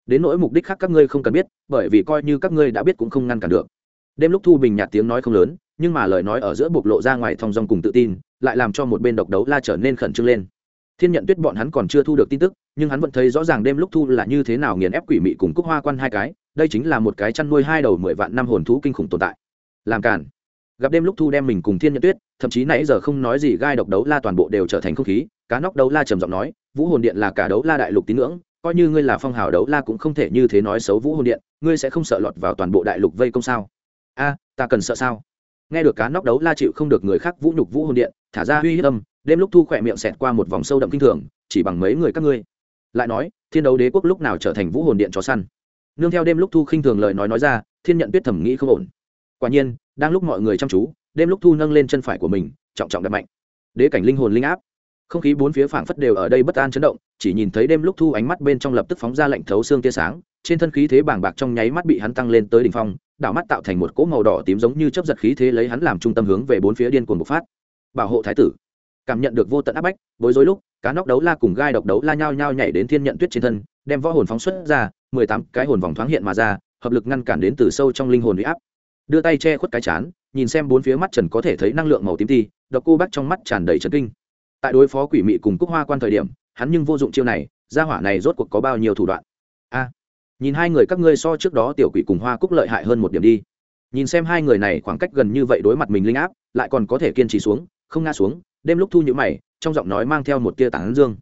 Đến nỗi mục đích khác các ngươi không cần biết, bởi vì coi như các ngươi đã biết cũng không ngăn cản được. Đêm lúc thu bình nhạt tiếng nói không lớn, nhưng mà lời nói ở giữa bộc lộ ra ngoài thong dong cùng tự tin, lại làm cho một bên độc đấu la trở nên khẩn trương lên. Thiên nhận tuyết bọn hắn còn chưa thu được tin tức, nhưng hắn vẫn thấy rõ ràng đêm lúc thu là như thế nào nghiền ép quỷ mị cùng cúc hoa quan hai cái, đây chính là một cái chăn nuôi hai đầu mười vạn năm hồn thú kinh khủng tồn tại. Làm cản gặp đêm lúc thu đem mình cùng thiên nhận tuyết, thậm chí nãy giờ không nói gì gai độc đấu la toàn bộ đều trở thành không khí, cá nóc đấu la trầm giọng nói, vũ hồn điện là cả đấu la đại lục tín ngưỡng, coi như ngươi là phong hào đấu la cũng không thể như thế nói xấu vũ hồn điện, ngươi sẽ không sợ lọt vào toàn bộ đại lục vây công sao? A, ta cần sợ sao? Nghe được cá nóc đấu la chịu không được người khác vũ nhục vũ hồn điện, thả ra uy hiếp âm, đêm lúc thu khỏe miệng xẹt qua một vòng sâu đậm kinh thường, chỉ bằng mấy người các ngươi. Lại nói, thiên đấu đế quốc lúc nào trở thành vũ hồn điện chó săn? Nương theo đêm lúc thu khinh thường lời nói nói ra, thiên nhận tuyết thẩm nghĩ không ổn. Quả nhiên đang lúc mọi người chăm chú, đêm lúc thu nâng lên chân phải của mình, trọng trọng đập mạnh. Đế cảnh linh hồn linh áp. Không khí bốn phía phảng phất đều ở đây bất an chấn động, chỉ nhìn thấy đêm lúc thu ánh mắt bên trong lập tức phóng ra lạnh thấu xương tia sáng, trên thân khí thế bàng bạc trong nháy mắt bị hắn tăng lên tới đỉnh phong, đảo mắt tạo thành một cỗ màu đỏ tím giống như chấp giật khí thế lấy hắn làm trung tâm hướng về bốn phía điên cuồng bộc phát. Bảo hộ thái tử. Cảm nhận được vô tận áp bách, bối rối lúc, cá nóc đấu la cùng gai độc đấu la nhao nhao nhảy đến thiên nhận tuyết trên thân, đem võ hồn phóng xuất ra, mười tám cái hồn vòng thoáng hiện mà ra, hợp lực ngăn cản đến từ sâu trong linh hồn huy áp đưa tay che khuất cái chán, nhìn xem bốn phía mắt trần có thể thấy năng lượng màu tím ti, độc cô bác trong mắt tràn đầy trấn kinh. Tại đối phó quỷ mị cùng cúc hoa quan thời điểm, hắn nhưng vô dụng chiêu này, gia hỏa này rốt cuộc có bao nhiêu thủ đoạn? A, nhìn hai người các ngươi so trước đó tiểu quỷ cùng hoa cúc lợi hại hơn một điểm đi. Nhìn xem hai người này khoảng cách gần như vậy đối mặt mình linh áp, lại còn có thể kiên trì xuống, không ngã xuống, đêm lúc thu nhữ mày, trong giọng nói mang theo một tia tảng dương.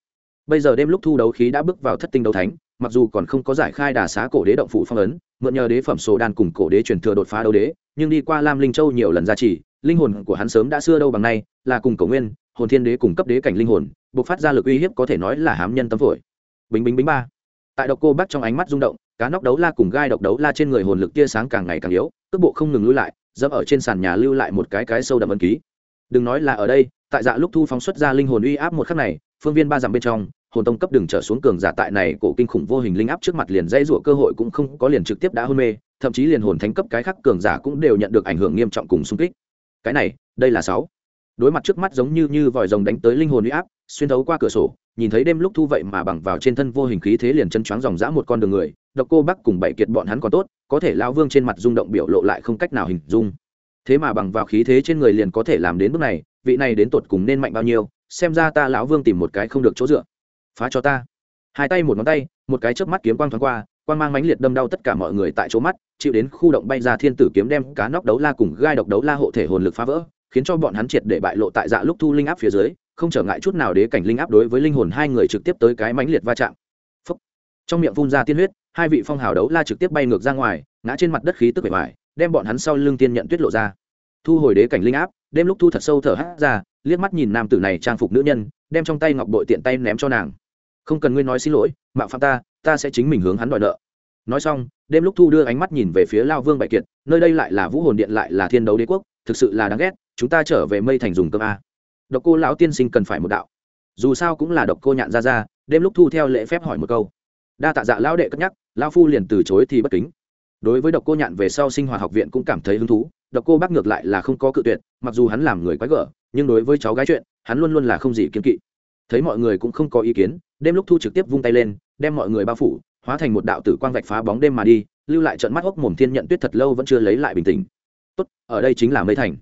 Bây giờ đêm lúc thu đấu khí đã bước vào thất tinh đấu thánh mặc dù còn không có giải khai đà xá cổ đế động phụ phong ấn, mượn nhờ đế phẩm sổ đan cùng cổ đế truyền thừa đột phá đấu đế, nhưng đi qua lam linh châu nhiều lần ra chỉ linh hồn của hắn sớm đã xưa đâu bằng nay, là cùng cổ nguyên, hồn thiên đế cùng cấp đế cảnh linh hồn buộc phát ra lực uy hiếp có thể nói là hám nhân tâm phổi. Bính bính bính ba. Tại độc cô bác trong ánh mắt rung động, cá nóc đấu la cùng gai độc đấu la trên người hồn lực tia sáng càng ngày càng yếu, cước bộ không ngừng lưu lại, dẫm ở trên sàn nhà lưu lại một cái cái sâu đậm ấn ký. Đừng nói là ở đây, tại dạ lúc thu phóng xuất ra linh hồn uy áp một khắc này, phương viên ba dặm bên trong hồn tông cấp đường trở xuống cường giả tại này cổ kinh khủng vô hình linh áp trước mặt liền dây rủa cơ hội cũng không có liền trực tiếp đã hôn mê, thậm chí liền hồn thánh cấp cái khác cường giả cũng đều nhận được ảnh hưởng nghiêm trọng cùng xung kích. Cái này, đây là sáu. Đối mặt trước mắt giống như như vòi rồng đánh tới linh hồn uy áp, xuyên thấu qua cửa sổ, nhìn thấy đêm lúc thu vậy mà bằng vào trên thân vô hình khí thế liền chân choáng dòng dã một con đường người, độc cô bắc cùng bảy kiệt bọn hắn còn tốt, có thể lao vương trên mặt rung động biểu lộ lại không cách nào hình dung. Thế mà bằng vào khí thế trên người liền có thể làm đến bước này, vị này đến tột cùng nên mạnh bao nhiêu, xem ra ta lão vương tìm một cái không được chỗ dựa phá cho ta. Hai tay một ngón tay, một cái chớp mắt kiếm quang thoáng qua, quang mang mãnh liệt đâm đau tất cả mọi người tại chỗ mắt, chịu đến khu động bay ra thiên tử kiếm đem cá nóc đấu la cùng gai độc đấu la hộ thể hồn lực phá vỡ, khiến cho bọn hắn triệt để bại lộ tại dạ lúc thu linh áp phía dưới, không trở ngại chút nào đế cảnh linh áp đối với linh hồn hai người trực tiếp tới cái mãnh liệt va chạm. Phúc. trong miệng phun ra tiên huyết, hai vị phong hào đấu la trực tiếp bay ngược ra ngoài, ngã trên mặt đất khí tức bể vải đem bọn hắn sau lưng tiên nhận tuyết lộ ra. Thu hồi đế cảnh linh áp, đêm lúc thu thật sâu thở hát ra, liếc mắt nhìn nam tử này trang phục nữ nhân, đem trong tay ngọc bội tiện tay ném cho nàng không cần ngươi nói xin lỗi, mạo phạm ta ta sẽ chính mình hướng hắn đòi nợ. Nói xong, đêm lúc thu đưa ánh mắt nhìn về phía lao vương bạch kiệt, nơi đây lại là vũ hồn điện, lại là thiên đấu đế quốc, thực sự là đáng ghét, chúng ta trở về mây thành dùng cơm a. Độc cô lão tiên sinh cần phải một đạo. Dù sao cũng là độc cô nhạn ra ra đêm lúc thu theo lễ phép hỏi một câu. Đa tạ dạ lão đệ cất nhắc, lão phu liền từ chối thì bất kính. Đối với độc cô nhạn về sau sinh hoạt học viện cũng cảm thấy hứng thú, độc cô bác ngược lại là không có cự tuyệt, mặc dù hắn làm người quái gở, nhưng đối với cháu gái chuyện, hắn luôn luôn là không gì kiên kỵ thấy mọi người cũng không có ý kiến, đêm lúc thu trực tiếp vung tay lên, đem mọi người bao phủ, hóa thành một đạo tử quang vạch phá bóng đêm mà đi, lưu lại trận mắt hốc mồm thiên nhận tuyết thật lâu vẫn chưa lấy lại bình tĩnh. Tốt, ở đây chính là mây thành.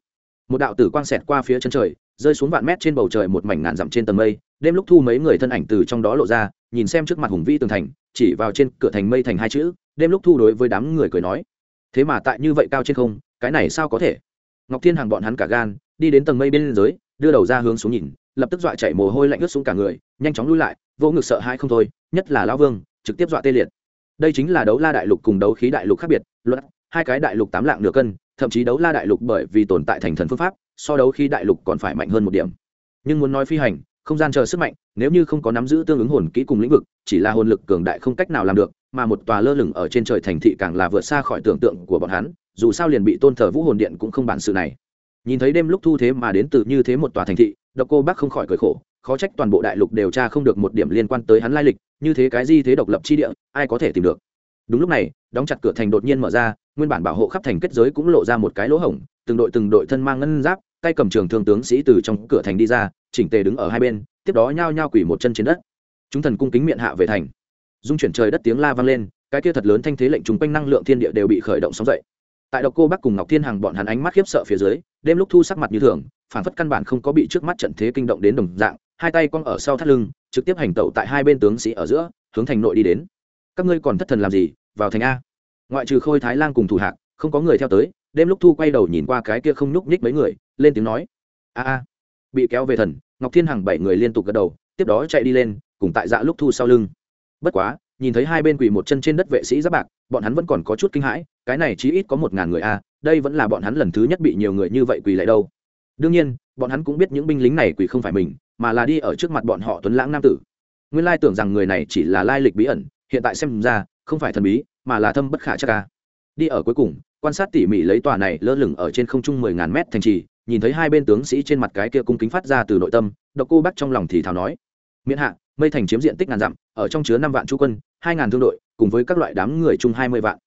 Một đạo tử quang xẹt qua phía chân trời, rơi xuống vạn mét trên bầu trời một mảnh ngàn dặm trên tầng mây, đêm lúc thu mấy người thân ảnh từ trong đó lộ ra, nhìn xem trước mặt hùng vĩ tường thành, chỉ vào trên cửa thành mây thành hai chữ, đêm lúc thu đối với đám người cười nói, thế mà tại như vậy cao trên không, cái này sao có thể? Ngọc thiên hàng bọn hắn cả gan, đi đến tầng mây bên dưới, đưa đầu ra hướng xuống nhìn lập tức dọa chạy mồ hôi lạnh ướt xuống cả người, nhanh chóng lui lại vô ngực sợ hãi không thôi, nhất là lão vương, trực tiếp dọa tê liệt. Đây chính là đấu la đại lục cùng đấu khí đại lục khác biệt, luật, hai cái đại lục tám lạng nửa cân, thậm chí đấu la đại lục bởi vì tồn tại thành thần phương pháp, so đấu khí đại lục còn phải mạnh hơn một điểm. Nhưng muốn nói phi hành, không gian chờ sức mạnh, nếu như không có nắm giữ tương ứng hồn kỹ cùng lĩnh vực, chỉ là hồn lực cường đại không cách nào làm được, mà một tòa lơ lửng ở trên trời thành thị càng là vượt xa khỏi tưởng tượng của bọn hắn, dù sao liền bị tôn thờ vũ hồn điện cũng không bản sự này. Nhìn thấy đêm lúc thu thế mà đến từ như thế một tòa thành thị độc cô bác không khỏi cười khổ, khó trách toàn bộ đại lục điều tra không được một điểm liên quan tới hắn lai lịch, như thế cái gì thế độc lập chi địa, ai có thể tìm được? Đúng lúc này, đóng chặt cửa thành đột nhiên mở ra, nguyên bản bảo hộ khắp thành kết giới cũng lộ ra một cái lỗ hổng, từng đội từng đội thân mang ngân giáp, tay cầm trường thương tướng sĩ từ trong cửa thành đi ra, chỉnh tề đứng ở hai bên, tiếp đó nhao nhao quỳ một chân trên đất. Chúng thần cung kính miệng hạ về thành. Dung chuyển trời đất tiếng la vang lên, cái kia thật lớn thanh thế lệnh chúng quanh năng lượng thiên địa đều bị khởi động sóng dậy tại độc cô bắc cùng ngọc thiên hằng bọn hắn ánh mắt khiếp sợ phía dưới, đêm lúc thu sắc mặt như thường, phản phất căn bản không có bị trước mắt trận thế kinh động đến đồng dạng, hai tay cong ở sau thắt lưng, trực tiếp hành tẩu tại hai bên tướng sĩ ở giữa, hướng thành nội đi đến. Các ngươi còn thất thần làm gì? Vào thành a. Ngoại trừ khôi thái lan cùng thủ hạc, không có người theo tới, đêm lúc thu quay đầu nhìn qua cái kia không nhúc nhích mấy người, lên tiếng nói. A a. Bị kéo về thần, ngọc thiên hằng bảy người liên tục gật đầu, tiếp đó chạy đi lên, cùng tại dạ lúc thu sau lưng. Bất quá nhìn thấy hai bên quỳ một chân trên đất vệ sĩ giáp bạc, bọn hắn vẫn còn có chút kinh hãi, cái này chí ít có một ngàn người a, đây vẫn là bọn hắn lần thứ nhất bị nhiều người như vậy quỳ lại đâu. Đương nhiên, bọn hắn cũng biết những binh lính này quỳ không phải mình, mà là đi ở trước mặt bọn họ tuấn lãng nam tử. Nguyên lai tưởng rằng người này chỉ là lai lịch bí ẩn, hiện tại xem ra, không phải thần bí, mà là thâm bất khả chắc ca đi ở cuối cùng, quan sát tỉ mỉ lấy tòa này lơ lửng ở trên không trung mười ngàn mét thành trì, nhìn thấy hai bên tướng sĩ trên mặt cái kia cung kính phát ra từ nội tâm, độc cô bắt trong lòng thì thào nói, miễn hạ mây thành chiếm diện tích ngàn dặm, ở trong chứa năm vạn chú quân, hai ngàn thương đội, cùng với các loại đám người chung hai mươi vạn.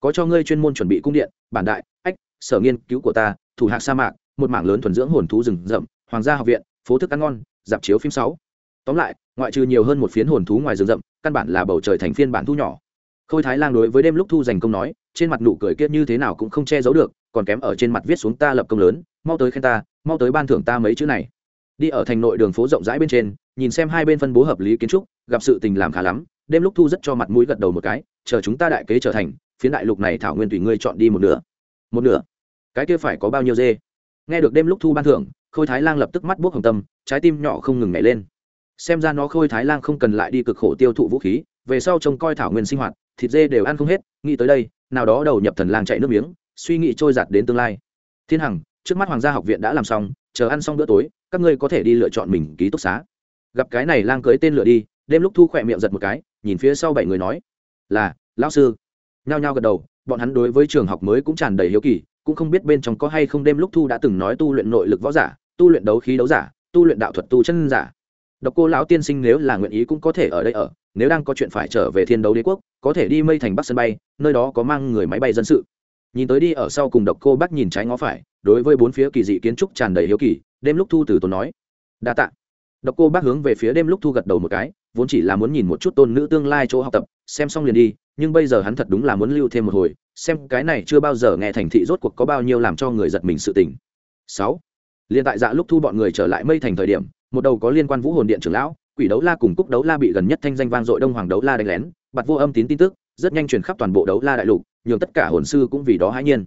Có cho ngươi chuyên môn chuẩn bị cung điện, bản đại, ách, sở nghiên cứu của ta, thủ hạc sa mạc, một mảng lớn thuần dưỡng hồn thú rừng rậm, hoàng gia học viện, phố thức ăn ngon, dạp chiếu phim sáu. Tóm lại, ngoại trừ nhiều hơn một phiến hồn thú ngoài rừng rậm, căn bản là bầu trời thành phiên bản thu nhỏ. Khôi thái lang đối với đêm lúc thu dành công nói, trên mặt nụ cười kiết như thế nào cũng không che giấu được, còn kém ở trên mặt viết xuống ta lập công lớn, mau tới khen ta, mau tới ban thưởng ta mấy chữ này. Đi ở thành nội đường phố rộng rãi bên trên nhìn xem hai bên phân bố hợp lý kiến trúc, gặp sự tình làm khá lắm, đêm lúc thu rất cho mặt mũi gật đầu một cái, chờ chúng ta đại kế trở thành, phiến đại lục này thảo nguyên tùy ngươi chọn đi một nửa. Một nửa? Cái kia phải có bao nhiêu dê? Nghe được đêm lúc thu ban thưởng, khôi thái lang lập tức mắt buốc hồng tâm, trái tim nhỏ không ngừng nhảy lên. Xem ra nó khôi thái lang không cần lại đi cực khổ tiêu thụ vũ khí, về sau trông coi thảo nguyên sinh hoạt, thịt dê đều ăn không hết, nghĩ tới đây, nào đó đầu nhập thần lang chạy nước miếng, suy nghĩ trôi giạt đến tương lai. Thiên hằng, trước mắt hoàng gia học viện đã làm xong, chờ ăn xong bữa tối, các ngươi có thể đi lựa chọn mình ký túc xá gặp cái này lang cưới tên lửa đi, đêm lúc thu khỏe miệng giật một cái, nhìn phía sau bảy người nói, là, lão sư. Nhao nhao gật đầu, bọn hắn đối với trường học mới cũng tràn đầy hiếu kỳ, cũng không biết bên trong có hay không đêm lúc thu đã từng nói tu luyện nội lực võ giả, tu luyện đấu khí đấu giả, tu luyện đạo thuật tu chân giả. Độc cô lão tiên sinh nếu là nguyện ý cũng có thể ở đây ở, nếu đang có chuyện phải trở về thiên đấu đế quốc, có thể đi mây thành bắc sân bay, nơi đó có mang người máy bay dân sự. Nhìn tới đi, ở sau cùng độc cô bác nhìn trái ngó phải, đối với bốn phía kỳ dị kiến trúc tràn đầy hiếu kỳ, đêm lúc thu từ tốn nói, đa tạ độc cô bác hướng về phía đêm lúc thu gật đầu một cái, vốn chỉ là muốn nhìn một chút tôn nữ tương lai chỗ học tập, xem xong liền đi, nhưng bây giờ hắn thật đúng là muốn lưu thêm một hồi, xem cái này chưa bao giờ nghe thành thị rốt cuộc có bao nhiêu làm cho người giật mình sự tình. Sáu liên tại dạ lúc thu bọn người trở lại mây thành thời điểm, một đầu có liên quan vũ hồn điện trưởng lão, quỷ đấu la cùng cúc đấu la bị gần nhất thanh danh vang dội đông hoàng đấu la đánh lén bật vô âm tín tin tức, rất nhanh truyền khắp toàn bộ đấu la đại lục, nhường tất cả hồn sư cũng vì đó hãi nhiên.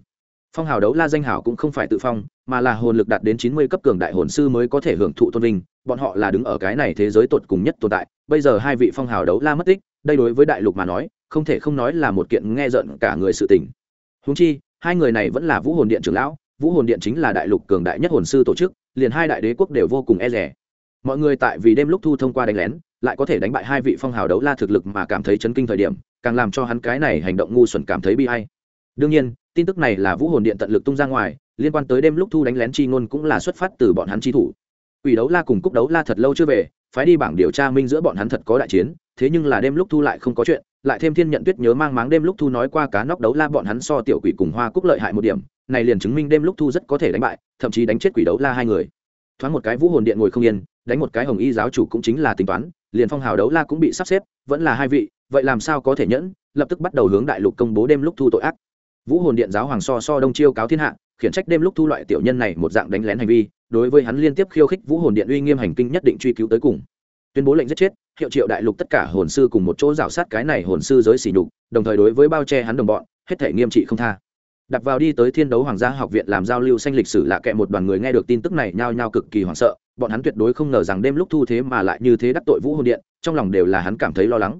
Phong hào đấu la danh hảo cũng không phải tự phong, mà là hồn lực đạt đến chín mươi cấp cường đại hồn sư mới có thể hưởng thụ tôn vinh bọn họ là đứng ở cái này thế giới tột cùng nhất tồn tại, bây giờ hai vị phong hào đấu la mất tích, đây đối với đại lục mà nói, không thể không nói là một kiện nghe giận cả người sự tình. Húng chi, hai người này vẫn là vũ hồn điện trưởng lão, vũ hồn điện chính là đại lục cường đại nhất hồn sư tổ chức, liền hai đại đế quốc đều vô cùng e rẻ mọi người tại vì đêm lúc thu thông qua đánh lén, lại có thể đánh bại hai vị phong hào đấu la thực lực mà cảm thấy chấn kinh thời điểm, càng làm cho hắn cái này hành động ngu xuẩn cảm thấy bi hay đương nhiên, tin tức này là vũ hồn điện tận lực tung ra ngoài, liên quan tới đêm lúc thu đánh lén chi ngôn cũng là xuất phát từ bọn hắn chi thủ. Quỷ đấu la cùng cúc đấu la thật lâu chưa về, phái đi bảng điều tra minh giữa bọn hắn thật có đại chiến, thế nhưng là đêm lúc thu lại không có chuyện, lại thêm thiên nhận tuyết nhớ mang máng đêm lúc thu nói qua cá nóc đấu la bọn hắn so tiểu quỷ cùng hoa cúc lợi hại một điểm, này liền chứng minh đêm lúc thu rất có thể đánh bại, thậm chí đánh chết quỷ đấu la hai người. Thoáng một cái vũ hồn điện ngồi không yên, đánh một cái hồng y giáo chủ cũng chính là tính toán, liền phong hào đấu la cũng bị sắp xếp, vẫn là hai vị, vậy làm sao có thể nhẫn, lập tức bắt đầu hướng đại lục công bố đêm lúc thu tội ác. Vũ hồn điện giáo hoàng so so đông chiêu cáo thiên hạ khiển trách đêm lúc thu loại tiểu nhân này một dạng đánh lén hành vi, đối với hắn liên tiếp khiêu khích vũ hồn điện uy nghiêm hành kinh nhất định truy cứu tới cùng. Tuyên bố lệnh giết chết, hiệu triệu đại lục tất cả hồn sư cùng một chỗ rào sát cái này hồn sư giới xỉ nhục, đồng thời đối với bao che hắn đồng bọn, hết thể nghiêm trị không tha. Đặt vào đi tới thiên đấu hoàng gia học viện làm giao lưu xanh lịch sử lạ kệ một đoàn người nghe được tin tức này nhao nhao cực kỳ hoảng sợ, bọn hắn tuyệt đối không ngờ rằng đêm lúc thu thế mà lại như thế đắc tội vũ hồn điện, trong lòng đều là hắn cảm thấy lo lắng.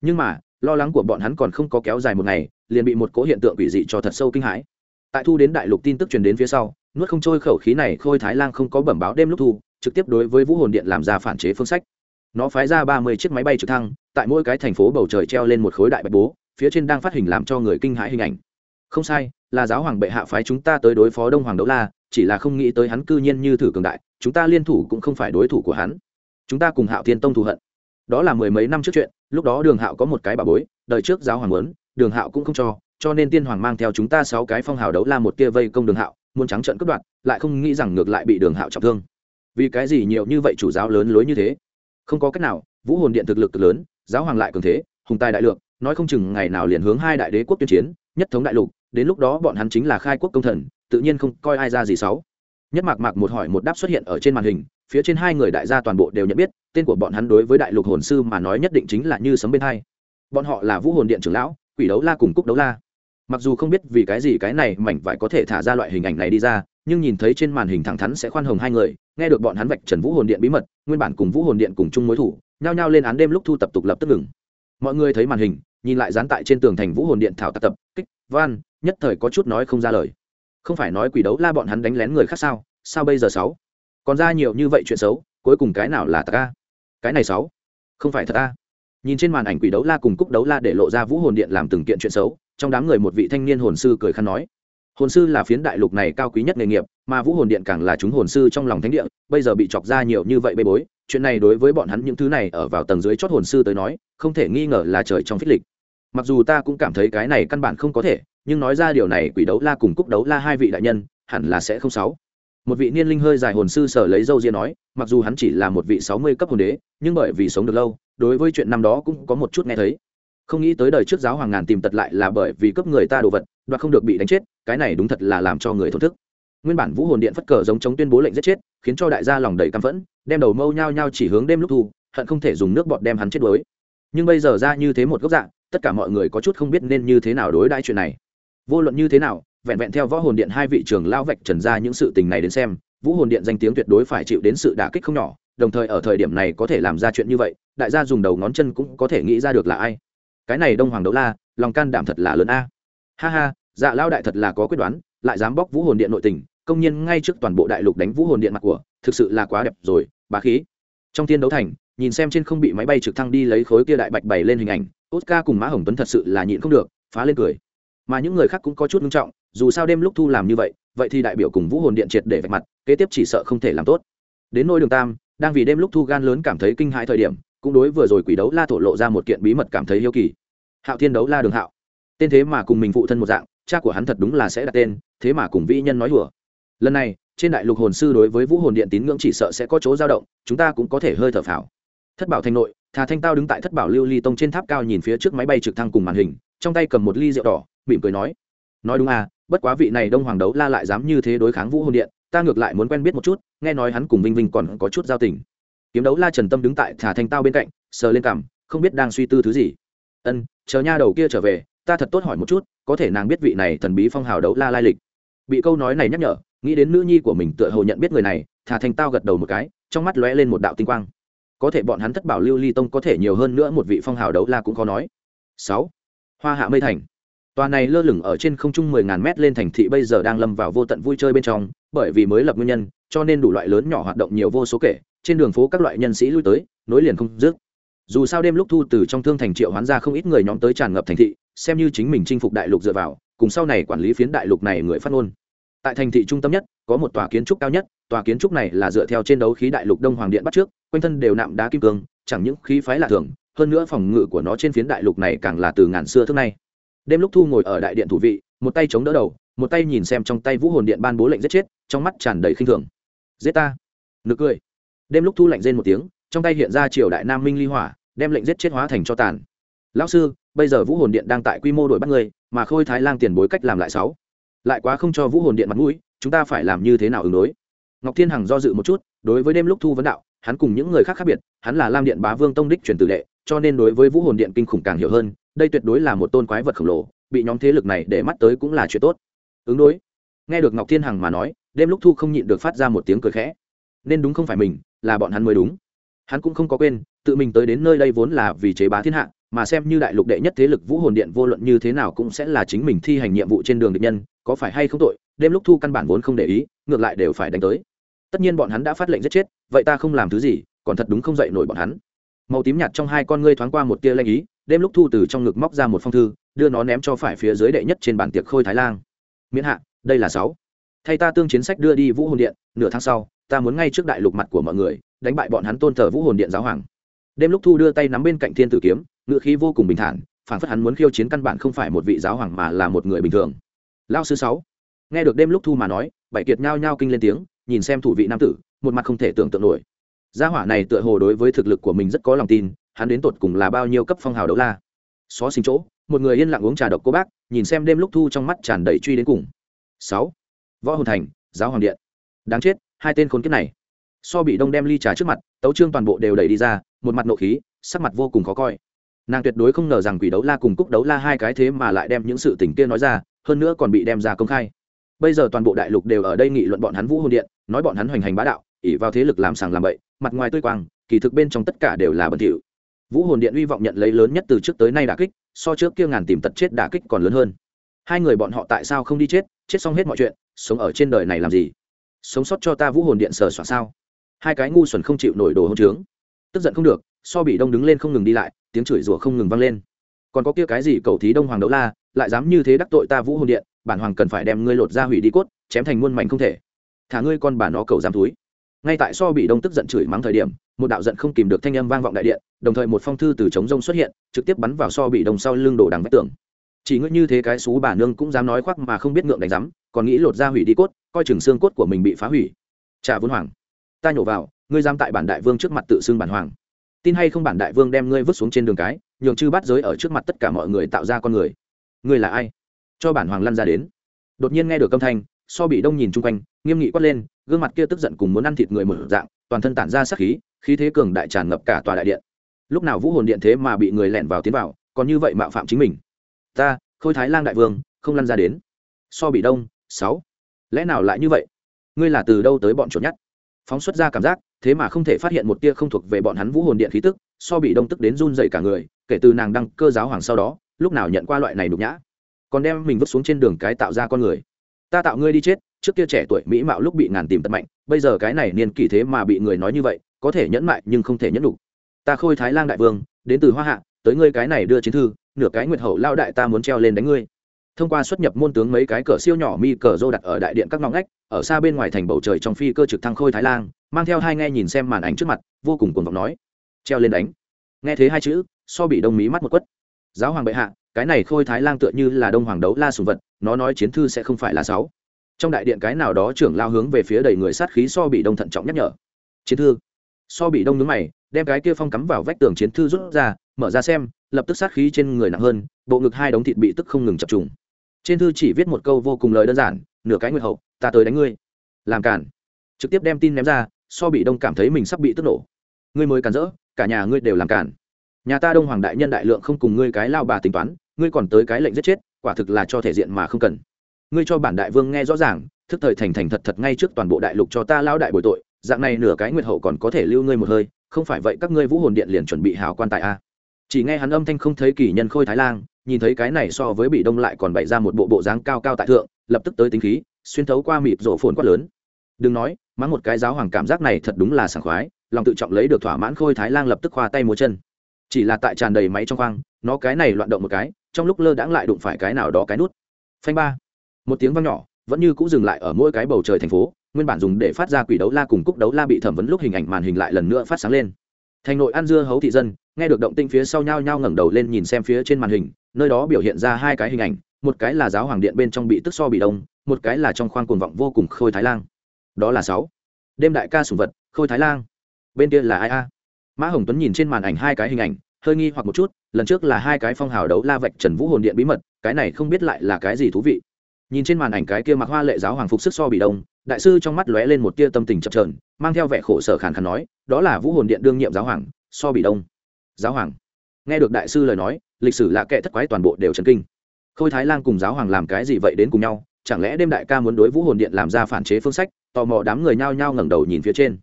Nhưng mà, lo lắng của bọn hắn còn không có kéo dài một ngày, liền bị một cố hiện tượng quỷ dị cho thật sâu kinh hãi tại thu đến đại lục tin tức truyền đến phía sau, nuốt không trôi khẩu khí này khôi thái lang không có bẩm báo đêm lúc thu, trực tiếp đối với vũ hồn điện làm ra phản chế phương sách. Nó phái ra ba mươi chiếc máy bay trực thăng, tại mỗi cái thành phố bầu trời treo lên một khối đại bạch bố, phía trên đang phát hình làm cho người kinh hãi hình ảnh. Không sai, là giáo hoàng bệ hạ phái chúng ta tới đối phó đông hoàng đấu la, chỉ là không nghĩ tới hắn cư nhiên như thử cường đại, chúng ta liên thủ cũng không phải đối thủ của hắn. Chúng ta cùng hạo thiên tông thù hận. Đó là mười mấy năm trước chuyện, lúc đó đường hạo có một cái bà bối, đời trước giáo hoàng muốn, đường hạo cũng không cho cho nên tiên hoàng mang theo chúng ta sáu cái phong hào đấu la một kia vây công đường hạo, muốn trắng trận cướp đoạt, lại không nghĩ rằng ngược lại bị đường hạo trọng thương. Vì cái gì nhiều như vậy chủ giáo lớn lối như thế? Không có cách nào, vũ hồn điện thực lực cực lớn, giáo hoàng lại cường thế, hùng tài đại lượng, nói không chừng ngày nào liền hướng hai đại đế quốc tuyên chiến, nhất thống đại lục, đến lúc đó bọn hắn chính là khai quốc công thần, tự nhiên không coi ai ra gì xấu. Nhất mạc mạc một hỏi một đáp xuất hiện ở trên màn hình, phía trên hai người đại gia toàn bộ đều nhận biết, tên của bọn hắn đối với đại lục hồn sư mà nói nhất định chính là như sấm bên hai. Bọn họ là vũ hồn điện trưởng lão, quỷ đấu la cùng cúc đấu la mặc dù không biết vì cái gì cái này mảnh vải có thể thả ra loại hình ảnh này đi ra, nhưng nhìn thấy trên màn hình thẳng thắn sẽ khoan hồng hai người, nghe được bọn hắn vạch trần vũ hồn điện bí mật, nguyên bản cùng vũ hồn điện cùng chung mối thủ, nhao nhao lên án đêm lúc thu tập tục lập tức ngừng. Mọi người thấy màn hình, nhìn lại dán tại trên tường thành vũ hồn điện thảo tạc tập, kích, van, nhất thời có chút nói không ra lời. Không phải nói quỷ đấu la bọn hắn đánh lén người khác sao? Sao bây giờ sáu? Còn ra nhiều như vậy chuyện xấu, cuối cùng cái nào là tạc a? Cái này sáu? Không phải thật a. Nhìn trên màn ảnh quỷ đấu la cùng cúc đấu la để lộ ra vũ hồn điện làm từng kiện chuyện xấu trong đám người một vị thanh niên hồn sư cười khăn nói, hồn sư là phiến đại lục này cao quý nhất nghề nghiệp, mà vũ hồn điện càng là chúng hồn sư trong lòng thánh địa, bây giờ bị chọc ra nhiều như vậy bê bối, chuyện này đối với bọn hắn những thứ này ở vào tầng dưới chót hồn sư tới nói, không thể nghi ngờ là trời trong phích lịch. Mặc dù ta cũng cảm thấy cái này căn bản không có thể, nhưng nói ra điều này quỷ đấu la cùng cúc đấu la hai vị đại nhân, hẳn là sẽ không sáu một vị niên linh hơi dài hồn sư sở lấy dâu ria nói, mặc dù hắn chỉ là một vị sáu mươi cấp hồn đế, nhưng bởi vì sống được lâu, đối với chuyện năm đó cũng có một chút nghe thấy không nghĩ tới đời trước giáo hoàng ngàn tìm tật lại là bởi vì cấp người ta đồ vật, đoạt không được bị đánh chết, cái này đúng thật là làm cho người thổn thức. Nguyên bản vũ hồn điện phất cờ giống chống tuyên bố lệnh giết chết, khiến cho đại gia lòng đầy căm phẫn, đem đầu mâu nhao nhao chỉ hướng đêm lúc thu, hận không thể dùng nước bọt đem hắn chết đuối. Nhưng bây giờ ra như thế một góc dạng, tất cả mọi người có chút không biết nên như thế nào đối đãi chuyện này. Vô luận như thế nào, vẹn vẹn theo võ hồn điện hai vị trưởng lao vạch trần ra những sự tình này đến xem, vũ hồn điện danh tiếng tuyệt đối phải chịu đến sự đả kích không nhỏ, đồng thời ở thời điểm này có thể làm ra chuyện như vậy, đại gia dùng đầu ngón chân cũng có thể nghĩ ra được là ai cái này đông hoàng đấu la, lòng can đảm thật là lớn a. Ha ha dạ lao đại thật là có quyết đoán, lại dám bóc vũ hồn điện nội tình, công nhân ngay trước toàn bộ đại lục đánh vũ hồn điện mặt của, thực sự là quá đẹp rồi, bá khí. Trong thiên đấu thành, nhìn xem trên không bị máy bay trực thăng đi lấy khối kia đại bạch bày lên hình ảnh, oscar cùng mã hồng tuấn thật sự là nhịn không được, phá lên cười. Mà những người khác cũng có chút nghiêm trọng, dù sao đêm lúc thu làm như vậy vậy thì đại biểu cùng vũ hồn điện triệt để vạch mặt, kế tiếp chỉ sợ không thể làm tốt. Đến nôi đường tam, đang vì đêm lúc thu gan lớn cảm thấy kinh hãi thời điểm cũng đối vừa rồi quỷ đấu la thổ lộ ra một kiện bí mật cảm thấy hiếu kỳ. Hạo thiên đấu la đường hạo. Tên thế mà cùng mình phụ thân một dạng, cha của hắn thật đúng là sẽ đặt tên, thế mà cùng vĩ nhân nói đùa. Lần này, trên đại lục hồn sư đối với vũ hồn điện tín ngưỡng chỉ sợ sẽ có chỗ dao động, chúng ta cũng có thể hơi thở phào. Thất bảo thanh nội, thà thanh tao đứng tại thất bảo lưu ly tông trên tháp cao nhìn phía trước máy bay trực thăng cùng màn hình, trong tay cầm một ly rượu đỏ, mỉm cười nói nói đúng à bất quá vị này đông hoàng đấu la lại dám như thế đối kháng vũ hồn điện, ta ngược lại muốn quen biết một chút, nghe nói hắn cùng vinh vinh còn có chút giao tình kiếm đấu la trần tâm đứng tại thả thanh tao bên cạnh, sờ lên cằm, không biết đang suy tư thứ gì. Ân, chờ nha đầu kia trở về, ta thật tốt hỏi một chút, có thể nàng biết vị này thần bí phong hào đấu la lai lịch. Bị câu nói này nhắc nhở, nghĩ đến nữ nhi của mình tựa hồ nhận biết người này, thả thanh tao gật đầu một cái, trong mắt lóe lên một đạo tinh quang. Có thể bọn hắn thất bảo lưu ly tông có thể nhiều hơn nữa một vị phong hào đấu la cũng khó nói. Sáu, hoa hạ mây thành. Tòa này lơ lửng ở trên không trung mười ngàn mét lên thành thị bây giờ đang lâm vào vô tận vui chơi bên trong, bởi vì mới lập nguyên nhân cho nên đủ loại lớn nhỏ hoạt động nhiều vô số kể, trên đường phố các loại nhân sĩ lui tới, nối liền không dứt. Dù sao đêm lúc thu từ trong thương thành triệu hoán ra không ít người nhóm tới tràn ngập thành thị, xem như chính mình chinh phục đại lục dựa vào, cùng sau này quản lý phiến đại lục này người phát ngôn. Tại thành thị trung tâm nhất, có một tòa kiến trúc cao nhất, tòa kiến trúc này là dựa theo trên đấu khí đại lục đông hoàng điện bắt trước, quanh thân đều nạm đá kim cương, chẳng những khí phái là thường, hơn nữa phòng ngự của nó trên phiến đại lục này càng là từ ngàn xưa trước nay. Đêm lúc thu ngồi ở đại điện thủ vị, một tay chống đỡ đầu, một tay nhìn xem trong tay vũ hồn điện ban bố lệnh giết chết, trong mắt tràn đầy khinh thường giết ta. Nực cười. Đêm lúc thu lạnh rên một tiếng trong tay hiện ra triều đại nam minh ly hỏa đem lệnh giết chết hóa thành cho tàn. Lão sư bây giờ vũ hồn điện đang tại quy mô đổi bắt người mà khôi thái lang tiền bối cách làm lại sáu. Lại quá không cho vũ hồn điện mặt mũi chúng ta phải làm như thế nào ứng đối? Ngọc thiên hằng do dự một chút đối với đêm lúc thu vấn đạo hắn cùng những người khác khác biệt hắn là lam điện bá vương tông đích truyền tử lệ, cho nên đối với vũ hồn điện kinh khủng càng hiểu hơn đây tuyệt đối là một tôn quái vật khổng lồ bị nhóm thế lực này để mắt tới cũng là chuyện tốt. Ứng đối. Nghe được ngọc thiên hằng mà nói đêm lúc thu không nhịn được phát ra một tiếng cười khẽ. Nên đúng không phải mình, là bọn hắn mới đúng. Hắn cũng không có quên, tự mình tới đến nơi đây vốn là vì chế bá thiên hạ, mà xem như đại lục đệ nhất thế lực vũ hồn điện vô luận như thế nào cũng sẽ là chính mình thi hành nhiệm vụ trên đường địch nhân, có phải hay không tội, đêm lúc thu căn bản vốn không để ý, ngược lại đều phải đánh tới. Tất nhiên bọn hắn đã phát lệnh giết chết, vậy ta không làm thứ gì, còn thật đúng không dậy nổi bọn hắn. Màu tím nhạt trong hai con ngươi thoáng qua một tia lanh ý, đêm lúc thu từ trong ngực móc ra một phong thư, đưa nó ném cho phải phía dưới đệ nhất trên bàn tiệc khôi thái lang. Miễn hạ, đây là sáu thay ta tương chiến sách đưa đi vũ hồn điện, nửa tháng sau, ta muốn ngay trước đại lục mặt của mọi người, đánh bại bọn hắn tôn thờ vũ hồn điện giáo hoàng. Đêm lúc thu đưa tay nắm bên cạnh thiên tử kiếm ngự khí vô cùng bình thản phản phất hắn muốn khiêu chiến căn bản không phải một vị giáo hoàng mà là một người bình thường. Lao sư sáu, nghe được đêm lúc thu mà nói, bảy kiệt nhao nhao kinh lên tiếng, nhìn xem thủ vị nam tử, một mặt không thể tưởng tượng nổi. Gia hỏa này tựa hồ đối với thực lực của mình rất có lòng tin, hắn đến tột cùng là bao nhiêu cấp phong hào đấu la. Xó xin chỗ, một người yên lặng uống trà độc cô bác, nhìn xem đêm lúc thu trong mắt tràn đầy truy đến cùng. Sáu võ hồn thành, giáo hoàng điện. Đáng chết, hai tên khốn kiếp này. So bị đông đem ly trà trước mặt, tấu trương toàn bộ đều đẩy đi ra, một mặt nộ khí, sắc mặt vô cùng khó coi. Nàng tuyệt đối không ngờ rằng quỷ đấu la cùng cúc đấu la hai cái thế mà lại đem những sự tình kia nói ra, hơn nữa còn bị đem ra công khai. Bây giờ toàn bộ đại lục đều ở đây nghị luận bọn hắn vũ hồn điện, nói bọn hắn hoành hành bá đạo ỉ vào thế lực làm sàng làm bậy, mặt ngoài tươi quang, kỳ thực bên trong tất cả đều là bẩn thỉu. Vũ hồn điện hy vọng nhận lấy lớn nhất từ trước tới nay đả kích, so trước kia ngàn tìm tật chết đả kích còn lớn hơn. Hai người bọn họ tại sao không đi chết? Chết xong hết mọi chuyện sống ở trên đời này làm gì? Sống sót cho ta vũ hồn điện sờ soạn sao? Hai cái ngu xuẩn không chịu nổi đồ hôn trướng. Tức giận không được, so bị đông đứng lên không ngừng đi lại, tiếng chửi rủa không ngừng vang lên. Còn có kia cái gì cầu thí đông hoàng đấu la, lại dám như thế đắc tội ta vũ hồn điện, bản hoàng cần phải đem ngươi lột ra hủy đi cốt, chém thành muôn mảnh không thể. Thả ngươi con bà nó cầu dám túi. Ngay tại so bị đông tức giận chửi mắng thời điểm, một đạo giận không kìm được thanh âm vang vọng đại điện, đồng thời một phong thư từ trống rông xuất hiện, trực tiếp bắn vào so bị đông sau lưng đổ đằng vách tường chỉ ngươi như thế cái xú bà nương cũng dám nói khoác mà không biết ngượng đánh rắm còn nghĩ lột ra hủy đi cốt, coi chừng xương cốt của mình bị phá hủy. Trả vốn hoàng. Ta nhổ vào, ngươi giam tại bản đại vương trước mặt tự xưng bản hoàng. Tin hay không bản đại vương đem ngươi vứt xuống trên đường cái, nhường chư bắt giới ở trước mặt tất cả mọi người tạo ra con người. Ngươi là ai? Cho bản hoàng lăn ra đến. Đột nhiên nghe được âm thanh, so bị đông nhìn chung quanh, nghiêm nghị quát lên, gương mặt kia tức giận cùng muốn ăn thịt người một dạng, toàn thân tản ra sắc khí khí thế cường đại tràn ngập cả tòa đại điện. Lúc nào vũ hồn điện thế mà bị người lẻn vào tiến vào, còn như vậy mạo phạm chính mình ta, khôi thái lang đại vương, không lăn ra đến. So bị đông, sáu. Lẽ nào lại như vậy? Ngươi là từ đâu tới bọn chuột nhắt phóng xuất ra cảm giác, thế mà không thể phát hiện một tia không thuộc về bọn hắn vũ hồn điện khí tức, so bị đông tức đến run dậy cả người, kể từ nàng đăng cơ giáo hoàng sau đó, lúc nào nhận qua loại này nhục nhã? Còn đem mình vứt xuống trên đường cái tạo ra con người. Ta tạo ngươi đi chết, trước kia trẻ tuổi mỹ mạo lúc bị ngàn tìm tật mạnh, bây giờ cái này niên kỳ thế mà bị người nói như vậy, có thể nhẫn mại nhưng không thể nhẫn đủ ta khôi thái lang đại vương, đến từ hoa hạ, tới ngươi cái này đưa chiến thư nửa cái nguyệt hậu lao đại ta muốn treo lên đánh ngươi. Thông qua xuất nhập môn tướng mấy cái cờ siêu nhỏ mi cờ rô đặt ở đại điện các ngõ ngách, ở xa bên ngoài thành bầu trời trong phi cơ trực thăng khôi thái lang mang theo hai nghe nhìn xem màn ảnh trước mặt, vô cùng cuồng vọng nói, treo lên đánh. Nghe thế hai chữ, so bị đông mí mắt một quất. Giáo hoàng bệ hạ, cái này khôi thái lang tựa như là đông hoàng đấu la sùng vật, nó nói chiến thư sẽ không phải là sáu. Trong đại điện cái nào đó trưởng lao hướng về phía đầy người sát khí so bị đông thận trọng nhắc nhở. Chiến thư. So bị đông nướng mày, đem cái kia phong cắm vào vách tường chiến thư rút ra mở ra xem, lập tức sát khí trên người nặng hơn, bộ ngực hai đống thịt bị tức không ngừng chập trùng. Trên thư chỉ viết một câu vô cùng lời đơn giản, nửa cái nguyệt hậu, ta tới đánh ngươi. Làm cản. Trực tiếp đem tin ném ra, so bị đông cảm thấy mình sắp bị tức nổ. Ngươi mới cản rỡ, cả nhà ngươi đều làm cản. Nhà ta đông hoàng đại nhân đại lượng không cùng ngươi cái lao bà tính toán, ngươi còn tới cái lệnh giết chết, quả thực là cho thể diện mà không cần. Ngươi cho bản đại vương nghe rõ ràng, thức thời thành thành thật thật ngay trước toàn bộ đại lục cho ta lao đại bồi tội, dạng này nửa cái nguyệt hậu còn có thể lưu ngươi một hơi, không phải vậy các ngươi vũ hồn điện liền chuẩn bị hào quan tại a chỉ nghe hắn âm thanh không thấy kỳ nhân khôi thái lang, nhìn thấy cái này so với bị đông lại còn bày ra một bộ bộ dáng cao cao tại thượng, lập tức tới tính khí, xuyên thấu qua mịt rổ phồn quát lớn. Đừng nói, mắng một cái giáo hoàng cảm giác này thật đúng là sảng khoái, lòng tự trọng lấy được thỏa mãn khôi thái lang lập tức khoa tay múa chân. Chỉ là tại tràn đầy máy trong khoang, nó cái này loạn động một cái, trong lúc lơ đãng lại đụng phải cái nào đó cái nút. Phanh ba. Một tiếng vang nhỏ, vẫn như cũng dừng lại ở mỗi cái bầu trời thành phố, nguyên bản dùng để phát ra quỷ đấu la cùng cúc đấu la bị thẩm vấn lúc hình ảnh màn hình lại lần nữa phát sáng lên. Thành nội ăn dưa hấu thị dân nghe được động tinh phía sau nhau nhau ngẩng đầu lên nhìn xem phía trên màn hình, nơi đó biểu hiện ra hai cái hình ảnh, một cái là giáo hoàng điện bên trong bị tức so bị đông, một cái là trong khoang cuồng vọng vô cùng khôi thái lang. Đó là sáu. Đêm đại ca sùng vật, khôi thái lang. Bên kia là ai a? Mã hồng tuấn nhìn trên màn ảnh hai cái hình ảnh, hơi nghi hoặc một chút, lần trước là hai cái phong hào đấu la vạch trần vũ hồn điện bí mật, cái này không biết lại là cái gì thú vị. Nhìn trên màn ảnh cái kia mặc hoa lệ giáo hoàng phục sức so bị đông, đại sư trong mắt lóe lên một tia tâm tình chập trờn mang theo vẻ khổ sở khàn khàn nói, đó là vũ hồn điện đương nhiệm giáo hoàng, so bị đông giáo hoàng. Nghe được đại sư lời nói, lịch sử lạ kệ thất quái toàn bộ đều trần kinh. Khôi thái lan cùng giáo hoàng làm cái gì vậy đến cùng nhau? Chẳng lẽ đêm đại ca muốn đối vũ hồn điện làm ra phản chế phương sách, tò mò đám người nhao nhao ngẩng đầu nhìn phía trên.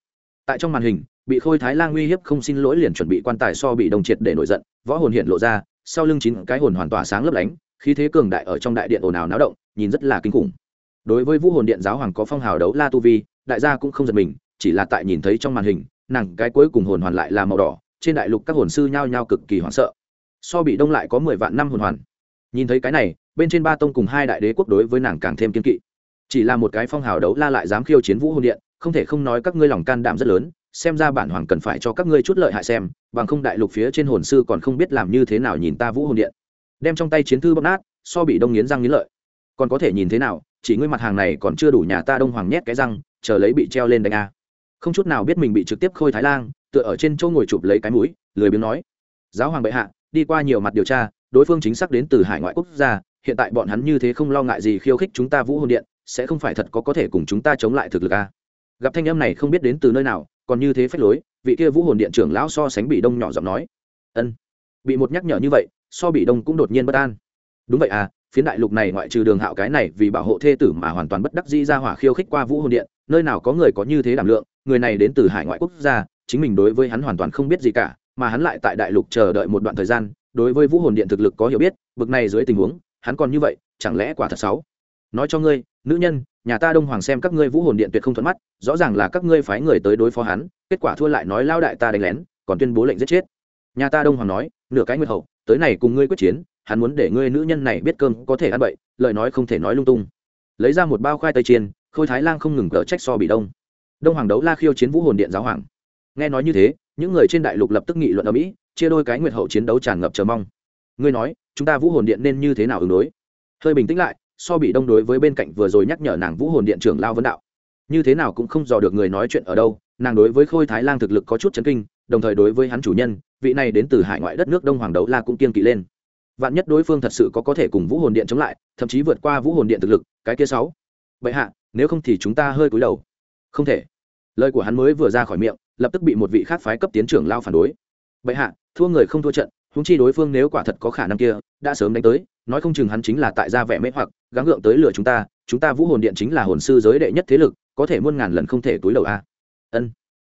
Tại trong màn hình, bị khôi thái lan uy hiếp không xin lỗi liền chuẩn bị quan tài so bị đồng triệt để nổi giận, võ hồn hiện lộ ra, sau lưng chín cái hồn hoàn tỏa sáng lấp lánh, khí thế cường đại ở trong đại điện ồn ào náo động, nhìn rất là kinh khủng. Đối với vũ hồn điện giáo hoàng có phong hào đấu la tu vi, đại gia cũng không giật mình, chỉ là tại nhìn thấy trong màn hình, nàng cái cuối cùng hồn hoàn lại là màu đỏ trên đại lục các hồn sư nhao nhao cực kỳ hoảng sợ. So bị đông lại có mười vạn năm hồn hoàn. Nhìn thấy cái này, bên trên ba tông cùng hai đại đế quốc đối với nàng càng thêm kiên kỵ. Chỉ là một cái phong hào đấu la lại dám khiêu chiến vũ hồn điện, không thể không nói các ngươi lòng can đảm rất lớn, xem ra bản hoàng cần phải cho các ngươi chút lợi hại xem, bằng không đại lục phía trên hồn sư còn không biết làm như thế nào nhìn ta vũ hồn điện. Đem trong tay chiến thư bóc nát, so bị đông nghiến răng nghiến lợi. Còn có thể nhìn thế nào, chỉ ngươi mặt hàng này còn chưa đủ nhà ta đông hoàng nhét cái răng, chờ lấy bị treo lên đánh a. Không chút nào biết mình bị trực tiếp khôi thái lang tựa ở trên chỗ ngồi chụp lấy cái mũi, lười biếng nói, giáo hoàng bệ hạ, đi qua nhiều mặt điều tra, đối phương chính xác đến từ hải ngoại quốc gia, hiện tại bọn hắn như thế không lo ngại gì khiêu khích chúng ta vũ hồn điện, sẽ không phải thật có có thể cùng chúng ta chống lại thực lực a gặp thanh âm này không biết đến từ nơi nào, còn như thế phách lối, vị kia vũ hồn điện trưởng lão so sánh bị đông nhỏ giọng nói, ân, bị một nhắc nhở như vậy, so bị đông cũng đột nhiên bất an. Đúng vậy à phiến đại lục này ngoại trừ đường hạo cái này vì bảo hộ thê tử mà hoàn toàn bất đắc dĩ ra hỏa khiêu khích qua vũ hồn điện, nơi nào có người có như thế đảm lượng, người này đến từ hải ngoại quốc gia chính mình đối với hắn hoàn toàn không biết gì cả, mà hắn lại tại đại lục chờ đợi một đoạn thời gian, đối với vũ hồn điện thực lực có hiểu biết, bực này dưới tình huống, hắn còn như vậy, chẳng lẽ quả thật xấu? Nói cho ngươi, nữ nhân, nhà ta đông hoàng xem các ngươi vũ hồn điện tuyệt không thuận mắt, rõ ràng là các ngươi phái người tới đối phó hắn, kết quả thua lại nói lao đại ta đánh lén, còn tuyên bố lệnh giết chết. Nhà ta đông hoàng nói, nửa cái nguyệt hậu, tới này cùng ngươi quyết chiến, hắn muốn để ngươi nữ nhân này biết cơm có thể ăn bậy, lời nói không thể nói lung tung. Lấy ra một bao khoai tây chiên, khôi thái lang không ngừng cỡ trách so bị đông. Đông hoàng đấu la khiêu chiến vũ hồn điện giáo hoàng nghe nói như thế, những người trên đại lục lập tức nghị luận ở mỹ, chia đôi cái nguyệt hậu chiến đấu tràn ngập chờ mong. Ngươi nói, chúng ta vũ hồn điện nên như thế nào ứng đối? Hơi bình tĩnh lại, so bị đông đối với bên cạnh vừa rồi nhắc nhở nàng vũ hồn điện trưởng lao vấn đạo. Như thế nào cũng không dò được người nói chuyện ở đâu, nàng đối với khôi thái lang thực lực có chút chấn kinh, đồng thời đối với hắn chủ nhân, vị này đến từ hải ngoại đất nước đông hoàng đấu la cũng kiên kỵ lên. Vạn nhất đối phương thật sự có có thể cùng vũ hồn điện chống lại, thậm chí vượt qua vũ hồn điện thực lực, cái kia sáu. Vậy hạ, nếu không thì chúng ta hơi cúi đầu. Không thể lời của hắn mới vừa ra khỏi miệng, lập tức bị một vị khác phái cấp tiến trưởng lao phản đối. Bệ hạ, thua người không thua trận húng chi đối phương nếu quả thật có khả năng kia, đã sớm đánh tới, nói không chừng hắn chính là tại gia vẻ mễ hoặc, gắng gượng tới lửa chúng ta chúng ta vũ hồn điện chính là hồn sư giới đệ nhất thế lực, có thể muôn ngàn lần không thể túi đầu a. Ân.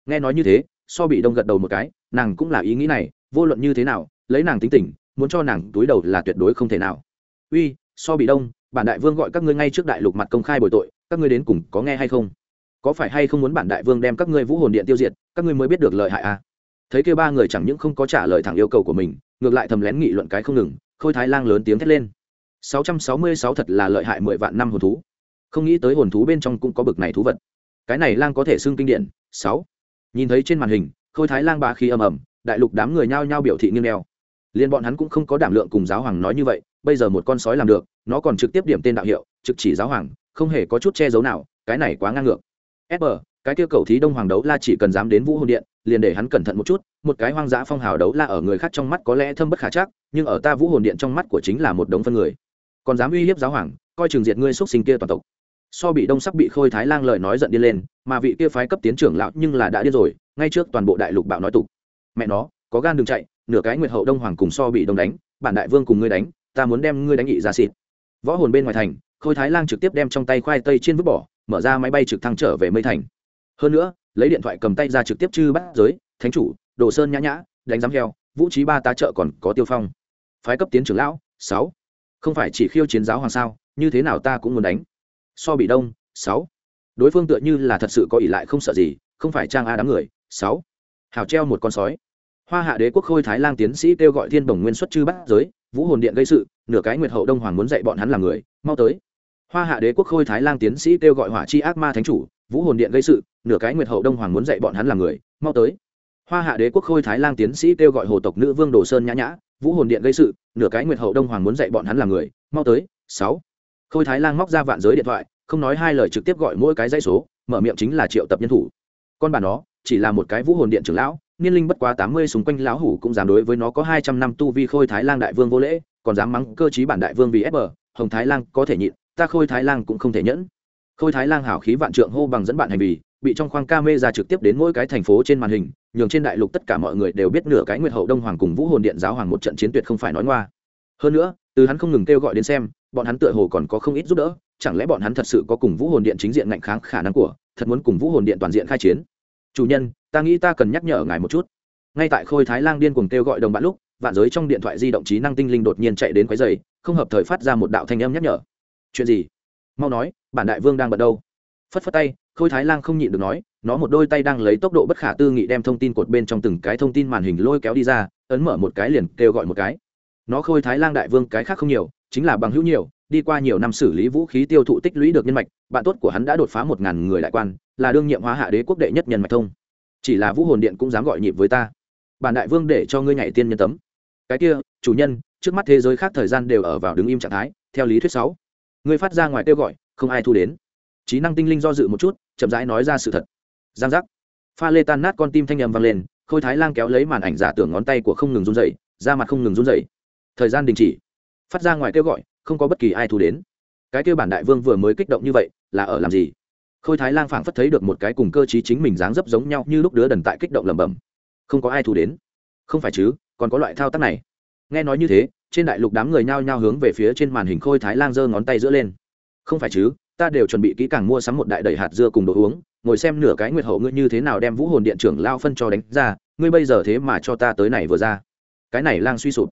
Nghe nói như thế, so bị đông gật đầu một cái, nàng cũng là ý nghĩ này, vô luận như thế nào, lấy nàng tính tình, muốn cho nàng túi đầu là tuyệt đối không thể nào. Uy, so bị đông, bản đại vương gọi các ngươi ngay trước đại lục mặt công khai bồi tội, các ngươi đến cùng có nghe hay không? Có phải hay không muốn bản đại vương đem các ngươi vũ hồn điện tiêu diệt, các ngươi mới biết được lợi hại à? Thấy kêu ba người chẳng những không có trả lời thẳng yêu cầu của mình, ngược lại thầm lén nghị luận cái không ngừng, khôi thái lang lớn tiếng thét lên. 666 thật là lợi hại mười vạn năm hồn thú. Không nghĩ tới hồn thú bên trong cũng có bực này thú vật. Cái này lang có thể xưng kinh điển. Sáu. Nhìn thấy trên màn hình, khôi thái lang ba khí ầm ầm, đại lục đám người nhao nhao biểu thị nghiêng đeo liên bọn hắn cũng không có đảm lượng cùng giáo hoàng nói như vậy, bây giờ một con sói làm được, nó còn trực tiếp điểm tên đạo hiệu, trực chỉ giáo hoàng, không hề có chút che giấu nào, cái này quá ngang ngược sb cái kia cầu thí đông hoàng đấu la chỉ cần dám đến vũ hồn điện, liền để hắn cẩn thận một chút, một cái hoang dã phong hào đấu la ở người khác trong mắt có lẽ thâm bất khả chắc, nhưng ở ta vũ hồn điện trong mắt của chính là một đống phân người. Còn dám uy hiếp giáo hoàng, coi chừng diệt ngươi xuất sinh kia toàn tộc. So bị đông sắc bị khôi thái lang lời nói giận đi lên, mà vị kia phái cấp tiến trưởng lão nhưng là đã điên rồi, ngay trước toàn bộ đại lục bạo nói tục. Mẹ nó, có gan đừng chạy, nửa cái nguyệt hậu đông hoàng cùng so bị đông đánh, bản đại vương cùng ngươi đánh, ta muốn đem ngươi đánh nghị ra xịt. Võ hồn bên ngoài thành, khôi thái lang trực tiếp đem trong tay khoai tây trên vứt bỏ mở ra máy bay trực thăng trở về mây thành. Hơn nữa, lấy điện thoại cầm tay ra trực tiếp chư bắt giới, thánh chủ, đồ sơn nhã nhã, đánh giám heo, vũ trí ba tá trợ còn có tiêu phong. Phái cấp tiến trưởng lão, sáu. Không phải chỉ khiêu chiến giáo hoàng sao, như thế nào ta cũng muốn đánh. So bị đông, sáu. Đối phương tựa như là thật sự có ỷ lại không sợ gì, không phải trang a đám người, sáu. Hào treo một con sói. Hoa hạ đế quốc khôi thái lang tiến sĩ kêu gọi thiên đồng nguyên xuất chư bắt giới, vũ hồn điện gây sự, nửa cái nguyệt hậu đông hoàng muốn dạy bọn hắn làm người, mau tới hoa hạ đế quốc khôi thái lang tiến sĩ kêu gọi hỏa chi ác ma thánh chủ, vũ hồn điện gây sự, nửa cái nguyệt hậu đông hoàng muốn dạy bọn hắn làm người, mau tới. Hoa hạ đế quốc khôi thái lang tiến sĩ kêu gọi hồ tộc nữ vương đồ sơn nhã nhã, vũ hồn điện gây sự, nửa cái nguyệt hậu đông hoàng muốn dạy bọn hắn làm người, mau tới. Sáu. Khôi thái lang móc ra vạn giới điện thoại, không nói hai lời trực tiếp gọi mỗi cái dãy số, mở miệng chính là triệu tập nhân thủ. Con bà nó, chỉ là một cái vũ hồn điện trưởng lão, niên linh bất quá tám mươi xung quanh lão hủ cũng dám đối với nó có hai trăm năm tu vi khôi thái lang đại vương vô lễ, còn dám mắng cơ chí bản đại vương vì ép bờ, hồng thái lang có thể nhịn ta khôi thái lang cũng không thể nhẫn. Khôi thái lang hảo khí vạn trượng hô bằng dẫn bạn hành vi bị trong khoang ca mê ra trực tiếp đến mỗi cái thành phố trên màn hình, nhường trên đại lục tất cả mọi người đều biết nửa cái nguyệt hậu đông hoàng cùng vũ hồn điện giáo hoàng một trận chiến tuyệt không phải nói ngoa. Hơn nữa, từ hắn không ngừng kêu gọi đến xem, bọn hắn tựa hồ còn có không ít giúp đỡ, chẳng lẽ bọn hắn thật sự có cùng vũ hồn điện chính diện ngạnh kháng khả năng của, thật muốn cùng vũ hồn điện toàn diện khai chiến? Chủ nhân, ta nghĩ ta cần nhắc nhở ngài một chút. Ngay tại khôi thái lang điên cùng kêu gọi đồng bạn lúc, vạn giới trong điện thoại di động trí năng tinh linh đột nhiên chạy đến quấy giày không hợp thời phát ra một đạo thanh âm nhắc nhở chuyện gì? Mau nói, bản đại vương đang bận đâu? Phất phất tay, khôi thái lang không nhịn được nói, nó một đôi tay đang lấy tốc độ bất khả tư nghị đem thông tin cột bên trong từng cái thông tin màn hình lôi kéo đi ra, ấn mở một cái liền kêu gọi một cái. Nó khôi thái lang đại vương cái khác không nhiều, chính là bằng hữu nhiều, đi qua nhiều năm xử lý vũ khí tiêu thụ tích lũy được nhân mạch, bạn tốt của hắn đã đột phá một ngàn người đại quan, là đương nhiệm hóa hạ đế quốc đệ nhất nhân mạch thông. Chỉ là vũ hồn điện cũng dám gọi nhịp với ta. Bản đại vương để cho ngươi nhảy tiên nhân tấm. Cái kia, chủ nhân, trước mắt thế giới khác thời gian đều ở vào đứng im trạng thái, theo lý thuyết sáu ngươi phát ra ngoài kêu gọi, không ai thu đến. Trí năng tinh linh do dự một chút, chậm rãi nói ra sự thật. Giang giác. Pha lê tan nát con tim thanh â m vang lên, khôi thái lang kéo lấy màn ảnh giả tưởng ngón tay của không ngừng run dậy da mặt không ngừng run dậy thời gian đình chỉ. Phát ra ngoài kêu gọi, không có bất kỳ ai thu đến. Cái kêu bản đại vương vừa mới kích động như vậy, là ở làm gì? Khôi thái lang phảng phất thấy được một cái cùng cơ t chính mình dáng dấp giống nhau như lúc đứa đần tại kích động lẩm bẩm. Không có ai thu đến. Không phải chứ, còn có loại thao tác này nghe nói như thế, trên đại lục đám người nhao nhao hướng về phía trên màn hình khôi thái lang giơ ngón tay giữa lên. Không phải chứ, ta đều chuẩn bị kỹ càng mua sắm một đại đầy hạt dưa cùng đồ uống, ngồi xem nửa cái nguyệt hậu ngươi như thế nào đem vũ hồn điện trưởng lao phân cho đánh ra, ngươi bây giờ thế mà cho ta tới này vừa ra. Cái này lang suy sụp.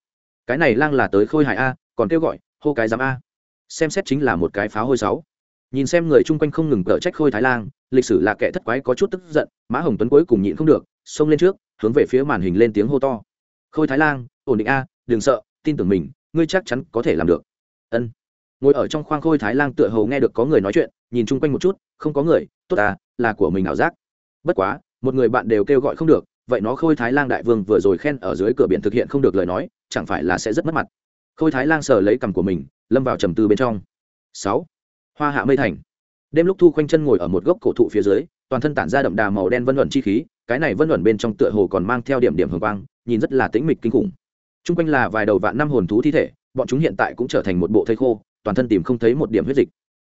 Cái này lang là tới khôi hài a, còn kêu gọi, hô cái giám a. Xem xét chính là một cái pháo hôi sáu. Nhìn xem người chung quanh không ngừng cở trách khôi thái lang, lịch sử là kẻ thất quái có chút tức giận, mã hồng tuấn cuối cùng nhịn không được, xông lên trước, hướng về phía màn hình lên tiếng hô to. Khôi thái lang, ổn định a đừng sợ, tin tưởng mình, ngươi chắc chắn có thể làm được. Ân. Ngồi ở trong khoang khôi thái lang tựa hầu nghe được có người nói chuyện, nhìn chung quanh một chút, không có người, tốt à là của mình ảo giác. Bất quá, một người bạn đều kêu gọi không được, vậy nó khôi thái lang đại vương vừa rồi khen ở dưới cửa biển thực hiện không được lời nói, chẳng phải là sẽ rất mất mặt. Khôi thái lang sờ lấy cằm của mình, lâm vào trầm tư bên trong. Sáu. Hoa hạ mây thành. Đêm lúc thu khoanh chân ngồi ở một gốc cổ thụ phía dưới, toàn thân tản ra đậm đà màu đen vân luận chi khí, cái này vân luận bên trong tựa hồ còn mang theo điểm điểm hồng quang, nhìn rất là tĩnh mịch kinh khủng t r u n g quanh là vài đầu vạn năm hồn thú thi thể, bọn chúng hiện tại cũng trở thành một bộ thây khô, toàn thân tìm không thấy một điểm huyết dịch.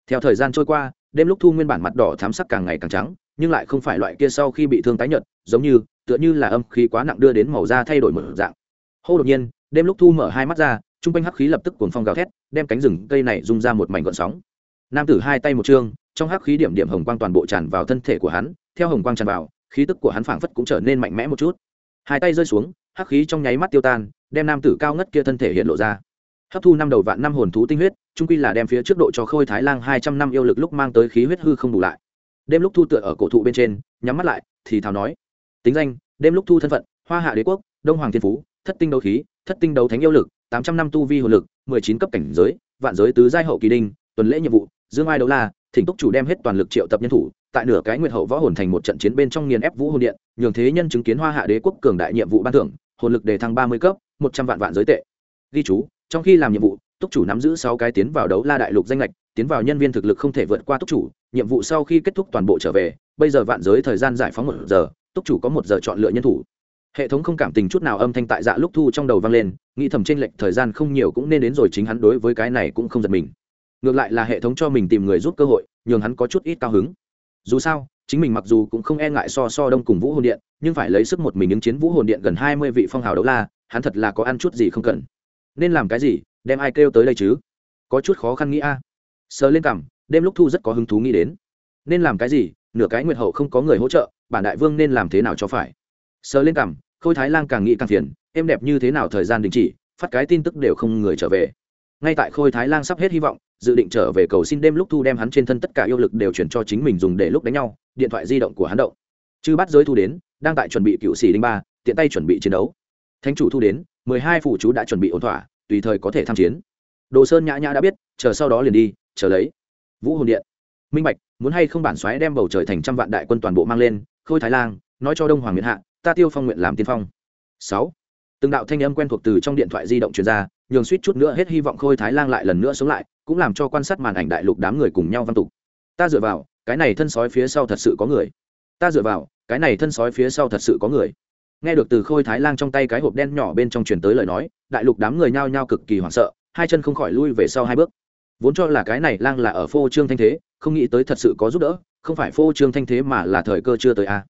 Theo thời gian trôi qua, đêm lúc thu nguyên bản mặt đỏ thám sắc càng ngày càng trắng, nhưng lại không phải loại kia sau khi bị thương tái nhợt, giống như, tựa như là âm khí quá nặng đưa đến màu da thay đổi một dạng. Hô đột nhiên, đêm lúc thu mở hai mắt ra t r u n g quanh hắc khí lập tức cuồng phong gào thét, đem cánh rừng cây này rung ra một mảnh gọn sóng. Nam tử hai tay một chương trong hắc khí điểm điểm hồng quang toàn bộ tràn vào thân thể của hắn, theo hồng quang tràn vào, khí tức của hắn phảng phất cũng trở nên mạnh mẽ một chút. Hai tay rơi xuống, hắc khí trong nháy mắt tiêu tan đem nam tử cao ngất kia thân thể hiện lộ ra. Hấp thu năm đầu vạn năm hồn thú tinh huyết, trung quy là đem phía trước độ cho khôi thái lang hai trăm năm yêu lực lúc mang tới khí huyết hư không bù lại. Đêm lúc thu tựa ở cổ thụ bên trên, nhắm mắt lại, thì thào nói, tính danh, đêm lúc thu thân phận, hoa hạ đế quốc, đông hoàng thiên phú, thất tinh đấu khí, thất tinh đấu thánh yêu lực, tám trăm năm tu vi hồn lực, mười chín cấp cảnh giới, vạn giới tứ giai hậu kỳ đinh, tuần lễ nhiệm vụ, dương ai đấu la, thỉnh túc chủ đem hết toàn lực triệu tập nhân thủ, tại nửa cái nguyệt hậu võ hồn thành một trận chiến bên trong nghiền ép vũ hồn điện, nhường thế nhân chứng kiến hoa hạ đế quốc cường đại nhiệm vụ ban thưởng, hồn lực đề thăng ba mươi cấp một trăm vạn vạn giới tệ. Ghi chú, trong khi làm nhiệm vụ, túc chủ nắm giữ sáu cái tiến vào đấu la đại lục danh lệch, tiến vào nhân viên thực lực không thể vượt qua túc chủ, nhiệm vụ sau khi kết thúc toàn bộ trở về, bây giờ vạn giới thời gian giải phóng một giờ, túc chủ có một giờ chọn lựa nhân thủ. Hệ thống không cảm tình chút nào âm thanh tại dạ lúc thu trong đầu vang lên, nghĩ thầm trên lệch thời gian không nhiều cũng nên đến rồi chính hắn đối với cái này cũng không giật mình. Ngược lại là hệ thống cho mình tìm người giúp cơ hội, nhường hắn có chút ít cao hứng. Dù sao, chính mình mặc dù cũng không e ngại so so đông cùng vũ hồn điện, nhưng phải lấy sức một mình ứng chiến vũ hồn điện gần hai mươi vị phong hào đấu la hắn thật là có ăn chút gì không cần. Nên làm cái gì, đem ai kêu tới đây chứ? Có chút khó khăn nghĩ a. Sờ lên cằm, đêm lúc thu rất có hứng thú nghĩ đến. Nên làm cái gì, nửa cái nguyệt hậu không có người hỗ trợ, bản đại vương nên làm thế nào cho phải? Sờ lên cằm, khôi thái lang càng nghĩ càng phiền, em đẹp như thế nào thời gian đình chỉ, phát cái tin tức đều không người trở về. Ngay tại khôi thái lang sắp hết hy vọng, dự định trở về cầu xin đêm lúc thu đem hắn trên thân tất cả yêu lực đều chuyển cho chính mình dùng để lúc đánh nhau, điện thoại di động của hắn động. Chư bắt giới thu đến, đang tại chuẩn bị cựu sĩ đinh ba, tiện tay chuẩn bị chiến đấu thánh chủ thu đến, mười hai phủ chú đã chuẩn bị ổn thỏa, tùy thời có thể tham chiến. Đồ sơn nhã nhã đã biết, chờ sau đó liền đi, chờ lấy. Vũ hồn điện. Minh bạch, muốn hay không bản xoáy đem bầu trời thành trăm vạn đại quân toàn bộ mang lên, khôi thái lang, nói cho đông hoàng miền hạ, ta tiêu phong nguyện làm tiên phong. Sáu. Từng đạo thanh âm quen thuộc từ trong điện thoại di động truyền ra, nhường suýt chút nữa hết hy vọng khôi thái lang lại lần nữa sống lại, cũng làm cho quan sát màn ảnh đại lục đám người cùng nhau văn tục. Ta dựa vào, cái này thân sói phía sau thật sự có người. Ta dựa vào, cái này thân sói phía sau thật sự có người nghe được từ khôi thái lang trong tay cái hộp đen nhỏ bên trong truyền tới lời nói, đại lục đám người nhao nhao cực kỳ hoảng sợ, hai chân không khỏi lui về sau hai bước. Vốn cho là cái này lang là ở phô trương thanh thế, không nghĩ tới thật sự có giúp đỡ, không phải phô trương thanh thế mà là thời cơ chưa tới a.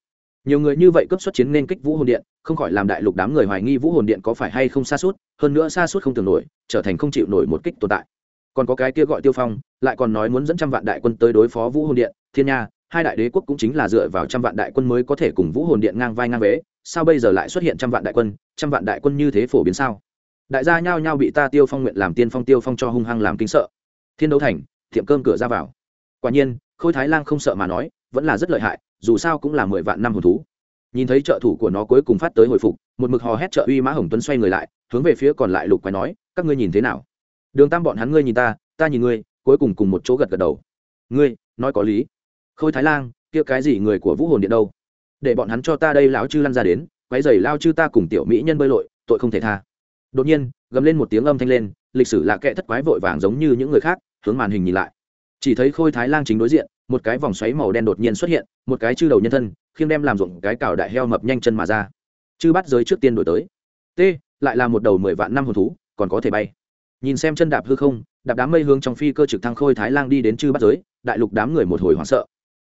Nhiều người như vậy cấp xuất chiến nên kích vũ hồn điện, không khỏi làm đại lục đám người hoài nghi vũ hồn điện có phải hay không xa suốt, hơn nữa xa suốt không tưởng nổi, trở thành không chịu nổi một kích tồn tại. Còn có cái kia gọi tiêu phong, lại còn nói muốn dẫn trăm vạn đại quân tới đối phó vũ hồn điện, thiên nha, hai đại đế quốc cũng chính là dựa vào trăm vạn đại quân mới có thể cùng vũ hồn điện ngang vai ngang vế sao bây giờ lại xuất hiện trăm vạn đại quân, trăm vạn đại quân như thế phổ biến sao? Đại gia nhao nhao bị ta tiêu phong nguyện làm tiên phong, tiêu phong cho hung hăng làm kinh sợ. Thiên đấu thành, tiệm cơm cửa ra vào. Quả nhiên, khôi thái lang không sợ mà nói, vẫn là rất lợi hại, dù sao cũng là mười vạn năm hồn thú. Nhìn thấy trợ thủ của nó cuối cùng phát tới hồi phục, một mực hò hét trợ uy mã hồng tuấn xoay người lại, hướng về phía còn lại lục quái nói, các ngươi nhìn thế nào? Đường tam bọn hắn ngươi nhìn ta ta nhìn ngươi, cuối cùng cùng một chỗ gật gật đầu. Ngươi, nói có lý. Khôi thái lang, kia cái gì người của vũ hồn điện đâu? Để bọn hắn cho ta đây lão chư lăn ra đến quái dày lao chư ta cùng tiểu mỹ nhân bơi lội, tội không thể tha. Đột nhiên, gầm lên một tiếng âm thanh lên, lịch sử lạ kệ thất quái vội vàng giống như những người khác, hướng màn hình nhìn lại. Chỉ thấy khôi thái lang chính đối diện, một cái vòng xoáy màu đen đột nhiên xuất hiện, một cái chư đầu nhân thân, khiêng đem làm ruộng cái cào đại heo mập nhanh chân mà ra. Chư bắt giới trước tiên đổi tới. T, lại là một đầu mười vạn năm hồn thú, còn có thể bay. Nhìn xem chân đạp hư không, đạp đám mây hướng trong phi cơ trực thăng khôi thái lang đi đến chư bắt giới, đại lục đám người một hồi hoảng sợ.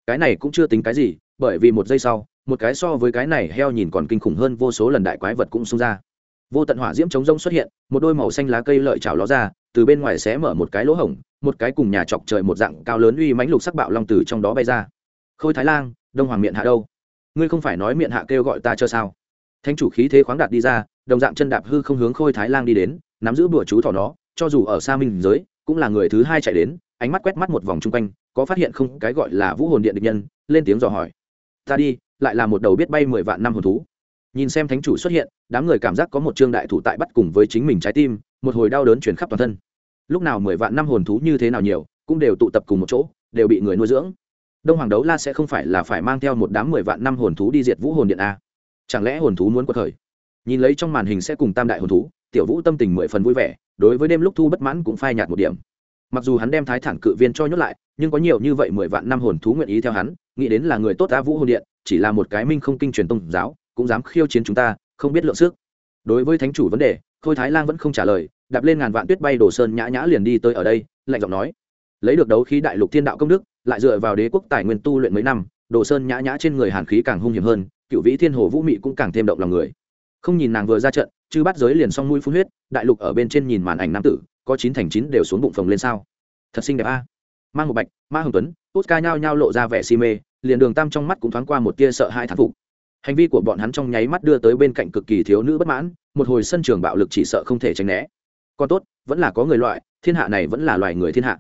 Cái này cũng chưa tính cái gì, bởi vì một giây sau một cái so với cái này heo nhìn còn kinh khủng hơn vô số lần đại quái vật cũng xông ra. Vô tận hỏa diễm chống rông xuất hiện, một đôi màu xanh lá cây lợi chảo ló ra, từ bên ngoài xé mở một cái lỗ hổng, một cái cùng nhà chọc trời một dạng cao lớn uy mãnh lục sắc bạo long từ trong đó bay ra. Khôi thái lang, đông hoàng miệng hạ đâu? Ngươi không phải nói miệng hạ kêu gọi ta cho sao? Thanh chủ khí thế khoáng đạt đi ra, đồng dạng chân đạp hư không hướng khôi thái lang đi đến, nắm giữ bữa chú thỏ nó, cho dù ở xa minh giới, cũng là người thứ hai chạy đến, ánh mắt quét mắt một vòng chung quanh, có phát hiện không? Cái gọi là vũ hồn điện địch nhân, lên tiếng dò hỏi. Ta đi lại là một đầu biết bay mười vạn năm hồn thú. Nhìn xem thánh chủ xuất hiện, đám người cảm giác có một trương đại thủ tại bắt cùng với chính mình trái tim, một hồi đau đớn chuyển khắp toàn thân. Lúc nào mười vạn năm hồn thú như thế nào nhiều, cũng đều tụ tập cùng một chỗ, đều bị người nuôi dưỡng. Đông hoàng đấu la sẽ không phải là phải mang theo một đám mười vạn năm hồn thú đi diệt vũ hồn điện a chẳng lẽ hồn thú muốn quật khởi? Nhìn lấy trong màn hình sẽ cùng tam đại hồn thú, tiểu vũ tâm tình mười phần vui vẻ, đối với đêm lúc thu bất mãn cũng phai nhạt một điểm mặc dù hắn đem thái thản cự viên cho nhốt lại, nhưng có nhiều như vậy mười vạn năm hồn thú nguyện ý theo hắn, nghĩ đến là người tốt ta vũ hồn điện, chỉ là một cái minh không kinh truyền tôn giáo, cũng dám khiêu chiến chúng ta, không biết lượng sức. Đối với thánh chủ vấn đề, khôi thái lang vẫn không trả lời, đạp lên ngàn vạn tuyết bay đổ sơn nhã nhã liền đi tới ở đây, lạnh giọng nói. Lấy được đấu khí đại lục thiên đạo công đức, lại dựa vào đế quốc tài nguyên tu luyện mấy năm, đồ sơn nhã nhã trên người hàn khí càng hung hiểm hơn, cựu vĩ thiên hồ vũ mị cũng càng thêm động lòng người. Không nhìn nàng vừa ra trận chứ bắt giới liền xong mũi phun huyết, đại lục ở bên trên nhìn màn ảnh nam tử có chín thành chín đều xuống bụng phồng lên sao? Thật xinh đẹp a. Mang một bạch, ma hồng tuấn tốt ca nhao nhao lộ ra vẻ si mê, liền đường tam trong mắt cũng thoáng qua một tia sợ hai thán phục. Hành vi của bọn hắn trong nháy mắt đưa tới bên cạnh cực kỳ thiếu nữ bất mãn, một hồi sân trường bạo lực chỉ sợ không thể tránh né. Còn tốt, vẫn là có người loại, thiên hạ này vẫn là loài người thiên hạ.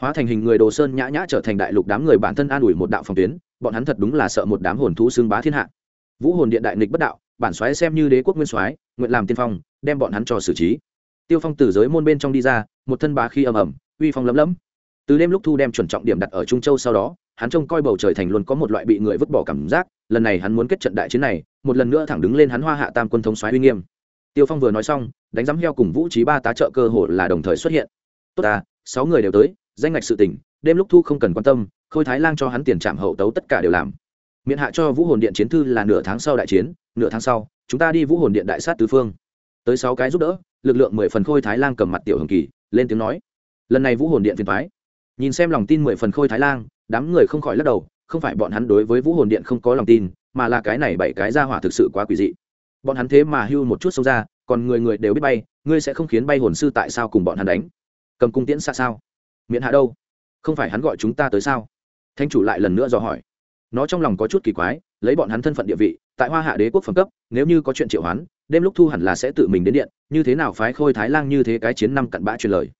Hóa thành hình người đồ sơn nhã nhã trở thành đại lục đám người bản thân an ủi một đạo phòng tuyến, bọn hắn thật đúng là sợ một đám hồn thú xương bá thiên hạ. Vũ hồn điện đại nghịch bất đạo, bản xoáy xem như đế quốc nguyên soái, nguyện làm tiên phong, đem bọn hắn cho xử trí tiêu phong từ giới môn bên trong đi ra, một thân bá khi ầm ầm, uy phong lấm lấm. Từ đêm lúc thu đem chuẩn trọng điểm đặt ở trung châu sau đó, hắn trông coi bầu trời thành luôn có một loại bị người vứt bỏ cảm giác, lần này hắn muốn kết trận đại chiến này, một lần nữa thẳng đứng lên hắn hoa hạ tam quân thống xoáy uy nghiêm. Tiêu phong vừa nói xong, đánh giám heo cùng vũ trí ba tá trợ cơ hội là đồng thời xuất hiện. Tốt ta, sáu người đều tới, danh ngạch sự tỉnh đêm lúc thu không cần quan tâm, khôi thái lang cho hắn tiền trạm hậu tấu tất cả đều làm. Miễn hạ cho vũ hồn điện chiến thư là nửa tháng sau đại chiến, nửa tháng sau, chúng ta đi vũ hồn điện đại sát tứ phương. Tới sáu cái giúp đỡ lực lượng mười phần khôi thái lang cầm mặt tiểu hồng kỳ, lên tiếng nói, lần này vũ hồn điện phiền thoái nhìn xem lòng tin mười phần khôi thái lang đám người không khỏi lắc đầu, không phải bọn hắn đối với vũ hồn điện không có lòng tin, mà là cái này bảy cái ra hỏa thực sự quá quỷ dị. Bọn hắn thế mà hưu một chút sâu ra, còn người người đều biết bay, ngươi sẽ không khiến bay hồn sư tại sao cùng bọn hắn đánh? Cầm cung tiễn xa sao? Miễn hạ đâu? Không phải hắn gọi chúng ta tới sao? Thanh chủ lại lần nữa dò hỏi. Nó trong lòng có chút kỳ quái, lấy bọn hắn thân phận địa vị, tại hoa hạ đế quốc phẩm cấp, nếu như có chuyện triệu hoán đêm lúc thu hẳn là sẽ tự mình đến điện, như thế nào phái khôi thái lang như thế cái chiến năm cặn bã truyền lời.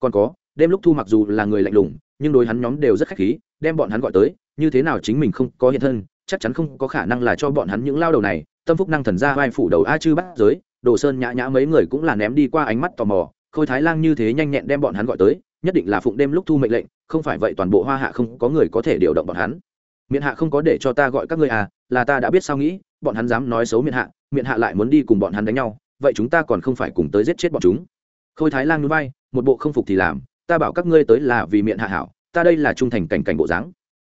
Còn có, đêm lúc thu mặc dù là người lạnh lùng, nhưng đối hắn nhóm đều rất khách khí, đem bọn hắn gọi tới, như thế nào chính mình không có hiện thân, chắc chắn không có khả năng là cho bọn hắn những lao đầu này, tâm phúc năng thần ra vai phủ đầu a chư bắt giới, đồ sơn nhã nhã mấy người cũng là ném đi qua ánh mắt tò mò, khôi thái lang như thế nhanh nhẹn đem bọn hắn gọi tới, nhất định là phụng đêm lúc thu mệnh lệnh, không phải vậy toàn bộ hoa hạ không có người có thể điều động bọn hắn. Miệng hạ không có để cho ta gọi các ngươi à là ta đã biết sao nghĩ, bọn hắn dám nói xấu miệng hạ miệng hạ lại muốn đi cùng bọn hắn đánh nhau, vậy chúng ta còn không phải cùng tới giết chết bọn chúng. Khôi thái lang núi bay một bộ không phục thì làm, ta bảo các ngươi tới là vì miệng hạ hảo, ta đây là trung thành cảnh cảnh bộ dáng.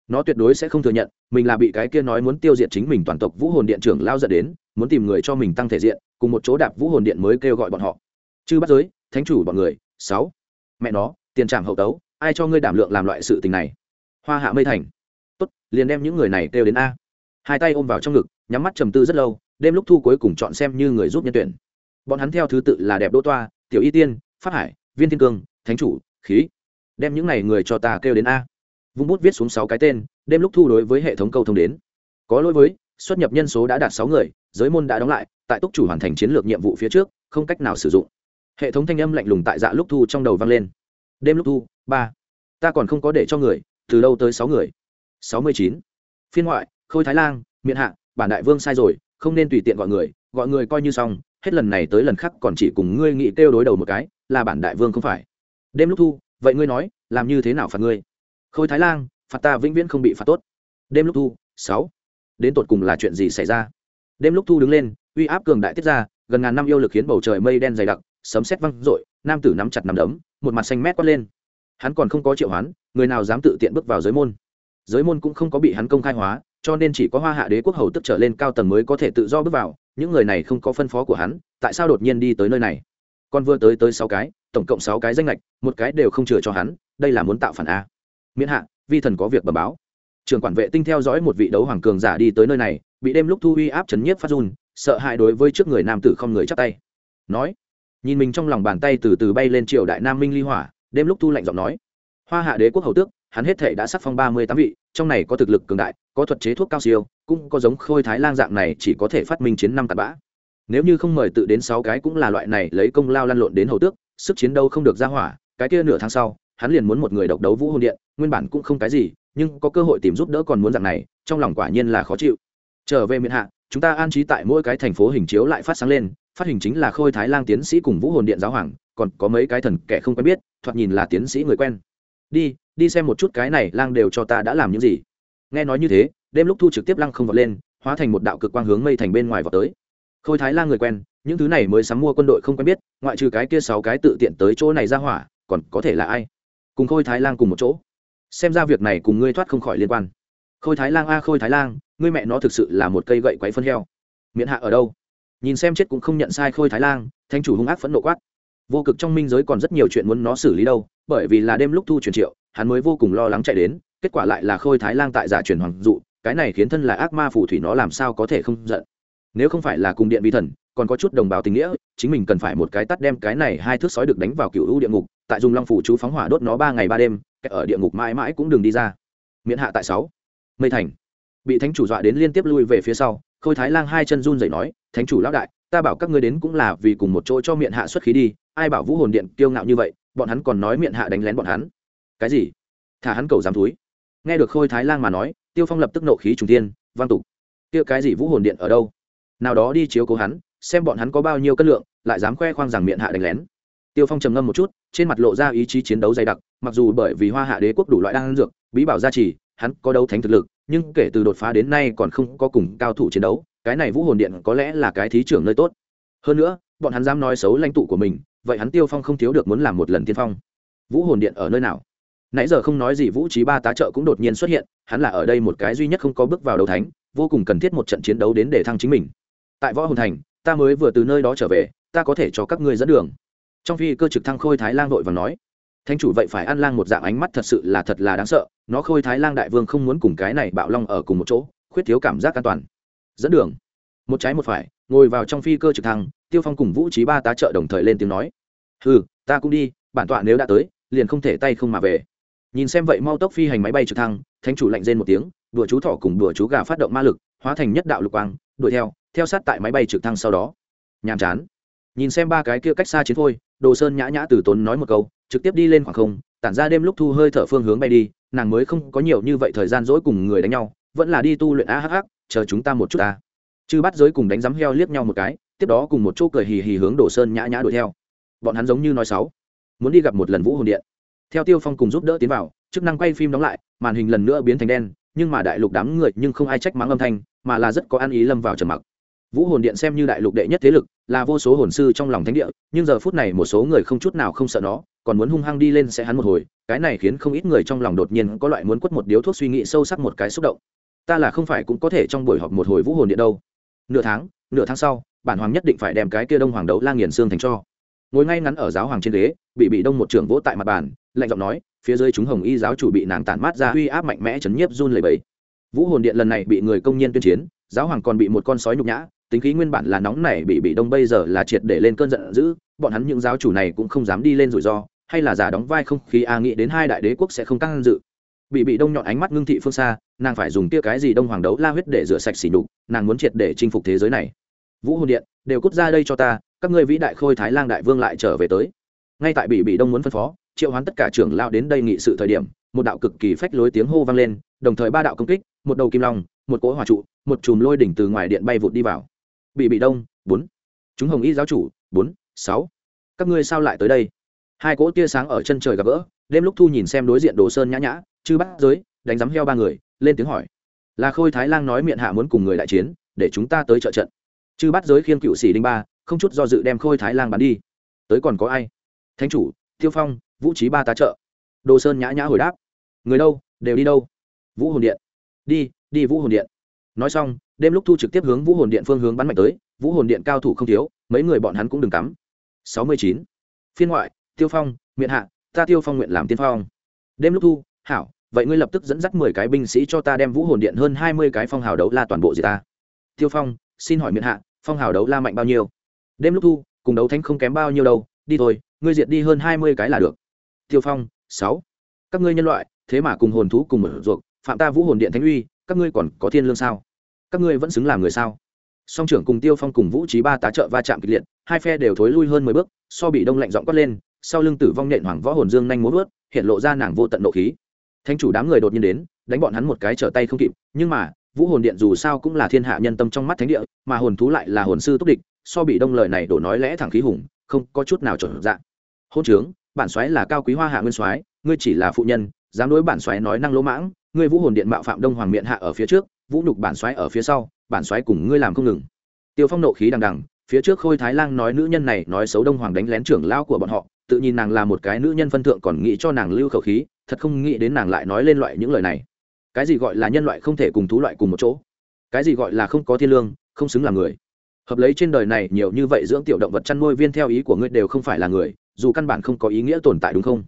Nó tuyệt đối sẽ không thừa nhận, mình là bị cái kia nói muốn tiêu diệt chính mình toàn tộc vũ hồn điện trưởng lao dẫn đến, muốn tìm người cho mình tăng thể diện, cùng một chỗ đạp vũ hồn điện mới kêu gọi bọn họ. Chư bắt giới, thánh chủ bọn người, sáu. Mẹ nó, tiền trảm hậu tấu, ai cho ngươi đảm lượng làm loại sự tình này? Hoa hạ mây thành. Tốt, liền đem những người này kêu đến a. Hai tay ôm vào trong ngực, nhắm mắt trầm tư rất lâu đêm lúc thu cuối cùng chọn xem như người giúp nhân tuyển. Bọn hắn theo thứ tự là đẹp đỗ toa, tiểu y tiên, pháp hải, viên thiên cương, thánh chủ, khí. Đem những này người cho ta kêu đến a. Vung bút viết xuống sáu cái tên, đêm lúc thu đối với hệ thống câu thông đến. Có lỗi với, xuất nhập nhân số đã đạt sáu người, giới môn đã đóng lại, tại túc chủ hoàn thành chiến lược nhiệm vụ phía trước, không cách nào sử dụng. Hệ thống thanh âm lạnh lùng tại dạ lúc thu trong đầu vang lên. Đêm lúc thu, ba. Ta còn không có để cho người, từ đâu tới sáu người? Sáu mươi chín. Phiên ngoại, khôi thái lang, Miện hạ, bản đại vương sai rồi không nên tùy tiện gọi người gọi người coi như xong, hết lần này tới lần khác còn chỉ cùng ngươi nghĩ kêu đối đầu một cái, là bản đại vương không phải. Đêm lúc thu, vậy ngươi nói, làm như thế nào phạt ngươi? Khôi thái lang, phạt ta vĩnh viễn không bị phạt tốt. Đêm lúc thu, sáu. Đến tột cùng là chuyện gì xảy ra? Đêm lúc thu đứng lên, uy áp cường đại tiết ra, gần ngàn năm yêu lực khiến bầu trời mây đen dày đặc, sấm sét văng rội nam tử nắm chặt nằm đấm, một mặt xanh mét quát lên. Hắn còn không có triệu hoán, người nào dám tự tiện bước vào giới môn? Giới môn cũng không có bị hắn công khai hóa cho nên chỉ có hoa hạ đế quốc hầu tức trở lên cao tầng mới có thể tự do bước vào, những người này không có phân phó của hắn, tại sao đột nhiên đi tới nơi này? Còn vừa tới tới sáu cái, tổng cộng sáu cái danh lệch một cái đều không chừa cho hắn, đây là muốn tạo phản a. Miễn hạ, vi thần có việc bẩm báo. Trường quản vệ tinh theo dõi một vị đấu hoàng cường giả đi tới nơi này, bị đêm lúc thu uy áp chấn nhiếp phát run, sợ hãi đối với trước người nam tử không người chắp tay. Nói, nhìn mình trong lòng bàn tay từ từ bay lên triều đại nam minh ly hỏa, đêm lúc thu lạnh giọng nói, hoa hạ đế quốc hầu tước hắn hết thể đã sắc phong ba mươi tám vị, trong này có thực lực cường đại, có thuật chế thuốc cao siêu, cũng có giống khôi thái lang dạng này chỉ có thể phát minh chiến năm tạt bã. Nếu như không mời tự đến sáu cái cũng là loại này lấy công lao lăn lộn đến hầu tước, sức chiến đấu không được ra hỏa, cái kia nửa tháng sau, hắn liền muốn một người độc đấu vũ hồn điện, nguyên bản cũng không cái gì, nhưng có cơ hội tìm giúp đỡ còn muốn dạng này, trong lòng quả nhiên là khó chịu. Trở về miền hạ, chúng ta an trí tại mỗi cái thành phố hình chiếu lại phát sáng lên, phát hình chính là khôi thái lang tiến sĩ cùng vũ hồn điện giáo hoàng, còn có mấy cái thần kẻ không quen biết, thoạt nhìn là tiến sĩ người quen. Đi đi xem một chút cái này lang đều cho ta đã làm những gì. Nghe nói như thế, đêm lúc thu trực tiếp lăng không vọt lên, hóa thành một đạo cực quang hướng mây thành bên ngoài vọt tới. Khôi thái lang người quen, những thứ này mới sắm mua quân đội không quen biết, ngoại trừ cái kia sáu cái tự tiện tới chỗ này ra hỏa, còn có thể là ai? Cùng khôi thái lang cùng một chỗ. Xem ra việc này cùng ngươi thoát không khỏi liên quan. Khôi thái lang a, khôi thái lang, ngươi mẹ nó thực sự là một cây gậy quấy phân heo. Miễn hạ ở đâu? Nhìn xem chết cũng không nhận sai khôi thái lang thanh chủ hung ác phẫn nộ quát. Vô cực trong minh giới còn rất nhiều chuyện muốn nó xử lý đâu, bởi vì là đêm lúc thu truyền triệu hắn mới vô cùng lo lắng chạy đến, kết quả lại là khôi thái lang tại giả truyền hoàng dụ, cái này khiến thân là ác ma phù thủy nó làm sao có thể không giận. Nếu không phải là cùng điện vi thần, còn có chút đồng bào tình nghĩa, chính mình cần phải một cái tắt đem cái này hai thước sói được đánh vào cựu u địa ngục, tại dùng long phủ chú phóng hỏa đốt nó ba ngày ba đêm ở địa ngục mãi mãi cũng đừng đi ra. Miễn hạ tại sáu. Mây thành. Bị thánh chủ dọa đến liên tiếp lui về phía sau, khôi thái lang hai chân run dậy nói, thánh chủ lão đại, ta bảo các ngươi đến cũng là vì cùng một chỗ cho miệng hạ xuất khí đi, ai bảo vũ hồn điện kiêu ngạo như vậy, bọn hắn còn nói miệng hạ đánh lén bọn hắn cái gì? Thả hắn cầu dám túi nghe được khôi thái lang mà nói, tiêu phong lập tức nộ khí trùng tiên văn tục. Kia cái gì vũ hồn điện ở đâu? Nào đó đi chiếu cố hắn, xem bọn hắn có bao nhiêu cân lượng, lại dám khoe khoang rằng miệng hạ đánh lén. Tiêu phong trầm ngâm một chút, trên mặt lộ ra ý chí chiến đấu dày đặc, mặc dù bởi vì hoa hạ đế quốc đủ loại đan dược, bí bảo gia trì, hắn có đấu thánh thực lực, nhưng kể từ đột phá đến nay còn không có cùng cao thủ chiến đấu, cái này vũ hồn điện có lẽ là cái thí trưởng nơi tốt. Hơn nữa, bọn hắn dám nói xấu lãnh tụ của mình, vậy hắn tiêu phong không thiếu được muốn làm một lần tiên phong. Vũ hồn điện ở nơi nào? Nãy giờ không nói gì vũ trí ba tá trợ cũng đột nhiên xuất hiện, hắn là ở đây một cái duy nhất không có bước vào đấu thánh, vô cùng cần thiết một trận chiến đấu đến để thăng chính mình. Tại võ hồn thành, ta mới vừa từ nơi đó trở về, ta có thể cho các ngươi dẫn đường. Trong phi cơ trực thăng khôi thái lang vội và nói, thánh chủ vậy phải ăn lang một dạng ánh mắt thật sự là thật là đáng sợ, nó khôi thái lang đại vương không muốn cùng cái này bạo long ở cùng một chỗ, khuyết thiếu cảm giác an toàn. Dẫn đường? Một trái một phải. Ngồi vào trong phi cơ trực thăng, tiêu phong cùng vũ trí ba tá trợ đồng thời lên tiếng nói ừ ta cũng đi, bản tọa nếu đã tới, liền không thể tay không mà về nhìn xem vậy mau tốc phi hành máy bay trực thăng, thánh chủ lạnh rên một tiếng, đùa chú thỏ cùng đùa chú gà phát động ma lực, hóa thành nhất đạo lục quang, đuổi theo theo sát tại máy bay trực thăng sau đó. Nhàm chán. Nhìn xem ba cái kia cách xa chiến thôi, đồ sơn nhã nhã từ tốn nói một câu, trực tiếp đi lên khoảng không, tản ra đêm lúc thu hơi thở phương hướng bay đi, nàng mới không có nhiều như vậy thời gian dỗi cùng người đánh nhau, vẫn là đi tu luyện a hh chờ chúng ta một chút ta. Chư bắt giới cùng đánh giám heo liếc nhau một cái, tiếp đó cùng một chỗ cười hì hì hướng đồ sơn nhã nhã đuổi theo. Bọn hắn giống như nói sáu muốn đi gặp một lần vũ hồn điện theo tiêu phong cùng giúp đỡ tiến vào, chức năng quay phim đóng lại, màn hình lần nữa biến thành đen, nhưng mà đại lục đám người nhưng không ai trách mắng âm thanh, mà là rất có ăn ý lâm vào trầm mặc. Vũ hồn điện xem như đại lục đệ nhất thế lực, là vô số hồn sư trong lòng thánh địa, nhưng giờ phút này một số người không chút nào không sợ nó, còn muốn hung hăng đi lên sẽ hắn một hồi, cái này khiến không ít người trong lòng đột nhiên có loại muốn quất một điếu thuốc suy nghĩ sâu sắc một cái xúc động. Ta là không phải cũng có thể trong buổi họp một hồi vũ hồn điện đâu. Nửa tháng nửa tháng sau, bản hoàng nhất định phải đem cái kia đông hoàng đấu la nghiền xương thành cho ngồi ngay ngắn ở giáo hoàng trên ghế, bị bị đông một trưởng vỗ tại mặt bàn, lạnh giọng nói, phía dưới chúng hồng y giáo chủ bị nàng tản mát ra uy áp mạnh mẽ chấn nhiếp run lẩy bẩy. Vũ hồn điện lần này bị người công nhân tuyên chiến, giáo hoàng còn bị một con sói nhục nhã, tính khí nguyên bản là nóng này bị bị đông bây giờ là triệt để lên cơn giận dữ, bọn hắn những giáo chủ này cũng không dám đi lên rủi ro, hay là giả đóng vai không khi a nghĩ đến hai đại đế quốc sẽ không tăng dự. Bị bị đông nhọn ánh mắt ngưng thị phương xa, nàng phải dùng tia cái gì đông hoàng đấu la huyết để rửa sạch xỉ đục nàng muốn triệt để chinh phục thế giới này. Vũ hồn điện, đều cút ra đây cho ta các ngươi vĩ đại khôi thái lang đại vương lại trở về tới. Ngay tại bị bị đông muốn phân phó, triệu hoán tất cả trưởng lao đến đây nghị sự thời điểm, một đạo cực kỳ phách lối tiếng hô vang lên, đồng thời ba đạo công kích, một đầu kim long, một cỗ hỏa trụ, một chùm lôi đỉnh từ ngoài điện bay vụt đi vào. Bị bị đông, bốn. Chúng hồng y giáo chủ, bốn, sáu. Các ngươi sao lại tới đây? Hai cỗ tia sáng ở chân trời gặp gỡ, đêm lúc thu nhìn xem đối diện đồ sơn nhã nhã, chư bắt giới, đánh giám heo ba người, lên tiếng hỏi. Là khôi thái lang nói miệng hạ muốn cùng người đại chiến, để chúng ta tới trợ trận. Chư bắt giới khiên cựu sĩ đinh ba không chút do dự đem khôi thái lang bắn đi. Tới còn có ai? Thánh chủ, tiêu phong, vũ trí ba tá trợ. Đồ sơn nhã nhã hồi đáp. Người đâu? Đều đi đâu? Vũ hồn điện. Đi đi vũ hồn điện. Nói xong, đêm lúc thu trực tiếp hướng vũ hồn điện phương hướng bắn mạnh tới, vũ hồn điện cao thủ không thiếu, mấy người bọn hắn cũng đừng cắm. Sáu mươi chín. Phiên ngoại, tiêu phong miệng hạ, ta tiêu phong nguyện làm tiên phong. Đêm lúc thu, hảo, vậy ngươi lập tức dẫn dắt mười cái binh sĩ cho ta đem vũ hồn điện hơn hai mươi cái phong hào đấu la toàn bộ gì ta. Tiêu phong, xin hỏi miệng hạ, phong hào đấu la mạnh bao nhiêu? Đêm lúc thu, cùng đấu thánh không kém bao nhiêu đâu, đi thôi, ngươi diệt đi hơn hai mươi cái là được. Tiêu phong, sáu. Các ngươi nhân loại, thế mà cùng hồn thú cùng mở ruột phạm ta vũ hồn điện thánh uy, các ngươi còn có thiên lương sao? Các ngươi vẫn xứng làm người sao? Song trưởng cùng tiêu phong cùng vũ trí ba tá trợ va chạm kịch liệt, hai phe đều thối lui hơn mười bước, so bị đông lạnh giọng quát lên, sau lưng tử vong nện hoàng võ hồn dương nhanh muốn vớt, hiện lộ ra nàng vô tận nộ khí. Thanh chủ đám người đột nhiên đến, đánh bọn hắn một cái trở tay không kịp, nhưng mà, vũ hồn điện dù sao cũng là thiên hạ nhân tâm trong mắt thánh địa, mà hồn thú lại là hồn sư túc địch so bị đông lời này đổ nói lẽ thẳng khí hùng, không có chút nào chuẩn dạng. Hôn trướng, bản soái là cao quý hoa hạ nguyên soái, ngươi chỉ là phụ nhân, dám đối bản soái nói năng lỗ mãng, ngươi vũ hồn điện mạo phạm đông hoàng miện hạ ở phía trước, vũ nhục bản soái ở phía sau, bản soái cùng ngươi làm không ngừng. Tiêu phong nộ khí đằng đằng, phía trước khôi thái lang nói nữ nhân này nói xấu đông hoàng đánh lén trưởng lao của bọn họ, tự nhìn nàng là một cái nữ nhân phân thượng còn nghĩ cho nàng lưu khẩu khí, thật không nghĩ đến nàng lại nói lên loại những lời này. Cái gì gọi là nhân loại không thể cùng thú loại cùng một chỗ? Cái gì gọi là không có thiên lương, không xứng là người? Hợp lấy trên đời này nhiều như vậy dưỡng tiểu động vật chăn nuôi viên theo ý của ngươi đều không phải là người, dù căn bản không có ý nghĩa tồn tại đúng không?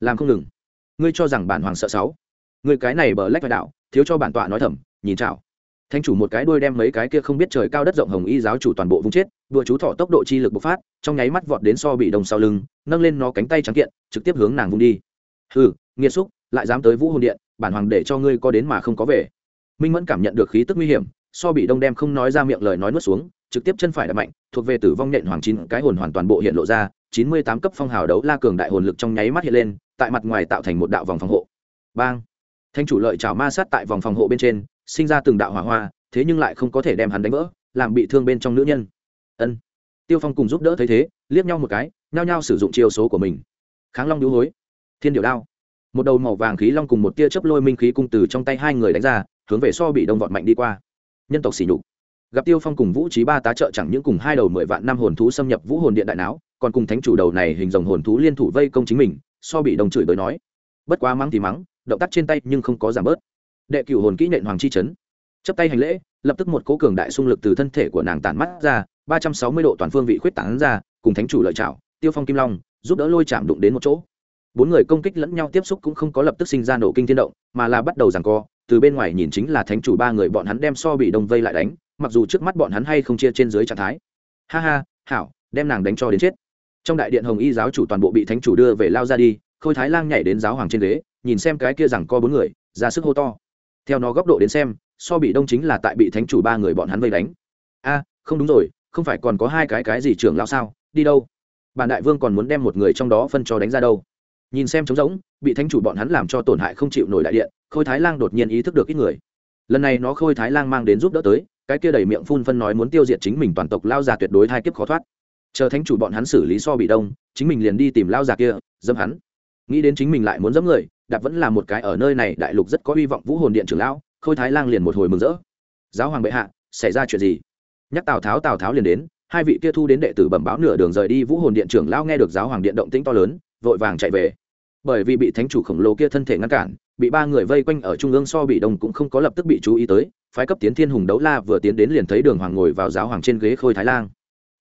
Làm không ngừng. Ngươi cho rằng bản hoàng sợ sáu. Ngươi cái này bờ lách vai đạo, thiếu cho bản tọa nói thầm, nhìn chào thánh chủ một cái đuôi đem mấy cái kia không biết trời cao đất rộng hồng y giáo chủ toàn bộ vung chết, đùa chú thọ tốc độ chi lực bộc phát, trong nháy mắt vọt đến so bị đồng sau lưng, nâng lên nó cánh tay trắng kiện, trực tiếp hướng nàng vung đi. Hừ, nghiệt xúc, lại dám tới vũ hồn điện, bản hoàng để cho ngươi có đến mà không có về. Minh mẫn cảm nhận được khí tức nguy hiểm, so bị đông đem không nói ra miệng lời nói nuốt xuống trực tiếp chân phải đập mạnh, thuộc về tử vong nện hoàng chín, cái hồn hoàn toàn bộ hiện lộ ra, chín mươi tám cấp phong hào đấu la cường đại hồn lực trong nháy mắt hiện lên, tại mặt ngoài tạo thành một đạo vòng phòng hộ. Bang! Thanh chủ lợi chảo ma sát tại vòng phòng hộ bên trên, sinh ra từng đạo hỏa hoa, thế nhưng lại không có thể đem hắn đánh vỡ, làm bị thương bên trong nữ nhân. Ân! Tiêu phong cùng giúp đỡ thấy thế, liếc nhau một cái, nhao nhao sử dụng chiêu số của mình. Kháng long đũ hối! Thiên điều đao! Một đầu màu vàng khí long cùng một tia chớp lôi minh khí cung từ trong tay hai người đánh ra, hướng về so bị đông vọt mạnh đi qua. Nhân tộc xỉ nhục gặp tiêu phong cùng vũ trí ba tá trợ chẳng những cùng hai đầu mười vạn năm hồn thú xâm nhập vũ hồn điện đại não, còn cùng thánh chủ đầu này hình dòng hồn thú liên thủ vây công chính mình, so bị đồng chửi bới nói. Bất quá mắng thì mắng, động tác trên tay nhưng không có giảm bớt. Đệ cửu hồn kỹ nện hoàng chi chấn. Chấp tay hành lễ, lập tức một cố cường đại xung lực từ thân thể của nàng tản mắt ra, ba trăm sáu mươi độ toàn phương vị khuyết tán ra, cùng thánh chủ lợi trảo, tiêu phong kim long, giúp đỡ lôi chạm đụng đến một chỗ. Bốn người công kích lẫn nhau tiếp xúc cũng không có lập tức sinh ra nổ kinh thiên động, mà là bắt đầu giằng co, từ bên ngoài nhìn chính là thánh chủ ba người bọn hắn đem so bị đông vây lại đánh mặc dù trước mắt bọn hắn hay không chia trên dưới trạng thái. Ha ha, hảo, đem nàng đánh cho đến chết. Trong đại điện hồng y giáo chủ toàn bộ bị thánh chủ đưa về lao ra đi, khôi thái lang nhảy đến giáo hoàng trên ghế, nhìn xem cái kia rằng co bốn người, ra sức hô to. Theo nó góc độ đến xem, so bị đông chính là tại bị thánh chủ ba người bọn hắn vây đánh. A, không đúng rồi, không phải còn có hai cái cái gì trưởng lao sao, đi đâu? Bản đại vương còn muốn đem một người trong đó phân cho đánh ra đâu. Nhìn xem trống rỗng, bị thánh chủ bọn hắn làm cho tổn hại không chịu nổi đại điện, khôi thái lang đột nhiên ý thức được ít người. Lần này nó khôi thái lang mang đến giúp đỡ tới cái kia đầy miệng phun phân nói muốn tiêu diệt chính mình toàn tộc lao già tuyệt đối hai kiếp khó thoát. Chờ thánh chủ bọn hắn xử lý so bị đông, chính mình liền đi tìm lao già kia dâm hắn. Nghĩ đến chính mình lại muốn dẫm người, đạp vẫn là một cái ở nơi này đại lục rất có hy vọng vũ hồn điện trưởng lão, khôi thái lang liền một hồi mừng rỡ. Giáo hoàng bệ hạ, xảy ra chuyện gì? Nhắc tào tháo tào tháo liền đến, hai vị kia thu đến đệ tử bẩm báo nửa đường rời đi, vũ hồn điện trưởng lão nghe được giáo hoàng điện động tĩnh to lớn, vội vàng chạy về. Bởi vì bị thánh chủ khổng lồ kia thân thể ngăn cản, bị ba người vây quanh ở trung ương so bị đông cũng không có lập tức bị chú ý tới phái cấp tiến thiên hùng đấu la vừa tiến đến liền thấy đường hoàng ngồi vào giáo hoàng trên ghế khôi thái lang.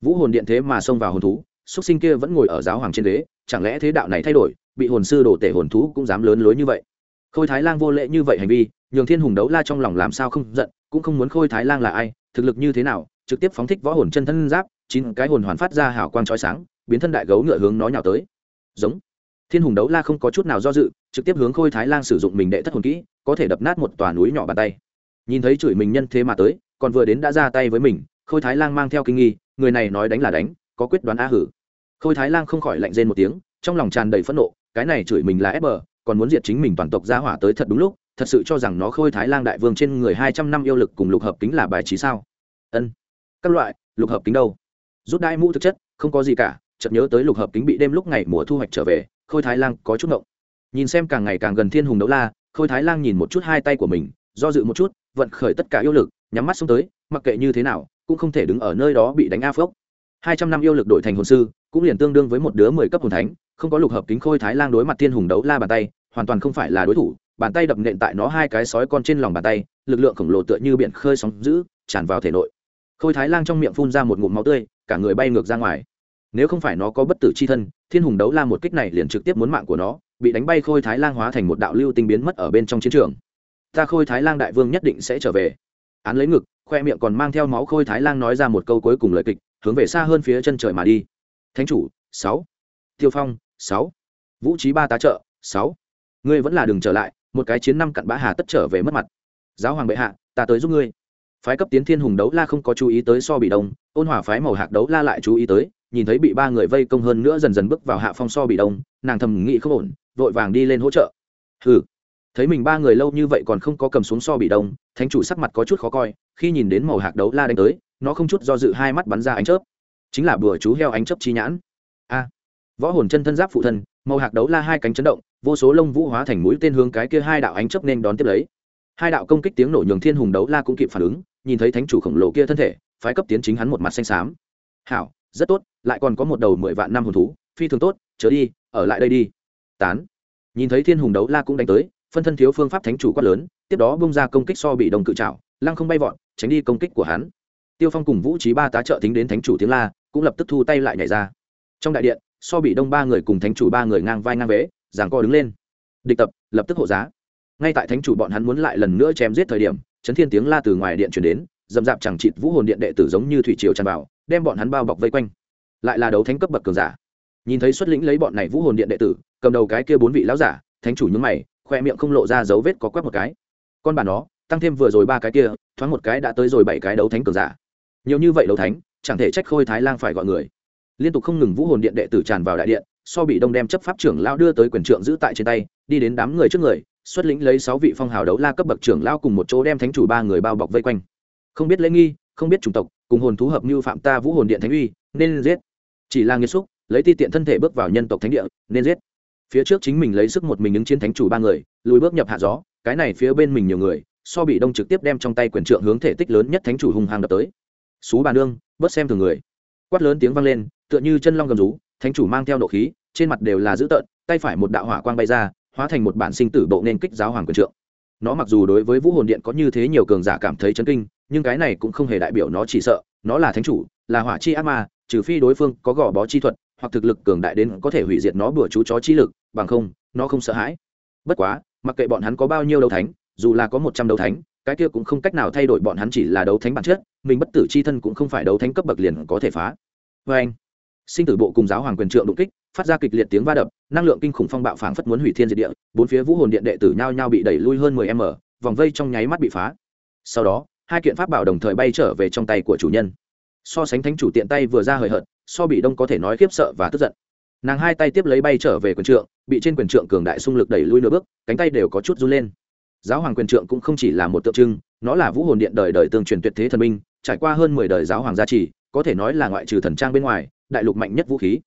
Vũ hồn điện thế mà xông vào hồn thú xuất sinh kia vẫn ngồi ở giáo hoàng trên ghế, chẳng lẽ thế đạo này thay đổi, bị hồn sư đổ tể hồn thú cũng dám lớn lối như vậy? Khôi thái lang vô lễ như vậy hành vi, nhường thiên hùng đấu la trong lòng làm sao không giận, cũng không muốn khôi thái lang là ai, thực lực như thế nào, trực tiếp phóng thích võ hồn chân thân giáp, chín cái hồn hoàn phát ra hào quang trói sáng, biến thân đại gấu ngựa hướng nó nhào tới. Giống. Thiên hùng đấu la không có chút nào do dự, trực tiếp hướng khôi thái lang sử dụng mình đệ thất hồn kỹ, có thể đập nát một tòa núi nhỏ bàn tay nhìn thấy chửi mình nhân thế mà tới, còn vừa đến đã ra tay với mình, khôi thái lang mang theo kinh nghi, người này nói đánh là đánh, có quyết đoán á hử. Khôi thái lang không khỏi lạnh rên một tiếng, trong lòng tràn đầy phẫn nộ, cái này chửi mình là ép bờ, còn muốn diệt chính mình toàn tộc ra hỏa tới thật đúng lúc, thật sự cho rằng nó khôi thái lang đại vương trên người hai trăm năm yêu lực cùng lục hợp kính là bài trí sao? Ân, các loại, lục hợp kính đâu? Rút đai mũ thực chất, không có gì cả, chợt nhớ tới lục hợp kính bị đêm lúc ngày mùa thu hoạch trở về, khôi thái lang có chút ngộng. Nhìn xem càng ngày càng gần thiên hùng đấu la, khôi thái lang nhìn một chút hai tay của mình do dự một chút, vận khởi tất cả yêu lực, nhắm mắt xuống tới, mặc kệ như thế nào, cũng không thể đứng ở nơi đó bị đánh a phốc. Hai trăm năm yêu lực đổi thành hồn sư, cũng liền tương đương với một đứa mười cấp hồn thánh, không có lục hợp kính khôi thái lang đối mặt thiên hùng đấu la bàn tay, hoàn toàn không phải là đối thủ, bàn tay đập nện tại nó hai cái sói con trên lòng bàn tay, lực lượng khổng lồ tựa như biển khơi sóng giữ tràn vào thể nội. Khôi thái lang trong miệng phun ra một ngụm máu tươi, cả người bay ngược ra ngoài. Nếu không phải nó có bất tử c h i thân, thiên hùng đấu la một kích này liền trực tiếp muốn mạng của nó, bị đánh bay khôi thái lang hóa thành một đạo lưu tinh biến mất ở bên trong chiến trường ta khôi thái lang đại vương nhất định sẽ trở về. Án lấy ngực, khoe miệng còn mang theo máu khôi thái lang nói ra một câu cuối cùng lời kịch, hướng về xa hơn phía chân trời mà đi. Thánh chủ, sáu. Tiêu phong, sáu. Vũ trí ba tá trợ, sáu. Ngươi vẫn là đừng trở lại, một cái chiến năm cặn bã hà tất trở về mất mặt. Giáo hoàng bệ hạ, ta tới giúp ngươi. Phái cấp tiến thiên hùng đấu la không có chú ý tới so bị đông, ôn hỏa phái màu hạc đấu la lại chú ý tới, nhìn thấy bị ba người vây công hơn nữa dần dần bước vào hạ phong so bị đông, nàng thầm nghĩ không ổn, vội vàng đi lên hỗ trợ. Hừ thấy mình ba người lâu như vậy còn không có cầm xuống so bị đông, thánh chủ sắc mặt có chút khó coi, khi nhìn đến màu hạc đấu la đánh tới, nó không chút do dự hai mắt bắn ra ánh chớp. Chính là bừa chú heo ánh chớp chi nhãn. A! Võ hồn chân thân giáp phụ thân, màu hạc đấu la hai cánh chấn động, vô số lông vũ hóa thành mũi tên hướng cái kia hai đạo ánh chớp nên đón tiếp lấy. Hai đạo công kích tiếng nổ nhường thiên hùng đấu la cũng kịp phản ứng, nhìn thấy thánh chủ khổng lồ kia thân thể, phái cấp tiến chính hắn một mặt xanh xám. Hảo, rất tốt, lại còn có một đầu mười vạn năm hồn thú, phi thường tốt, chớ đi, ở lại đây đi. Tán. Nhìn thấy thiên hùng đấu la cũng đánh tới phân thân thiếu phương pháp thánh chủ quát lớn, tiếp đó bung ra công kích so bị đồng cự trảo, lăng không bay vọt, tránh đi công kích của hắn. Tiêu phong cùng vũ trí ba tá trợ tính đến thánh chủ tiếng la, cũng lập tức thu tay lại nhảy ra. Trong đại điện, so bị đông ba người cùng thánh chủ ba người ngang vai ngang vế giảng co đứng lên. Địch tập, lập tức hộ giá. Ngay tại thánh chủ bọn hắn muốn lại lần nữa chém giết thời điểm, chấn thiên tiếng la từ ngoài điện chuyển đến, dầm dạp chẳng chịt vũ hồn điện đệ tử giống như thủy triều tràn vào, đem bọn hắn bao bọc vây quanh. Lại là đấu thánh cấp bậc cường giả. Nhìn thấy xuất lĩnh lấy bọn này vũ hồn điện đệ tử, cầm đầu cái kia bốn vị lão giả, thánh chủ nhướng mày khoe miệng không lộ ra dấu vết có quét một cái. Con bà nó, tăng thêm vừa rồi ba cái kia thoáng một cái đã tới rồi bảy cái đấu thánh cường giả. Nhiều như vậy đấu thánh chẳng thể trách khôi thái lang phải gọi người. Liên tục không ngừng vũ hồn điện đệ tử tràn vào đại điện so bị đông đem chấp pháp trưởng lao đưa tới quyền trượng giữ tại trên tay đi đến đám người trước người xuất lĩnh lấy sáu vị phong hào đấu la cấp bậc trưởng lao cùng một chỗ đem thánh chủ ba người bao bọc vây quanh. Không biết lễ nghi không biết chủng tộc cùng hồn thú hợp như phạm ta vũ hồn điện thánh uy nên giết. Chỉ là nghiệt xúc lấy ti tiện thân thể bước vào nhân tộc thánh địa nên giết phía trước chính mình lấy sức một mình ứng chiến thánh chủ ba người, lùi bước nhập hạ gió, cái này phía bên mình nhiều người, so bị đông trực tiếp đem trong tay quyền trượng hướng thể tích lớn nhất thánh chủ hung hăng đập tới. Xú bà nương, bớt xem thường người. Quát lớn tiếng vang lên, tựa như chân long gầm rú, thánh chủ mang theo nộ khí, trên mặt đều là dữ tợn, tay phải một đạo hỏa quang bay ra, hóa thành một bản sinh tử bộ nên kích giáo hoàng quyền trượng. Nó mặc dù đối với vũ hồn điện có như thế nhiều cường giả cảm thấy chấn kinh, nhưng cái này cũng không hề đại biểu nó chỉ sợ, nó là thánh chủ, là hỏa chi ác ma, trừ phi đối phương có gò bó chi thuật hoặc thực lực cường đại đến có thể hủy diệt nó bừa chú chó chi lực, bằng không, nó không sợ hãi. Bất quá, mặc kệ bọn hắn có bao nhiêu đấu thánh, dù là có một trăm đấu thánh, cái kia cũng không cách nào thay đổi bọn hắn chỉ là đấu thánh bản chất, mình bất tử c h i thân cũng không phải đấu thánh cấp bậc liền có thể phá. Vê anh, sinh tử bộ cùng giáo hoàng quyền trượng đột kích, phát ra kịch liệt tiếng va đập, năng lượng kinh khủng phong bạo phảng phất muốn hủy thiên diệt địa, bốn phía vũ hồn điện đệ tử nhao nhao bị đẩy lui hơn mười m, vòng vây trong nháy mắt bị phá. Sau đó, hai kiện pháp bảo đồng thời bay trở về trong tay của chủ nhân. So sánh thánh chủ tiện tay vừa ra hời hợt so bị đông có thể nói khiếp sợ và tức giận. Nàng hai tay tiếp lấy bay trở về quyền trượng, bị trên quyền trượng cường đại xung lực đẩy lui nửa bước, cánh tay đều có chút run lên. Giáo hoàng quyền trượng cũng không chỉ là một tượng trưng, nó là vũ hồn điện đời đời tương truyền tuyệt thế thần minh trải qua hơn mười đời giáo hoàng gia trì, có thể nói là ngoại trừ thần trang bên ngoài, đại lục mạnh nhất vũ khí.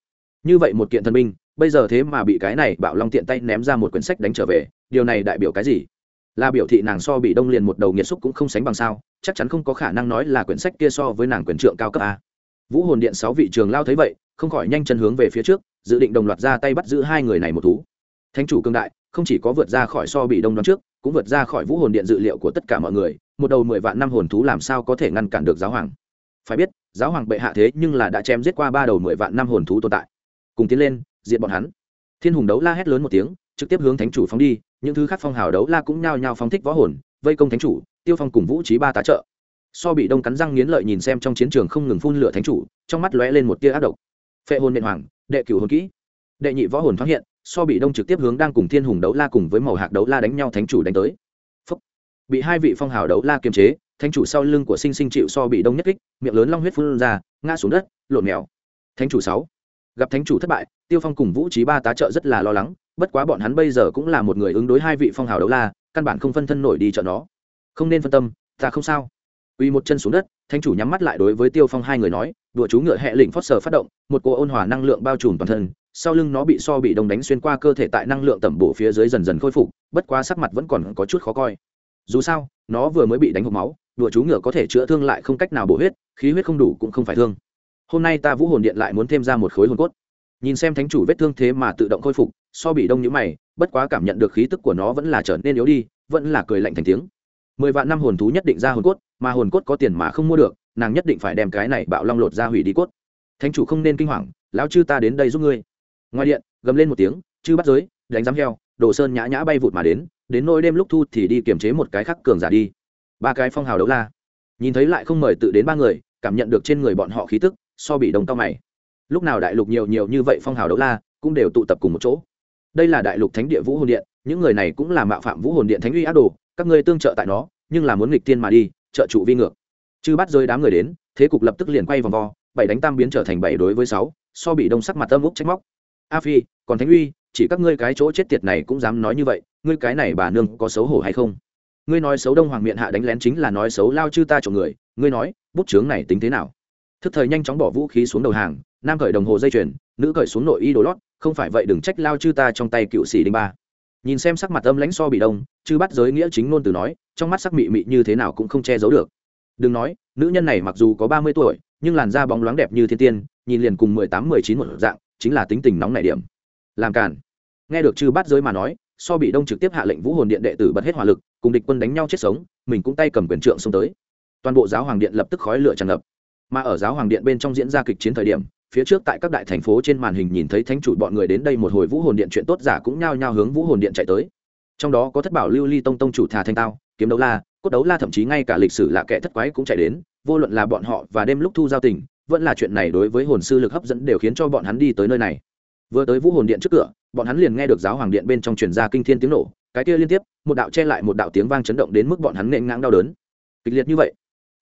Như vậy một kiện thần minh bây giờ thế mà bị cái này bạo long tiện tay ném ra một quyển sách đánh trở về, điều này đại biểu cái gì? Là biểu thị nàng so bị đông liền một đầu nghiệt xúc cũng không sánh bằng sao, chắc chắn không có khả năng nói là quyển sách kia so với nàng quyền trượng cao cấp a vũ hồn điện sáu vị trường lao thấy vậy, không khỏi nhanh chân hướng về phía trước, dự định đồng loạt ra tay bắt giữ hai người này một thú. Thánh chủ cương đại, không chỉ có vượt ra khỏi so bị đông đoán trước, cũng vượt ra khỏi vũ hồn điện dự liệu của tất cả mọi người, một đầu mười vạn năm hồn thú làm sao có thể ngăn cản được giáo hoàng. Phải biết, giáo hoàng bệ hạ thế nhưng là đã chém giết qua ba đầu mười vạn năm hồn thú tồn tại. Cùng tiến lên diện bọn hắn. Thiên hùng đấu la hét lớn một tiếng, trực tiếp hướng thánh chủ phóng đi, những thứ khác phong hào đấu la cũng nhao nhao phóng thích võ hồn, vây công thánh chủ, tiêu phong cùng vũ trí ba tá trợ so bị đông cắn răng nghiến lợi nhìn xem trong chiến trường không ngừng phun lửa thánh chủ, trong mắt lóe lên một tia ác độc. Phệ hồn nện hoàng, đệ cửu hồn kỹ. Đệ nhị võ hồn phát hiện, so bị đông trực tiếp hướng đang cùng thiên hùng đấu la cùng với màu hạc đấu la đánh nhau thánh chủ đánh tới. Phúc. bị hai vị phong hào đấu la kiềm chế, thánh chủ sau lưng của sinh sinh chịu so bị đông nhất kích, miệng lớn long huyết phun ra, ngã xuống đất, lộn mèo. Thánh chủ sáu. Gặp thánh chủ thất bại, tiêu phong cùng vũ trí ba tá trợ rất là lo lắng, bất quá bọn hắn bây giờ cũng là một người ứng đối hai vị phong hào đấu la, căn bản không phân thân nổi đi chợ nó. Không nên phân tâm, ta không sao uy một chân xuống đất, thánh chủ nhắm mắt lại đối với tiêu phong hai người nói, đùa chú ngựa hẹ lĩnh phót sờ phát động, một cô ôn hòa năng lượng bao trùm toàn thân, sau lưng nó bị so bị đông đánh xuyên qua cơ thể tại năng lượng tẩm bổ phía dưới dần dần khôi phục, bất quá sắc mặt vẫn còn có chút khó coi. Dù sao, nó vừa mới bị đánh hộp máu, đùa chú ngựa có thể chữa thương lại không cách nào bổ huyết, khí huyết không đủ cũng không phải thương. Hôm nay ta vũ hồn điện lại muốn thêm ra một khối hồn cốt. Nhìn xem thánh chủ vết thương thế mà tự động khôi phục, so bị đông nhữ mày, bất quá cảm nhận được khí tức của nó vẫn là trở nên yếu đi, vẫn là cười lạnh thành tiếng. Mười vạn năm hồn thú nhất định ra hồn cốt mà hồn cốt có tiền mà không mua được, nàng nhất định phải đem cái này bạo long lột ra hủy đi cốt. Thánh chủ không nên kinh hoàng, lão chư ta đến đây giúp ngươi. Ngoài điện, gầm lên một tiếng, chư bắt giới, đánh giám heo, đồ sơn nhã nhã bay vụt mà đến đến nỗi đêm lúc thu thì đi kiềm chế một cái khắc cường giả đi. Ba cái phong hào đấu la. Nhìn thấy lại không mời tự đến ba người, cảm nhận được trên người bọn họ khí tức, so bị đồng cao mày. Lúc nào đại lục nhiều nhiều như vậy phong hào đấu la, cũng đều tụ tập cùng một chỗ. Đây là đại lục thánh địa vũ hồn điện, những người này cũng là mạo phạm vũ hồn điện thánh uy ác đồ, các ngươi tương trợ tại nó, nhưng là muốn nghịch tiên mà đi trợ trụ vi ngược. Chư bắt rơi đám người đến, thế cục lập tức liền quay vòng vo, bảy đánh tam biến trở thành bảy đối với sáu, so bị đông sắc mặt âm úc trách móc. A phi, còn thánh uy, chỉ các ngươi cái chỗ chết tiệt này cũng dám nói như vậy, ngươi cái này bà nương có xấu hổ hay không? Ngươi nói xấu đông hoàng miệng hạ đánh lén chính là nói xấu lao chư ta trộm người, ngươi nói, bút chướng này tính thế nào? Thức thời nhanh chóng bỏ vũ khí xuống đầu hàng, nam cởi đồng hồ dây chuyền, nữ cởi xuống nội y đồ lót, không phải vậy đừng trách lao chư ta trong tay cựu sĩ đinh ba nhìn xem sắc mặt âm lãnh so bị đông, chư bắt giới nghĩa chính ngôn từ nói, trong mắt sắc mị mị như thế nào cũng không che giấu được. Đừng nói, nữ nhân này mặc dù có ba mươi tuổi, nhưng làn da bóng loáng đẹp như thiên tiên, nhìn liền cùng mười tám, mười chín một dạng, chính là tính tình nóng nảy điểm. Làm cản nghe được chư bắt giới mà nói, so bị đông trực tiếp hạ lệnh vũ hồn điện đệ tử bật hết hỏa lực, cùng địch quân đánh nhau chết sống, mình cũng tay cầm quyền trượng xông tới. Toàn bộ giáo hoàng điện lập tức khói lửa tràn ngập. Mà ở giáo hoàng điện bên trong diễn ra kịch chiến thời điểm phía trước tại các đại thành phố trên màn hình nhìn thấy thánh chủ bọn người đến đây một hồi vũ hồn điện chuyện tốt giả cũng nhao nhao hướng vũ hồn điện chạy tới. Trong đó có thất bảo lưu ly tông tông chủ thà thanh tao, kiếm đấu la, cốt đấu la thậm chí ngay cả lịch sử là kẻ thất quái cũng chạy đến, vô luận là bọn họ và đêm lúc thu giao tình, vẫn là chuyện này đối với hồn sư lực hấp dẫn đều khiến cho bọn hắn đi tới nơi này. Vừa tới vũ hồn điện trước cửa, bọn hắn liền nghe được giáo hoàng điện bên trong truyền ra kinh thiên tiếng nổ, cái kia liên tiếp, một đạo che lại một đạo tiếng vang chấn động đến mức bọn hắn nện ngang đau đớn. Kịch liệt như vậy,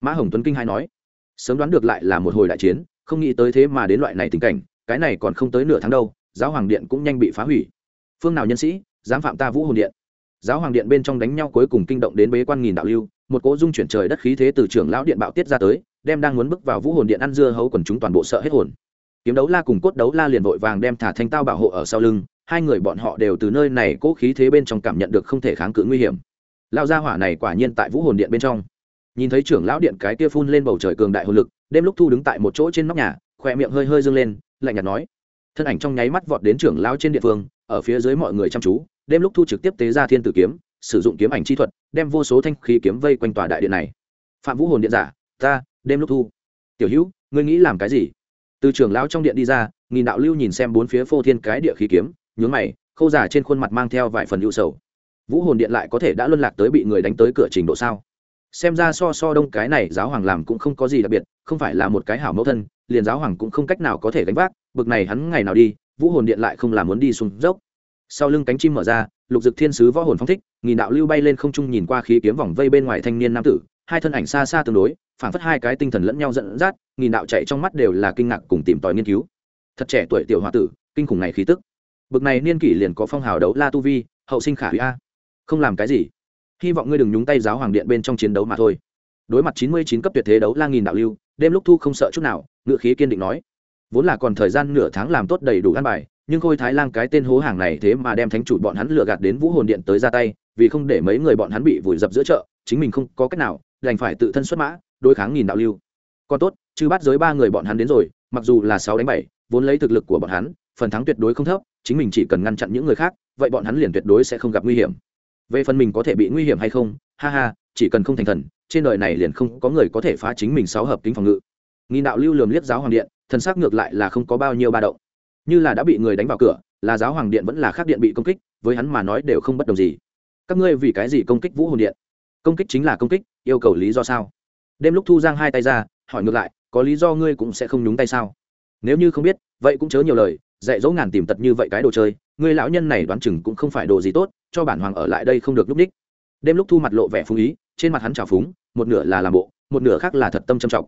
mã hồng tuấn kinh hai nói, sớm đoán được lại là một hồi đại chiến không nghĩ tới thế mà đến loại này tình cảnh, cái này còn không tới nửa tháng đâu, giáo hoàng điện cũng nhanh bị phá hủy. Phương nào nhân sĩ, dám phạm ta vũ hồn điện. Giáo hoàng điện bên trong đánh nhau cuối cùng kinh động đến bế quan nghìn đạo lưu, một cỗ dung chuyển trời đất khí thế từ trưởng lão điện bạo tiết ra tới, đem đang muốn bước vào vũ hồn điện ăn dưa hấu quần chúng toàn bộ sợ hết hồn. Kiếm đấu la cùng cốt đấu la liền vội vàng đem thả thanh tao bảo hộ ở sau lưng, hai người bọn họ đều từ nơi này cố khí thế bên trong cảm nhận được không thể kháng cự nguy hiểm. Lao gia hỏa này quả nhiên tại vũ hồn điện bên trong nhìn thấy trưởng lão điện cái kia phun lên bầu trời cường đại hồn lực, đêm lúc thu đứng tại một chỗ trên nóc nhà khoe miệng hơi hơi dâng lên, lạnh nhạt nói. Thân ảnh trong nháy mắt vọt đến trưởng lão trên địa phương, ở phía dưới mọi người chăm chú, đêm lúc thu trực tiếp tế ra thiên tử kiếm, sử dụng kiếm ảnh chi thuật, đem vô số thanh khí kiếm vây quanh tòa đại điện này. Phạm vũ hồn điện giả, ta, đêm lúc thu. Tiểu hữu, ngươi nghĩ làm cái gì? Từ trưởng lão trong điện đi ra, nghìn đạo lưu nhìn xem bốn phía phô thiên cái địa khí kiếm, nhướng mày, khâu giả trên khuôn mặt mang theo vài phần ưu sầu. Vũ hồn điện lại có thể đã luân lạc tới bị người đánh tới cửa trình độ sao? Xem ra so so đông cái này giáo hoàng làm cũng không có gì đặc biệt, không phải là một cái hảo mẫu thân, liền giáo hoàng cũng không cách nào có thể gánh vác, bực này hắn ngày nào đi, vũ hồn điện lại không làm muốn đi xuống dốc. Sau lưng cánh chim mở ra, lục dực thiên sứ võ hồn phong thích, nghìn đạo lưu bay lên không trung nhìn qua khí kiếm vòng vây bên ngoài thanh niên nam tử, hai thân ảnh xa xa tương đối phản phất hai cái tinh thần lẫn nhau dẫn dắt, nghìn đạo chạy trong mắt đều là kinh ngạc cùng tìm tòi nghiên cứu. Thật trẻ tuổi tiểu h o a tử, kinh khủng này khí tức. Bực này niên kỷ liền có phong hào đấu la tu vi, hậu sinh khả hủy a. Không làm cái gì hy vọng ngươi đừng nhúng tay giáo hoàng điện bên trong chiến đấu mà thôi. Đối mặt chín mươi chín cấp tuyệt thế đấu la nghìn đạo lưu, đêm lúc thu không sợ chút nào, ngựa khí kiên định nói. Vốn là còn thời gian nửa tháng làm tốt đầy đủ ăn bài, nhưng khôi thái lang cái tên hố hàng này thế mà đem thánh chủ bọn hắn lừa gạt đến vũ hồn điện tới ra tay, vì không để mấy người bọn hắn bị vùi dập giữa chợ, chính mình không có cách nào, đành phải tự thân xuất mã, đối kháng nghìn đạo lưu. Còn tốt chứ bắt giới ba người bọn hắn đến rồi, mặc dù là sáu đánh bảy, vốn lấy thực lực của bọn hắn, phần thắng tuyệt đối không thấp, chính mình chỉ cần ngăn chặn những người khác, vậy bọn hắn liền tuyệt đối sẽ không gặp nguy hiểm về phần mình có thể bị nguy hiểm hay không, ha ha, chỉ cần không thành thần, trên đời này liền không có người có thể phá chính mình sáu hợp kính phòng ngự. Nghìn đạo lưu lườm liếc giáo hoàng điện, thần xác ngược lại là không có bao nhiêu ba động. Như là đã bị người đánh vào cửa, là giáo hoàng điện vẫn là khác điện bị công kích, với hắn mà nói đều không bất đồng gì. Các ngươi vì cái gì công kích vũ hồn điện? Công kích chính là công kích, yêu cầu lý do sao? Đêm lúc thu giang hai tay ra, hỏi ngược lại, có lý do ngươi cũng sẽ không nhúng tay sao? Nếu như không biết, vậy cũng chớ nhiều lời dạy dỗ ngàn tìm tật như vậy cái đồ chơi, người lão nhân này đoán chừng cũng không phải đồ gì tốt, cho bản hoàng ở lại đây không được lúc ních đêm lúc thu mặt lộ vẻ phung ý, trên mặt hắn trào phúng, một nửa là làm bộ, một nửa khác là thật tâm trầm trọng.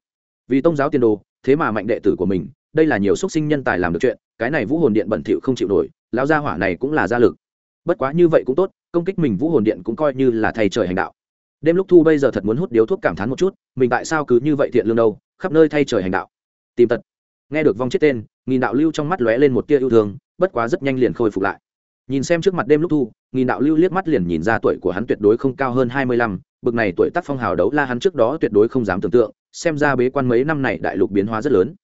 Vì tông giáo tiên đồ, thế mà mạnh đệ tử của mình, đây là nhiều xuất sinh nhân tài làm được chuyện, cái này vũ hồn điện bẩn thỉu không chịu nổi, lão gia hỏa này cũng là gia lực. Bất quá như vậy cũng tốt, công kích mình vũ hồn điện cũng coi như là thầy trời hành đạo. Đêm lúc thu bây giờ thật muốn hút điếu thuốc cảm thán một chút, mình tại sao cứ như vậy thiện lương đâu, khắp nơi thay trời hành đạo. Tìm tật nghe được vong chết tên, nghìn đạo lưu trong mắt lóe lên một tia yêu thương, bất quá rất nhanh liền khôi phục lại. Nhìn xem trước mặt đêm lúc thu, nghìn đạo lưu liếc mắt liền nhìn ra tuổi của hắn tuyệt đối không cao hơn hai mươi lăm, bực này tuổi tác phong hào đấu la hắn trước đó tuyệt đối không dám tưởng tượng, xem ra bế quan mấy năm này đại lục biến hóa rất lớn.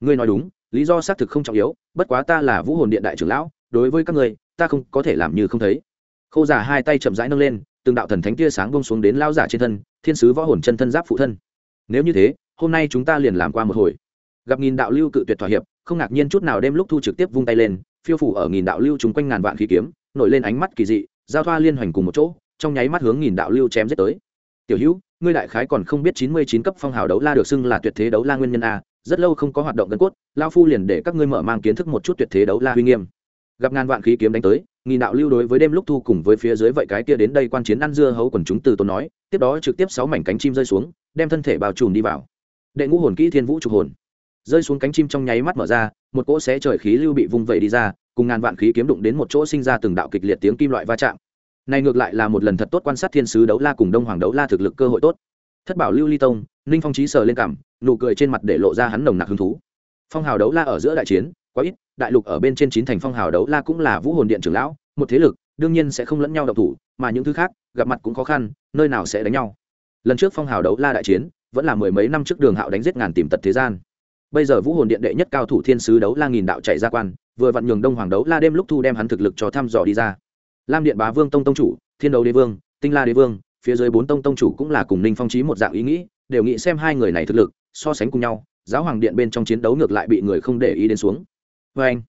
Ngươi nói đúng, lý do xác thực không trọng yếu, bất quá ta là vũ hồn điện đại trưởng lão, đối với các ngươi, ta không có thể làm như không thấy. Khâu giả hai tay chậm rãi nâng lên, từng đạo thần thánh tia sáng bông xuống đến lao giả trên thân, thiên sứ võ hồn chân thân giáp phụ thân. Nếu như thế, hôm nay chúng ta liền làm qua một hồi gặp nghìn đạo lưu cự tuyệt thỏa hiệp, không ngạc nhiên chút nào đêm lúc thu trực tiếp vung tay lên, phiêu phủ ở nghìn đạo lưu chúng quanh ngàn vạn khí kiếm, nổi lên ánh mắt kỳ dị, giao thoa liên hoành cùng một chỗ, trong nháy mắt hướng nghìn đạo lưu chém giết tới. Tiểu hữu, ngươi đại khái còn không biết chín mươi chín cấp phong hào đấu la được xưng là tuyệt thế đấu la nguyên nhân a, rất lâu không có hoạt động gần cốt lao phu liền để các ngươi mở mang kiến thức một chút tuyệt thế đấu la huy nghiêm. Gặp ngàn vạn khí kiếm đánh tới, nghìn đạo lưu đối với đêm lúc thu cùng với phía dưới vậy cái kia đến đây quan chiến ăn dưa hấu quần chúng từ tốn nói, tiếp đó trực tiếp sáu mảnh cánh chim rơi xuống, đem thân thể bao trùm đi vào. Đệ ngũ hồn kỹ thiên vũ trục hồn rơi xuống cánh chim trong nháy mắt mở ra, một cỗ xé trời khí lưu bị vung vẩy đi ra, cùng ngàn vạn khí kiếm đụng đến một chỗ sinh ra từng đạo kịch liệt tiếng kim loại va chạm. Này ngược lại là một lần thật tốt quan sát thiên sứ đấu la cùng đông hoàng đấu la thực lực cơ hội tốt. Thất bảo lưu ly tông, ninh phong trí sờ lên cảm, nụ cười trên mặt để lộ ra hắn nồng nặc hứng thú. Phong hào đấu la ở giữa đại chiến, quá ít, đại lục ở bên trên chín thành phong hào đấu la cũng là vũ hồn điện trưởng lão, một thế lực, đương nhiên sẽ không lẫn nhau độc thủ, mà những thứ khác, gặp mặt cũng khó khăn, nơi nào sẽ đánh nhau. Lần trước phong hào đấu la đại chiến, vẫn là mười mấy năm trước đường hạo đánh giết ngàn tìm tật thế gian bây giờ vũ hồn điện đệ nhất cao thủ thiên sứ đấu la nghìn đạo chạy ra quan, vừa vặn nhường đông hoàng đấu la đêm lúc thu đem hắn thực lực cho thăm dò đi ra. Lam điện bá vương tông tông chủ, thiên đấu đế vương, tinh la đế vương, phía dưới bốn tông tông chủ cũng là cùng ninh phong trí một dạng ý nghĩ, đều nghĩ xem hai người này thực lực, so sánh cùng nhau, giáo hoàng điện bên trong chiến đấu ngược lại bị người không để ý đến xuống. Vê anh,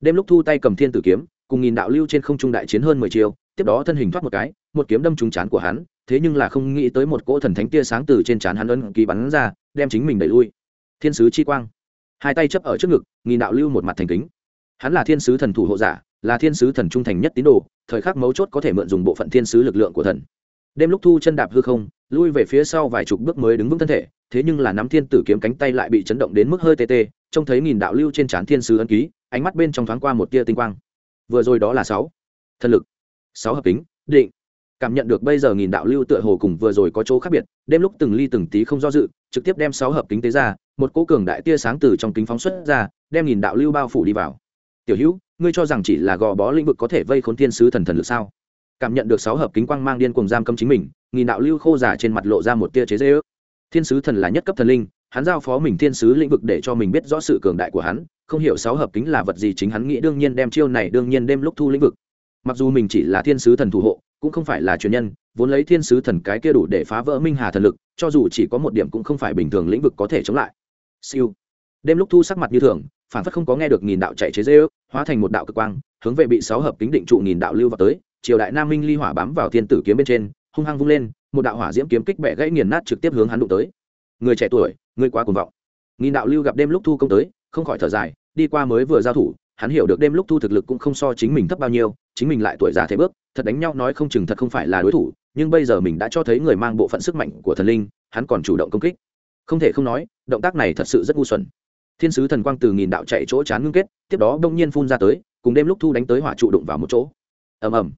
đêm lúc thu tay cầm thiên tử kiếm, cùng nghìn đạo lưu trên không trung đại chiến hơn mười chiều tiếp đó thân hình thoát một cái, một kiếm đâm trúng chán của hắn, thế nhưng là không nghĩ tới một cỗ thần thánh tia sáng từ trên chán hắn ân ký bắn ra, đem chính mình đẩy lui thiên sứ chi quang. Hai tay chấp ở trước ngực, nghìn đạo lưu một mặt thành kính. Hắn là thiên sứ thần thủ hộ giả, là thiên sứ thần trung thành nhất tín đồ, thời khắc mấu chốt có thể mượn dùng bộ phận thiên sứ lực lượng của thần. Đêm lúc thu chân đạp hư không, lui về phía sau vài chục bước mới đứng vững thân thể, thế nhưng là nắm thiên tử kiếm cánh tay lại bị chấn động đến mức hơi tê tê, trông thấy nghìn đạo lưu trên trán thiên sứ ấn ký, ánh mắt bên trong thoáng qua một tia tinh quang. Vừa rồi đó là sáu. Thần lực. Sáu hợp kính, định. Cảm nhận được bây giờ nghìn đạo lưu tựa hồ cùng vừa rồi có chỗ khác biệt, đêm lúc từng ly từng tí không do dự, trực tiếp đem sáu hợp kính tế ra một cỗ cường đại tia sáng từ trong kính phóng xuất ra, đem nghìn đạo lưu bao phủ đi vào. Tiểu hữu, ngươi cho rằng chỉ là gò bó lĩnh vực có thể vây khốn thiên sứ thần thần lực sao? Cảm nhận được sáu hợp kính quang mang điên cùng giam cấm chính mình, nghìn đạo lưu khô giả trên mặt lộ ra một tia chế dễ ước. Thiên sứ thần là nhất cấp thần linh, hắn giao phó mình thiên sứ lĩnh vực để cho mình biết rõ sự cường đại của hắn, không hiểu sáu hợp kính là vật gì chính hắn nghĩ đương nhiên đem chiêu này đương nhiên đem lúc thu lĩnh vực. Mặc dù mình chỉ là thiên sứ thần thủ hộ, cũng không phải là truyền nhân, vốn lấy thiên sứ thần cái kia đủ để phá vỡ minh hà thần lực, cho dù chỉ có một điểm cũng không phải bình thường lĩnh vực có thể chống lại siêu. Đêm lúc thu sắc mặt như thường phản phất không có nghe được nghìn đạo chạy chế dê ước hóa thành một đạo cực quang, hướng về bị sáu hợp kính định trụ nghìn đạo lưu vào tới, triều đại nam minh ly hỏa bám vào thiên tử kiếm bên trên, hung hăng vung lên, một đạo hỏa diễm kiếm kích bẻ gãy nghiền nát trực tiếp hướng hắn đụng tới. Người trẻ tuổi người quá cuồng vọng. Nghìn đạo lưu gặp đêm lúc thu công tới, không khỏi thở dài, đi qua mới vừa giao thủ, hắn hiểu được đêm lúc thu thực lực cũng không so chính mình thấp bao nhiêu, chính mình lại tuổi già thế bước, thật đánh nhau nói không chừng thật không phải là đối thủ, nhưng bây giờ mình đã cho thấy người mang bộ phận sức mạnh của thần linh, hắn còn chủ động công kích không thể không nói động tác này thật sự rất ngu xuẩn. Thiên sứ thần quang từ nghìn đạo chạy chỗ chán ngưng kết tiếp đó đông nhiên phun ra tới cùng đêm lúc thu đánh tới hỏa trụ đụng vào một chỗ. Ầm ầm.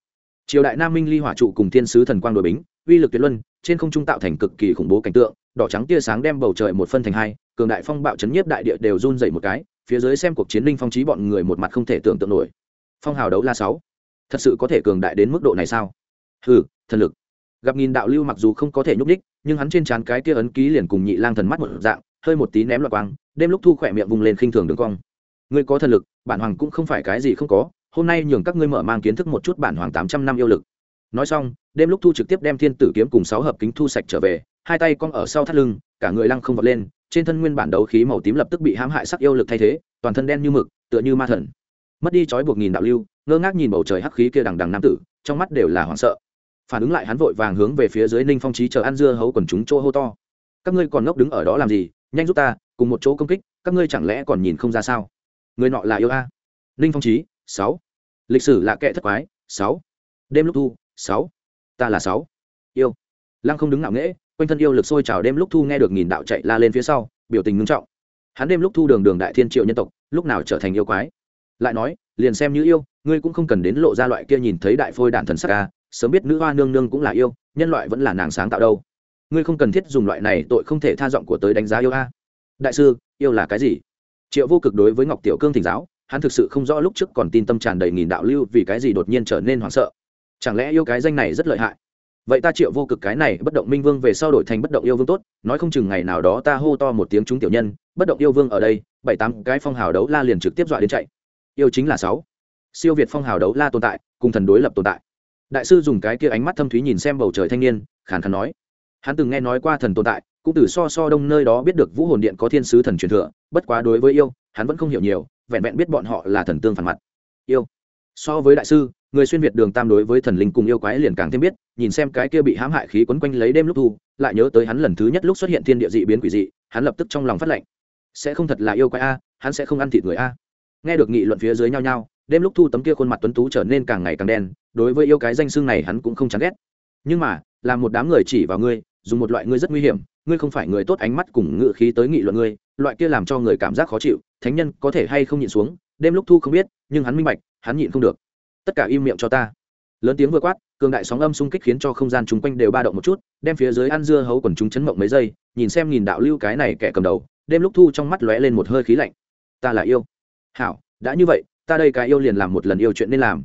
Triều đại nam minh ly hỏa trụ cùng thiên sứ thần quang đội bính uy lực tuyệt luân trên không trung tạo thành cực kỳ khủng bố cảnh tượng đỏ trắng tia sáng đem bầu trời một phân thành hai cường đại phong bạo chấn nhiếp đại địa đều run dậy một cái phía dưới xem cuộc chiến linh phong trí bọn người một mặt không thể tưởng tượng nổi. Phong hào đấu la sáu. Thật sự có thể cường đại đến mức độ này sao? Hừ, thần lực. Gặp nghìn đạo lưu mặc dù không có thể nhúc ních nhưng hắn trên trán cái kia ấn ký liền cùng nhị lang thần mắt một dạng, hơi một tí ném loạt quang, đêm lúc thu khỏe miệng vùng lên khinh thường đường cong. Ngươi có thần lực, bản hoàng cũng không phải cái gì không có, hôm nay nhường các ngươi mở mang kiến thức một chút bản hoàng tám trăm năm yêu lực. Nói xong, đêm lúc thu trực tiếp đem thiên tử kiếm cùng sáu hợp kính thu sạch trở về, hai tay cong ở sau thắt lưng, cả người lăng không vọt lên, trên thân nguyên bản đấu khí màu tím lập tức bị hãm hại sắc yêu lực thay thế, toàn thân đen như mực, tựa như ma thần. Mất đi trói buộc nghìn đạo lưu, ngơ ngác nhìn bầu trời hắc khí kia đằng đằng nam tử, trong mắt đều là hoảng sợ phản ứng lại hắn vội vàng hướng về phía dưới ninh phong trí chờ ăn dưa hấu quần chúng chỗ hô to. Các ngươi còn ngốc đứng ở đó làm gì? Nhanh giúp ta, cùng một chỗ công kích, các ngươi chẳng lẽ còn nhìn không ra sao? Người nọ là yêu a. Ninh phong trí sáu. Lịch sử lạ kệ thất quái, sáu. Đêm lúc thu, sáu. Ta là sáu. Yêu. Lăng không đứng ngạo nghễ, quanh thân yêu lực sôi trào đêm lúc thu nghe được nghìn đạo chạy la lên phía sau, biểu tình ngưng trọng. Hắn đêm lúc thu đường đường đại thiên triệu nhân tộc, lúc nào trở thành yêu quái? Lại nói, liền xem như yêu, ngươi cũng không cần đến lộ ra loại kia nhìn thấy đại phôi đạn thần sắc ca sớm biết nữ hoa nương nương cũng là yêu, nhân loại vẫn là nàng sáng tạo đâu. Ngươi không cần thiết dùng loại này tội không thể tha giọng của tới đánh giá yêu a. Đại sư, yêu là cái gì? Triệu vô cực đối với ngọc tiểu cương thỉnh giáo, hắn thực sự không rõ lúc trước còn tin tâm tràn đầy nghìn đạo lưu vì cái gì đột nhiên trở nên hoảng sợ. Chẳng lẽ yêu cái danh này rất lợi hại? Vậy ta triệu vô cực cái này bất động minh vương về sau đổi thành bất động yêu vương tốt, nói không chừng ngày nào đó ta hô to một tiếng chúng tiểu nhân, bất động yêu vương ở đây, bảy tám cái phong hào đấu la liền trực tiếp dọa đến chạy. Yêu chính là sáu. Siêu việt phong hào đấu la tồn tại, cùng thần đối lập tồn tại đại sư dùng cái kia ánh mắt thâm thúy nhìn xem bầu trời thanh niên, khàn khàn nói. Hắn từng nghe nói qua thần tồn tại, cũng từ so so đông nơi đó biết được vũ hồn điện có thiên sứ thần truyền thừa, bất quá đối với yêu, hắn vẫn không hiểu nhiều, vẹn vẹn biết bọn họ là thần tương phản mặt. Yêu. So với đại sư, người xuyên việt đường tam đối với thần linh cùng yêu quái liền càng thêm biết, nhìn xem cái kia bị hãm hại khí quấn quanh lấy đêm lúc thu, lại nhớ tới hắn lần thứ nhất lúc xuất hiện thiên địa dị biến quỷ dị, hắn lập tức trong lòng phát lệnh. Sẽ không thật là yêu quái a, hắn sẽ không ăn thịt người a. Nghe được nghị luận phía dưới nhau nhau, đêm lúc thu tấm kia khuôn mặt tuấn tú trở nên càng ngày càng đen đối với yêu cái danh xưng này hắn cũng không chán ghét. Nhưng mà, là một đám người chỉ vào ngươi, dùng một loại ngươi rất nguy hiểm, ngươi không phải người tốt ánh mắt cùng ngự khí tới nghị luận ngươi, loại kia làm cho người cảm giác khó chịu, thánh nhân có thể hay không nhịn xuống, đêm lúc thu không biết, nhưng hắn minh bạch, hắn nhịn không được. Tất cả im miệng cho ta. Lớn tiếng vừa quát, cường đại sóng âm xung kích khiến cho không gian chung quanh đều ba động một chút, đem phía dưới ăn dưa hấu quần chúng chấn mộng mấy giây, nhìn xem nghìn đạo lưu cái này kẻ cầm đầu, đêm lúc thu trong mắt lóe lên một hơi khí lạnh. Ta là yêu. Hảo, đã như vậy, ta đây cái yêu liền làm một lần yêu chuyện nên làm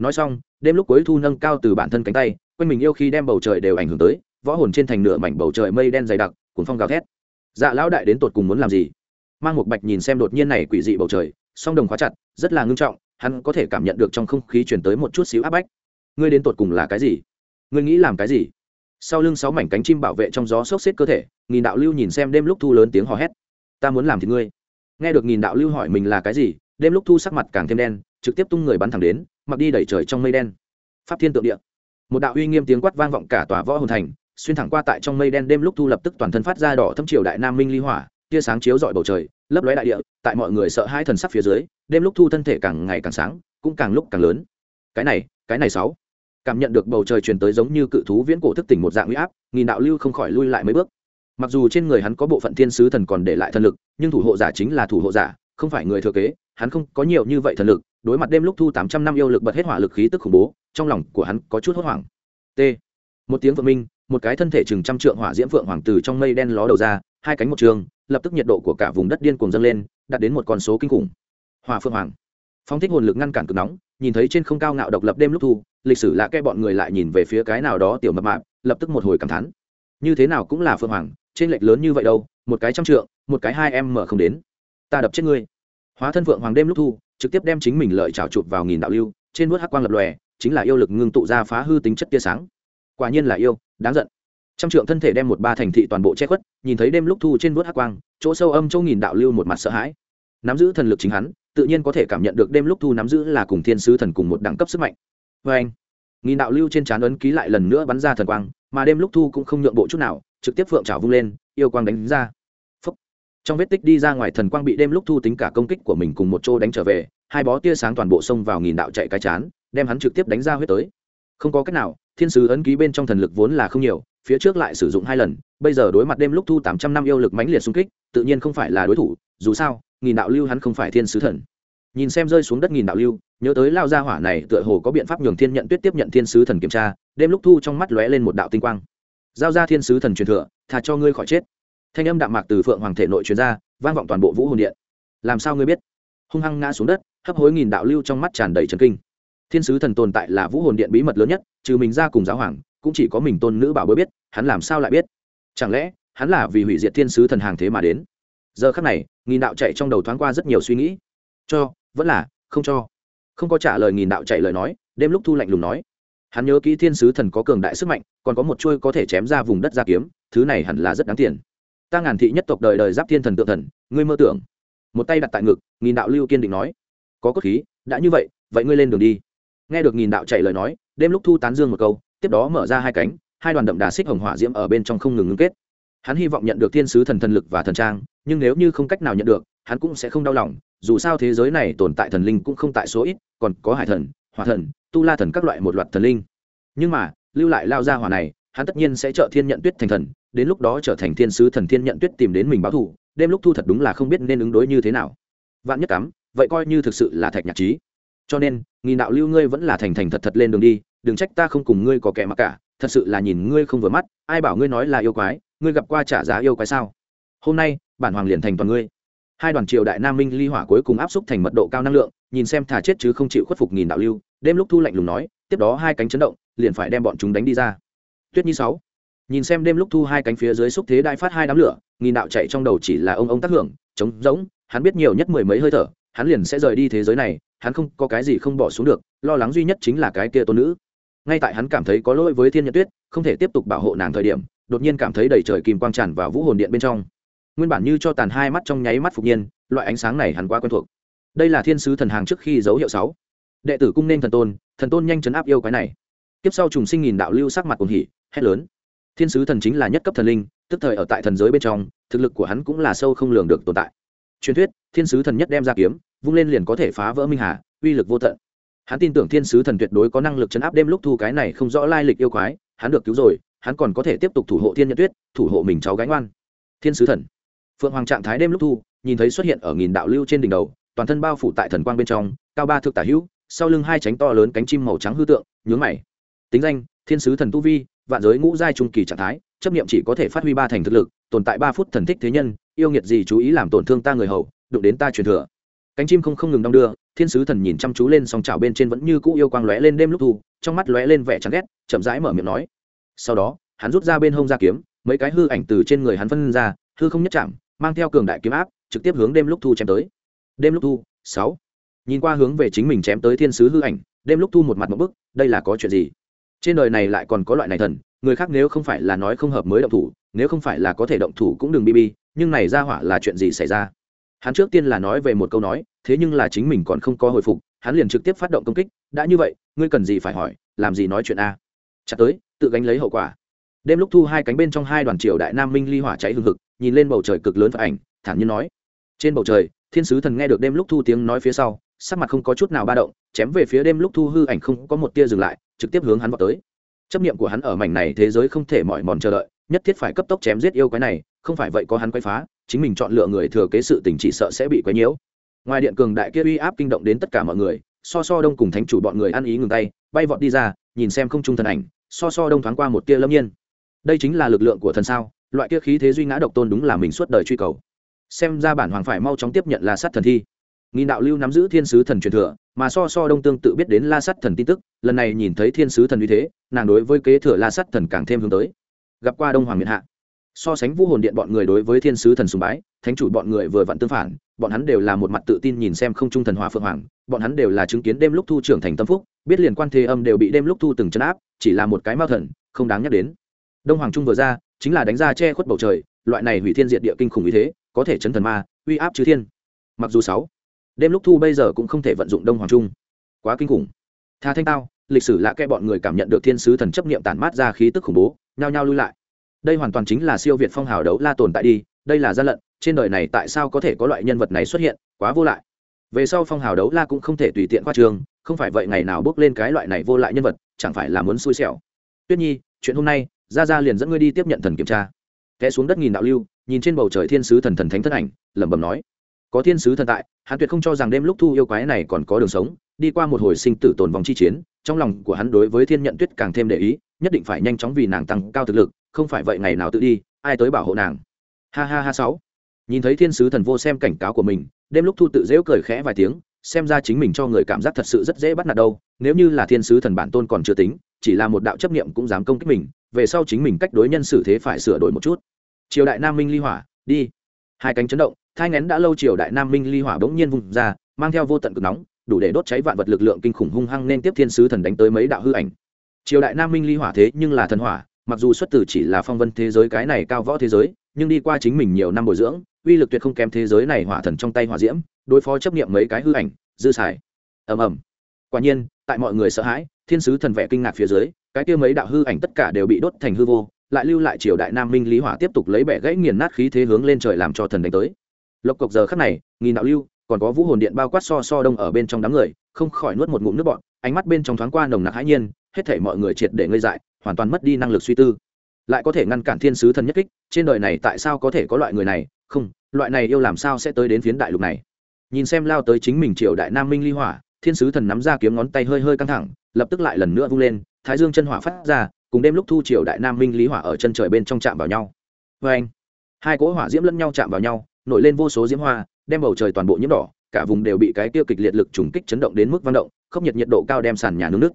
nói xong, đêm lúc cuối thu nâng cao từ bản thân cánh tay, quanh mình yêu khi đem bầu trời đều ảnh hưởng tới, võ hồn trên thành nửa mảnh bầu trời mây đen dày đặc cuốn phong gào thét. Dạ lão đại đến tột cùng muốn làm gì? Mang một bạch nhìn xem đột nhiên này quỷ dị bầu trời, song đồng khóa chặt, rất là ngưng trọng, hắn có thể cảm nhận được trong không khí chuyển tới một chút xíu áp bách. Ngươi đến tột cùng là cái gì? Ngươi nghĩ làm cái gì? Sau lưng sáu mảnh cánh chim bảo vệ trong gió sốc xếp cơ thể, nghìn đạo lưu nhìn xem đêm lúc thu lớn tiếng hò hét. Ta muốn làm thì ngươi. Nghe được nghìn đạo lưu hỏi mình là cái gì, đêm lúc thu sắc mặt càng thêm đen, trực tiếp tung người bắn thẳng đến mặc đi đẩy trời trong mây đen. Pháp thiên tượng địa. Một đạo uy nghiêm tiếng quát vang vọng cả tòa võ hồn thành, xuyên thẳng qua tại trong mây đen đêm lúc thu lập tức toàn thân phát ra đỏ thâm triều đại nam minh ly hỏa, tia sáng chiếu rọi bầu trời, lấp lóe đại địa, tại mọi người sợ hai thần sắc phía dưới, đêm lúc thu thân thể càng ngày càng sáng, cũng càng lúc càng lớn. Cái này cái này sáu. Cảm nhận được bầu trời truyền tới giống như cự thú viễn cổ thức tỉnh một dạng uy áp, nghìn đạo lưu không khỏi lui lại mấy bước. Mặc dù trên người hắn có bộ phận thiên sứ thần còn để lại thần lực, nhưng thủ hộ giả chính là thủ hộ giả không phải người thừa kế, hắn không có nhiều như vậy thần lực, đối mặt đêm lúc thu tám trăm năm yêu lực bật hết hỏa lực khí tức khủng bố, trong lòng của hắn có chút hốt hoảng. T. Một tiếng vượng minh, một cái thân thể chừng trăm trượng hỏa diễm phượng hoàng từ trong mây đen ló đầu ra, hai cánh một trường, lập tức nhiệt độ của cả vùng đất điên cuồng dâng lên, đạt đến một con số kinh khủng. Hỏa phượng hoàng. Phóng thích hồn lực ngăn cản cực nóng, nhìn thấy trên không cao ngạo độc lập đêm lúc thu, lịch sử lạ kẽ bọn người lại nhìn về phía cái nào đó tiểu mập mạp, lập tức một hồi cảm thán. Như thế nào cũng là phương hoàng, trên lệch lớn như vậy đâu, một cái trăm trượng, một cái hai em mở không đến ta đập chết ngươi. Hóa thân phượng hoàng đêm lúc thu, trực tiếp đem chính mình lợi trào chụp vào nghìn đạo lưu, trên vuốt hắc quang lập lòe, chính là yêu lực ngưng tụ ra phá hư tính chất tia sáng. Quả nhiên là yêu, đáng giận. Trăm trượng thân thể đem một ba thành thị toàn bộ che khuất, nhìn thấy đêm lúc thu trên vuốt hắc quang, chỗ sâu âm châu nghìn đạo lưu một mặt sợ hãi. Nắm giữ thần lực chính hắn, tự nhiên có thể cảm nhận được đêm lúc thu nắm giữ là cùng thiên sứ thần cùng một đẳng cấp sức mạnh. Vê anh, nghìn đạo lưu trên trán ấn ký lại lần nữa bắn ra thần quang, mà đêm lúc thu cũng không nhượng bộ chút nào, trực tiếp phượng trào vung lên, yêu quang đánh ra trong vết tích đi ra ngoài thần quang bị đêm lúc thu tính cả công kích của mình cùng một chỗ đánh trở về, hai bó tia sáng toàn bộ xông vào nghìn đạo chạy cái chán, đem hắn trực tiếp đánh ra huyết tới. Không có cách nào, thiên sứ ấn ký bên trong thần lực vốn là không nhiều, phía trước lại sử dụng hai lần, bây giờ đối mặt đêm lúc thu tám trăm năm yêu lực mãnh liệt xung kích, tự nhiên không phải là đối thủ, dù sao, nghìn đạo lưu hắn không phải thiên sứ thần. Nhìn xem rơi xuống đất nghìn đạo lưu, nhớ tới lao gia hỏa này tựa hồ có biện pháp nhường thiên nhận tuyết tiếp nhận thiên sứ thần kiểm tra, đêm lúc thu trong mắt lóe lên một đạo tinh quang. Giao ra thiên sứ thần truyền thừa thà cho ngươi khỏi chết thanh âm đạm mạc từ phượng hoàng thể nội truyền ra, vang vọng toàn bộ vũ hồn điện. Làm sao ngươi biết? Hung hăng ngã xuống đất, hấp hối nghìn đạo lưu trong mắt tràn đầy trần kinh. Thiên sứ thần tồn tại là vũ hồn điện bí mật lớn nhất, trừ mình ra cùng giáo hoàng, cũng chỉ có mình tôn nữ bảo bối biết, hắn làm sao lại biết? Chẳng lẽ, hắn là vì hủy diệt thiên sứ thần hàng thế mà đến? Giờ khắc này, nghìn đạo chạy trong đầu thoáng qua rất nhiều suy nghĩ. Cho, vẫn là, không cho. Không có trả lời nghìn đạo chạy lời nói, đêm lúc thu lạnh lùng nói. Hắn nhớ kỹ thiên sứ thần có cường đại sức mạnh, còn có một chuôi có thể chém ra vùng đất ra kiếm, thứ này hẳn là rất đáng tiền ta ngàn thị nhất tộc đời đời giáp thiên thần tự thần, ngươi mơ tưởng. Một tay đặt tại ngực, nghìn đạo lưu kiên định nói. Có cốt khí, đã như vậy vậy ngươi lên đường đi. Nghe được nghìn đạo chạy lời nói, đêm lúc thu tán dương một câu, tiếp đó mở ra hai cánh, hai đoàn đậm đà xích hồng hỏa diễm ở bên trong không ngừng ngưng kết. Hắn hy vọng nhận được thiên sứ thần thần lực và thần trang, nhưng nếu như không cách nào nhận được, hắn cũng sẽ không đau lòng, dù sao thế giới này tồn tại thần linh cũng không tại số ít, còn có hải thần, hỏa thần, tu la thần các loại một loạt thần linh. Nhưng mà, lưu lại lao ra hỏa này, hắn tất nhiên sẽ trợ thiên nhận tuyết thành thần đến lúc đó trở thành thiên sứ thần thiên nhận tuyết tìm đến mình báo thù, đêm lúc thu thật đúng là không biết nên ứng đối như thế nào. Vạn nhất cắm, vậy coi như thực sự là thạch nhạc trí. Cho nên, nghìn đạo lưu ngươi vẫn là thành thành thật thật lên đường đi, đừng trách ta không cùng ngươi có kẻ mặc cả, thật sự là nhìn ngươi không vừa mắt, ai bảo ngươi nói là yêu quái, ngươi gặp qua trả giá yêu quái sao? Hôm nay, bản hoàng liền thành toàn ngươi. Hai đoàn triều đại nam minh ly hỏa cuối cùng áp xúc thành mật độ cao năng lượng, nhìn xem thả chết chứ không chịu khuất phục nghìn đạo lưu, đêm lúc thu lạnh lùng nói, tiếp đó hai cánh chấn động, liền phải đem bọn chúng đánh đi ra. Tuyết nhi sáu nhìn xem đêm lúc thu hai cánh phía dưới xúc thế đại phát hai đám lửa, nghìn đạo chạy trong đầu chỉ là ông ông tác hưởng, trống rỗng, hắn biết nhiều nhất mười mấy hơi thở, hắn liền sẽ rời đi thế giới này, hắn không có cái gì không bỏ xuống được, lo lắng duy nhất chính là cái kia tôn nữ. Ngay tại hắn cảm thấy có lỗi với thiên nhật tuyết, không thể tiếp tục bảo hộ nàng thời điểm, đột nhiên cảm thấy đầy trời kim quang tràn vào vũ hồn điện bên trong. Nguyên bản như cho tàn hai mắt trong nháy mắt phục nhiên, loại ánh sáng này hắn quá quen thuộc. Đây là thiên sứ thần hàng trước khi dấu hiệu sáu. Đệ tử cung nên thần tôn thần tôn nhanh chấn áp yêu cái này. Tiếp sau trùng sinh nghìn đạo lưu sắc mặt cùng hỉ, hét lớn thiên sứ thần chính là nhất cấp thần linh, tức thời ở tại thần giới bên trong, thực lực của hắn cũng là sâu không lường được tồn tại. Truyền thuyết, thiên sứ thần nhất đem ra kiếm, vung lên liền có thể phá vỡ minh hà, uy lực vô tận. Hắn tin tưởng thiên sứ thần tuyệt đối có năng lực chấn áp đêm lúc thu cái này không rõ lai lịch yêu quái, hắn được cứu rồi, hắn còn có thể tiếp tục thủ hộ thiên nhật tuyết, thủ hộ mình cháu gánh ngoan. Thiên sứ thần. Phượng hoàng trạng thái đêm lúc thu, nhìn thấy xuất hiện ở nghìn đạo lưu trên đỉnh đầu, toàn thân bao phủ tại thần quang bên trong, cao ba thực tả hữu, sau lưng hai cánh to lớn cánh chim màu trắng hư tượng, nhướng mày. Tính danh, thiên sứ thần tu vi vạn giới ngũ giai trung kỳ trạng thái, chấp nghiệm chỉ có thể phát huy ba thành thực lực, tồn tại ba phút thần thích thế nhân, yêu nghiệt gì chú ý làm tổn thương ta người hầu, đụng đến ta truyền thừa. Cánh chim không không ngừng đong đưa, thiên sứ thần nhìn chăm chú lên song trào bên trên vẫn như cũ yêu quang lóe lên đêm lúc thu, trong mắt lóe lên vẻ chán ghét, chậm rãi mở miệng nói. Sau đó, hắn rút ra bên hông ra kiếm, mấy cái hư ảnh từ trên người hắn phân ra, hư không nhất chạm, mang theo cường đại kiếm áp, trực tiếp hướng đêm lúc thu chém tới. Đêm lúc thu, sáu. Nhìn qua hướng về chính mình chém tới thiên sứ hư ảnh, đêm lúc thu một mặt một bức, đây là có chuyện gì? Trên đời này lại còn có loại này thần, người khác nếu không phải là nói không hợp mới động thủ, nếu không phải là có thể động thủ cũng đừng bi bi, nhưng này ra hỏa là chuyện gì xảy ra? Hắn trước tiên là nói về một câu nói, thế nhưng là chính mình còn không có hồi phục, hắn liền trực tiếp phát động công kích, đã như vậy, ngươi cần gì phải hỏi, làm gì nói chuyện a? Chặt tới, tự gánh lấy hậu quả. Đêm lúc thu hai cánh bên trong hai đoàn triều đại nam minh ly hỏa cháy hừng hực, nhìn lên bầu trời cực lớn và ảnh, thản nhiên nói, trên bầu trời, thiên sứ thần nghe được đêm lúc thu tiếng nói phía sau sắc mặt không có chút nào ba động, chém về phía đêm lúc thu hư ảnh không có một tia dừng lại, trực tiếp hướng hắn vào tới. Chấp niệm của hắn ở mảnh này thế giới không thể mỏi mòn chờ đợi, nhất thiết phải cấp tốc chém giết yêu quái này, không phải vậy có hắn quay phá, chính mình chọn lựa người thừa kế sự tình chỉ sợ sẽ bị quấy nhiễu. Ngoài điện cường đại kia uy áp kinh động đến tất cả mọi người, so so đông cùng thánh chủ bọn người ăn ý ngừng tay, bay vọt đi ra, nhìn xem không trung thần ảnh, so so đông thoáng qua một tia lâm nhiên. Đây chính là lực lượng của thần sao, loại kia khí thế duy ngã độc tôn đúng là mình suốt đời truy cầu. Xem ra bản hoàng phải mau chóng tiếp nhận là sát thần thi nghìn đạo lưu nắm giữ thiên sứ thần truyền thừa, mà so so đông tương tự biết đến la sắt thần tin tức, lần này nhìn thấy thiên sứ thần uy thế, nàng đối với kế thừa la sắt thần càng thêm hướng tới. Gặp qua đông hoàng miền hạ. So sánh vũ hồn điện bọn người đối với thiên sứ thần sùng bái, thánh chủ bọn người vừa vặn tương phản, bọn hắn đều là một mặt tự tin nhìn xem không trung thần hòa phượng hoàng, bọn hắn đều là chứng kiến đêm lúc thu trưởng thành tâm phúc, biết liền quan thế âm đều bị đêm lúc thu từng chấn áp, chỉ là một cái mao thần, không đáng nhắc đến. Đông hoàng trung vừa ra, chính là đánh ra che khuất bầu trời, loại này hủy thiên diệt địa kinh khủng như thế, có thể chấn thần ma, uy áp chư thiên. Mặc dù sáu đêm lúc thu bây giờ cũng không thể vận dụng đông hoàng trung. Quá kinh khủng. Tha thanh tao, lịch sử lạ kẽ bọn người cảm nhận được thiên sứ thần chấp niệm tản mát ra khí tức khủng bố, nhao nhao lui lại. Đây hoàn toàn chính là siêu việt phong hào đấu la tồn tại đi, đây là gian lận, trên đời này tại sao có thể có loại nhân vật này xuất hiện, quá vô lại. Về sau phong hào đấu la cũng không thể tùy tiện khoa trường, không phải vậy ngày nào bước lên cái loại này vô lại nhân vật, chẳng phải là muốn xui xẻo. Tuyết nhi, chuyện hôm nay ra ra liền dẫn ngươi đi tiếp nhận thần kiểm tra. Té xuống đất nghìn đạo lưu, nhìn trên bầu trời thiên sứ thần thần thánh thân ảnh, lẩm bẩm nói có thiên sứ thần tại, hắn tuyệt không cho rằng đêm lúc thu yêu quái này còn có đường sống, đi qua một hồi sinh tử tồn vòng chi chiến, trong lòng của hắn đối với thiên nhận tuyết càng thêm để ý, nhất định phải nhanh chóng vì nàng tăng cao thực lực, không phải vậy ngày nào tự đi, ai tới bảo hộ nàng. Ha ha ha sáu. Nhìn thấy thiên sứ thần vô xem cảnh cáo của mình, đêm lúc thu tự dễu cười khẽ vài tiếng, xem ra chính mình cho người cảm giác thật sự rất dễ bắt nạt đâu, nếu như là thiên sứ thần bản tôn còn chưa tính, chỉ là một đạo chấp niệm cũng dám công kích mình, về sau chính mình cách đối nhân xử thế phải sửa đổi một chút. Triều đại nam minh ly hỏa, đi. Hai cánh chấn động thai ngén đã lâu triều đại nam minh ly hỏa bỗng nhiên vùng ra, mang theo vô tận cực nóng, đủ để đốt cháy vạn vật lực lượng kinh khủng hung hăng nên tiếp thiên sứ thần đánh tới mấy đạo hư ảnh. Triều đại nam minh ly hỏa thế nhưng là thần hỏa, mặc dù xuất từ chỉ là phong vân thế giới cái này cao võ thế giới, nhưng đi qua chính mình nhiều năm bồi dưỡng, uy lực tuyệt không kém thế giới này hỏa thần trong tay hỏa diễm, đối phó chấp nghiệm mấy cái hư ảnh, dư xài. Ầm ầm. Quả nhiên, tại mọi người sợ hãi, thiên sứ thần vẻ kinh ngạc phía dưới, cái kia mấy đạo hư ảnh tất cả đều bị đốt thành hư vô, lại lưu lại triều đại nam minh lý hỏa tiếp tục lấy bẻ gãy nghiền nát khí thế hướng lên trời làm cho thần đánh tới lộc cộc giờ khắc này nghìn đạo lưu, còn có vũ hồn điện bao quát so so đông ở bên trong đám người, không khỏi nuốt một ngụm nước bọn ánh mắt bên trong thoáng qua nồng nặc hãi nhiên, hết thảy mọi người triệt để ngây dại, hoàn toàn mất đi năng lực suy tư. Lại có thể ngăn cản thiên sứ thần nhất kích, trên đời này tại sao có thể có loại người này? Không, loại này yêu làm sao sẽ tới đến phiến đại lục này? Nhìn xem lao tới chính mình triều đại nam minh ly hỏa, thiên sứ thần nắm ra kiếm ngón tay hơi hơi căng thẳng, lập tức lại lần nữa vung lên, thái dương chân hỏa phát ra, cùng đêm lúc thu triều đại nam minh lý hỏa ở chân trời bên trong chạm vào nhau. Vê anh hai cỗ hỏa diễm lẫn nhau chạm vào nhau nổi lên vô số diễm hoa, đem bầu trời toàn bộ nhiễm đỏ, cả vùng đều bị cái tiêu kịch liệt lực trùng kích chấn động đến mức vang động, khốc nhiệt nhiệt độ cao đem sàn nhà nướng nước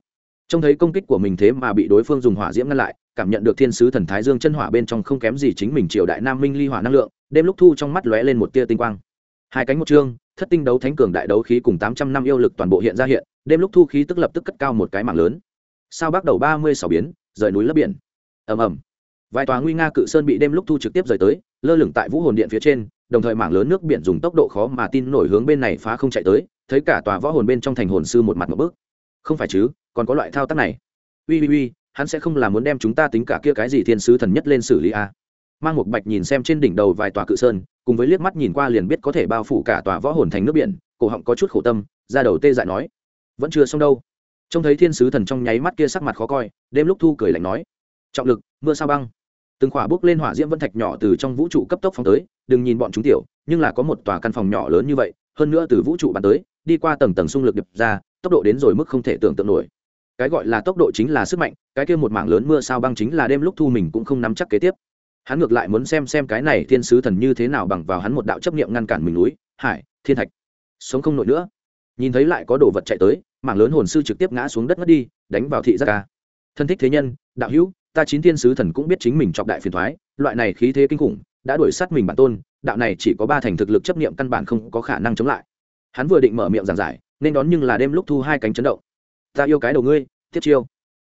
trông thấy công kích của mình thế mà bị đối phương dùng hỏa diễm ngăn lại, cảm nhận được thiên sứ thần thái dương chân hỏa bên trong không kém gì chính mình triều đại nam minh ly hỏa năng lượng, đêm lúc thu trong mắt lóe lên một tia tinh quang. Hai cánh một chương thất tinh đấu thánh cường đại đấu khí cùng tám trăm năm yêu lực toàn bộ hiện ra hiện, đêm lúc thu khí tức lập tức cất cao một cái mạng lớn. Sao bắt đầu ba mươi sáu biến, rời núi lấp biển. Ầm ầm. Vài tòa nguy nga cự sơn bị đêm lúc thu trực tiếp rời tới, lơ lửng tại vũ hồn điện phía trên đồng thời mảng lớn nước biển dùng tốc độ khó mà tin nổi hướng bên này phá không chạy tới, thấy cả tòa võ hồn bên trong thành hồn sư một mặt một bước. Không phải chứ, còn có loại thao tác này. Ui ui ui, hắn sẽ không là muốn đem chúng ta tính cả kia cái gì thiên sứ thần nhất lên xử lý a à. mang một bạch nhìn xem trên đỉnh đầu vài tòa cự sơn, cùng với liếc mắt nhìn qua liền biết có thể bao phủ cả tòa võ hồn thành nước biển, cổ họng có chút khổ tâm, ra đầu tê dại nói, vẫn chưa xong đâu. Trông thấy thiên sứ thần trong nháy mắt kia sắc mặt khó coi, đêm lúc thu cười lạnh nói, trọng lực, mưa sao băng? Từng khỏa bước lên hỏa diễm vân thạch nhỏ từ trong vũ trụ cấp tốc phóng tới, đừng nhìn bọn chúng tiểu, nhưng là có một tòa căn phòng nhỏ lớn như vậy, hơn nữa từ vũ trụ bắn tới, đi qua tầng tầng xung lực điệp ra, tốc độ đến rồi mức không thể tưởng tượng nổi. Cái gọi là tốc độ chính là sức mạnh, cái kia một mảng lớn mưa sao băng chính là đêm lúc thu mình cũng không nắm chắc kế tiếp. Hắn ngược lại muốn xem xem cái này thiên sứ thần như thế nào bằng vào hắn một đạo chấp niệm ngăn cản mình núi, hải, thiên thạch. Sống không nổi nữa. Nhìn thấy lại có đồ vật chạy tới, mảng lớn hồn sư trực tiếp ngã xuống đất mất đi, đánh vào thị giác ca. Thân thích thế nhân, đạo hữu ta chín thiên sứ thần cũng biết chính mình chọc đại phiền thoái, loại này khí thế kinh khủng, đã đuổi sát mình bản tôn, đạo này chỉ có ba thành thực lực chấp niệm căn bản không có khả năng chống lại. Hắn vừa định mở miệng giảng giải, nên đón nhưng là đêm lúc thu hai cánh chấn động. Ta yêu cái đầu ngươi tiếp chiêu.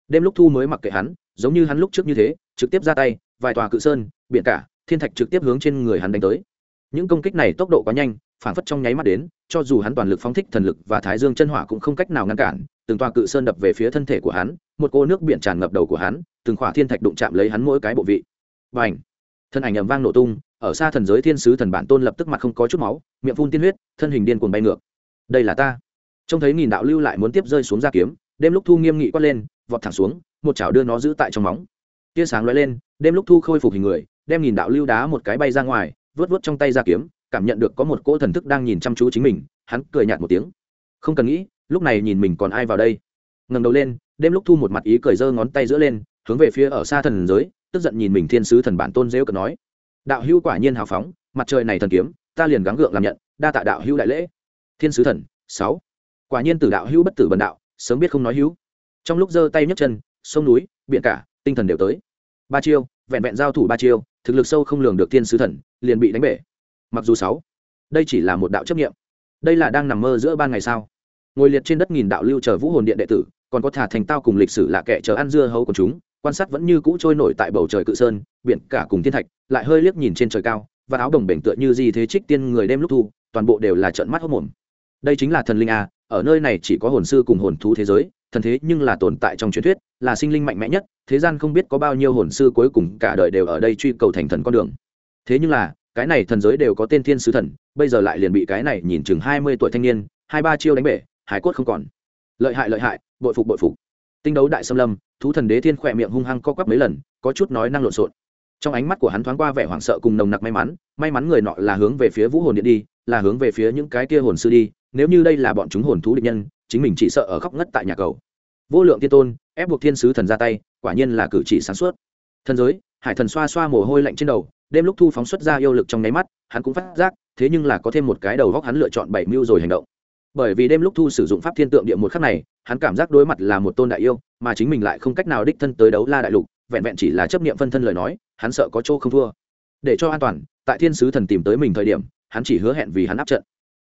Đêm lúc thu mới mặc kệ hắn, giống như hắn lúc trước như thế, trực tiếp ra tay, vài tòa cự sơn, biển cả, thiên thạch trực tiếp hướng trên người hắn đánh tới. Những công kích này tốc độ quá nhanh phản phất trong nháy mắt đến, cho dù hắn toàn lực phóng thích thần lực và thái dương chân hỏa cũng không cách nào ngăn cản, từng tòa cự sơn đập về phía thân thể của hắn, một cô nước biển tràn ngập đầu của hắn từng khỏa thiên thạch đụng chạm lấy hắn mỗi cái bộ vị. Và ảnh thân ảnh ầm vang nổ tung, ở xa thần giới thiên sứ thần bản tôn lập tức mặt không có chút máu, miệng phun tiên huyết, thân hình điên cuồng bay ngược. Đây là ta. Trông thấy nghìn đạo lưu lại muốn tiếp rơi xuống ra kiếm, đêm lúc thu nghiêm nghị quát lên, vọt thẳng xuống, một chảo đưa nó giữ tại trong móng. Tia sáng lóe lên, đêm lúc thu khôi phục hình người, đem nghìn đạo lưu đá một cái bay ra ngoài, vớt vớt trong tay ra kiếm, cảm nhận được có một cỗ thần thức đang nhìn chăm chú chính mình, hắn cười nhạt một tiếng. Không cần nghĩ, lúc này nhìn mình còn ai vào đây. Ngẩng đầu lên, đêm lúc thu một mặt ý cười giơ ngón tay giữa lên hướng về phía ở xa thần giới, tức giận nhìn mình thiên sứ thần bản tôn dễu cợt nói, đạo hữu quả nhiên hào phóng, mặt trời này thần kiếm, ta liền gắng gượng làm nhận, đa tạ đạo hữu đại lễ. Thiên sứ thần, sáu. Quả nhiên tử đạo hữu bất tử bần đạo, sớm biết không nói hữu. Trong lúc giơ tay nhấc chân, sông núi, biển cả, tinh thần đều tới. Ba chiêu, vẹn vẹn giao thủ ba chiêu, thực lực sâu không lường được thiên sứ thần, liền bị đánh bể. Mặc dù sáu, đây chỉ là một đạo chấp nghiệm đây là đang nằm mơ giữa ban ngày sao? Ngồi liệt trên đất nghìn đạo lưu chờ vũ hồn điện đệ tử, còn có thả thành tao cùng lịch sử lạ kệ chờ ăn dưa hấu của chúng quan sát vẫn như cũ trôi nổi tại bầu trời cự sơn, biển cả cùng thiên thạch, lại hơi liếc nhìn trên trời cao, và áo đồng bể tựa như di thế trích tiên người đêm lúc thu, toàn bộ đều là trợn mắt hốc mồm. Đây chính là thần linh a, ở nơi này chỉ có hồn sư cùng hồn thú thế giới, thần thế nhưng là tồn tại trong truyền thuyết, là sinh linh mạnh mẽ nhất, thế gian không biết có bao nhiêu hồn sư cuối cùng cả đời đều ở đây truy cầu thành thần con đường. Thế nhưng là, cái này thần giới đều có tên thiên sứ thần, bây giờ lại liền bị cái này nhìn chừng hai mươi tuổi thanh niên, hai ba chiêu đánh bể, hải cốt không còn. Lợi hại lợi hại, bội phục bội phục tinh đấu đại xâm lâm, thú thần đế thiên khỏe miệng hung hăng co quắp mấy lần, có chút nói năng lộn xộn. Trong ánh mắt của hắn thoáng qua vẻ hoảng sợ cùng nồng nặc may mắn may mắn người nọ là hướng về phía vũ hồn điện đi, là hướng về phía những cái kia hồn sư đi, nếu như đây là bọn chúng hồn thú địch nhân, chính mình chỉ sợ ở khóc ngất tại nhà cầu. Vô lượng tiên tôn, ép buộc thiên sứ thần ra tay, quả nhiên là cử chỉ sáng suốt. Thần giới, hải thần xoa xoa mồ hôi lạnh trên đầu, đêm lúc thu phóng xuất ra yêu lực trong nháy mắt, hắn cũng phát giác, thế nhưng là có thêm một cái đầu góc hắn lựa chọn bảy mưu rồi hành động bởi vì đêm lúc thu sử dụng pháp thiên tượng địa một khắc này, hắn cảm giác đối mặt là một tôn đại yêu, mà chính mình lại không cách nào đích thân tới đấu la đại lục, vẹn vẹn chỉ là chấp niệm phân thân lời nói, hắn sợ có chỗ không thua. Để cho an toàn, tại thiên sứ thần tìm tới mình thời điểm, hắn chỉ hứa hẹn vì hắn áp trận.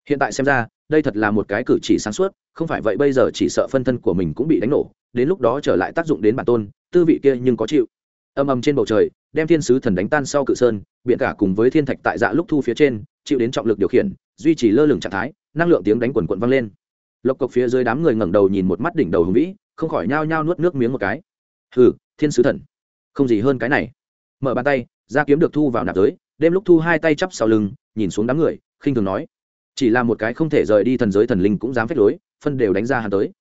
Hiện tại xem ra, đây thật là một cái cử chỉ sáng suốt, không phải vậy bây giờ chỉ sợ phân thân của mình cũng bị đánh nổ, đến lúc đó trở lại tác dụng đến bản tôn, tư vị kia nhưng có chịu. Âm âm trên bầu trời, đem thiên sứ thần đánh tan sau cự sơn biện cả cùng với thiên thạch tại dạ lúc thu phía trên, chịu đến trọng lực điều khiển duy trì lơ lửng trạng thái, năng lượng tiếng đánh quần quận vang lên. Lộc cộc phía dưới đám người ngẩng đầu nhìn một mắt đỉnh đầu hùng vĩ, không khỏi nhao nhao nuốt nước miếng một cái. Hừ, thiên sứ thần. Không gì hơn cái này. Mở bàn tay, ra kiếm được thu vào nạp giới, đêm lúc thu hai tay chắp sau lưng, nhìn xuống đám người, khinh thường nói. Chỉ là một cái không thể rời đi thần giới thần linh cũng dám phép lối, phân đều đánh ra hắn tới.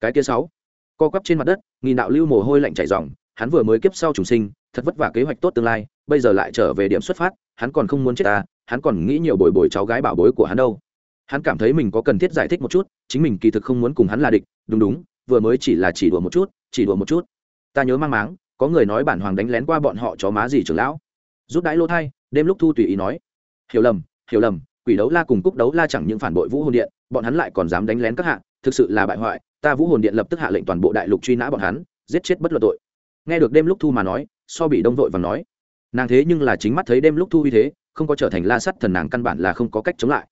Cái kia sáu. Co quắp trên mặt đất, nghìn đạo lưu mồ hôi lạnh chảy ròng, hắn vừa mới kiếp sau trùng sinh, thật vất vả kế hoạch tốt tương lai, bây giờ lại trở về điểm xuất phát, hắn còn không muốn chết ta hắn còn nghĩ nhiều bồi bồi cháu gái bảo bối của hắn đâu. Hắn cảm thấy mình có cần thiết giải thích một chút, chính mình kỳ thực không muốn cùng hắn là địch, đúng đúng, vừa mới chỉ là chỉ đùa một chút, chỉ đùa một chút. Ta nhớ mang máng, có người nói bản hoàng đánh lén qua bọn họ chó má gì trưởng lão. Rút đãi lô thay đêm lúc thu tùy ý nói, hiểu lầm hiểu lầm, quỷ đấu la cùng cúc đấu la chẳng những phản bội vũ hồn điện, bọn hắn lại còn dám đánh lén các hạ, thực sự là bại hoại, ta vũ hồn điện lập tức hạ lệnh toàn bộ đại lục truy nã bọn hắn, giết chết bất luận tội. Nghe được đêm lúc thu mà nói, so bị đông vội và nói, nàng thế nhưng là chính mắt thấy đêm lúc thu như thế không có trở thành la sắt thần nàng căn bản là không có cách chống lại.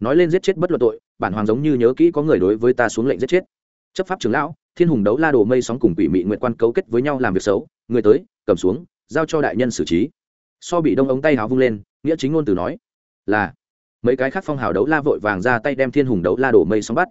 Nói lên giết chết bất luận tội, bản hoàng giống như nhớ kỹ có người đối với ta xuống lệnh giết chết. Chấp pháp trưởng lão, thiên hùng đấu la đồ mây sóng cùng quỷ mị nguyện quan cấu kết với nhau làm việc xấu, người tới, cầm xuống, giao cho đại nhân xử trí. So bị đông ống tay hào vung lên, nghĩa chính ngôn từ nói, là, mấy cái khác phong hào đấu la vội vàng ra tay đem thiên hùng đấu la đổ mây sóng bắt.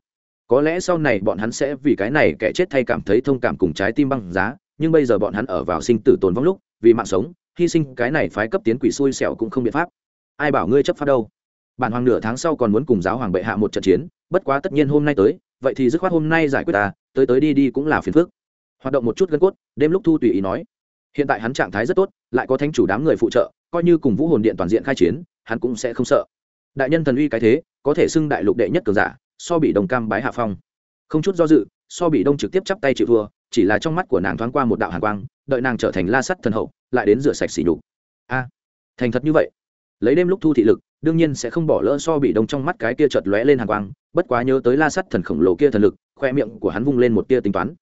Có lẽ sau này bọn hắn sẽ vì cái này kẻ chết thay cảm thấy thông cảm cùng trái tim băng giá, nhưng bây giờ bọn hắn ở vào sinh tử tồn vong lúc, vì mạng sống hy sinh cái này phái cấp tiến quỷ xui xẻo cũng không biện pháp. Ai bảo ngươi chấp pháp đâu? Bản hoàng nửa tháng sau còn muốn cùng giáo hoàng bệ hạ một trận chiến, bất quá tất nhiên hôm nay tới, vậy thì dứt khoát hôm nay giải quyết ta, tới tới đi đi cũng là phiền phức. Hoạt động một chút gân cốt, đêm lúc thu tùy ý nói, hiện tại hắn trạng thái rất tốt, lại có thánh chủ đám người phụ trợ, coi như cùng vũ hồn điện toàn diện khai chiến, hắn cũng sẽ không sợ. Đại nhân thần uy cái thế, có thể xưng đại lục đệ nhất cường giả, so bị đồng cam bái hạ phong. Không chút do dự, so bị đông trực tiếp chắp tay chịu thua chỉ là trong mắt của nàng thoáng qua một đạo hàn quang, đợi nàng trở thành la sắt thần hậu, lại đến rửa sạch xỉ đục a, thành thật như vậy. Lấy đêm lúc thu thị lực, đương nhiên sẽ không bỏ lỡ so bị đông trong mắt cái kia chợt lóe lên hàn quang, bất quá nhớ tới la sắt thần khổng lồ kia thần lực, khoe miệng của hắn vung lên một tia tính toán.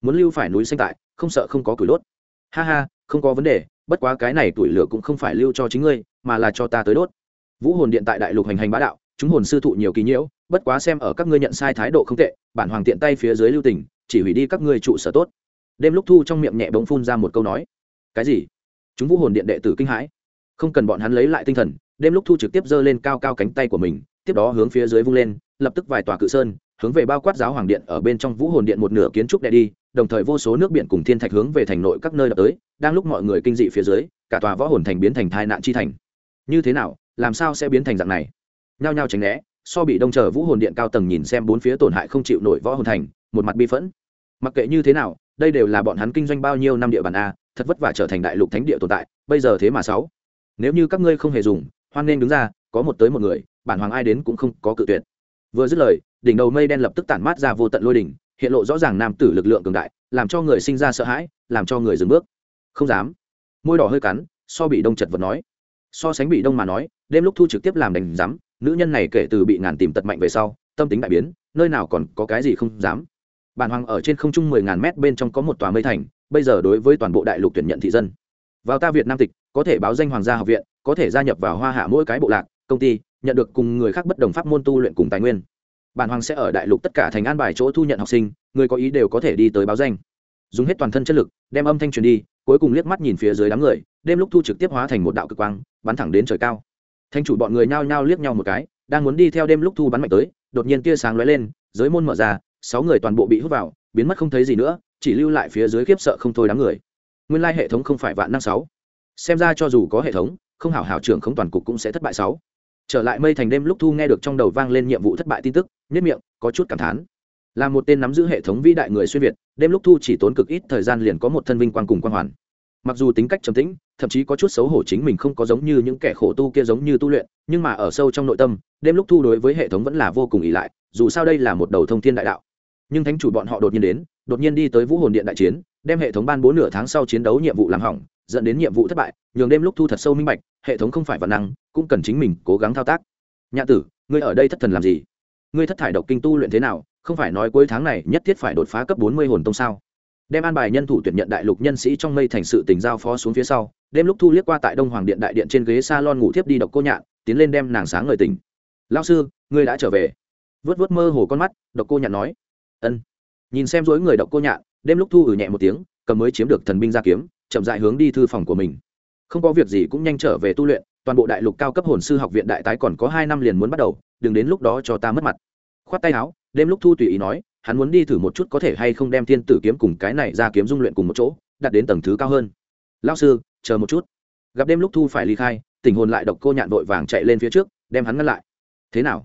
Muốn lưu phải núi xanh tại, không sợ không có củi đốt. Ha ha, không có vấn đề, bất quá cái này tuổi lửa cũng không phải lưu cho chính ngươi, mà là cho ta tới đốt. Vũ hồn điện tại đại lục hành hành bá đạo, chúng hồn sư thụ nhiều kỳ nhiễu, bất quá xem ở các ngươi nhận sai thái độ không tệ, bản hoàng tiện tay phía dưới lưu tình chỉ hủy đi các ngươi trụ sở tốt. Đêm lúc thu trong miệng nhẹ bỗng phun ra một câu nói. Cái gì? Chúng vũ hồn điện đệ tử kinh hãi. Không cần bọn hắn lấy lại tinh thần, đêm lúc thu trực tiếp giơ lên cao cao cánh tay của mình, tiếp đó hướng phía dưới vung lên, lập tức vài tòa cự sơn, hướng về bao quát giáo hoàng điện ở bên trong vũ hồn điện một nửa kiến trúc đệ đi, đồng thời vô số nước biển cùng thiên thạch hướng về thành nội các nơi đập tới, đang lúc mọi người kinh dị phía dưới, cả tòa võ hồn thành biến thành thai nạn chi thành. Như thế nào, làm sao sẽ biến thành dạng này? Nhao nhao tránh né, so bị đông chờ vũ hồn điện cao tầng nhìn xem bốn phía tổn hại không chịu nổi võ hồn thành, một mặt bi phẫn mặc kệ như thế nào, đây đều là bọn hắn kinh doanh bao nhiêu năm địa bàn a, thật vất vả trở thành đại lục thánh địa tồn tại, bây giờ thế mà sáu. Nếu như các ngươi không hề dùng, hoan nên đứng ra, có một tới một người, bản hoàng ai đến cũng không có cự tuyệt. Vừa dứt lời, đỉnh đầu mây đen lập tức tản mát ra vô tận lôi đỉnh, hiện lộ rõ ràng nam tử lực lượng cường đại, làm cho người sinh ra sợ hãi, làm cho người dừng bước. Không dám. Môi đỏ hơi cắn, so bị đông chật vật nói. So sánh bị đông mà nói, đêm lúc thu trực tiếp làm đành rắm nữ nhân này kể từ bị ngàn tìm tật mạnh về sau, tâm tính đại biến, nơi nào còn có cái gì không dám bản hoàng ở trên không trung mười ngàn mét bên trong có một tòa mây thành, bây giờ đối với toàn bộ đại lục tuyển nhận thị dân. Vào ta việt nam tịch, có thể báo danh hoàng gia học viện, có thể gia nhập vào hoa hạ mỗi cái bộ lạc, công ty, nhận được cùng người khác bất đồng pháp môn tu luyện cùng tài nguyên. Bản hoàng sẽ ở đại lục tất cả thành an bài chỗ thu nhận học sinh, người có ý đều có thể đi tới báo danh. Dùng hết toàn thân chất lực, đem âm thanh truyền đi, cuối cùng liếc mắt nhìn phía dưới đám người, đêm lúc thu trực tiếp hóa thành một đạo cực quang, bắn thẳng đến trời cao. Thanh chủ bọn người nhao nhao liếc nhau một cái, đang muốn đi theo đêm lúc thu bắn mạnh tới, đột nhiên tia sáng lóe lên, giới môn mở ra sáu người toàn bộ bị hút vào, biến mất không thấy gì nữa, chỉ lưu lại phía dưới khiếp sợ không thôi đám người. Nguyên lai hệ thống không phải vạn năng sáu. Xem ra cho dù có hệ thống, không hảo hảo trưởng không toàn cục cũng sẽ thất bại sáu. Trở lại mây thành đêm lúc thu nghe được trong đầu vang lên nhiệm vụ thất bại tin tức nhất miệng, có chút cảm thán. Là một tên nắm giữ hệ thống vĩ đại người xuyên việt, đêm lúc thu chỉ tốn cực ít thời gian liền có một thân vinh quang cùng quang hoàn. Mặc dù tính cách trầm tĩnh, thậm chí có chút xấu hổ chính mình không có giống như những kẻ khổ tu kia giống như tu luyện, nhưng mà ở sâu trong nội tâm, đêm lúc thu đối với hệ thống vẫn là vô cùng ỷ lại, dù sao đây là một đầu thông thiên đại đạo nhưng thánh chủ bọn họ đột nhiên đến, đột nhiên đi tới vũ hồn điện đại chiến, đem hệ thống ban bố nửa tháng sau chiến đấu nhiệm vụ làm hỏng, dẫn đến nhiệm vụ thất bại, nhường đêm lúc thu thật sâu minh bạch, hệ thống không phải văn năng, cũng cần chính mình cố gắng thao tác. Nhạ tử, ngươi ở đây thất thần làm gì? Ngươi thất thải độc kinh tu luyện thế nào? Không phải nói cuối tháng này nhất thiết phải đột phá cấp bốn mươi hồn tông sao? Đem an bài nhân thủ tuyển nhận đại lục nhân sĩ trong mây thành sự tình giao phó xuống phía sau, đêm lúc thu liếc qua tại đông hoàng điện đại điện trên ghế s a lon ngủ thiếp đi độc cô nhạn, tiến lên đem nàng sáng ngời tỉnh. Lao sư, ngươi đã trở về. Vớt vớt mơ hồ con mắt, độc cô nhạn nói ân. Nhìn xem dối người độc cô nhạn, đêm lúc thu ử nhẹ một tiếng, cầm mới chiếm được thần binh ra kiếm, chậm dại hướng đi thư phòng của mình. Không có việc gì cũng nhanh trở về tu luyện, toàn bộ đại lục cao cấp hồn sư học viện đại tái còn có hai năm liền muốn bắt đầu, đừng đến lúc đó cho ta mất mặt. Khoát tay áo, đêm lúc thu tùy ý nói, hắn muốn đi thử một chút có thể hay không đem thiên tử kiếm cùng cái này ra kiếm dung luyện cùng một chỗ đặt đến tầng thứ cao hơn. Lao sư, chờ một chút. Gặp đêm lúc thu phải ly khai, tình hồn lại độc cô nhạn vội vàng chạy lên phía trước, đem hắn ngăn lại. Thế nào?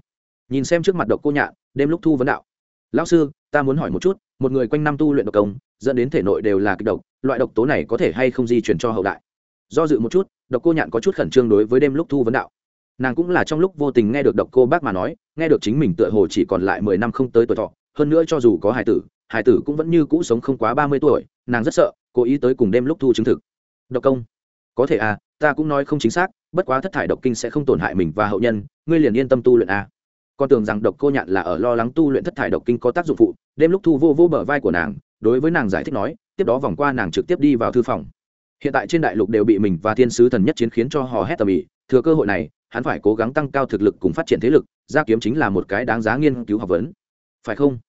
Nhìn xem trước mặt độc cô nhạn, đêm lúc thu vấn đạo. Lão sư ta muốn hỏi một chút, một người quanh năm tu luyện độc công, dẫn đến thể nội đều là kịch độc, loại độc tố này có thể hay không di chuyển cho hậu đại? Do dự một chút, độc cô nhạn có chút khẩn trương đối với đêm lúc thu vấn đạo. Nàng cũng là trong lúc vô tình nghe được độc cô bác mà nói, nghe được chính mình tựa hồ chỉ còn lại mười năm không tới tuổi thọ, hơn nữa cho dù có hải tử hải tử cũng vẫn như cũ sống không quá ba mươi tuổi, nàng rất sợ, cố ý tới cùng đêm lúc thu chứng thực. Độc công? Có thể à ta cũng nói không chính xác, bất quá thất thải độc kinh sẽ không tổn hại mình và hậu nhân, ngươi liền yên tâm tu luyện à con tưởng rằng độc cô nhạn là ở lo lắng tu luyện thất thải độc kinh có tác dụng phụ, đêm lúc thu vô vô bờ vai của nàng, đối với nàng giải thích nói, tiếp đó vòng qua nàng trực tiếp đi vào thư phòng. Hiện tại trên đại lục đều bị mình và thiên sứ thần nhất chiến khiến cho hò hét tầm ĩ, thừa cơ hội này, hắn phải cố gắng tăng cao thực lực cùng phát triển thế lực, gia kiếm chính là một cái đáng giá nghiên cứu học vấn. Phải không?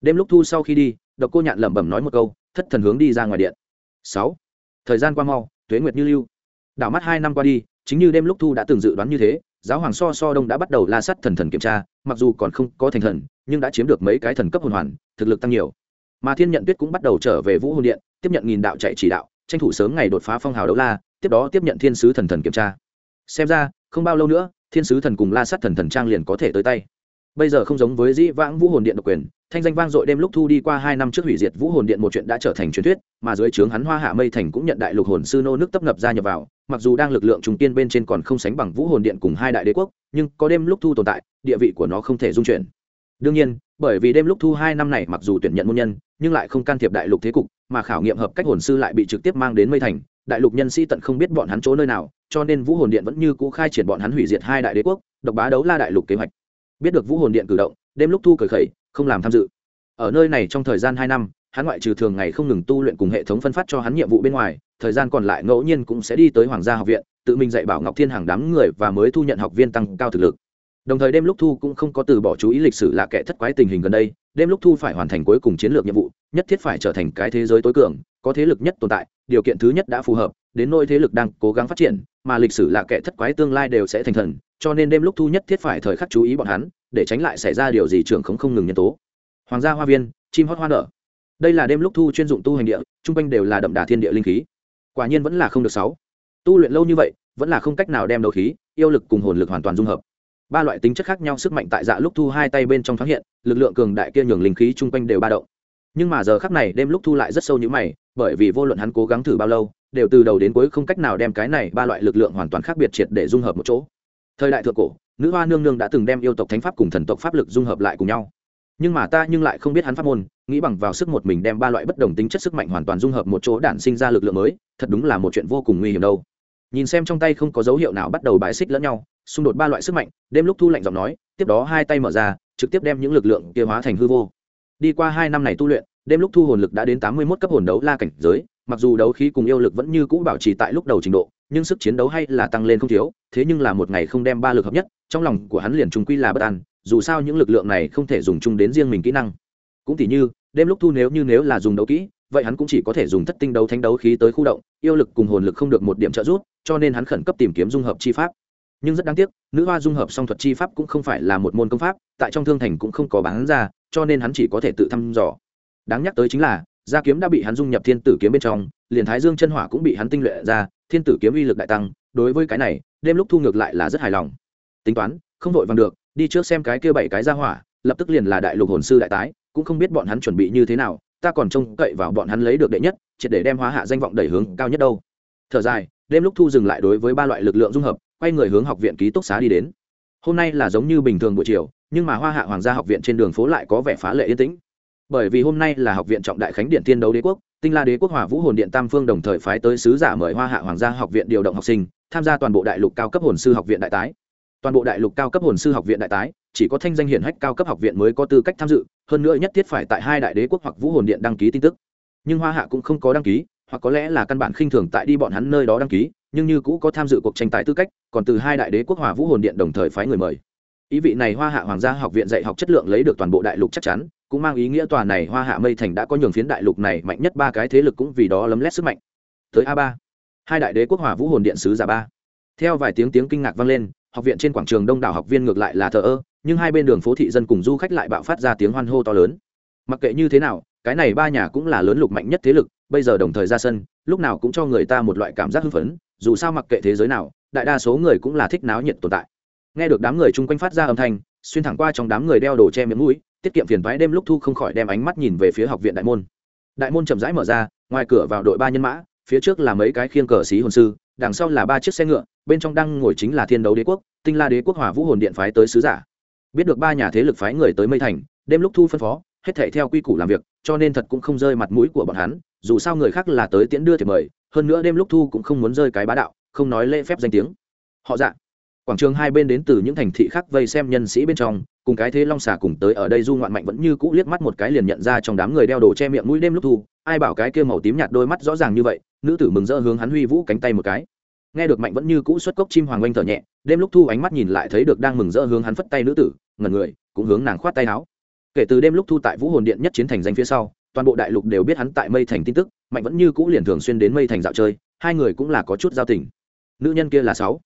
Đêm lúc thu sau khi đi, độc cô nhạn lẩm bẩm nói một câu, thất thần hướng đi ra ngoài điện. Sáu. Thời gian qua mau, tuế nguyệt như lưu. Đảo mắt hai năm qua đi, chính như đêm lúc thu đã từng dự đoán như thế giáo hoàng so so đông đã bắt đầu la sắt thần thần kiểm tra, mặc dù còn không có thành thần, nhưng đã chiếm được mấy cái thần cấp hồn hoàn, thực lực tăng nhiều. Mà thiên nhận tuyết cũng bắt đầu trở về vũ hồn điện, tiếp nhận nghìn đạo chạy chỉ đạo, tranh thủ sớm ngày đột phá phong hào đấu la, tiếp đó tiếp nhận thiên sứ thần thần kiểm tra. Xem ra, không bao lâu nữa, thiên sứ thần cùng la sắt thần thần trang liền có thể tới tay bây giờ không giống với dĩ vãng vũ hồn điện độc quyền, thanh danh vang dội đêm lúc thu đi qua hai năm trước hủy diệt vũ hồn điện một chuyện đã trở thành truyền thuyết, mà dưới trướng hắn hoa hạ mây thành cũng nhận đại lục hồn sư nô nước tấp nập ra nhập vào, mặc dù đang lực lượng trung tiên bên trên còn không sánh bằng vũ hồn điện cùng hai đại đế quốc, nhưng có đêm lúc thu tồn tại, địa vị của nó không thể dung chuyển. Đương nhiên, bởi vì đêm lúc thu hai năm này mặc dù tuyển nhận môn nhân, nhưng lại không can thiệp đại lục thế cục, mà khảo nghiệm hợp cách hồn sư lại bị trực tiếp mang đến mây thành, đại lục nhân sĩ tận không biết bọn hắn chỗ nơi nào, cho nên vũ hồn điện vẫn như cũ khai triển bọn hắn hủy diệt hai đại đế quốc, độc bá đấu la đại lục kế hoạch biết được vũ hồn điện cử động, đêm lúc thu cởi khẩy, không làm tham dự. Ở nơi này trong thời gian hai năm, hắn ngoại trừ thường ngày không ngừng tu luyện cùng hệ thống phân phát cho hắn nhiệm vụ bên ngoài, thời gian còn lại ngẫu nhiên cũng sẽ đi tới hoàng gia học viện, tự mình dạy bảo ngọc thiên hàng đám người và mới thu nhận học viên tăng cao thực lực. Đồng thời đêm lúc thu cũng không có từ bỏ chú ý lịch sử là kẻ thất quái tình hình gần đây, đêm lúc thu phải hoàn thành cuối cùng chiến lược nhiệm vụ, nhất thiết phải trở thành cái thế giới tối cường, có thế lực nhất tồn tại, điều kiện thứ nhất đã phù hợp, đến nỗi thế lực đang cố gắng phát triển, mà lịch sử là kẻ thất quái tương lai đều sẽ thành thần cho nên đêm lúc thu nhất thiết phải thời khắc chú ý bọn hắn, để tránh lại xảy ra điều gì trường không không ngừng nhân tố. Hoàng gia hoa viên, chim hót hoa nở. Đây là đêm lúc thu chuyên dụng tu hành địa, trung quanh đều là đậm đà thiên địa linh khí. Quả nhiên vẫn là không được sáu. Tu luyện lâu như vậy, vẫn là không cách nào đem đầu khí, yêu lực cùng hồn lực hoàn toàn dung hợp. Ba loại tính chất khác nhau sức mạnh tại dạ lúc thu hai tay bên trong thoáng hiện, lực lượng cường đại kia nhường linh khí chung quanh đều ba động. Nhưng mà giờ khắc này đêm lúc thu lại rất sâu như mày, bởi vì vô luận hắn cố gắng thử bao lâu, đều từ đầu đến cuối không cách nào đem cái này ba loại lực lượng hoàn toàn khác biệt triệt để dung hợp một chỗ thời đại thượng cổ, nữ hoa nương nương đã từng đem yêu tộc thánh pháp cùng thần tộc pháp lực dung hợp lại cùng nhau. Nhưng mà ta nhưng lại không biết hắn pháp môn, nghĩ bằng vào sức một mình đem ba loại bất đồng tính chất sức mạnh hoàn toàn dung hợp một chỗ đản sinh ra lực lượng mới, thật đúng là một chuyện vô cùng nguy hiểm đâu. Nhìn xem trong tay không có dấu hiệu nào bắt đầu bài xích lẫn nhau, xung đột ba loại sức mạnh, đêm lúc thu lạnh giọng nói, tiếp đó hai tay mở ra, trực tiếp đem những lực lượng kia hóa thành hư vô. Đi qua hai năm này tu luyện, đêm lúc thu hồn lực đã đến tám mươi mốt cấp hồn đấu la cảnh giới, mặc dù đấu khí cùng yêu lực vẫn như cũ bảo trì tại lúc đầu trình độ nhưng sức chiến đấu hay là tăng lên không thiếu, thế nhưng là một ngày không đem ba lực hợp nhất, trong lòng của hắn liền trung quy là bất an, dù sao những lực lượng này không thể dùng chung đến riêng mình kỹ năng. Cũng tỉ như, đêm lúc thu nếu như nếu là dùng đấu kỹ, vậy hắn cũng chỉ có thể dùng thất tinh đấu thánh đấu khí tới khu động, yêu lực cùng hồn lực không được một điểm trợ giúp, cho nên hắn khẩn cấp tìm kiếm dung hợp chi pháp. Nhưng rất đáng tiếc, nữ hoa dung hợp song thuật chi pháp cũng không phải là một môn công pháp, tại trong thương thành cũng không có bán ra, cho nên hắn chỉ có thể tự thăm dò. Đáng nhắc tới chính là, gia kiếm đã bị hắn dung nhập thiên tử kiếm bên trong liền thái dương chân hỏa cũng bị hắn tinh luyện ra, thiên tử kiếm uy lực đại tăng, đối với cái này, đêm lúc thu ngược lại là rất hài lòng. Tính toán, không vội vàng được, đi trước xem cái kia bảy cái ra hỏa, lập tức liền là đại lục hồn sư đại tái, cũng không biết bọn hắn chuẩn bị như thế nào, ta còn trông cậy vào bọn hắn lấy được đệ nhất, triệt để đem hóa hạ danh vọng đẩy hướng cao nhất đâu. Thở dài, đêm lúc thu dừng lại đối với ba loại lực lượng dung hợp, quay người hướng học viện ký túc xá đi đến. Hôm nay là giống như bình thường buổi chiều, nhưng mà hoa hạ hoàng gia học viện trên đường phố lại có vẻ phá lệ yên tĩnh. Bởi vì hôm nay là học viện trọng đại khánh điện thiên đấu đế quốc tinh la đế quốc hòa vũ hồn điện tam phương đồng thời phái tới sứ giả mời hoa hạ hoàng gia học viện điều động học sinh, tham gia toàn bộ đại lục cao cấp hồn sư học viện đại tái. Toàn bộ đại lục cao cấp hồn sư học viện đại tái, chỉ có thanh danh hiển hách cao cấp học viện mới có tư cách tham dự, hơn nữa nhất thiết phải tại hai đại đế quốc hoặc vũ hồn điện đăng ký tin tức. Nhưng hoa hạ cũng không có đăng ký, hoặc có lẽ là căn bản khinh thường tại đi bọn hắn nơi đó đăng ký, nhưng như cũ có tham dự cuộc tranh tài tư cách, còn từ hai đại đế quốc hòa vũ hồn điện đồng thời phái người mời. Ý vị này hoa hạ hoàng gia học viện dạy học chất lượng lấy được toàn bộ đại lục chắc chắn cũng mang ý nghĩa tòa này hoa hạ mây thành đã có nhường phiến đại lục này mạnh nhất ba cái thế lực cũng vì đó lấm lét sức mạnh. Tới a ba, hai đại đế quốc hòa vũ hồn điện sứ giả ba. Theo vài tiếng tiếng kinh ngạc vang lên, học viện trên quảng trường đông đảo học viên ngược lại là thờ ơ, nhưng hai bên đường phố thị dân cùng du khách lại bạo phát ra tiếng hoan hô to lớn. Mặc kệ như thế nào, cái này ba nhà cũng là lớn lục mạnh nhất thế lực, bây giờ đồng thời ra sân, lúc nào cũng cho người ta một loại cảm giác hưng phấn, dù sao mặc kệ thế giới nào, đại đa số người cũng là thích náo nhiệt tồn tại. Nghe được đám người chung quanh phát ra âm thanh, xuyên thẳng qua trong đám người đeo đồ che miệng mũi tiết kiệm phiền thoái đêm lúc thu không khỏi đem ánh mắt nhìn về phía học viện đại môn. Đại môn chậm rãi mở ra, ngoài cửa vào đội ba nhân mã, phía trước là mấy cái khiêng cờ xí hồn sư, đằng sau là ba chiếc xe ngựa, bên trong đang ngồi chính là thiên đấu đế quốc, tinh la đế quốc hòa vũ hồn điện phái tới sứ giả. Biết được ba nhà thế lực phái người tới mây thành, đêm lúc thu phân phó, hết thể theo quy củ làm việc, cho nên thật cũng không rơi mặt mũi của bọn hắn, dù sao người khác là tới tiễn đưa thì mời, hơn nữa đêm lúc thu cũng không muốn rơi cái bá đạo, không nói lễ phép danh tiếng. Họ dạ. Quảng trường hai bên đến từ những thành thị khác vây xem nhân sĩ bên trong cùng cái thế long xà cùng tới ở đây du ngoạn mạnh vẫn như cũ liếc mắt một cái liền nhận ra trong đám người đeo đồ che miệng mũi đêm lúc thu, ai bảo cái kia màu tím nhạt đôi mắt rõ ràng như vậy, nữ tử mừng rỡ hướng hắn huy vũ cánh tay một cái. Nghe được mạnh vẫn như cũ xuất cốc chim hoàng oanh thở nhẹ, đêm lúc thu ánh mắt nhìn lại thấy được đang mừng rỡ hướng hắn phất tay nữ tử, ngẩn người, cũng hướng nàng khoát tay áo. Kể từ đêm lúc thu tại vũ hồn điện nhất chiến thành danh phía sau, toàn bộ đại lục đều biết hắn tại mây thành tin tức, mạnh vẫn như cũ liền thường xuyên đến mây thành dạo chơi, hai người cũng là có chút giao tình. Nữ nhân kia là sáu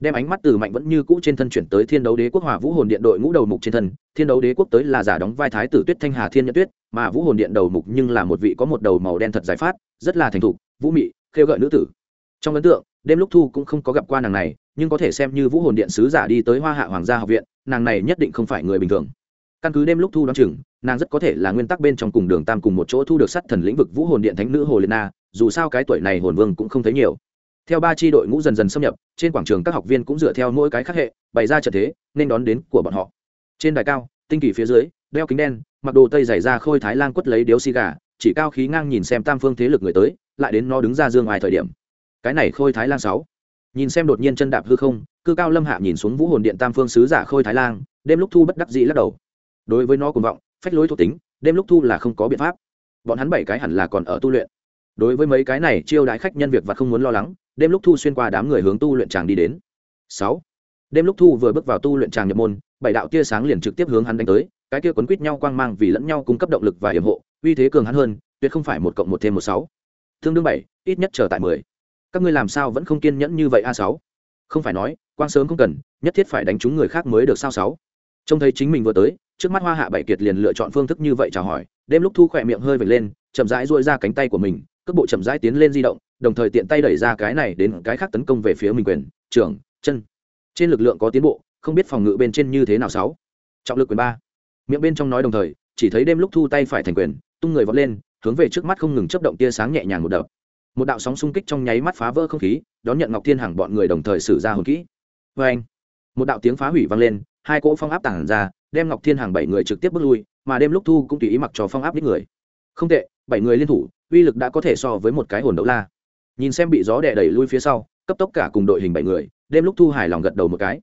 đem ánh mắt từ mạnh vẫn như cũ trên thân chuyển tới thiên đấu đế quốc hòa vũ hồn điện đội ngũ đầu mục trên thân, thiên đấu đế quốc tới là giả đóng vai thái tử tuyết thanh hà thiên nhật tuyết, mà vũ hồn điện đầu mục nhưng là một vị có một đầu màu đen thật giải phát, rất là thành thục, vũ mị, khêu gợi nữ tử. Trong ấn tượng, đêm lúc thu cũng không có gặp qua nàng này, nhưng có thể xem như vũ hồn điện sứ giả đi tới hoa hạ hoàng gia học viện, nàng này nhất định không phải người bình thường. Căn cứ đêm lúc thu đ o chừng, nàng rất có thể là nguyên tắc bên trong cùng đường tam cùng một chỗ thu được sắt thần lĩnh vực vũ hồn điện thánh nữ hồ liệt na, dù sao cái tuổi này hồn vương cũng không thấy nhiều theo ba tri đội ngũ dần dần xâm nhập, trên quảng trường các học viên cũng dựa theo mỗi cái khác hệ, bày ra trận thế, nên đón đến của bọn họ. Trên đài cao, tinh kỳ phía dưới, đeo kính đen, mặc đồ tây dày ra khôi thái lan quất lấy điếu xì gà, chỉ cao khí ngang nhìn xem tam phương thế lực người tới, lại đến nó đứng ra dương ngoài thời điểm. Cái này khôi thái lan sáu. Nhìn xem đột nhiên chân đạp hư không, cư cao lâm hạ nhìn xuống vũ hồn điện tam phương sứ giả khôi thái lan, đêm lúc thu bất đắc dĩ lắc đầu. Đối với nó cùng vọng, phách lối thuộc tính, đêm lúc thu là không có biện pháp. Bọn hắn bảy cái hẳn là còn ở tu luyện. Đối với mấy cái này chiêu đãi khách nhân việc và không muốn lo lắng đêm lúc thu xuyên qua đám người hướng tu luyện tràng đi đến. Sáu. Đêm lúc thu vừa bước vào tu luyện tràng nhập môn, bảy đạo tia sáng liền trực tiếp hướng hắn đánh tới, cái kia quấn quýt nhau quang mang vì lẫn nhau cung cấp động lực và hiểm hộ, uy thế cường hắn hơn, tuyệt không phải một cộng một thêm một sáu. Tương đương bảy, ít nhất chờ tại mười. Các ngươi làm sao vẫn không kiên nhẫn như vậy a sáu? Không phải nói, quang sớm không cần, nhất thiết phải đánh trúng người khác mới được sao sáu? Trông thấy chính mình vừa tới, trước mắt hoa hạ bảy kiệt liền lựa chọn phương thức như vậy chào hỏi, đêm lúc thu khỏe miệng hơi vệt lên, chậm rãi duỗi ra cánh tay của mình, cước bộ chậm rãi tiến lên di động đồng thời tiện tay đẩy ra cái này đến cái khác tấn công về phía mình quyền, trưởng, chân. Trên lực lượng có tiến bộ, không biết phòng ngự bên trên như thế nào sáu. Trọng lực quyền ba. Miệng bên trong nói đồng thời, chỉ thấy đêm lúc thu tay phải thành quyền, tung người vọt lên, hướng về trước mắt không ngừng chấp động tia sáng nhẹ nhàng một đập. Một đạo sóng xung kích trong nháy mắt phá vỡ không khí, đón nhận ngọc thiên hằng bọn người đồng thời xử ra hồn kỹ. Vê anh một đạo tiếng phá hủy vang lên, hai cỗ phong áp tản ra, đem ngọc thiên hằng bảy người trực tiếp bước lui, mà đêm lúc thu cũng tùy ý mặc cho phong áp đích người. Không tệ, bảy người liên thủ, uy lực đã có thể so với một cái hồn đấu la nhìn xem bị gió đè đẩy lui phía sau, cấp tốc cả cùng đội hình bảy người, đêm lúc thu hài lòng gật đầu một cái.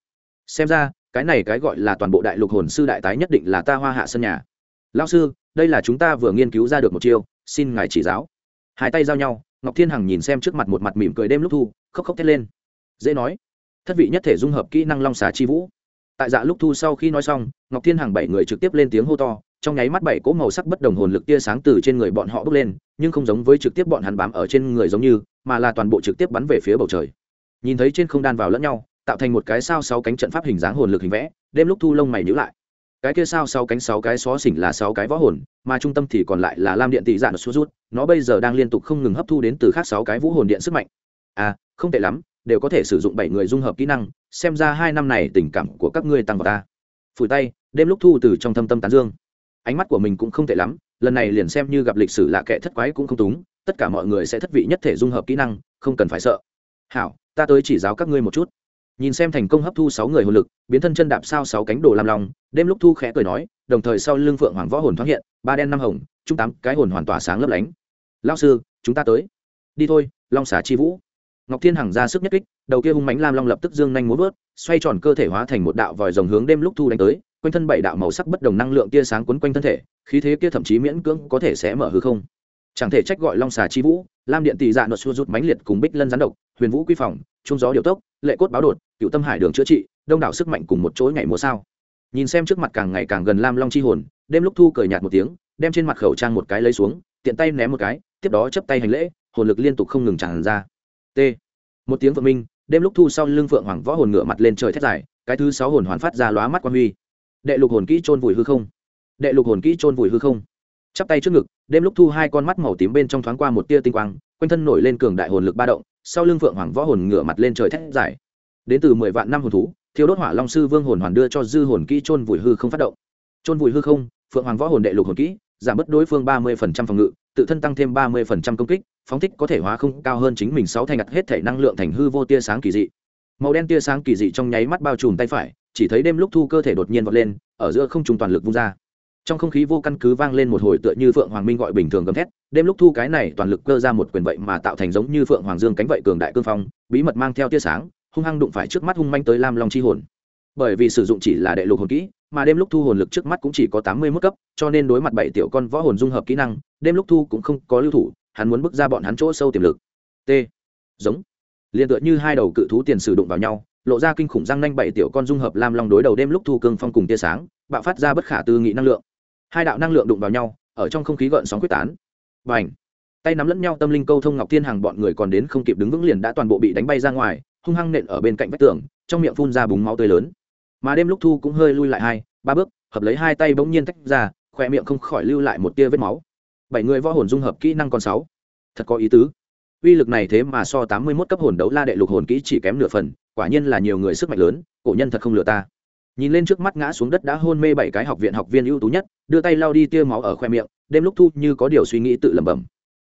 Xem ra, cái này cái gọi là toàn bộ đại lục hồn sư đại tái nhất định là ta hoa hạ sân nhà. Lao sư, đây là chúng ta vừa nghiên cứu ra được một chiêu, xin ngài chỉ giáo. Hai tay giao nhau, ngọc thiên hằng nhìn xem trước mặt một mặt mỉm cười đêm lúc thu, khóc khóc thét lên. Dễ nói. Thất vị nhất thể dung hợp kỹ năng long xà chi vũ. Tại dạ lúc thu sau khi nói xong, ngọc thiên hằng bảy người trực tiếp lên tiếng hô to trong nháy mắt bảy cỗ màu sắc bất đồng hồn lực tia sáng từ trên người bọn họ bước lên, nhưng không giống với trực tiếp bọn hắn bám ở trên người giống như, mà là toàn bộ trực tiếp bắn về phía bầu trời. Nhìn thấy trên không đan vào lẫn nhau, tạo thành một cái sao sáu cánh trận pháp hình dáng hồn lực hình vẽ, đêm lúc thu lông mày nhữ lại. Cái kia sao sáu cánh sáu cái xó xỉnh là sáu cái võ hồn, mà trung tâm thì còn lại là lam điện tỷ dạn nó rút, nó bây giờ đang liên tục không ngừng hấp thu đến từ khác sáu cái vũ hồn điện sức mạnh. À không tệ lắm, đều có thể sử dụng bảy người dung hợp kỹ năng, xem ra hai năm này tình cảm của các ngươi tăng vào ta. Phủi tay, đêm lúc thu từ trong thâm tâm tán dương ánh mắt của mình cũng không tệ lắm, lần này liền xem như gặp lịch sử lạ kệ thất quái cũng không túng, tất cả mọi người sẽ thất vị nhất thể dung hợp kỹ năng, không cần phải sợ. Hảo, ta tới chỉ giáo các ngươi một chút. Nhìn xem thành công hấp thu sáu người hồn lực, biến thân chân đạp sao sáu cánh đồ làm lòng đêm lúc thu khẽ cười nói, đồng thời sau lưng phượng hoàng võ hồn thoáng hiện, ba đen năm hồng chúng tám cái hồn hoàn tỏa sáng lấp lánh. Lao sư, chúng ta tới. Đi thôi, long xả chi vũ. Ngọc thiên hằng ra sức nhất kích, đầu kia hung mánh lam long lập tức dương nhanh muốn vớt, xoay tròn cơ thể hóa thành một đạo vòi rồng hướng đêm lúc thu đánh tới quanh thân bảy đạo màu sắc bất đồng năng lượng tia sáng quấn quanh thân thể, khí thế kia thậm chí miễn cưỡng có thể sẽ mở hư không. Chẳng thể trách gọi long xà chi vũ, lam điện tỷ dạ nội xua rút mánh liệt cùng bích lân rắn độc, huyền vũ quy phòng, trung gió điều tốc, lệ cốt báo đột cựu tâm hải đường chữa trị, đông đảo sức mạnh cùng một chối ngày mùa sao. Nhìn xem trước mặt càng ngày càng gần lam long chi hồn, đêm lúc thu cười nhạt một tiếng, đem trên mặt khẩu trang một cái lấy xuống, tiện tay ném một cái, tiếp đó chấp tay hành lễ, hồn lực liên tục không ngừng tràn ra. T. Một tiếng vượng minh, đêm lúc thu sau lưng phượng hoàng võ hồn ngựa mặt lên trời thét dài, cái thứ sáu hồn hoàn phát ra lóa mắt quan huy đệ lục hồn kỹ chôn vùi hư không. Đệ lục hồn kỹ chôn vùi hư không. Chắp tay trước ngực, đêm lúc thu hai con mắt màu tím bên trong thoáng qua một tia tinh quang, quanh thân nổi lên cường đại hồn lực ba động, sau lưng phượng hoàng võ hồn ngựa mặt lên trời thét dài. Đến từ mười vạn năm hồn thú thiếu đốt hỏa long sư vương hồn hoàn đưa cho dư hồn kỹ chôn vùi hư không phát động. Chôn vùi hư không, phượng hoàng võ hồn đệ lục hồn kỹ, giảm bớt đối phương ba mươi phòng ngự, tự thân tăng thêm ba mươi công kích, phóng thích có thể hóa không cao hơn chính mình sáu thành ngặt hết thể năng lượng thành hư vô tia sáng kỳ dị. Màu đen tia sáng kỳ dị trong nháy mắt bao trùm tay phải chỉ thấy đêm lúc thu cơ thể đột nhiên vọt lên, ở giữa không trùng toàn lực vung ra. Trong không khí vô căn cứ vang lên một hồi tựa như phượng hoàng minh gọi bình thường gầm thét, đêm lúc thu cái này toàn lực cơ ra một quyền vậy mà tạo thành giống như phượng hoàng dương cánh vậy cường đại cương phong, bí mật mang theo tia sáng, hung hăng đụng phải trước mắt hung manh tới lam long chi hồn. Bởi vì sử dụng chỉ là đệ lục hồn kỹ, mà đêm lúc thu hồn lực trước mắt cũng chỉ có tám mươi mức cấp, cho nên đối mặt bảy tiểu con võ hồn dung hợp kỹ năng, đêm lúc thu cũng không có lưu thủ, hắn muốn bước ra bọn hắn chỗ sâu tiềm lực. T. Giống. Liền tựa như hai đầu cự thú tiền sử đụng vào nhau lộ ra kinh khủng răng nanh bảy tiểu con dung hợp lam long đối đầu đêm lúc thu cương phong cùng tia sáng, bạo phát ra bất khả tư nghị năng lượng. Hai đạo năng lượng đụng vào nhau, ở trong không khí gợn sóng quyết tán. Và ảnh tay nắm lẫn nhau tâm linh câu thông ngọc thiên hàng bọn người còn đến không kịp đứng vững liền đã toàn bộ bị đánh bay ra ngoài, hung hăng nện ở bên cạnh vách tường, trong miệng phun ra búng máu tươi lớn. Mà đêm lúc thu cũng hơi lui lại hai, ba bước, hợp lấy hai tay bỗng nhiên tách ra khoe miệng không khỏi lưu lại một tia vết máu. Bảy người võ hồn dung hợp kỹ năng còn sáu. Thật có ý tứ uy lực này thế mà so tám mươi mốt cấp hồn đấu la đệ lục hồn kỹ chỉ kém nửa phần, quả nhiên là nhiều người sức mạnh lớn, cổ nhân thật không lừa ta. Nhìn lên trước mắt ngã xuống đất đã hôn mê bảy cái học viện học viên ưu tú nhất, đưa tay lau đi tia máu ở khoe miệng, đêm lúc thu như có điều suy nghĩ tự lẩm bẩm.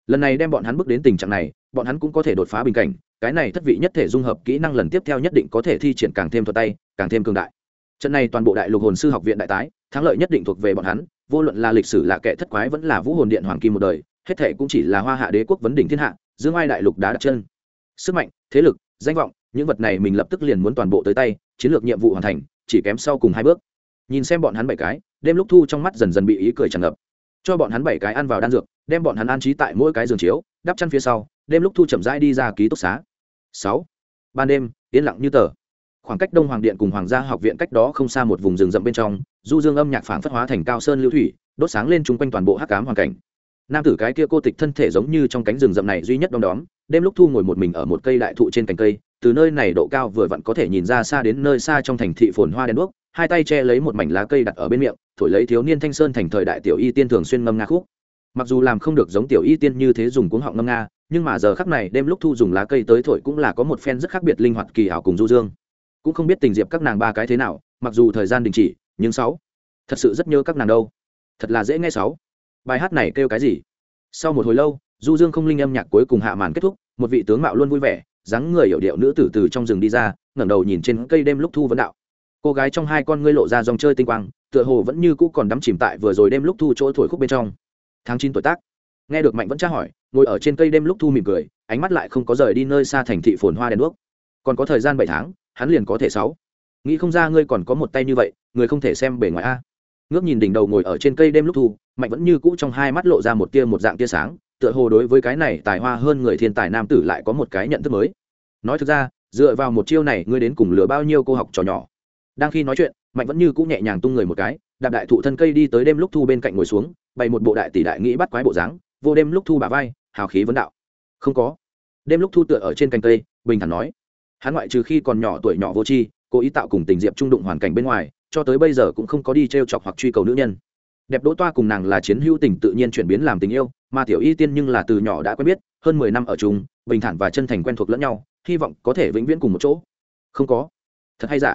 Lần này đem bọn hắn bước đến tình trạng này, bọn hắn cũng có thể đột phá bình cảnh, cái này thất vị nhất thể dung hợp kỹ năng lần tiếp theo nhất định có thể thi triển càng thêm thuật tay, càng thêm cường đại. Trận này toàn bộ đại lục hồn sư học viện đại tái, thắng lợi nhất định thuộc về bọn hắn, vô luận là lịch sử là kẻ thất quái vẫn là vũ hồn điện hoàng kim một đời, hết thể cũng chỉ là hoa hạ đế quốc vấn đỉnh thiên hạ dương ai đại lục đá đặt chân. Sức mạnh, thế lực, danh vọng, những vật này mình lập tức liền muốn toàn bộ tới tay, chiến lược nhiệm vụ hoàn thành, chỉ kém sau cùng hai bước. Nhìn xem bọn hắn bảy cái, đêm lúc thu trong mắt dần dần bị ý cười tràn ngập. Cho bọn hắn bảy cái ăn vào đan dược, đem bọn hắn an trí tại mỗi cái giường chiếu, đắp chăn phía sau, đêm lúc thu chậm rãi đi ra ký túc xá. Sáu. Ban đêm, yên lặng như tờ. Khoảng cách đông hoàng điện cùng hoàng gia học viện cách đó không xa một vùng rừng rậm bên trong, du dương âm nhạc phảng phất hóa thành cao sơn lưu thủy, đốt sáng lên chung quanh toàn bộ hắc cám hoàn cảnh nam tử cái kia cô tịch thân thể giống như trong cánh rừng rậm này duy nhất đom đóm, đêm lúc thu ngồi một mình ở một cây đại thụ trên cành cây, từ nơi này độ cao vừa vặn có thể nhìn ra xa đến nơi xa trong thành thị phồn hoa đen đuốc, hai tay che lấy một mảnh lá cây đặt ở bên miệng, thổi lấy thiếu niên thanh sơn thành thời đại tiểu y tiên thường xuyên ngâm nga khúc. Mặc dù làm không được giống tiểu y tiên như thế dùng cuống họng ngâm nga, nhưng mà giờ khắc này đêm lúc thu dùng lá cây tới thổi cũng là có một phen rất khác biệt linh hoạt kỳ ảo cùng du dương. Cũng không biết tình diệp các nàng ba cái thế nào, mặc dù thời gian đình chỉ, nhưng sáu, thật sự rất nhớ các nàng đâu. Thật là dễ nghe sáu bài hát này kêu cái gì? Sau một hồi lâu, du dương không linh âm nhạc cuối cùng hạ màn kết thúc, một vị tướng mạo luôn vui vẻ, dáng người hiểu điệu nữ tử từ trong rừng đi ra, ngẩng đầu nhìn trên cây đêm lúc thu vấn đạo. Cô gái trong hai con ngươi lộ ra dòng chơi tinh quang, tựa hồ vẫn như cũ còn đắm chìm tại vừa rồi đêm lúc thu chỗ thổi khúc bên trong. Tháng chín tuổi tác. Nghe được mạnh vẫn tra hỏi, ngồi ở trên cây đêm lúc thu mỉm cười, ánh mắt lại không có rời đi nơi xa thành thị phồn hoa đèn đuốc. Còn có thời gian bảy tháng, hắn liền có thể sáu. Nghĩ không ra ngươi còn có một tay như vậy, người không thể xem bề ngoài a ngước nhìn đỉnh đầu ngồi ở trên cây đêm lúc thu, mạnh vẫn như cũ trong hai mắt lộ ra một tia một dạng tia sáng, tựa hồ đối với cái này tài hoa hơn người thiên tài nam tử lại có một cái nhận thức mới. Nói thực ra, dựa vào một chiêu này, ngươi đến cùng lừa bao nhiêu cô học trò nhỏ. Đang khi nói chuyện, mạnh vẫn như cũ nhẹ nhàng tung người một cái, đạp đại thụ thân cây đi tới đêm lúc thu bên cạnh ngồi xuống, bày một bộ đại tỷ đại nghĩ bắt quái bộ dáng, vô đêm lúc thu bà vai, hào khí vấn đạo. Không có. Đêm lúc thu tựa ở trên cành cây, bình thản nói. Hắn ngoại trừ khi còn nhỏ tuổi nhỏ vô tri, cố ý tạo cùng tình diệp trung đụng hoàn cảnh bên ngoài cho tới bây giờ cũng không có đi t r e o chọc hoặc truy cầu nữ nhân. Đẹp đỗ toa cùng nàng là chiến hữu tình tự nhiên chuyển biến làm tình yêu, mà tiểu y tiên nhưng là từ nhỏ đã quen biết, hơn mười năm ở chung, bình thản và chân thành quen thuộc lẫn nhau, hy vọng có thể vĩnh viễn cùng một chỗ. Không có. Thật hay giả?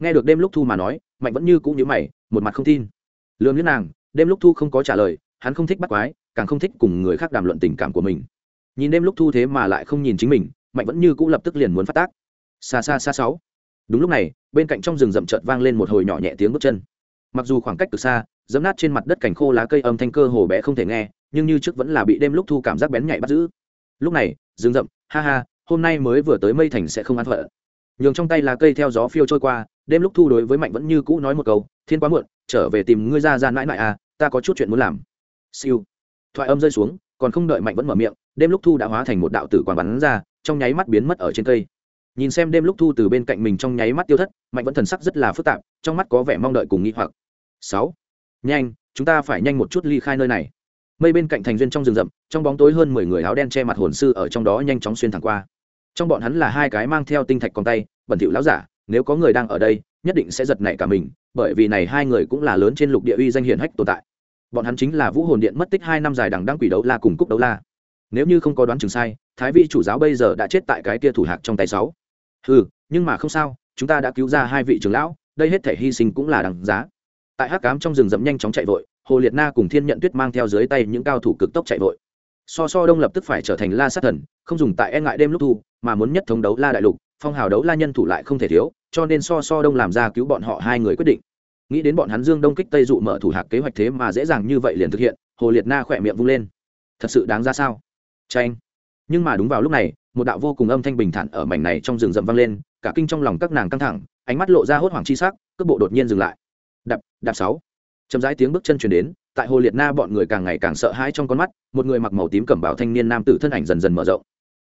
Nghe được đêm lúc thu mà nói, mạnh vẫn như cũng như mày, một mặt không tin. Lương liếc nàng, đêm lúc thu không có trả lời, hắn không thích bắt quái, càng không thích cùng người khác đàm luận tình cảm của mình. Nhìn đêm lúc thu thế mà lại không nhìn chính mình, mạnh vẫn như cũ lập tức liền muốn phát tác. Xa xa xa sáu. Đúng lúc này bên cạnh trong rừng rậm chợt vang lên một hồi nhỏ nhẹ tiếng bước chân. Mặc dù khoảng cách từ xa, dẫm nát trên mặt đất cảnh khô lá cây âm thanh cơ hồ bé không thể nghe, nhưng như trước vẫn là bị đêm lúc thu cảm giác bén nhạy bắt giữ. Lúc này, rừng rậm, ha ha, hôm nay mới vừa tới mây thành sẽ không ăn phận. Nhường trong tay lá cây theo gió phiêu trôi qua, đêm lúc thu đối với mạnh vẫn như cũ nói một câu, thiên quá muộn, trở về tìm ngươi ra ra mãi mãi à ta có chút chuyện muốn làm. Siêu. Thoại âm rơi xuống, còn không đợi mạnh vẫn mở miệng, đêm lúc thu đã hóa thành một đạo tử quang bắn ra, trong nháy mắt biến mất ở trên cây nhìn xem đêm lúc thu từ bên cạnh mình trong nháy mắt tiêu thất, mạnh vẫn thần sắc rất là phức tạp, trong mắt có vẻ mong đợi cùng nghĩ hoặc. Sáu. Nhanh, chúng ta phải nhanh một chút ly khai nơi này. Mây bên cạnh thành duyên trong rừng rậm, trong bóng tối hơn mười người áo đen che mặt hồn sư ở trong đó nhanh chóng xuyên thẳng qua. Trong bọn hắn là hai cái mang theo tinh thạch còn tay, bẩn thỉu lão giả, nếu có người đang ở đây, nhất định sẽ giật nảy cả mình, bởi vì này hai người cũng là lớn trên lục địa uy danh hiển hách tồn tại. Bọn hắn chính là vũ hồn điện mất tích hai năm dài đằng đăng quỷ đấu la cùng cúc đấu la. Nếu như không có đoán chừng sai, thái vi chủ giáo bây giờ đã chết tại cái kia thủ hạc trong tay sáu ừ nhưng mà không sao, chúng ta đã cứu ra hai vị trưởng lão, đây hết thể hy sinh cũng là đằng giá. Tại hắc cám trong rừng rậm nhanh chóng chạy vội, hồ liệt na cùng thiên nhận tuyết mang theo dưới tay những cao thủ cực tốc chạy vội. So so đông lập tức phải trở thành la sát thần, không dùng tại e ngại đêm lúc thu, mà muốn nhất thống đấu la đại lục, phong hào đấu la nhân thủ lại không thể thiếu, cho nên so so đông làm ra cứu bọn họ hai người quyết định. Nghĩ đến bọn hắn dương đông kích tây dụ mở thủ hạc kế hoạch thế mà dễ dàng như vậy liền thực hiện, hồ liệt na khỏe miệng vung lên. Thật sự đáng ra sao? Tranh nhưng mà đúng vào lúc này, một đạo vô cùng âm thanh bình thản ở mảnh này trong rừng rậm vang lên, cả kinh trong lòng các nàng căng thẳng, ánh mắt lộ ra hốt hoảng chi sắc, cước bộ đột nhiên dừng lại. Đạp đạp sáu. Chậm rãi tiếng bước chân chuyển đến, tại hồ liệt na bọn người càng ngày càng sợ hãi trong con mắt, một người mặc màu tím cẩm bào thanh niên nam tử thân ảnh dần dần mở rộng.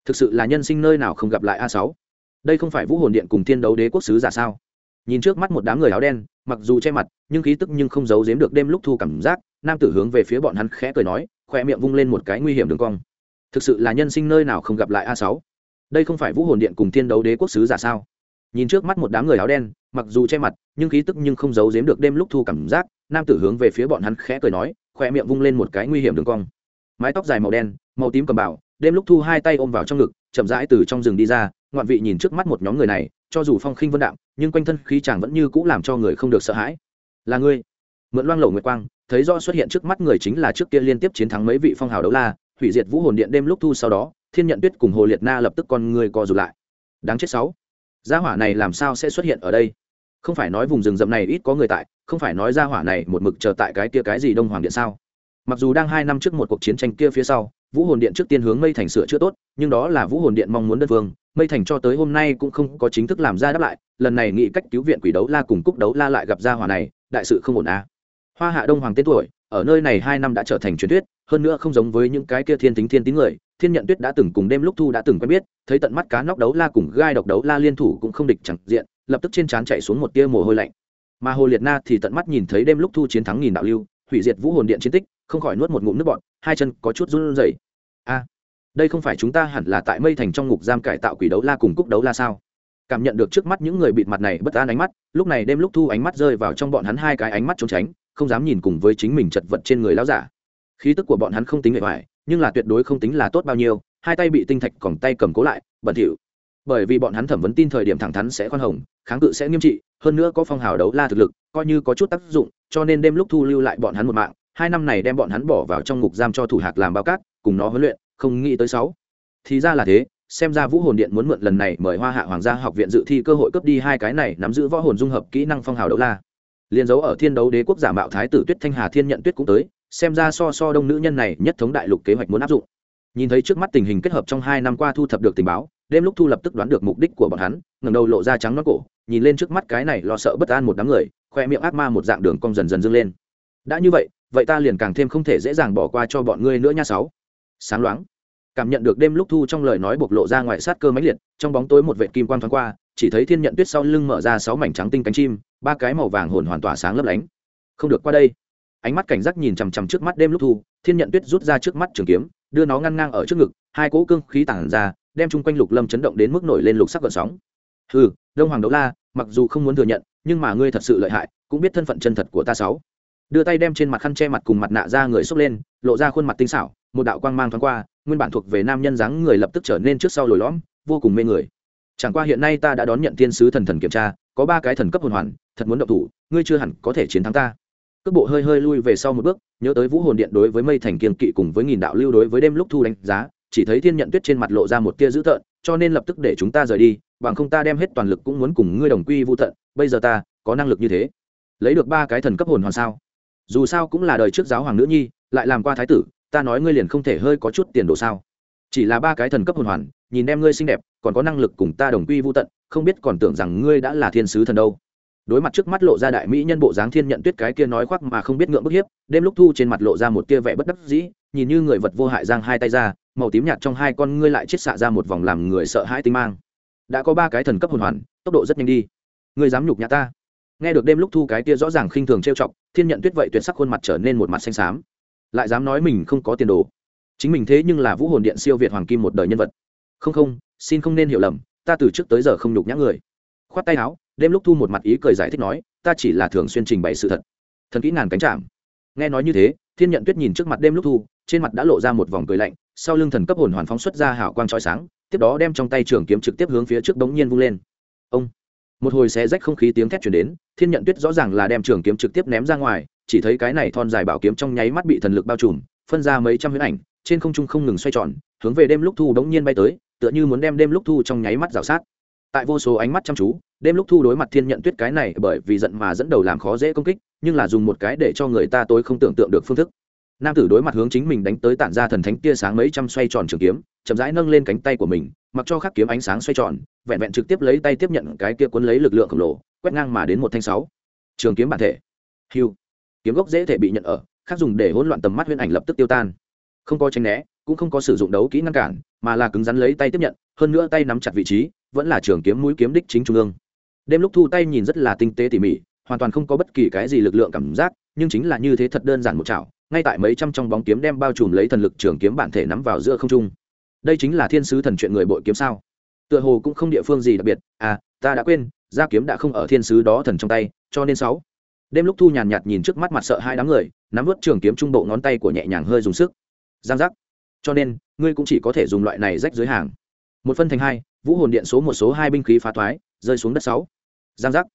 Thực sự là nhân sinh nơi nào không gặp lại a sáu? Đây không phải vũ hồn điện cùng thiên đấu đế quốc sứ giả sao? Nhìn trước mắt một đám người áo đen, mặc dù che mặt, nhưng khí tức nhưng không giấu giếm được đêm lúc thu cảm giác, nam tử hướng về phía bọn hắn khẽ cười nói, khoe miệng vung lên một cái nguy hiểm đường cong thực sự là nhân sinh nơi nào không gặp lại a sáu? Đây không phải vũ hồn điện cùng thiên đấu đế quốc sứ giả sao? Nhìn trước mắt một đám người áo đen, mặc dù che mặt, nhưng khí tức nhưng không giấu giếm được đêm lúc thu cảm giác, nam tử hướng về phía bọn hắn khẽ cười nói, khoe miệng vung lên một cái nguy hiểm đường cong. Mái tóc dài màu đen, màu tím cầm bảo đêm lúc thu hai tay ôm vào trong ngực, chậm rãi từ trong rừng đi ra, ngoạn vị nhìn trước mắt một nhóm người này, cho dù phong khinh vân đạm nhưng quanh thân khí chàng vẫn như cũ làm cho người không được sợ hãi. Là ngươi? Mượn loang lẩu nguyệt quang, thấy rõ xuất hiện trước mắt người chính là trước kia liên tiếp chiến thắng mấy vị phong hào đấu la hủy diệt vũ hồn điện đêm lúc thu sau đó, thiên nhận tuyết cùng hồ liệt na lập tức con người co rụt lại. Đáng chết sáu. Gia hỏa này làm sao sẽ xuất hiện ở đây? Không phải nói vùng rừng rậm này ít có người tại, không phải nói gia hỏa này một mực chờ tại cái kia cái gì đông hoàng điện sao? Mặc dù đang hai năm trước một cuộc chiến tranh kia phía sau, vũ hồn điện trước tiên hướng mây thành sửa chữa tốt, nhưng đó là vũ hồn điện mong muốn đất vương mây thành cho tới hôm nay cũng không có chính thức làm ra đáp lại, lần này nghị cách cứu viện quỷ đấu la cùng cúc đấu la lại gặp gia hỏa này, đại sự không ổn à. hoa hạ đông hoàng tên tuổi, ở nơi này hai năm đã trở thành truyền thuyết hơn nữa không giống với những cái kia thiên tính thiên tín người, thiên nhận tuyết đã từng cùng đêm lúc thu đã từng quen biết, thấy tận mắt cá nóc đấu la cùng gai độc đấu la liên thủ cũng không địch chẳng diện, lập tức trên trán chạy xuống một tia mồ hôi lạnh. Mà hồ liệt na thì tận mắt nhìn thấy đêm lúc thu chiến thắng nghìn đạo lưu, hủy diệt vũ hồn điện chiến tích, không khỏi nuốt một ngụm nước bọt, hai chân có chút run rẩy. A, đây không phải chúng ta hẳn là tại mây thành trong ngục giam cải tạo quỷ đấu la cùng cúc đấu la sao? Cảm nhận được trước mắt những người bịt mặt này bất an ánh mắt, lúc này đêm lúc thu ánh mắt rơi vào trong bọn hắn hai cái ánh mắt trốn tránh, không dám nhìn cùng với chính mình chật vật trên người lão giả khí tức của bọn hắn không tính bề ngoài, nhưng là tuyệt đối không tính là tốt bao nhiêu, hai tay bị tinh thạch còng tay cầm cố lại, bẩn thỉu. Bởi vì bọn hắn thẩm vấn tin thời điểm thẳng thắn sẽ khoan hồng, kháng cự sẽ nghiêm trị, hơn nữa có phong hào đấu la thực lực, coi như có chút tác dụng, cho nên đêm lúc thu lưu lại bọn hắn một mạng, hai năm này đem bọn hắn bỏ vào trong ngục giam cho thủ hạc làm bao cát, cùng nó huấn luyện, không nghĩ tới sáu. Thì ra là thế, xem ra vũ hồn điện muốn mượn lần này mời hoa hạ hoàng gia học viện dự thi cơ hội cướp đi hai cái này nắm giữ võ hồn dung hợp kỹ năng phong hào đấu la. Liên dấu ở thiên đấu đế quốc giả mạo thái tử tuyết thanh hà thiên nhận tuyết cũng tới xem ra so so đông nữ nhân này nhất thống đại lục kế hoạch muốn áp dụng. Nhìn thấy trước mắt tình hình kết hợp trong hai năm qua thu thập được tình báo, đêm lúc thu lập tức đoán được mục đích của bọn hắn, ngẩng đầu lộ ra trắng nót cổ, nhìn lên trước mắt cái này lo sợ bất an một đám người, khoe miệng ác ma một dạng đường cong dần dần dâng lên. Đã như vậy vậy ta liền càng thêm không thể dễ dàng bỏ qua cho bọn ngươi nữa nha sáu. Sáng loáng, cảm nhận được đêm lúc thu trong lời nói bộc lộ ra ngoài sát cơ máy liệt, trong bóng tối một vệ kim quang thoáng qua, chỉ thấy thiên nhận tuyết sau lưng mở ra sáu mảnh trắng tinh cánh chim, ba cái màu vàng hồn hoàn tỏa sáng lấp lánh. Không được qua đây ánh mắt cảnh giác nhìn chằm chằm trước mắt đêm lúc thu, thiên nhận tuyết rút ra trước mắt trường kiếm, đưa nó ngăn ngang ở trước ngực, hai cỗ cương khí tản ra, đem chung quanh lục lâm chấn động đến mức nổi lên lục sắc gợn sóng. Ừ đông hoàng đấu la, mặc dù không muốn thừa nhận, nhưng mà ngươi thật sự lợi hại, cũng biết thân phận chân thật của ta sáu. Đưa tay đem trên mặt khăn che mặt cùng mặt nạ ra người xốc lên, lộ ra khuôn mặt tinh xảo, một đạo quang mang thoáng qua, nguyên bản thuộc về nam nhân dáng người lập tức trở nên trước sau lồi lõm, vô cùng mê người. Chẳng qua hiện nay ta đã đón nhận tiên sứ thần thần kiểm tra, có ba cái thần cấp hồn hoàn, thật muốn động thủ, ngươi chưa hẳn có thể chiến thắng ta cước bộ hơi hơi lui về sau một bước, nhớ tới vũ hồn điện đối với mây thành kiên kỵ cùng với nghìn đạo lưu đối với đêm lúc thu đánh giá, chỉ thấy thiên nhận tuyết trên mặt lộ ra một tia dữ tợn, cho nên lập tức để chúng ta rời đi, bằng không ta đem hết toàn lực cũng muốn cùng ngươi đồng quy vô tận, bây giờ ta có năng lực như thế. Lấy được ba cái thần cấp hồn hoàn sao? Dù sao cũng là đời trước giáo hoàng nữ nhi, lại làm qua thái tử, ta nói ngươi liền không thể hơi có chút tiền đồ sao? Chỉ là ba cái thần cấp hồn hoàn, nhìn em ngươi xinh đẹp, còn có năng lực cùng ta đồng quy vô tận, không biết còn tưởng rằng ngươi đã là thiên sứ thần đâu đối mặt trước mắt lộ ra đại mỹ nhân bộ dáng thiên nhận tuyết cái kia nói khoác mà không biết ngượng bức hiếp, đêm lúc thu trên mặt lộ ra một tia vẻ bất đắc dĩ, nhìn như người vật vô hại giang hai tay ra, màu tím nhạt trong hai con ngươi lại chết xạ ra một vòng làm người sợ hãi tinh mang. Đã có ba cái thần cấp hồn hoàn, tốc độ rất nhanh đi. Ngươi dám nhục nhã ta? Nghe được đêm lúc thu cái kia rõ ràng khinh thường trêu chọc, thiên nhận tuyết vậy tuyệt sắc khuôn mặt trở nên một mặt xanh xám. Lại dám nói mình không có tiền đồ. Chính mình thế nhưng là vũ hồn điện siêu việt hoàng kim một đời nhân vật. Không không, xin không nên hiểu lầm, ta từ trước tới giờ không nhục nhã người. Khoát tay áo đêm lúc thu một mặt ý cười giải thích nói, ta chỉ là thường xuyên trình bày sự thật. Thần kỹ ngàn cánh chạm nghe nói như thế, thiên nhận tuyết nhìn trước mặt đêm lúc thu, trên mặt đã lộ ra một vòng cười lạnh, sau lưng thần cấp hồn hoàn phóng xuất ra hảo quang trói sáng, tiếp đó đem trong tay trường kiếm trực tiếp hướng phía trước bỗng nhiên vung lên. Ông! Một hồi xé rách không khí tiếng thét chuyển đến, thiên nhận tuyết rõ ràng là đem trường kiếm trực tiếp ném ra ngoài, chỉ thấy cái này thon dài bảo kiếm trong nháy mắt bị thần lực bao trùm, phân ra mấy trăm huyễn ảnh, trên không trung không ngừng xoay tròn, hướng về đêm lúc thu đống nhiên bay tới, tựa như muốn đem đêm lúc thu trong nháy mắt rào sát tại vô số ánh mắt chăm chú, đêm lúc thu đối mặt thiên nhận tuyết cái này bởi vì giận mà dẫn đầu làm khó dễ công kích, nhưng là dùng một cái để cho người ta tối không tưởng tượng được phương thức. Nam tử đối mặt hướng chính mình đánh tới tản ra thần thánh tia sáng mấy trăm xoay tròn trường kiếm, chậm rãi nâng lên cánh tay của mình, mặc cho khắc kiếm ánh sáng xoay tròn, vẹn vẹn trực tiếp lấy tay tiếp nhận cái kia cuốn lấy lực lượng khổng lồ, quét ngang mà đến một thanh sáu. Trường kiếm bản thể. Hiu kiếm gốc dễ thể bị nhận ở, khác dùng để hỗn loạn tầm mắt huyễn ảnh lập tức tiêu tan. Không có tránh né, cũng không có sử dụng đấu kỹ ngăn cản, mà là cứng rắn lấy tay tiếp nhận, hơn nữa tay nắm chặt vị trí vẫn là trường kiếm mũi kiếm đích chính trung ương. Đêm lúc thu tay nhìn rất là tinh tế tỉ mỉ, hoàn toàn không có bất kỳ cái gì lực lượng cảm giác, nhưng chính là như thế thật đơn giản một chảo, ngay tại mấy trăm trong bóng kiếm đem bao trùm lấy thần lực trường kiếm bản thể nắm vào giữa không trung. Đây chính là thiên sứ thần chuyện người bội kiếm sao? Tựa hồ cũng không địa phương gì đặc biệt à ta đã quên, gia kiếm đã không ở thiên sứ đó thần trong tay, cho nên sáu. Đêm lúc thu nhàn nhạt nhìn trước mắt mặt sợ hai đám người, nắm vớt trường kiếm trung bộ ngón tay của nhẹ nhàng hơi dùng sức. Giang giác. Cho nên, ngươi cũng chỉ có thể dùng loại này rách dưới hàng. Một phân thành hai vũ hồn điện số một số hai binh khí phá thoái, rơi xuống đất sáu. Giang giác.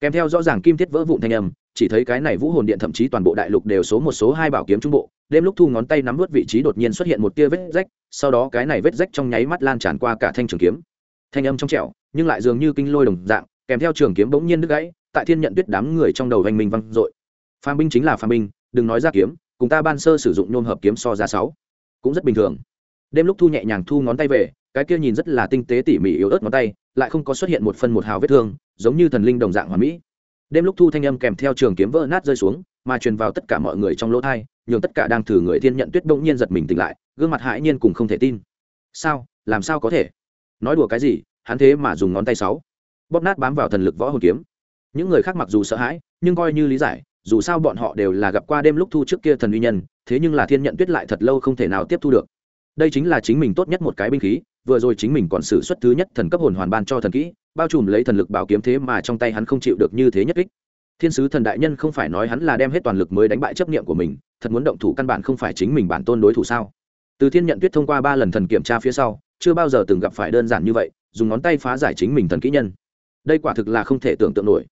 Kèm theo rõ ràng kim thiết vỡ vụn thanh âm, chỉ thấy cái này vũ hồn điện thậm chí toàn bộ đại lục đều số một số hai bảo kiếm trung bộ. Đêm lúc thu ngón tay nắm vớt vị trí đột nhiên xuất hiện một tia vết rách, sau đó cái này vết rách trong nháy mắt lan tràn qua cả thanh trường kiếm. Thanh âm trong trẻo, nhưng lại dường như kinh lôi đồng dạng, kèm theo trường kiếm bỗng nhiên đứt gãy, tại thiên nhận tuyết đám người trong đầu hành minh văng dội. Phàm binh chính là phàm binh, đừng nói ra kiếm, cùng ta ban sơ sử dụng nhôm hợp kiếm so ra sáu. Cũng rất bình thường. Đêm lúc thu nhẹ nhàng thu ngón tay về cái kia nhìn rất là tinh tế tỉ mỉ yếu ớt ngón tay, lại không có xuất hiện một phân một hào vết thương, giống như thần linh đồng dạng hoàn mỹ. Đêm lúc thu thanh âm kèm theo trường kiếm vỡ nát rơi xuống, mà truyền vào tất cả mọi người trong lỗ thai, nhường tất cả đang thử người thiên nhận tuyết bỗng nhiên giật mình tỉnh lại, gương mặt hãi nhiên cùng không thể tin. Sao? Làm sao có thể? Nói đùa cái gì? Hắn thế mà dùng ngón tay sáu. Bóp nát bám vào thần lực võ hồn kiếm. Những người khác mặc dù sợ hãi, nhưng coi như lý giải, dù sao bọn họ đều là gặp qua đêm lúc thu trước kia thần uy nhân, thế nhưng là thiên nhận tuyết lại thật lâu không thể nào tiếp thu được. Đây chính là chính mình tốt nhất một cái binh khí vừa rồi chính mình còn xử xuất thứ nhất thần cấp hồn hoàn ban cho thần kỹ, bao trùm lấy thần lực bảo kiếm thế mà trong tay hắn không chịu được như thế nhất kích. Thiên sứ thần đại nhân không phải nói hắn là đem hết toàn lực mới đánh bại chấp niệm của mình, thật muốn động thủ căn bản không phải chính mình bản tôn đối thủ sao? Từ thiên nhận tuyết thông qua ba lần thần kiểm tra phía sau, chưa bao giờ từng gặp phải đơn giản như vậy, dùng ngón tay phá giải chính mình thần kỹ nhân. Đây quả thực là không thể tưởng tượng nổi.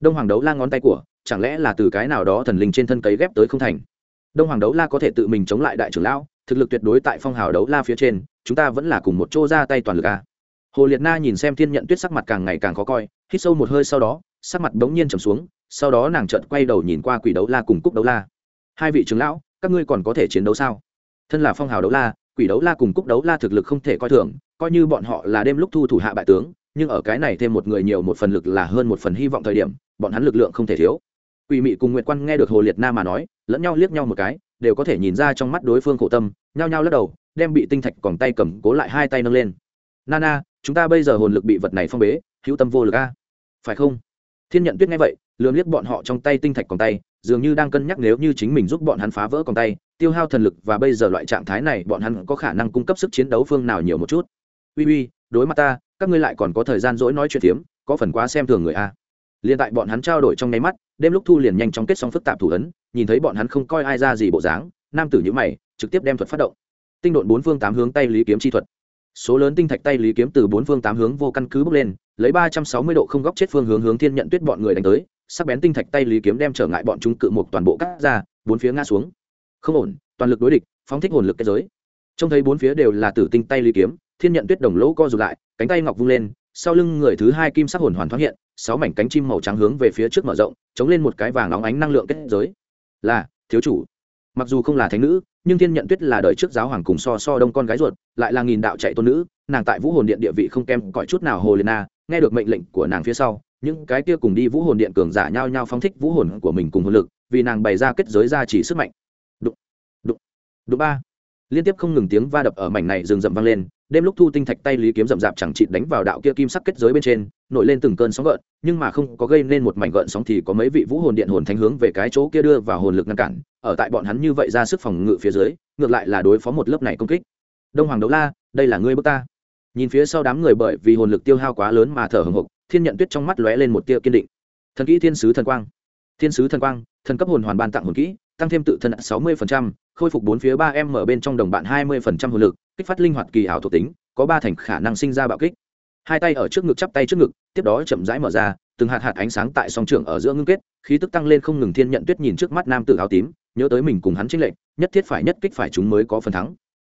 Đông hoàng đấu la ngón tay của, chẳng lẽ là từ cái nào đó thần linh trên thân cấy ghép tới không thành? Đông hoàng đấu la có thể tự mình chống lại đại trưởng lão, thực lực tuyệt đối tại phong hào đấu la phía trên chúng ta vẫn là cùng một chỗ ra tay toàn lực a hồ liệt na nhìn xem thiên nhận tuyết sắc mặt càng ngày càng khó coi, hít sâu một hơi sau đó, sắc mặt đống nhiên trầm xuống, sau đó nàng chợt quay đầu nhìn qua quỷ đấu la cùng cúc đấu la. Hai vị trưởng lão, các ngươi còn có thể chiến đấu sao? Thân là phong hào đấu la, quỷ đấu la cùng cúc đấu la thực lực không thể coi thường, coi như bọn họ là đêm lúc thu thủ hạ bại tướng, nhưng ở cái này thêm một người nhiều một phần lực là hơn một phần hy vọng thời điểm, bọn hắn lực lượng không thể thiếu. Quỷ mị cùng nguyệt quan nghe được hồ liệt na mà nói, lẫn nhau liếc nhau một cái, đều có thể nhìn ra trong mắt đối phương khổ tâm, nhao nhao lắc đầu đem bị tinh thạch còn tay cầm cố lại hai tay nâng lên. Nana, chúng ta bây giờ hồn lực bị vật này phong bế, hữu tâm vô lực a. Phải không? Thiên nhận tuyết nghe vậy lường liếc bọn họ trong tay tinh thạch còn tay, dường như đang cân nhắc nếu như chính mình giúp bọn hắn phá vỡ còn tay, tiêu hao thần lực và bây giờ loại trạng thái này bọn hắn có khả năng cung cấp sức chiến đấu phương nào nhiều một chút. Uy uy, đối mặt ta, các ngươi lại còn có thời gian dỗi nói chuyện tiếm có phần quá xem thường người a. Liền tại bọn hắn trao đổi trong nháy mắt, đêm lúc thu liền nhanh chóng kết xong phức tạp thủ ấn, nhìn thấy bọn hắn không coi ai ra gì bộ dáng, nam tử nhữ mày, trực tiếp đem thuật phát động tinh độn bốn phương tám hướng tay lý kiếm chi thuật. Số lớn tinh thạch tay lý kiếm từ bốn phương tám hướng vô căn cứ bước lên, lấy ba trăm sáu mươi độ không góc chết phương hướng hướng thiên nhận tuyết bọn người đánh tới, sắc bén tinh thạch tay lý kiếm đem trở ngại bọn chúng cự một toàn bộ cắt ra, bốn phía ngã xuống. Không ổn, toàn lực đối địch, phóng thích hồn lực kết giới. Trông thấy bốn phía đều là tử tinh tay lý kiếm, thiên nhận tuyết đồng lỗ co rụt lại, cánh tay ngọc vung lên, sau lưng người thứ hai kim sắc hồn hoàn thoáng hiện, sáu mảnh cánh chim màu trắng hướng về phía trước mở rộng, chống lên một cái vàng óng ánh năng lượng kết giới. Là, thiếu chủ mặc dù không là thánh nữ, nhưng thiên nhận tuyết là đời trước giáo hoàng cùng so so đông con gái ruột, lại là nghìn đạo chạy tôn nữ, nàng tại vũ hồn điện địa vị không kém cõi chút nào hồ liền na, nghe được mệnh lệnh của nàng phía sau, những cái kia cùng đi vũ hồn điện cường giả nhau nhau phóng thích vũ hồn của mình cùng hồn lực, vì nàng bày ra kết giới ra chỉ sức mạnh. Đụng đụng đụng ba. Liên tiếp không ngừng tiếng va đập ở mảnh này rừng rậm vang lên đêm lúc thu tinh thạch tay lý kiếm rậm rạp chẳng chịt đánh vào đạo kia kim sắc kết giới bên trên, nổi lên từng cơn sóng gợn, nhưng mà không có gây nên một mảnh gợn sóng thì có mấy vị vũ hồn điện hồn thánh hướng về cái chỗ kia đưa vào hồn lực ngăn cản. Ở tại bọn hắn như vậy ra sức phòng ngự phía dưới, ngược lại là đối phó một lớp này công kích. Đông hoàng đấu la, đây là ngươi bước ta. Nhìn phía sau đám người bởi vì hồn lực tiêu hao quá lớn mà thở hồng hộc, thiên nhận tuyết trong mắt lóe lên một tia kiên định. Thần kỹ thiên sứ thần quang. Thiên sứ thần quang, thần cấp hồn hoàn ban tặng hồn kỹ, tăng thêm tự thân sáu mươi khôi phục bốn phía ba em mở bên trong đồng bạn hai mươi phần trăm hồn lực, kích phát linh hoạt kỳ ảo thuộc tính, có ba thành khả năng sinh ra bạo kích. Hai tay ở trước ngực chắp tay trước ngực, tiếp đó chậm rãi mở ra, từng hạt hạt ánh sáng tại song trường ở giữa ngưng kết, khí tức tăng lên không ngừng thiên nhận tuyết nhìn trước mắt nam tử áo tím, nhớ tới mình cùng hắn trích lệnh nhất thiết phải nhất kích phải chúng mới có phần thắng.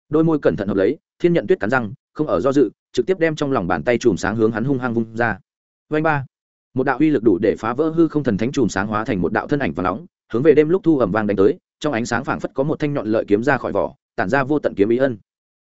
Đôi môi cẩn thận hợp lấy, thiên nhận tuyết cắn răng, không ở do dự, trực tiếp đem trong lòng bàn tay chùm sáng hướng hắn hung hăng vung ra. Vanh ba. Một đạo uy lực đủ để phá vỡ hư không thần thánh chùm sáng hóa thành một đạo thân ảnh và nóng, hướng về đêm lúc thu ẩm vang đánh tới trong ánh sáng phảng phất có một thanh nhọn lợi kiếm ra khỏi vỏ, tản ra vô tận kiếm ý ân.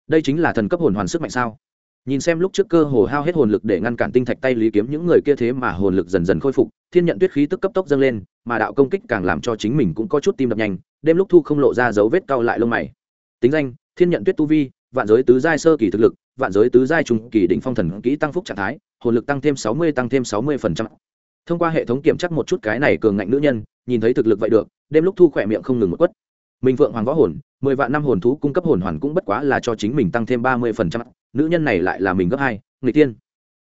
Đây chính là thần cấp hồn hoàn sức mạnh sao? Nhìn xem lúc trước cơ hồ hao hết hồn lực để ngăn cản tinh thạch tay lý kiếm, những người kia thế mà hồn lực dần dần khôi phục, thiên nhận tuyết khí tức cấp tốc dâng lên, mà đạo công kích càng làm cho chính mình cũng có chút tim đập nhanh, đêm lúc thu không lộ ra dấu vết cau lại lông mày. Tính danh, thiên nhận tuyết tu vi, vạn giới tứ giai sơ kỳ thực lực, vạn giới tứ giai trung kỳ đỉnh phong thần kỹ tăng phúc trạng thái, hồn lực tăng thêm sáu mươi, tăng thêm sáu mươi phần trăm. Thông qua hệ thống kiểm tra một chút cái này cường ngạnh nữ nhân nhìn thấy thực lực vậy được, đêm lúc thu khỏe miệng không ngừng một quất. Minh phượng hoàng võ hồn, mười vạn năm hồn thú cung cấp hồn hoàn cũng bất quá là cho chính mình tăng thêm ba mươi phần trăm. Nữ nhân này lại là mình gấp hai người tiên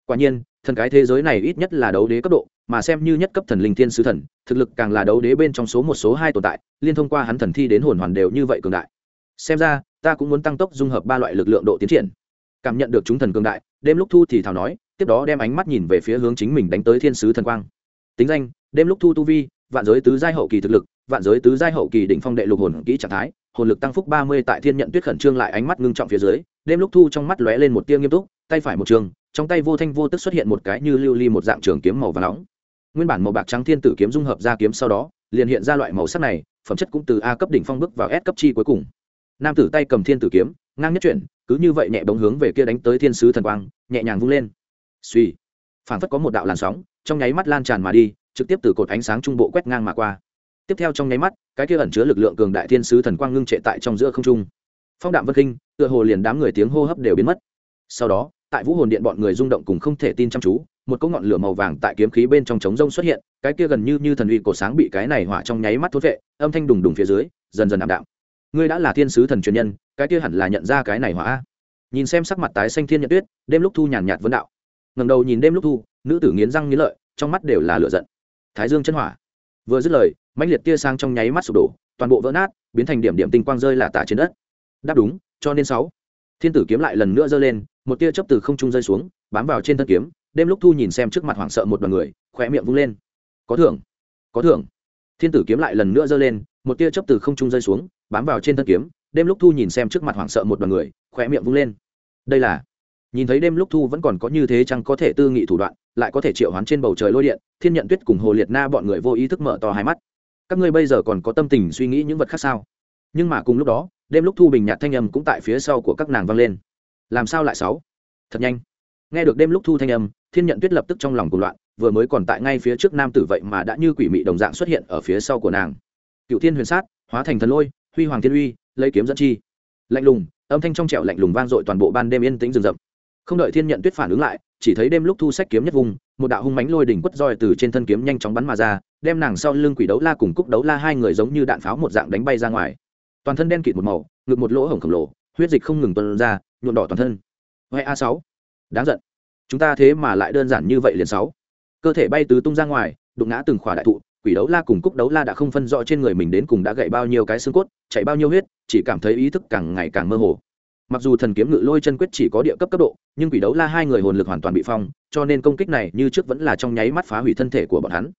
quả nhiên, thần cái thế giới này ít nhất là đấu đế cấp độ, mà xem như nhất cấp thần linh thiên sứ thần, thực lực càng là đấu đế bên trong số một, số hai tồn tại, liên thông qua hắn thần thi đến hồn hoàn đều như vậy cường đại. Xem ra, ta cũng muốn tăng tốc dung hợp ba loại lực lượng độ tiến triển. Cảm nhận được chúng thần cường đại, đêm lúc thu thì thảo nói, tiếp đó đem ánh mắt nhìn về phía hướng chính mình đánh tới thiên sứ thần quang. Tính danh, đêm lúc thu tu vi vạn giới tứ giai hậu kỳ thực lực, vạn giới tứ giai hậu kỳ đỉnh phong đệ lục hồn kỹ trạng thái, hồn lực tăng phúc ba mươi tại thiên nhận tuyết khẩn trương lại ánh mắt ngưng trọng phía dưới, đêm lúc thu trong mắt lóe lên một tia nghiêm túc, tay phải một trường, trong tay vô thanh vô tức xuất hiện một cái như lưu ly một dạng trường kiếm màu và nóng. Nguyên bản màu bạc trắng thiên tử kiếm dung hợp ra kiếm sau đó, liền hiện ra loại màu sắc này, phẩm chất cũng từ a cấp đỉnh phong bước vào s cấp chi cuối cùng. Nam tử tay cầm thiên tử kiếm, ngang nhất chuyển, cứ như vậy nhẹ bóng hướng về kia đánh tới thiên sứ thần quang, nhẹ nhàng vung lên. Suy phảng phất có một đạo làn sóng, trong nháy mắt lan tràn mà đi trực tiếp từ cột ánh sáng trung bộ quét ngang mà qua. Tiếp theo trong nháy mắt, cái kia ẩn chứa lực lượng cường đại thiên sứ thần quang ngưng trệ tại trong giữa không trung. Phong đạm vân kinh, tựa hồ liền đám người tiếng hô hấp đều biến mất. Sau đó, tại vũ hồn điện bọn người rung động cùng không thể tin chăm chú, một cỗ ngọn lửa màu vàng tại kiếm khí bên trong trống rông xuất hiện, cái kia gần như như thần uy cổ sáng bị cái này hỏa trong nháy mắt thốt vệ, âm thanh đùng đùng phía dưới, dần dần ảm đạm. Ngươi đã là thiên sứ thần truyền nhân, cái kia hẳn là nhận ra cái này hỏa nhìn xem sắc mặt tái xanh thiên nhận tuyết, đêm lúc thu nhàn nhạt vấn đạo. Ngầm đầu nhìn đêm lúc thu, nữ tử nghiến răng nghiến lợi, trong mắt đều là lửa giận thái dương chân hỏa. Vừa dứt lời, mãnh liệt tia sang trong nháy mắt sụp đổ, toàn bộ vỡ nát, biến thành điểm điểm tinh quang rơi là tả trên đất. Đáp đúng, cho nên sáu. Thiên tử kiếm lại lần nữa giơ lên, một tia chớp từ không trung rơi xuống, bám vào trên thân kiếm, đêm lúc thu nhìn xem trước mặt hoảng sợ một đoàn người khỏe miệng vung lên. Có thưởng có thưởng. Thiên tử kiếm lại lần nữa giơ lên, một tia chớp từ không trung rơi xuống, bám vào trên thân kiếm, đêm lúc thu nhìn xem trước mặt hoảng sợ một đoàn người khỏe miệng vung lên. Đây là nhìn thấy đêm lúc thu vẫn còn có như thế chăng có thể tư nghị thủ đoạn, lại có thể triệu hoán trên bầu trời lôi điện, thiên nhận tuyết cùng hồ liệt na bọn người vô ý thức mở to hai mắt. Các ngươi bây giờ còn có tâm tình suy nghĩ những vật khác sao? Nhưng mà cùng lúc đó, đêm lúc thu bình nhạt thanh âm cũng tại phía sau của các nàng vang lên. Làm sao lại sáu? Thật nhanh. Nghe được đêm lúc thu thanh âm, thiên nhận tuyết lập tức trong lòng cuộc loạn, vừa mới còn tại ngay phía trước nam tử vậy mà đã như quỷ mị đồng dạng xuất hiện ở phía sau của nàng. Cựu thiên huyền sát, hóa thành thần lôi, huy hoàng thiên uy, lấy kiếm dẫn chi. Lạnh lùng, âm thanh trong trẻo lạnh lùng vang dội toàn bộ ban đêm yên tĩnh rừng rậm không đợi thiên nhận tuyết phản ứng lại, chỉ thấy đêm lúc thu sách kiếm nhất vùng, một đạo hung mánh lôi đỉnh quất roi từ trên thân kiếm nhanh chóng bắn mà ra, đem nàng sau lưng quỷ đấu la cùng cúc đấu la hai người giống như đạn pháo một dạng đánh bay ra ngoài. Toàn thân đen kịt một màu, ngực một lỗ hổng khổng lồ, huyết dịch không ngừng tuân ra, nhuộm đỏ toàn thân. Huệ a sáu. Đáng giận. Chúng ta thế mà lại đơn giản như vậy liền sáu. Cơ thể bay tứ tung ra ngoài, đụng ngã từng khỏa đại thụ, quỷ đấu la cùng cúc đấu la đã không phân rõ trên người mình đến cùng đã gậy bao nhiêu cái xương cốt chạy bao nhiêu huyết, chỉ cảm thấy ý thức càng ngày càng mơ hồ mặc dù thần kiếm ngự lôi chân quyết chỉ có địa cấp cấp độ, nhưng quỷ đấu la hai người hồn lực hoàn toàn bị phong, cho nên công kích này như trước vẫn là trong nháy mắt phá hủy thân thể của bọn hắn.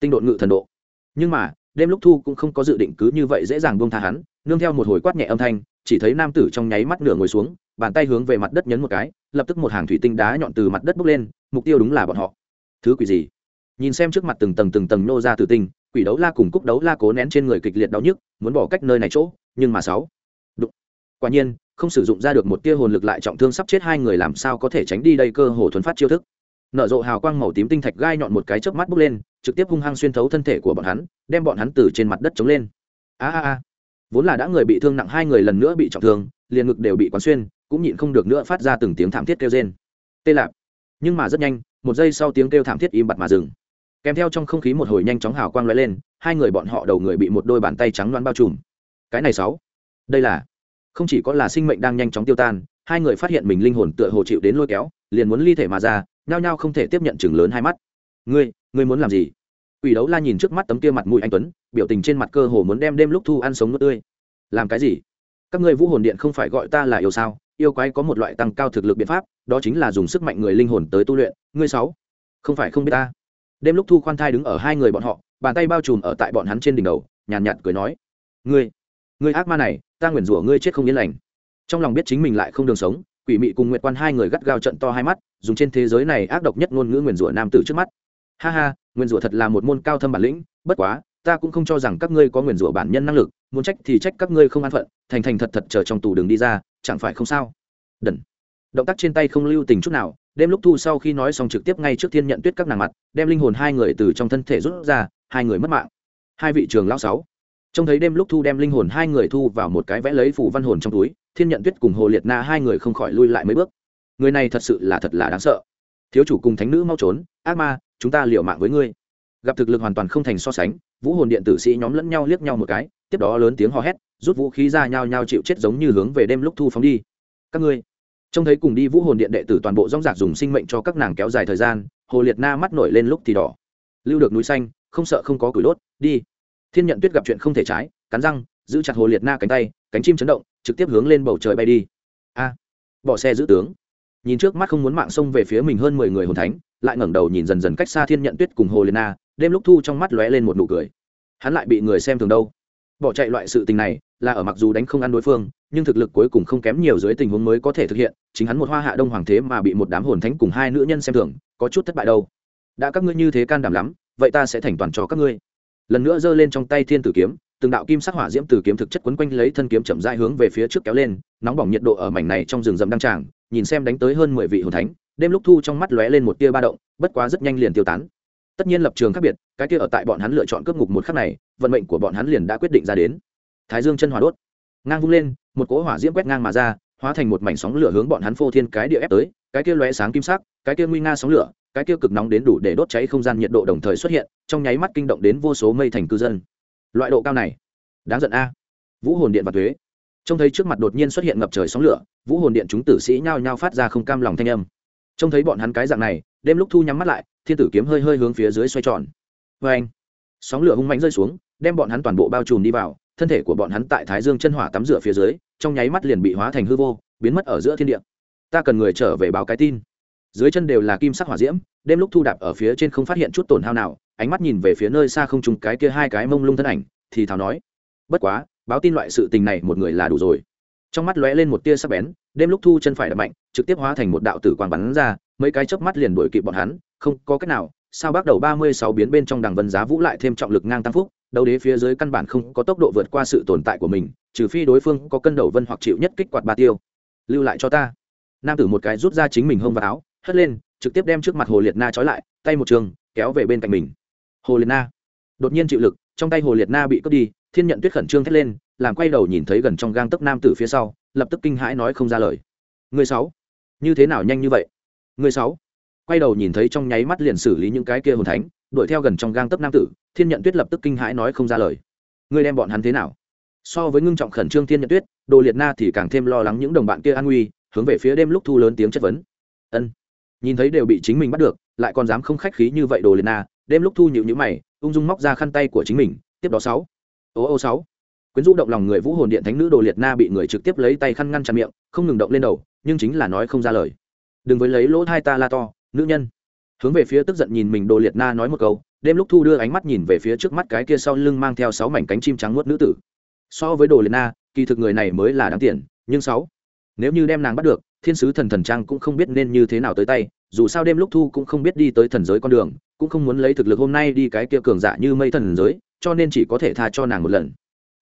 Tinh độn ngự thần độ. Nhưng mà, đêm lúc thu cũng không có dự định cứ như vậy dễ dàng buông tha hắn, nương theo một hồi quát nhẹ âm thanh, chỉ thấy nam tử trong nháy mắt nửa ngồi xuống, bàn tay hướng về mặt đất nhấn một cái, lập tức một hàng thủy tinh đá nhọn từ mặt đất bốc lên, mục tiêu đúng là bọn họ. Thứ quỷ gì? Nhìn xem trước mặt từng tầng từng tầng nô ra từ tinh, quỷ đấu la cùng cúc đấu la cố nén trên người kịch liệt đau nhức, muốn bỏ cách nơi này chỗ, nhưng mà sáu. Đụng. quả nhiên không sử dụng ra được một tia hồn lực lại trọng thương sắp chết hai người làm sao có thể tránh đi đây cơ hồ thuần phát chiêu thức. Nở rộ hào quang màu tím tinh thạch gai nhọn một cái chớp mắt bốc lên, trực tiếp hung hăng xuyên thấu thân thể của bọn hắn, đem bọn hắn từ trên mặt đất chống lên. A a a. Vốn là đã người bị thương nặng hai người lần nữa bị trọng thương, liền ngực đều bị quán xuyên, cũng nhịn không được nữa phát ra từng tiếng thảm thiết kêu rên. Tê lạp. Nhưng mà rất nhanh, một giây sau tiếng kêu thảm thiết im bặt mà dừng. Kèm theo trong không khí một hồi nhanh chóng hào quang lóe lên, hai người bọn họ đầu người bị một đôi bàn tay trắng loáng bao trùm. Cái này sáu. Đây là không chỉ có là sinh mệnh đang nhanh chóng tiêu tan hai người phát hiện mình linh hồn tựa hồ chịu đến lôi kéo liền muốn ly thể mà ra nhao nhao không thể tiếp nhận chừng lớn hai mắt ngươi ngươi muốn làm gì Quỷ đấu la nhìn trước mắt tấm kia mặt mũi anh tuấn, biểu tình trên mặt cơ hồ muốn đem đêm lúc thu ăn sống nước tươi. Làm cái gì? Các ngươi Vũ Hồn Điện không phải gọi ta là yêu sao? Yêu quái có một loại tăng cao thực lực biện pháp, đó chính là dùng sức mạnh người linh hồn tới tu luyện. Ngươi sáu, không phải không biết ta. Đêm lúc thu khoan thai đứng ở hai người bọn họ, bàn tay bao trùm ở tại bọn hắn trên đỉnh đầu, nhàn nhạt, nhạt cười nói: "Ngươi, ngươi ác ma này, ta nguyền rủa ngươi chết không yên lành." Trong lòng biết chính mình lại không đường sống, quỷ mị cùng nguyệt quan hai người gắt gao trận to hai mắt, dùng trên thế giới này ác độc nhất ngôn ngữ nguyền rủa nam tử trước mắt. Ha ha nguyên rủa thật là một môn cao thâm bản lĩnh bất quá ta cũng không cho rằng các ngươi có nguyên rủa bản nhân năng lực muốn trách thì trách các ngươi không an phận thành thành thật thật chờ trong tù đường đi ra chẳng phải không sao? Đần. Động tác trên tay không lưu tình chút nào đêm lúc thu sau khi nói xong trực tiếp ngay trước thiên nhận tuyết các nàng mặt đem linh hồn hai người từ trong thân thể rút ra hai người mất mạng. Hai vị trường lão sáu trông thấy đêm lúc thu đem linh hồn hai người thu vào một cái vẽ lấy phủ văn hồn trong túi, thiên nhận tuyết cùng hồ liệt na hai người không khỏi lui lại mấy bước. Người này thật sự là thật là đáng sợ. Thiếu chủ cùng thánh nữ mau trốn, ác ma, chúng ta liều mạng với ngươi. Gặp thực lực hoàn toàn không thành so sánh, vũ hồn điện tử sĩ nhóm lẫn nhau liếc nhau một cái, tiếp đó lớn tiếng hò hét, rút vũ khí ra nhau nhau chịu chết giống như hướng về đêm lúc thu phóng đi. Các ngươi, trông thấy cùng đi vũ hồn điện đệ tử toàn bộ rong rạc dùng sinh mệnh cho các nàng kéo dài thời gian, hồ liệt na mắt nổi lên lúc thì đỏ. Lưu được núi xanh, không sợ không có củi đốt, đi thiên nhận tuyết gặp chuyện không thể trái, cắn răng, giữ chặt hồ liệt na cánh tay, cánh chim chấn động, trực tiếp hướng lên bầu trời bay đi. A, bỏ xe giữ tướng. Nhìn trước mắt không muốn mạng xông về phía mình hơn mười người hồn thánh, lại ngẩng đầu nhìn dần dần cách xa thiên nhận tuyết cùng hồ Liệt na, đêm lúc thu trong mắt lóe lên một nụ cười. Hắn lại bị người xem thường đâu? Bỏ chạy loại sự tình này, là ở mặc dù đánh không ăn đối phương, nhưng thực lực cuối cùng không kém nhiều dưới tình huống mới có thể thực hiện, chính hắn một hoa hạ đông hoàng thế mà bị một đám hồn thánh cùng hai nữ nhân xem thường, có chút thất bại đâu. Đã các ngươi như thế can đảm lắm, vậy ta sẽ thành toàn cho các ngươi lần nữa giơ lên trong tay thiên tử kiếm, từng đạo kim sắc hỏa diễm từ kiếm thực chất quấn quanh lấy thân kiếm chậm rãi hướng về phía trước kéo lên, nóng bỏng nhiệt độ ở mảnh này trong rừng rậm đăng tràng, nhìn xem đánh tới hơn mười vị hồn thánh, đêm lúc thu trong mắt lóe lên một tia ba động, bất quá rất nhanh liền tiêu tán. Tất nhiên lập trường khác biệt, cái kia ở tại bọn hắn lựa chọn cướp ngục một khắc này, vận mệnh của bọn hắn liền đã quyết định ra đến. Thái dương chân hỏa đốt, ngang vung lên, một cỗ hỏa diễm quét ngang mà ra, hóa thành một mảnh sóng lửa hướng bọn hắn phô thiên cái địa ép tới, cái kia lóe sáng kim sắc, cái kia nguy nga sóng lửa cái kia cực nóng đến đủ để đốt cháy không gian nhiệt độ đồng thời xuất hiện, trong nháy mắt kinh động đến vô số mây thành cư dân. Loại độ cao này, đáng giận a. Vũ hồn điện và thuế. Trông thấy trước mặt đột nhiên xuất hiện ngập trời sóng lửa, vũ hồn điện chúng tử sĩ nhao nhao phát ra không cam lòng thanh âm. Trông thấy bọn hắn cái dạng này, đêm lúc thu nhắm mắt lại, thiên tử kiếm hơi hơi hướng phía dưới xoay tròn. Vê anh sóng lửa hung mạnh rơi xuống, đem bọn hắn toàn bộ bao trùm đi vào, thân thể của bọn hắn tại thái dương chân hỏa tắm rửa phía dưới, trong nháy mắt liền bị hóa thành hư vô, biến mất ở giữa thiên địa. Ta cần người trở về báo cái tin dưới chân đều là kim sắc hỏa diễm, đêm lúc thu đạp ở phía trên không phát hiện chút tổn hao nào, ánh mắt nhìn về phía nơi xa không trùng cái kia hai cái mông lung thân ảnh, thì thào nói, bất quá, báo tin loại sự tình này một người là đủ rồi. Trong mắt lóe lên một tia sắc bén, đêm lúc thu chân phải đập mạnh, trực tiếp hóa thành một đạo tử quang bắn ra, mấy cái chớp mắt liền đuổi kịp bọn hắn, không có cách nào, sao bắt đầu ba mươi sáu biến bên trong đằng vân giá vũ lại thêm trọng lực ngang tăng phúc đấu đế phía dưới căn bản không có tốc độ vượt qua sự tồn tại của mình, trừ phi đối phương có cân đầu vân hoặc chịu nhất kích quạt ba tiêu. Lưu lại cho ta. Nam tử một cái rút ra chính mình hông vào áo hất lên, trực tiếp đem trước mặt hồ liệt na trói lại, tay một trường, kéo về bên cạnh mình. Hồ liệt na đột nhiên chịu lực, trong tay hồ liệt na bị cướp đi, thiên nhận tuyết khẩn trương thét lên, làm quay đầu nhìn thấy gần trong gang tấc nam tử phía sau, lập tức kinh hãi nói không ra lời. Người sáu, như thế nào nhanh như vậy? Người sáu, quay đầu nhìn thấy trong nháy mắt liền xử lý những cái kia hồn thánh, đuổi theo gần trong gang tấc nam tử, thiên nhận tuyết lập tức kinh hãi nói không ra lời. Ngươi đem bọn hắn thế nào? So với ngưng trọng khẩn trương thiên nhận tuyết, đồ liệt na thì càng thêm lo lắng những đồng bạn kia an nguy, hướng về phía đêm lúc thu lớn tiếng chất vấn. Ân nhìn thấy đều bị chính mình bắt được, lại còn dám không khách khí như vậy đồ liệt na, đêm lúc thu nhịu nhữ mày, ung dung móc ra khăn tay của chính mình, tiếp đó sáu. Ô ô sáu. Quyến rũ động lòng người vũ hồn điện thánh nữ đồ liệt na bị người trực tiếp lấy tay khăn ngăn chặn miệng, không ngừng động lên đầu, nhưng chính là nói không ra lời. Đừng với lấy lỗ thai ta la to, nữ nhân. Hướng về phía tức giận nhìn mình đồ liệt na nói một câu, đêm lúc thu đưa ánh mắt nhìn về phía trước mắt cái kia sau lưng mang theo sáu mảnh cánh chim trắng nuốt nữ tử. So với đồ liệt na, kỳ thực người này mới là đáng tiền, nhưng sáu. Nếu như đem nàng bắt được thiên sứ thần thần trang cũng không biết nên như thế nào tới tay, dù sao đêm lúc thu cũng không biết đi tới thần giới con đường, cũng không muốn lấy thực lực hôm nay đi cái kia cường giả như mây thần giới, cho nên chỉ có thể tha cho nàng một lần.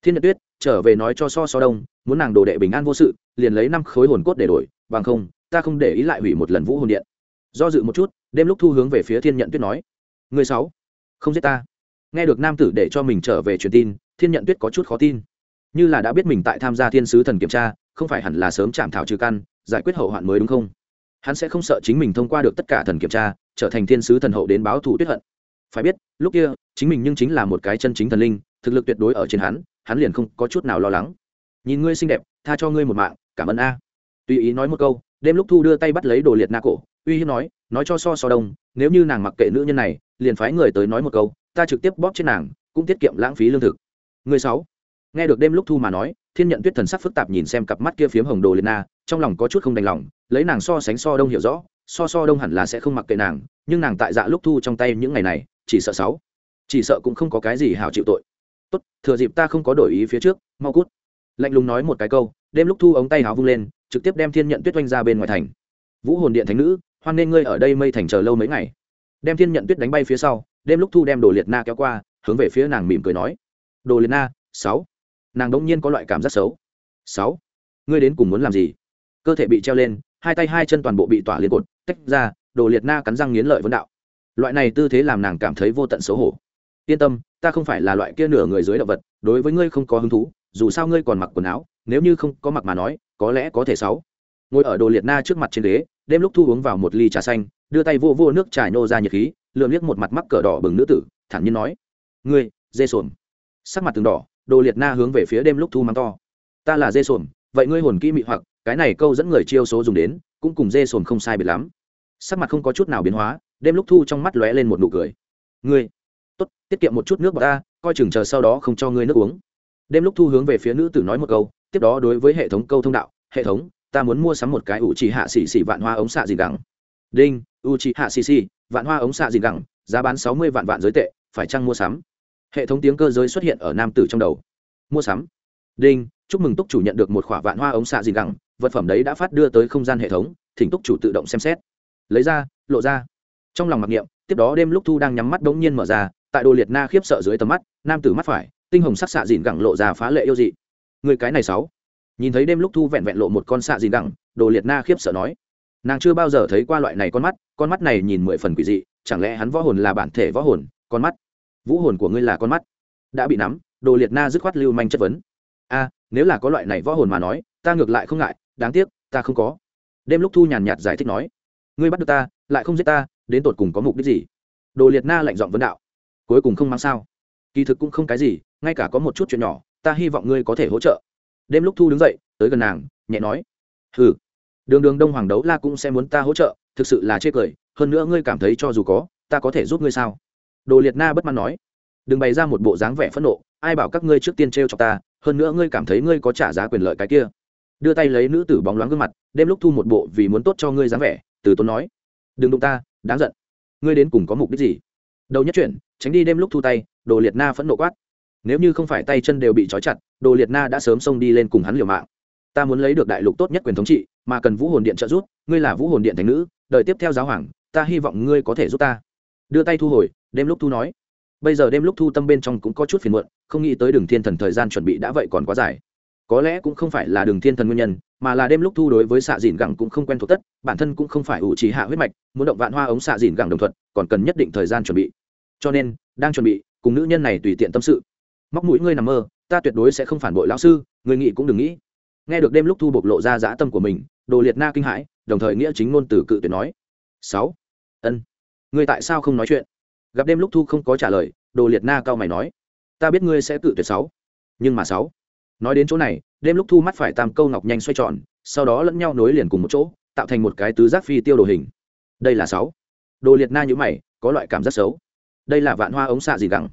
Thiên nhật tuyết, trở về nói cho so so đông, muốn nàng đồ đệ bình an vô sự, liền lấy năm khối hồn cốt để đổi, bằng không, ta không để ý lại hủy một lần vũ hồn điện. Do dự một chút, đêm lúc thu hướng về phía thiên nhận tuyết nói, người sáu, không giết ta. Nghe được nam tử để cho mình trở về truyền tin, thiên nhận tuyết có chút khó tin. Như là đã biết mình tại tham gia thiên sứ thần kiểm tra, không phải hẳn là sớm chạm thảo trừ căn giải quyết hậu hoạn mới đúng không? Hắn sẽ không sợ chính mình thông qua được tất cả thần kiểm tra, trở thành thiên sứ thần hậu đến báo thù tuyết hận. Phải biết, lúc kia, chính mình nhưng chính là một cái chân chính thần linh, thực lực tuyệt đối ở trên hắn hắn liền không có chút nào lo lắng. Nhìn ngươi xinh đẹp, tha cho ngươi một mạng, cảm ơn a. Tùy ý nói một câu, đêm lúc thu đưa tay bắt lấy đồ liệt na cổ, uy hiếp nói nói cho so so đông, nếu như nàng mặc kệ nữ nhân này, liền phái người tới nói một câu, ta trực tiếp bóp chết nàng, cũng tiết kiệm lãng phí lương thực. Người sáu. Nghe được đêm lúc thu mà nói, thiên nhận tuyết thần sắc phức tạp nhìn xem cặp mắt kia phiếm hồng đồ liệt na trong lòng có chút không đành lòng, lấy nàng so sánh so đông hiểu rõ, so so đông hẳn là sẽ không mặc kệ nàng, nhưng nàng tại dạ lúc thu trong tay những ngày này, chỉ sợ sáu, chỉ sợ cũng không có cái gì hảo chịu tội. Tốt, thừa dịp ta không có đổi ý phía trước, mau cút. Lạnh lùng nói một cái câu, đêm lúc thu ống tay háo vung lên, trực tiếp đem thiên nhận tuyết oanh ra bên ngoài thành. Vũ hồn điện thánh nữ, hoan nên ngươi ở đây mây thành chờ lâu mấy ngày. Đem thiên nhận tuyết đánh bay phía sau, đêm lúc thu đem đồ liệt na kéo qua, hướng về phía nàng mỉm cười nói. Đồ liệt na, sáu. Nàng đông nhiên có loại cảm giác xấu. Sáu. Ngươi đến cùng muốn làm gì? Cơ thể bị treo lên, hai tay hai chân toàn bộ bị tỏa liên cột, tách ra, đồ liệt na cắn răng nghiến lợi vấn đạo. Loại này tư thế làm nàng cảm thấy vô tận xấu hổ. Yên tâm, ta không phải là loại kia nửa người dưới động vật, đối với ngươi không có hứng thú, dù sao ngươi còn mặc quần áo, nếu như không có mặc mà nói, có lẽ có thể sáu. Ngồi ở đồ liệt na trước mặt trên ghế, đêm lúc thu uống vào một ly trà xanh, đưa tay vô vô nước trà nhô ra nhiệt khí lượm liếc một mặt mắc cờ đỏ bừng nữ tử, thản nhiên nói, ngươi, dê sồn sắc mặt từng đỏ, đồ liệt na hướng về phía đêm lúc thu mắng to, ta là dê sồn vậy ngươi hồn kỹ mị hoặc cái này câu dẫn người chiêu số dùng đến, cũng cùng dê sồn không sai biệt lắm. Sắc mặt không có chút nào biến hóa, đêm lúc thu trong mắt lóe lên một nụ cười. Ngươi, tốt, tiết kiệm một chút nước bọc ta, coi chừng chờ sau đó không cho ngươi nước uống. Đêm lúc thu hướng về phía nữ tử nói một câu, tiếp đó đối với hệ thống câu thông đạo, hệ thống, ta muốn mua sắm một cái ủ trì hạ xỉ xỉ vạn hoa ống xạ gì gẳng. Đinh ủ trì hạ xỉ xỉ vạn hoa ống xạ gì gẳng, giá bán sáu mươi vạn vạn giới tệ, phải chăng mua sắm? Hệ thống tiếng cơ giới xuất hiện ở nam tử trong đầu. Mua sắm. Đinh, chúc mừng túc chủ nhận được một khỏa vạn hoa ống xạ gì gẳng vật phẩm đấy đã phát đưa tới không gian hệ thống, thỉnh túc chủ tự động xem xét. Lấy ra, lộ ra. Trong lòng mặc niệm, tiếp đó đêm lúc thu đang nhắm mắt đống nhiên mở ra, tại đồ liệt na khiếp sợ dưới tầm mắt, nam tử mắt phải, tinh hồng sắc xạ dìn gẳng lộ ra phá lệ yêu dị. Người cái này sáu. Nhìn thấy đêm lúc thu vẹn vẹn lộ một con xạ dìn gẳng, đồ liệt na khiếp sợ nói. Nàng chưa bao giờ thấy qua loại này con mắt con mắt này nhìn mười phần quỷ dị, chẳng lẽ hắn võ hồn là bản thể võ hồn, con mắt. Vũ hồn của ngươi là con mắt. Đã bị nắm, đồ liệt na dứt khoát lưu manh chất vấn. A, nếu là có loại này võ hồn mà nói, ta ngược lại không ngại đáng tiếc, ta không có. Đêm lúc thu nhàn nhạt giải thích nói, ngươi bắt được ta, lại không giết ta, đến tột cùng có mục đích gì? Đồ liệt na lạnh giọng vấn đạo, cuối cùng không mang sao. Kỳ thực cũng không cái gì, ngay cả có một chút chuyện nhỏ, ta hy vọng ngươi có thể hỗ trợ. Đêm lúc thu đứng dậy, tới gần nàng, nhẹ nói, hừ, đường đường đông hoàng đấu la cũng sẽ muốn ta hỗ trợ, thực sự là chê cười, hơn nữa ngươi cảm thấy cho dù có, ta có thể giúp ngươi sao? Đồ liệt na bất mãn nói, đừng bày ra một bộ dáng vẻ phẫn nộ, ai bảo các ngươi trước tiên t r e o cho ta, hơn nữa ngươi cảm thấy ngươi có trả giá quyền lợi cái kia đưa tay lấy nữ tử bóng loáng gương mặt đêm lúc thu một bộ vì muốn tốt cho ngươi dáng vẻ, từ tốn nói, đừng đụng ta, đáng giận. Ngươi đến cùng có mục đích gì? Đầu nhất chuyển, tránh đi đêm lúc thu tay, đồ liệt na phẫn nộ quát, nếu như không phải tay chân đều bị trói chặt, đồ liệt na đã sớm xông đi lên cùng hắn liều mạng. Ta muốn lấy được đại lục tốt nhất quyền thống trị, mà cần vũ hồn điện trợ giúp, ngươi là vũ hồn điện thành nữ đợi tiếp theo giáo hoàng, ta hy vọng ngươi có thể giúp ta. Đưa tay thu hồi đêm lúc thu nói, bây giờ đêm lúc thu tâm bên trong cũng có chút phiền muộn, không nghĩ tới đường thiên thần thời gian chuẩn bị đã vậy còn quá dài có lẽ cũng không phải là đường thiên thần nguyên nhân, mà là đêm lúc thu đối với xạ dìn gẳng cũng không quen thuộc tất, bản thân cũng không phải ủ trì hạ huyết mạch, muốn động vạn hoa ống xạ dìn gẳng đồng thuận, còn cần nhất định thời gian chuẩn bị. Cho nên, đang chuẩn bị, cùng nữ nhân này tùy tiện tâm sự. Móc mũi ngươi nằm mơ, ta tuyệt đối sẽ không phản bội lão sư người nghĩ cũng đừng nghĩ. Nghe được đêm lúc thu bộc lộ ra dã tâm của mình, đồ liệt na kinh hãi, đồng thời nghĩa chính ngôn từ cự tuyệt nói. Sáu. Ân. Ngươi tại sao không nói chuyện? Gặp đêm lúc thu không có trả lời, đồ liệt na cao mày nói. Ta biết ngươi sẽ cự tuyệt sáu. Nhưng mà sáu nói đến chỗ này, đêm lúc thu mắt phải tam câu ngọc nhanh xoay tròn, sau đó lẫn nhau nối liền cùng một chỗ, tạo thành một cái tứ giác phi tiêu đồ hình. Đây là sáu. Đồ liệt na nhữ mày, có loại cảm giác xấu. Đây là vạn hoa ống xạ gì gắng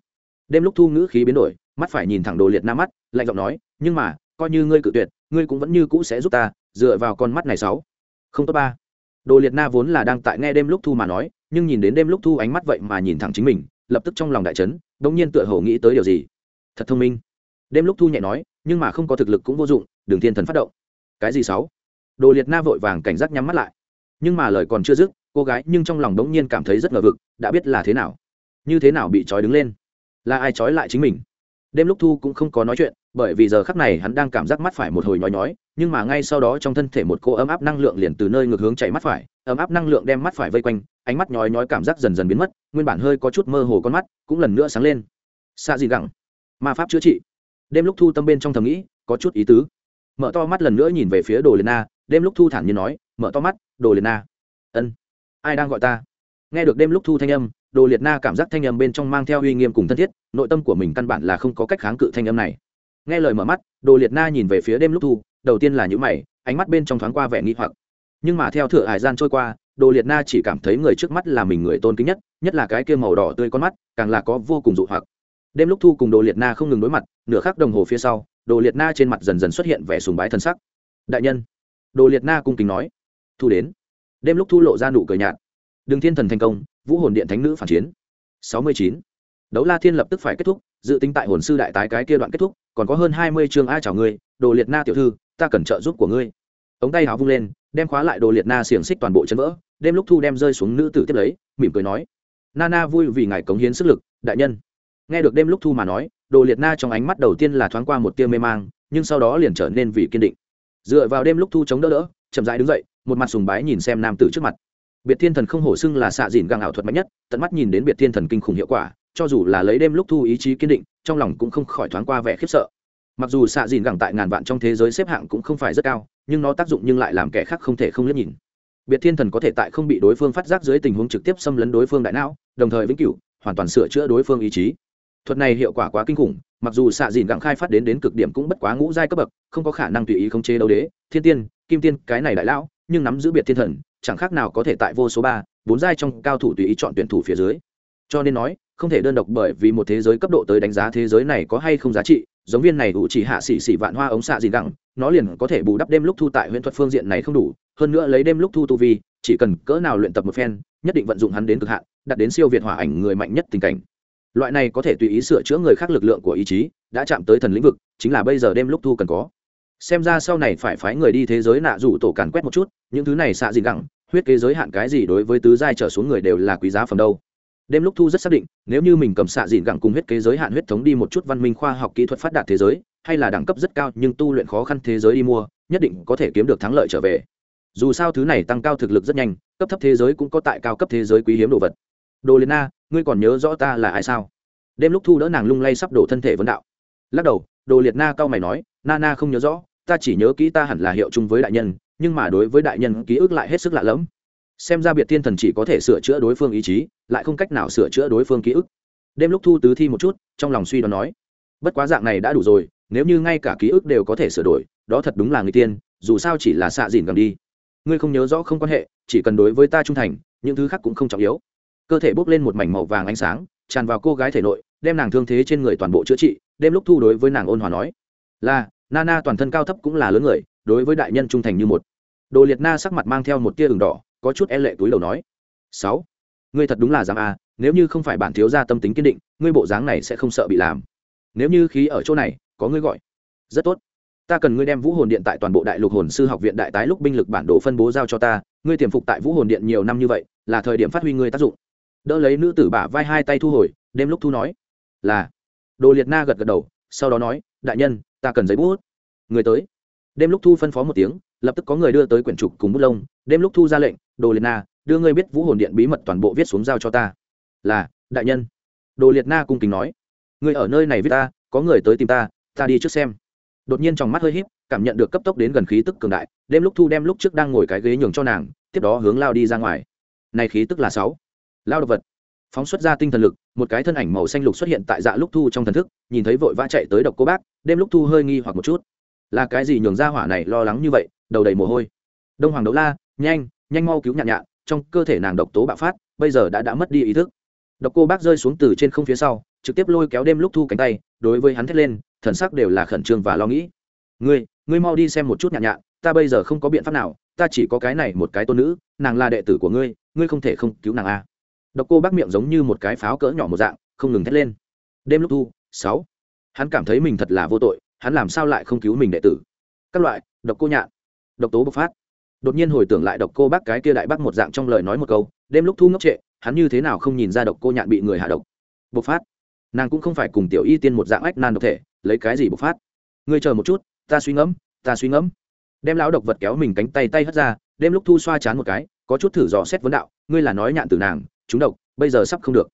đêm lúc thu ngữ khí biến đổi, mắt phải nhìn thẳng đồ liệt na mắt, lạnh giọng nói, nhưng mà, coi như ngươi cự tuyệt, ngươi cũng vẫn như cũ sẽ giúp ta, dựa vào con mắt này sáu. Không tốt ba. Đồ liệt na vốn là đang tại nghe đêm lúc thu mà nói, nhưng nhìn đến đêm lúc thu ánh mắt vậy mà nhìn thẳng chính mình, lập tức trong lòng đại trấn đ nhiên tựa hồ nghĩ tới điều gì. Thật thông minh. Đêm lúc thu nhẹ nói nhưng mà không có thực lực cũng vô dụng, đường thiên thần phát động. Cái gì sáu? Đồ liệt na vội vàng cảnh giác nhắm mắt lại. Nhưng mà lời còn chưa dứt, cô gái nhưng trong lòng đống nhiên cảm thấy rất ngờ vực, đã biết là thế nào? Như thế nào bị trói đứng lên? Là ai trói lại chính mình? Đêm lúc thu cũng không có nói chuyện, bởi vì giờ khắc này hắn đang cảm giác mắt phải một hồi nhói nhói, nhưng mà ngay sau đó trong thân thể một cô ấm áp năng lượng liền từ nơi ngược hướng chạy mắt phải, ấm áp năng lượng đem mắt phải vây quanh, ánh mắt nhói nhói cảm giác dần dần biến mất, nguyên bản hơi có chút mơ hồ con mắt cũng lần nữa sáng lên. Xa gì gẳng ma pháp chữa trị đêm lúc thu tâm bên trong thầm nghĩ, có chút ý tứ. Mở to mắt lần nữa nhìn về phía đồ liệt na, đêm lúc thu thản nhiên nói, mở to mắt, đồ liệt na. Ân. Ai đang gọi ta? Nghe được đêm lúc thu thanh âm, đồ liệt na cảm giác thanh âm bên trong mang theo uy nghiêm cùng thân thiết, nội tâm của mình căn bản là không có cách kháng cự thanh âm này. Nghe lời mở mắt, đồ liệt na nhìn về phía đêm lúc thu, đầu tiên là những mày, ánh mắt bên trong thoáng qua vẻ nghi hoặc. Nhưng mà theo thửa hải gian trôi qua, đồ liệt na chỉ cảm thấy người trước mắt là mình người tôn kính nhất nhất là cái kia màu đỏ tươi con mắt, càng là có vô cùng dụ hoặc đêm lúc thu cùng đồ liệt na không ngừng đối mặt, nửa khắc đồng hồ phía sau, đồ liệt na trên mặt dần dần xuất hiện vẻ sùng bái thân sắc. Đại nhân, đồ liệt na cung kính nói, thu đến. Đêm lúc thu lộ ra nụ cười nhạt. Đừng thiên thần thành công, vũ hồn điện thánh nữ phản chiến. Sáu mươi chín. Đấu la thiên lập tức phải kết thúc, dự tính tại hồn sư đại tái cái kia đoạn kết thúc, còn có hơn hai mươi chương ai chào ngươi, đồ liệt na tiểu thư, ta cần trợ giúp của ngươi. Ống tay áo vung lên, đem khóa lại đồ liệt na xiềng xích toàn bộ chân vỡ, đêm lúc thu đem rơi xuống nữ tử tiếp lấy, mỉm cười nói nana vui vì ngài cống hiến sức lực, đại nhân nghe được đêm lúc thu mà nói, đồ liệt na trong ánh mắt đầu tiên là thoáng qua một tia mê mang, nhưng sau đó liền trở nên vì kiên định. Dựa vào đêm lúc thu chống đỡ đỡ, chậm rãi đứng dậy, một mặt sùng bái nhìn xem nam tử trước mặt. Biệt thiên thần không hổ xưng là xạ dìn găng ảo thuật mạnh nhất, tận mắt nhìn đến biệt thiên thần kinh khủng hiệu quả, cho dù là lấy đêm lúc thu ý chí kiên định, trong lòng cũng không khỏi thoáng qua vẻ khiếp sợ. Mặc dù xạ dìn gẳng tại ngàn vạn trong thế giới xếp hạng cũng không phải rất cao, nhưng nó tác dụng nhưng lại làm kẻ khác không thể không liếc nhìn. Biệt thiên thần có thể tại không bị đối phương phát giác dưới tình huống trực tiếp xâm lấn đối phương đại não, đồng thời vĩnh cửu, hoàn toàn sửa chữa đối phương ý chí thuật này hiệu quả quá kinh khủng, mặc dù xạ dìn gẳng khai phát đến đến cực điểm cũng bất quá ngũ giai cấp bậc, không có khả năng tùy ý khống chế đấu đế, thiên tiên, kim tiên, cái này đại lão, nhưng nắm giữ biệt thiên thần, chẳng khác nào có thể tại vô số ba, bốn giai trong cao thủ tùy ý chọn tuyển thủ phía dưới. Cho nên nói, không thể đơn độc bởi vì một thế giới cấp độ tới đánh giá thế giới này có hay không giá trị, giống viên này đủ chỉ hạ xỉ xỉ vạn hoa ống xạ dìn gẳng nó liền có thể bù đắp đêm lúc thu tại huyện thuật phương diện này không đủ, hơn nữa lấy đêm lúc thu tu vi, chỉ cần cỡ nào luyện tập một phen, nhất định vận dụng hắn đến cực hạn đặt đến siêu việt hỏa ảnh người mạnh nhất tình cảnh loại này có thể tùy ý sửa chữa người khác lực lượng của ý chí, đã chạm tới thần lĩnh vực, chính là bây giờ đêm lúc thu cần có. Xem ra sau này phải phái người đi thế giới nạ rủ tổ càn quét một chút, những thứ này xạ gì gẳng, huyết kế giới hạn cái gì đối với tứ giai trở xuống người đều là quý giá phần đâu. Đêm lúc thu rất xác định, nếu như mình cầm xạ dịn gẳng cùng huyết kế giới hạn huyết thống đi một chút văn minh khoa học kỹ thuật phát đạt thế giới, hay là đẳng cấp rất cao nhưng tu luyện khó khăn thế giới đi mua, nhất định có thể kiếm được thắng lợi trở về. Dù sao thứ này tăng cao thực lực rất nhanh, cấp thấp thế giới cũng có tại cao cấp thế giới quý hiếm đồ vật. Đồ liên na ngươi còn nhớ rõ ta là ai sao? Đêm lúc thu đỡ nàng lung lay sắp đổ thân thể vấn đạo. Lắc đầu, đồ liệt na cao mày nói, na na không nhớ rõ, ta chỉ nhớ kỹ ta hẳn là hiệu chung với đại nhân, nhưng mà đối với đại nhân ký ức lại hết sức lạ lẫm. Xem ra biệt thiên thần chỉ có thể sửa chữa đối phương ý chí, lại không cách nào sửa chữa đối phương ký ức. Đêm lúc thu tứ thi một chút, trong lòng suy đoán nói, bất quá dạng này đã đủ rồi, nếu như ngay cả ký ức đều có thể sửa đổi, đó thật đúng là người tiên, dù sao chỉ là xạ dìn gần đi. Ngươi không nhớ rõ không quan hệ, chỉ cần đối với ta trung thành, những thứ khác cũng không trọng yếu cơ thể bốc lên một mảnh màu vàng ánh sáng, tràn vào cô gái thể nội, đem nàng thương thế trên người toàn bộ chữa trị đêm lúc thu đối với nàng ôn hòa nói, là, nana toàn thân cao thấp cũng là lớn người, đối với đại nhân trung thành như một. Đồ liệt na sắc mặt mang theo một tia ửng đỏ, có chút e lệ túi đầu nói, sáu, ngươi thật đúng là dám a, nếu như không phải bản thiếu gia tâm tính kiên định, ngươi bộ dáng này sẽ không sợ bị làm. Nếu như khí ở chỗ này, có ngươi gọi. Rất tốt. Ta cần ngươi đem vũ hồn điện tại toàn bộ đại lục hồn sư học viện đại tái lúc binh lực bản đồ phân bố giao cho ta, ngươi tiềm phục tại vũ hồn điện nhiều năm như vậy, là thời điểm phát huy ngươi tác dụng đỡ lấy nữ tử bả vai hai tay thu hồi, đêm lúc thu nói, là. Đồ liệt na gật gật đầu, sau đó nói, đại nhân, ta cần giấy bút. Người tới. Đêm lúc thu phân phó một tiếng, lập tức có người đưa tới quyển trục cùng bút lông. Đêm lúc thu ra lệnh, đồ liệt na, đưa ngươi biết vũ hồn điện bí mật toàn bộ viết xuống giao cho ta. Là, đại nhân. Đồ liệt na cung kính nói người ở nơi này viết ta, có người tới tìm ta ta đi trước xem. Đột nhiên trong mắt hơi híp, cảm nhận được cấp tốc đến gần khí tức cường đại. Đêm lúc thu đem lúc trước đang ngồi cái ghế nhường cho nàng, tiếp đó hướng lao đi ra ngoài. Này khí tức là sáu lao độc vật. Phóng xuất ra tinh thần lực, một cái thân ảnh màu xanh lục xuất hiện tại dạ lúc thu trong thần thức, nhìn thấy vội vã chạy tới độc cô bác, đêm lúc thu hơi nghi hoặc một chút. Là cái gì nhường ra hỏa này lo lắng như vậy, đầu đầy mồ hôi. Đông hoàng đấu la, nhanh nhanh mau cứu nhạn nhạn, trong cơ thể nàng độc tố bạo phát, bây giờ đã đã mất đi ý thức. Độc cô bác rơi xuống từ trên không phía sau, trực tiếp lôi kéo đêm lúc thu cánh tay, đối với hắn thét lên, thần sắc đều là khẩn trương và lo nghĩ. Ngươi ngươi mau đi xem một chút nhạn nhạn, ta bây giờ không có biện pháp nào, ta chỉ có cái này một cái tôn nữ, nàng là đệ tử của ngươi ngươi không thể không cứu nàng a độc cô bác miệng giống như một cái pháo cỡ nhỏ một dạng, không ngừng thét lên. Đêm lúc thu, sáu. Hắn cảm thấy mình thật là vô tội, hắn làm sao lại không cứu mình đệ tử? Các loại, độc cô nhạn, độc tố bộc phát. Đột nhiên hồi tưởng lại độc cô bác cái kia đại bác một dạng trong lời nói một câu, đêm lúc thu ngốc trệ, hắn như thế nào không nhìn ra độc cô nhạn bị người hạ độc? Bộc phát. Nàng cũng không phải cùng tiểu y tiên một dạng ách nan độc thể, lấy cái gì bộc phát? Ngươi chờ một chút, ta suy ngẫm, ta suy ngẫm. Đem lão độc vật kéo mình cánh tay tay hất ra, đêm lúc thu xoa chán một cái, có chút thử dò xét vấn đạo, ngươi là nói nhạn từ nàng chúng độc, bây giờ sắp không được.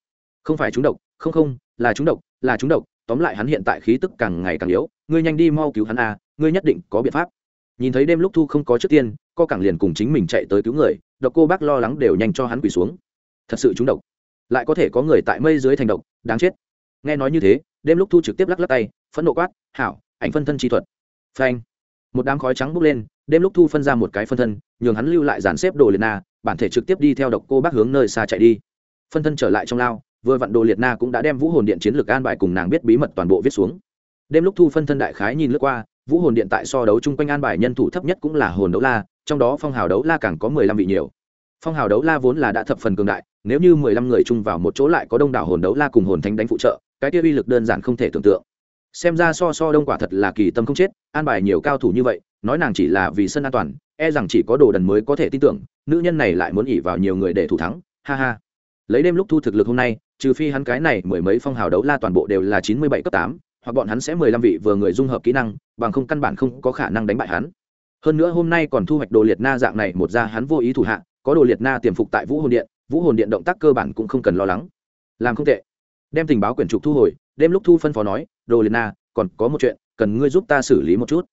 Không phải chúng độc, không không, là chúng độc, là chúng độc, tóm lại hắn hiện tại khí tức càng ngày càng yếu, ngươi nhanh đi mau cứu hắn a ngươi nhất định có biện pháp. Nhìn thấy đêm lúc thu không có trước tiên, co cẳng liền cùng chính mình chạy tới cứu người, độc cô bác lo lắng đều nhanh cho hắn quỳ xuống. Thật sự chúng độc. Lại có thể có người tại mây dưới thành độc, đáng chết. Nghe nói như thế, đêm lúc thu trực tiếp lắc lắc tay, phẫn nộ quát, hảo, ảnh phân thân chi thuật. Phanh. Một đám khói trắng bốc lên đêm lúc thu phân ra một cái phân thân, nhường hắn lưu lại dàn xếp đồ liệt na, bản thể trực tiếp đi theo độc cô bác hướng nơi xa chạy đi. Phân thân trở lại trong lao, vừa vặn đồ liệt na cũng đã đem vũ hồn điện chiến lược an bài cùng nàng biết bí mật toàn bộ viết xuống. Đêm lúc thu phân thân đại khái nhìn lướt qua, vũ hồn điện tại so đấu chung quanh an bài nhân thủ thấp nhất cũng là hồn đấu la, trong đó phong hào đấu la càng có mười lăm vị nhiều. Phong hào đấu la vốn là đã thập phần cường đại, nếu như mười lăm người chung vào một chỗ lại có đông đảo hồn đấu la cùng hồn thánh đánh phụ trợ, cái kia uy lực đơn giản không thể tưởng tượng. Xem ra so so đông quả thật là kỳ tâm không chết, an bài nhiều cao thủ như vậy nói nàng chỉ là vì sân an toàn e rằng chỉ có đồ đần mới có thể tin tưởng, nữ nhân này lại muốn ỉ vào nhiều người để thủ thắng, ha ha. Lấy đêm lúc thu thực lực hôm nay, trừ phi hắn cái này mười mấy phong hào đấu la toàn bộ đều là chín mươi bảy cấp tám, hoặc bọn hắn sẽ mười lăm vị vừa người dung hợp kỹ năng, bằng không căn bản không có khả năng đánh bại hắn. Hơn nữa hôm nay còn thu hoạch đồ liệt na dạng này, một ra hắn vô ý thủ hạ, có đồ liệt na tiềm phục tại vũ hồn điện, vũ hồn điện động tác cơ bản cũng không cần lo lắng. Làm không tệ. Đem tình báo quyển trục thu hồi, đêm lúc thu phân phó nói, đồ liệt na, còn có một chuyện, cần ngươi giúp ta xử lý một chút.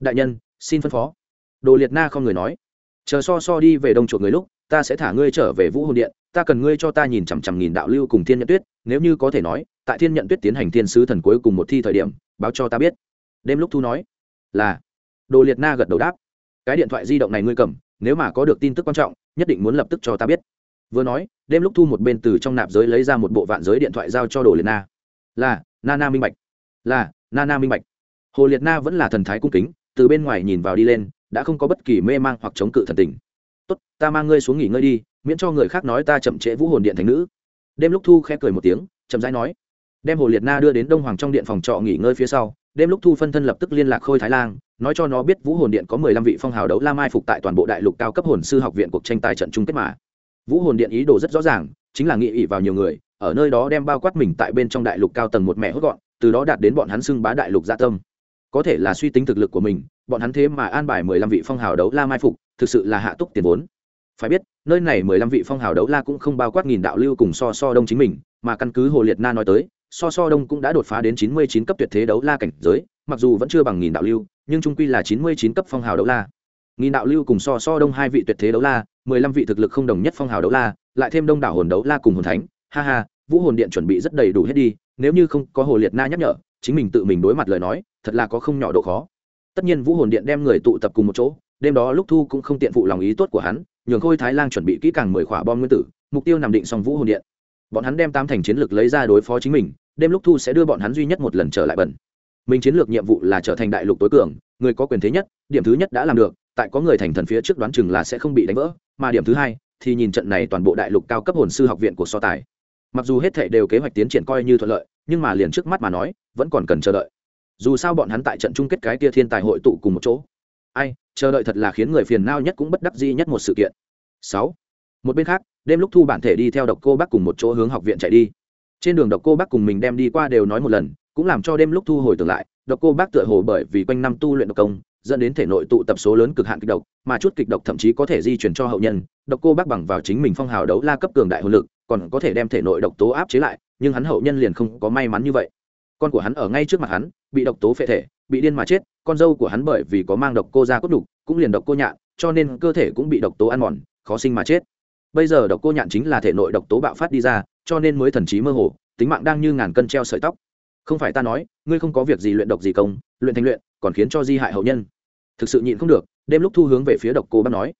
Đại nhân xin phân phó. Đồ liệt na không người nói. Chờ so so đi về đông chuột người lúc, ta sẽ thả ngươi trở về vũ hồn điện, ta cần ngươi cho ta nhìn chằm chằm nghìn đạo lưu cùng thiên nhận tuyết, nếu như có thể nói, tại thiên nhận tuyết tiến hành thiên sứ thần cuối cùng một thi thời điểm, báo cho ta biết. Đêm lúc thu nói. Là. Đồ liệt na gật đầu đáp. Cái điện thoại di động này ngươi cầm, nếu mà có được tin tức quan trọng, nhất định muốn lập tức cho ta biết. Vừa nói, đêm lúc thu một bên từ trong nạp giới lấy ra một bộ vạn giới điện thoại giao cho đồ liệt na. Là, na na minh bạch. Là, na na minh bạch. Hồ liệt na vẫn là thần thái cung kính từ bên ngoài nhìn vào đi lên, đã không có bất kỳ mê mang hoặc chống cự thần tình. Tốt, ta mang ngươi xuống nghỉ ngơi đi, miễn cho người khác nói ta chậm trễ vũ hồn điện thành nữ. Đêm lúc thu khẽ cười một tiếng, chậm rãi nói. Đem hồ liệt na đưa đến đông hoàng trong điện phòng trọ nghỉ ngơi phía sau, đêm lúc thu phân thân lập tức liên lạc khôi thái lang, nói cho nó biết vũ hồn điện có mười lăm vị phong hào đấu la mai phục tại toàn bộ đại lục cao cấp hồn sư học viện cuộc tranh tài trận chung kết mà. Vũ hồn điện ý đồ rất rõ ràng, chính là nghị ỵ vào nhiều người, ở nơi đó đem bao quát mình tại bên trong đại lục cao tầng một mẹ hốt gọn, từ đó đạt đến bọn hắn xưng bá đại lục gia tâm có thể là suy tính thực lực của mình, bọn hắn thế mà an bài mười lăm vị phong hào đấu la mai phục, thực sự là hạ túc tiền vốn. Phải biết, nơi này mười lăm vị phong hào đấu la cũng không bao quát nghìn đạo lưu cùng so so đông chính mình, mà căn cứ hồ liệt na nói tới, so so đông cũng đã đột phá đến chín mươi chín cấp tuyệt thế đấu la cảnh giới, mặc dù vẫn chưa bằng nghìn đạo lưu, nhưng trung quy là chín mươi chín cấp phong hào đấu la. Nghìn đạo lưu cùng so so đông hai vị tuyệt thế đấu la, mười lăm vị thực lực không đồng nhất phong hào đấu la, lại thêm đông đảo hồn đấu la cùng hồn thánh. Ha ha, vũ hồn điện chuẩn bị rất đầy đủ hết đi, nếu như không có hồ liệt na nhắc nhở chính mình tự mình đối mặt lời nói, thật là có không nhỏ độ khó. Tất nhiên vũ hồn điện đem người tụ tập cùng một chỗ, đêm đó lúc thu cũng không tiện phụ lòng ý tốt của hắn, nhường khôi thái lan chuẩn bị kỹ càng mười khỏa bom nguyên tử, mục tiêu nằm định xong vũ hồn điện. Bọn hắn đem tam thành chiến lược lấy ra đối phó chính mình, đêm lúc thu sẽ đưa bọn hắn duy nhất một lần trở lại bẩn. Mình chiến lược nhiệm vụ là trở thành đại lục tối cường, người có quyền thế nhất, điểm thứ nhất đã làm được, tại có người thành thần phía trước đoán chừng là sẽ không bị đánh vỡ, mà điểm thứ hai thì nhìn trận này toàn bộ đại lục cao cấp hồn sư học viện của so tài. Mặc dù hết thể đều kế hoạch tiến triển coi như thuận lợi nhưng mà liền trước mắt mà nói, vẫn còn cần chờ đợi. Dù sao bọn hắn tại trận chung kết cái kia thiên tài hội tụ cùng một chỗ. Ai, chờ đợi thật là khiến người phiền nao nhất cũng bất đắc dĩ nhất một sự kiện. Sáu. Một bên khác, đêm lúc thu bản thể đi theo độc cô bác cùng một chỗ hướng học viện chạy đi. Trên đường độc cô bác cùng mình đem đi qua đều nói một lần, cũng làm cho đêm lúc thu hồi tưởng lại, độc cô bác tựa hồ bởi vì quanh năm tu luyện độc công, dẫn đến thể nội tụ tập số lớn cực hạn kịch độc, mà chút kịch độc thậm chí có thể di chuyển cho hậu nhân, độc cô bác bằng vào chính mình phong hào đấu la cấp cường đại hồn lực, còn có thể đem thể nội độc tố áp chế lại nhưng hắn hậu nhân liền không có may mắn như vậy. Con của hắn ở ngay trước mặt hắn, bị độc tố phệ thể, bị điên mà chết, con dâu của hắn bởi vì có mang độc cô ra cốt đục cũng liền độc cô nhạn, cho nên cơ thể cũng bị độc tố ăn mòn, khó sinh mà chết. Bây giờ độc cô nhạn chính là thể nội độc tố bạo phát đi ra, cho nên mới thần trí mơ hồ, tính mạng đang như ngàn cân treo sợi tóc. Không phải ta nói, ngươi không có việc gì luyện độc gì công, luyện thành luyện, còn khiến cho di hại hậu nhân. Thực sự nhịn không được, đêm lúc thu hướng về phía độc cô bác nói.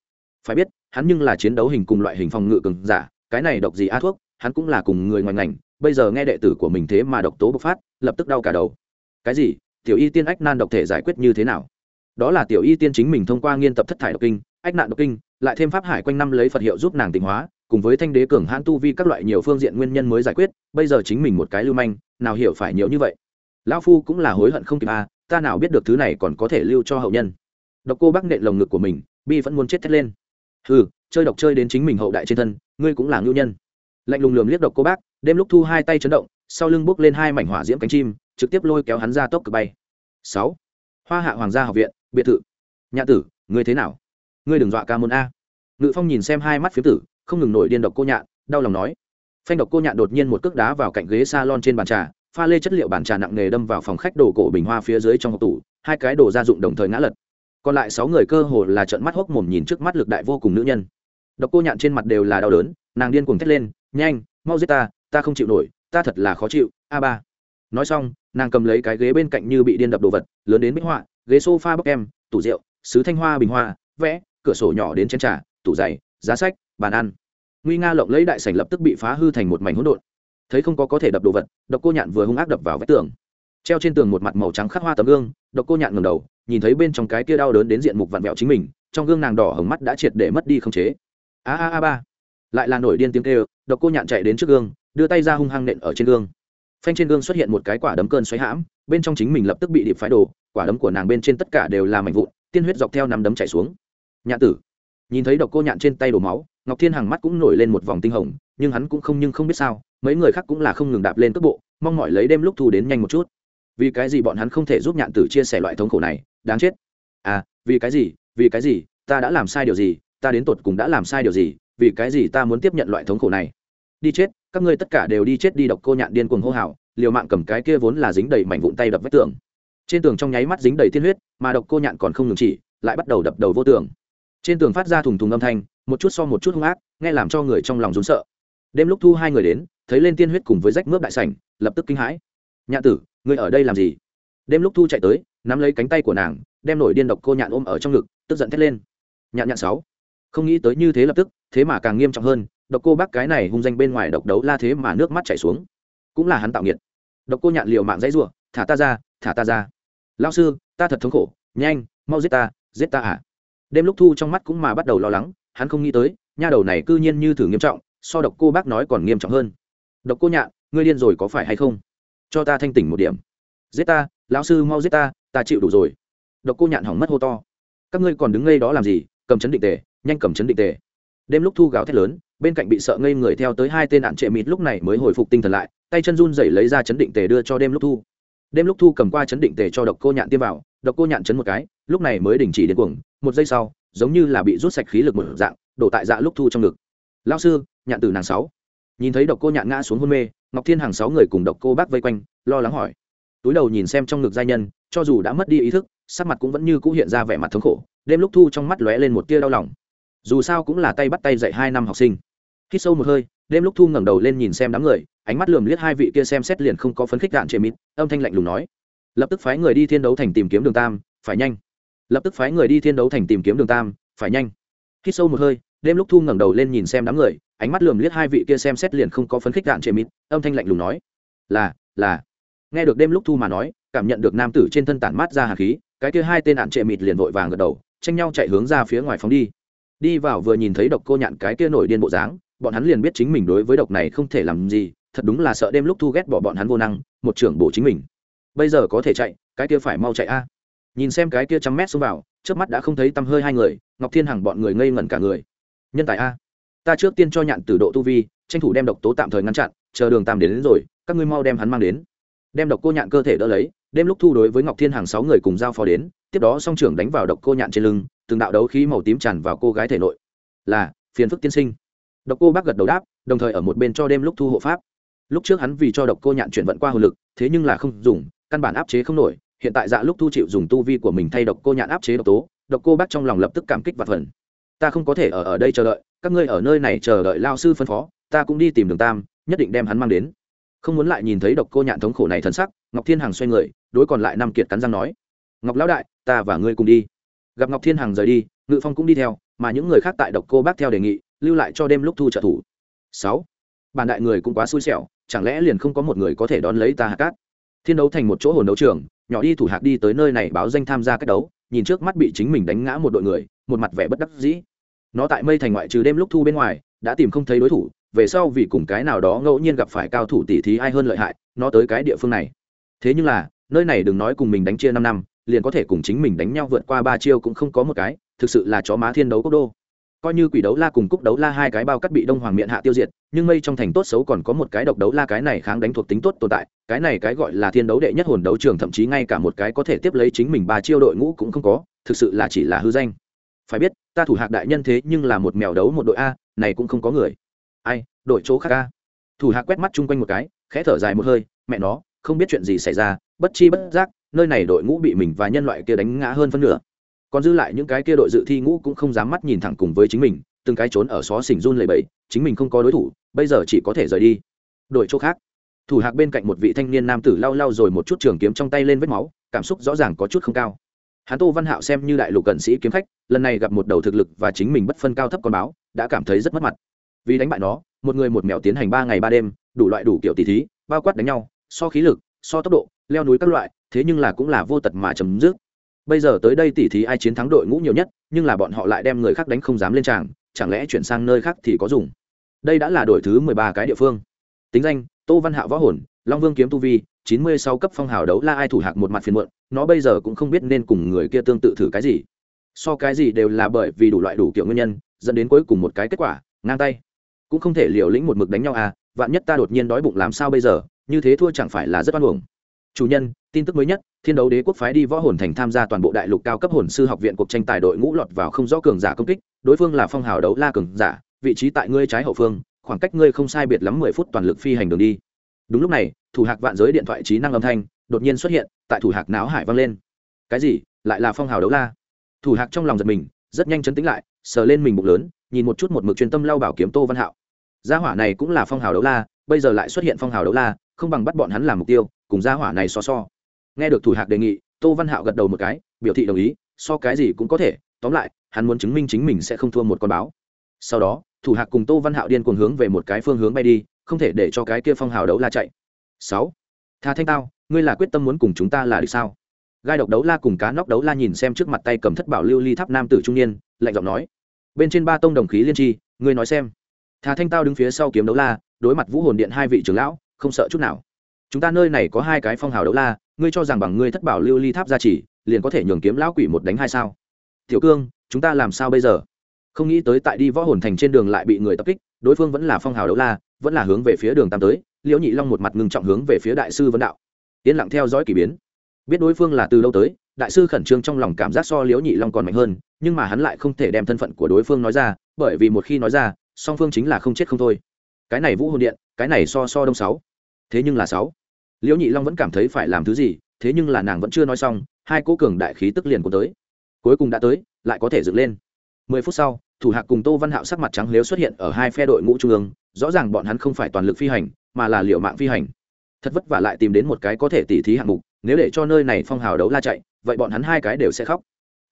Phải biết, hắn nhưng là chiến đấu hình cùng loại hình phòng ngự cường giả, cái này độc gì a thuốc, hắn cũng là cùng người ngoài ngành bây giờ nghe đệ tử của mình thế mà độc tố bộc phát lập tức đau cả đầu. Cái gì? Tiểu y tiên ách nan độc thể giải quyết như thế nào? Đó là tiểu y tiên chính mình thông qua nghiên tập thất thải độc kinh ách nạn độc kinh lại thêm pháp hải quanh năm lấy phật hiệu giúp nàng tịnh hóa cùng với thanh đế cường hãn tu vi các loại nhiều phương diện nguyên nhân mới giải quyết bây giờ chính mình một cái lưu manh nào hiểu phải nhiều như vậy. Lão phu cũng là hối hận không kịp a à, ta nào biết được thứ này còn có thể lưu cho hậu nhân. Độc cô bác nện lồng ngực của mình bi vẫn muốn chết thét lên. Ừ chơi độc chơi đến chính mình hậu đại trên thân ngươi cũng là ngưu nhân lạnh lùng lườm liếc độc cô bác, đêm lúc thu hai tay chấn động, sau lưng bốc lên hai mảnh hỏa diễm cánh chim, trực tiếp lôi kéo hắn ra tốc cực bay. Sáu. Hoa hạ hoàng gia học viện, biệt thự. Nhạ tử, ngươi thế nào? Ngươi đừng dọa ca môn a. Ngự phong nhìn xem hai mắt phiếm tử, không ngừng nổi điên độc cô nhạn, đau lòng nói. Phanh độc cô nhạn đột nhiên một cước đá vào cạnh ghế salon trên bàn trà, pha lê chất liệu bàn trà nặng nề đâm vào phòng khách đồ cổ bình hoa phía dưới trong hộp tủ, hai cái đồ gia dụng đồng thời ngã lật. Còn lại sáu người cơ hồ là trợn mắt hốc mồm nhìn trước mắt lực đại vô cùng nữ nhân. Độc cô nhạn trên mặt đều là đau đớn, nàng điên cuồng thét lên nhanh, mau giết ta ta không chịu nổi, ta thật là khó chịu, a ba. Nói xong, nàng cầm lấy cái ghế bên cạnh như bị điên đập đồ vật, lớn đến bích họa, ghế sofa bốc em, tủ rượu, sứ thanh hoa bình hoa, vẽ, cửa sổ nhỏ đến chén trà, tủ giày, giá sách, bàn ăn. Nguy nga lộng lấy đại sảnh lập tức bị phá hư thành một mảnh hỗn độn. Thấy không có có thể đập đồ vật, độc cô nhạn vừa hung ác đập vào vách tường. Treo trên tường một mặt màu trắng khắc hoa tấm gương, độc cô nhạn ngầm đầu, nhìn thấy bên trong cái kia đau đớn đến diện mục vặn vẹo chính mình, trong gương nàng đỏ hồng mắt đã triệt để mất đi không chế. A a a ba lại là nổi điên tiếng kêu, độc cô nhạn chạy đến trước gương, đưa tay ra hung hăng nện ở trên gương. Phanh trên gương xuất hiện một cái quả đấm cơn xoáy hãm, bên trong chính mình lập tức bị điệp phái đồ, quả đấm của nàng bên trên tất cả đều là mảnh vụn, tiên huyết dọc theo nắm đấm chảy xuống. Nhạn tử. Nhìn thấy độc cô nhạn trên tay đổ máu, ngọc thiên hằng mắt cũng nổi lên một vòng tinh hồng, nhưng hắn cũng không nhưng không biết sao, mấy người khác cũng là không ngừng đạp lên cước bộ, mong mỏi lấy đêm lúc thu đến nhanh một chút. Vì cái gì bọn hắn không thể giúp nhạn tử chia sẻ loại thống khổ này? Đáng chết. À vì cái gì? Vì cái gì? Ta đã làm sai điều gì? Ta đến tột cùng đã làm sai điều gì? Vì cái gì ta muốn tiếp nhận loại thống khổ này? Đi chết, các ngươi tất cả đều đi chết đi độc cô nhạn điên cuồng hô hào, liều mạng cầm cái kia vốn là dính đầy mảnh vụn tay đập vách tường. Trên tường trong nháy mắt dính đầy tiên huyết, mà độc cô nhạn còn không ngừng chỉ, lại bắt đầu đập đầu vô tường. Trên tường phát ra thùng thùng âm thanh, một chút so một chút hung ác, nghe làm cho người trong lòng rốn sợ. Đêm lúc thu hai người đến, thấy lên tiên huyết cùng với rách mướp đại sảnh, lập tức kinh hãi. Nhạn tử, ngươi ở đây làm gì? Đêm lúc thu chạy tới, nắm lấy cánh tay của nàng, đem nổi điên độc cô nhạn ôm ở trong ngực, tức giận thét lên. Nhạn nhạn sáu không nghĩ tới như thế lập tức, thế mà càng nghiêm trọng hơn, độc cô bác cái này hung danh bên ngoài độc đấu la thế mà nước mắt chảy xuống. Cũng là hắn tạo nghiệt. Độc cô nhạn liều mạng dãy rủa, thả ta ra, thả ta ra. Lao sư, ta thật thống khổ, nhanh, mau giết ta giết ta à. Đêm lúc thu trong mắt cũng mà bắt đầu lo lắng, hắn không nghĩ tới, nha đầu này cư nhiên như thử nghiêm trọng, so độc cô bác nói còn nghiêm trọng hơn. Độc cô nhạn, ngươi điên rồi có phải hay không? Cho ta thanh tỉnh một điểm. Giết ta, lão sư mau giết ta ta chịu đủ rồi. Độc cô nhạn hỏng mất hô to. Các ngươi còn đứng ngay đó làm gì, cầm chấn định tề nhanh cầm chấn định tề. Đêm lúc thu gào thét lớn, bên cạnh bị sợ ngây người theo tới hai tên nạn trệ mịt lúc này mới hồi phục tinh thần lại, tay chân run rẩy lấy ra chấn định tề đưa cho đêm lúc thu. Đêm lúc thu cầm qua chấn định tề cho độc cô nhạn tiêm vào, độc cô nhạn chấn một cái, lúc này mới đình chỉ đến cuồng, một giây sau, giống như là bị rút sạch khí lực một dạng, đổ tại dạ lúc thu trong ngực. Lao sư, nhạn tử nàng sáu. Nhìn thấy độc cô nhạn ngã xuống hôn mê, ngọc thiên hàng sáu người cùng độc cô bác vây quanh, lo lắng hỏi. Túi đầu nhìn xem trong ngực giai nhân, cho dù đã mất đi ý thức, sắc mặt cũng vẫn như cũ hiện ra vẻ mặt thống khổ, đêm lúc thu trong mắt lóe lên một tia đau lòng dù sao cũng là tay bắt tay dạy hai năm học sinh. Khi sâu một hơi, đêm lúc thu ngẩng đầu lên nhìn xem đám người, ánh mắt lườm liếc hai vị kia xem xét liền không có phấn khích đạn trệ mịt, âm thanh lạnh lùng nói. Lập tức phái người đi thiên đấu thành tìm kiếm đường tam, phải nhanh. Lập tức phái người đi thiên đấu thành tìm kiếm đường tam, phải nhanh. Khi sâu một hơi, đêm lúc thu ngẩng đầu lên nhìn xem đám người, ánh mắt lườm liếc hai vị kia xem xét liền không có phấn khích đạn trệ mịt, âm thanh lạnh lùng nói. Là là. Nghe được đêm lúc thu mà nói, cảm nhận được nam tử trên thân tản mát ra hạt khí, cái kia hai tên đạn trệ mịt liền vội vàng gật đầu, tranh nhau chạy hướng ra phía ngoài phóng đi đi vào vừa nhìn thấy độc cô nhạn cái kia nổi điên bộ dáng bọn hắn liền biết chính mình đối với độc này không thể làm gì thật đúng là sợ đêm lúc thu ghét bỏ bọn hắn vô năng một trưởng bổ chính mình. Bây giờ có thể chạy cái kia phải mau chạy a. Nhìn xem cái kia trăm mét xông vào trước mắt đã không thấy tăm hơi hai người ngọc thiên hằng bọn người ngây ngẩn cả người. Nhân tài a. Ta trước tiên cho nhạn từ độ tu vi tranh thủ đem độc tố tạm thời ngăn chặn chờ đường tam đến, đến rồi các ngươi mau đem hắn mang đến. Đem độc cô nhạn cơ thể đỡ lấy đêm lúc thu đối với ngọc thiên hằng sáu người cùng giao phó đến tiếp đó song trưởng đánh vào độc cô nhạn trên lưng từng đạo đấu khí màu tím tràn vào cô gái thể nội. Là, phiền phức tiên sinh. Độc cô bác gật đầu đáp, đồng thời ở một bên cho đêm lúc thu hộ pháp. Lúc trước hắn vì cho độc cô nhạn chuyển vận qua hồn lực, thế nhưng là không dùng, căn bản áp chế không nổi. Hiện tại dạ lúc thu chịu dùng tu vi của mình thay độc cô nhạn áp chế độc tố, độc cô bác trong lòng lập tức cảm kích và phần ta không có thể ở ở đây chờ đợi, các ngươi ở nơi này chờ đợi lao sư phân phó, ta cũng đi tìm đường tam, nhất định đem hắn mang đến. Không muốn lại nhìn thấy độc cô nhạn thống khổ này thân sắc, ngọc thiên hằng xoay người, đối còn lại năm kiệt cắn răng nói, ngọc lão đại, ta và ngươi cùng đi gặp ngọc thiên hằng rời đi, ngự phong cũng đi theo, mà những người khác tại độc cô bác theo đề nghị, lưu lại cho đêm lúc thu trợ thủ. Sáu, bản đại người cũng quá xui xẻo, chẳng lẽ liền không có một người có thể đón lấy ta hạt cát? Thiên đấu thành một chỗ hồn đấu trường, nhỏ đi thủ hạc đi tới nơi này báo danh tham gia cách đấu, nhìn trước mắt bị chính mình đánh ngã một đội người, một mặt vẻ bất đắc dĩ. Nó tại mây thành ngoại trừ đêm lúc thu bên ngoài, đã tìm không thấy đối thủ, về sau vì cùng cái nào đó ngẫu nhiên gặp phải cao thủ tỷ thí ai hơn lợi hại, nó tới cái địa phương này. Thế nhưng là, nơi này đừng nói cùng mình đánh chia năm năm liền có thể cùng chính mình đánh nhau vượt qua ba chiêu cũng không có một cái, thực sự là chó má thiên đấu quốc đô. Coi như quỷ đấu la cùng cúc đấu la hai cái bao cắt bị đông hoàng miệng hạ tiêu diệt, nhưng mây trong thành tốt xấu còn có một cái độc đấu la cái này kháng đánh thuộc tính tốt tồn tại, cái này cái gọi là thiên đấu đệ nhất hồn đấu trường thậm chí ngay cả một cái có thể tiếp lấy chính mình ba chiêu đội ngũ cũng không có, thực sự là chỉ là hư danh. Phải biết, ta thủ hạc đại nhân thế nhưng là một mèo đấu một đội a, này cũng không có người. Ai đội chỗ khác a. Thủ hạc quét mắt chung quanh một cái, khẽ thở dài một hơi, mẹ nó không biết chuyện gì xảy ra, bất chi bất giác, nơi này đội ngũ bị mình và nhân loại kia đánh ngã hơn phân nửa. Còn dư lại những cái kia đội dự thi ngũ cũng không dám mắt nhìn thẳng cùng với chính mình, từng cái trốn ở xó xỉnh run lầy bẫy chính mình không có đối thủ, bây giờ chỉ có thể rời đi. Đội chỗ khác, thủ hạc bên cạnh một vị thanh niên nam tử lau lau rồi một chút trường kiếm trong tay lên vết máu, cảm xúc rõ ràng có chút không cao. Hắn tô văn hạo xem như đại lục cận sĩ kiếm khách, lần này gặp một đầu thực lực và chính mình bất phân cao thấp con báo, đã cảm thấy rất mất mặt. Vì đánh bại nó, một người một mèo tiến hành ba ngày ba đêm, đủ loại đủ kiểu tỷ thí, bao quát đánh nhau so khí lực, so tốc độ, leo núi các loại, thế nhưng là cũng là vô tật mà chấm dứt. Bây giờ tới đây tỷ thí ai chiến thắng đội ngũ nhiều nhất, nhưng là bọn họ lại đem người khác đánh không dám lên tràng, chẳng lẽ chuyển sang nơi khác thì có dùng? Đây đã là đội thứ mười ba cái địa phương. Tính danh, tô văn hạo võ hồn, long vương kiếm tu vi, chín mươi sáu cấp phong hào đấu la ai thủ hạc một mặt phiền muộn, nó bây giờ cũng không biết nên cùng người kia tương tự thử cái gì. So cái gì đều là bởi vì đủ loại đủ kiểu nguyên nhân, dẫn đến cuối cùng một cái kết quả, ngang tay. Cũng không thể liều lĩnh một mực đánh nhau à vạn nhất ta đột nhiên đói bụng làm sao bây giờ? Như thế thua chẳng phải là rất oan uổng. Chủ nhân, tin tức mới nhất, thiên đấu đế quốc phái đi võ hồn thành tham gia toàn bộ đại lục cao cấp hồn sư học viện cuộc tranh tài đội ngũ lọt vào không rõ cường giả công kích, đối phương là phong hào đấu la cường giả, vị trí tại ngươi trái hậu phương, khoảng cách ngươi không sai biệt lắm mười phút toàn lực phi hành đường đi. Đúng lúc này, thủ hạc vạn giới điện thoại trí năng âm thanh đột nhiên xuất hiện, tại thủ hạc não hải vang lên. Cái gì? Lại là phong hào đấu la? Thủ hạc trong lòng giật mình, rất nhanh chấn tĩnh lại, sờ lên mình bụng lớn, nhìn một chút một mực chuyên tâm lau bảo kiếm tô văn hạo. Gia hỏa này cũng là phong hào đấu la, bây giờ lại xuất hiện phong hào đấu la không bằng bắt bọn hắn làm mục tiêu, cùng gia hỏa này so so. Nghe được thủ hạc đề nghị, tô văn hạo gật đầu một cái, biểu thị đồng ý, so cái gì cũng có thể, tóm lại, hắn muốn chứng minh chính mình sẽ không thua một con báo. Sau đó, thủ hạc cùng tô văn hạo điên cuồng hướng về một cái phương hướng bay đi, không thể để cho cái kia phong hào đấu la chạy. Sáu, tha thanh tao, ngươi là quyết tâm muốn cùng chúng ta là được sao? Gai độc đấu la cùng cá nóc đấu la nhìn xem trước mặt tay cầm thất bảo lưu ly tháp nam tử trung niên, lạnh giọng nói. Bên trên ba tông đồng khí liên tri, ngươi nói xem. Thà thanh tao đứng phía sau kiếm đấu la, đối mặt vũ hồn điện hai vị trưởng lão không sợ chút nào. Chúng ta nơi này có hai cái phong hào đấu la ngươi cho rằng bằng ngươi thất bảo lưu ly tháp gia trì, liền có thể nhường kiếm lão quỷ một đánh hai sao? Tiểu cương chúng ta làm sao bây giờ? Không nghĩ tới tại đi võ hồn thành trên đường lại bị người tập kích đối phương vẫn là phong hào đấu la vẫn là hướng về phía đường tam tới liễu nhị long một mặt ngưng trọng hướng về phía đại sư vấn đạo. Yên lặng theo dõi k ỳ biến. Biết đối phương là từ đâu tới đại sư khẩn trương trong lòng cảm giác so liễu nhị long còn mạnh hơn nhưng mà hắn lại không thể đem thân phận của đối phương nói ra bởi vì một khi nói ra song phương chính là không chết không thôi. Cái này vũ hồn điện cái này so so đông sáu thế nhưng là sáu. Liễu nhị long vẫn cảm thấy phải làm thứ gì, thế nhưng là nàng vẫn chưa nói xong, hai cố cường đại khí tức liền cũng tới. Cuối cùng đã tới, lại có thể dựng lên. Mười phút sau, thủ hạc cùng tô văn hạo sắc mặt trắng liếu xuất hiện ở hai phe đội ngũ trung ương, rõ ràng bọn hắn không phải toàn lực phi hành, mà là liệu mạng phi hành. Thật vất vả lại tìm đến một cái có thể tỉ thí hạng mục, nếu để cho nơi này phong hào đấu la chạy, vậy bọn hắn hai cái đều sẽ khóc.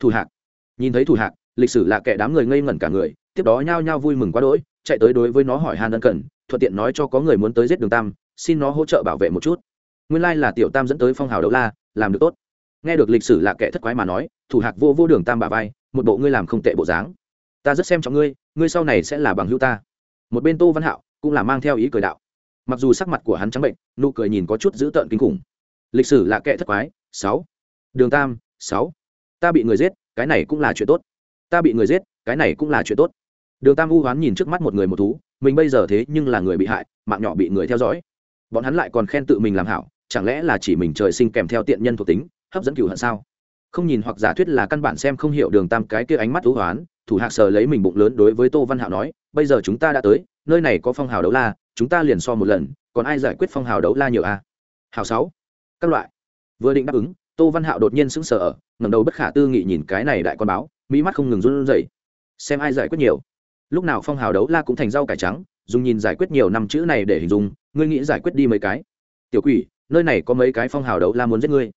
Thủ hạc nhìn thấy thủ hạc lịch sử là kẻ đám người ngây ngẩn cả người, tiếp đó nhao nhao vui mừng quá đỗi, chạy tới đối với nó hỏi han ân cần, thuận tiện nói cho có người muốn tới giết đường tam xin nó hỗ trợ bảo vệ một chút. Nguyên lai là tiểu tam dẫn tới phong hào đấu la, làm được tốt. Nghe được lịch sử là kẻ thất quái mà nói, thủ hạc vô vô đường tam bà vai, một bộ ngươi làm không tệ bộ dáng. Ta rất xem trọng ngươi ngươi sau này sẽ là bằng hữu ta. Một bên tô văn hạo cũng là mang theo ý cười đạo. Mặc dù sắc mặt của hắn trắng bệnh, nụ cười nhìn có chút dữ tợn kinh khủng. Lịch sử là kẻ thất quái, sáu. Đường tam, sáu. Ta bị người giết, cái này cũng là chuyện tốt. Ta bị người giết, cái này cũng là chuyện tốt. Đường tam u hoán nhìn trước mắt một người một thú, mình bây giờ thế nhưng là người bị hại, mạng nhỏ bị người theo dõi bọn hắn lại còn khen tự mình làm hảo, chẳng lẽ là chỉ mình trời sinh kèm theo tiện nhân thuộc tính, hấp dẫn cựu hận sao? Không nhìn hoặc giả thuyết là căn bản xem không hiểu đường tam cái kia ánh mắt thú hoán, thủ hạc sờ lấy mình bụng lớn đối với tô văn hạo nói, bây giờ chúng ta đã tới, nơi này có phong hào đấu la, chúng ta liền so một lần, còn ai giải quyết phong hào đấu la nhiều a? À? hào sáu. Các loại. Vừa định đáp ứng, tô văn hạo đột nhiên sững sờ ở ngầm đầu bất khả tư nghị nhìn cái này đại con báo, mỹ mắt không ngừng run rẩy. Xem ai giải quyết nhiều. Lúc nào phong hào đấu la cũng thành rau cải trắng, dùng nhìn giải quyết nhiều năm chữ này để hình dung ngươi nghĩ giải quyết đi mấy cái. Tiểu quỷ, nơi này có mấy cái phong hào đấu la muốn giết ngươi.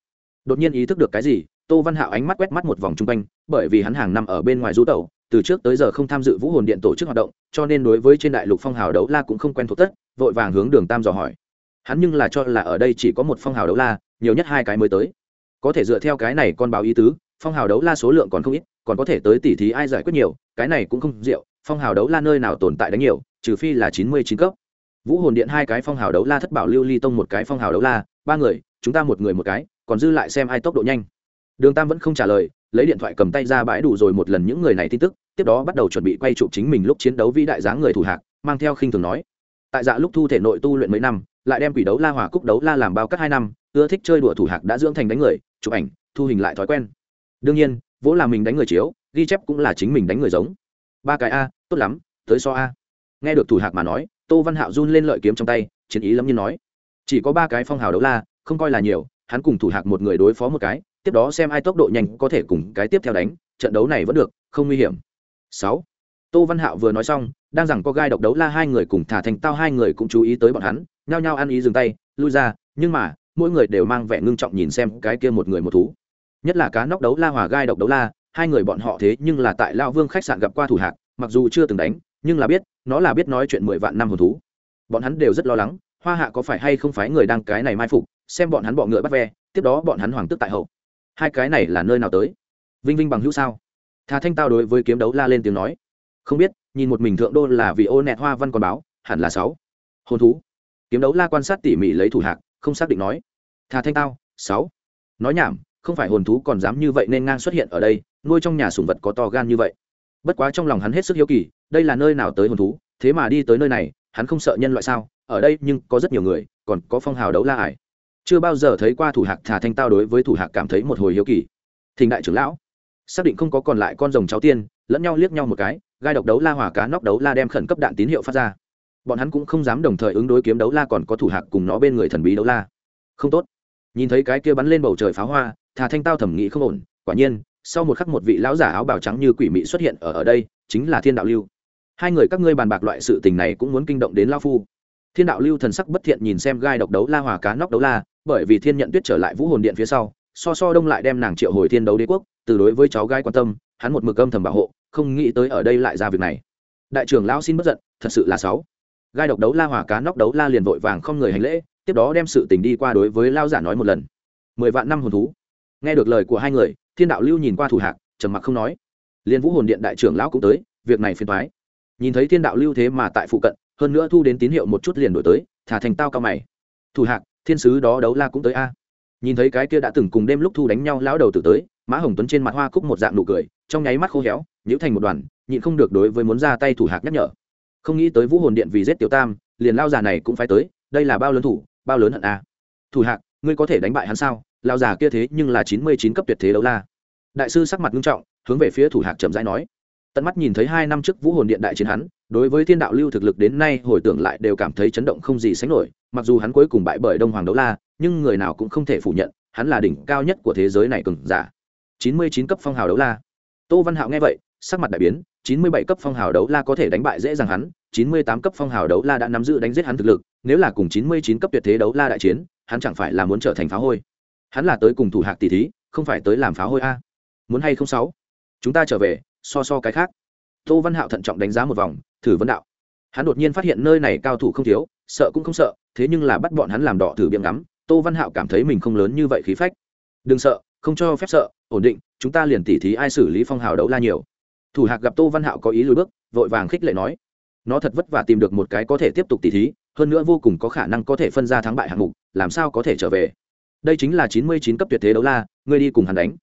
Đột nhiên ý thức được cái gì, tô văn hạo ánh mắt quét mắt một vòng chung quanh, bởi vì hắn hàng năm ở bên ngoài du tẩu, từ trước tới giờ không tham dự vũ hồn điện tổ chức hoạt động, cho nên đối với trên đại lục phong hào đấu la cũng không quen thuộc tất, vội vàng hướng đường tam dò hỏi. Hắn nhưng là cho là ở đây chỉ có một phong hào đấu la, nhiều nhất hai cái mới tới. Có thể dựa theo cái này con báo ý tứ, phong hào đấu la số lượng còn không ít, còn có thể tới tỉ thí ai giải quyết nhiều, cái này cũng không rượu phong hào đấu la nơi nào tồn tại đánh nhiều, trừ phi là chín mươi chín cấp vũ hồn điện hai cái phong hào đấu la thất bảo lưu ly tông một cái phong hào đấu la, ba người, chúng ta một người một cái, còn dư lại xem ai tốc độ nhanh. Đường tam vẫn không trả lời, lấy điện thoại cầm tay ra bãi đủ rồi một lần những người này tin tức, tiếp đó bắt đầu chuẩn bị quay chụp chính mình lúc chiến đấu vĩ đại dáng người thủ hạc, mang theo khinh thường nói. Tại dạ lúc thu thể nội tu luyện mấy năm, lại đem quỷ đấu la hòa cúc đấu la làm bao cắt hai năm, ưa thích chơi đùa thủ hạc đã dưỡng thành đánh người, chụp ảnh, thu hình lại thói quen. Đương nhiên, vỗ là mình đánh người chiếu, ghi chép cũng là chính mình đánh người giống. Ba cái a, tốt lắm, tới so a. Nghe được thủ hạc mà nói tô văn hạo run lên lợi kiếm trong tay, chiến ý lắm như nói. Chỉ có ba cái phong hào đấu la, không coi là nhiều, hắn cùng thủ hạc một người đối phó một cái, tiếp đó xem ai tốc độ nhanh có thể cùng cái tiếp theo đánh, trận đấu này vẫn được, không nguy hiểm. Sáu. Tô văn hạo vừa nói xong, đang rằng có gai độc đấu la hai người cùng thả thành tao hai người cũng chú ý tới bọn hắn, nhao nhao ăn ý dừng tay, lui ra, nhưng mà, mỗi người đều mang vẻ ngưng trọng nhìn xem cái kia một người một thú. Nhất là cá nóc đấu la hòa gai độc đấu la, hai người bọn họ thế nhưng là tại lao vương khách sạn gặp qua thủ hạc, mặc dù chưa từng đánh nhưng là biết, nó là biết nói chuyện mười vạn năm hồn thú. Bọn hắn đều rất lo lắng, hoa hạ có phải hay không phải người đang cái này mai phục, xem bọn hắn bọ ngựa bắt ve, tiếp đó bọn hắn hoàng tức tại hậu. Hai cái này là nơi nào tới? Vinh vinh bằng hữu sao? Thà thanh tao đối với kiếm đấu la lên tiếng nói. Không biết, nhìn một mình thượng đô là vì ô nẹt hoa văn còn báo, hẳn là sáu. Hồn thú. Kiếm đấu la quan sát tỉ mỉ lấy thủ hạc, không xác định nói. Thà thanh tao, sáu. Nói nhảm, không phải hồn thú còn dám như vậy nên ngang xuất hiện ở đây, nuôi trong nhà sùng vật có to gan như vậy bất quá trong lòng hắn hết sức hiếu kỳ, đây là nơi nào tới hồn thú, thế mà đi tới nơi này, hắn không sợ nhân loại sao? Ở đây nhưng có rất nhiều người, còn có phong hào đấu la ải. Chưa bao giờ thấy qua thủ hạc thả thanh tao đối với thủ hạc cảm thấy một hồi hiếu kỳ. Thình đại trưởng lão, xác định không có còn lại con rồng cháu tiên, lẫn nhau liếc nhau một cái, gai độc đấu la hỏa cá nóc đấu la đem khẩn cấp đạn tín hiệu phát ra. Bọn hắn cũng không dám đồng thời ứng đối kiếm đấu la còn có thủ hạc cùng nó bên người thần bí đấu la. Không tốt. Nhìn thấy cái kia bắn lên bầu trời pháo hoa, thà thanh tao thẩm nghĩ không ổn, quả nhiên sau một khắc một vị lão giả áo bào trắng như quỷ mị xuất hiện ở ở đây, chính là thiên đạo lưu. Hai người các ngươi bàn bạc loại sự tình này cũng muốn kinh động đến lao phu. Thiên đạo lưu thần sắc bất thiện nhìn xem gai độc đấu la hòa cá nóc đấu la, bởi vì thiên nhận tuyết trở lại vũ hồn điện phía sau, so so đông lại đem nàng triệu hồi thiên đấu đế quốc, từ đối với cháu gái quan tâm, hắn một mực âm thầm bảo hộ, không nghĩ tới ở đây lại ra việc này. Đại trưởng lão xin bất giận, thật sự là sáu gai độc đấu la hòa cá nóc đấu la liền vội vàng không người hành lễ, tiếp đó đem sự tình đi qua đối với lao giả nói một lần. Mười vạn năm hồn thú. Nghe được lời của hai người thiên đạo lưu nhìn qua thủ hạc, trầm mặc không nói. Liên vũ hồn điện đại trưởng lão cũng tới, việc này phiền thoái nhìn thấy thiên đạo lưu thế mà tại phụ cận, hơn nữa thu đến tín hiệu một chút liền đổi tới, thả thành tao cao mày. Thủ hạc, thiên sứ đó đấu la cũng tới a. Nhìn thấy cái kia đã từng cùng đêm lúc thu đánh nhau lão đầu tử tới, mã hồng tuấn trên mặt hoa cúc một dạng nụ cười, trong nháy mắt khô héo nhữ thành một đoàn, nhịn không được đối với muốn ra tay thủ hạc nhắc nhở. Không nghĩ tới vũ hồn điện vì giết tiểu tam, liền lao già này cũng phải tới, đây là bao lớn thủ, bao lớn hận a. Thủ hạc ngươi có thể đánh bại hắn sao? Lao già kia thế nhưng là chín mươi chín cấp tuyệt thế đấu la. Đại sư sắc mặt nghiêm trọng, hướng về phía thủ hạc chậm rãi nói. Tận mắt nhìn thấy hai năm trước vũ hồn điện đại chiến hắn, đối với thiên đạo lưu thực lực đến nay hồi tưởng lại đều cảm thấy chấn động không gì sánh nổi. Mặc dù hắn cuối cùng bại bởi đông hoàng đấu la, nhưng người nào cũng không thể phủ nhận, hắn là đỉnh cao nhất của thế giới này cừng giả. chín mươi chín cấp phong hào đấu la. Tô văn hạo nghe vậy, sắc mặt đại biến, chín mươi bảy cấp phong hào đấu la có thể đánh bại dễ dàng hắn, chín mươi tám cấp phong hào đấu la đã nắm giữ đánh giết hắn thực lực, nếu là cùng chín mươi chín cấp tuyệt thế đấu la đại chiến hắn chẳng phải là muốn trở thành phá hôi. Hắn là tới cùng thủ hạc tỷ thí, không phải tới làm phá hôi a. Muốn hay không sáu? Chúng ta trở về, so so cái khác. Tô văn hạo thận trọng đánh giá một vòng, thử vấn đạo. Hắn đột nhiên phát hiện nơi này cao thủ không thiếu, sợ cũng không sợ, thế nhưng là bắt bọn hắn làm đỏ thử biệm ngắm, tô văn hạo cảm thấy mình không lớn như vậy khí phách. Đừng sợ, không cho phép sợ, ổn định, chúng ta liền tỉ thí ai xử lý phong hào đấu la nhiều. Thủ hạc gặp tô văn hạo có ý lùi bước, vội vàng khích lệ nói. Nó thật vất vả tìm được một cái có thể tiếp tục tỉ thí, hơn nữa vô cùng có khả năng có thể phân ra thắng bại hạng mục làm sao có thể trở về? Đây chính là chín mươi chín cấp tuyệt thế đấu la, ngươi đi cùng hắn đánh.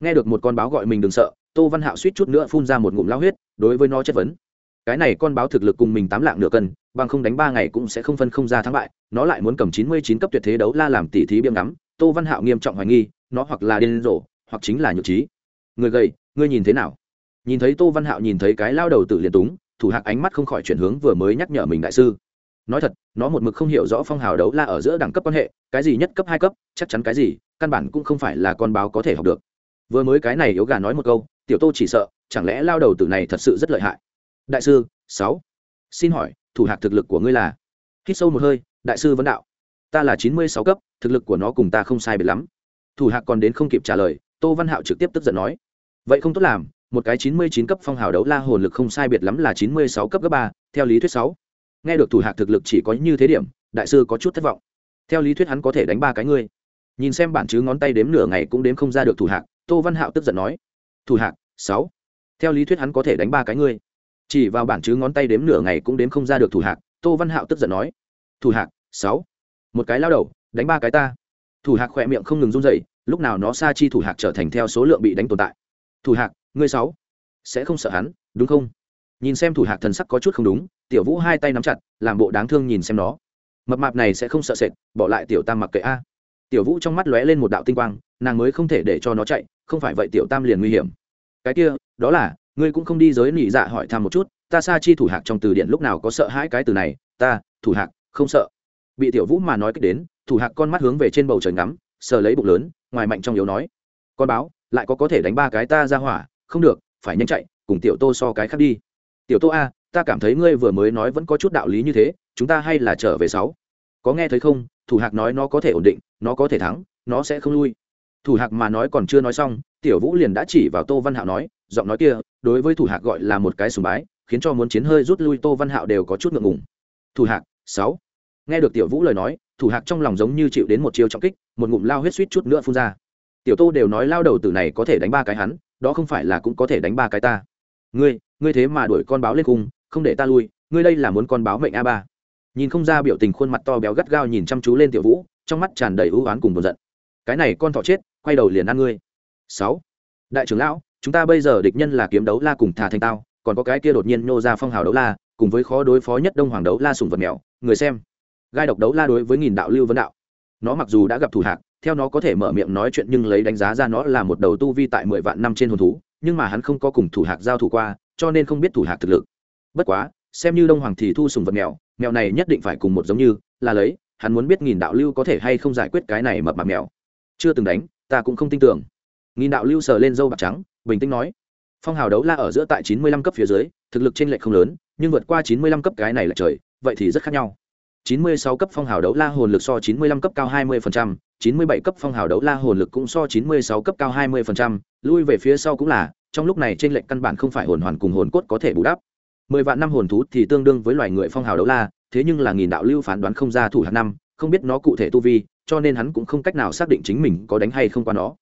Nghe được một con báo gọi mình đừng sợ, tô văn hạo suýt chút nữa phun ra một ngụm lao huyết, đối với nó chất vấn. Cái này con báo thực lực cùng mình tám lạng nửa cân, bằng không đánh ba ngày cũng sẽ không phân không ra thắng bại, nó lại muốn cầm chín mươi chín cấp tuyệt thế đấu la làm tỉ thí biếm ngắm, tô văn hạo nghiêm trọng hoài nghi, nó hoặc là điên rồ, hoặc chính là nhược trí. Người gầy, ngươi nhìn thế nào? Nhìn thấy tô văn hạo nhìn thấy cái lao đầu tự liền túng, thủ hạc ánh mắt không khỏi chuyển hướng vừa mới nhắc nhở mình đại sư nói thật, nó một mực không hiểu rõ phong hào đấu la ở giữa đẳng cấp quan hệ, cái gì nhất cấp hai cấp, chắc chắn cái gì, căn bản cũng không phải là con báo có thể học được. Vừa mới cái này yếu gà nói một câu, tiểu tô chỉ sợ, chẳng lẽ lao đầu tử này thật sự rất lợi hại? Đại sư, sáu. Xin hỏi, thủ hạc thực lực của ngươi là? Hít sâu một hơi, đại sư vấn đạo. Ta là chín mươi sáu cấp, thực lực của nó cùng ta không sai biệt lắm. Thủ hạc còn đến không kịp trả lời, tô văn hạo trực tiếp tức giận nói. Vậy không tốt làm, một cái chín mươi chín cấp phong hào đấu la hồn lực không sai biệt lắm là chín mươi sáu cấp cấp ba, theo lý thuyết sáu nghe được thủ hạc thực lực chỉ có như thế điểm, đại sư có chút thất vọng. Theo lý thuyết hắn có thể đánh ba cái ngươi. Nhìn xem bản chứ ngón tay đếm nửa ngày cũng đếm không ra được thủ hạc tô văn hạo tức giận nói, thủ hạc sáu. Theo lý thuyết hắn có thể đánh ba cái ngươi. Chỉ vào bản chứ ngón tay đếm nửa ngày cũng đếm không ra được thủ hạc tô văn hạo tức giận nói, thủ hạc sáu. Một cái lao đầu, đánh ba cái ta. Thủ hạc khỏe miệng không ngừng run dậy lúc nào nó sa chi thủ hạc trở thành theo số lượng bị đánh tồn tại. Thủ hạc ngươi sáu. Sẽ không sợ hắn, đúng không? Nhìn xem thủ hạc thần sắc có chút không đúng, tiểu vũ hai tay nắm chặt, làm bộ đáng thương nhìn xem nó. Mập mạp này sẽ không sợ sệt, bỏ lại tiểu tam mặc kệ a. Tiểu vũ trong mắt lóe lên một đạo tinh quang, nàng mới không thể để cho nó chạy, không phải vậy tiểu tam liền nguy hiểm. Cái kia, đó là, ngươi cũng không đi giới nỉ dạ hỏi thăm một chút, ta sa chi thủ hạc trong từ điển lúc nào có sợ hãi cái từ này, ta, thủ hạc, không sợ. Bị tiểu vũ mà nói cách đến, thủ hạc con mắt hướng về trên bầu trời ngắm, sờ lấy bụng lớn, ngoài mạnh trong yếu nói. Con báo, lại có có thể đánh ba cái ta ra hỏa, không được, phải nhanh chạy, cùng tiểu tô so cái khác đi tiểu tô a, ta cảm thấy ngươi vừa mới nói vẫn có chút đạo lý như thế, chúng ta hay là trở về sáu. Có nghe thấy không? Thủ hạc nói nó có thể ổn định, nó có thể thắng, nó sẽ không lui. Thủ hạc mà nói còn chưa nói xong, tiểu vũ liền đã chỉ vào tô văn hạo nói, giọng nói kia, đối với thủ hạc gọi là một cái sùng bái, khiến cho muốn chiến hơi rút lui tô văn hạo đều có chút ngượng ngùng. Thủ hạc, sáu. Nghe được tiểu vũ lời nói, thủ hạc trong lòng giống như chịu đến một chiêu trọng kích, một ngụm lao huyết suýt chút nữa phun ra. Tiểu tô đều nói lao đầu tử này có thể đánh ba cái hắn, đó không phải là cũng có thể đánh ba cái ta ngươi ngươi thế mà đuổi con báo lên cung không để ta lui, ngươi đây là muốn con báo mệnh a ba. Nhìn không ra biểu tình khuôn mặt to béo gắt gao nhìn chăm chú lên tiểu vũ, trong mắt tràn đầy ưu oán cùng buồn giận. Cái này con thọ chết, quay đầu liền ăn ngươi. Sáu. Đại trưởng lão, chúng ta bây giờ địch nhân là kiếm đấu la cùng thả Thanh tao, còn có cái kia đột nhiên nô ra phong hào đấu la, cùng với khó đối phó nhất đông hoàng đấu la sùng vật mèo, người xem. Gai độc đấu la đối với nghìn đạo lưu vân đạo. Nó mặc dù đã gặp thủ hạc, theo nó có thể mở miệng nói chuyện nhưng lấy đánh giá ra nó là một đầu tu vi tại mười vạn năm trên hồn thú nhưng mà hắn không có cùng thủ hạc giao thủ qua, cho nên không biết thủ hạc thực lực. Bất quá, xem như đông hoàng thì thu sùng vật mèo mèo này nhất định phải cùng một giống như, là lấy, hắn muốn biết nghìn đạo lưu có thể hay không giải quyết cái này mập mạp mèo. Chưa từng đánh, ta cũng không tin tưởng. Nghìn đạo lưu sờ lên dâu bạc trắng, bình tĩnh nói, phong hào đấu la ở giữa tại chín mươi lăm cấp phía dưới, thực lực trên lệch không lớn, nhưng vượt qua chín mươi lăm cấp cái này là trời, vậy thì rất khác nhau chín mươi sáu cấp phong hào đấu la hồn lực so chín mươi lăm cấp cao hai mươi phần trăm, chín mươi bảy cấp phong hào đấu la hồn lực cũng so chín mươi sáu cấp cao hai mươi phần trăm. Lui về phía sau cũng là, trong lúc này trên lệnh căn bản không phải hồn hoàn cùng hồn cốt có thể bù đắp. Mười vạn năm hồn thú thì tương đương với loài người phong hào đấu la, thế nhưng là nghìn đạo lưu phán đoán không ra thủ hạt năm, không biết nó cụ thể tu vi, cho nên hắn cũng không cách nào xác định chính mình có đánh hay không qua nó.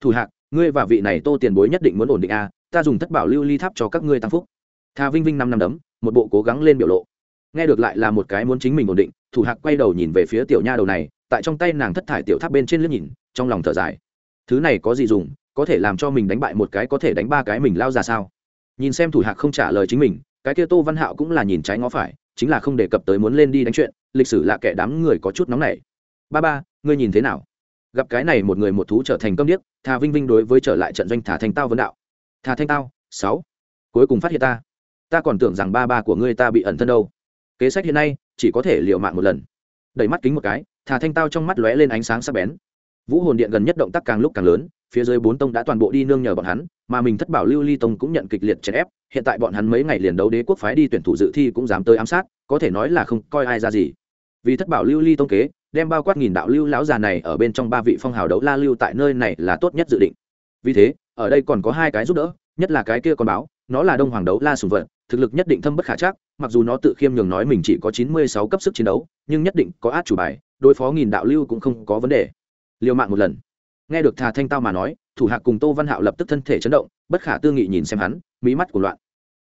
Thủ hạc ngươi và vị này tô tiền bối nhất định muốn ổn định a, ta dùng thất bảo lưu ly tháp cho các ngươi tăng phúc. Tha vinh vinh năm năm đấm, một bộ cố gắng lên biểu lộ nghe được lại là một cái muốn chính mình ổn định, thủ hạc quay đầu nhìn về phía tiểu nha đầu này, tại trong tay nàng thất thải tiểu tháp bên trên liếc nhìn, trong lòng thở dài. Thứ này có gì dùng, có thể làm cho mình đánh bại một cái có thể đánh ba cái mình lao ra sao? Nhìn xem thủ hạc không trả lời chính mình, cái kia tô văn hạo cũng là nhìn trái ngó phải, chính là không đề cập tới muốn lên đi đánh chuyện, lịch sử là kẻ đám người có chút nóng nảy. Ba ba, ngươi nhìn thế nào? Gặp cái này một người một thú trở thành công điếc, thà vinh vinh đối với trở lại trận doanh thả thanh tao vấn đạo. Thà thanh tao, sáu. Cuối cùng phát hiện ta. Ta còn tưởng rằng ba ba của ngươi ta bị ẩn thân đâu kế sách hiện nay, chỉ có thể liệu mạng một lần. Đẩy mắt kính một cái, thà thanh tao trong mắt lóe lên ánh sáng sắc bén. Vũ hồn điện gần nhất động tác càng lúc càng lớn, phía dưới bốn tông đã toàn bộ đi nương nhờ bọn hắn, mà mình thất bảo lưu ly tông cũng nhận kịch liệt chèn ép, hiện tại bọn hắn mấy ngày liền đấu đế quốc phái đi tuyển thủ dự thi cũng dám tới ám sát, có thể nói là không coi ai ra gì. Vì thất bảo lưu ly tông kế, đem bao quát nghìn đạo lưu lão già này ở bên trong ba vị phong hào đấu la lưu tại nơi này là tốt nhất dự định. Vì thế, ở đây còn có hai cái giúp đỡ, nhất là cái kia còn báo nó là đông hoàng đấu la sùng vật, thực lực nhất định thâm bất khả chắc, mặc dù nó tự khiêm nhường nói mình chỉ có chín mươi sáu cấp sức chiến đấu, nhưng nhất định có át chủ bài, đối phó nghìn đạo lưu cũng không có vấn đề. Liều mạng một lần. Nghe được thà thanh tao mà nói, thủ hạ cùng tô văn hạo lập tức thân thể chấn động, bất khả tư nghị nhìn xem hắn, mí mắt của loạn.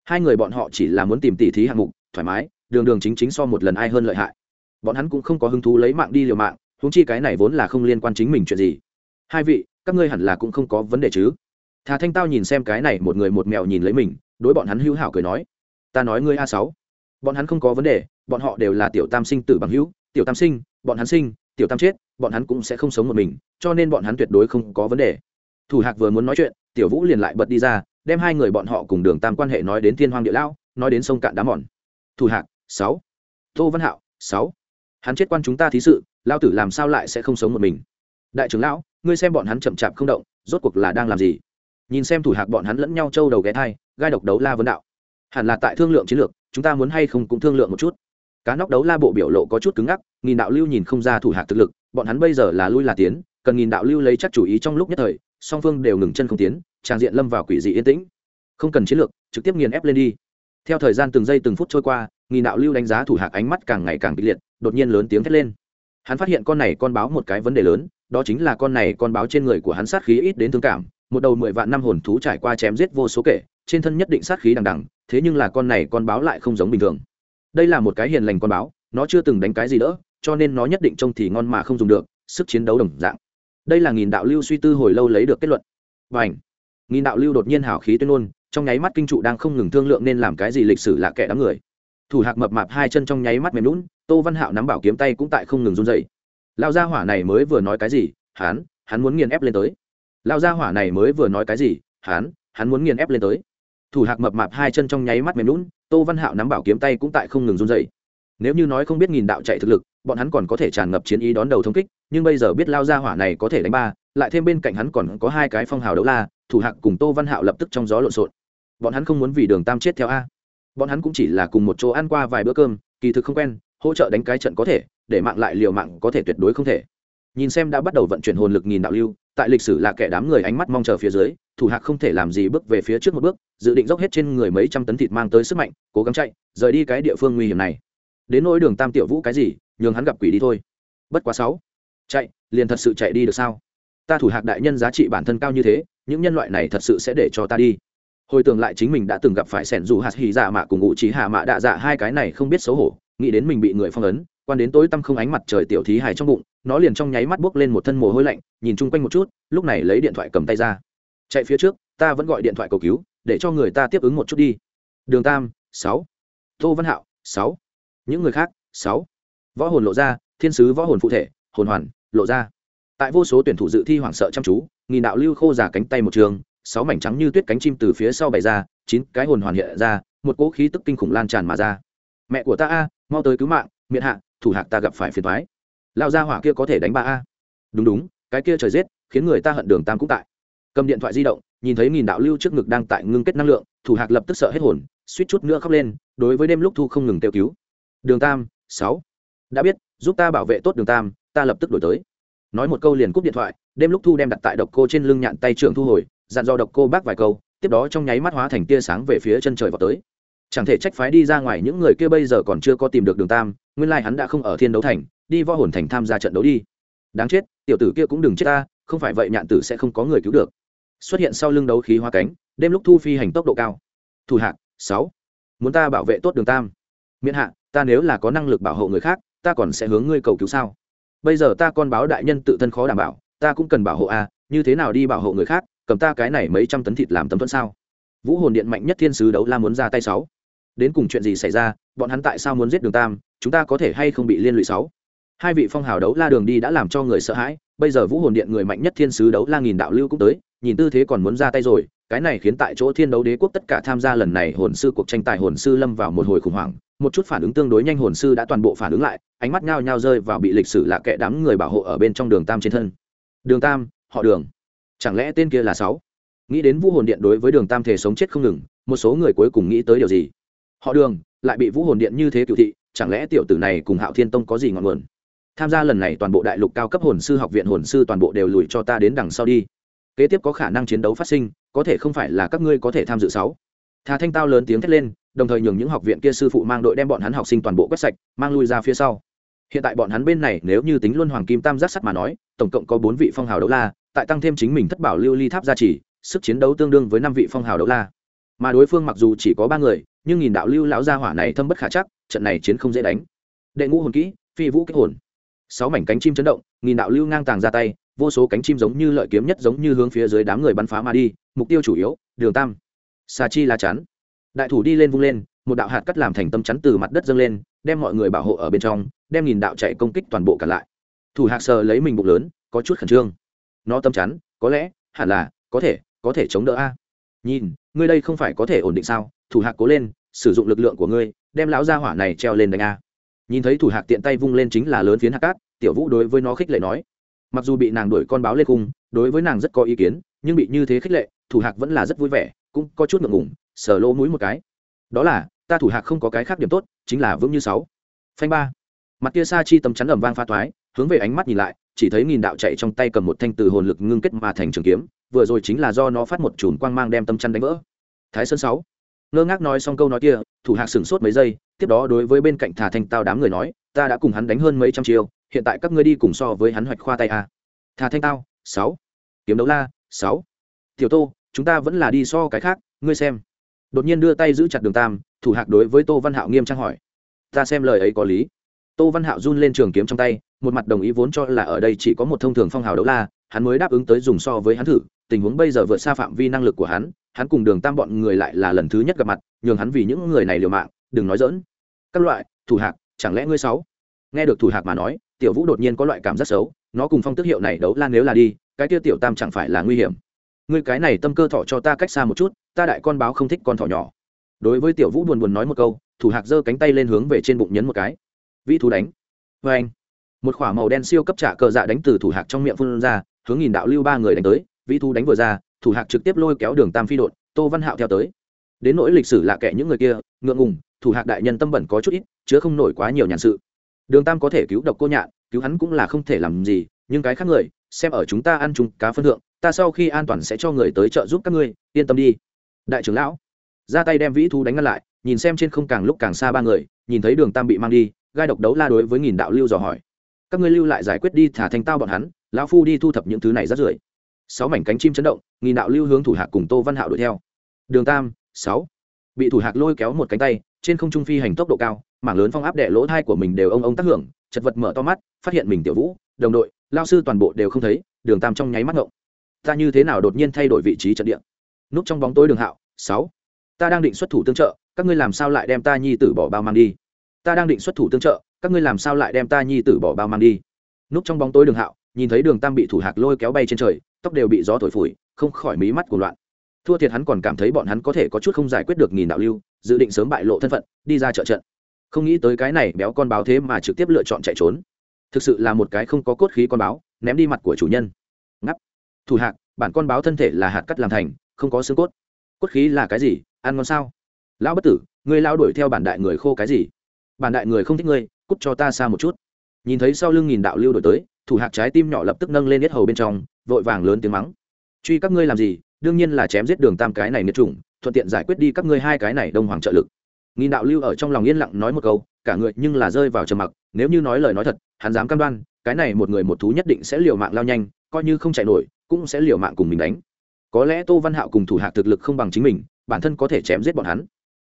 Hai người bọn họ chỉ là muốn tìm tỉ thí hạng mục, thoải mái, đường đường chính chính so một lần ai hơn lợi hại. Bọn hắn cũng không có hứng thú lấy mạng đi liều mạng, huống chi cái này vốn là không liên quan chính mình chuyện gì. Hai vị, các ngươi hẳn là cũng không có vấn đề chứ? Thà thanh tao nhìn xem cái này một người một mèo nhìn lấy mình, đối bọn hắn hữu hảo cười nói, ta nói ngươi a sáu. Bọn hắn không có vấn đề, bọn họ đều là tiểu tam sinh tử bằng hữu, tiểu tam sinh, bọn hắn sinh, tiểu tam chết, bọn hắn cũng sẽ không sống một mình, cho nên bọn hắn tuyệt đối không có vấn đề. Thủ hạc vừa muốn nói chuyện, tiểu vũ liền lại bật đi ra, đem hai người bọn họ cùng đường tam quan hệ nói đến thiên hoàng địa lão, nói đến sông cạn đá mòn. Thủ hạc, sáu. Tô văn hạo, sáu. Hắn chết quan chúng ta thí sự lao tử làm sao lại sẽ không sống một mình? Đại trưởng lão, ngươi xem bọn hắn chậm chạp không động, rốt cuộc là đang làm gì? Nhìn xem thủ hạc bọn hắn lẫn nhau trâu đầu ghé thai, gai độc đấu la vấn đạo. Hẳn là tại thương lượng chiến lược, chúng ta muốn hay không cũng thương lượng một chút. Cá nóc đấu la bộ biểu lộ có chút cứng ngắc, nghìn đạo lưu nhìn không ra thủ hạc thực lực, bọn hắn bây giờ là lui là tiến, cần nghìn đạo lưu lấy chắc chủ ý trong lúc nhất thời, song phương đều ngừng chân không tiến trang diện lâm vào quỷ dị yên tĩnh. Không cần chiến lược, trực tiếp nghiền ép lên đi. Theo thời gian từng giây từng phút trôi qua, nghìn đạo lưu đánh giá thủ hạc ánh mắt càng ngày càng kịch liệt, đột nhiên lớn tiếng thét lên. Hắn phát hiện con này con báo một cái vấn đề lớn, đó chính là con này con báo trên người của hắn sát khí ít đến thương cảm một đầu mười vạn năm hồn thú trải qua chém giết vô số kể, trên thân nhất định sát khí đằng đằng, thế nhưng là con này con báo lại không giống bình thường. Đây là một cái hiền lành con báo, nó chưa từng đánh cái gì đỡ, cho nên nó nhất định trông thì ngon mà không dùng được, sức chiến đấu đồng dạng. Đây là nghìn đạo lưu suy tư hồi lâu lấy được kết luận. Và ảnh nghìn đạo lưu đột nhiên hào khí tuyên ôn trong nháy mắt kinh trụ đang không ngừng thương lượng nên làm cái gì lịch sử là kẻ đám người. Thủ hạc mập mạp hai chân trong nháy mắt mềm lún tô văn hạo nắm bảo kiếm tay cũng tại không ngừng run dậy lao gia hỏa này mới vừa nói cái gì, hắn hắn muốn nghiền ép lên tới lao gia hỏa này mới vừa nói cái gì, hắn hắn muốn nghiền ép lên tới. Thủ hạc mập mạp hai chân trong nháy mắt mềm lún tô văn hạo nắm bảo kiếm tay cũng tại không ngừng run dậy nếu như nói không biết nghìn đạo chạy thực lực, bọn hắn còn có thể tràn ngập chiến ý đón đầu thông kích, nhưng bây giờ biết lao gia hỏa này có thể đánh ba, lại thêm bên cạnh hắn còn có hai cái phong hào đấu la, thủ hạc cùng tô văn hạo lập tức trong gió lộn xộn. Bọn hắn không muốn vì đường tam chết theo a. Bọn hắn cũng chỉ là cùng một chỗ ăn qua vài bữa cơm, kỳ thực không quen, hỗ trợ đánh cái trận có thể, để mạng lại liều mạng có thể tuyệt đối không thể nhìn xem đã bắt đầu vận chuyển hồn lực nghìn đạo lưu, tại lịch sử là kẻ đám người ánh mắt mong chờ phía dưới, thủ hạc không thể làm gì bước về phía trước một bước, dự định dốc hết trên người mấy trăm tấn thịt mang tới sức mạnh, cố gắng chạy, rời đi cái địa phương nguy hiểm này. Đến nỗi đường tam tiểu vũ cái gì, nhường hắn gặp quỷ đi thôi. Bất quá sáu, chạy, liền thật sự chạy đi được sao? Ta thủ hạc đại nhân giá trị bản thân cao như thế, những nhân loại này thật sự sẽ để cho ta đi. Hồi tưởng lại chính mình đã từng gặp phải sẻn dù hạt hì dạ mạ cùng ngụ trí hạ mạ đạ dạ hai cái này không biết xấu hổ, nghĩ đến mình bị người phong ấn quan đến tối tăm không ánh mặt trời tiểu thí hài trong bụng, nó liền trong nháy mắt buốc lên một thân mồ hôi lạnh, nhìn chung quanh một chút, lúc này lấy điện thoại cầm tay ra. Chạy phía trước, ta vẫn gọi điện thoại cầu cứu, để cho người ta tiếp ứng một chút đi. Đường tam, sáu. Tô văn hạo, sáu. Những người khác, sáu. Võ hồn lộ ra, thiên sứ võ hồn phụ thể, hồn hoàn, lộ ra. Tại vô số tuyển thủ dự thi hoảng sợ chăm chú, nghìn đạo lưu khô giả cánh tay một trường, sáu mảnh trắng như tuyết cánh chim từ phía sau bày ra, chín cái hồn hoàn hiện ra, một cỗ khí tức kinh khủng lan tràn mà ra. Mẹ của ta a, mau tới cứu mạng, miệng hạ thủ hạc ta gặp phải phiền thoái. Lao ra hỏa kia có thể đánh ba a. Đúng đúng, cái kia trời rét khiến người ta hận đường tam cũng tại. Cầm điện thoại di động, nhìn thấy nghìn đạo lưu trước ngực đang tại ngưng kết năng lượng, thủ hạc lập tức sợ hết hồn, suýt chút nữa khóc lên, đối với đêm lúc thu không ngừng kêu cứu. Đường tam, sáu. Đã biết, giúp ta bảo vệ tốt đường tam, ta lập tức đổi tới. Nói một câu liền cúp điện thoại, đêm lúc thu đem đặt tại độc cô trên lưng nhạn tay trưởng thu hồi, dặn do độc cô bác vài câu, tiếp đó trong nháy mắt hóa thành tia sáng về phía chân trời vào tới chẳng thể trách phái đi ra ngoài những người kia bây giờ còn chưa có tìm được đường tam, nguyên lai hắn đã không ở thiên đấu thành, đi võ hồn thành tham gia trận đấu đi. Đáng chết, tiểu tử kia cũng đừng chết ta, không phải vậy nhạn tử sẽ không có người cứu được. Xuất hiện sau lưng đấu khí hoa cánh, đêm lúc thu phi hành tốc độ cao. Thủ hạng sáu. Muốn ta bảo vệ tốt đường tam. Miễn hạ, ta nếu là có năng lực bảo hộ người khác, ta còn sẽ hướng ngươi cầu cứu sao? Bây giờ ta con báo đại nhân tự thân khó đảm bảo, ta cũng cần bảo hộ a như thế nào đi bảo hộ người khác, cầm ta cái này mấy trăm tấn thịt làm tấm thuẫn sao? Vũ hồn điện mạnh nhất thiên sứ đấu la muốn ra tay sáu đến cùng chuyện gì xảy ra, bọn hắn tại sao muốn giết đường tam, chúng ta có thể hay không bị liên lụy sáu? Hai vị phong hào đấu la đường đi đã làm cho người sợ hãi, bây giờ vũ hồn điện người mạnh nhất thiên sứ đấu la nghìn đạo lưu cũng tới, nhìn tư thế còn muốn ra tay rồi, cái này khiến tại chỗ thiên đấu đế quốc tất cả tham gia lần này hồn sư cuộc tranh tài hồn sư lâm vào một hồi khủng hoảng, một chút phản ứng tương đối nhanh hồn sư đã toàn bộ phản ứng lại, ánh mắt nhao nhao rơi vào bị lịch sử lạ kệ đám người bảo hộ ở bên trong đường tam trên thân. Đường tam, họ đường. Chẳng lẽ tên kia là sáu? Nghĩ đến vũ hồn điện đối với đường tam thể sống chết không ngừng, một số người cuối cùng nghĩ tới điều gì? Họ đường, lại bị vũ hồn điện như thế cựu thị, chẳng lẽ tiểu tử này cùng hạo thiên tông có gì ngọn nguồn? Tham gia lần này toàn bộ đại lục cao cấp hồn sư, học viện hồn sư toàn bộ đều lùi cho ta đến đằng sau đi. Kế tiếp có khả năng chiến đấu phát sinh, có thể không phải là các ngươi có thể tham dự sáu. Thà thanh tao lớn tiếng thét lên, đồng thời nhường những học viện kia sư phụ mang đội đem bọn hắn học sinh toàn bộ quét sạch, mang lui ra phía sau. Hiện tại bọn hắn bên này, nếu như tính Luân hoàng kim tam giác sắt mà nói, tổng cộng có bốn vị phong hào đấu la, tại tăng thêm chính mình thất bảo lưu ly tháp gia trì, sức chiến đấu tương đương với năm vị phong hào đấu la. Mà đối phương mặc dù chỉ có ba người nhưng nghìn đạo lưu lão gia hỏa này thâm bất khả chắc, trận này chiến không dễ đánh. Đệ ngũ hồn kỹ, phi vũ kích hồn. Sáu mảnh cánh chim chấn động nghìn đạo lưu ngang tàng ra tay, vô số cánh chim giống như lợi kiếm nhất giống như hướng phía dưới đám người bắn phá mà đi, mục tiêu chủ yếu, đường tam. Sa chi la chắn. Đại thủ đi lên vung lên, một đạo hạt cắt làm thành tâm chắn từ mặt đất dâng lên, đem mọi người bảo hộ ở bên trong, đem nghìn đạo chạy công kích toàn bộ cả lại. Thủ hạc sờ lấy mình bụng lớn, có chút khẩn trương. Nó tâm chắn, có lẽ, hẳn là, có thể có thể chống đỡ a. Nhìn, ngươi đây không phải có thể ổn định sao? Thủ hạc cố lên sử dụng lực lượng của ngươi, đem lão gia hỏa này treo lên đánh a. Nhìn thấy thủ hạc tiện tay vung lên chính là lớn phiến hạc cát, tiểu vũ đối với nó khích lệ nói. Mặc dù bị nàng đuổi con báo lên cung đối với nàng rất có ý kiến, nhưng bị như thế khích lệ, thủ hạc vẫn là rất vui vẻ, cũng có chút ngượng ngủng sờ lỗ mũi một cái. Đó là, ta thủ hạc không có cái khác điểm tốt, chính là vững như sáu. Phanh ba. Mặt kia sa chi tầm chắn ẩm vang pha thoái hướng về ánh mắt nhìn lại, chỉ thấy nghìn đạo chạy trong tay cầm một thanh từ hồn lực ngưng kết mà thành trường kiếm, vừa rồi chính là do nó phát một chùm quang mang đem tâm chắn đánh vỡ. Thái sơn sáu ngơ ngác nói xong câu nói kia, thủ hạc sửng sốt mấy giây, tiếp đó đối với bên cạnh thả thanh tao đám người nói, ta đã cùng hắn đánh hơn mấy trăm chiêu, hiện tại các ngươi đi cùng so với hắn hoạch khoa tay a. Thả thanh tao, sáu. Kiếm đấu la, sáu. Tiểu tô, chúng ta vẫn là đi so cái khác, ngươi xem. Đột nhiên đưa tay giữ chặt đường tam, thủ hạc đối với tô văn hạo nghiêm trang hỏi, ta xem lời ấy có lý. Tô văn hạo run lên trường kiếm trong tay, một mặt đồng ý vốn cho là ở đây chỉ có một thông thường phong hào đấu la, hắn mới đáp ứng tới dùng so với hắn thử, tình huống bây giờ vượt xa phạm vi năng lực của hắn hắn cùng đường tam bọn người lại là lần thứ nhất gặp mặt, nhường hắn vì những người này liều mạng, đừng nói dỡn các loại, thủ hạc, chẳng lẽ ngươi sáu? Nghe được thủ hạc mà nói, tiểu vũ đột nhiên có loại cảm giác xấu, nó cùng phong tức hiệu này đấu lan nếu là đi, cái kia tiểu tam chẳng phải là nguy hiểm. Ngươi cái này tâm cơ thọ cho ta cách xa một chút, ta đại con báo không thích con thỏ nhỏ. Đối với tiểu vũ buồn buồn nói một câu, thủ hạc giơ cánh tay lên hướng về trên bụng nhấn một cái. Vĩ thú đánh. Vê anh, một k h ỏ a màu đen siêu cấp trả cờ dạ đánh từ thủ hạc trong miệng phun ra, hướng nghìn đạo lưu ba người đánh tới, vĩ thú đánh vừa ra thủ hạc trực tiếp lôi kéo đường tam phi đột, tô văn hạo theo tới. Đến nỗi lịch sử lạ kệ những người kia, ngượng ngùng, thủ hạc đại nhân tâm bẩn có chút ít, chứa không nổi quá nhiều nhàn sự. Đường tam có thể cứu độc cô nhạn, cứu hắn cũng là không thể làm gì, nhưng cái khác người, xem ở chúng ta ăn chung cá phân thượng, ta sau khi an toàn sẽ cho người tới trợ giúp các ngươi, yên tâm đi. Đại trưởng lão, ra tay đem vĩ thú đánh ngăn lại, nhìn xem trên không càng lúc càng xa ba người, nhìn thấy đường tam bị mang đi, gai độc đấu la đối với nghìn đạo lưu dò hỏi. Các ngươi lưu lại giải quyết đi thả thanh tao bọn hắn, lão phu đi thu thập những thứ này rất rưởi sáu mảnh cánh chim chấn động nghi đạo lưu hướng thủ hạc cùng tô văn hạo đuổi theo. Đường tam, sáu. Bị thủ hạc lôi kéo một cánh tay, trên không trung phi hành tốc độ cao, mảng lớn phong áp đẻ lỗ thai của mình đều ông ông tác hưởng, chật vật mở to mắt, phát hiện mình tiểu vũ, đồng đội, lao sư toàn bộ đều không thấy, đường tam trong nháy mắt ngộng. Ta như thế nào đột nhiên thay đổi vị trí trận địa? Núp trong bóng tối đường hạo, sáu. Ta đang định xuất thủ tương trợ, các ngươi làm sao lại đem ta nhi tử bỏ bao mang đi? Ta đang định xuất thủ tương trợ, các ngươi làm sao lại đem ta nhi tử bỏ bao mang đi? Núp trong bóng tối đường hạo, nhìn thấy đường tam bị thủ hạc lôi kéo bay trên trời tóc đều bị gió thổi phủi, không khỏi mí mắt của loạn. Thua thiệt hắn còn cảm thấy bọn hắn có thể có chút không giải quyết được nghìn đạo lưu, dự định sớm bại lộ thân phận, đi ra trợ trận. Không nghĩ tới cái này béo con báo thế mà trực tiếp lựa chọn chạy trốn. Thực sự là một cái không có cốt khí con báo, ném đi mặt của chủ nhân. Ngắp. Thủ hạc bản con báo thân thể là hạt cắt làm thành, không có xương cốt. Cốt khí là cái gì, ăn ngon sao? Lão bất tử, ngươi lao đuổi theo bản đại người khô cái gì? Bản đại người không thích ngươi, cút cho ta xa một chút. Nhìn thấy sau lưng nghìn đạo lưu đổi tới thủ hạc trái tim nhỏ lập tức nâng lên hết hầu bên trong, vội vàng lớn tiếng mắng. Truy các ngươi làm gì? Đương nhiên là chém giết đường tam cái này nghiệt chủng, thuận tiện giải quyết đi các ngươi hai cái này đông hoàng trợ lực. Nghìn đạo lưu ở trong lòng yên lặng nói một câu, cả người nhưng là rơi vào trầm mặc, nếu như nói lời nói thật, hắn dám cam đoan, cái này một người một thú nhất định sẽ liều mạng lao nhanh, coi như không chạy nổi, cũng sẽ liều mạng cùng mình đánh. Có lẽ tô văn hạo cùng thủ hạ thực lực không bằng chính mình, bản thân có thể chém giết bọn hắn.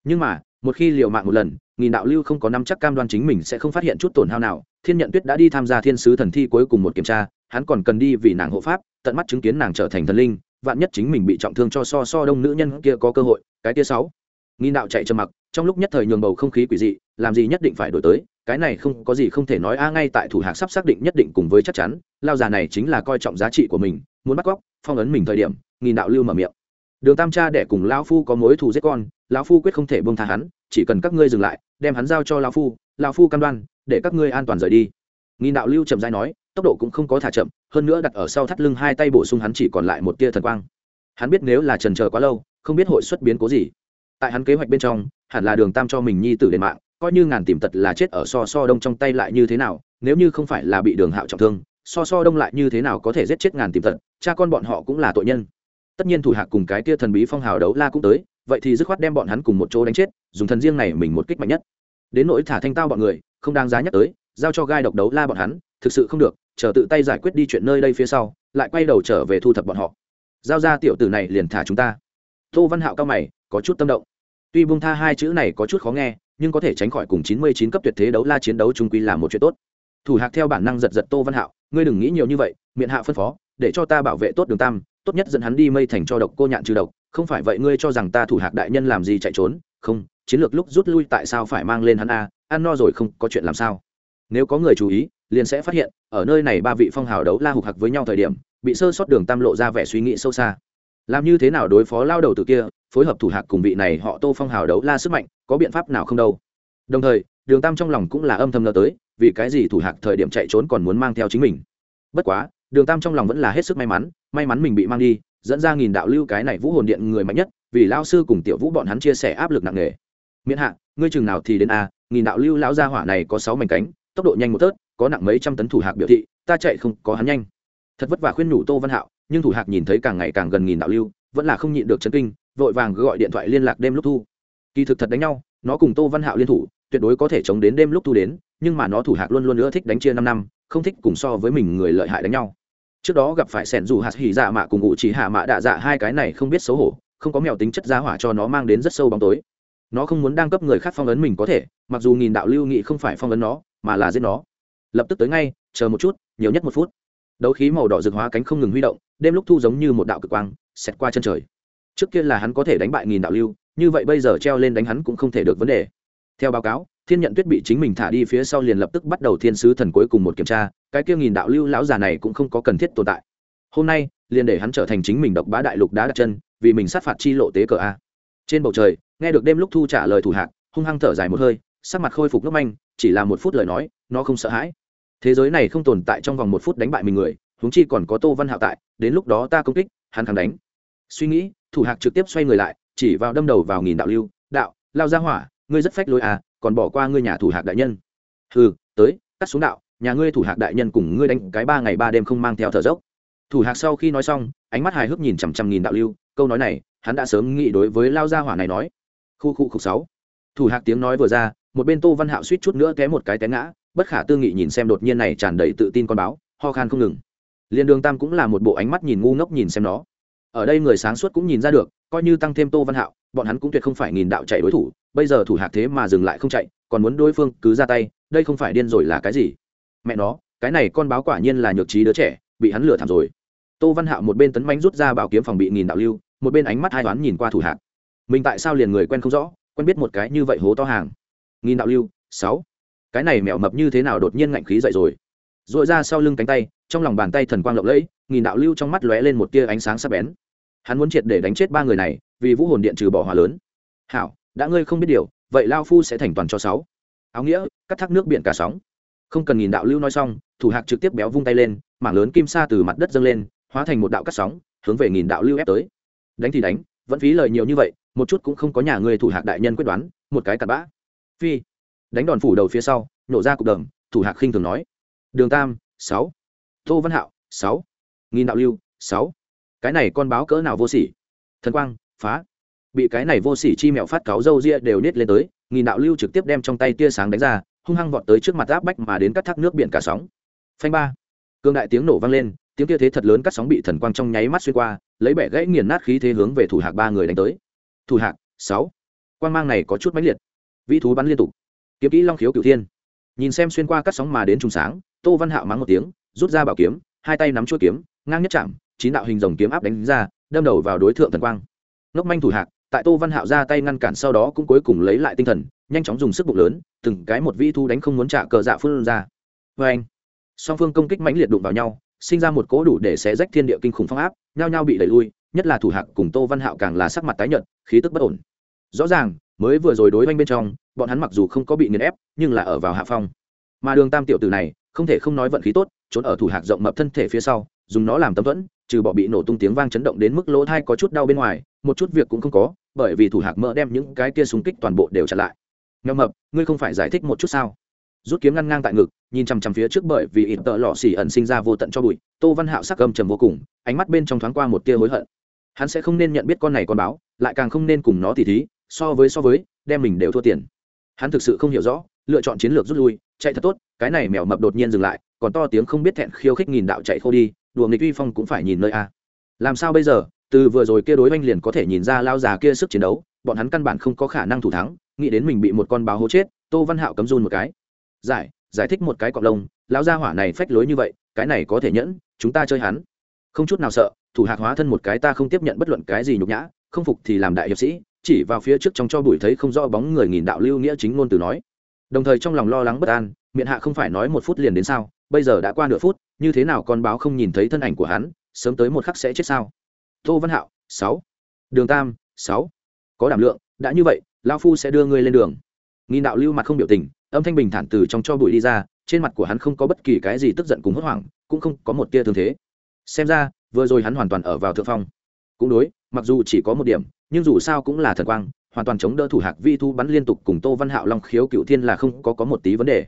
Nhưng mà, một khi liều mạng một lần, nghìn đạo lưu không có năm chắc cam đoan chính mình sẽ không phát hiện chút tổn hao nào thiên nhận tuyết đã đi tham gia thiên sứ thần thi cuối cùng một kiểm tra, hắn còn cần đi vì nàng hộ pháp, tận mắt chứng kiến nàng trở thành thần linh, vạn nhất chính mình bị trọng thương cho so so đông nữ nhân kia có cơ hội, cái kia sáu. Nghi đạo chạy trầm mặc, trong lúc nhất thời nhường bầu không khí quỷ dị, làm gì nhất định phải đổi tới, cái này không có gì không thể nói, a à, ngay tại thủ hạc sắp xác định nhất định cùng với chắc chắn, lao già này chính là coi trọng giá trị của mình, muốn bắt cóc, phong ấn mình thời điểm, nghi đạo lưu mở miệng. Đường tam cha để cùng lão phu có mối thù giết con, lão phu quyết không thể bông tha hắn, chỉ cần các ngươi dừng lại, đem hắn giao cho lão phu lão phu cam đoan để các ngươi an toàn rời đi. Nghìn đạo lưu chậm dai nói, tốc độ cũng không có thả chậm, hơn nữa đặt ở sau thắt lưng hai tay bổ sung hắn chỉ còn lại một tia thần quang. Hắn biết nếu là trần chờ quá lâu, không biết hội xuất biến cố gì. Tại hắn kế hoạch bên trong, hẳn là đường tam cho mình nhi tử đền mạng, coi như ngàn tìm tật là chết ở so so đông trong tay lại như thế nào, nếu như không phải là bị đường hạo trọng thương, so so đông lại như thế nào có thể giết chết ngàn tìm tật, cha con bọn họ cũng là tội nhân. Tất nhiên thủ hạ cùng cái tia thần bí phong hào đấu la cũng tới, vậy thì dứt khoát đem bọn hắn cùng một chỗ đánh chết, dùng thần riêng này mình một kích mạnh nhất đến nỗi thả thanh tao bọn người, không đáng giá nhắc tới, giao cho gai độc đấu la bọn hắn, thực sự không được, chờ tự tay giải quyết đi chuyện nơi đây phía sau, lại quay đầu trở về thu thập bọn họ. Giao ra tiểu tử này liền thả chúng ta. Tô văn hạo cao mày, có chút tâm động. Tuy bung tha hai chữ này có chút khó nghe, nhưng có thể tránh khỏi cùng chín mươi chín cấp tuyệt thế đấu la chiến đấu trung quy là một chuyện tốt. Thủ hạc theo bản năng giật giật tô văn hạo, ngươi đừng nghĩ nhiều như vậy, miệng hạ phân phó, để cho ta bảo vệ tốt đường tam, tốt nhất dẫn hắn đi mây thành cho độc cô nhạn trừ độc, không phải vậy ngươi cho rằng ta thủ hạc đại nhân làm gì chạy trốn không, chiến lược lúc rút lui tại sao phải mang lên hắn a, ăn no rồi không, có chuyện làm sao? Nếu có người chú ý, liền sẽ phát hiện, ở nơi này ba vị phong hào đấu la hục hạc với nhau thời điểm, bị sơ sót đường tam lộ ra vẻ suy nghĩ sâu xa. Làm như thế nào đối phó lao đầu từ kia, phối hợp thủ hạc cùng vị này họ tô phong hào đấu la sức mạnh, có biện pháp nào không đâu? Đồng thời, đường tam trong lòng cũng là âm thầm ngờ tới, vì cái gì thủ hạc thời điểm chạy trốn còn muốn mang theo chính mình? Bất quá, đường tam trong lòng vẫn là hết sức may mắn may mắn mình bị mang đi, dẫn ra nghìn đạo lưu cái này vũ hồn điện người mạnh nhất vì lão sư cùng tiểu vũ bọn hắn chia sẻ áp lực nặng nề. Miễn hạ, ngươi chừng nào thì đến a, nghìn đạo lưu lão gia hỏa này có sáu mảnh cánh, tốc độ nhanh một tớt, có nặng mấy trăm tấn thủ hạc biểu thị, ta chạy không, có hắn nhanh. Thật vất vả khuyên nhủ tô văn hạo, nhưng thủ hạc nhìn thấy càng ngày càng gần nghìn đạo lưu, vẫn là không nhịn được chấn kinh, vội vàng gọi điện thoại liên lạc đêm lúc thu. Kỳ thực thật đánh nhau, nó cùng tô văn hạo liên thủ, tuyệt đối có thể chống đến đêm lúc thu đến, nhưng mà nó thủ hạc luôn luôn nữa thích đánh chia năm năm, không thích cùng so với mình người lợi hại đánh nhau. Trước đó gặp phải sẻn dù hạt hỉ dạ mạ cùng ngụ chỉ hạ mạ đạ dạ hai cái này không biết xấu hổ không có mèo tính chất giá hỏa cho nó mang đến rất sâu bóng tối. Nó không muốn đang cấp người khác phong ấn mình có thể, mặc dù nghìn đạo lưu nghị không phải phong ấn nó, mà là giết nó. Lập tức tới ngay, chờ một chút, nhiều nhất một phút. Đấu khí màu đỏ rực hóa cánh không ngừng huy động, đêm lúc thu giống như một đạo cực quang, xẹt qua chân trời. Trước kia là hắn có thể đánh bại nghìn đạo lưu, như vậy bây giờ treo lên đánh hắn cũng không thể được vấn đề. Theo báo cáo, thiên nhận tuyết bị chính mình thả đi phía sau liền lập tức bắt đầu thiên sứ thần cuối cùng một kiểm tra, cái kia nghìn đạo lưu lão già này cũng không có cần thiết tồn tại. Hôm nay, liền để hắn trở thành chính mình độc bá đại lục đá đặt chân vì mình sát phạt chi lộ tế cờ a. Trên bầu trời, nghe được đêm lúc thu trả lời thủ hạc, hung hăng thở dài một hơi, sắc mặt khôi phục nước manh, chỉ là một phút lời nói, nó không sợ hãi. Thế giới này không tồn tại trong vòng một phút đánh bại mình người, huống chi còn có tô văn hạo tại, đến lúc đó ta công kích, hắn thắng đánh. Suy nghĩ, thủ hạc trực tiếp xoay người lại, chỉ vào đâm đầu vào nghìn đạo lưu, đạo, lao ra hỏa, ngươi rất phách lối à còn bỏ qua ngươi nhà thủ hạc đại nhân. Ừ tới, cắt xuống đạo, nhà ngươi thủ hạc đại nhân cùng ngươi đánh cái ba ngày ba đêm không mang theo thở dốc thủ hạc sau khi nói xong, ánh mắt hài hước nhìn chằm chằm nghìn đạo lưu, câu nói này, hắn đã sớm nghĩ đối với lao gia hỏa này nói. Khu khu khục sáu. Thủ hạc tiếng nói vừa ra, một bên tô văn hạo suýt chút nữa té một cái té ngã, bất khả tư nghị nhìn xem đột nhiên này tràn đầy tự tin con báo, ho khan không ngừng. Liên đường tam cũng là một bộ ánh mắt nhìn ngu ngốc nhìn xem nó. Ở đây người sáng suốt cũng nhìn ra được, coi như tăng thêm tô văn hạo, bọn hắn cũng tuyệt không phải nghìn đạo chạy đối thủ, bây giờ thủ hạc thế mà dừng lại không chạy, còn muốn đối phương cứ ra tay, đây không phải điên rồi là cái gì? Mẹ nó, cái này con báo quả nhiên là nhược trí đứa trẻ, bị hắn lừa thảm rồi tô văn hạo một bên tấn mánh rút ra bảo kiếm phòng bị nghìn đạo lưu, một bên ánh mắt hai toán nhìn qua thủ hạc mình tại sao liền người quen không rõ, quen biết một cái như vậy hố to hàng? Nghìn đạo lưu, sáu. Cái này mẹo mập như thế nào đột nhiên ngạnh khí dậy rồi? R ồ i ra sau lưng cánh tay, trong lòng bàn tay thần quang lộng lẫy, nghìn đạo lưu trong mắt lóe lên một tia ánh sáng sắc bén. Hắn muốn triệt để đánh chết ba người này, vì vũ hồn điện trừ bỏ hòa lớn. Hảo, đã ngươi không biết điều, vậy lao phu sẽ thành toàn cho sáu. Áo nghĩa, cắt thác nước biển cả sóng. Không cần nghìn đạo lưu nói xong, thủ hạc trực tiếp béo vung tay lên, mảng lớn kim sa từ mặt đất dâng lên hóa thành một đạo cắt sóng, hướng về nghìn đạo lưu ép tới. Đánh thì đánh, vẫn phí lời nhiều như vậy, một chút cũng không có nhà người thủ hạc đại nhân quyết đoán, một cái cặn bã. Phi. Đánh đòn phủ đầu phía sau, nổ ra cục đầm, thủ hạc khinh thường nói. Đường tam, sáu. Tô văn hạo, sáu. Nghìn đạo lưu, sáu. Cái này con báo cỡ nào vô sỉ? Thần quang, phá. Bị cái này vô sỉ chi mẹo phát cáo dâu ria đều nết lên tới, nghìn đạo lưu trực tiếp đem trong tay tia sáng đánh ra, hung hăng vọt tới trước mặt áp bách mà đến cắt thác nước biển cả sóng. Phanh ba. Cương đại tiếng nổ vang lên tiếng kia thế thật lớn cắt sóng bị thần quang trong nháy mắt xuyên qua, lấy bẻ gãy nghiền nát khí thế hướng về thủ hạc ba người đánh tới. Thủ hạc, sáu. Quan mang này có chút mãnh liệt. Vĩ thú bắn liên tục. Kiếm kỹ long khiếu cửu thiên. Nhìn xem xuyên qua cắt sóng mà đến trùng sáng, tô văn hạo mắng một tiếng, rút ra bảo kiếm, hai tay nắm chuỗi kiếm, ngang nhất chạm, chín đạo hình rồng kiếm áp đánh ra, đâm đầu vào đối tượng thần quang. Ngốc manh thủ hạc, tại tô văn hạo ra tay ngăn cản sau đó cũng cuối cùng lấy lại tinh thần, nhanh chóng dùng sức bụng lớn, từng cái một vĩ thu đánh không muốn trả cờ dạ phương ra. Vê anh song phương công kích mãnh liệt đụng vào nhau sinh ra một cỗ đủ để xé rách thiên địa kinh khủng phong áp, nhao nhao bị đẩy lui, nhất là thủ hạc cùng tô văn hạo càng là sắc mặt tái nhợt, khí tức bất ổn. Rõ ràng, mới vừa rồi đối oanh bên trong, bọn hắn mặc dù không có bị nghiền ép, nhưng là ở vào hạ phong. Mà đường tam tiểu tử này, không thể không nói vận khí tốt, trốn ở thủ hạc rộng mập thân thể phía sau, dùng nó làm tấm thuẫn, trừ bỏ bị nổ tung tiếng vang chấn động đến mức lỗ thai có chút đau bên ngoài, một chút việc cũng không có, bởi vì thủ hạc mỡ đem những cái kia súng kích toàn bộ đều chặn lại. Nghèo mập, ngươi không phải giải thích một chút sao? Rút kiếm ngăn ngang tại ngực, nhìn chằm chằm phía trước bởi vì ít tợ lọ xỉ ẩn sinh ra vô tận cho bụi, tô văn hạo sắc âm trầm vô cùng, ánh mắt bên trong thoáng qua một tia hối hận. Hắn sẽ không nên nhận biết con này con báo, lại càng không nên cùng nó tỉ thí, so với so với, đem mình đều thua tiền. Hắn thực sự không hiểu rõ, lựa chọn chiến lược rút lui, chạy thật tốt, cái này mèo mập đột nhiên dừng lại, còn to tiếng không biết thẹn khiêu khích nghìn đạo chạy khô đi, đùa nghịch uy phong cũng phải nhìn nơi a. Làm sao bây giờ? Từ vừa rồi kia đối oanh liền có thể nhìn ra lao già kia sức chiến đấu, bọn hắn căn bản không có khả năng thủ thắng, nghĩ đến mình bị một con báo hố chết, tô văn hạo cấm run một cái giải giải thích một cái cọc lông, lão gia hỏa này phách lối như vậy, cái này có thể nhẫn, chúng ta chơi hắn. Không chút nào sợ, thủ hạc hóa thân một cái ta không tiếp nhận bất luận cái gì nhục nhã, không phục thì làm đại hiệp sĩ, chỉ vào phía trước trong cho bụi thấy không rõ bóng người nghìn đạo lưu nghĩa chính ngôn từ nói. Đồng thời trong lòng lo lắng bất an, miệng hạ không phải nói một phút liền đến sao, bây giờ đã qua nửa phút, như thế nào con báo không nhìn thấy thân ảnh của hắn, sớm tới một khắc sẽ chết sao? Tô văn hạo, sáu. Đường tam, sáu. Có đảm lượng, đã như vậy lao phu sẽ đưa ngươi lên đường. Nghìn đạo lưu mặt không biểu tình âm thanh bình thản từ trong cho bụi đi ra, trên mặt của hắn không có bất kỳ cái gì tức giận cùng hốt hoảng, cũng không có một tia thương thế. Xem ra, vừa rồi hắn hoàn toàn ở vào thượng phong. Cũng đối, mặc dù chỉ có một điểm, nhưng dù sao cũng là thần quang, hoàn toàn chống đỡ thủ hạc vi thu bắn liên tục cùng tô văn hạo long khiếu cựu thiên là không có có một tí vấn đề.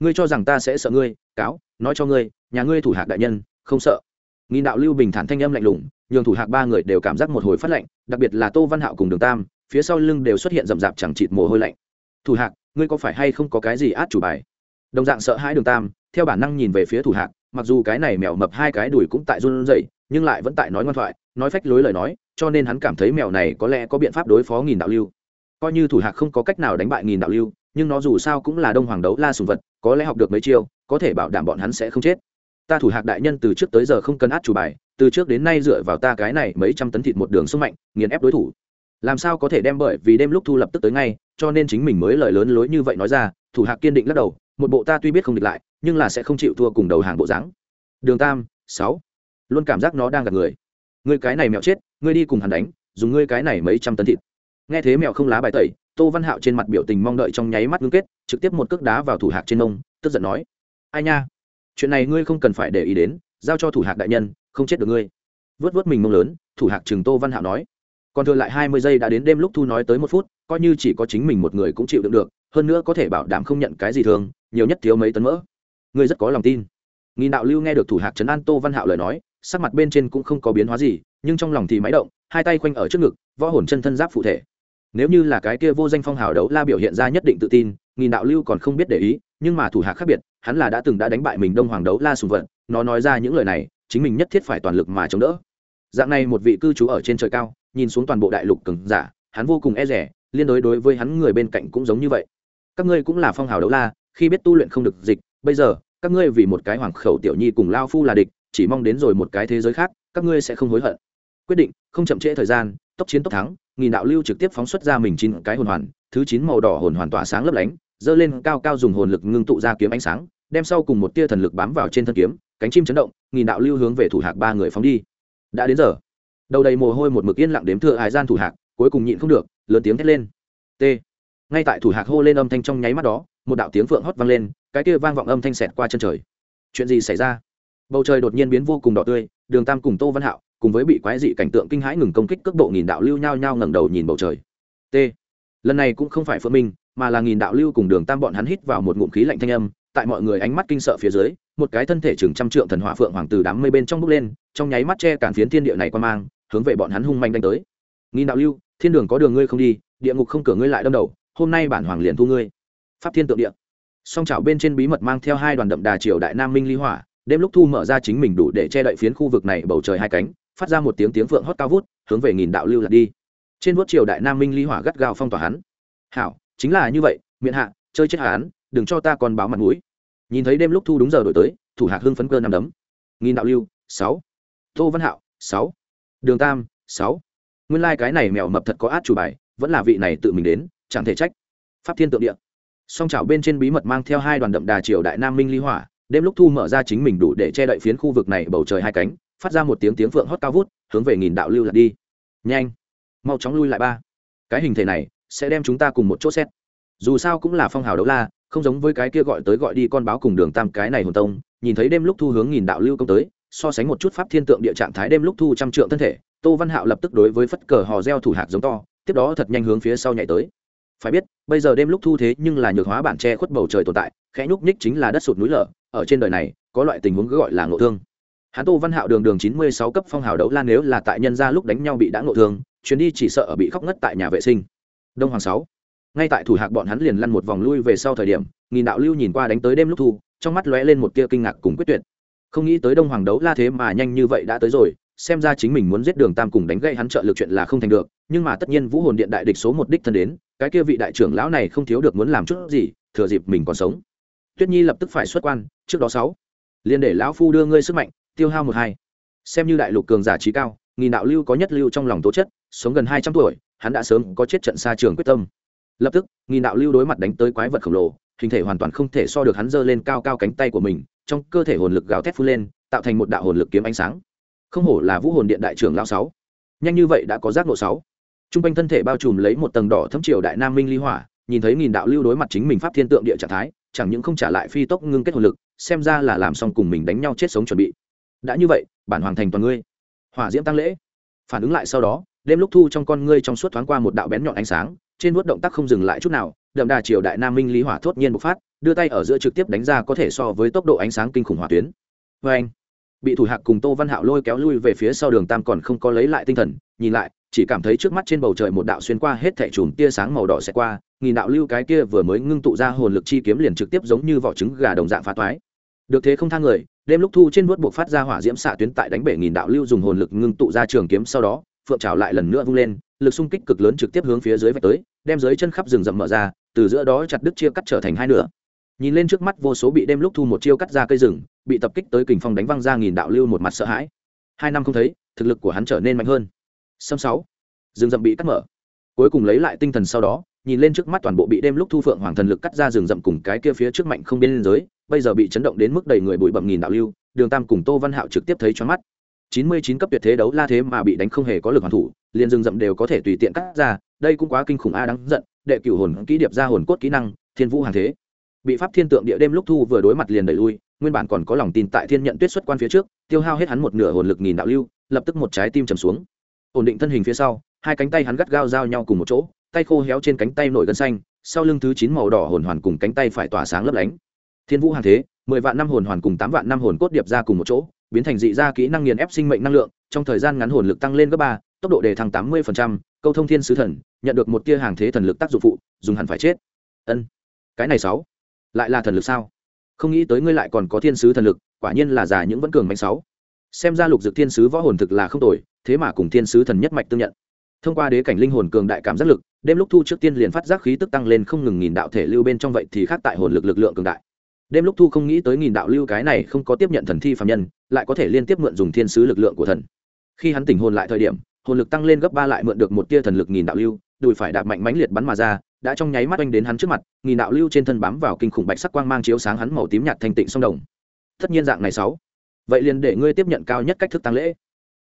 Ngươi cho rằng ta sẽ sợ ngươi, cáo, nói cho ngươi, nhà ngươi thủ hạc đại nhân, không sợ. Nghìn đạo lưu bình thản thanh âm lạnh lùng, nhường thủ hạc ba người đều cảm giác một hồi phát lạnh, đặc biệt là tô văn hạo cùng đường tam, phía sau lưng đều xuất hiện rậm rạp chẳng chịt mồ hôi lạnh thủ hạc, ngươi có phải hay không có cái gì át chủ bài? Đồng dạng sợ hãi đường tam, theo bản năng nhìn về phía thủ hạc, mặc dù cái này mèo mập hai cái đùi cũng tại run rẩy, nhưng lại vẫn tại nói ngoan thoại, nói phách lối lời nói, cho nên hắn cảm thấy mèo này có lẽ có biện pháp đối phó nghìn đạo lưu. Coi như thủ hạc không có cách nào đánh bại nghìn đạo lưu, nhưng nó dù sao cũng là đông hoàng đấu la sùng vật, có lẽ học được mấy chiêu, có thể bảo đảm bọn hắn sẽ không chết. Ta thủ hạc đại nhân từ trước tới giờ không cần át chủ bài, từ trước đến nay dựa vào ta cái này mấy trăm tấn thịt một đường sông mạnh, nghiền ép đối thủ. Làm sao có thể đem bởi vì đêm lúc thu lập tức tới ngay cho nên chính mình mới lời lớn lối như vậy nói ra, thủ hạc kiên định lắc đầu, một bộ ta tuy biết không địch lại, nhưng là sẽ không chịu thua cùng đầu hàng bộ dáng. Đường tam, sáu. Luôn cảm giác nó đang gặp người. Ngươi cái này mèo chết, ngươi đi cùng hắn đánh, dùng ngươi cái này mấy trăm tấn thịt. Nghe thế mèo không lá bài tẩy, tô văn hạo trên mặt biểu tình mong đợi trong nháy mắt ngưng kết, trực tiếp một cước đá vào thủ hạc trên nông tức giận nói, ai nha, chuyện này ngươi không cần phải để ý đến, giao cho thủ hạc đại nhân, không chết được ngươi. Vớt vớt mình mông lớn, thủ hạc chừng tô văn hạo nói, còn thừa lại hai mươi giây đã đến đêm lúc thu nói tới một phút coi như chỉ có chính mình một người cũng chịu đựng được, hơn nữa có thể bảo đảm không nhận cái gì thường, nhiều nhất thiếu mấy tấn mỡ. Ngươi rất có lòng tin. Nghi đạo lưu nghe được thủ hạc trấn an tô văn hạo lời nói, sắc mặt bên trên cũng không có biến hóa gì, nhưng trong lòng thì máy động, hai tay khoanh ở trước ngực, võ hồn chân thân giáp phụ thể. Nếu như là cái kia vô danh phong hào đấu la biểu hiện ra nhất định tự tin, nghi đạo lưu còn không biết để ý, nhưng mà thủ hạc khác biệt, hắn là đã từng đã đánh bại mình đông hoàng đấu la sùng vận nó nói ra những lời này, chính mình nhất thiết phải toàn lực mà chống đỡ. Dạng này một vị cư trú ở trên trời cao, nhìn xuống toàn bộ đại lục cường giả, hắn vô cùng e rẻ liên đối đối với hắn người bên cạnh cũng giống như vậy. Các ngươi cũng là phong hào đấu la, khi biết tu luyện không được dịch, bây giờ, các ngươi vì một cái hoàng khẩu tiểu nhi cùng lao phu là địch, chỉ mong đến rồi một cái thế giới khác, các ngươi sẽ không hối hận. Quyết định, không chậm trễ thời gian, tốc chiến tốc thắng, nghìn đạo lưu trực tiếp phóng xuất ra mình chín cái hồn hoàn, thứ chín màu đỏ hồn hoàn tỏa sáng lấp lánh dơ lên cao cao dùng hồn lực ngưng tụ ra kiếm ánh sáng, đem sau cùng một tia thần lực bám vào trên thân kiếm, cánh chim chấn động, nghìn đạo lưu hướng về thủ hạc ba người phóng đi. Đã đến giờ. Đầu đầy mồ hôi một mực yên lặng đếm thừa hải gian thủ hạc cuối cùng nhịn không được, lớn tiếng thét lên. T. Ngay tại thủ hạc hô lên âm thanh trong nháy mắt đó, một đạo tiếng phượng hót vang lên, cái kia vang vọng âm thanh xẹt qua chân trời. Chuyện gì xảy ra? Bầu trời đột nhiên biến vô cùng đỏ tươi, đường tam cùng tô văn hạo, cùng với bị quái dị cảnh tượng kinh hãi ngừng công kích cước bộ nghìn đạo lưu nhao nhao ngẩng đầu nhìn bầu trời. T. Lần này cũng không phải phượng minh, mà là nghìn đạo lưu cùng đường tam bọn hắn hít vào một ngụm khí lạnh thanh âm, tại mọi người ánh mắt kinh sợ phía dưới, một cái thân thể chừng trăm trượng thần hỏa phượng hoàng từ đám mây bên trong bước lên, trong nháy mắt che cản phiến thiên địa này qua mang, hướng về bọn hắn hung manh đánh tới. Nghìn đạo lưu thiên đường có đường ngươi không đi, địa ngục không cửa ngươi lại đâm đầu, hôm nay bản hoàng liền thu ngươi. Pháp thiên tượng địa. Song chảo bên trên bí mật mang theo hai đoàn đậm đà triều đại nam minh ly hỏa, đêm lúc thu mở ra chính mình đủ để che đậy phiến khu vực này bầu trời hai cánh, phát ra một tiếng tiếng phượng hót cao vút, hướng về nghìn đạo lưu lạc đi. Trên vuốt triều đại nam minh ly hỏa gắt gao phong tỏa hắn. Hảo, chính là như vậy miệng hạ, chơi chết hắn, đừng cho ta còn báo mặt mũi. Nhìn thấy đêm lúc thu đúng giờ đổi tới, thủ hạc hưng phấn cơ nằm đấm. Nghìn đạo lưu, sáu. Tô văn hạo, sáu. Đường tam, sáu nguyên lai、like、cái này mèo mập thật có át chủ bài, vẫn là vị này tự mình đến, chẳng thể trách. Pháp thiên tượng địa. Song chảo bên trên bí mật mang theo hai đoàn đậm đà triều đại nam minh ly hỏa, đêm lúc thu mở ra chính mình đủ để che đậy phiến khu vực này bầu trời hai cánh, phát ra một tiếng tiếng phượng hót cao vút, hướng về nghìn đạo lưu lạc đi. Nhanh, mau chóng lui lại ba. Cái hình thể này sẽ đem chúng ta cùng một chỗ xét. Dù sao cũng là phong hào đấu la, không giống với cái kia gọi tới gọi đi con báo cùng đường tam cái này hồn tông, nhìn thấy đêm lúc thu hướng nghìn đạo lưu công tới so sánh một chút pháp thiên tượng địa trạng thái đêm lúc thu trăm trượng thân thể, tô văn hạo lập tức đối với phất cờ hò reo thủ hạt giống to, tiếp đó thật nhanh hướng phía sau nhảy tới. Phải biết, bây giờ đêm lúc thu thế nhưng là nhược hóa bản che khuất bầu trời tồn tại, khẽ nhúc nhích chính là đất sụt núi lở, ở trên đời này, có loại tình huống cứ gọi là ngộ thương. Hắn tô văn hạo đường đường chín mươi sáu cấp phong hào đấu lan nếu là tại nhân gia lúc đánh nhau bị đã ngộ thương, chuyến đi chỉ sợ ở bị khóc ngất tại nhà vệ sinh. Đông hoàng sáu. Ngay tại thủ hạc bọn hắn liền lăn một vòng lui về sau thời điểm, nghìn đạo lưu nhìn qua đánh tới đêm lúc thu, trong mắt lóe lên một tia kinh ngạc cùng quyết tuyệt không nghĩ tới đông hoàng đấu la thế mà nhanh như vậy đã tới rồi, xem ra chính mình muốn giết đường tam cùng đánh gây hắn trợ lực chuyện là không thành được, nhưng mà tất nhiên vũ hồn điện đại địch số một đích thân đến, cái kia vị đại trưởng lão này không thiếu được muốn làm chút gì, thừa dịp mình còn sống. Tuyết nhi lập tức phải xuất quan, trước đó sáu. Liền để lão phu đưa ngươi sức mạnh, tiêu hao một hai. Xem như đại lục cường giả trí cao, nghìn đạo lưu có nhất lưu trong lòng tố chất, sống gần hai trăm tuổi, hắn đã sớm có chết trận xa trường quyết tâm. Lập tức, nghìn đạo lưu đối mặt đánh tới quái vật khổng lồ hình thể hoàn toàn không thể so được hắn giơ lên cao cao cánh tay của mình, trong cơ thể hồn lực gào thét phun lên, tạo thành một đạo hồn lực kiếm ánh sáng. Không hổ là vũ hồn điện đại trưởng lao sáu. Nhanh như vậy đã có giác ngộ sáu. T r u n g quanh thân thể bao trùm lấy một tầng đỏ thấm triều đại nam minh ly hỏa, nhìn thấy nghìn đạo lưu đối mặt chính mình pháp thiên tượng địa trạng thái, chẳng những không trả lại phi tốc ngưng kết hồn lực, xem ra là làm xong cùng mình đánh nhau chết sống chuẩn bị. Đã như vậy, bản hoàng thành toàn ngươi. Hỏa diễm tăng lễ. Phản ứng lại sau đó, đêm lúc thu trong con ngươi trong suốt thoáng qua một đạo bén nhọn ánh sáng trên vuốt động tác không dừng lại chút nào, đậm đà triều đại nam minh lý hỏa thốt nhiên bộc phát, đưa tay ở giữa trực tiếp đánh ra có thể so với tốc độ ánh sáng kinh khủng hỏa tuyến. Vê anh, bị thủ hạc cùng tô văn hạo lôi kéo lui về phía sau đường tam còn không có lấy lại tinh thần, nhìn lại, chỉ cảm thấy trước mắt trên bầu trời một đạo xuyên qua hết thẻ chùm tia sáng màu đỏ sẽ qua, nghìn đạo lưu cái kia vừa mới ngưng tụ ra hồn lực chi kiếm liền trực tiếp giống như vỏ trứng gà đồng dạng phá toái. Được thế không thang người, đêm lúc thu trên vuốt buộc phát ra hỏa diễm xạ tuyến tại đánh bể nghìn đạo lưu dùng hồn lực ngưng tụ ra trường kiếm sau đó, phượng trào lại lần nữa vung lên lực xung kích cực lớn trực tiếp hướng phía dưới vạch tới, đem dưới chân khắp rừng rậm mở ra, từ giữa đó chặt đứt chia cắt trở thành hai nửa. Nhìn lên trước mắt vô số bị đêm lúc thu một chiêu cắt ra cây rừng, bị tập kích tới kình phong đánh văng ra nghìn đạo lưu một mặt sợ hãi. Hai năm không thấy, thực lực của hắn trở nên mạnh hơn. Xâm sáu. Rừng rậm bị cắt mở. Cuối cùng lấy lại tinh thần sau đó, nhìn lên trước mắt toàn bộ bị đêm lúc thu phượng hoàng thần lực cắt ra rừng rậm cùng cái kia phía trước mạnh không biên giới, bây giờ bị chấn động đến mức đầy người bụi bậm nghìn đạo lưu, đường tam cùng tô văn hạo trực tiếp thấy cho mắt chín mươi chín cấp tuyệt thế đấu la thế mà bị đánh không hề có lực hoàn thủ, liền rừng rậm đều có thể tùy tiện cắt ra, đây cũng quá kinh khủng a, đáng giận, đệ cửu hồn kỹ điệp ra hồn cốt kỹ năng, thiên vũ hàng thế. Bị pháp thiên tượng địa đêm lúc thu vừa đối mặt liền đẩy lui, nguyên bản còn có lòng tin tại thiên nhận tuyết xuất quan phía trước, tiêu hao hết hắn một nửa hồn lực nghìn đạo lưu, lập tức một trái tim trầm xuống. Ổn định thân hình phía sau, hai cánh tay hắn gắt gao giao nhau cùng một chỗ, tay khô héo trên cánh tay nổi gân xanh, sau lưng thứ chín màu đỏ hồn hoàn cùng cánh tay phải tỏa sáng lấp lánh. Thiên vũ hàng thế, mười vạn năm hồn hoàn cùng tám vạn năm hồn cốt điệp ra cùng một chỗ biến thành dị ra kỹ năng nghiền ép sinh mệnh năng lượng, trong thời gian ngắn hồn lực tăng lên gấp ba, tốc độ đề thăng tám mươi câu thông thiên sứ thần, nhận được một tia hàng thế thần lực tác dụng phụ, dùng hẳn phải chết. Ân, cái này sáu, lại là thần lực sao? Không nghĩ tới ngươi lại còn có thiên sứ thần lực, quả nhiên là già những vẫn cường mạnh sáu. Xem ra lục dực thiên sứ võ hồn thực là không tồi, thế mà cùng thiên sứ thần nhất mạch tương nhận. Thông qua đế cảnh linh hồn cường đại cảm giác lực, đêm lúc thu trước tiên liền phát giác khí tức tăng lên không ngừng nghìn đạo thể lưu bên trong vậy thì khác tại hồn lực lực lượng cường đại. Đêm lúc thu không nghĩ tới nghìn đạo lưu cái này không có tiếp nhận thần thi phạm nhân lại có thể liên tiếp mượn dùng thiên sứ lực lượng của thần. Khi hắn tỉnh hồn lại thời điểm, hồn lực tăng lên gấp ba lại mượn được một tia thần lực nghìn đạo lưu, đùi phải đạp mạnh mãnh liệt bắn mà ra, đã trong nháy mắt oanh đến hắn trước mặt, nghìn đạo lưu trên thân bám vào kinh khủng bạch sắc quang mang chiếu sáng hắn màu tím nhạt thanh tịnh sông đồng. Tất nhiên dạng này sáu. Vậy liền để ngươi tiếp nhận cao nhất cách thức tăng lễ.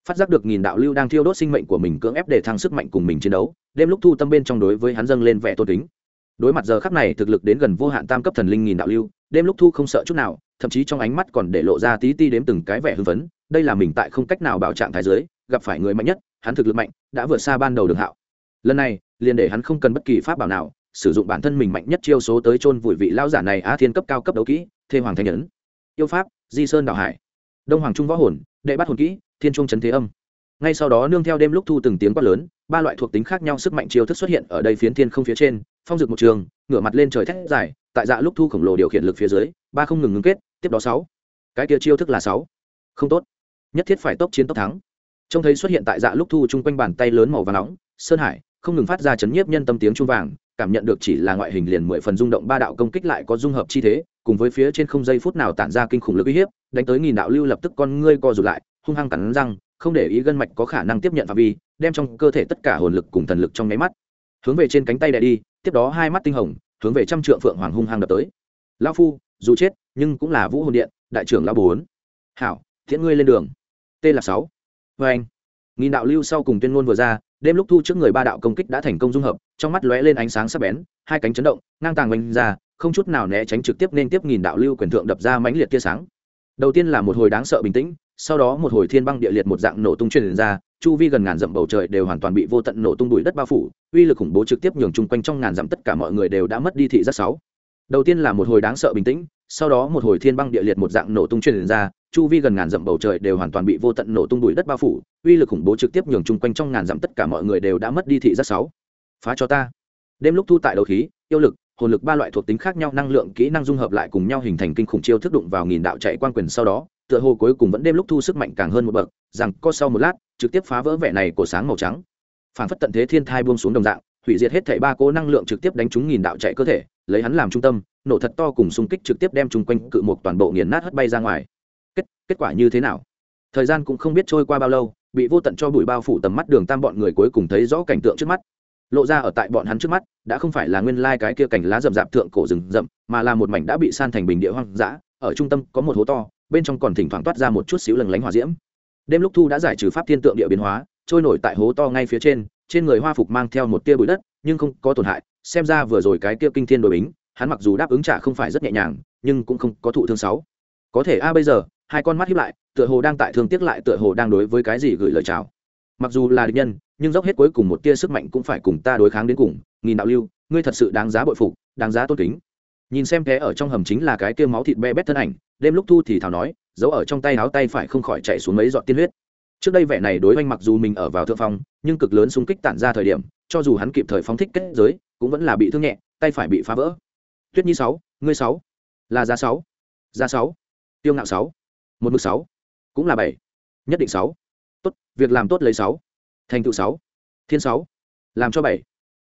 Phát giác được nghìn đạo lưu đang thiêu đốt sinh mệnh của mình cưỡng ép để thăng sức mạnh cùng mình chiến đấu, đêm lúc thu tâm bên trong đối với hắn dâng lên vẻ tôn kính. Đối mặt giờ khắc này thực lực đến gần vô hạn tam cấp thần linh nghìn đạo lưu, đêm lúc thu không sợ chút nào thậm chí trong ánh mắt còn để lộ ra tí ti đếm từng cái vẻ hưng phấn, đây là mình tại không cách nào bảo trạng thái giới, gặp phải người mạnh nhất, hắn thực lực mạnh, đã vượt xa ban đầu đường hạo. Lần này, liền để hắn không cần bất kỳ pháp bảo nào, sử dụng bản thân mình mạnh nhất chiêu số tới chôn vùi vị lao giả này á thiên cấp cao cấp đấu kỹ, thê hoàng thanh nhẫn. Yêu pháp, di sơn đảo hải. Đông hoàng trung võ hồn, đệ bắt hồn kỹ, thiên trung trấn thế âm. Ngay sau đó nương theo đêm lúc thu từng tiếng quát lớn, ba loại thuộc tính khác nhau sức mạnh chiêu thức xuất hiện ở đây phiến thiên không phía trên, phong dực một trường, ngửa mặt lên trời thét dài, tại dạ lúc thu khổng lồ điều khiển lực phía dưới, ba không ngừng ngưng kết tiếp đó sáu. Cái kia chiêu thức là sáu. Không tốt. Nhất thiết phải tốc chiến tốc thắng. Trông thấy xuất hiện tại dạ lúc thu chung quanh bàn tay lớn màu và nóng, sơn hải, không ngừng phát ra chấn nhiếp nhân tâm tiếng chuông vàng, cảm nhận được chỉ là ngoại hình liền mười phần rung động ba đạo công kích lại có dung hợp chi thế, cùng với phía trên không giây phút nào tản ra kinh khủng lực uy hiếp, đánh tới nghìn đạo lưu lập tức con ngươi co rụt lại, hung hăng cắn răng, không để ý gân mạch có khả năng tiếp nhận phạm vi, đem trong cơ thể tất cả hồn lực cùng thần lực trong nháy mắt, hướng về trên cánh tay đè đi, tiếp đó hai mắt tinh hồng, hướng về trăm trượng phượng hoàng hung hăng đập tới. Lão phu, dù chết nhưng cũng là vũ hồn điện, đại trưởng lão bốn. Hảo, thiện ngươi lên đường. T là sáu. Vê anh. Nghìn đạo lưu sau cùng tuyên ngôn vừa ra, đêm lúc thu trước người ba đạo công kích đã thành công dung hợp, trong mắt lóe lên ánh sáng sắc bén, hai cánh chấn động, ngang tàng oanh ra, không chút nào né tránh trực tiếp nên tiếp nghìn đạo lưu quyền thượng đập ra mãnh liệt tia sáng. Đầu tiên là một hồi đáng sợ bình tĩnh, sau đó một hồi thiên băng địa liệt một dạng nổ tung truyền ra, chu vi gần ngàn dặm bầu trời đều hoàn toàn bị vô tận nổ tung bụi đất bao phủ, uy lực khủng bố trực tiếp nhường chung quanh trong ngàn dặm tất cả mọi người đều đã mất đi thị giác sáu. Đầu tiên là một hồi đáng sợ bình tĩnh sau đó một hồi thiên băng địa liệt một dạng nổ tung truyền ra, chu vi gần ngàn dặm bầu trời đều hoàn toàn bị vô tận nổ tung bụi đất bao phủ, uy lực khủng bố trực tiếp nhường chung quanh trong ngàn dặm tất cả mọi người đều đã mất đi thị giác sáu. Phá cho ta. Đêm lúc thu tại đầu khí, yêu lực, hồn lực ba loại thuộc tính khác nhau, năng lượng, kỹ năng dung hợp lại cùng nhau hình thành kinh khủng chiêu thức đụng vào nghìn đạo chạy quan quyền sau đó, tựa hồ cuối cùng vẫn đêm lúc thu sức mạnh càng hơn một bậc, rằng có sau một lát, trực tiếp phá vỡ vẻ này của sáng màu trắng. Phản phất tận thế thiên thai buông xuống đồng dạng, hủy diệt hết thảy ba cố năng lượng trực tiếp đánh trúng nghìn đạo chạy cơ thể lấy hắn làm trung tâm, nổ thật to cùng xung kích trực tiếp đem chung quanh cự một toàn bộ nghiền nát hất bay ra ngoài. Kết kết quả như thế nào? Thời gian cũng không biết trôi qua bao lâu, bị vô tận cho bụi bao phủ tầm mắt đường tam bọn người cuối cùng thấy rõ cảnh tượng trước mắt. Lộ ra ở tại bọn hắn trước mắt, đã không phải là nguyên lai cái kia cảnh lá rậm rạp thượng cổ rừng rậm, mà là một mảnh đã bị san thành bình địa hoang dã, ở trung tâm có một hố to, bên trong còn thỉnh thoảng toát ra một chút xíu lừng lánh hỏa diễm. Đêm lúc thu đã giải trừ pháp thiên tượng địa biến hóa, trôi nổi tại hố to ngay phía trên trên người hoa phục mang theo một tia bụi đất, nhưng không có tổn hại xem ra vừa rồi cái kia kinh thiên đội bính, hắn mặc dù đáp ứng trả không phải rất nhẹ nhàng, nhưng cũng không có thụ thương sáu. Có thể, a, bây giờ, hai con mắt hiếp lại, tựa hồ đang tại thương tiếc lại, tựa hồ đang đối với cái gì gửi lời chào. Mặc dù là địch nhân, nhưng dốc hết cuối cùng một tia sức mạnh cũng phải cùng ta đối kháng đến cùng, nghìn đạo lưu, ngươi thật sự đáng giá bội phục, đáng giá tôn kính. Nhìn xem thế ở trong hầm chính là cái kia máu thịt be bét thân ảnh, đêm lúc thu thì thảo nói giấu ở trong tay áo tay phải không khỏi chạy xuống mấy giọt tiên huyết trước đây vẻ này đối với mặc dù mình ở vào thượng phong, nhưng cực lớn xung kích tản ra thời điểm, cho dù hắn kịp thời phóng thích kết giới, cũng vẫn là bị thương nhẹ, tay phải bị phá vỡ. Tuyết nhi sáu, ngươi sáu, là giá sáu giá sáu, tiêu ngạo sáu, một mực sáu, cũng là bảy, nhất định sáu. Tốt, việc làm tốt lấy sáu, thành tựu sáu, thiên sáu, làm cho bảy.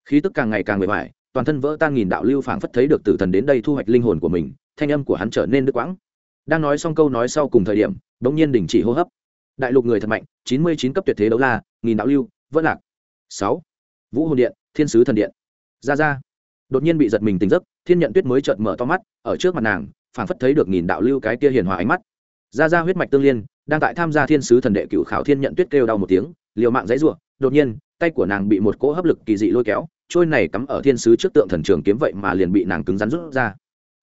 Khí tức càng ngày càng mệt mỏi, toàn thân vỡ tan nghìn đạo lưu phảng phất thấy được tử thần đến đây thu hoạch linh hồn của mình, thanh âm của hắn trở nên đứt quãng. Đang nói xong câu nói sau cùng thời điểm, bỗng nhiên đình chỉ hô hấp đại lục người thật mạnh, chín mươi chín cấp tuyệt thế đấu la, nghìn đạo lưu vẫn lạc. Sáu, vũ hồn điện, thiên sứ thần điện. Ra ra. Đột nhiên bị giật mình tỉnh giấc, thiên nhận tuyết mới chợt mở to mắt, ở trước mặt nàng, phảng phất thấy được nghìn đạo lưu cái kia hiền hòa ánh mắt. Ra ra huyết mạch tương liên, đang tại tham gia thiên sứ thần đệ cựu khảo thiên nhận tuyết kêu đau một tiếng, liều mạng dãy rủa, đột nhiên, tay của nàng bị một cỗ hấp lực kỳ dị lôi kéo, trôi này cắm ở thiên sứ trước tượng thần trường kiếm vậy mà liền bị nàng cứng rắn rút ra.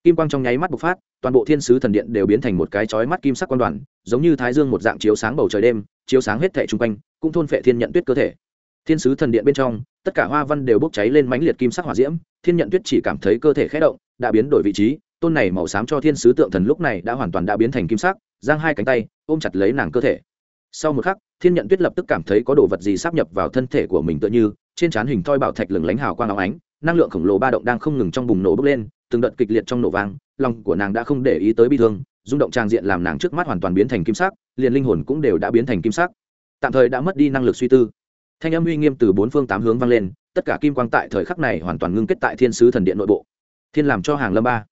Kim quang trong nháy mắt bộc phát toàn bộ thiên sứ thần điện đều biến thành một cái chói mắt kim sắc quan đoàn, giống như thái dương một dạng chiếu sáng bầu trời đêm, chiếu sáng hết thảy chung quanh, cũng thôn phệ thiên nhận tuyết cơ thể. Thiên sứ thần điện bên trong, tất cả hoa văn đều bốc cháy lên mãnh liệt kim sắc hỏa diễm, thiên nhận tuyết chỉ cảm thấy cơ thể khẽ động, đã biến đổi vị trí, tôn này màu xám cho thiên sứ tượng thần lúc này đã hoàn toàn đã biến thành kim sắc, giang hai cánh tay, ôm chặt lấy nàng cơ thể. Sau một khắc, thiên nhận tuyết lập tức cảm thấy có đồ vật gì sắp nhập vào thân thể của mình tựa như, trên trán hình thoi bảo thạch lửng lánh hào quang áo ánh, năng lượng khổng lồ ba động đang không ngừng trong bùng nổ bốc lên từng đợt kịch liệt trong nổ vang, lòng của nàng đã không để ý tới bi thương, rung động trang diện làm nàng trước mắt hoàn toàn biến thành kim sắc, liền linh hồn cũng đều đã biến thành kim sắc. Tạm thời đã mất đi năng lực suy tư. Thanh âm uy nghiêm từ bốn phương tám hướng vang lên, tất cả kim quang tại thời khắc này hoàn toàn ngưng kết tại thiên sứ thần điện nội bộ. Thiên làm cho hàng lâm ba.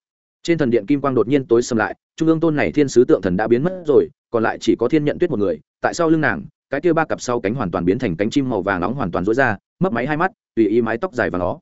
Trên thần điện kim quang đột nhiên tối xâm lại, trung ương tôn này thiên sứ tượng thần đã biến mất rồi, còn lại chỉ có thiên nhận tuyết một người, tại sau lưng nàng, cái kia ba cặp sau cánh hoàn toàn biến thành cánh chim màu vàng nóng hoàn toàn rối ra, mấp máy hai mắt, tùy ý mái tóc dài và nó.